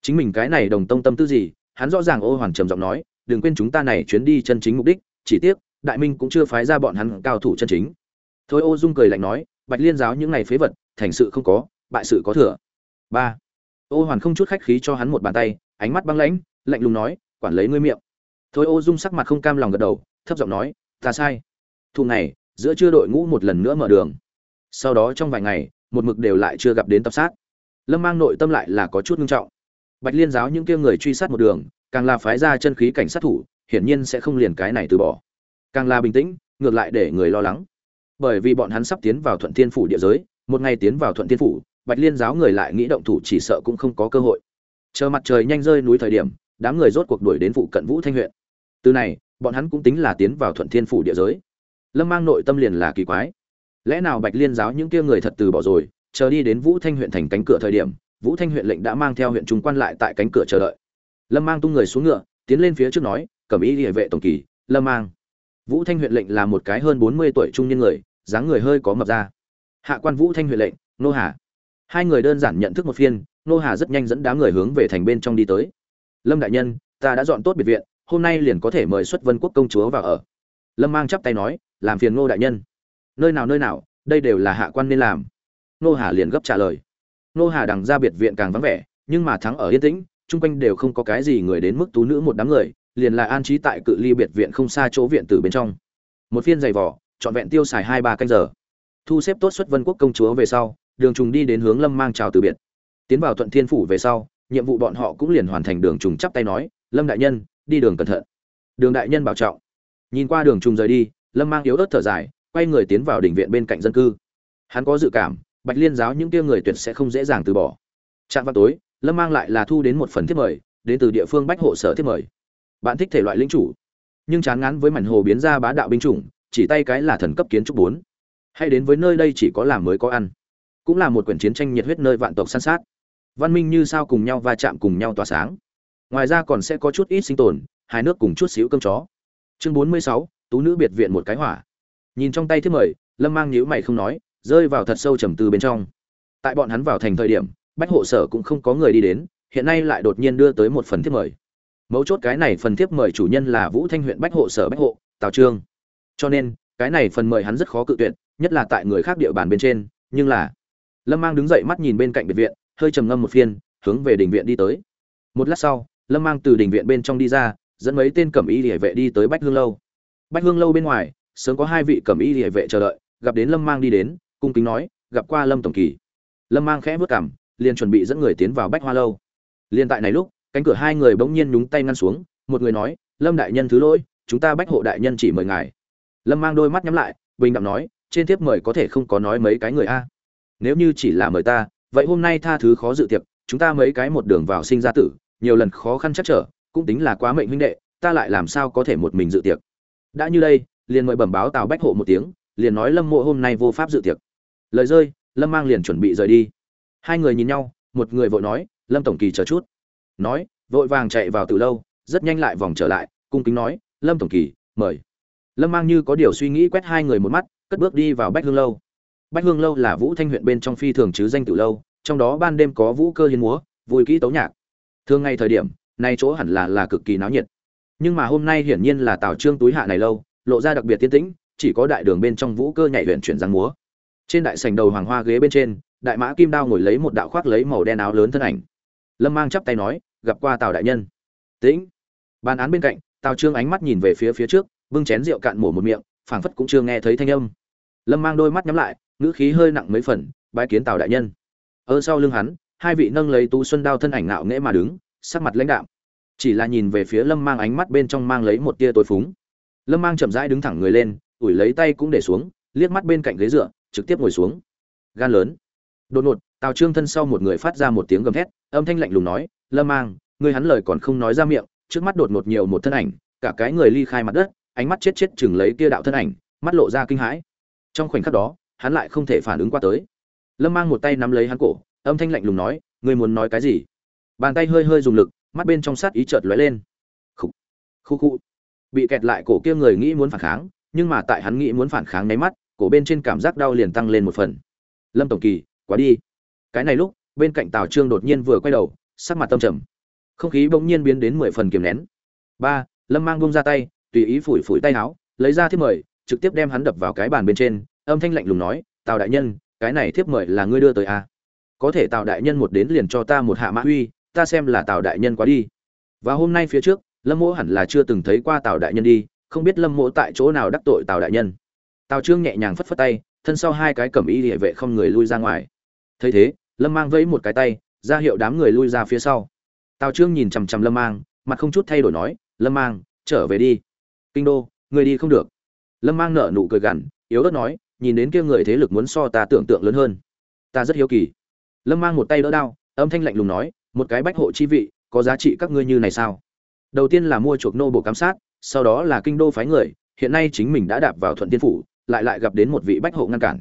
Chính mình cái này đồng tông tâm tư gì, hắn rõ ràng ô hoàn trầm giọng nói, đừng quên chúng ta này chuyến đi chân chính mục đích, chỉ tiếc, đại minh cũng chưa phái ra bọn hắn cao thủ chân chính. Thôi ô dung cười lạnh nói, bạch liên giáo những ngày phế vật, thành sự không có, bại sự có thừa. Ba. Ô hoàn không chút khách khí cho hắn một bàn tay, ánh mắt băng lãnh, lạnh lùng nói, quản lấy ngươi miệng. Thôi ô dung sắc mặt không cam lòng gật đầu, thấp giọng nói, ta sai. Thu ngày giữa trưa đội ngũ một lần nữa mở đường. Sau đó trong vài ngày, một mực đều lại chưa gặp đến tập sát lâm mang nội tâm lại là có chút nghiêm trọng. Bạch liên giáo những kia người truy sát một đường, càng là phái ra chân khí cảnh sát thủ, hiển nhiên sẽ không liền cái này từ bỏ. Càng là bình tĩnh, ngược lại để người lo lắng. Bởi vì bọn hắn sắp tiến vào thuận thiên phủ địa giới, một ngày tiến vào thuận thiên phủ, bạch liên giáo người lại nghĩ động thủ chỉ sợ cũng không có cơ hội. Chờ mặt trời nhanh rơi núi thời điểm, đám người rốt cuộc đuổi đến phụ cận vũ thanh huyện. Từ này, bọn hắn cũng tính là tiến vào thuận thiên phủ địa giới. Lâm mang nội tâm liền là kỳ quái. Lẽ nào bạch liên giáo những kia người thật từ bỏ rồi? Chờ đi đến vũ thanh huyện thành cánh cửa thời điểm, vũ thanh huyện lệnh đã mang theo huyện trung quan lại tại cánh cửa chờ đợi. Lâm mang tung người xuống ngựa, tiến lên phía trước nói, cẩm ý địa vệ tổng kỳ, lâm mang. Vũ thanh huyện lệnh là một cái hơn bốn mươi tuổi trung niên người, dáng người hơi có mập ra hạ quan vũ thanh huyện lệnh, nô hà. Hai người đơn giản nhận thức một phiên, nô hà rất nhanh dẫn đám người hướng về thành bên trong đi tới. Lâm đại nhân, ta đã dọn tốt biệt viện, hôm nay liền có thể mời xuất vân quốc công chúa vào ở. Lâm mang chắp tay nói, làm phiền ngô đại nhân. Nơi nào nơi nào, đây đều là hạ quan nên làm nô hà liền gấp trả lời. Nô hà đằng ra biệt viện càng vắng vẻ, nhưng mà thắng ở yên tĩnh, chung quanh đều không có cái gì người đến mức tú nữ một đám người, liền là an trí tại cự ly biệt viện không xa chỗ viện từ bên trong. Một phiên giày vỏ trọn vẹn tiêu xài hai ba canh giờ. Thu xếp tốt xuất vân quốc công chúa về sau, đường trùng đi đến hướng lâm mang chào từ biệt. Tiến vào thuận thiên phủ về sau, nhiệm vụ bọn họ cũng liền hoàn thành đường trùng chắp tay nói, lâm đại nhân, đi đường cẩn thận. Đường đại nhân bảo trọng. Nhìn qua đường trùng rời đi, lâm mang yếu ớt thở dài, quay người tiến vào đỉnh viện bên cạnh dân cư. Hắn có dự cảm bạch liên giáo những kia người tuyệt sẽ không dễ dàng từ bỏ. Trạm vào tối, lâm mang lại là thu đến một phần thiết mời, đến từ địa phương bách hộ sở thiết mời. Bạn thích thể loại lính chủ, nhưng chán ngán với mảnh hồ biến ra bá đạo binh chủng, chỉ tay cái là thần cấp kiến trúc bốn. Hay đến với nơi đây chỉ có làm mới có ăn, cũng là một quyển chiến tranh nhiệt huyết nơi vạn tộc săn sát. Văn minh như sao cùng nhau va chạm cùng nhau tỏa sáng. Ngoài ra còn sẽ có chút ít sinh tồn, hai nước cùng chút xíu cơm chó. Chương bốn mươi sáu, tú nữ biệt viện một cái hỏa. Nhìn trong tay thiết mời, lâm mang nhíu mày không nói rơi vào thật sâu trầm tư bên trong. Tại bọn hắn vào thành thời điểm, bách hộ sở cũng không có người đi đến, hiện nay lại đột nhiên đưa tới một phần thiếp mời. Mấu chốt cái này phần thiếp mời chủ nhân là vũ thanh huyện bách hộ sở bách hộ, tào trương. Cho nên, cái này phần mời hắn rất khó cự tuyệt, nhất là tại người khác địa bàn bên trên, nhưng là, lâm mang đứng dậy mắt nhìn bên cạnh biệt viện, hơi trầm ngâm một phiên, hướng về đình viện đi tới. Một lát sau, lâm mang từ đình viện bên trong đi ra, dẫn mấy tên cẩm y địa vệ đi tới bách hương lâu. Bách hương lâu bên ngoài, sớm có hai vị cẩm y địa vệ chờ đợi, gặp đến lâm mang đi đến cung kính nói, gặp qua lâm tổng kỳ. Lâm mang khẽ vớt cảm liền chuẩn bị dẫn người tiến vào bách hoa lâu. Liền tại này lúc, cánh cửa hai người bỗng nhiên nhúng tay ngăn xuống, một người nói, lâm đại nhân thứ lỗi, chúng ta bách hộ đại nhân chỉ mời ngài. Lâm mang đôi mắt nhắm lại, bình đẳng nói, trên tiếp mời có thể không có nói mấy cái người a? Nếu như chỉ là mời ta, vậy hôm nay tha thứ khó dự tiệc, chúng ta mấy cái một đường vào sinh ra tử, nhiều lần khó khăn chắc trở, cũng tính là quá mệnh huynh đệ, ta lại làm sao có thể một mình dự tiệc? Đã như đây, liền mời bẩm báo tào bách hộ một tiếng, liền nói lâm mộ hôm nay vô pháp dự tiệc lời rơi, lâm mang liền chuẩn bị rời đi. Hai người nhìn nhau, một người vội nói, lâm tổng kỳ chờ chút. Nói, vội vàng chạy vào từ lâu, rất nhanh lại vòng trở lại, cung kính nói, lâm tổng kỳ, mời. Lâm mang như có điều suy nghĩ quét hai người một mắt, cất bước đi vào bách hương lâu. Bách hương lâu là vũ thanh huyện bên trong phi thường chứ danh từ lâu, trong đó ban đêm có vũ cơ hiến múa, vui kỹ tấu nhạc. Thường ngày thời điểm, nay chỗ hẳn là là cực kỳ náo nhiệt. Nhưng mà hôm nay hiển nhiên là tào trương túi hạ này lâu, lộ ra đặc biệt tiên tĩnh, chỉ có đại đường bên trong vũ cơ nhảy huyện chuyển giang múa trên đại sảnh đầu hoàng hoa ghế bên trên, đại mã kim đao ngồi lấy một đạo khoác lấy màu đen áo lớn thân ảnh. Lâm mang chắp tay nói, gặp qua tào đại nhân. Tĩnh. Bàn án bên cạnh, tào trương ánh mắt nhìn về phía phía trước, bưng chén rượu cạn mổ một miệng, phảng phất cũng chưa nghe thấy thanh âm. Lâm mang đôi mắt nhắm lại, ngữ khí hơi nặng mấy phần, bái kiến tào đại nhân. Ở sau lưng hắn, hai vị nâng lấy tú xuân đao thân ảnh nạo nghễ mà đứng, sắc mặt lãnh đạm. Chỉ là nhìn về phía lâm mang ánh mắt bên trong mang lấy một tia tối phúng. Lâm mang chậm rãi đứng thẳng người lên, ủi lấy tay cũng để xuống, liếc mắt bên cạnh ghế dựa trực tiếp ngồi xuống. Gan lớn. Đột ngột, tào trương thân sau một người phát ra một tiếng gầm thét, âm thanh lạnh lùng nói, lâm mang người hắn lời còn không nói ra miệng, trước mắt đột ngột nhiều một thân ảnh, cả cái người ly khai mặt đất, ánh mắt chết chết chừng lấy kia đạo thân ảnh, mắt lộ ra kinh hãi. Trong khoảnh khắc đó, hắn lại không thể phản ứng qua tới. Lâm mang một tay nắm lấy hắn cổ, âm thanh lạnh lùng nói, ngươi muốn nói cái gì? Bàn tay hơi hơi dùng lực, mắt bên trong sát ý chợt lóe lên. Khúc khu khu bị kẹt lại cổ kia người nghĩ muốn phản kháng, nhưng mà tại hắn nghĩ muốn phản kháng nháy mắt cổ bên trên cảm giác đau liền tăng lên một phần. Lâm tổng kỳ, quá đi. Cái này lúc, bên cạnh tào trương đột nhiên vừa quay đầu, sắc mặt tâm trầm. Không khí bỗng nhiên biến đến mười phần kiềm nén. Ba, lâm mang bông ra tay, tùy ý phủi phủi tay áo, lấy ra thiếp mời, trực tiếp đem hắn đập vào cái bàn bên trên, âm thanh lạnh lùng nói, tào đại nhân, cái này thiếp mời là ngươi đưa tới à? có thể tào đại nhân một đến liền cho ta một hạ mã uy, ta xem là tào đại nhân quá đi. Và hôm nay phía trước, lâm mỗ hẳn là chưa từng thấy qua tào đại nhân đi, không biết lâm mỗ tại chỗ nào đắc tội tào đại nhân tào trương nhẹ nhàng phất phất tay, thân sau hai cái cẩm y địa vệ không người lui ra ngoài. Thấy thế, lâm mang vẫy một cái tay, ra hiệu đám người lui ra phía sau. Tào trương nhìn chằm chằm lâm mang, mặt không chút thay đổi nói, lâm mang, trở về đi. Kinh đô, người đi không được. Lâm mang nở nụ cười gằn, yếu ớt nói, nhìn đến kia người thế lực muốn so ta tưởng tượng lớn hơn. Ta rất hiếu kỳ. Lâm mang một tay đỡ đao, âm thanh lạnh lùng nói, một cái bách hộ chi vị, có giá trị các ngươi như này sao? Đầu tiên là mua chuộc nô bộ giám sát, sau đó là kinh đô phái người, hiện nay chính mình đã đạp vào thuận tiên phủ lại lại gặp đến một vị bách hộ ngăn cản.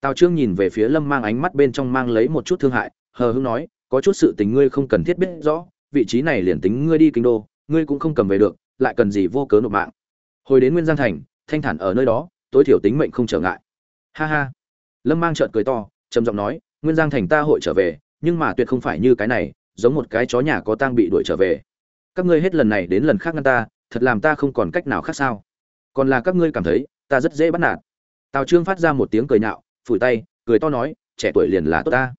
Tào trương nhìn về phía lâm mang ánh mắt bên trong mang lấy một chút thương hại, hờ hưng nói, có chút sự tình ngươi không cần thiết biết rõ, vị trí này liền tính ngươi đi kinh đô, ngươi cũng không cầm về được, lại cần gì vô cớ nộp mạng. Hồi đến nguyên giang thành, thanh thản ở nơi đó, tối thiểu tính mệnh không trở ngại. Ha ha. Lâm mang trợn cười to, trầm giọng nói, nguyên giang thành ta hội trở về, nhưng mà tuyệt không phải như cái này, giống một cái chó nhà có tang bị đuổi trở về. Các ngươi hết lần này đến lần khác ngăn ta, thật làm ta không còn cách nào khác sao? Còn là các ngươi cảm thấy ta rất dễ bắt nạt. Tào trương phát ra một tiếng cười nhạo, phủi tay, cười to nói, trẻ tuổi liền là tốt ta.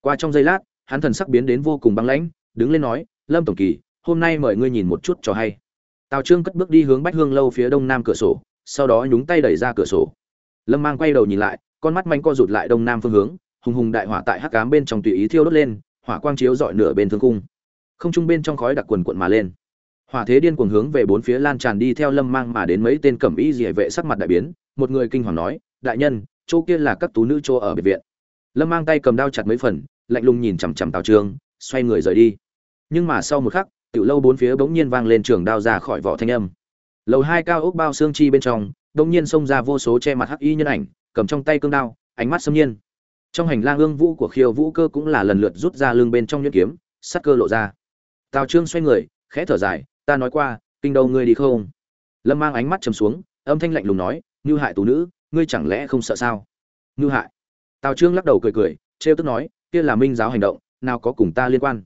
Qua trong giây lát, hắn thần sắc biến đến vô cùng băng lãnh, đứng lên nói, lâm tổng kỳ, hôm nay mời ngươi nhìn một chút cho hay. Tào trương cất bước đi hướng bách hương lâu phía đông nam cửa sổ, sau đó nhúng tay đẩy ra cửa sổ. Lâm mang quay đầu nhìn lại, con mắt manh co rụt lại đông nam phương hướng, hùng hùng đại hỏa tại hắc cám bên trong tùy ý thiêu đốt lên, hỏa quang chiếu dọi nửa bên thương cung không trung bên trong khói đặc quần quận mà lên hỏa thế điên cuồng hướng về bốn phía lan tràn đi theo lâm mang mà đến mấy tên cẩm y dỉa vệ sắc mặt đại biến, một người kinh hoàng nói, đại nhân, chỗ kia là các tú nữ chỗ ở biệt viện. Lâm mang tay cầm đao chặt mấy phần, lạnh lùng nhìn chằm chằm tào trương xoay người rời đi. Nhưng mà sau một khắc, tiểu lâu bốn phía bỗng nhiên vang lên trường đao ra khỏi vỏ thanh âm. Lầu hai cao ốc bao xương chi bên trong, bỗng nhiên xông ra vô số che mặt hắc y nhân ảnh, cầm trong tay cương đao, ánh mắt xâm nhiên. Trong hành lang ương vũ của khiêu vũ cơ cũng là lần lượt rút ra lưng bên trong nhuyễn kiếm sắt cơ lộ ra. Tào trương xoay người, khẽ thở dài ta nói qua, kinh đâu ngươi đi không? Lâm mang ánh mắt chầm xuống, âm thanh lạnh lùng nói như hại tú nữ, ngươi chẳng lẽ không sợ sao? Như hại. Tào trương lắc đầu cười cười, trêu tức nói, kia là minh giáo hành động, nào có cùng ta liên quan.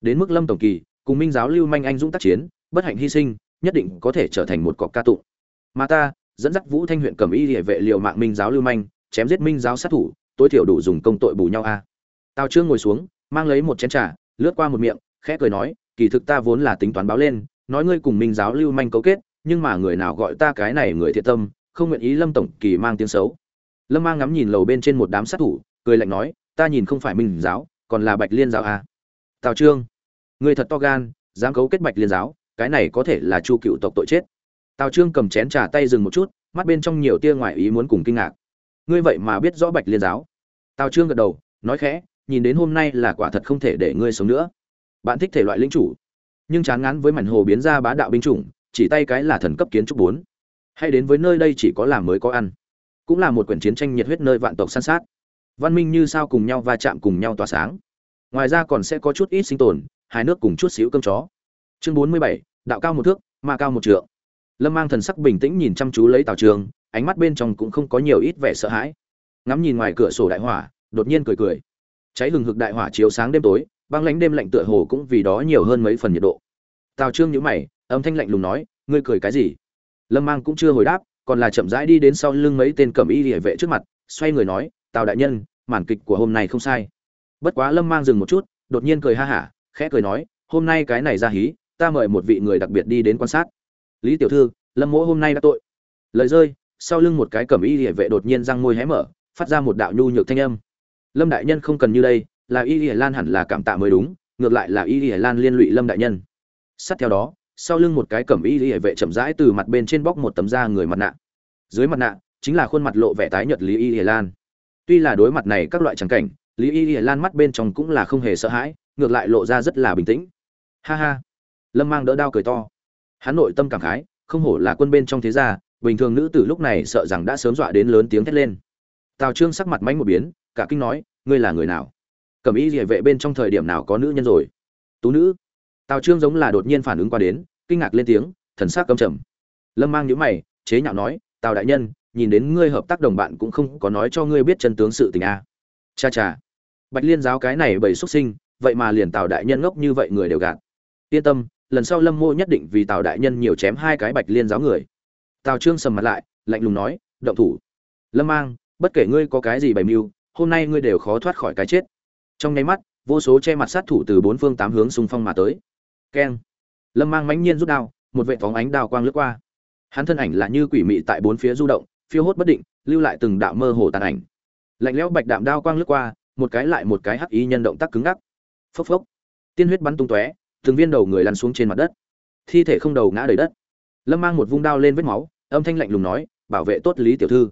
Đến mức lâm tổng kỳ, cùng minh giáo lưu manh anh dũng tác chiến, bất hạnh hy sinh, nhất định có thể trở thành một cọc ca tụng. Mà ta, dẫn dắt vũ thanh huyện cầm y địa vệ liều mạng minh giáo lưu manh, chém giết minh giáo sát thủ, tối thiểu đủ dùng công tội bù nhau a. Tào trương ngồi xuống, mang lấy một chén trà, lướt qua một miệng, khẽ cười nói, kỳ thực ta vốn là tính toán báo lên nói ngươi cùng minh giáo lưu manh cấu kết, nhưng mà người nào gọi ta cái này người thiện tâm, không nguyện ý lâm tổng kỳ mang tiếng xấu. Lâm mang ngắm nhìn lầu bên trên một đám sát thủ, cười lạnh nói, ta nhìn không phải minh giáo, còn là bạch liên giáo à. tào trương người thật to gan, dám cấu kết bạch liên giáo, cái này có thể là chu cựu tộc tội chết. Tào trương cầm chén trà tay dừng một chút, mắt bên trong nhiều tia ngoại ý muốn cùng kinh ngạc. Ngươi vậy mà biết rõ bạch liên giáo. Tào trương gật đầu, nói khẽ, nhìn đến hôm nay là quả thật không thể để ngươi sống nữa. Bạn thích thể loại lính chủ nhưng chán ngán với mảnh hồ biến ra bá đạo binh chủng, chỉ tay cái là thần cấp kiến trúc bốn. Hay đến với nơi đây chỉ có làm mới có ăn. Cũng là một quyển chiến tranh nhiệt huyết nơi vạn tộc san sát. Văn minh như sao cùng nhau va chạm cùng nhau tỏa sáng. Ngoài ra còn sẽ có chút ít sinh tồn hai nước cùng chút xíu cơm chó. Chương bốn mươi bảy, đạo cao một thước, ma cao một trượng. Lâm mang thần sắc bình tĩnh nhìn chăm chú lấy tào trường, ánh mắt bên trong cũng không có nhiều ít vẻ sợ hãi. Ngắm nhìn ngoài cửa sổ đại hỏa, đột nhiên cười cười cháy hừng hực đại hỏa chiếu sáng đêm tối, băng lánh đêm lạnh tựa hồ cũng vì đó nhiều hơn mấy phần nhiệt độ. Tào trương nhíu mày, âm thanh lạnh lùng nói, ngươi cười cái gì? Lâm mang cũng chưa hồi đáp, còn là chậm rãi đi đến sau lưng mấy tên cẩm y hệ vệ trước mặt, xoay người nói, tào đại nhân, màn kịch của hôm nay không sai. Bất quá lâm mang dừng một chút, đột nhiên cười ha hả, khẽ cười nói, hôm nay cái này ra hí, ta mời một vị người đặc biệt đi đến quan sát. Lý tiểu thư, lâm mỗ hôm nay đã tội. Lời rơi, sau lưng một cái cẩm y hệ vệ đột nhiên răng môi hé mở, phát ra một đạo nhu nhược thanh âm lâm đại nhân không cần như đây, là y ỉa lan hẳn là cảm tạ mới đúng, ngược lại là y ỉa lan liên lụy lâm đại nhân. Sát theo đó, sau lưng một cái cẩm y ỉa vệ chậm rãi từ mặt bên trên bóc một tấm da người mặt nạ. Dưới mặt nạ, chính là khuôn mặt lộ vẻ tái nhợt lý y ỉa lan. Tuy là đối mặt này các loại trắng cảnh, lý y ỉa lan mắt bên trong cũng là không hề sợ hãi, ngược lại lộ ra rất là bình tĩnh. Ha ha. Lâm mang đỡ đao cười to. Hắn nội tâm cảm khái, không hổ là quân bên trong thế gia, bình thường nữ tử lúc này sợ rằng đã sớm dọa đến lớn tiếng thét lên. Tào trương sắc mặt mánh một biến cả kinh nói, ngươi là người nào? Cẩm y địa vệ bên trong thời điểm nào có nữ nhân rồi? Tú nữ. Tào trương giống là đột nhiên phản ứng qua đến, kinh ngạc lên tiếng, thần sắc căm trầm. Lâm mang nhíu mày, chế nhạo nói, tào đại nhân, nhìn đến ngươi hợp tác đồng bạn cũng không có nói cho ngươi biết chân tướng sự tình a cha cha. Bạch liên giáo cái này bầy xuất sinh, vậy mà liền tào đại nhân ngốc như vậy người đều gạt. Yên tâm, lần sau lâm mô nhất định vì tào đại nhân nhiều chém hai cái bạch liên giáo người. Tào trương sầm mặt lại, lạnh lùng nói, động thủ. Lâm mang, bất kể ngươi có cái gì bày mưu hôm nay ngươi đều khó thoát khỏi cái chết. Trong nháy mắt, vô số che mặt sát thủ từ bốn phương tám hướng xung phong mà tới. Keng. Lâm mang mãnh nhiên rút đao, một vệ phóng ánh đao quang lướt qua. Hắn thân ảnh là như quỷ mị tại bốn phía du động, phiêu hốt bất định, lưu lại từng đạo mơ hồ tàn ảnh. Lạnh lẽo bạch đạm đao quang lướt qua, một cái lại một cái hắc ý nhân động tác cứng ngắc. Phốc phốc. Tiên huyết bắn tung tóe, từng viên đầu người lăn xuống trên mặt đất. Thi thể không đầu ngã đầy đất. Lâm mang một vung đao lên vết máu, âm thanh lạnh lùng nói, bảo vệ tốt lý tiểu thư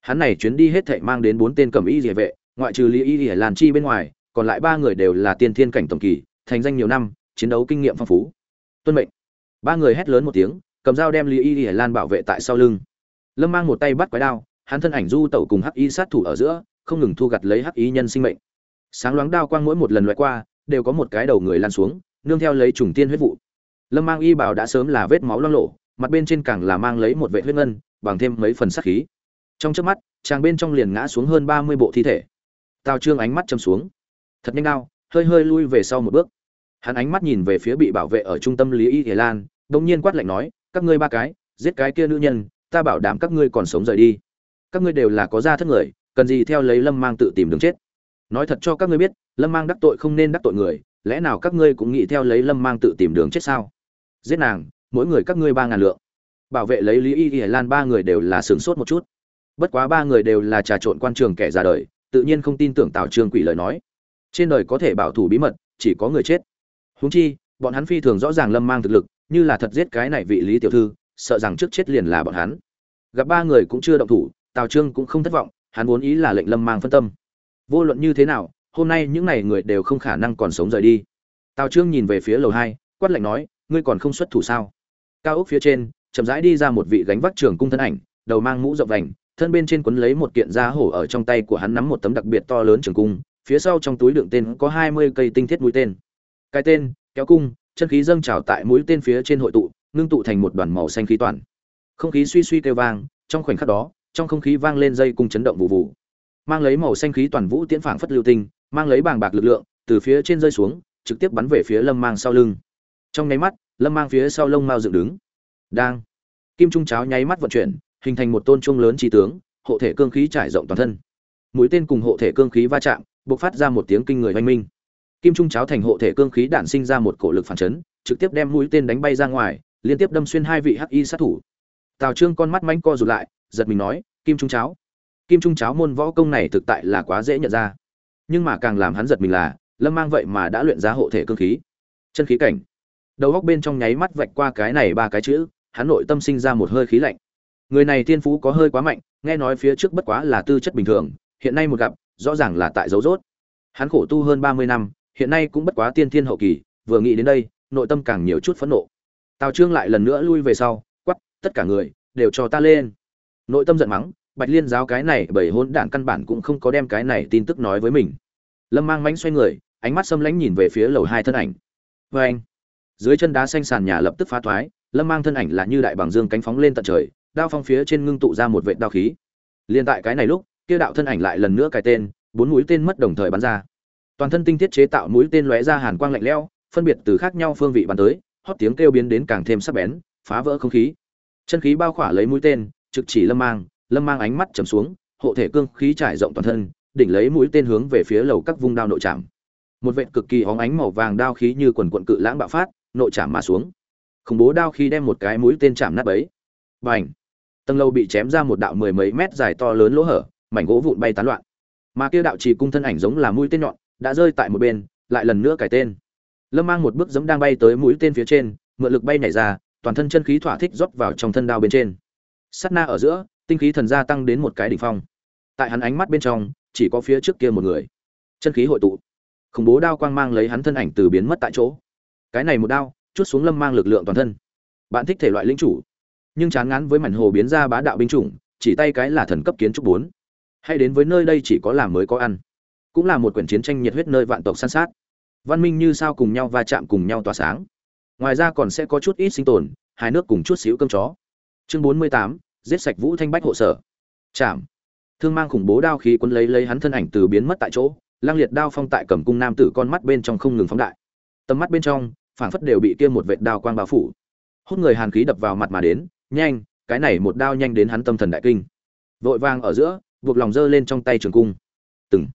hắn này chuyến đi hết thảy mang đến bốn tên cẩm y địa vệ, ngoại trừ lý y làn chi bên ngoài, còn lại ba người đều là tiên thiên cảnh tổng kỳ, thành danh nhiều năm, chiến đấu kinh nghiệm phong phú. Tuân mệnh. Ba người hét lớn một tiếng, cầm dao đem lý y địa lan bảo vệ tại sau lưng. Lâm mang một tay bắt quái đao, hắn thân ảnh du tẩu cùng hắc y sát thủ ở giữa, không ngừng thu gặt lấy hắc y nhân sinh mệnh. Sáng loáng đao quang mỗi một lần loại qua, đều có một cái đầu người lan xuống, nương theo lấy trùng tiên huyết vụ. Lâm mang y bảo đã sớm là vết máu loang lộ mặt bên trên càng là mang lấy một vệ huyết ngân, bằng thêm mấy phần sát khí trong trước mắt, chàng bên trong liền ngã xuống hơn ba mươi bộ thi thể. Tào trương ánh mắt châm xuống. Thật nhanh đao, hơi hơi lui về sau một bước. Hắn ánh mắt nhìn về phía bị bảo vệ ở trung tâm lý y thể lan đông nhiên quát lạnh nói, các ngươi ba cái, giết cái kia nữ nhân, ta bảo đảm các ngươi còn sống rời đi. Các ngươi đều là có gia thất người, cần gì theo lấy lâm mang tự tìm đường chết. Nói thật cho các ngươi biết, lâm mang đắc tội không nên đắc tội người, lẽ nào các ngươi cũng nghĩ theo lấy lâm mang tự tìm đường chết sao? Giết nàng, mỗi người các ngươi ba ngàn lượng. Bảo vệ lấy lý y y lan ba người đều là sửng sốt một chút bất quá ba người đều là trà trộn quan trường kẻ ra đời, tự nhiên không tin tưởng tào trương quỷ lời nói. Trên đời có thể bảo thủ bí mật, chỉ có người chết. Huống chi, bọn hắn phi thường rõ ràng lâm mang thực lực, như là thật giết cái này vị lý tiểu thư, sợ rằng trước chết liền là bọn hắn. Gặp ba người cũng chưa động thủ, tào trương cũng không thất vọng, hắn vốn ý là lệnh lâm mang phân tâm. Vô luận như thế nào, hôm nay những n à y người đều không khả năng còn sống rời đi. Tào trương nhìn về phía lầu hai, quát lệnh nói, ngươi còn không xuất thủ sao? Cao ốc phía trên, chậm rãi đi ra một vị gánh vác trường cung thân ảnh, đầu mang mũ rộng vành thân bên trên quấn lấy một kiện da hổ ở trong tay của hắn nắm một tấm đặc biệt to lớn trường cung, phía sau trong túi đựng tên có hai mươi cây tinh thiết mũi tên. Cái tên, kéo cung, chân khí dâng trào tại mũi tên phía trên hội tụ, ngưng tụ thành một đoàn màu xanh khí toàn. Không khí suy suy kêu vang, trong khoảnh khắc đó, trong không khí vang lên dây cung chấn động vụ vụ. Mang lấy màu xanh khí toàn vũ tiễn phảng phất lưu tinh, mang lấy bàng bạc lực lượng, từ phía trên rơi xuống, trực tiếp bắn về phía lâm mang sau lưng. Trong nháy mắt, lâm mang phía sau lông mao dựng đứng. Đang. Kim trung cháo nháy mắt vận chuyển hình thành một tôn trung lớn trí tướng, hộ thể cương khí trải rộng toàn thân. Mũi tên cùng hộ thể cương khí va chạm, bộc phát ra một tiếng kinh người oanh minh. Kim trung cháo thành hộ thể cương khí đản sinh ra một cổ lực phản chấn, trực tiếp đem mũi tên đánh bay ra ngoài, liên tiếp đâm xuyên hai vị hắc y sát thủ. Tào trương con mắt mánh co rụt lại, giật mình nói, kim trung cháo. Kim trung cháo môn võ công này thực tại là quá dễ nhận ra. Nhưng mà càng làm hắn giật mình là, lâm mang vậy mà đã luyện ra hộ thể cương khí. Chân khí cảnh. Đầu góc bên trong nháy mắt vạch qua cái này ba cái chữ, hắn nội tâm sinh ra một hơi khí lạnh người này thiên phú có hơi quá mạnh, nghe nói phía trước bất quá là tư chất bình thường, hiện nay một gặp, rõ ràng là tại dấu rốt. Hắn khổ tu hơn ba mươi năm, hiện nay cũng bất quá tiên thiên hậu kỳ, vừa nghĩ đến đây, nội tâm càng nhiều chút phẫn nộ. Tào trương lại lần nữa lui về sau quắp tất cả người, đều cho ta lên. Nội tâm giận mắng, bạch liên giáo cái này bởi hôn đản căn bản cũng không có đem cái này tin tức nói với mình. Lâm mang mánh xoay người, ánh mắt xâm lãnh nhìn về phía lầu hai thân ảnh. Vê anh dưới chân đá xanh sàn nhà lập tức phá thoái, lâm mang thân ảnh là như đại bằng dương cánh phóng lên tận trời đao phong phía trên ngưng tụ ra một vệt đao khí. Liên tại cái này lúc, kia đạo thân ảnh lại lần nữa cài tên, bốn mũi tên mất đồng thời bắn ra. Toàn thân tinh thiết chế tạo mũi tên lóe ra hàn quang lạnh lẽo, phân biệt từ khác nhau phương vị bắn tới, hót tiếng kêu biến đến càng thêm sắc bén, phá vỡ không khí. Chân khí bao khỏa lấy mũi tên, trực chỉ lâm mang lâm mang ánh mắt trầm xuống, hộ thể cương khí trải rộng toàn thân, đỉnh lấy mũi tên hướng về phía lầu các vung đao nội trảm một vệt cực kỳ óng ánh màu vàng đao khí như quần quần cự lãng bạo phát, nội trảm mà xuống. Khủng bố đao khí đem một cái mũi tên chạm nát bấy. Bành! Tầng lâu bị chém ra một đạo mười mấy mét dài to lớn lỗ hở, mảnh gỗ vụn bay tán loạn. Mà kia đạo trì cung thân ảnh giống là mũi tên nhọn, đã rơi tại một bên, lại lần nữa cải tên. Lâm mang một bước giẫm đang bay tới mũi tên phía trên, mượn lực bay nhảy ra, toàn thân chân khí thỏa thích rót vào trong thân đao bên trên. Sắt na ở giữa, tinh khí thần gia tăng đến một cái đỉnh phong. Tại hắn ánh mắt bên trong, chỉ có phía trước kia một người. Chân khí hội tụ. Khủng bố đao quang mang lấy hắn thân ảnh từ biến mất tại chỗ. Cái này một đao, chút xuống lâm mang lực lượng toàn thân. Bạn thích thể loại linh chủ nhưng chán ngán với mảnh hồ biến ra bá đạo binh chủng, chỉ tay cái là thần cấp kiến trúc bốn. Hay đến với nơi đây chỉ có làm mới có ăn. Cũng là một quyển chiến tranh nhiệt huyết nơi vạn tộc săn sát. Văn minh như sao cùng nhau va chạm cùng nhau tỏa sáng. Ngoài ra còn sẽ có chút ít sinh tồn hai nước cùng chút xíu cơm chó. Chương bốn mươi tám, giết sạch vũ thanh bách hộ sở. Chạm. Thương mang khủng bố đao khí quấn lấy lấy hắn thân ảnh từ biến mất tại chỗ, lang liệt đao phong tại cầm cung nam tử con mắt bên trong không ngừng phóng đại. Tầm mắt bên trong, phảng phất đều bị kia một vệt đao quang bao phủ. Hút người hàn khí đập vào mặt mà đến nhanh, cái này một đao nhanh đến hắn tâm thần đại kinh. Vội vàng ở giữa, buộc lòng giơ lên trong tay trường cung. Từng.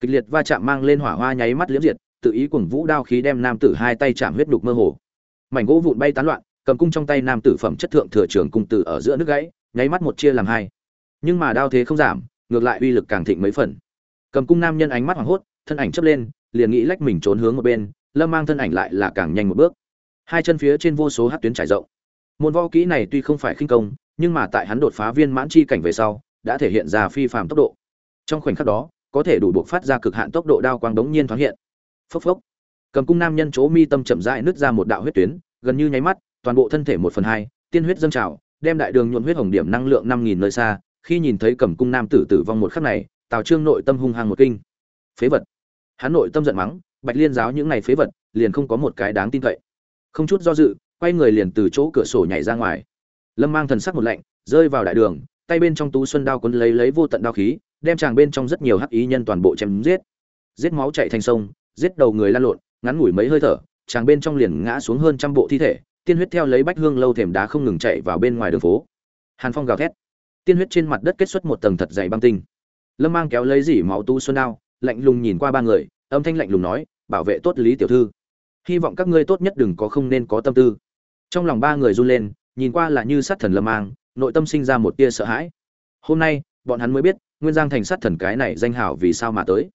Kịch liệt va chạm mang lên hỏa hoa nháy mắt liễm diệt, tự ý cuồng vũ đao khí đem nam tử hai tay chạm huyết đục mơ hồ. Mảnh gỗ vụn bay tán loạn, cầm cung trong tay nam tử phẩm chất thượng thừa trường cung tử ở giữa nước gãy, nháy mắt một chia làm hai. Nhưng mà đao thế không giảm, ngược lại uy lực càng thịnh mấy phần. Cầm cung nam nhân ánh mắt hoảng hốt, thân ảnh chấp lên, liền nghĩ lách mình trốn hướng một bên, lâm mang thân ảnh lại là càng nhanh một bước. Hai chân phía trên vô số hát tuyến trải rộng môn võ kỹ này tuy không phải khinh công, nhưng mà tại hắn đột phá viên mãn chi cảnh về sau, đã thể hiện ra phi phàm tốc độ. Trong khoảnh khắc đó, có thể đủ buộc phát ra cực hạn tốc độ đao quang đống nhiên thoáng hiện. Phốc phốc. Cầm cung nam nhân chỗ mi tâm chậm rãi nứt ra một đạo huyết tuyến, gần như nháy mắt, toàn bộ thân thể một phần hai, tiên huyết dâng trào, đem đại đường nhuộn huyết hồng điểm năng lượng năm nghìn nơi xa. Khi nhìn thấy cầm cung nam tử tử vong một khắc này, tào trương nội tâm hung hăng một kinh. Phế vật. Hắn nội tâm giận mắng, bạch liên giáo những ngày phế vật, liền không có một cái đáng tin cậy. Không chút do dự quay người liền từ chỗ cửa sổ nhảy ra ngoài. Lâm mang thần sắc một lạnh, rơi vào đại đường, tay bên trong tú xuân đao quấn lấy lấy vô tận đao khí, đem chàng bên trong rất nhiều hắc ý nhân toàn bộ chém giết. Giết máu chạy thành sông, giết đầu người lan lộn, ngắn ngủi mấy hơi thở, chàng bên trong liền ngã xuống hơn trăm bộ thi thể, tiên huyết theo lấy bách hương lâu thềm đá không ngừng chạy vào bên ngoài đường phố. Hàn phong gào thét. Tiên huyết trên mặt đất kết xuất một tầng thật dày băng tinh. Lâm mang kéo lấy dỉ máu tu xuân đao, lạnh lùng nhìn qua ba người, âm thanh lạnh lùng nói, bảo vệ tốt lý tiểu thư. Hy vọng các ngươi tốt nhất đừng có không nên có tâm tư trong lòng ba người run lên, nhìn qua là như sát thần lâm mang, nội tâm sinh ra một tia sợ hãi. Hôm nay, bọn hắn mới biết, nguyên giang thành sát thần cái này danh hảo vì sao mà tới.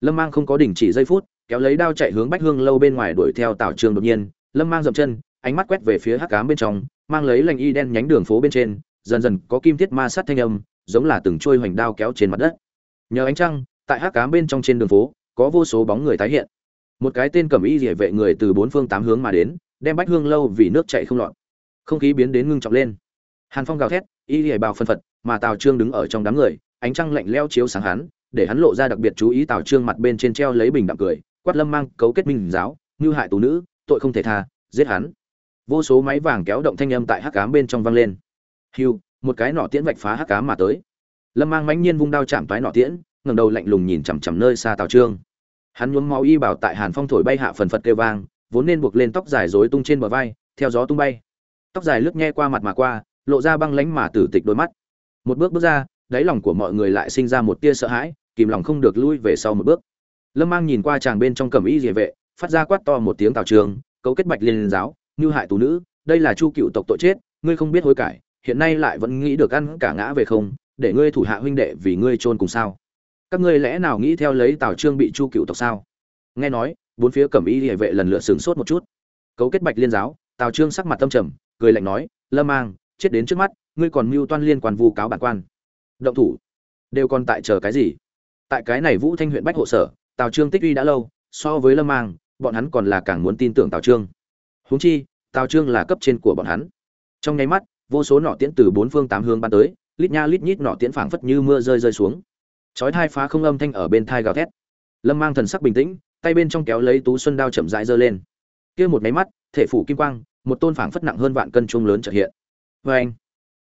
Lâm mang không có đình chỉ giây phút, kéo lấy đao chạy hướng bách hương lâu bên ngoài đuổi theo tào trường đột nhiên. Lâm mang dậm chân, ánh mắt quét về phía hắc cám bên trong, mang lấy lành y đen nhánh đường phố bên trên, dần dần có kim thiết ma sát thanh âm, giống là từng trôi hoành đao kéo trên mặt đất. Nhờ ánh trăng, tại hắc cám bên trong trên đường phố, có vô số bóng người tái hiện. Một cái tên cẩm y địa vệ người từ bốn phương tám hướng mà đến đem bách hương lâu vì nước chạy không lọt. Không khí biến đến ngưng trọng lên. Hàn phong gào thét, y địa bào phân phật, mà tào trương đứng ở trong đám người, ánh trăng lạnh leo chiếu sáng hắn, để hắn lộ ra đặc biệt chú ý tào trương mặt bên trên treo lấy bình đạm cười, quát lâm mang, cấu kết minh giáo như hại tù nữ, tội không thể tha, giết hắn. Vô số máy vàng kéo động thanh âm tại hắc cám bên trong vang lên. Hiu một cái nỏ tiễn vạch phá hắc cám mà tới. Lâm mang mãnh nhiên vung đao chạm toái nỏ tiễn, ngẩng đầu lạnh lùng nhìn chằm chằm nơi xa tào trương. Hắn nhuốm máu y bảo tại hàn phong thổi bay hạ phần phật kêu vang vốn nên buộc lên tóc dài rối tung trên bờ vai, theo gió tung bay. Tóc dài lướt nghe qua mặt mà qua, lộ ra băng lánh mà tử tịch đôi mắt. Một bước bước ra, đáy lòng của mọi người lại sinh ra một tia sợ hãi, kìm lòng không được lui về sau một bước. Lâm mang nhìn qua chàng bên trong cẩm y địa vệ, phát ra quát to một tiếng tào trường, cấu kết bạch liên giáo, như hại tù nữ, đây là chu cựu tộc tội chết, ngươi không biết hối cải, hiện nay lại vẫn nghĩ được ăn cả ngã về không, để ngươi thủ hạ huynh đệ vì ngươi chôn cùng sao? Các ngươi lẽ nào nghĩ theo lấy tào trương bị chu cựu tộc sao? Nghe nói bốn phía cẩm y hệ vệ lần lượt sửng sốt một chút. Cấu kết bạch liên giáo, tào trương sắc mặt tâm trầm, cười lạnh nói, lâm mang, chết đến trước mắt, ngươi còn mưu toan liên quan vu cáo bản quan. Động thủ. Đều còn tại chờ cái gì? Tại cái này vũ thanh huyện bách hộ sở, tào trương tích uy đã lâu, so với lâm mang, bọn hắn còn là càng muốn tin tưởng tào trương. Huống chi, tào trương là cấp trên của bọn hắn. Trong nháy mắt, vô số nọ tiễn từ bốn phương tám hướng bắn tới, lít nha lít nhít nọ tiễn phảng phất như mưa rơi rơi xuống. Chói thai phá không âm thanh ở bên thai gào thét. Lâm mang thần sắc bình tĩnh tay bên trong kéo lấy tú xuân đao chậm rãi giơ lên kia một máy mắt thể phủ kim quang một tôn phảng phất nặng hơn vạn cân trung lớn chợt hiện vê anh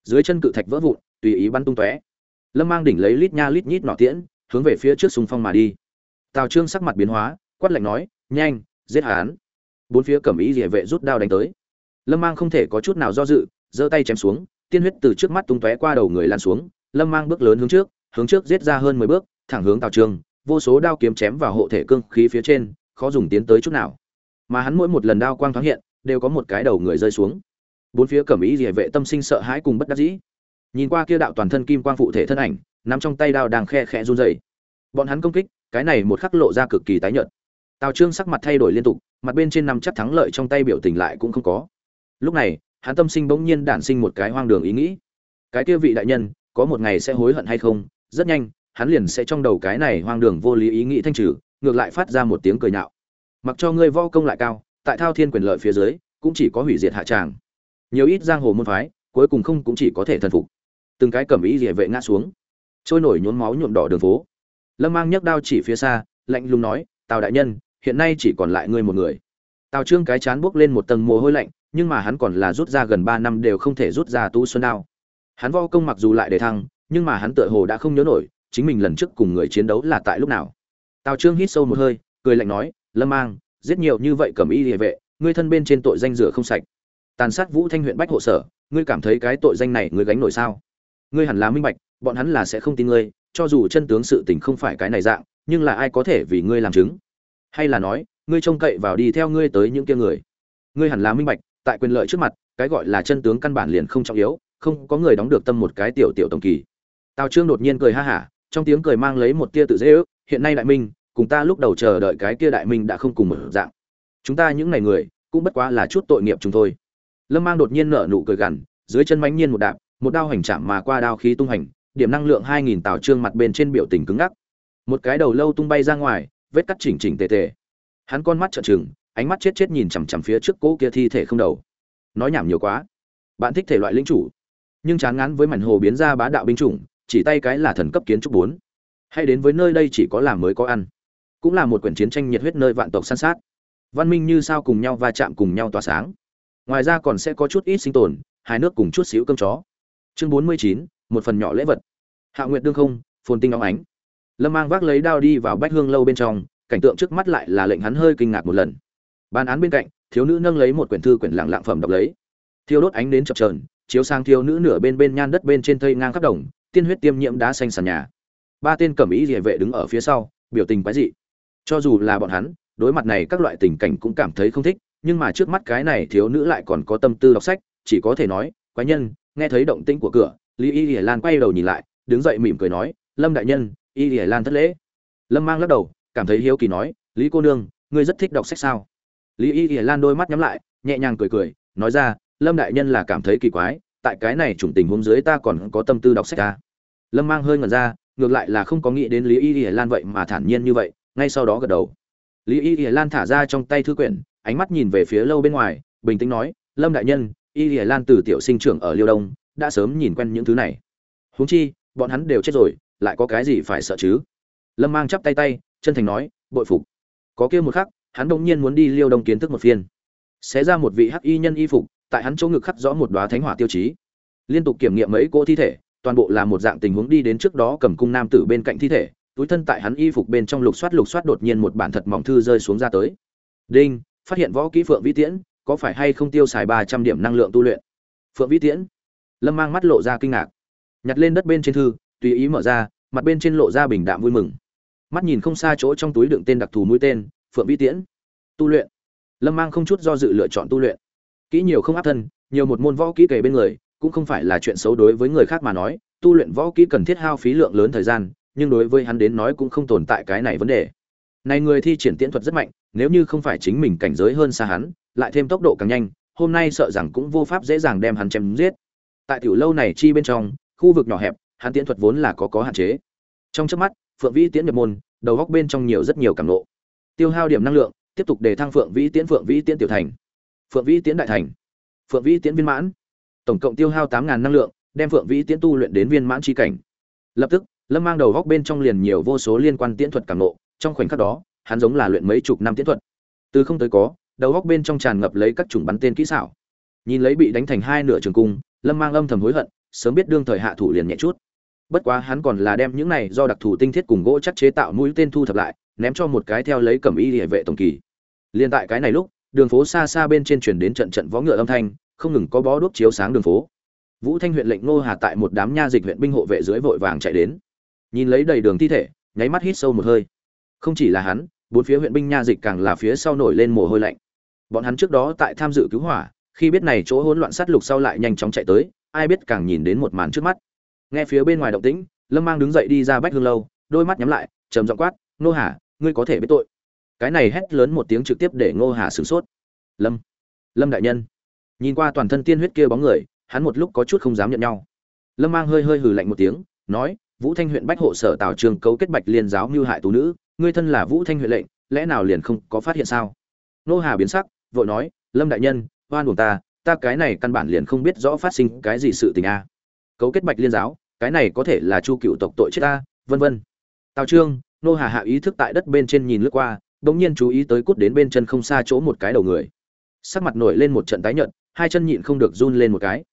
dưới chân cự thạch vỡ vụn tùy ý bắn tung tóe lâm mang đỉnh lấy lít nha lít nhít nọ tiễn hướng về phía trước súng phong mà đi tào trương sắc mặt biến hóa quát lạnh nói nhanh giết hắn bốn phía cẩm ý địa vệ rút đao đánh tới lâm mang không thể có chút nào do dự giơ tay chém xuống tiên huyết từ trước mắt tung tóe qua đầu người lan xuống lâm mang bước lớn hướng trước hướng trước giết ra hơn mười bước thẳng hướng tào trương vô số đao kiếm chém vào hộ thể cương khí phía trên, khó dùng tiến tới chút nào. Mà hắn mỗi một lần đao quang thoáng hiện, đều có một cái đầu người rơi xuống. Bốn phía cẩm ý địa vệ tâm sinh sợ hãi cùng bất đắc dĩ. Nhìn qua kia đạo toàn thân kim quang phụ thể thân ảnh, nắm trong tay đao đang khe khẽ run rẩy. Bọn hắn công kích, cái này một khắc lộ ra cực kỳ tái nhợt. Tào trương sắc mặt thay đổi liên tục, mặt bên trên nằm chắc thắng lợi trong tay biểu tình lại cũng không có. Lúc này, hắn tâm sinh bỗng nhiên đản sinh một cái hoang đường ý nghĩ. Cái kia vị đại nhân, có một ngày sẽ hối hận hay không? Rất nhanh hắn liền sẽ trong đầu cái này hoang đường vô lý ý nghĩ thanh trừ, ngược lại phát ra một tiếng cười nhạo. Mặc cho ngươi vo công lại cao, tại thao thiên quyền lợi phía dưới, cũng chỉ có hủy diệt hạ tràng. Nhiều ít giang hồ môn phái, cuối cùng không cũng chỉ có thể thần phục. Từng cái cẩm ý địa vệ ngã xuống, trôi nổi nhốn máu nhuộm đỏ đường phố. Lâm mang nhấc đao chỉ phía xa, lạnh lùng nói, tào đại nhân, hiện nay chỉ còn lại ngươi một người. Tào trương cái chán buốc lên một tầng mồ hôi lạnh, nhưng mà hắn còn là rút ra gần ba năm đều không thể rút ra tu xuân đao. Hắn vo công mặc dù lại để thăng, nhưng mà hắn tựa hồ đã không nhớ nổi chính mình lần trước cùng người chiến đấu là tại lúc nào. Tào trương hít sâu một hơi, cười lạnh nói, lâm mang, giết nhiều như vậy cầm y địa vệ, ngươi thân bên trên tội danh rửa không sạch. Tàn sát vũ thanh huyện bách hộ sở, ngươi cảm thấy cái tội danh này ngươi gánh nổi sao? Ngươi hẳn là minh bạch, bọn hắn là sẽ không tin ngươi, cho dù chân tướng sự tình không phải cái này dạng, nhưng là ai có thể vì ngươi làm chứng? Hay là nói, ngươi trông cậy vào đi theo ngươi tới những kia người? Ngươi hẳn là minh bạch, tại quyền lợi trước mặt, cái gọi là chân tướng căn bản liền không trọng yếu, không có người đóng được tâm một cái tiểu tiểu tổng kỳ. Tào trương đột nhiên cười ha hả trong tiếng cười mang lấy một tia tự dễ ước, hiện nay đại minh, cùng ta lúc đầu chờ đợi cái kia đại minh đã không cùng một dạng. Chúng ta những ngày người, cũng bất quá là chút tội nghiệp chúng thôi. Lâm mang đột nhiên nở nụ cười gằn, dưới chân mãnh nhiên một đạp, một đao hành chạm mà qua đao khí tung hành, điểm năng lượng hai nghìn tào trương mặt bên trên biểu tình cứng ngắc. Một cái đầu lâu tung bay ra ngoài, vết cắt chỉnh chỉnh tề tề. Hắn con mắt trợn trừng, ánh mắt chết chết nhìn chằm chằm phía trước cỗ kia thi thể không đầu. Nói nhảm nhiều quá. Bạn thích thể loại lính chủ. Nhưng chán ngán với mảnh hồ biến ra bá đạo binh chủng chỉ tay cái là thần cấp kiến trúc bốn. Hay đến với nơi đây chỉ có làm mới có ăn. Cũng là một quyển chiến tranh nhiệt huyết nơi vạn tộc săn sát. Văn minh như sao cùng nhau va chạm cùng nhau tỏa sáng. Ngoài ra còn sẽ có chút ít sinh tồn, hai nước cùng chút xíu cơm chó. Chương bốn mươi chín, một phần nhỏ lễ vật. Hạ nguyệt đương không, phồn tinh óng ánh. Lâm mang vác lấy đao đi vào bách hương lâu bên trong, cảnh tượng trước mắt lại là lệnh hắn hơi kinh ngạc một lần. Bàn án bên cạnh, thiếu nữ nâng lấy một quyển thư quyển lặng lạng phẩm đọc lấy. Thiêu đốt ánh đến chập trờn chiếu sang thiếu nữ nửa bên bên nhan đất bên trên thây ngang khắp đồng tiên huyết tiêm nhiễm đá xanh sàn nhà. Ba tên cẩm ý địa vệ đứng ở phía sau, biểu tình quái dị. Cho dù là bọn hắn, đối mặt này các loại tình cảnh cũng cảm thấy không thích, nhưng mà trước mắt cái này thiếu nữ lại còn có tâm tư đọc sách, chỉ có thể nói, quái nhân, nghe thấy động tĩnh của cửa. Lý y hiển lan quay đầu nhìn lại, đứng dậy mỉm cười nói, lâm đại nhân, y hiển lan thất lễ. Lâm mang lắc đầu, cảm thấy hiếu kỳ nói, lý cô nương, ngươi rất thích đọc sách sao? Lý y hiển lan đôi mắt nhắm lại, nhẹ nhàng cười cười, nói ra, lâm đại nhân là cảm thấy kỳ quái, tại cái này chủng tình huống dưới ta còn có tâm tư đọc sách ta lâm mang hơi ngẩn ra, ngược lại là không có nghĩ đến lý y y lan vậy mà thản nhiên như vậy, ngay sau đó gật đầu. Lý y y lan thả ra trong tay thư quyển, ánh mắt nhìn về phía lâu bên ngoài, bình tĩnh nói, lâm đại nhân, y y lan từ tiểu sinh trưởng ở liêu đông, đã sớm nhìn quen những thứ này. Huống chi, bọn hắn đều chết rồi, lại có cái gì phải sợ chứ? Lâm mang chắp tay tay, chân thành nói, bội phục. Có kia một khắc, hắn đông nhiên muốn đi liêu đông kiến thức một phiên. Xé ra một vị hắc y nhân y phục, tại hắn chỗ ngực khắc rõ một đoá thánh hỏa tiêu chí. Liên tục kiểm nghiệm mấy cỗ thi thể toàn bộ là một dạng tình huống đi đến trước đó cầm cung nam tử bên cạnh thi thể, túi thân tại hắn y phục bên trong lục soát lục soát đột nhiên một bản thật mỏng thư rơi xuống ra tới. Đinh, phát hiện võ kỹ phượng vĩ tiễn, có phải hay không tiêu xài ba trăm điểm năng lượng tu luyện? Phượng vĩ tiễn. Lâm mang mắt lộ ra kinh ngạc. Nhặt lên đất bên trên thư, tùy ý mở ra, mặt bên trên lộ ra bình đạm vui mừng. Mắt nhìn không xa chỗ trong túi đựng tên đặc thù mũi tên, phượng vĩ tiễn. Tu luyện. Lâm mang không chút do dự lựa chọn tu luyện. Kỹ nhiều không áp thân, nhiều một môn võ kỹ kể bên người cũng không phải là chuyện xấu đối với người khác mà nói, tu luyện võ kỹ cần thiết hao phí lượng lớn thời gian, nhưng đối với hắn đến nói cũng không tồn tại cái này vấn đề. Này người thi triển tiễn thuật rất mạnh, nếu như không phải chính mình cảnh giới hơn xa hắn, lại thêm tốc độ càng nhanh, hôm nay sợ rằng cũng vô pháp dễ dàng đem hắn chém giết. Tại tiểu lâu này chi bên trong, khu vực nhỏ hẹp, hắn tiễn thuật vốn là có có hạn chế. Trong chớp mắt, phượng vĩ tiễn nhập môn, đầu góc bên trong nhiều rất nhiều cảm ngộ. Tiêu hao điểm năng lượng, tiếp tục để thăng phượng vĩ tiễn phượng vĩ tiễn tiểu thành. Phượng vĩ tiễn đại thành. Phượng vĩ tiễn viên mãn tổng cộng tiêu hao tám năng lượng, đem phượng vĩ tiễn tu luyện đến viên mãn chi cảnh. Lập tức, lâm mang đầu góc bên trong liền nhiều vô số liên quan tiễn thuật cảm nộ trong khoảnh khắc đó, hắn giống là luyện mấy chục năm tiễn thuật. Từ không tới có, đầu góc bên trong tràn ngập lấy các chủng bắn tên kỹ xảo. Nhìn lấy bị đánh thành hai nửa trường cung, lâm mang âm thầm hối hận, sớm biết đương thời hạ thủ liền nhẹ chút. Bất quá hắn còn là đem những này do đặc thù tinh thiết cùng gỗ chắc chế tạo mũi tên thu thập lại, ném cho một cái theo lấy cầm y địa vệ tổng kỳ. Liên tại cái này lúc, đường phố xa xa bên trên chuyển đến trận trận võ ngựa âm thanh không ngừng có bó đuốc chiếu sáng đường phố. Vũ thanh huyện lệnh ngô hà tại một đám nha dịch huyện binh hộ vệ dưới vội vàng chạy đến. Nhìn lấy đầy đường thi thể, nháy mắt hít sâu một hơi. Không chỉ là hắn, bốn phía huyện binh nha dịch càng là phía sau nổi lên mồ hôi lạnh. Bọn hắn trước đó tại tham dự cứu hỏa, khi biết này chỗ hỗn loạn sát lục sau lại nhanh chóng chạy tới, ai biết càng nhìn đến một màn trước mắt. Nghe phía bên ngoài động tĩnh, lâm mang đứng dậy đi ra bách hương lâu, đôi mắt nhắm lại, trầm giọng quát, ngô hà, ngươi có thể biết tội. Cái này hét lớn một tiếng trực tiếp để ngô hà sửng sốt. Lâm lâm đại nhân nhìn qua toàn thân tiên huyết kia bóng người, hắn một lúc có chút không dám nhận nhau. Lâm mang hơi hơi hừ lạnh một tiếng, nói, vũ thanh huyện bách hộ sở tào trường cấu kết bạch liên giáo mưu hại tú nữ, ngươi thân là vũ thanh huyện lệnh, lẽ nào liền không có phát hiện sao? Nô hà biến sắc, vội nói, lâm đại nhân, oan buồn ta ta cái này căn bản liền không biết rõ phát sinh cái gì sự tình a. Cấu kết bạch liên giáo, cái này có thể là chu cựu tộc tội chết ta, vân vân. Tào trương, nô hà hạ ý thức tại đất bên trên nhìn lướt qua bỗng nhiên chú ý tới cút đến bên chân không xa chỗ một cái đầu người. Sắc mặt nổi lên một trận tái nhợt hai chân nhịn không được run lên một cái.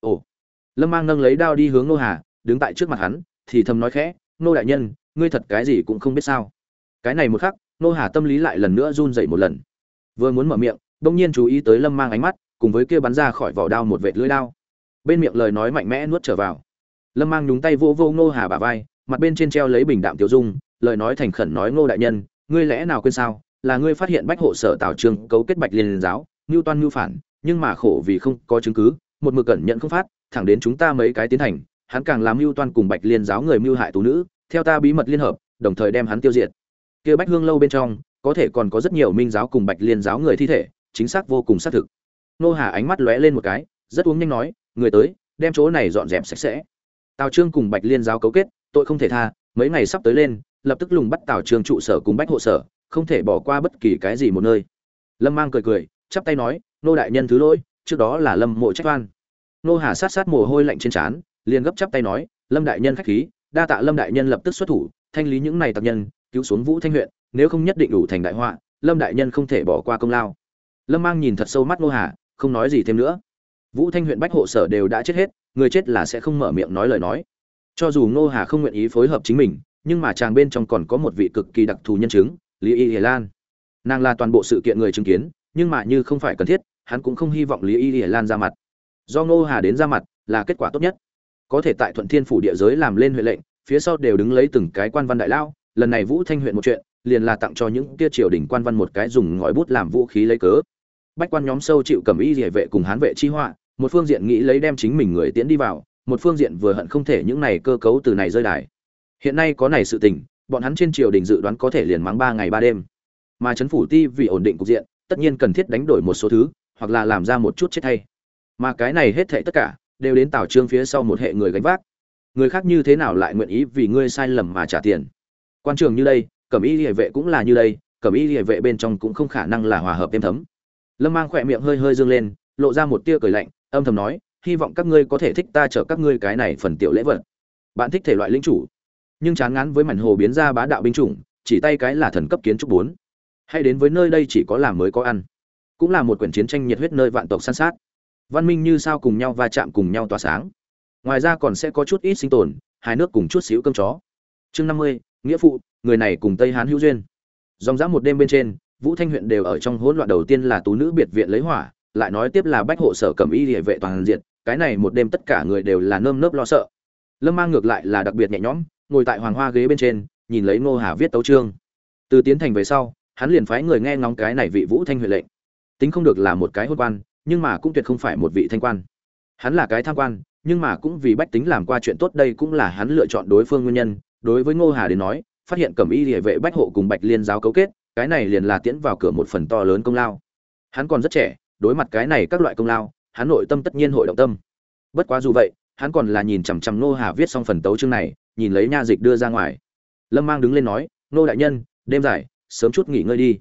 Ồ, lâm mang nâng lấy đao đi hướng nô hà, đứng tại trước mặt hắn, thì thầm nói khẽ, nô đại nhân, ngươi thật cái gì cũng không biết sao? Cái này một khắc, nô hà tâm lý lại lần nữa run dậy một lần. Vừa muốn mở miệng, bỗng nhiên chú ý tới lâm mang ánh mắt, cùng với kia bắn ra khỏi vỏ đao một vệt lưỡi đao. Bên miệng lời nói mạnh mẽ nuốt trở vào. Lâm mang nhúng tay vô vô nô hà bả vai, mặt bên trên treo lấy bình đạm tiểu dung, lời nói thành khẩn nói ngô đại nhân, ngươi lẽ nào quên sao? Là ngươi phát hiện bách hộ sở tào trương cấu kết bạch liên giáo, ngưu toan ngưu phản nhưng mà khổ vì không có chứng cứ, một mực cẩn nhận không phát, thẳng đến chúng ta mấy cái tiến hành, hắn càng làm mưu toan cùng bạch liên giáo người mưu hại tú nữ, theo ta bí mật liên hợp, đồng thời đem hắn tiêu diệt. Kia bách hương lâu bên trong, có thể còn có rất nhiều minh giáo cùng bạch liên giáo người thi thể, chính xác vô cùng xác thực. Nô hà ánh mắt lóe lên một cái, rất uống nhanh nói, người tới, đem chỗ này dọn dẹp sạch sẽ. Tào trương cùng bạch liên giáo cấu kết, tội không thể tha, mấy ngày sắp tới lên, lập tức lùng bắt tào trương trụ sở cùng bách hộ sở, không thể bỏ qua bất kỳ cái gì một nơi. Lâm mang cười cười chắp tay nói, nô đại nhân thứ lỗi, trước đó là lâm mộ trách oan. Nô hà sát sát mồ hôi lạnh trên trán, liền gấp chắp tay nói, lâm đại nhân khách khí, đa tạ lâm đại nhân lập tức xuất thủ, thanh lý những này tập nhân, cứu xuống vũ thanh huyện, nếu không nhất định đủ thành đại họa, lâm đại nhân không thể bỏ qua công lao. Lâm mang nhìn thật sâu mắt nô hà, không nói gì thêm nữa. Vũ thanh huyện bách hộ sở đều đã chết hết, người chết là sẽ không mở miệng nói lời nói. Cho dù nô hà không nguyện ý phối hợp chính mình, nhưng mà chàng bên trong còn có một vị cực kỳ đặc thù nhân chứng, lý y hiền lan. Nàng là toàn bộ sự kiện người chứng kiến nhưng mà như không phải cần thiết, hắn cũng không hy vọng lý y hiền lan ra mặt. Do nô hà đến ra mặt là kết quả tốt nhất. Có thể tại thuận thiên phủ địa giới làm lên huệ lệnh, phía sau đều đứng lấy từng cái quan văn đại lao, lần này vũ thanh huyện một chuyện, liền là tặng cho những kia triều đình quan văn một cái dùng ngòi bút làm vũ khí lấy cớ. Bách quan nhóm sâu chịu cầm y địa vệ cùng hán vệ chi họa, một phương diện nghĩ lấy đem chính mình người tiễn đi vào, một phương diện vừa hận không thể những này cơ cấu từ này rơi đài. Hiện nay có này sự tình, bọn hắn trên triều đình dự đoán có thể liền mắng ba ngày ba đêm. Mà chấn phủ ti vì ổn định cục diện tất nhiên cần thiết đánh đổi một số thứ, hoặc là làm ra một chút chết thay. Mà cái này hết thệ tất cả, đều đến tào trương phía sau một hệ người gánh vác. Người khác như thế nào lại nguyện ý vì ngươi sai lầm mà trả tiền? Quan trường như đây, cẩm y địa vệ cũng là như đây, cẩm y địa vệ bên trong cũng không khả năng là hòa hợp êm thấm. Lâm mang khỏe miệng hơi hơi dương lên, lộ ra một tia cười lạnh, âm thầm nói, hy vọng các ngươi có thể thích ta chở các ngươi cái này phần tiểu lễ vật. Bạn thích thể loại linh chủ. Nhưng chán ngán với mảnh hồ biến ra bá đạo binh chủng, chỉ tay cái là thần cấp kiến trúc bốn hay đến với nơi đây chỉ có làm mới có ăn. Cũng là một quyển chiến tranh nhiệt huyết nơi vạn tộc săn sát. Văn minh như sao cùng nhau va chạm cùng nhau tỏa sáng. Ngoài ra còn sẽ có chút ít sinh tồn, hai nước cùng chút xíu cơm chó. Chương năm mươi, nghĩa phụ, người này cùng tây hán hữu duyên. Dòng dã một đêm bên trên, vũ thanh huyện đều ở trong hỗn loạn đầu tiên là tú nữ biệt viện lấy hỏa, lại nói tiếp là bách hộ sở cẩm y địa vệ toàn diện, cái này một đêm tất cả người đều là nơm nớp lo sợ. Lâm mang ngược lại là đặc biệt nhẹ nhõm, ngồi tại hoàng hoa ghế bên trên, nhìn lấy ngô hà viết tấu chương. Từ tiến thành về sau hắn liền phái người nghe ngóng cái này vị vũ thanh huệ lệnh. Tính không được là một cái hôn quan, nhưng mà cũng tuyệt không phải một vị thanh quan. Hắn là cái tham quan, nhưng mà cũng vì bách tính làm qua chuyện tốt đây cũng là hắn lựa chọn đối phương nguyên nhân. Đối với ngô hà đến nói, phát hiện cẩm y địa vệ bách hộ cùng bạch liên giáo cấu kết, cái này liền là tiễn vào cửa một phần to lớn công lao. Hắn còn rất trẻ, đối mặt cái này các loại công lao, hắn nội tâm tất nhiên hội động tâm. Bất quá dù vậy, hắn còn là nhìn chằm chằm ngô hà viết xong phần tấu chương này, nhìn lấy nha dịch đưa ra ngoài. Lâm mang đứng lên nói, ngô đại nhân, đêm dài sớm chút nghỉ ngơi đi.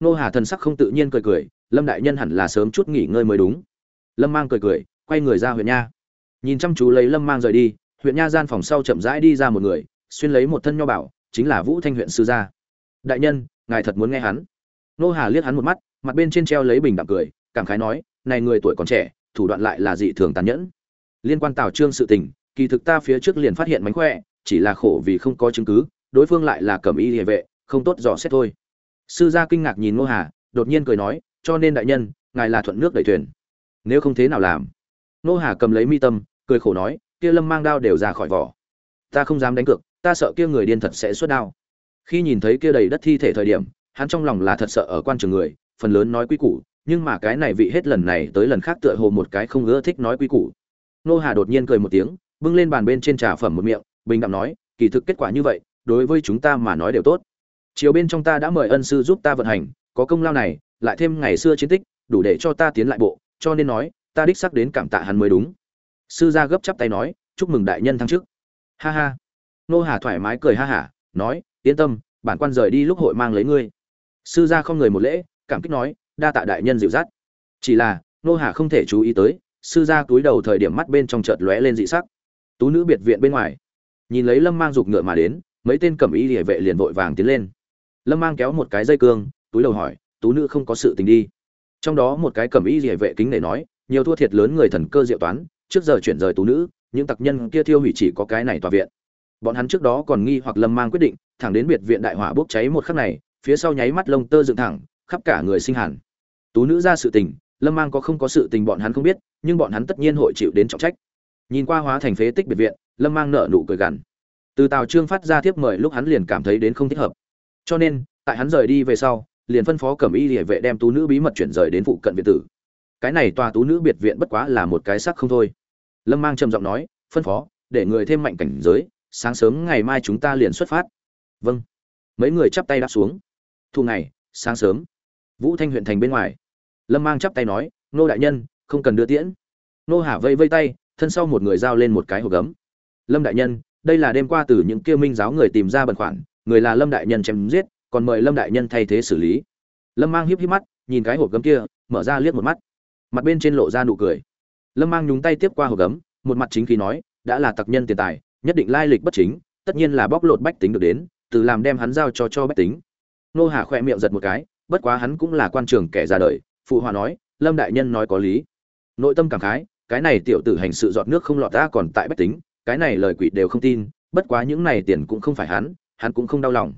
Nô hà thần sắc không tự nhiên cười cười, lâm đại nhân hẳn là sớm chút nghỉ ngơi mới đúng. Lâm mang cười cười, quay người ra huyện nha. Nhìn chăm chú lấy lâm mang rời đi, huyện nha gian phòng sau chậm rãi đi ra một người, xuyên lấy một thân nho bảo, chính là vũ thanh huyện sư gia. Đại nhân, ngài thật muốn nghe hắn. Nô hà liếc hắn một mắt, mặt bên trên treo lấy bình đạm cười, cảm khái nói, này người tuổi còn trẻ, thủ đoạn lại là dị thường tàn nhẫn. Liên quan tào trương sự tình, kỳ thực ta phía trước liền phát hiện mánh khỏe, chỉ là khổ vì không có chứng cứ, đối phương lại là cẩm y địa vệ không tốt dò xét thôi. Sư gia kinh ngạc nhìn ngô hà, đột nhiên cười nói, cho nên đại nhân, ngài là thuận nước đẩy thuyền. Nếu không thế nào làm? Ngô hà cầm lấy mi tâm, cười khổ nói, kia lâm mang đao đều ra khỏi vỏ. Ta không dám đánh cược, ta sợ kia người điên thật sẽ xuất đao. Khi nhìn thấy kia đầy đất thi thể thời điểm, hắn trong lòng là thật sợ ở quan trường người, phần lớn nói quy củ, nhưng mà cái này vị hết lần này tới lần khác tựa hồ một cái không ưa thích nói quy củ. Nô hà đột nhiên cười một tiếng, bưng lên bàn bên trên trà phẩm một miệng, bình đẳng nói, kỳ thực kết quả như vậy, đối với chúng ta mà nói đều tốt chiều bên trong ta đã mời ân sư giúp ta vận hành, có công lao này, lại thêm ngày xưa chiến tích, đủ để cho ta tiến lại bộ, cho nên nói, ta đích sắc đến cảm tạ hắn mới đúng. Sư gia gấp chắp tay nói, chúc mừng đại nhân thăng chức. Ha ha. Nô hà thoải mái cười ha hả, nói, yên tâm, bản quan rời đi lúc hội mang lấy ngươi. Sư gia không người một lễ, cảm kích nói, đa tạ đại nhân dịu dắt. Chỉ là, nô hà không thể chú ý tới, sư gia túi đầu thời điểm mắt bên trong chợt lóe lên dị sắc. Tú nữ biệt viện bên ngoài. Nhìn lấy lâm mang giục ngựa mà đến, mấy tên cẩm y địa vệ liền vội vàng tiến lên lâm mang kéo một cái dây cương, túi đầu hỏi, tú nữ không có sự tình đi. Trong đó một cái cẩm y địa vệ kính để nói, nhiều thua thiệt lớn người thần cơ diệu toán, trước giờ chuyển rời tú nữ, những tặc nhân kia thiêu hủy chỉ có cái này tòa viện. Bọn hắn trước đó còn nghi hoặc lâm mang quyết định, thẳng đến biệt viện đại hỏa bốc cháy một khắc này, phía sau nháy mắt lông tơ dựng thẳng, khắp cả người sinh hẳn. Tú nữ ra sự tình, lâm mang có không có sự tình bọn hắn không biết, nhưng bọn hắn tất nhiên hội chịu đến trọng trách. Nhìn qua hóa thành phế tích biệt viện, lâm mang nợ nụ cười gằn. Từ tào trương phát ra thiếp mời lúc hắn liền cảm thấy đến không thích hợp cho nên, tại hắn rời đi về sau, liền phân phó cẩm y địa vệ đem tú nữ bí mật chuyển rời đến phụ cận biệt tử. Cái này tòa tú nữ biệt viện bất quá là một cái sắc không thôi. Lâm mang trầm giọng nói, phân phó, để người thêm mạnh cảnh giới, sáng sớm ngày mai chúng ta liền xuất phát. Vâng. Mấy người chắp tay đáp xuống. Thu ngày, sáng sớm. Vũ thanh huyện thành bên ngoài. Lâm mang chắp tay nói, nô đại nhân, không cần đưa tiễn. Nô hả vây vây tay, thân sau một người giao lên một cái hộp gấm. Lâm đại nhân, đây là đêm qua từ những kia minh giáo người tìm ra bần khoản người là lâm đại nhân chém giết, còn mời lâm đại nhân thay thế xử lý. Lâm mang híp híp mắt, nhìn cái hộp gấm kia, mở ra liếc một mắt. Mặt bên trên lộ ra nụ cười. Lâm mang nhúng tay tiếp qua hộp gấm, một mặt chính khí nói, đã là tặc nhân tiền tài, nhất định lai lịch bất chính, tất nhiên là bóc lột bách tính được đến, từ làm đem hắn giao cho cho bách tính. Nô hà khỏe miệng giật một cái, bất quá hắn cũng là quan trường kẻ ra đời, phụ hòa nói, lâm đại nhân nói có lý. Nội tâm cảm khái, cái này tiểu tử hành sự giọt nước không lọt ra còn tại bách tính, cái này lời quỷ đều không tin, bất quá những này tiền cũng không phải hắn hắn cũng không đau lòng.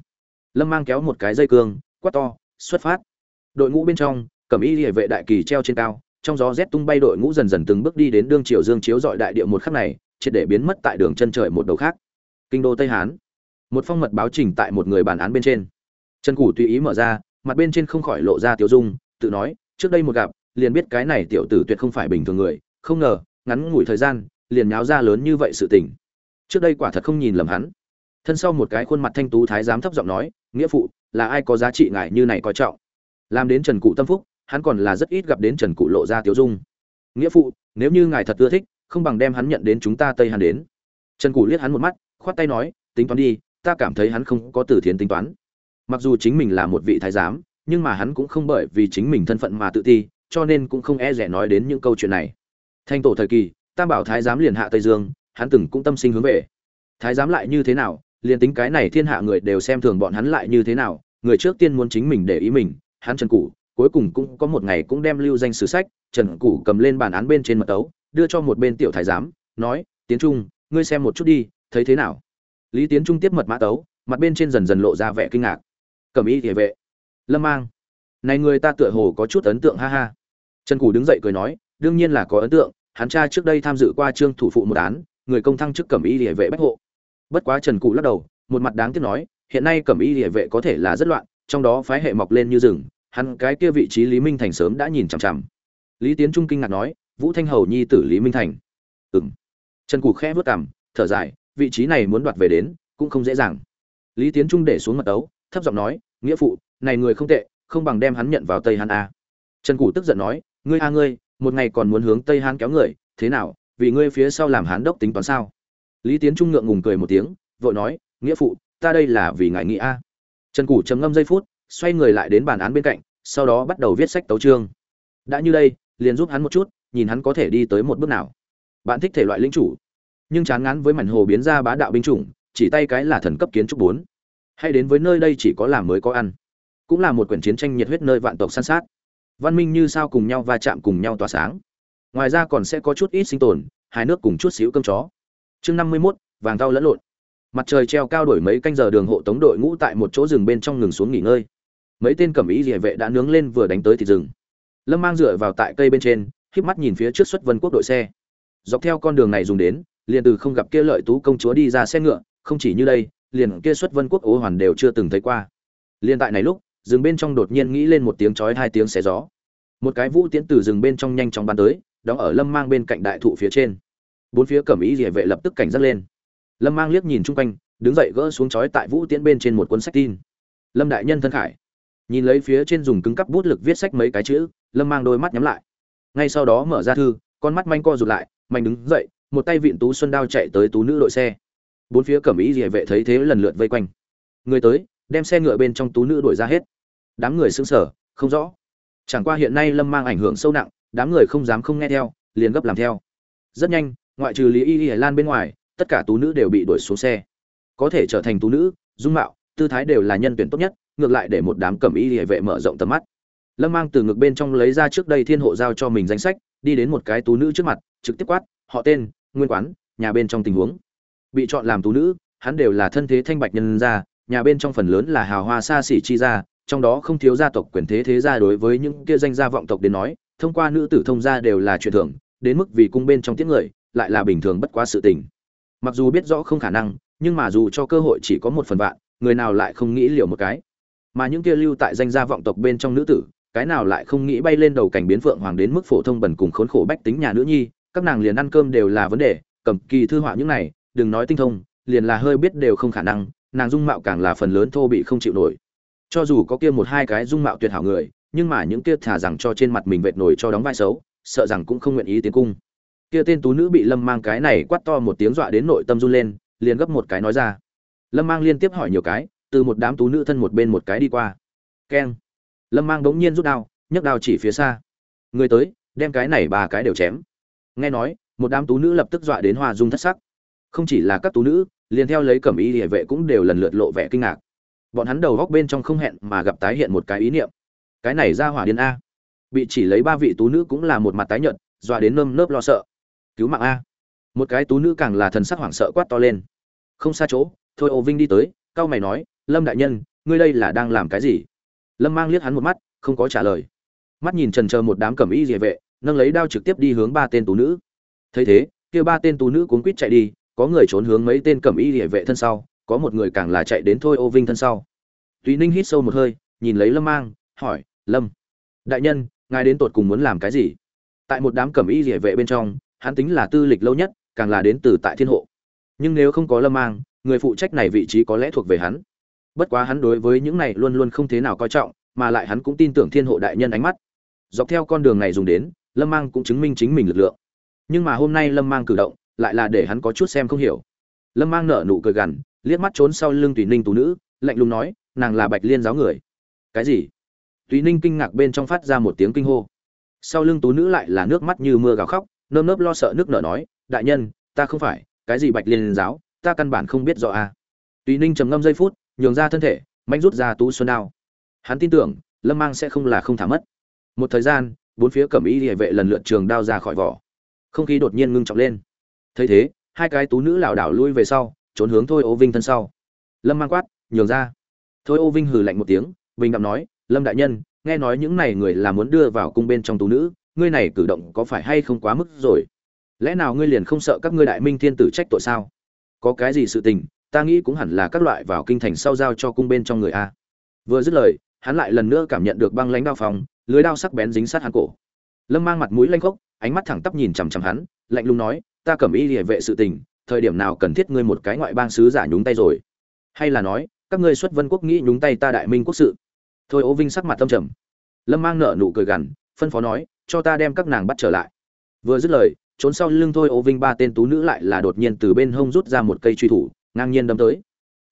Lâm mang kéo một cái dây cương, quát to, xuất phát. Đội ngũ bên trong, cẩm y địa vệ đại kỳ treo trên cao, trong gió rét tung bay đội ngũ dần dần từng bước đi đến đương triều dương chiếu dọi đại địa một khắc này, triệt để biến mất tại đường chân trời một đầu khác. Kinh đô tây hán. Một phong mật báo trình tại một người bản án bên trên. Trần củ tùy ý mở ra, mặt bên trên không khỏi lộ ra tiểu dung, tự nói, trước đây một gặp, liền biết cái này tiểu tử tuyệt không phải bình thường người, không ngờ, ngắn ngủi thời gian, liền nháo ra lớn như vậy sự tình. Trước đây quả thật không nhìn lầm hắn thân sau một cái khuôn mặt thanh tú thái giám thấp giọng nói, nghĩa phụ, là ai có giá trị ngài như này coi trọng? Làm đến trần cụ tâm phúc, hắn còn là rất ít gặp đến trần cụ lộ ra tiểu dung. Nghĩa phụ, nếu như ngài thật ưa thích, không bằng đem hắn nhận đến chúng ta tây hàn đến. Trần cụ liếc hắn một mắt, khoát tay nói, tính toán đi, ta cảm thấy hắn không có từ thiến tính toán. Mặc dù chính mình là một vị thái giám, nhưng mà hắn cũng không bởi vì chính mình thân phận mà tự ti, cho nên cũng không e rẻ nói đến những câu chuyện này. Thanh tổ thời kỳ, tam bảo thái giám liền hạ tây dương, hắn từng cũng tâm sinh hướng về. Thái giám lại như thế nào liền tính cái này thiên hạ người đều xem thường bọn hắn lại như thế nào người trước tiên muốn chính mình để ý mình hắn trần Củ, cuối cùng cũng có một ngày cũng đem lưu danh sử sách trần Củ cầm lên bản án bên trên mật tấu đưa cho một bên tiểu thái giám nói tiến trung ngươi xem một chút đi thấy thế nào? Lý tiến trung tiếp mật mã tấu mặt bên trên dần dần lộ ra vẻ kinh ngạc. Cầm ý địa vệ. Lâm mang. Này người ta tựa hồ có chút ấn tượng ha ha. Trần Củ đứng dậy cười nói đương nhiên là có ấn tượng hắn cha trước đây tham dự qua trương thủ phụ một án người công thăng chức cẩm y địa vệ bách hộ bất quá trần cụ lắc đầu một mặt đáng tiếc nói hiện nay cẩm y địa vệ có thể là rất loạn trong đó phái hệ mọc lên như rừng hắn cái kia vị trí lý minh thành sớm đã nhìn chằm chằm. Lý tiến trung kinh ngạc nói vũ thanh hầu nhi tử lý minh thành. Ừng trần cụ khẽ vớt cảm thở dài vị trí này muốn đoạt về đến cũng không dễ dàng. Lý tiến trung để xuống mật ấu, thấp giọng nói nghĩa phụ này người không tệ không bằng đem hắn nhận vào tây hắn a. Trần cụ tức giận nói ngươi a ngươi một ngày còn muốn hướng tây hán kéo người thế nào vì ngươi phía sau làm hán đốc tính toán sao? Lý tiến trung ngượng ngùng cười một tiếng, vội nói, nghĩa phụ, ta đây là vì ngài nghĩ a. Trần củ trầm ngâm giây phút, xoay người lại đến bàn án bên cạnh, sau đó bắt đầu viết sách tấu chương. Đã như đây, liền giúp hắn một chút, nhìn hắn có thể đi tới một bước nào. Bạn thích thể loại lính chủ, nhưng chán ngán với mảnh hồ biến ra bá đạo binh chủng, chỉ tay cái là thần cấp kiến trúc bốn. Hay đến với nơi đây chỉ có làm mới có ăn, cũng là một quyển chiến tranh nhiệt huyết nơi vạn tộc săn sát. Văn minh như sao cùng nhau va chạm cùng nhau tỏa sáng. Ngoài ra còn sẽ có chút ít sinh tồn hai nước cùng chút xíu cơm chó chương năm mươi 51, vàng tao lẫn lộn. Mặt trời treo cao đổi mấy canh giờ đường hộ tống đội ngũ tại một chỗ rừng bên trong ngừng xuống nghỉ ngơi. Mấy tên cẩm ý địa vệ đã nướng lên vừa đánh tới thịt rừng. Lâm mang dựa vào tại cây bên trên híp mắt nhìn phía trước xuất vân quốc đội xe. Dọc theo con đường này dùng đến liền từ không gặp kia lợi tú công chúa đi ra xe ngựa không chỉ như đây liền kia xuất vân quốc ố hoàn đều chưa từng thấy qua. Liền tại này lúc rừng bên trong đột nhiên nghĩ lên một tiếng chói hai tiếng xé gió. Một cái vũ tiễn từ rừng bên trong nhanh chóng bắn tới đóng ở lâm mang bên cạnh đại thụ phía trên bốn phía cẩm ý địa vệ lập tức cảnh giác lên. Lâm mang liếc nhìn chung quanh, đứng dậy gỡ xuống chói tại vũ tiễn bên trên một cuốn sách tin. Lâm đại nhân thân khải. Nhìn lấy phía trên dùng cứng cắp bút lực viết sách mấy cái chữ, lâm mang đôi mắt nhắm lại. Ngay sau đó mở ra thư, con mắt manh co rụt lại mạnh đứng dậy, một tay vịn tú xuân đao chạy tới tú nữ đội xe. Bốn phía cẩm ý địa vệ thấy thế lần lượt vây quanh. Người tới, đem xe ngựa bên trong tú nữ đuổi ra hết. Đám người sững sờ, không rõ. Chẳng qua hiện nay lâm mang ảnh hưởng sâu nặng, đám người không dám không nghe theo, liền gấp làm theo. Rất nhanh ngoại trừ lý y y lan bên ngoài, tất cả tú nữ đều bị đuổi xuống xe. Có thể trở thành tú nữ, dung mạo, tư thái đều là nhân tuyển tốt nhất, ngược lại để một đám cẩm y hệ vệ mở rộng tầm mắt. Lâm mang từ ngực bên trong lấy ra trước đây thiên hộ giao cho mình danh sách, đi đến một cái tú nữ trước mặt, trực tiếp quát, họ tên, nguyên quán, nhà bên trong tình huống. Bị chọn làm tú nữ, hắn đều là thân thế thanh bạch nhân gia, nhà bên trong phần lớn là hào hoa xa xỉ chi gia, trong đó không thiếu gia tộc quyền thế thế gia đối với những kia danh gia vọng tộc đến nói, thông qua nữ tử thông gia đều là chuyện thường, đến mức vì cung bên trong tiếng người lại là bình thường bất quá sự tình. Mặc dù biết rõ không khả năng, nhưng mà dù cho cơ hội chỉ có một phần vạn, người nào lại không nghĩ liệu một cái. Mà những kia lưu tại danh gia vọng tộc bên trong nữ tử, cái nào lại không nghĩ bay lên đầu cảnh biến phượng hoàng đến mức phổ thông bẩn cùng khốn khổ bách tính nhà nữ nhi, các nàng liền ăn cơm đều là vấn đề, cầm kỳ thư họa những này, đừng nói tinh thông, liền là hơi biết đều không khả năng, nàng dung mạo càng là phần lớn thô bị không chịu nổi. Cho dù có kia một hai cái dung mạo tuyệt hảo người, nhưng mà những kia thả rằng cho trên mặt mình vệt nổi cho đóng vai xấu, sợ rằng cũng không nguyện ý tiến cung kia tên tú nữ bị lâm mang cái này quát to một tiếng dọa đến nội tâm run lên, liền gấp một cái nói ra. Lâm mang liên tiếp hỏi nhiều cái, từ một đám tú nữ thân một bên một cái đi qua. Keng. Lâm mang bỗng nhiên rút đao, nhấc đao chỉ phía xa. Người tới, đem cái này ba cái đều chém. Nghe nói, một đám tú nữ lập tức dọa đến hoa dung thất sắc. Không chỉ là các tú nữ, liền theo lấy cẩm y địa vệ cũng đều lần lượt lộ vẻ kinh ngạc. Bọn hắn đầu góc bên trong không hẹn mà gặp tái hiện một cái ý niệm. Cái này ra hỏa điên a. Bị chỉ lấy ba vị tú nữ cũng là một mặt tái nhợt, dọa đến nơm nớp lo sợ cứu mạng a. Một cái tú nữ càng là thần sắc hoảng sợ quát to lên. Không xa chỗ, thôi ô vinh đi tới cao mày nói, lâm đại nhân, ngươi đây là đang làm cái gì? Lâm mang liếc hắn một mắt, không có trả lời. Mắt nhìn trần chờ một đám cẩm y địa vệ, nâng lấy đao trực tiếp đi hướng ba tên tú nữ. Thấy thế, kia ba tên tú nữ cuốn quýt chạy đi, có người trốn hướng mấy tên cẩm y địa vệ thân sau, có một người càng là chạy đến thôi ô vinh thân sau. Tùy ninh hít sâu một hơi, nhìn lấy lâm mang, hỏi, lâm, đại nhân, ngài đến tột cùng muốn làm cái gì? Tại một đám cẩm y địa vệ bên trong hắn tính là tư lịch lâu nhất, càng là đến từ tại thiên hộ. Nhưng nếu không có lâm mang, người phụ trách này vị trí có lẽ thuộc về hắn. Bất quá hắn đối với những này luôn luôn không thế nào coi trọng, mà lại hắn cũng tin tưởng thiên hộ đại nhân ánh mắt. Dọc theo con đường này dùng đến, lâm mang cũng chứng minh chính mình lực lượng. Nhưng mà hôm nay lâm mang cử động, lại là để hắn có chút xem không hiểu. Lâm mang nở nụ cười gằn, liếc mắt trốn sau lưng tùy ninh tú nữ, lạnh lùng nói, nàng là bạch liên giáo người. Cái gì? Tùy ninh kinh ngạc bên trong phát ra một tiếng kinh hô. Sau lưng tú nữ lại là nước mắt như mưa gào khóc nơm nớp lo sợ nước nở nói, đại nhân, ta không phải, cái gì bạch liên giáo, ta căn bản không biết rõ a à. tùy ninh trầm ngâm giây phút, nhường ra thân thể mạnh rút ra tú xuân đao. Hắn tin tưởng, lâm mang sẽ không là không thả mất. Một thời gian, bốn phía cẩm y địa vệ lần lượt trường đao ra khỏi vỏ. Không khí đột nhiên ngưng trọng lên. Thấy thế, hai cái tú nữ lảo đảo lui về sau, trốn hướng thôi ô vinh thân sau. Lâm mang quát, nhường ra. Thôi ô vinh hừ lạnh một tiếng, bình đạm nói, lâm đại nhân, nghe nói những này người là muốn đưa vào cung bên trong tú nữ ngươi này cử động có phải hay không quá mức rồi? Lẽ nào ngươi liền không sợ các ngươi đại minh thiên tử trách tội sao? Có cái gì sự tình, ta nghĩ cũng hẳn là các loại vào kinh thành sau giao cho cung bên trong người a. Vừa dứt lời, hắn lại lần nữa cảm nhận được băng lãnh đao phòng lưới đao sắc bén dính sát hắn cổ. Lâm mang mặt mũi lanh khốc, ánh mắt thẳng tắp nhìn chằm chằm hắn, lạnh lùng nói, ta cầm y địa vệ sự tình, thời điểm nào cần thiết ngươi một cái ngoại bang sứ giả nhúng tay rồi? Hay là nói, các ngươi xuất vân quốc nghĩ nhúng tay ta đại minh quốc sự? Thôi Ô vinh sắc mặt tâm trầm. Lâm mang nợ nụ cười gằn, phân phó nói cho ta đem các nàng bắt trở lại. Vừa dứt lời, trốn sau lưng thôi, ô vinh ba tên tú nữ lại là đột nhiên từ bên hông rút ra một cây truy thủ, ngang nhiên đâm tới.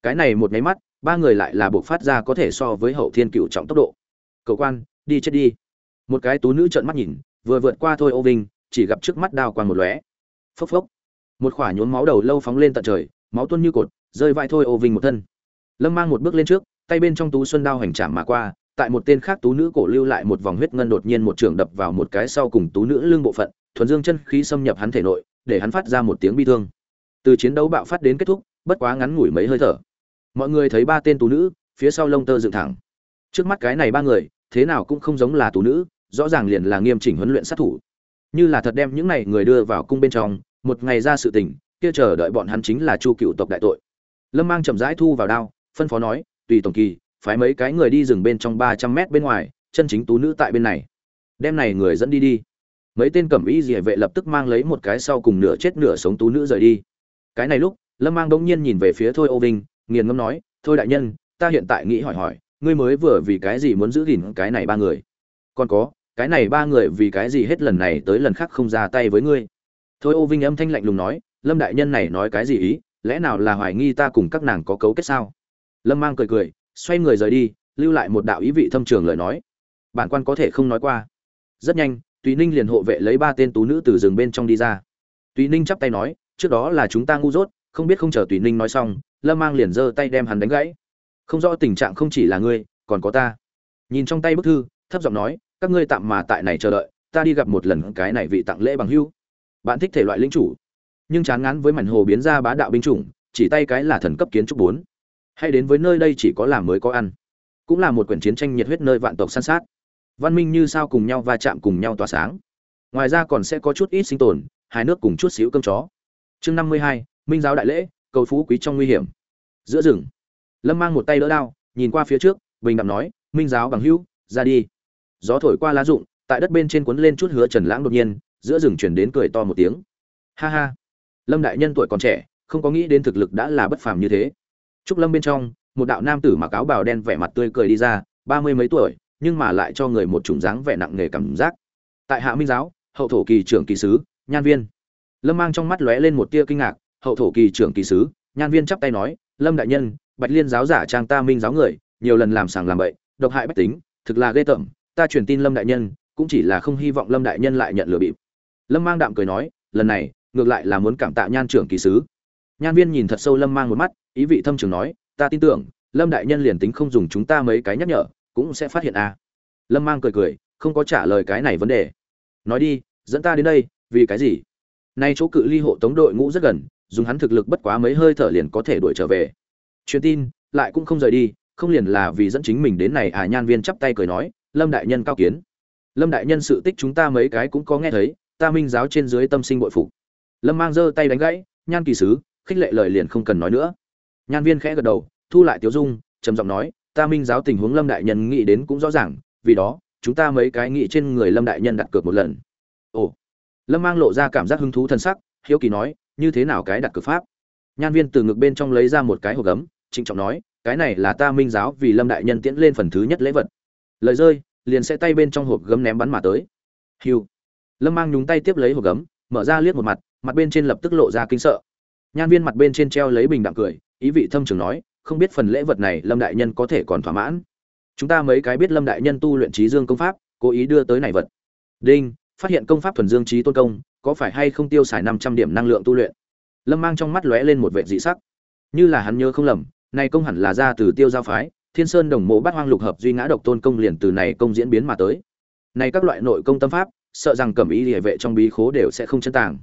Cái này một máy mắt, ba người lại là buộc phát ra có thể so với hậu thiên cựu trọng tốc độ. Cầu quan, đi chết đi. Một cái tú nữ trợn mắt nhìn, vừa vượt qua thôi, ô vinh, chỉ gặp trước mắt đao quang một lóe. Phốc phốc. Một khỏa nhốn máu đầu lâu phóng lên tận trời, máu tuôn như cột, rơi vai thôi, ô vinh một thân. Lâm mang một bước lên trước, tay bên trong tú xuân đao hành trảm mà qua tại một tên khác tú nữ cổ lưu lại một vòng huyết ngân đột nhiên một trường đập vào một cái sau cùng tú nữ lưng bộ phận, thuần dương chân khí xâm nhập hắn thể nội, để hắn phát ra một tiếng bi thương. Từ chiến đấu bạo phát đến kết thúc, bất quá ngắn ngủi mấy hơi thở. Mọi người thấy ba tên tú nữ, phía sau lông tơ dựng thẳng. Trước mắt cái này ba người, thế nào cũng không giống là tú nữ, rõ ràng liền là nghiêm chỉnh huấn luyện sát thủ. Như là thật đem những này người đưa vào cung bên trong, một ngày ra sự tình, kia chờ đợi bọn hắn chính là chu cựu tộc đại tội. Lâm mang chậm rãi thu vào đao, phân phó nói, tùy tổng kỳ phái mấy cái người đi rừng bên trong ba trăm mét bên ngoài, chân chính tú nữ tại bên này. Đem này người dẫn đi đi. Mấy tên cẩm y dỉa vệ lập tức mang lấy một cái sau cùng nửa chết nửa sống tú nữ rời đi. Cái này lúc, lâm mang đống nhiên nhìn về phía thôi ô vinh, nghiền ngâm nói, thôi đại nhân, ta hiện tại nghĩ hỏi hỏi, ngươi mới vừa vì cái gì muốn giữ gìn cái này ba người? Còn có, cái này ba người vì cái gì hết lần này tới lần khác không ra tay với ngươi? Thôi ô vinh âm thanh lạnh lùng nói, lâm đại nhân này nói cái gì ý? Lẽ nào là hoài nghi ta cùng các nàng có cấu kết sao? Lâm mang cười cười xoay người rời đi, lưu lại một đạo ý vị thâm trường lời nói. Bản quan có thể không nói qua. Rất nhanh, tùy ninh liền hộ vệ lấy ba tên tú nữ từ rừng bên trong đi ra. Tùy ninh chắp tay nói, trước đó là chúng ta ngu dốt, không biết không chờ tùy ninh nói xong, lâm mang liền giơ tay đem hắn đánh gãy. Không rõ tình trạng không chỉ là ngươi, còn có ta. Nhìn trong tay bức thư, thấp giọng nói, các ngươi tạm mà tại này chờ đợi, ta đi gặp một lần cái này vị tặng lễ bằng hưu. Bạn thích thể loại lính chủ. Nhưng chán ngán với mảnh hồ biến ra bá đạo binh chủng, chỉ tay cái là thần cấp kiến trúc bốn hay đến với nơi đây chỉ có làm mới có ăn. Cũng là một quyển chiến tranh nhiệt huyết nơi vạn tộc săn sát. Văn minh như sao cùng nhau va chạm cùng nhau tỏa sáng. Ngoài ra còn sẽ có chút ít sinh tồn hai nước cùng chút xíu cơm chó. Chương năm mươi hai, minh giáo đại lễ, cầu phú quý trong nguy hiểm. Giữa rừng, lâm mang một tay đỡ đao, nhìn qua phía trước, bình đạm nói, minh giáo bằng hữu, ra đi. Gió thổi qua lá rụng, tại đất bên trên cuốn lên chút hứa trần lãng đột nhiên, giữa rừng chuyển đến cười to một tiếng. Ha ha. Lâm đại nhân tuổi còn trẻ, không có nghĩ đến thực lực đã là bất phàm như thế trúc lâm bên trong, một đạo nam tử mặc áo bào đen vẻ mặt tươi cười đi ra, ba mươi mấy tuổi, nhưng mà lại cho người một chủng dáng vẻ nặng nề cảm giác. Tại hạ minh giáo, hậu thổ kỳ trưởng kỳ sứ, nhan viên. Lâm mang trong mắt lóe lên một tia kinh ngạc, hậu thổ kỳ trưởng kỳ sứ, nhan viên chắp tay nói, lâm đại nhân, bạch liên giáo giả trang ta minh giáo người, nhiều lần làm sàng làm bậy, độc hại bách tính, thực là ghê tởm, ta truyền tin lâm đại nhân, cũng chỉ là không hy vọng lâm đại nhân lại nhận lừa bịp. Lâm mang đạm cười nói, lần này, ngược lại là muốn cảm tạ nhan trưởng kỳ sứ. Nhan viên nhìn thật sâu lâm mang một mắt ý vị thâm trường nói, ta tin tưởng, lâm đại nhân liền tính không dùng chúng ta mấy cái nhắc nhở, cũng sẽ phát hiện a. Lâm mang cười cười, không có trả lời cái này vấn đề. Nói đi, dẫn ta đến đây, vì cái gì? Nay chỗ cự ly hộ tống đội ngũ rất gần, dùng hắn thực lực bất quá mấy hơi thở liền có thể đuổi trở về. Truyền tin, lại cũng không rời đi, không liền là vì dẫn chính mình đến này à nhan viên chắp tay cười nói, lâm đại nhân cao kiến. Lâm đại nhân sự tích chúng ta mấy cái cũng có nghe thấy, ta minh giáo trên dưới tâm sinh bội phục. Lâm mang giơ tay đánh gãy, nhan kỳ sứ, khích lệ lời liền không cần nói nữa nhan viên khẽ gật đầu, thu lại tiếu dung, trầm giọng nói, ta minh giáo tình huống lâm đại nhân nghĩ đến cũng rõ ràng, vì đó, chúng ta mấy cái nghĩ trên người lâm đại nhân đặt cược một lần. Ồ. Lâm mang lộ ra cảm giác hứng thú thân sắc, hiếu kỳ nói, như thế nào cái đặt cược pháp? Nhan viên từ ngực bên trong lấy ra một cái hộp gấm, trịnh trọng nói, cái này là ta minh giáo vì lâm đại nhân tiễn lên phần thứ nhất lễ vật. Lời rơi, liền sẽ tay bên trong hộp gấm ném bắn mà tới. Hiu. Lâm mang nhúng tay tiếp lấy hộp gấm, mở ra liếc một mặt mặt bên trên lập tức lộ ra kinh sợ. Nhan viên mặt bên trên treo lấy bình đạm cười ý vị thâm trường nói, không biết phần lễ vật này lâm đại nhân có thể còn thỏa mãn. Chúng ta mấy cái biết lâm đại nhân tu luyện trí dương công pháp, cố ý đưa tới này vật. Đinh, phát hiện công pháp thuần dương trí tôn công, có phải hay không tiêu xài năm trăm điểm năng lượng tu luyện? Lâm mang trong mắt lóe lên một vệ dị sắc. Như là hắn nhớ không lầm, này công hẳn là ra từ tiêu giao phái, thiên sơn đồng mộ bát hoang lục hợp duy ngã độc tôn công liền từ này công diễn biến mà tới. Này các loại nội công tâm pháp, sợ rằng cẩm ý địa vệ trong bí khố đều sẽ không chân tàng.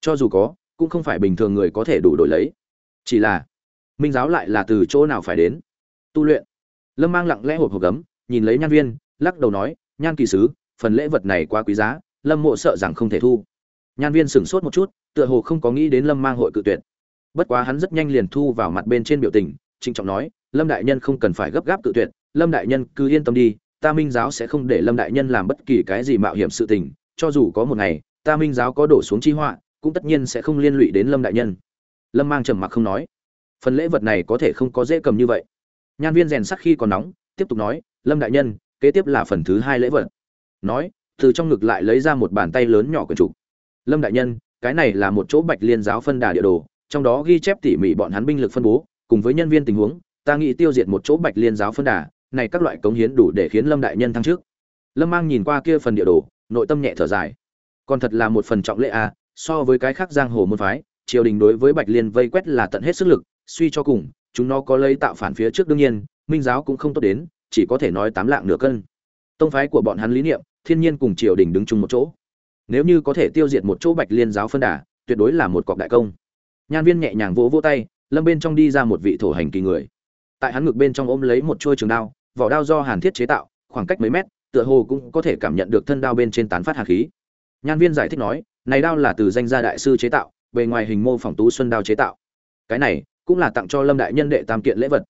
Cho dù có, cũng không phải bình thường người có thể đủ đổi lấy. Chỉ là minh giáo lại là từ chỗ nào phải đến? Tu luyện. Lâm mang lặng lẽ hộp hộp gấm, nhìn lấy nhan viên, lắc đầu nói, nhan kỳ sứ, phần lễ vật này quá quý giá, lâm mộ sợ rằng không thể thu. Nhan viên sửng sốt một chút, tựa hồ không có nghĩ đến lâm mang hội cự tuyệt. Bất quá hắn rất nhanh liền thu vào mặt bên trên biểu tình, trịnh trọng nói, lâm đại nhân không cần phải gấp gáp cự tuyệt, lâm đại nhân cứ yên tâm đi, ta minh giáo sẽ không để lâm đại nhân làm bất kỳ cái gì mạo hiểm sự tình, cho dù có một ngày, ta minh giáo có đổ xuống chi họa, cũng tất nhiên sẽ không liên lụy đến lâm đại nhân. Lâm mang trầm mặc không nói phần lễ vật này có thể không có dễ cầm như vậy. Nhan viên rèn sắc khi còn nóng tiếp tục nói lâm đại nhân kế tiếp là phần thứ hai lễ vật. Nói từ trong ngực lại lấy ra một bàn tay lớn nhỏ quyển trục. Lâm đại nhân cái này là một chỗ bạch liên giáo phân đà địa đồ trong đó ghi chép tỉ mỉ bọn hắn binh lực phân bố cùng với nhân viên tình huống ta nghĩ tiêu diệt một chỗ bạch liên giáo phân đà này các loại cống hiến đủ để khiến lâm đại nhân thăng trước lâm mang nhìn qua kia phần địa đồ nội tâm nhẹ thở dài. Còn thật là một phần trọng lễ a à, so với cái khác giang hồ môn phái triều đình đối với bạch liên vây quét là tận hết sức lực suy cho cùng, chúng nó có lấy tạo phản phía trước đương nhiên, minh giáo cũng không tốt đến, chỉ có thể nói tám lạng nửa cân. Tông phái của bọn hắn lý niệm, thiên nhiên cùng triều đình đứng chung một chỗ. Nếu như có thể tiêu diệt một chỗ bạch liên giáo phân đà, tuyệt đối là một cọc đại công. Nhan viên nhẹ nhàng vỗ vỗ tay, lâm bên trong đi ra một vị thổ hành kỳ người. Tại hắn ngực bên trong ôm lấy một chuôi trường đao, vỏ đao do hàn thiết chế tạo, khoảng cách mấy mét, tựa hồ cũng có thể cảm nhận được thân đao bên trên tán phát hàn khí. Nhan viên giải thích nói, này đao là từ danh gia đại sư chế tạo, bề ngoài hình mô phỏng tú xuân đao chế tạo. Cái này cũng là tặng cho lâm đại nhân đệ tam kiện lễ vật.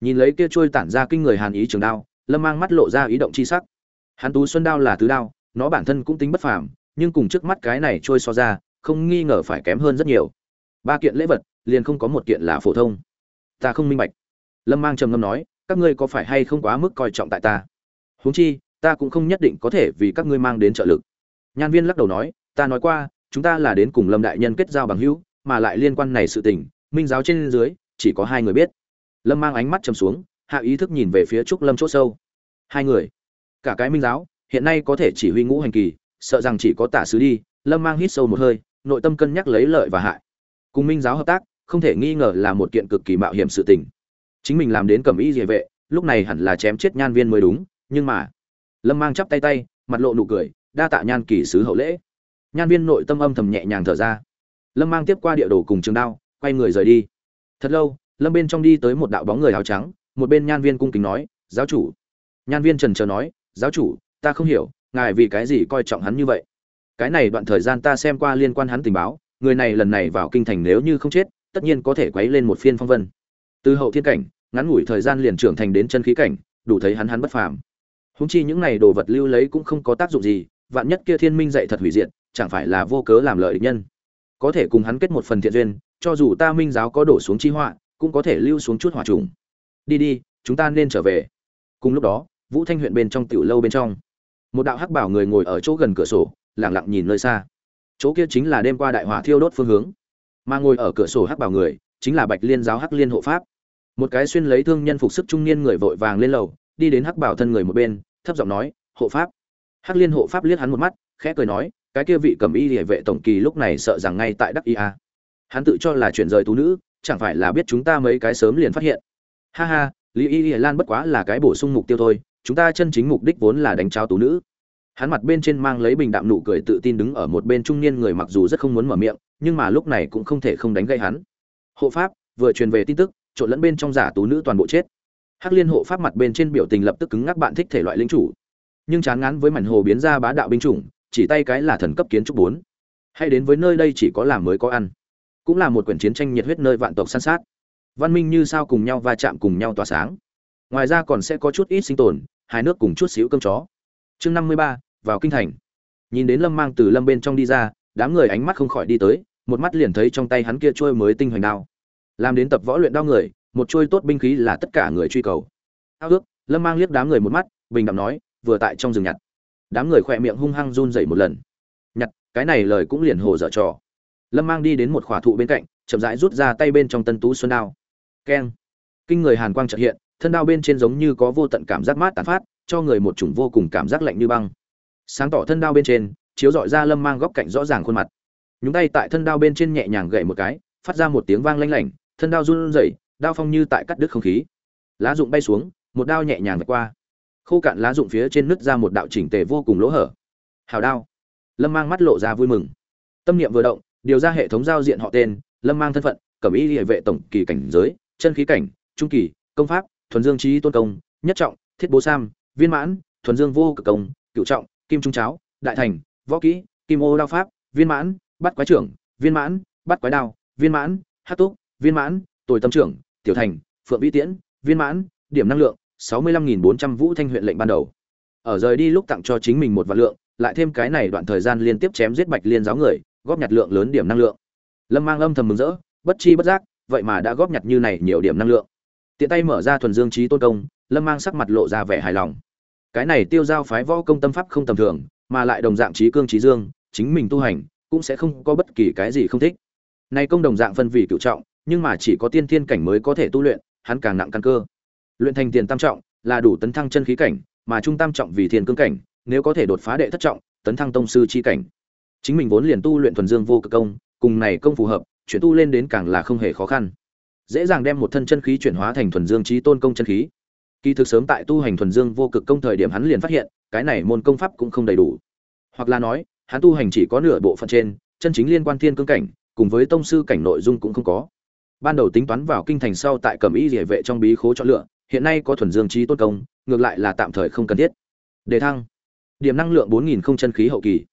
Nhìn lấy kia trôi tản ra kinh người hàn ý trường đao, lâm mang mắt lộ ra ý động chi sắc. Hắn tú xuân đao là tứ đao, nó bản thân cũng tính bất phàm, nhưng cùng trước mắt cái này trôi so ra, không nghi ngờ phải kém hơn rất nhiều. Ba kiện lễ vật, liền không có một kiện là phổ thông. Ta không minh bạch. Lâm mang trầm ngâm nói, các ngươi có phải hay không quá mức coi trọng tại ta? Huống chi, ta cũng không nhất định có thể vì các ngươi mang đến trợ lực. Nhan viên lắc đầu nói, ta nói qua, chúng ta là đến cùng lâm đại nhân kết giao bằng hữu, mà lại liên quan này sự tình minh giáo trên dưới, chỉ có hai người biết. Lâm mang ánh mắt chầm xuống, hạ ý thức nhìn về phía trúc lâm c h ỗ sâu. Hai người? Cả cái minh giáo, hiện nay có thể chỉ huy ngũ hành kỳ, sợ rằng chỉ có tả sứ đi, lâm mang hít sâu một hơi, nội tâm cân nhắc lấy lợi và hại. Cùng minh giáo hợp tác, không thể nghi ngờ là một kiện cực kỳ mạo hiểm sự tình. Chính mình làm đến cầm ý địa vệ, lúc này hẳn là chém chết nhan viên mới đúng, nhưng mà, lâm mang chắp tay tay, mặt lộ nụ cười, đa tạ nhan kỳ sứ hậu lễ. Nhan viên nội tâm âm thầm nhẹ nhàng thở ra. Lâm mang tiếp qua địa đồ cùng trường đao quay người rời đi. Thật lâu, lâm bên trong đi tới một đạo bóng người áo trắng, một bên nhan viên cung kính nói, giáo chủ. Nhan viên trần trờ nói, giáo chủ, ta không hiểu, ngài vì cái gì coi trọng hắn như vậy? Cái này đoạn thời gian ta xem qua liên quan hắn tình báo, người này lần này vào kinh thành nếu như không chết, tất nhiên có thể quấy lên một phiên phong vân. Từ hậu thiên cảnh, ngắn ngủi thời gian liền trưởng thành đến chân khí cảnh, đủ thấy hắn hắn bất phàm. Húng chi những này đồ vật lưu lấy cũng không có tác dụng gì, vạn nhất kia thiên minh dạy thật hủy diệt, chẳng phải là vô cớ làm lợi nhân. Có thể cùng hắn kết một phần thiện duyên cho dù ta minh giáo có đổ xuống chi họa, cũng có thể lưu xuống chút hỏa trùng. Đi đi, chúng ta nên trở về. Cùng lúc đó, vũ thanh huyện bên trong tiểu lâu bên trong, một đạo hắc bảo người ngồi ở chỗ gần cửa sổ lẳng lặng nhìn nơi xa. Chỗ kia chính là đêm qua đại hỏa thiêu đốt phương hướng. Mà ngồi ở cửa sổ hắc bảo người, chính là bạch liên giáo hắc liên hộ pháp. Một cái xuyên lấy thương nhân phục sức trung niên người vội vàng lên lầu, đi đến hắc bảo thân người một bên, thấp giọng nói, hộ pháp. Hắc liên hộ pháp liếc hắn một mắt, khẽ cười nói, cái kia vị cầm y địa vệ tổng kỳ lúc này sợ rằng ngay tại đắc ia hắn tự cho là chuyển rời tú nữ, chẳng phải là biết chúng ta mấy cái sớm liền phát hiện. Ha ha, lý y lan bất quá là cái bổ sung mục tiêu thôi, chúng ta chân chính mục đích vốn là đánh trao tú nữ. Hắn mặt bên trên mang lấy bình đạm nụ cười tự tin đứng ở một bên trung niên người mặc dù rất không muốn mở miệng, nhưng mà lúc này cũng không thể không đánh gây hắn. Hộ pháp, vừa truyền về tin tức, trộn lẫn bên trong giả tú nữ toàn bộ chết. Hắc liên hộ pháp mặt bên trên biểu tình lập tức cứng ngắc bạn thích thể loại lính chủ. Nhưng chán ngán với mảnh hồ biến ra bá đạo binh chủng, chỉ tay cái là thần cấp kiến trúc bốn. Hay đến với nơi đây chỉ có làm mới có ăn cũng là một quyển chiến tranh nhiệt huyết nơi vạn tộc săn sát. Văn minh như sao cùng nhau va chạm cùng nhau tỏa sáng. Ngoài ra còn sẽ có chút ít sinh tồn hai nước cùng chút xíu cơm chó. Chương năm mươi ba, vào kinh thành. Nhìn đến lâm mang từ lâm bên trong đi ra, đám người ánh mắt không khỏi đi tới, một mắt liền thấy trong tay hắn kia trôi mới tinh hoành đao. Làm đến tập võ luyện đao người, một trôi tốt binh khí là tất cả người truy cầu. Ao ước, lâm mang liếc đám người một mắt, bình đẳng nói, vừa tại trong rừng nhặt. Đám người khỏe miệng hung hăng run dậy một lần. Nhặt, cái này lời cũng liền hồ dở trò lâm mang đi đến một khỏa thụ bên cạnh, chậm rãi rút ra tay bên trong tân tú xuân đao. Keng. Kinh người hàn quang trợ hiện, thân đao bên trên giống như có vô tận cảm giác mát tàn phát, cho người một chủng vô cùng cảm giác lạnh như băng. Sáng tỏ thân đao bên trên, chiếu dọi ra lâm mang góc cạnh rõ ràng khuôn mặt. Nhúng tay tại thân đao bên trên nhẹ nhàng gậy một cái, phát ra một tiếng vang lanh lảnh, thân đao run rẩy, đao phong như tại cắt đứt không khí. Lá rụng bay xuống, một đao nhẹ nhàng vạch qua. Khô cạn lá rụng phía trên nứt ra một đạo chỉnh tề vô cùng lỗ hở. Hào đao. Lâm mang mắt lộ ra vui mừng. Tâm niệm vừa động điều ra hệ thống giao diện họ tên, lâm mang thân phận, cẩm y địa vệ tổng kỳ cảnh giới, chân khí cảnh, trung kỳ, công pháp, thuần dương trí tôn công, nhất trọng, thiết bố sam, viên mãn, thuần dương vô cực công cựu trọng, kim trung cháo, đại thành, võ kỹ, kim ô đao pháp, viên mãn, bắt quái trưởng, viên mãn, bắt quái đao, viên mãn, hát túc, viên mãn, tồi tâm trưởng, tiểu thành, phượng vĩ tiễn, viên mãn, điểm năng lượng, sáu mươi lăm nghìn bốn trăm vũ thanh huyện lệnh ban đầu. Ở rời đi lúc tặng cho chính mình một vạn lượng, lại thêm cái này đoạn thời gian liên tiếp chém giết bạch liên giáo người góp nhặt lượng lớn điểm năng lượng. Lâm mang âm thầm mừng rỡ, bất chi bất giác, vậy mà đã góp nhặt như này nhiều điểm năng lượng. Tiện tay mở ra thuần dương trí tôn công, lâm mang sắc mặt lộ ra vẻ hài lòng. Cái này tiêu giao phái võ công tâm pháp không tầm thường, mà lại đồng dạng trí cương trí dương, chính mình tu hành, cũng sẽ không có bất kỳ cái gì không thích. Này công đồng dạng phân vị cựu trọng, nhưng mà chỉ có tiên thiên cảnh mới có thể tu luyện, hắn càng nặng căn cơ. Luyện thành tiền tam trọng, là đủ tấn thăng chân khí cảnh, mà trung tam trọng vì thiên cương cảnh, nếu có thể đột phá đệ thất trọng, tấn thăng tông sư chi cảnh chính mình vốn liền tu luyện thuần dương vô cực công, cùng này công phù hợp, chuyển tu lên đến càng là không hề khó khăn. Dễ dàng đem một thân chân khí chuyển hóa thành thuần dương trí tôn công chân khí. Kỳ thực sớm tại tu hành thuần dương vô cực công thời điểm hắn liền phát hiện, cái này môn công pháp cũng không đầy đủ. Hoặc là nói, hắn tu hành chỉ có nửa bộ phận trên, chân chính liên quan thiên cương cảnh, cùng với tông sư cảnh nội dung cũng không có. Ban đầu tính toán vào kinh thành sau tại cẩm y địa vệ trong bí khố chọn lựa, hiện nay có thuần dương trí tôn công, ngược lại là tạm thời không cần thiết. Đề thăng. Điểm năng lượng bốn nghìn không chân khí hậu kỳ.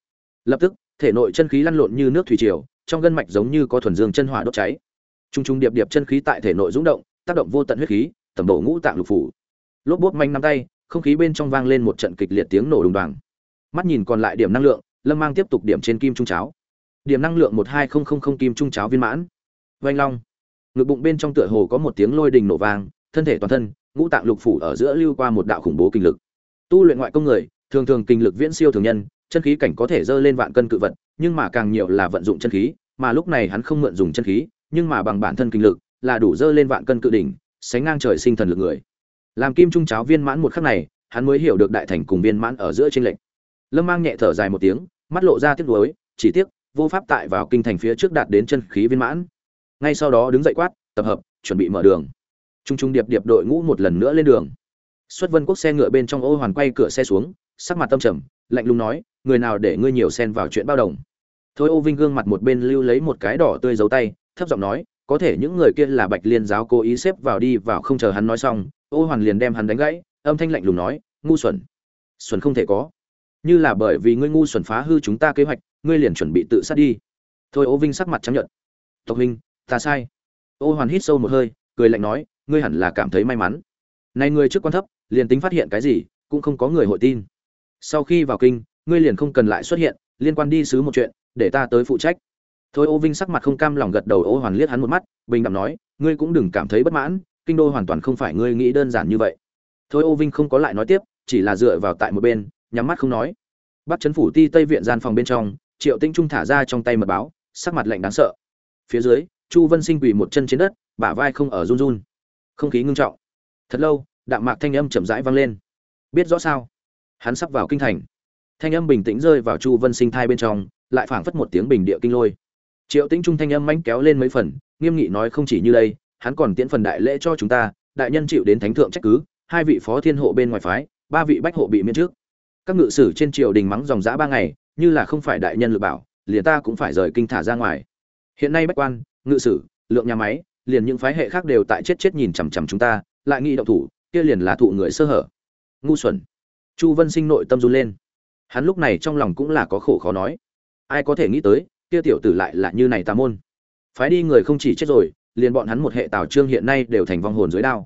Lập tức thể nội chân khí lăn lộn như nước thủy triều, trong gân mạch giống như có thuần dương chân hỏa đốt cháy. Trung trung điệp điệp chân khí tại thể nội rung động, tác động vô tận huyết khí, tầm độ ngũ tạng lục phủ. Lốp bốp manh nắm tay, không khí bên trong vang lên một trận kịch liệt tiếng nổ đùng đoàng. Mắt nhìn còn lại điểm năng lượng, lâm mang tiếp tục điểm trên kim trung cháo. Điểm năng lượng một hai không không không kim trung cháo viên mãn. Vanh long. Ngực bụng bên trong tựa hồ có một tiếng lôi đình nổ vang, thân thể toàn thân, ngũ tạng lục phủ ở giữa lưu qua một đạo khủng bố kinh lực. Tu luyện ngoại công người thường thường kinh lực viễn siêu thường nhân, chân khí cảnh có thể dơ lên vạn cân cự vật, nhưng mà càng nhiều là vận dụng chân khí, mà lúc này hắn không mượn dùng chân khí, nhưng mà bằng bản thân kinh lực là đủ dơ lên vạn cân cự đỉnh, sánh ngang trời sinh thần lực người. Làm kim trung cháo viên mãn một khắc này, hắn mới hiểu được đại thành cùng viên mãn ở giữa trên lệnh lâm mang nhẹ thở dài một tiếng, mắt lộ ra tiếc nuối, chỉ tiếc, vô pháp tại vào kinh thành phía trước đạt đến chân khí viên mãn. Ngay sau đó đứng dậy quát, tập hợp, chuẩn bị mở đường. Trung trung điệp điệp đội ngũ một lần nữa lên đường. Xuất vân quốc xe ngựa bên trong ô hoàn quay cửa xe xuống sắc mặt tâm trầm, lạnh lùng nói, người nào để ngươi nhiều xen vào chuyện bao đồng? Thôi ô vinh gương mặt một bên lưu lấy một cái đỏ tươi giấu tay, thấp giọng nói, có thể những người kia là bạch liên giáo cố ý xếp vào đi vào không chờ hắn nói xong, ô hoàn liền đem hắn đánh gãy, âm thanh lạnh lùng nói, ngu xuẩn. Xuẩn không thể có. Như là bởi vì ngươi ngu xuẩn phá hư chúng ta kế hoạch, ngươi liền chuẩn bị tự sát đi. Thôi ô vinh sắc mặt chấp nhận tộc huynh, ta sai. Ô hoàn hít sâu một hơi, cười lạnh nói, ngươi hẳn là cảm thấy may mắn. Này ngươi trước quan thấp, liền tính phát hiện cái gì, cũng không có người hội tin sau khi vào kinh, ngươi liền không cần lại xuất hiện, liên quan đi sứ một chuyện, để ta tới phụ trách. Thôi ô vinh sắc mặt không cam lòng gật đầu ô hoàn liếc hắn một mắt, bình đẳng nói, ngươi cũng đừng cảm thấy bất mãn, kinh đô hoàn toàn không phải ngươi nghĩ đơn giản như vậy. Thôi ô vinh không có lại nói tiếp, chỉ là dựa vào tại một bên, nhắm mắt không nói. Bắt chấn phủ ti tây viện gian phòng bên trong, triệu tinh trung thả ra trong tay mật báo, sắc mặt lạnh đáng sợ. Phía dưới, chu vân sinh quỳ một chân trên đất, bả vai không ở run run. Không khí ngưng trọng. Thật lâu, đạm mạc thanh âm chậm rãi vang lên. Biết rõ sao? Hắn sắp vào kinh thành. Thanh âm bình tĩnh rơi vào chu vân sinh thai bên trong, lại phảng phất một tiếng bình địa kinh lôi. Triệu tĩnh trung thanh âm mánh kéo lên mấy phần, nghiêm nghị nói không chỉ như đây, hắn còn tiễn phần đại lễ cho chúng ta, đại nhân chịu đến thánh thượng trách cứ, hai vị phó thiên hộ bên ngoài phái, ba vị bách hộ bị miễn trước. Các ngự sử trên triều đình mắng dòng dã ba ngày, như là không phải đại nhân lựa bảo, liền ta cũng phải rời kinh thả ra ngoài. Hiện nay bách quan, ngự sử, lượng nhà máy, liền những phái hệ khác đều tại chết chết nhìn chằm chằm chúng ta, lại nghĩ động thủ, kia liền là thụ người sơ hở. Ngu xuẩn chu vân sinh nội tâm run lên. Hắn lúc này trong lòng cũng là có khổ khó nói. Ai có thể nghĩ tới, kia tiểu tử lại là như này tà môn. Phái đi người không chỉ chết rồi, liền bọn hắn một hệ tào trương hiện nay đều thành vong hồn dưới đao.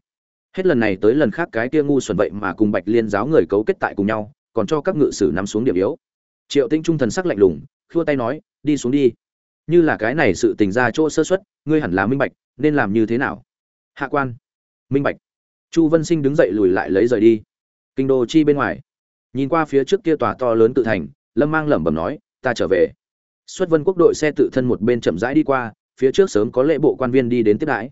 Hết lần này tới lần khác cái kia ngu xuẩn vậy mà cùng bạch liên giáo người cấu kết tại cùng nhau, còn cho các ngự sử nằm xuống điểm yếu. Triệu tinh trung thần sắc lạnh lùng, khua tay nói, đi xuống đi. Như là cái này sự tình ra chỗ sơ xuất ngươi hẳn là minh bạch, nên làm như thế nào? Hạ quan. Minh bạch. Chu vân sinh đứng dậy lùi lại lấy rời đi kinh đô chi bên ngoài. Nhìn qua phía trước kia tòa to lớn tự thành, lâm mang lẩm bẩm nói, ta trở về. Xuất vân quốc đội xe tự thân một bên chậm rãi đi qua, phía trước sớm có lễ bộ quan viên đi đến tiếp đãi.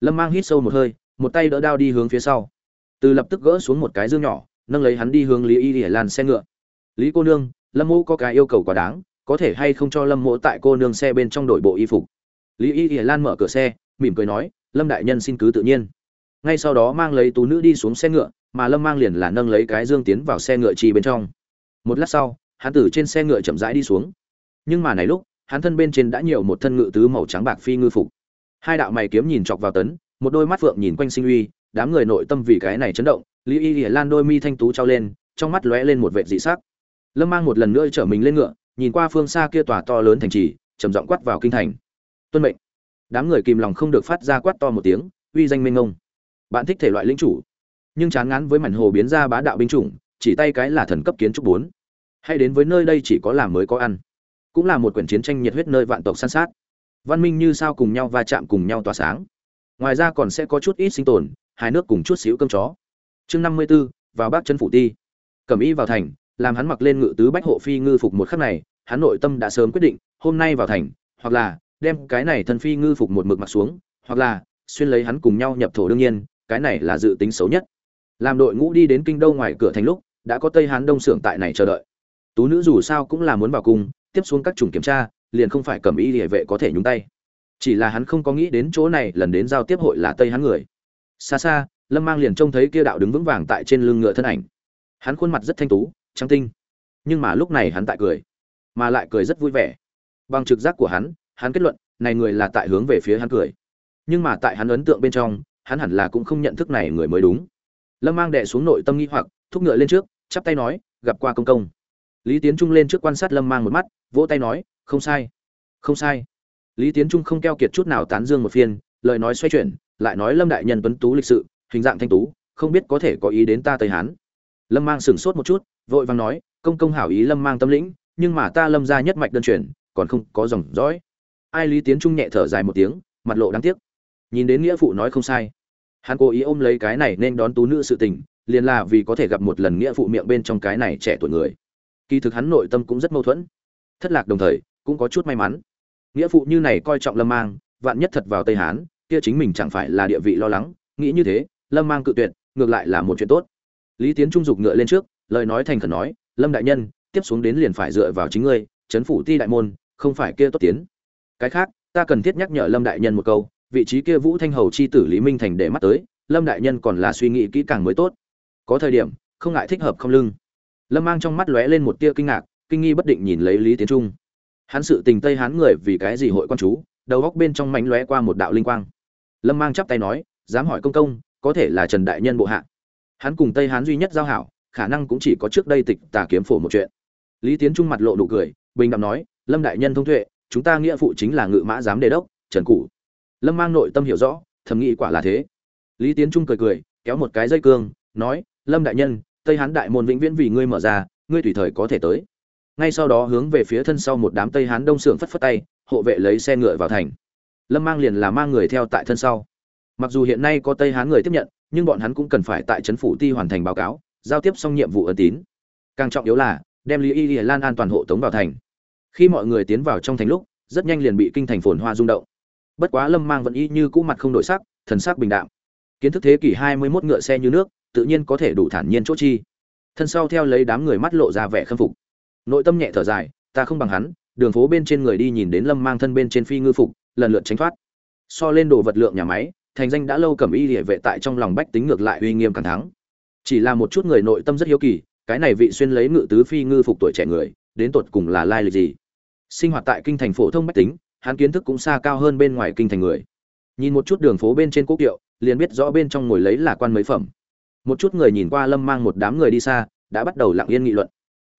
Lâm mang hít sâu một hơi, một tay đỡ đao đi hướng phía sau. Từ lập tức gỡ xuống một cái dương nhỏ, nâng lấy hắn đi hướng lý y hải lan xe ngựa. Lý cô nương, lâm mô có cái yêu cầu quá đáng, có thể hay không cho lâm mộ tại cô nương xe bên trong đội bộ y phục? Lý y hải lan mở cửa xe, mỉm cười nói, lâm đại nhân xin cứ tự nhiên. Ngay sau đó mang lấy tú nữ đi xuống xe ngựa mà lâm mang liền là nâng lấy cái dương tiến vào xe ngựa chi bên trong. Một lát sau, hắn từ trên xe ngựa chậm rãi đi xuống. Nhưng mà này lúc, hắn thân bên trên đã nhiều một thân ngự tứ màu trắng bạc phi ngư phục. Hai đạo mày kiếm nhìn chọc vào tấn, một đôi mắt phượng nhìn quanh sinh uy, đám người nội tâm vì cái này chấn động, lý y hiển lan đôi mi thanh tú trao lên, trong mắt lóe lên một vệ dị sắc. Lâm mang một lần nữa chở mình lên ngựa, nhìn qua phương xa kia tòa to lớn thành trì, trầm giọng quát vào kinh thành. Tuân mệnh. Đám người kìm lòng không được phát ra quát to một tiếng, uy danh minh ngông bạn thích thể loại lính chủ nhưng chán ngán với mảnh hồ biến ra bá đạo binh chủng chỉ tay cái là thần cấp kiến trúc bốn. Hay đến với nơi đây chỉ có làm mới có ăn. Cũng là một quyển chiến tranh nhiệt huyết nơi vạn tộc săn sát. Văn minh như sao cùng nhau va chạm cùng nhau tỏa sáng. Ngoài ra còn sẽ có chút ít sinh tồn hai nước cùng chút xíu cơm chó. Chương năm mươi 54, vào bác chân phủ ti. Cẩm y vào thành làm hắn mặc lên ngự tứ bách hộ phi ngư phục một khắc này hắn nội tâm đã sớm quyết định hôm nay vào thành hoặc là đem cái này thân phi ngư phục một mực mặc xuống hoặc là xuyên lấy hắn cùng nhau nhập thổ đương nhiên cái này là dự tính xấu nhất làm đội ngũ đi đến kinh đô ngoài cửa thành lúc, đã có tây hán đông xưởng tại này chờ đợi. Tú nữ dù sao cũng là muốn vào cung, tiếp xuống các chủng kiểm tra, liền không phải cầm y địa vệ có thể nhúng tay. Chỉ là hắn không có nghĩ đến chỗ này lần đến giao tiếp hội là tây hán người. Xa xa, lâm mang liền trông thấy kia đạo đứng vững vàng tại trên lưng ngựa thân ảnh. Hắn khuôn mặt rất thanh tú, trắng tinh. Nhưng mà lúc này hắn tại cười, mà lại cười rất vui vẻ. Bằng trực giác của hắn hắn kết luận, này người là tại hướng về phía hắn cười. Nhưng mà tại hắn ấn tượng bên trong, hắn hẳn là cũng không nhận thức này người mới đúng lâm mang đệ xuống nội tâm nghi hoặc, thúc ngựa lên trước, chắp tay nói, gặp qua công công. Lý tiến trung lên trước quan sát lâm mang một mắt, vỗ tay nói, không sai không sai. Lý tiến trung không keo kiệt chút nào tán dương một phiên, lời nói xoay chuyển, lại nói lâm đại nhân tuấn tú lịch sự, hình dạng thanh tú, không biết có thể có ý đến ta tây hán. Lâm mang sửng sốt một chút, vội vàng nói, công công hảo ý lâm mang tâm lĩnh, nhưng mà ta lâm ra nhất mạch đơn truyền, còn không có dòng dõi. Ai lý tiến trung nhẹ thở dài một tiếng, mặt lộ đáng tiếc. Nhìn đến nghĩa phụ nói không sai hắn cố ý ôm lấy cái này nên đón tú nữ sự tình, liền là vì có thể gặp một lần nghĩa phụ miệng bên trong cái này trẻ tuổi người. Kỳ thực hắn nội tâm cũng rất mâu thuẫn. Thất lạc đồng thời, cũng có chút may mắn. Nghĩa phụ như này coi trọng lâm mang, vạn nhất thật vào tây hán, kia chính mình chẳng phải là địa vị lo lắng. Nghĩ như thế, lâm mang cự tuyệt, ngược lại là một chuyện tốt. Lý tiến trung dục ngựa lên trước, lời nói thành khẩn nói, lâm đại nhân, tiếp xuống đến liền phải dựa vào chính ngươi, chấn phủ ti đại môn, không phải kia tốt tiến. Cái khác, ta cần thiết nhắc nhở lâm đại nhân một câu vị trí kia vũ thanh hầu chi tử lý minh thành để mắt tới, lâm đại nhân còn là suy nghĩ kỹ càng mới tốt. Có thời điểm, không ngại thích hợp không lưng. Lâm mang trong mắt lóe lên một tia kinh ngạc, kinh nghi bất định nhìn lấy lý tiến trung. Hắn sự tình tây hán người vì cái gì hội quan chú, đầu góc bên trong mảnh lóe qua một đạo linh quang. Lâm mang chắp tay nói, dám hỏi công công, có thể là trần đại nhân bộ hạ. Hắn cùng tây hán duy nhất giao hảo, khả năng cũng chỉ có trước đây tịch tà kiếm phổ một chuyện. Lý tiến trung mặt lộ nụ cười, bình đẳng nói, lâm đại nhân thông tuệ, chúng ta nghĩa phụ chính là ngự mã giám đề đốc, trần cụ lâm mang nội tâm hiểu rõ, thầm nghĩ quả là thế. Lý tiến trung cười cười, kéo một cái dây cương, nói, lâm đại nhân, tây hán đại môn vĩnh viễn vì ngươi mở ra, ngươi tùy thời có thể tới. Ngay sau đó hướng về phía thân sau một đám tây hán đông sưởng phất phất tay, hộ vệ lấy xe ngựa vào thành. Lâm mang liền là mang người theo tại thân sau. Mặc dù hiện nay có tây hán người tiếp nhận, nhưng bọn hắn cũng cần phải tại trấn phủ ti hoàn thành báo cáo, giao tiếp xong nhiệm vụ ân tín. Càng trọng yếu là, đem lý y lan an toàn hộ tống vào thành. Khi mọi người tiến vào trong thành lúc, rất nhanh liền bị kinh thành phồn hoa rung động bất quá lâm mang vẫn y như cũ mặt không đổi sắc, thần sắc bình đạm. Kiến thức thế kỷ hai mươi 21 ngựa xe như nước, tự nhiên có thể đủ thản nhiên chỗ chi. Thân sau theo lấy đám người mắt lộ ra vẻ khâm phục. Nội tâm nhẹ thở dài, ta không bằng hắn, đường phố bên trên người đi nhìn đến lâm mang thân bên trên phi ngư phục, lần lượt tránh thoát. So lên đồ vật lượng nhà máy, thành danh đã lâu cầm y địa vệ tại trong lòng bách tính ngược lại uy nghiêm càng thắng. Chỉ là một chút người nội tâm rất hiếu kỳ, cái này vị xuyên lấy ngự tứ phi ngư phục tuổi trẻ người, đến tột cùng là lai lịch gì? Sinh hoạt tại kinh thành phổ thông bách tính hắn kiến thức cũng xa cao hơn bên ngoài kinh thành người. Nhìn một chút đường phố bên trên quốc kiệu, liền biết rõ bên trong ngồi lấy là quan mấy phẩm. Một chút người nhìn qua lâm mang một đám người đi xa, đã bắt đầu lặng yên nghị luận.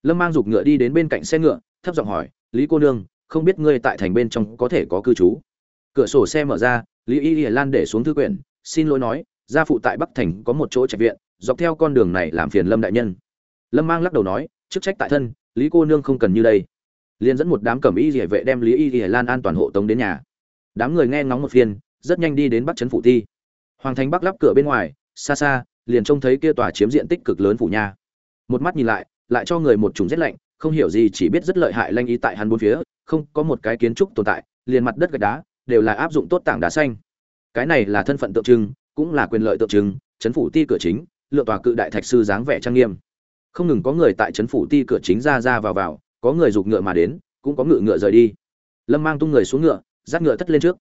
Lâm mang giục ngựa đi đến bên cạnh xe ngựa, thấp giọng hỏi, lý cô nương, không biết ngươi tại thành bên trong có thể có cư trú? Cửa sổ xe mở ra, lý y y lan để xuống thư quyển, xin lỗi nói, gia phụ tại bắc thành có một chỗ trạch viện, dọc theo con đường này làm phiền lâm đại nhân. Lâm mang lắc đầu nói, chức trách tại thân, lý cô nương không cần như đây liền dẫn một đám cẩm y rỉa vệ đem lý y rỉa lan an toàn hộ tống đến nhà. Đám người nghe ngóng một phiên, rất nhanh đi đến bắc trấn phủ thi. Hoàng thành bắc lắp cửa bên ngoài, xa xa, liền trông thấy kia tòa chiếm diện tích cực lớn phủ nha một mắt nhìn lại lại cho người một chủng rét lạnh, không hiểu gì, chỉ biết rất lợi hại lanh ý tại hắn bốn phía, không có một cái kiến trúc tồn tại, liền mặt đất gạch đá, đều là áp dụng tốt tảng đá xanh. Cái này là thân phận tượng trưng, cũng là quyền lợi tượng trưng, chấn phủ ti cửa chính, lựa tòa cự đại thạch sư dáng vẻ trang nghiêm. Không ngừng có người tại chấn phủ ti cửa chính ra ra vào vào có người giục ngựa mà đến, cũng có ngựa ngựa rời đi. Lâm mang tung người xuống ngựa, dắt ngựa thất lên trước.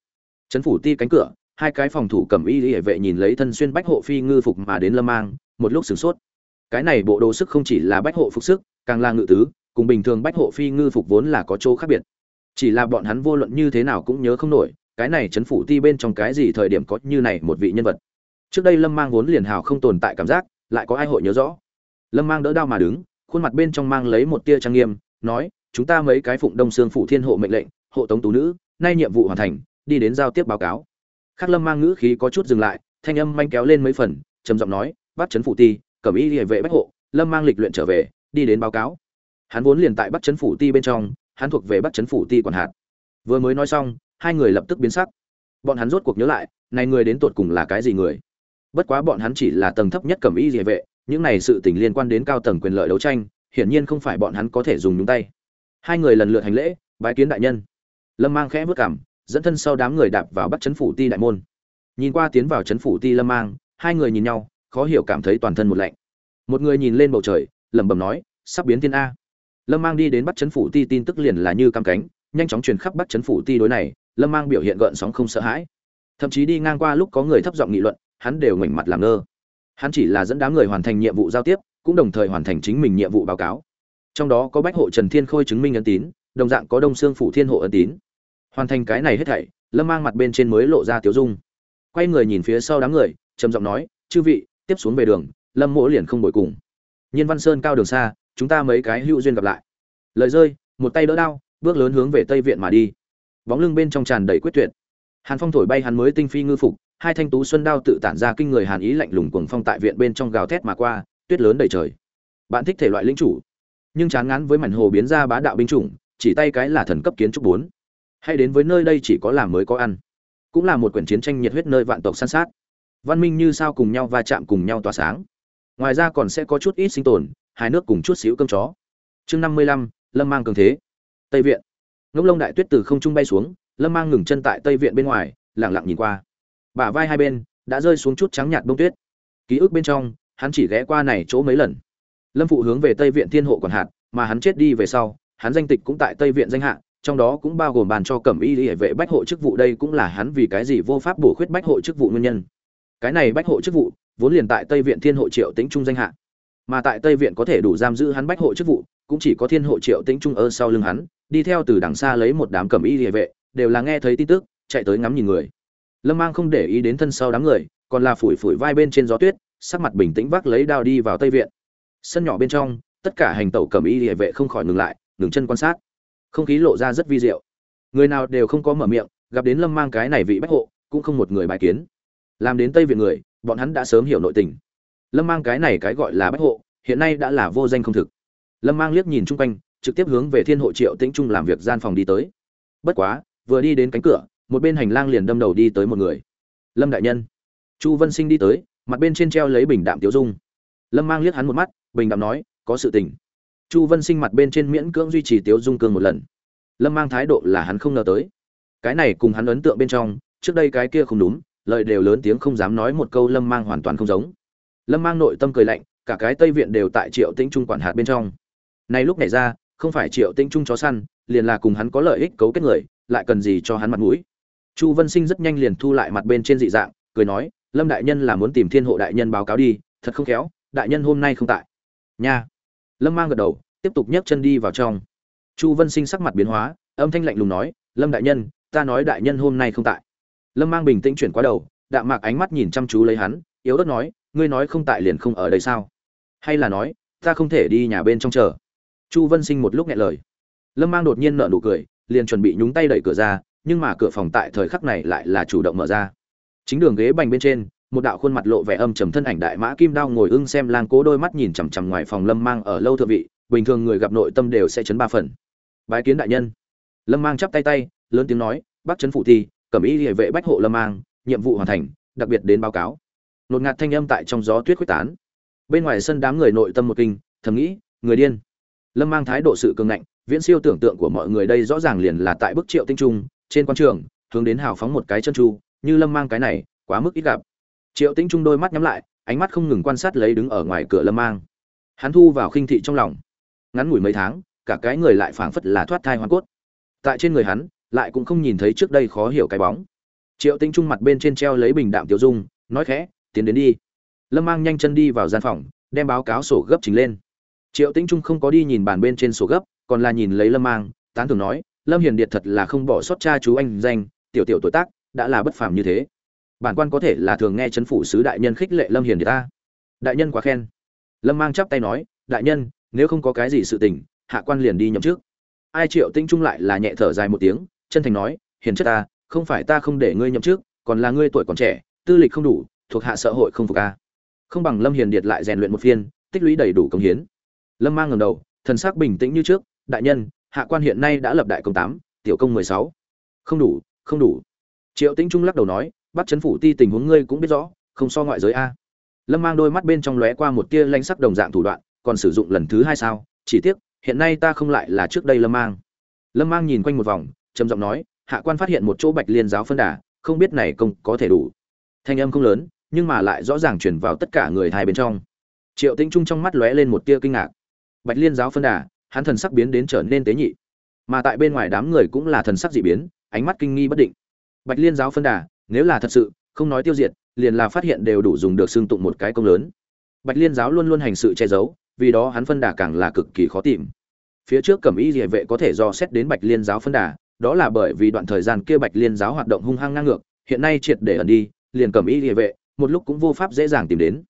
Chấn phủ ti cánh cửa, hai cái phòng thủ cầm y hệ vệ nhìn lấy thân xuyên bách hộ phi ngư phục mà đến lâm mang, một lúc sửng sốt. Cái này bộ đồ sức không chỉ là bách hộ phục sức, càng là ngự tứ, cùng bình thường bách hộ phi ngư phục vốn là có chỗ khác biệt. Chỉ là bọn hắn vô luận như thế nào cũng nhớ không nổi, cái này chấn phủ ti bên trong cái gì thời điểm có như này một vị nhân vật. Trước đây lâm mang vốn liền hào không tồn tại cảm giác, lại có ai hội nhớ rõ. Lâm mang đỡ đao mà đứng, khuôn mặt bên trong mang lấy một tia trang nghiêm nói, chúng ta mấy cái phụng đông sương phủ thiên hộ mệnh lệnh, hộ tống tú nữ, nay nhiệm vụ hoàn thành, đi đến giao tiếp báo cáo. Khắc lâm mang ngữ khí có chút dừng lại, thanh âm manh kéo lên mấy phần, trầm giọng nói bắt chấn phủ ti, cẩm y địa vệ bách hộ, lâm mang lịch luyện trở về, đi đến báo cáo. Hắn vốn liền tại bắt chấn phủ ti bên trong, hắn thuộc về bắt chấn phủ ti quản hạt. Vừa mới nói xong, hai người lập tức biến sắc. Bọn hắn rốt cuộc nhớ lại, này người đến tột cùng là cái gì người? Bất quá bọn hắn chỉ là tầng thấp nhất cẩm y địa vệ, những này sự tình liên quan đến cao tầng quyền lợi đấu tranh hiển nhiên không phải bọn hắn có thể dùng nhúng tay. Hai người lần lượt hành lễ, bái kiến đại nhân. Lâm mang khẽ vất cảm, dẫn thân sau đám người đạp vào bắt chấn phủ ti đại môn. Nhìn qua tiến vào chấn phủ ti lâm mang, hai người nhìn nhau, khó hiểu cảm thấy toàn thân một lạnh. Một người nhìn lên bầu trời, lẩm bẩm nói, sắp biến thiên a. Lâm mang đi đến bắt chấn phủ ti, tin tức liền là như cam cánh, nhanh chóng truyền khắp bắt chấn phủ ti đối này, lâm mang biểu hiện gợn sóng không sợ hãi. Thậm chí đi ngang qua lúc có người thấp giọng nghị luận, hắn đều ngoảnh mặt làm ngơ. Hắn chỉ là dẫn đám người hoàn thành nhiệm vụ giao tiếp cũng đồng thời hoàn thành chính mình nhiệm vụ báo cáo. Trong đó có bách hộ trần thiên khôi chứng minh ấn tín, đồng dạng có đông xương phủ thiên hộ ấn tín. Hoàn thành cái này hết thảy, lâm mang mặt bên trên mới lộ ra tiếu dung. Quay người nhìn phía sau đám người, trầm giọng nói, chư vị, tiếp xuống về đường, lâm mỗ liền không bồi cùng. Nhiên văn sơn cao đường xa, chúng ta mấy cái hữu duyên gặp lại. Lời rơi, một tay đỡ đao, bước lớn hướng về tây viện mà đi. Bóng lưng bên trong tràn đầy quyết tuyệt. Hàn phong thổi bay hắn mới tinh phi ngư phục, hai thanh tú xuân đao tự tản ra kinh người hàn ý lạnh lùng cuồng phong tại viện bên trong gào thét mà qua tuyết lớn đầy trời. Bạn thích thể loại linh chủ, nhưng chán ngán với mảnh hồ biến ra bá đạo binh chủng, chỉ tay cái là thần cấp kiến trúc bốn. Hay đến với nơi đây chỉ có làm mới có ăn, cũng là một quyển chiến tranh nhiệt huyết nơi vạn tộc săn sát. Văn minh như sao cùng nhau va chạm cùng nhau tỏa sáng. Ngoài ra còn sẽ có chút ít sinh tồn hai nước cùng chút xíu cơm chó. Chương năm mươi lăm, lâm mang cường thế. Tây viện. Ngốc lông đại tuyết từ không trung bay xuống, lâm mang ngừng chân tại tây viện bên ngoài lẳng lặng nhìn qua. Bả vai hai bên đã rơi xuống chút trắng nhạt bông tuyết. Ký ức bên trong hắn chỉ ghé qua này chỗ mấy lần. Lâm phụ hướng về tây viện thiên hộ còn hạt, mà hắn chết đi về sau, hắn danh tịch cũng tại tây viện danh hạ, trong đó cũng bao gồm bàn cho cẩm y hệ vệ bách hộ chức vụ, đây cũng là hắn vì cái gì vô pháp bổ khuyết bách hộ chức vụ nguyên nhân. Cái này bách hộ chức vụ, vốn liền tại tây viện thiên hộ triệu tính trung danh hạ. Mà tại tây viện có thể đủ giam giữ hắn bách hộ chức vụ, cũng chỉ có thiên hộ triệu tính trung ở sau lưng hắn, đi theo từ đằng xa lấy một đám cẩm y hệ vệ, đều là nghe thấy tin tức, chạy tới ngắm nhìn người. Lâm mang không để ý đến thân sau đám người, còn là phủi phủi vai bên trên gió tuyết sắc mặt bình tĩnh vác lấy đao đi vào tây viện. Sân nhỏ bên trong, tất cả hành tẩu cẩm y hệ vệ không khỏi ngừng lại, ngừng chân quan sát. Không khí lộ ra rất vi diệu. Người nào đều không có mở miệng, gặp đến lâm mang cái này vị bách hộ, cũng không một người bài kiến. Làm đến tây viện người, bọn hắn đã sớm hiểu nội tình. Lâm mang cái này cái gọi là bách hộ, hiện nay đã là vô danh không thực. Lâm mang liếc nhìn chung quanh, trực tiếp hướng về thiên hộ triệu tĩnh trung làm việc gian phòng đi tới. Bất quá, vừa đi đến cánh cửa, một bên hành lang liền đâm đầu đi tới một người. Lâm đại nhân. Chu vân sinh đi tới mặt bên trên treo lấy bình đạm tiêu dung. Lâm mang liếc hắn một mắt, bình đạm nói, có sự tình. Chu vân sinh mặt bên trên miễn cưỡng duy trì tiêu dung cương một lần. Lâm mang thái độ là hắn không ngờ tới. Cái này cùng hắn ấn tượng bên trong, trước đây cái kia không đúng, lời đều lớn tiếng không dám nói một câu lâm mang hoàn toàn không giống. Lâm mang nội tâm cười lạnh, cả cái tây viện đều tại triệu tĩnh trung quản hạt bên trong. Này lúc này ra, không phải triệu tinh trung chó săn, liền là cùng hắn có lợi ích cấu kết người, lại cần gì cho hắn mặt mũi. Chu vân sinh rất nhanh liền thu lại mặt bên trên dị dạng, cười nói lâm đại nhân là muốn tìm thiên hộ đại nhân báo cáo đi, thật không khéo, đại nhân hôm nay không tại. Nha. Lâm mang gật đầu, tiếp tục nhấc chân đi vào trong. Chu vân sinh sắc mặt biến hóa, âm thanh lạnh lùng nói, lâm đại nhân, ta nói đại nhân hôm nay không tại. Lâm mang bình tĩnh chuyển qua đầu, đạm mạc ánh mắt nhìn chăm chú lấy hắn, yếu ớt nói, ngươi nói không tại liền không ở đây sao? Hay là nói, ta không thể đi nhà bên trong chờ? Chu vân sinh một lúc nghe lời. Lâm mang đột nhiên nở nụ cười, liền chuẩn bị nhúng tay đẩy cửa ra, nhưng mà cửa phòng tại thời khắc này lại là chủ động mở ra chính đường ghế bành bên trên, một đạo khuôn mặt lộ vẻ âm trầm thân ảnh đại mã kim đao ngồi ưng xem lang cố đôi mắt nhìn chằm chằm ngoài phòng lâm mang ở lâu thượng vị, bình thường người gặp nội tâm đều sẽ chấn ba phần. Bái kiến đại nhân. Lâm mang chắp tay tay, lớn tiếng nói bắc chấn phụ thi, cẩm ý địa vệ bách hộ lâm mang, nhiệm vụ hoàn thành, đặc biệt đến báo cáo. Nột ngạt thanh âm tại trong gió tuyết quyết tán. Bên ngoài sân đám người nội tâm một kinh, thầm nghĩ, người điên. Lâm mang thái độ sự cường ngạnh, viễn siêu tưởng tượng của mọi người đây rõ ràng liền là tại bức triệu tinh trung, trên quan trường, hướng đến hào phóng một cái chân chu như lâm mang cái này, quá mức ít gặp. Triệu tinh trung đôi mắt nhắm lại, ánh mắt không ngừng quan sát lấy đứng ở ngoài cửa lâm mang. Hắn thu vào khinh thị trong lòng. Ngắn ngủi mấy tháng, cả cái người lại phảng phất là thoát thai hoàn cốt. Tại trên người hắn, lại cũng không nhìn thấy trước đây khó hiểu cái bóng. Triệu tinh trung mặt bên trên treo lấy bình đạm tiểu dung, nói khẽ, tiến đến đi. Lâm mang nhanh chân đi vào gian phòng, đem báo cáo sổ gấp trình lên. Triệu tinh trung không có đi nhìn bàn bên trên sổ gấp, còn là nhìn lấy lâm mang, tán thường nói, lâm hiền điệt thật là không bỏ sót cha chú anh danh, tiểu tiểu tuổi tác đã là bất phàm như thế. Bản quan có thể là thường nghe chấn phủ sứ đại nhân khích lệ lâm hiền người ta. Đại nhân quá khen. Lâm mang chắp tay nói, đại nhân, nếu không có cái gì sự tình, hạ quan liền đi nhậm trước ai triệu tinh trung lại là nhẹ thở dài một tiếng, chân thành nói, hiền chất ta, không phải ta không để ngươi nhậm trước còn là ngươi tuổi còn trẻ, tư lịch không đủ, thuộc hạ xã hội không phục a. Không bằng lâm hiền điệt lại rèn luyện một phiên, tích lũy đầy đủ công hiến. Lâm mang ngầm đầu, thần sắc bình tĩnh như trước, đại nhân, hạ quan hiện nay đã lập đại công tám, tiểu công mười sáu. Không đủ không đủ triệu tĩnh trung lắc đầu nói, bắt chấn phủ ti tình huống ngươi cũng biết rõ, không so ngoại giới a. Lâm mang đôi mắt bên trong lóe qua một tia lanh sắc đồng dạng thủ đoạn, còn sử dụng lần thứ hai sao? Chỉ tiếc, hiện nay ta không lại là trước đây lâm mang. Lâm mang nhìn quanh một vòng, trầm giọng nói, hạ quan phát hiện một chỗ bạch liên giáo phân đà, không biết này công có thể đủ. Thanh âm không lớn, nhưng mà lại rõ ràng chuyển vào tất cả người thai bên trong. Triệu tĩnh trung trong mắt lóe lên một tia kinh ngạc. Bạch liên giáo phân đà, hắn thần sắc biến đến trở nên tế nhị. Mà tại bên ngoài đám người cũng là thần sắc dị biến, ánh mắt kinh nghi bất định bạch liên giáo phân đà, nếu là thật sự, không nói tiêu diệt, liền là phát hiện đều đủ dùng được xương tụng một cái công lớn. Bạch liên giáo luôn luôn hành sự che giấu, vì đó hắn phân đà càng là cực kỳ khó tìm. Phía trước cẩm y địa vệ có thể do xét đến bạch liên giáo phân đà, đó là bởi vì đoạn thời gian kia bạch liên giáo hoạt động hung hăng ngang ngược, hiện nay triệt để ẩn đi, liền cẩm y địa vệ, một lúc cũng vô pháp dễ dàng tìm đến.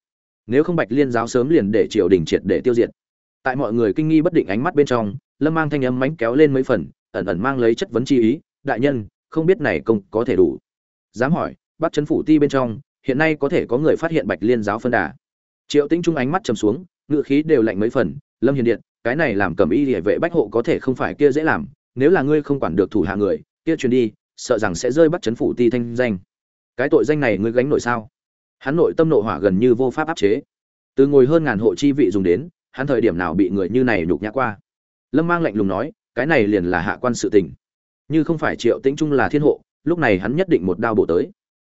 Nếu không bạch liên giáo sớm liền để triều đình triệt để tiêu diệt. Tại mọi người kinh nghi bất định ánh mắt bên trong, lâm mang thanh âm mánh kéo lên mấy phần, ẩn ẩn mang lấy chất vấn chi ý, đại nhân không biết này công có thể đủ. Dám hỏi bắt chấn phủ ti bên trong, hiện nay có thể có người phát hiện bạch liên giáo phân đà? Triệu tĩnh trung ánh mắt trầm xuống ngựa khí đều lạnh mấy phần, lâm hiền điện, cái này làm cầm y địa vệ bách hộ có thể không phải kia dễ làm, nếu là ngươi không quản được thủ hạ người, kia truyền đi, sợ rằng sẽ rơi bắt chấn phủ ti thanh danh. Cái tội danh này ngươi gánh nổi sao? Hắn nội tâm nộ hỏa gần như vô pháp áp chế. Từ ngồi hơn ngàn hộ chi vị dùng đến, hắn thời điểm nào bị người như này nhục nhã qua? Lâm mang lạnh lùng nói, cái này liền là hạ quan sự tình như không phải triệu tĩnh trung là thiên hộ, lúc này hắn nhất định một đao bổ tới.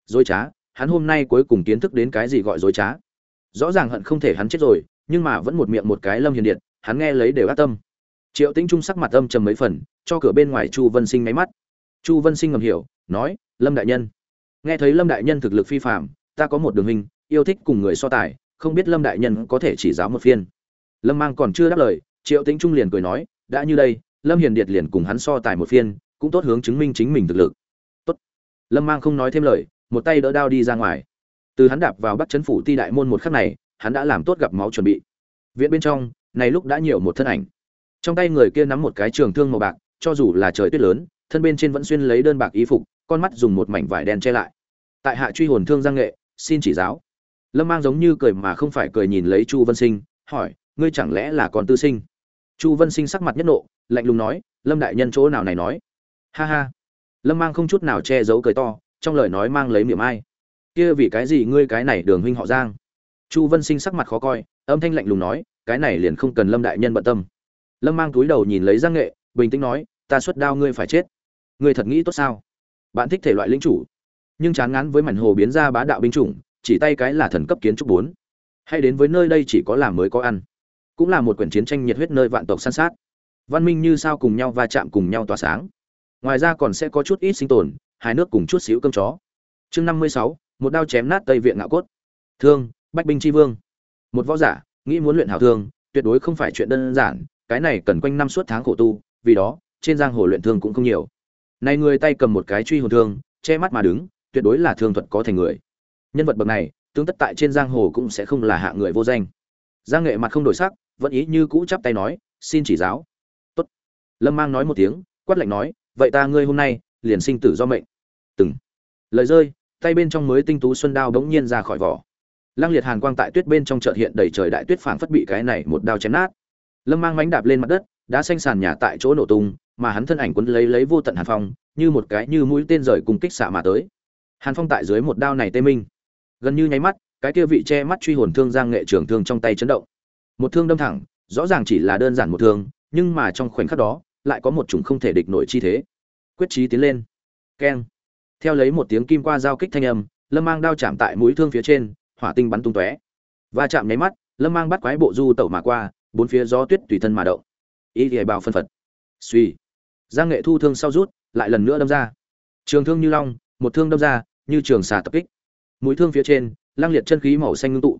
Dối trá, hắn hôm nay cuối cùng kiến thức đến cái gì gọi dối trá? Rõ ràng hận không thể hắn chết rồi, nhưng mà vẫn một miệng một cái lâm hiền điện, hắn nghe lấy đều ác tâm. Triệu tĩnh trung sắc mặt âm trầm mấy phần, cho cửa bên ngoài chu vân sinh máy mắt. Chu vân sinh ngầm hiểu, nói, lâm đại nhân. Nghe thấy lâm đại nhân thực lực phi phạm ta có một đường hình yêu thích cùng người so tài, không biết lâm đại nhân có thể chỉ giáo một phiên. Lâm mang còn chưa đáp lời, triệu tĩnh trung liền cười nói, đã như đây, lâm hiền điệt liền cùng hắn so tài một phiên cũng tốt hướng chứng minh chính mình thực lực. Tốt. Lâm mang không nói thêm lời, một tay đỡ đao đi ra ngoài. Từ hắn đạp vào bắt chấn phủ ti đại môn một khắc này, hắn đã làm tốt gặp máu chuẩn bị. Viện bên trong, này lúc đã nhiều một thân ảnh. Trong tay người kia nắm một cái trường thương màu bạc, cho dù là trời tuyết lớn, thân bên trên vẫn xuyên lấy đơn bạc y phục, con mắt dùng một mảnh vải đen che lại. Tại hạ truy hồn thương giang nghệ, xin chỉ giáo. Lâm mang giống như cười mà không phải cười nhìn lấy chu vân sinh, hỏi, ngươi chẳng lẽ là con tư sinh? Chu vân sinh sắc mặt nhất nộ, lạnh lùng nói, lâm đại nhân chỗ nào này nói? Ha ha. Lâm mang không chút nào che giấu cười to, trong lời nói mang lấy miệng ai. Kia vì cái gì ngươi cái này đường huynh họ giang? Chu vân sinh sắc mặt khó coi, âm thanh lạnh lùng nói, cái này liền không cần lâm đại nhân bận tâm. Lâm mang túi đầu nhìn lấy giang nghệ, bình tĩnh nói, ta xuất đao ngươi phải chết. Ngươi thật nghĩ tốt sao? Bạn thích thể loại lính chủ. Nhưng chán ngán với mảnh hồ biến ra bá đạo binh chủng, chỉ tay cái là thần cấp kiến trúc bốn. Hay đến với nơi đây chỉ có làm mới có ăn. Cũng là một quyển chiến tranh nhiệt huyết nơi vạn tộc san sát. Văn minh như sao cùng nhau va chạm cùng nhau tỏa sáng ngoài ra còn sẽ có chút ít sinh tồn, hai nước cùng chút xíu cơm chó. Chương năm mươi sáu, một đao chém nát tây viện ngạo cốt. Thương, bách binh tri vương. Một võ giả, nghĩ muốn luyện hảo thương, tuyệt đối không phải chuyện đơn giản, cái này cần quanh năm suốt tháng khổ tu, vì đó, trên giang hồ luyện thương cũng không nhiều. Này người tay cầm một cái truy hồn thương, che mắt mà đứng, tuyệt đối là thương thuật có thành người. Nhân vật bậc này, tương tất tại trên giang hồ cũng sẽ không là hạ người vô danh. Giang nghệ mặt không đổi sắc, vẫn ý như cũ chắp tay nói, xin chỉ giáo. Tốt. Lâm mang nói một tiếng, quát lạnh nói vậy ta ngươi hôm nay liền sinh tử do mệnh. Từng. Lời rơi, tay bên trong mới tinh tú xuân đao bỗng nhiên ra khỏi vỏ. Lăng liệt hàn quang tại tuyết bên trong chợt hiện đầy trời đại tuyết phảng phất bị cái này một đao chém nát. Lâm mang mánh đạp lên mặt đất đã xanh sàn nhà tại chỗ nổ tung, mà hắn thân ảnh quấn lấy lấy vô tận hàn phong, như một cái như mũi tên rời cùng kích xạ mà tới. Hàn phong tại dưới một đao này tê minh. Gần như nháy mắt, cái kia vị che mắt truy hồn thương giang nghệ trường thương trong tay chấn động. Một thương đâm thẳng, rõ ràng chỉ là đơn giản một thương, nhưng mà trong khoảnh khắc đó lại có một chủng không thể địch nổi chi thế. Quyết chí tiến lên. Keng. Theo lấy một tiếng kim qua giao kích thanh âm, lâm mang đao chạm tại mũi thương phía trên, hỏa tinh bắn tung tóe. Va chạm nháy mắt, lâm mang bắt quái bộ du tẩu mà qua, bốn phía gió tuyết tùy thân mà động. Ý thì bào phân phật. Suy giang nghệ thu thương sau rút, lại lần nữa đâm ra. Trường thương như long, một thương đâm ra, như trường xà tập kích. Mũi thương phía trên, lang liệt chân khí màu xanh ngưng tụ.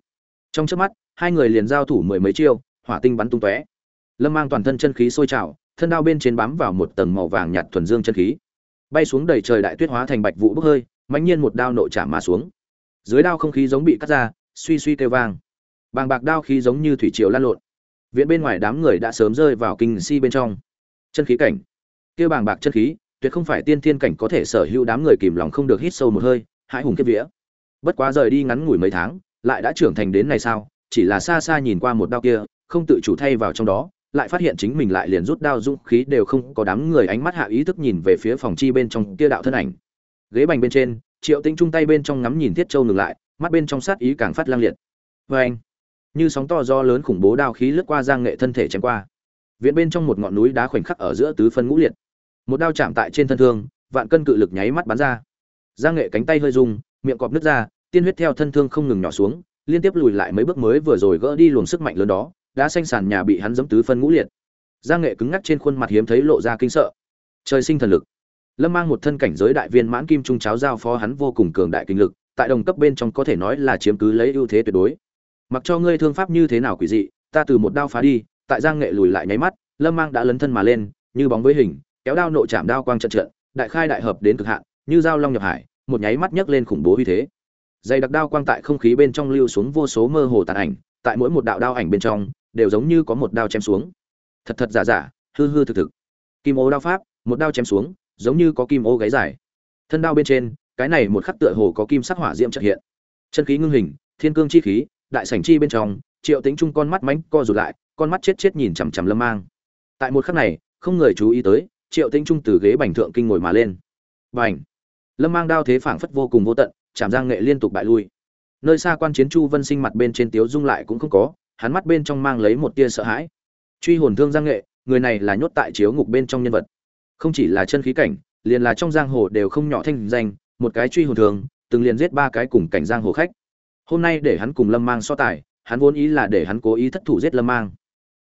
Trong trước mắt, hai người liền giao thủ mười mấy chiêu, hỏa tinh bắn tung tóe. Lâm mang toàn thân chân khí sôi trào thân đao bên trên bám vào một tầng màu vàng nhạt thuần dương chân khí. Bay xuống đầy trời đại tuyết hóa thành bạch vụ bốc hơi, mãnh nhiên một đao nội chạm mà xuống. Dưới đao không khí giống bị cắt ra, suy suy kêu vang. Bàng bạc đao khí giống như thủy triều lan lộn. Viện bên ngoài đám người đã sớm rơi vào kinh si bên trong. Chân khí cảnh. Kêu bàng bạc chân khí, tuyệt không phải tiên thiên cảnh có thể sở hữu đám người kìm lòng không được hít sâu một hơi, hãi hùng kiếp vía. Bất quá rời đi ngắn ngủi mấy tháng, lại đã trưởng thành đến này sao, chỉ là xa xa nhìn qua một đao kia, không tự chủ thay vào trong đó lại phát hiện chính mình lại liền rút đao dũng khí đều không có đám người ánh mắt hạ ý thức nhìn về phía phòng chi bên trong kia đạo thân ảnh. Ghế bành bên trên, triệu tinh chung tay bên trong ngắm nhìn thiết châu ngừng lại, mắt bên trong sát ý càng phát lang liệt. Vê anh, như sóng to do lớn khủng bố đao khí lướt qua giang nghệ thân thể chém qua. Viện bên trong một ngọn núi đá khoảnh khắc ở giữa tứ phân ngũ liệt. Một đao chạm tại trên thân thương, vạn cân cự lực nháy mắt bắn ra. Giang nghệ cánh tay hơi rung, miệng cọp nứt ra, tiên huyết theo thân thương không ngừng nhỏ xuống, liên tiếp lùi lại mấy bước mới vừa rồi gỡ đi luồng sức mạnh lớn đó đã xanh sàn nhà bị hắn giẫm tứ phân ngũ liệt. Giang nghệ cứng ngắc trên khuôn mặt hiếm thấy lộ ra kinh sợ. Trời sinh thần lực. Lâm mang một thân cảnh giới đại viên mãn kim trung cháo giao phó hắn vô cùng cường đại kinh lực, tại đồng cấp bên trong có thể nói là chiếm cứ lấy ưu thế tuyệt đối. Mặc cho ngươi thương pháp như thế nào quỷ dị, ta từ một đao phá đi, tại giang nghệ lùi lại nháy mắt, lâm mang đã lấn thân mà lên, như bóng với hình, kéo đao nộ chạm đao quang trận trận, đại khai đại hợp đến cực hạn, như dao long nhập hải, một nháy mắt nhấc lên khủng bố uy thế. Dây đặc đao quang tại không khí bên trong lưu xuống vô số mơ hồ tàn ảnh, tại mỗi một đạo đao ảnh bên trong đều giống như có một đao chém xuống. Thật thật giả giả, hư hư thực thực. Kim ô đao pháp, một đao chém xuống, giống như có kim ô gáy dài. Thân đao bên trên, cái này một khắc tựa hồ có kim sắc hỏa diễm trợ hiện. Chân khí ngưng hình, thiên cương chi khí, đại sảnh chi bên trong, triệu tính trung con mắt mánh co rụt lại, con mắt chết chết nhìn chằm chằm lâm mang. Tại một khắc này, không người chú ý tới, triệu tính trung từ ghế bành thượng kinh ngồi mà lên. Bành! Lâm mang đao thế phảng phất vô cùng vô tận, chạm giang nghệ liên tục bại lui. Nơi xa quan chiến chu vân sinh mặt bên trên tiếu dung lại cũng không có hắn mắt bên trong mang lấy một tia sợ hãi. Truy hồn thương giang nghệ, người này là nhốt tại chiếu ngục bên trong nhân vật. Không chỉ là chân khí cảnh, liền là trong giang hồ đều không nhỏ thanh danh, một cái truy hồn thương, từng liền giết ba cái cùng cảnh giang hồ khách. Hôm nay để hắn cùng lâm mang so tài, hắn vốn ý là để hắn cố ý thất thủ giết lâm mang.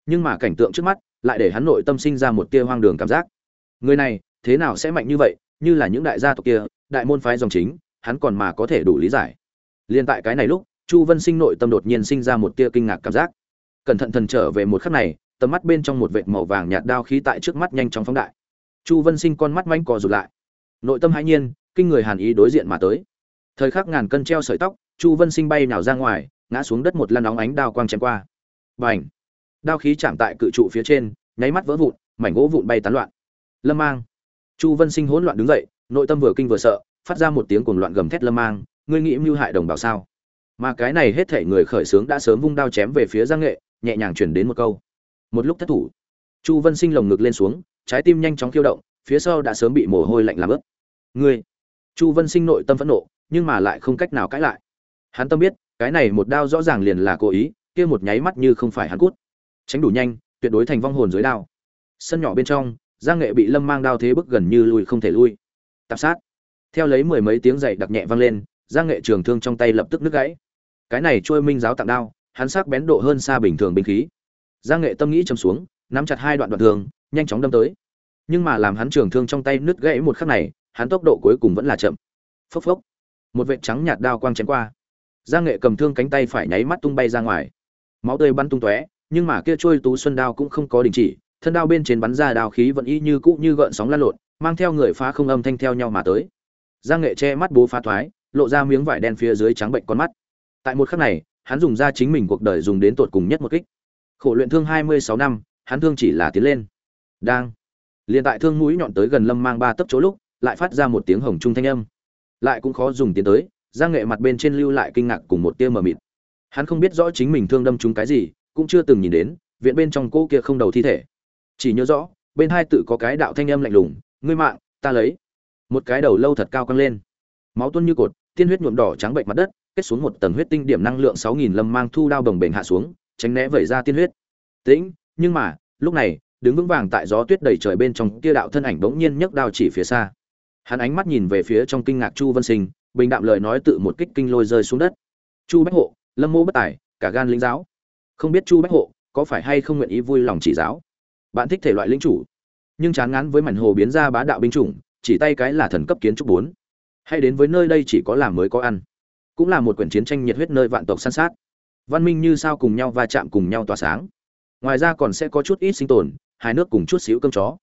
Nhưng mà cảnh tượng trước mắt, lại để hắn nội tâm sinh ra một tia hoang đường cảm giác. Người này, thế nào sẽ mạnh như vậy, như là những đại gia tộc kia, đại môn phái dòng chính, hắn còn mà có thể đủ lý giải. Liên tại cái này lúc chu vân sinh nội tâm đột nhiên sinh ra một tia kinh ngạc cảm giác. Cẩn thận thần trở về một khắc này, tầm mắt bên trong một vệt màu vàng nhạt đao khí tại trước mắt nhanh chóng phóng đại. Chu vân sinh con mắt manh cò rụt lại. Nội tâm hãi nhiên, kinh người hàn ý đối diện mà tới. Thời khắc ngàn cân treo sợi tóc, chu vân sinh bay nào ra ngoài, ngã xuống đất một lăn nóng ánh đao quang chém qua. Bành! Đao khí chạm tại cự trụ phía trên, nháy mắt vỡ vụn, mảnh gỗ vụn bay tán loạn. Lâm mang! Chu vân sinh hỗn loạn đứng dậy, nội tâm vừa kinh vừa sợ, phát ra một tiếng cuồng loạn gầm thét lâm mang, ngươi nghĩ mưu hại đồng bào sao? Mà cái này hết thể người khởi sướng đã sớm vung đao chém về phía giang nghệ, nhẹ nhàng chuyển đến một câu. Một lúc thất thủ, chu vân sinh lồng ngực lên xuống, trái tim nhanh chóng khiêu động, phía sau đã sớm bị mồ hôi lạnh làm ướt. Ngươi! Chu vân sinh nội tâm phẫn nộ, nhưng mà lại không cách nào cãi lại. Hắn tâm biết, cái này một đao rõ ràng liền là cố ý, kia một nháy mắt như không phải hắn cút. Tránh đủ nhanh, tuyệt đối thành vong hồn dưới đao. Sân nhỏ bên trong, giang nghệ bị lâm mang đao thế bức gần như lùi không thể lui. Tạp sát. Theo lấy mười mấy tiếng dậy đặc nhẹ vang lên, giang nghệ trường thương trong tay lập tức nứt gãy cái này trôi minh giáo tặng đao, hắn sắc bén độ hơn xa bình thường binh khí. Giang nghệ tâm nghĩ chầm xuống, nắm chặt hai đoạn đoạn thương, nhanh chóng đâm tới. Nhưng mà làm hắn trường thương trong tay nứt gãy một khắc này, hắn tốc độ cuối cùng vẫn là chậm. Phốc phốc. Một vệt trắng nhạt đao quang chém qua. Giang nghệ cầm thương cánh tay phải nháy mắt tung bay ra ngoài. Máu tươi bắn tung tóe, nhưng mà kia trôi tú xuân đao cũng không có đình chỉ, thân đao bên trên bắn ra đao khí vẫn y như cũ như gợn sóng lan lộn, mang theo người phá không âm thanh theo nhau mà tới. Giang nghệ che mắt bố phá thoái, lộ ra miếng vải đen phía dưới trắng bệnh con mắt tại một khắc này, hắn dùng ra chính mình cuộc đời dùng đến tột cùng nhất một kích. Khổ luyện thương hai mươi sáu năm, hắn thương chỉ là tiến lên. Đang. Liền tại thương mũi nhọn tới gần lâm mang ba tấc chỗ lúc, lại phát ra một tiếng hồng trung thanh âm. Lại cũng khó dùng tiến tới, giang nghệ mặt bên trên lưu lại kinh ngạc cùng một tia mờ mịt. Hắn không biết rõ chính mình thương đâm trúng cái gì, cũng chưa từng nhìn đến, viện bên trong cô kia không đầu thi thể. Chỉ nhớ rõ, bên hai tự có cái đạo thanh âm lạnh lùng, ngươi mạng, ta lấy. Một cái đầu lâu thật cao căng lên. Máu tuôn như cột, tiên huyết nhuộm đỏ trắng bệnh mặt đất kết xuống một tầng huyết tinh điểm năng lượng sáu nghìn lâm mang thu đao đồng bền hạ xuống, tránh né vẩy ra tiên huyết. Tĩnh, nhưng mà, lúc này, đứng vững vàng tại gió tuyết đầy trời bên trong, kia đạo thân ảnh bỗng nhiên nhấc đao chỉ phía xa. Hắn ánh mắt nhìn về phía trong kinh ngạc chu vân sinh, bình đạm lời nói tự một kích kinh lôi rơi xuống đất. Chu bách hộ, lâm mô bất tài, cả gan lính giáo. Không biết chu bách hộ, có phải hay không nguyện ý vui lòng chỉ giáo? Bạn thích thể loại lính chủ. Nhưng chán ngán với mảnh hồ biến ra bá đạo binh chủng, chỉ tay cái là thần cấp kiến trúc bốn. Hay đến với nơi đây chỉ có làm mới có ăn cũng là một quyển chiến tranh nhiệt huyết nơi vạn tộc săn sát. Văn minh như sao cùng nhau va chạm cùng nhau tỏa sáng. Ngoài ra còn sẽ có chút ít sinh tồn hai nước cùng chút xíu cơm chó.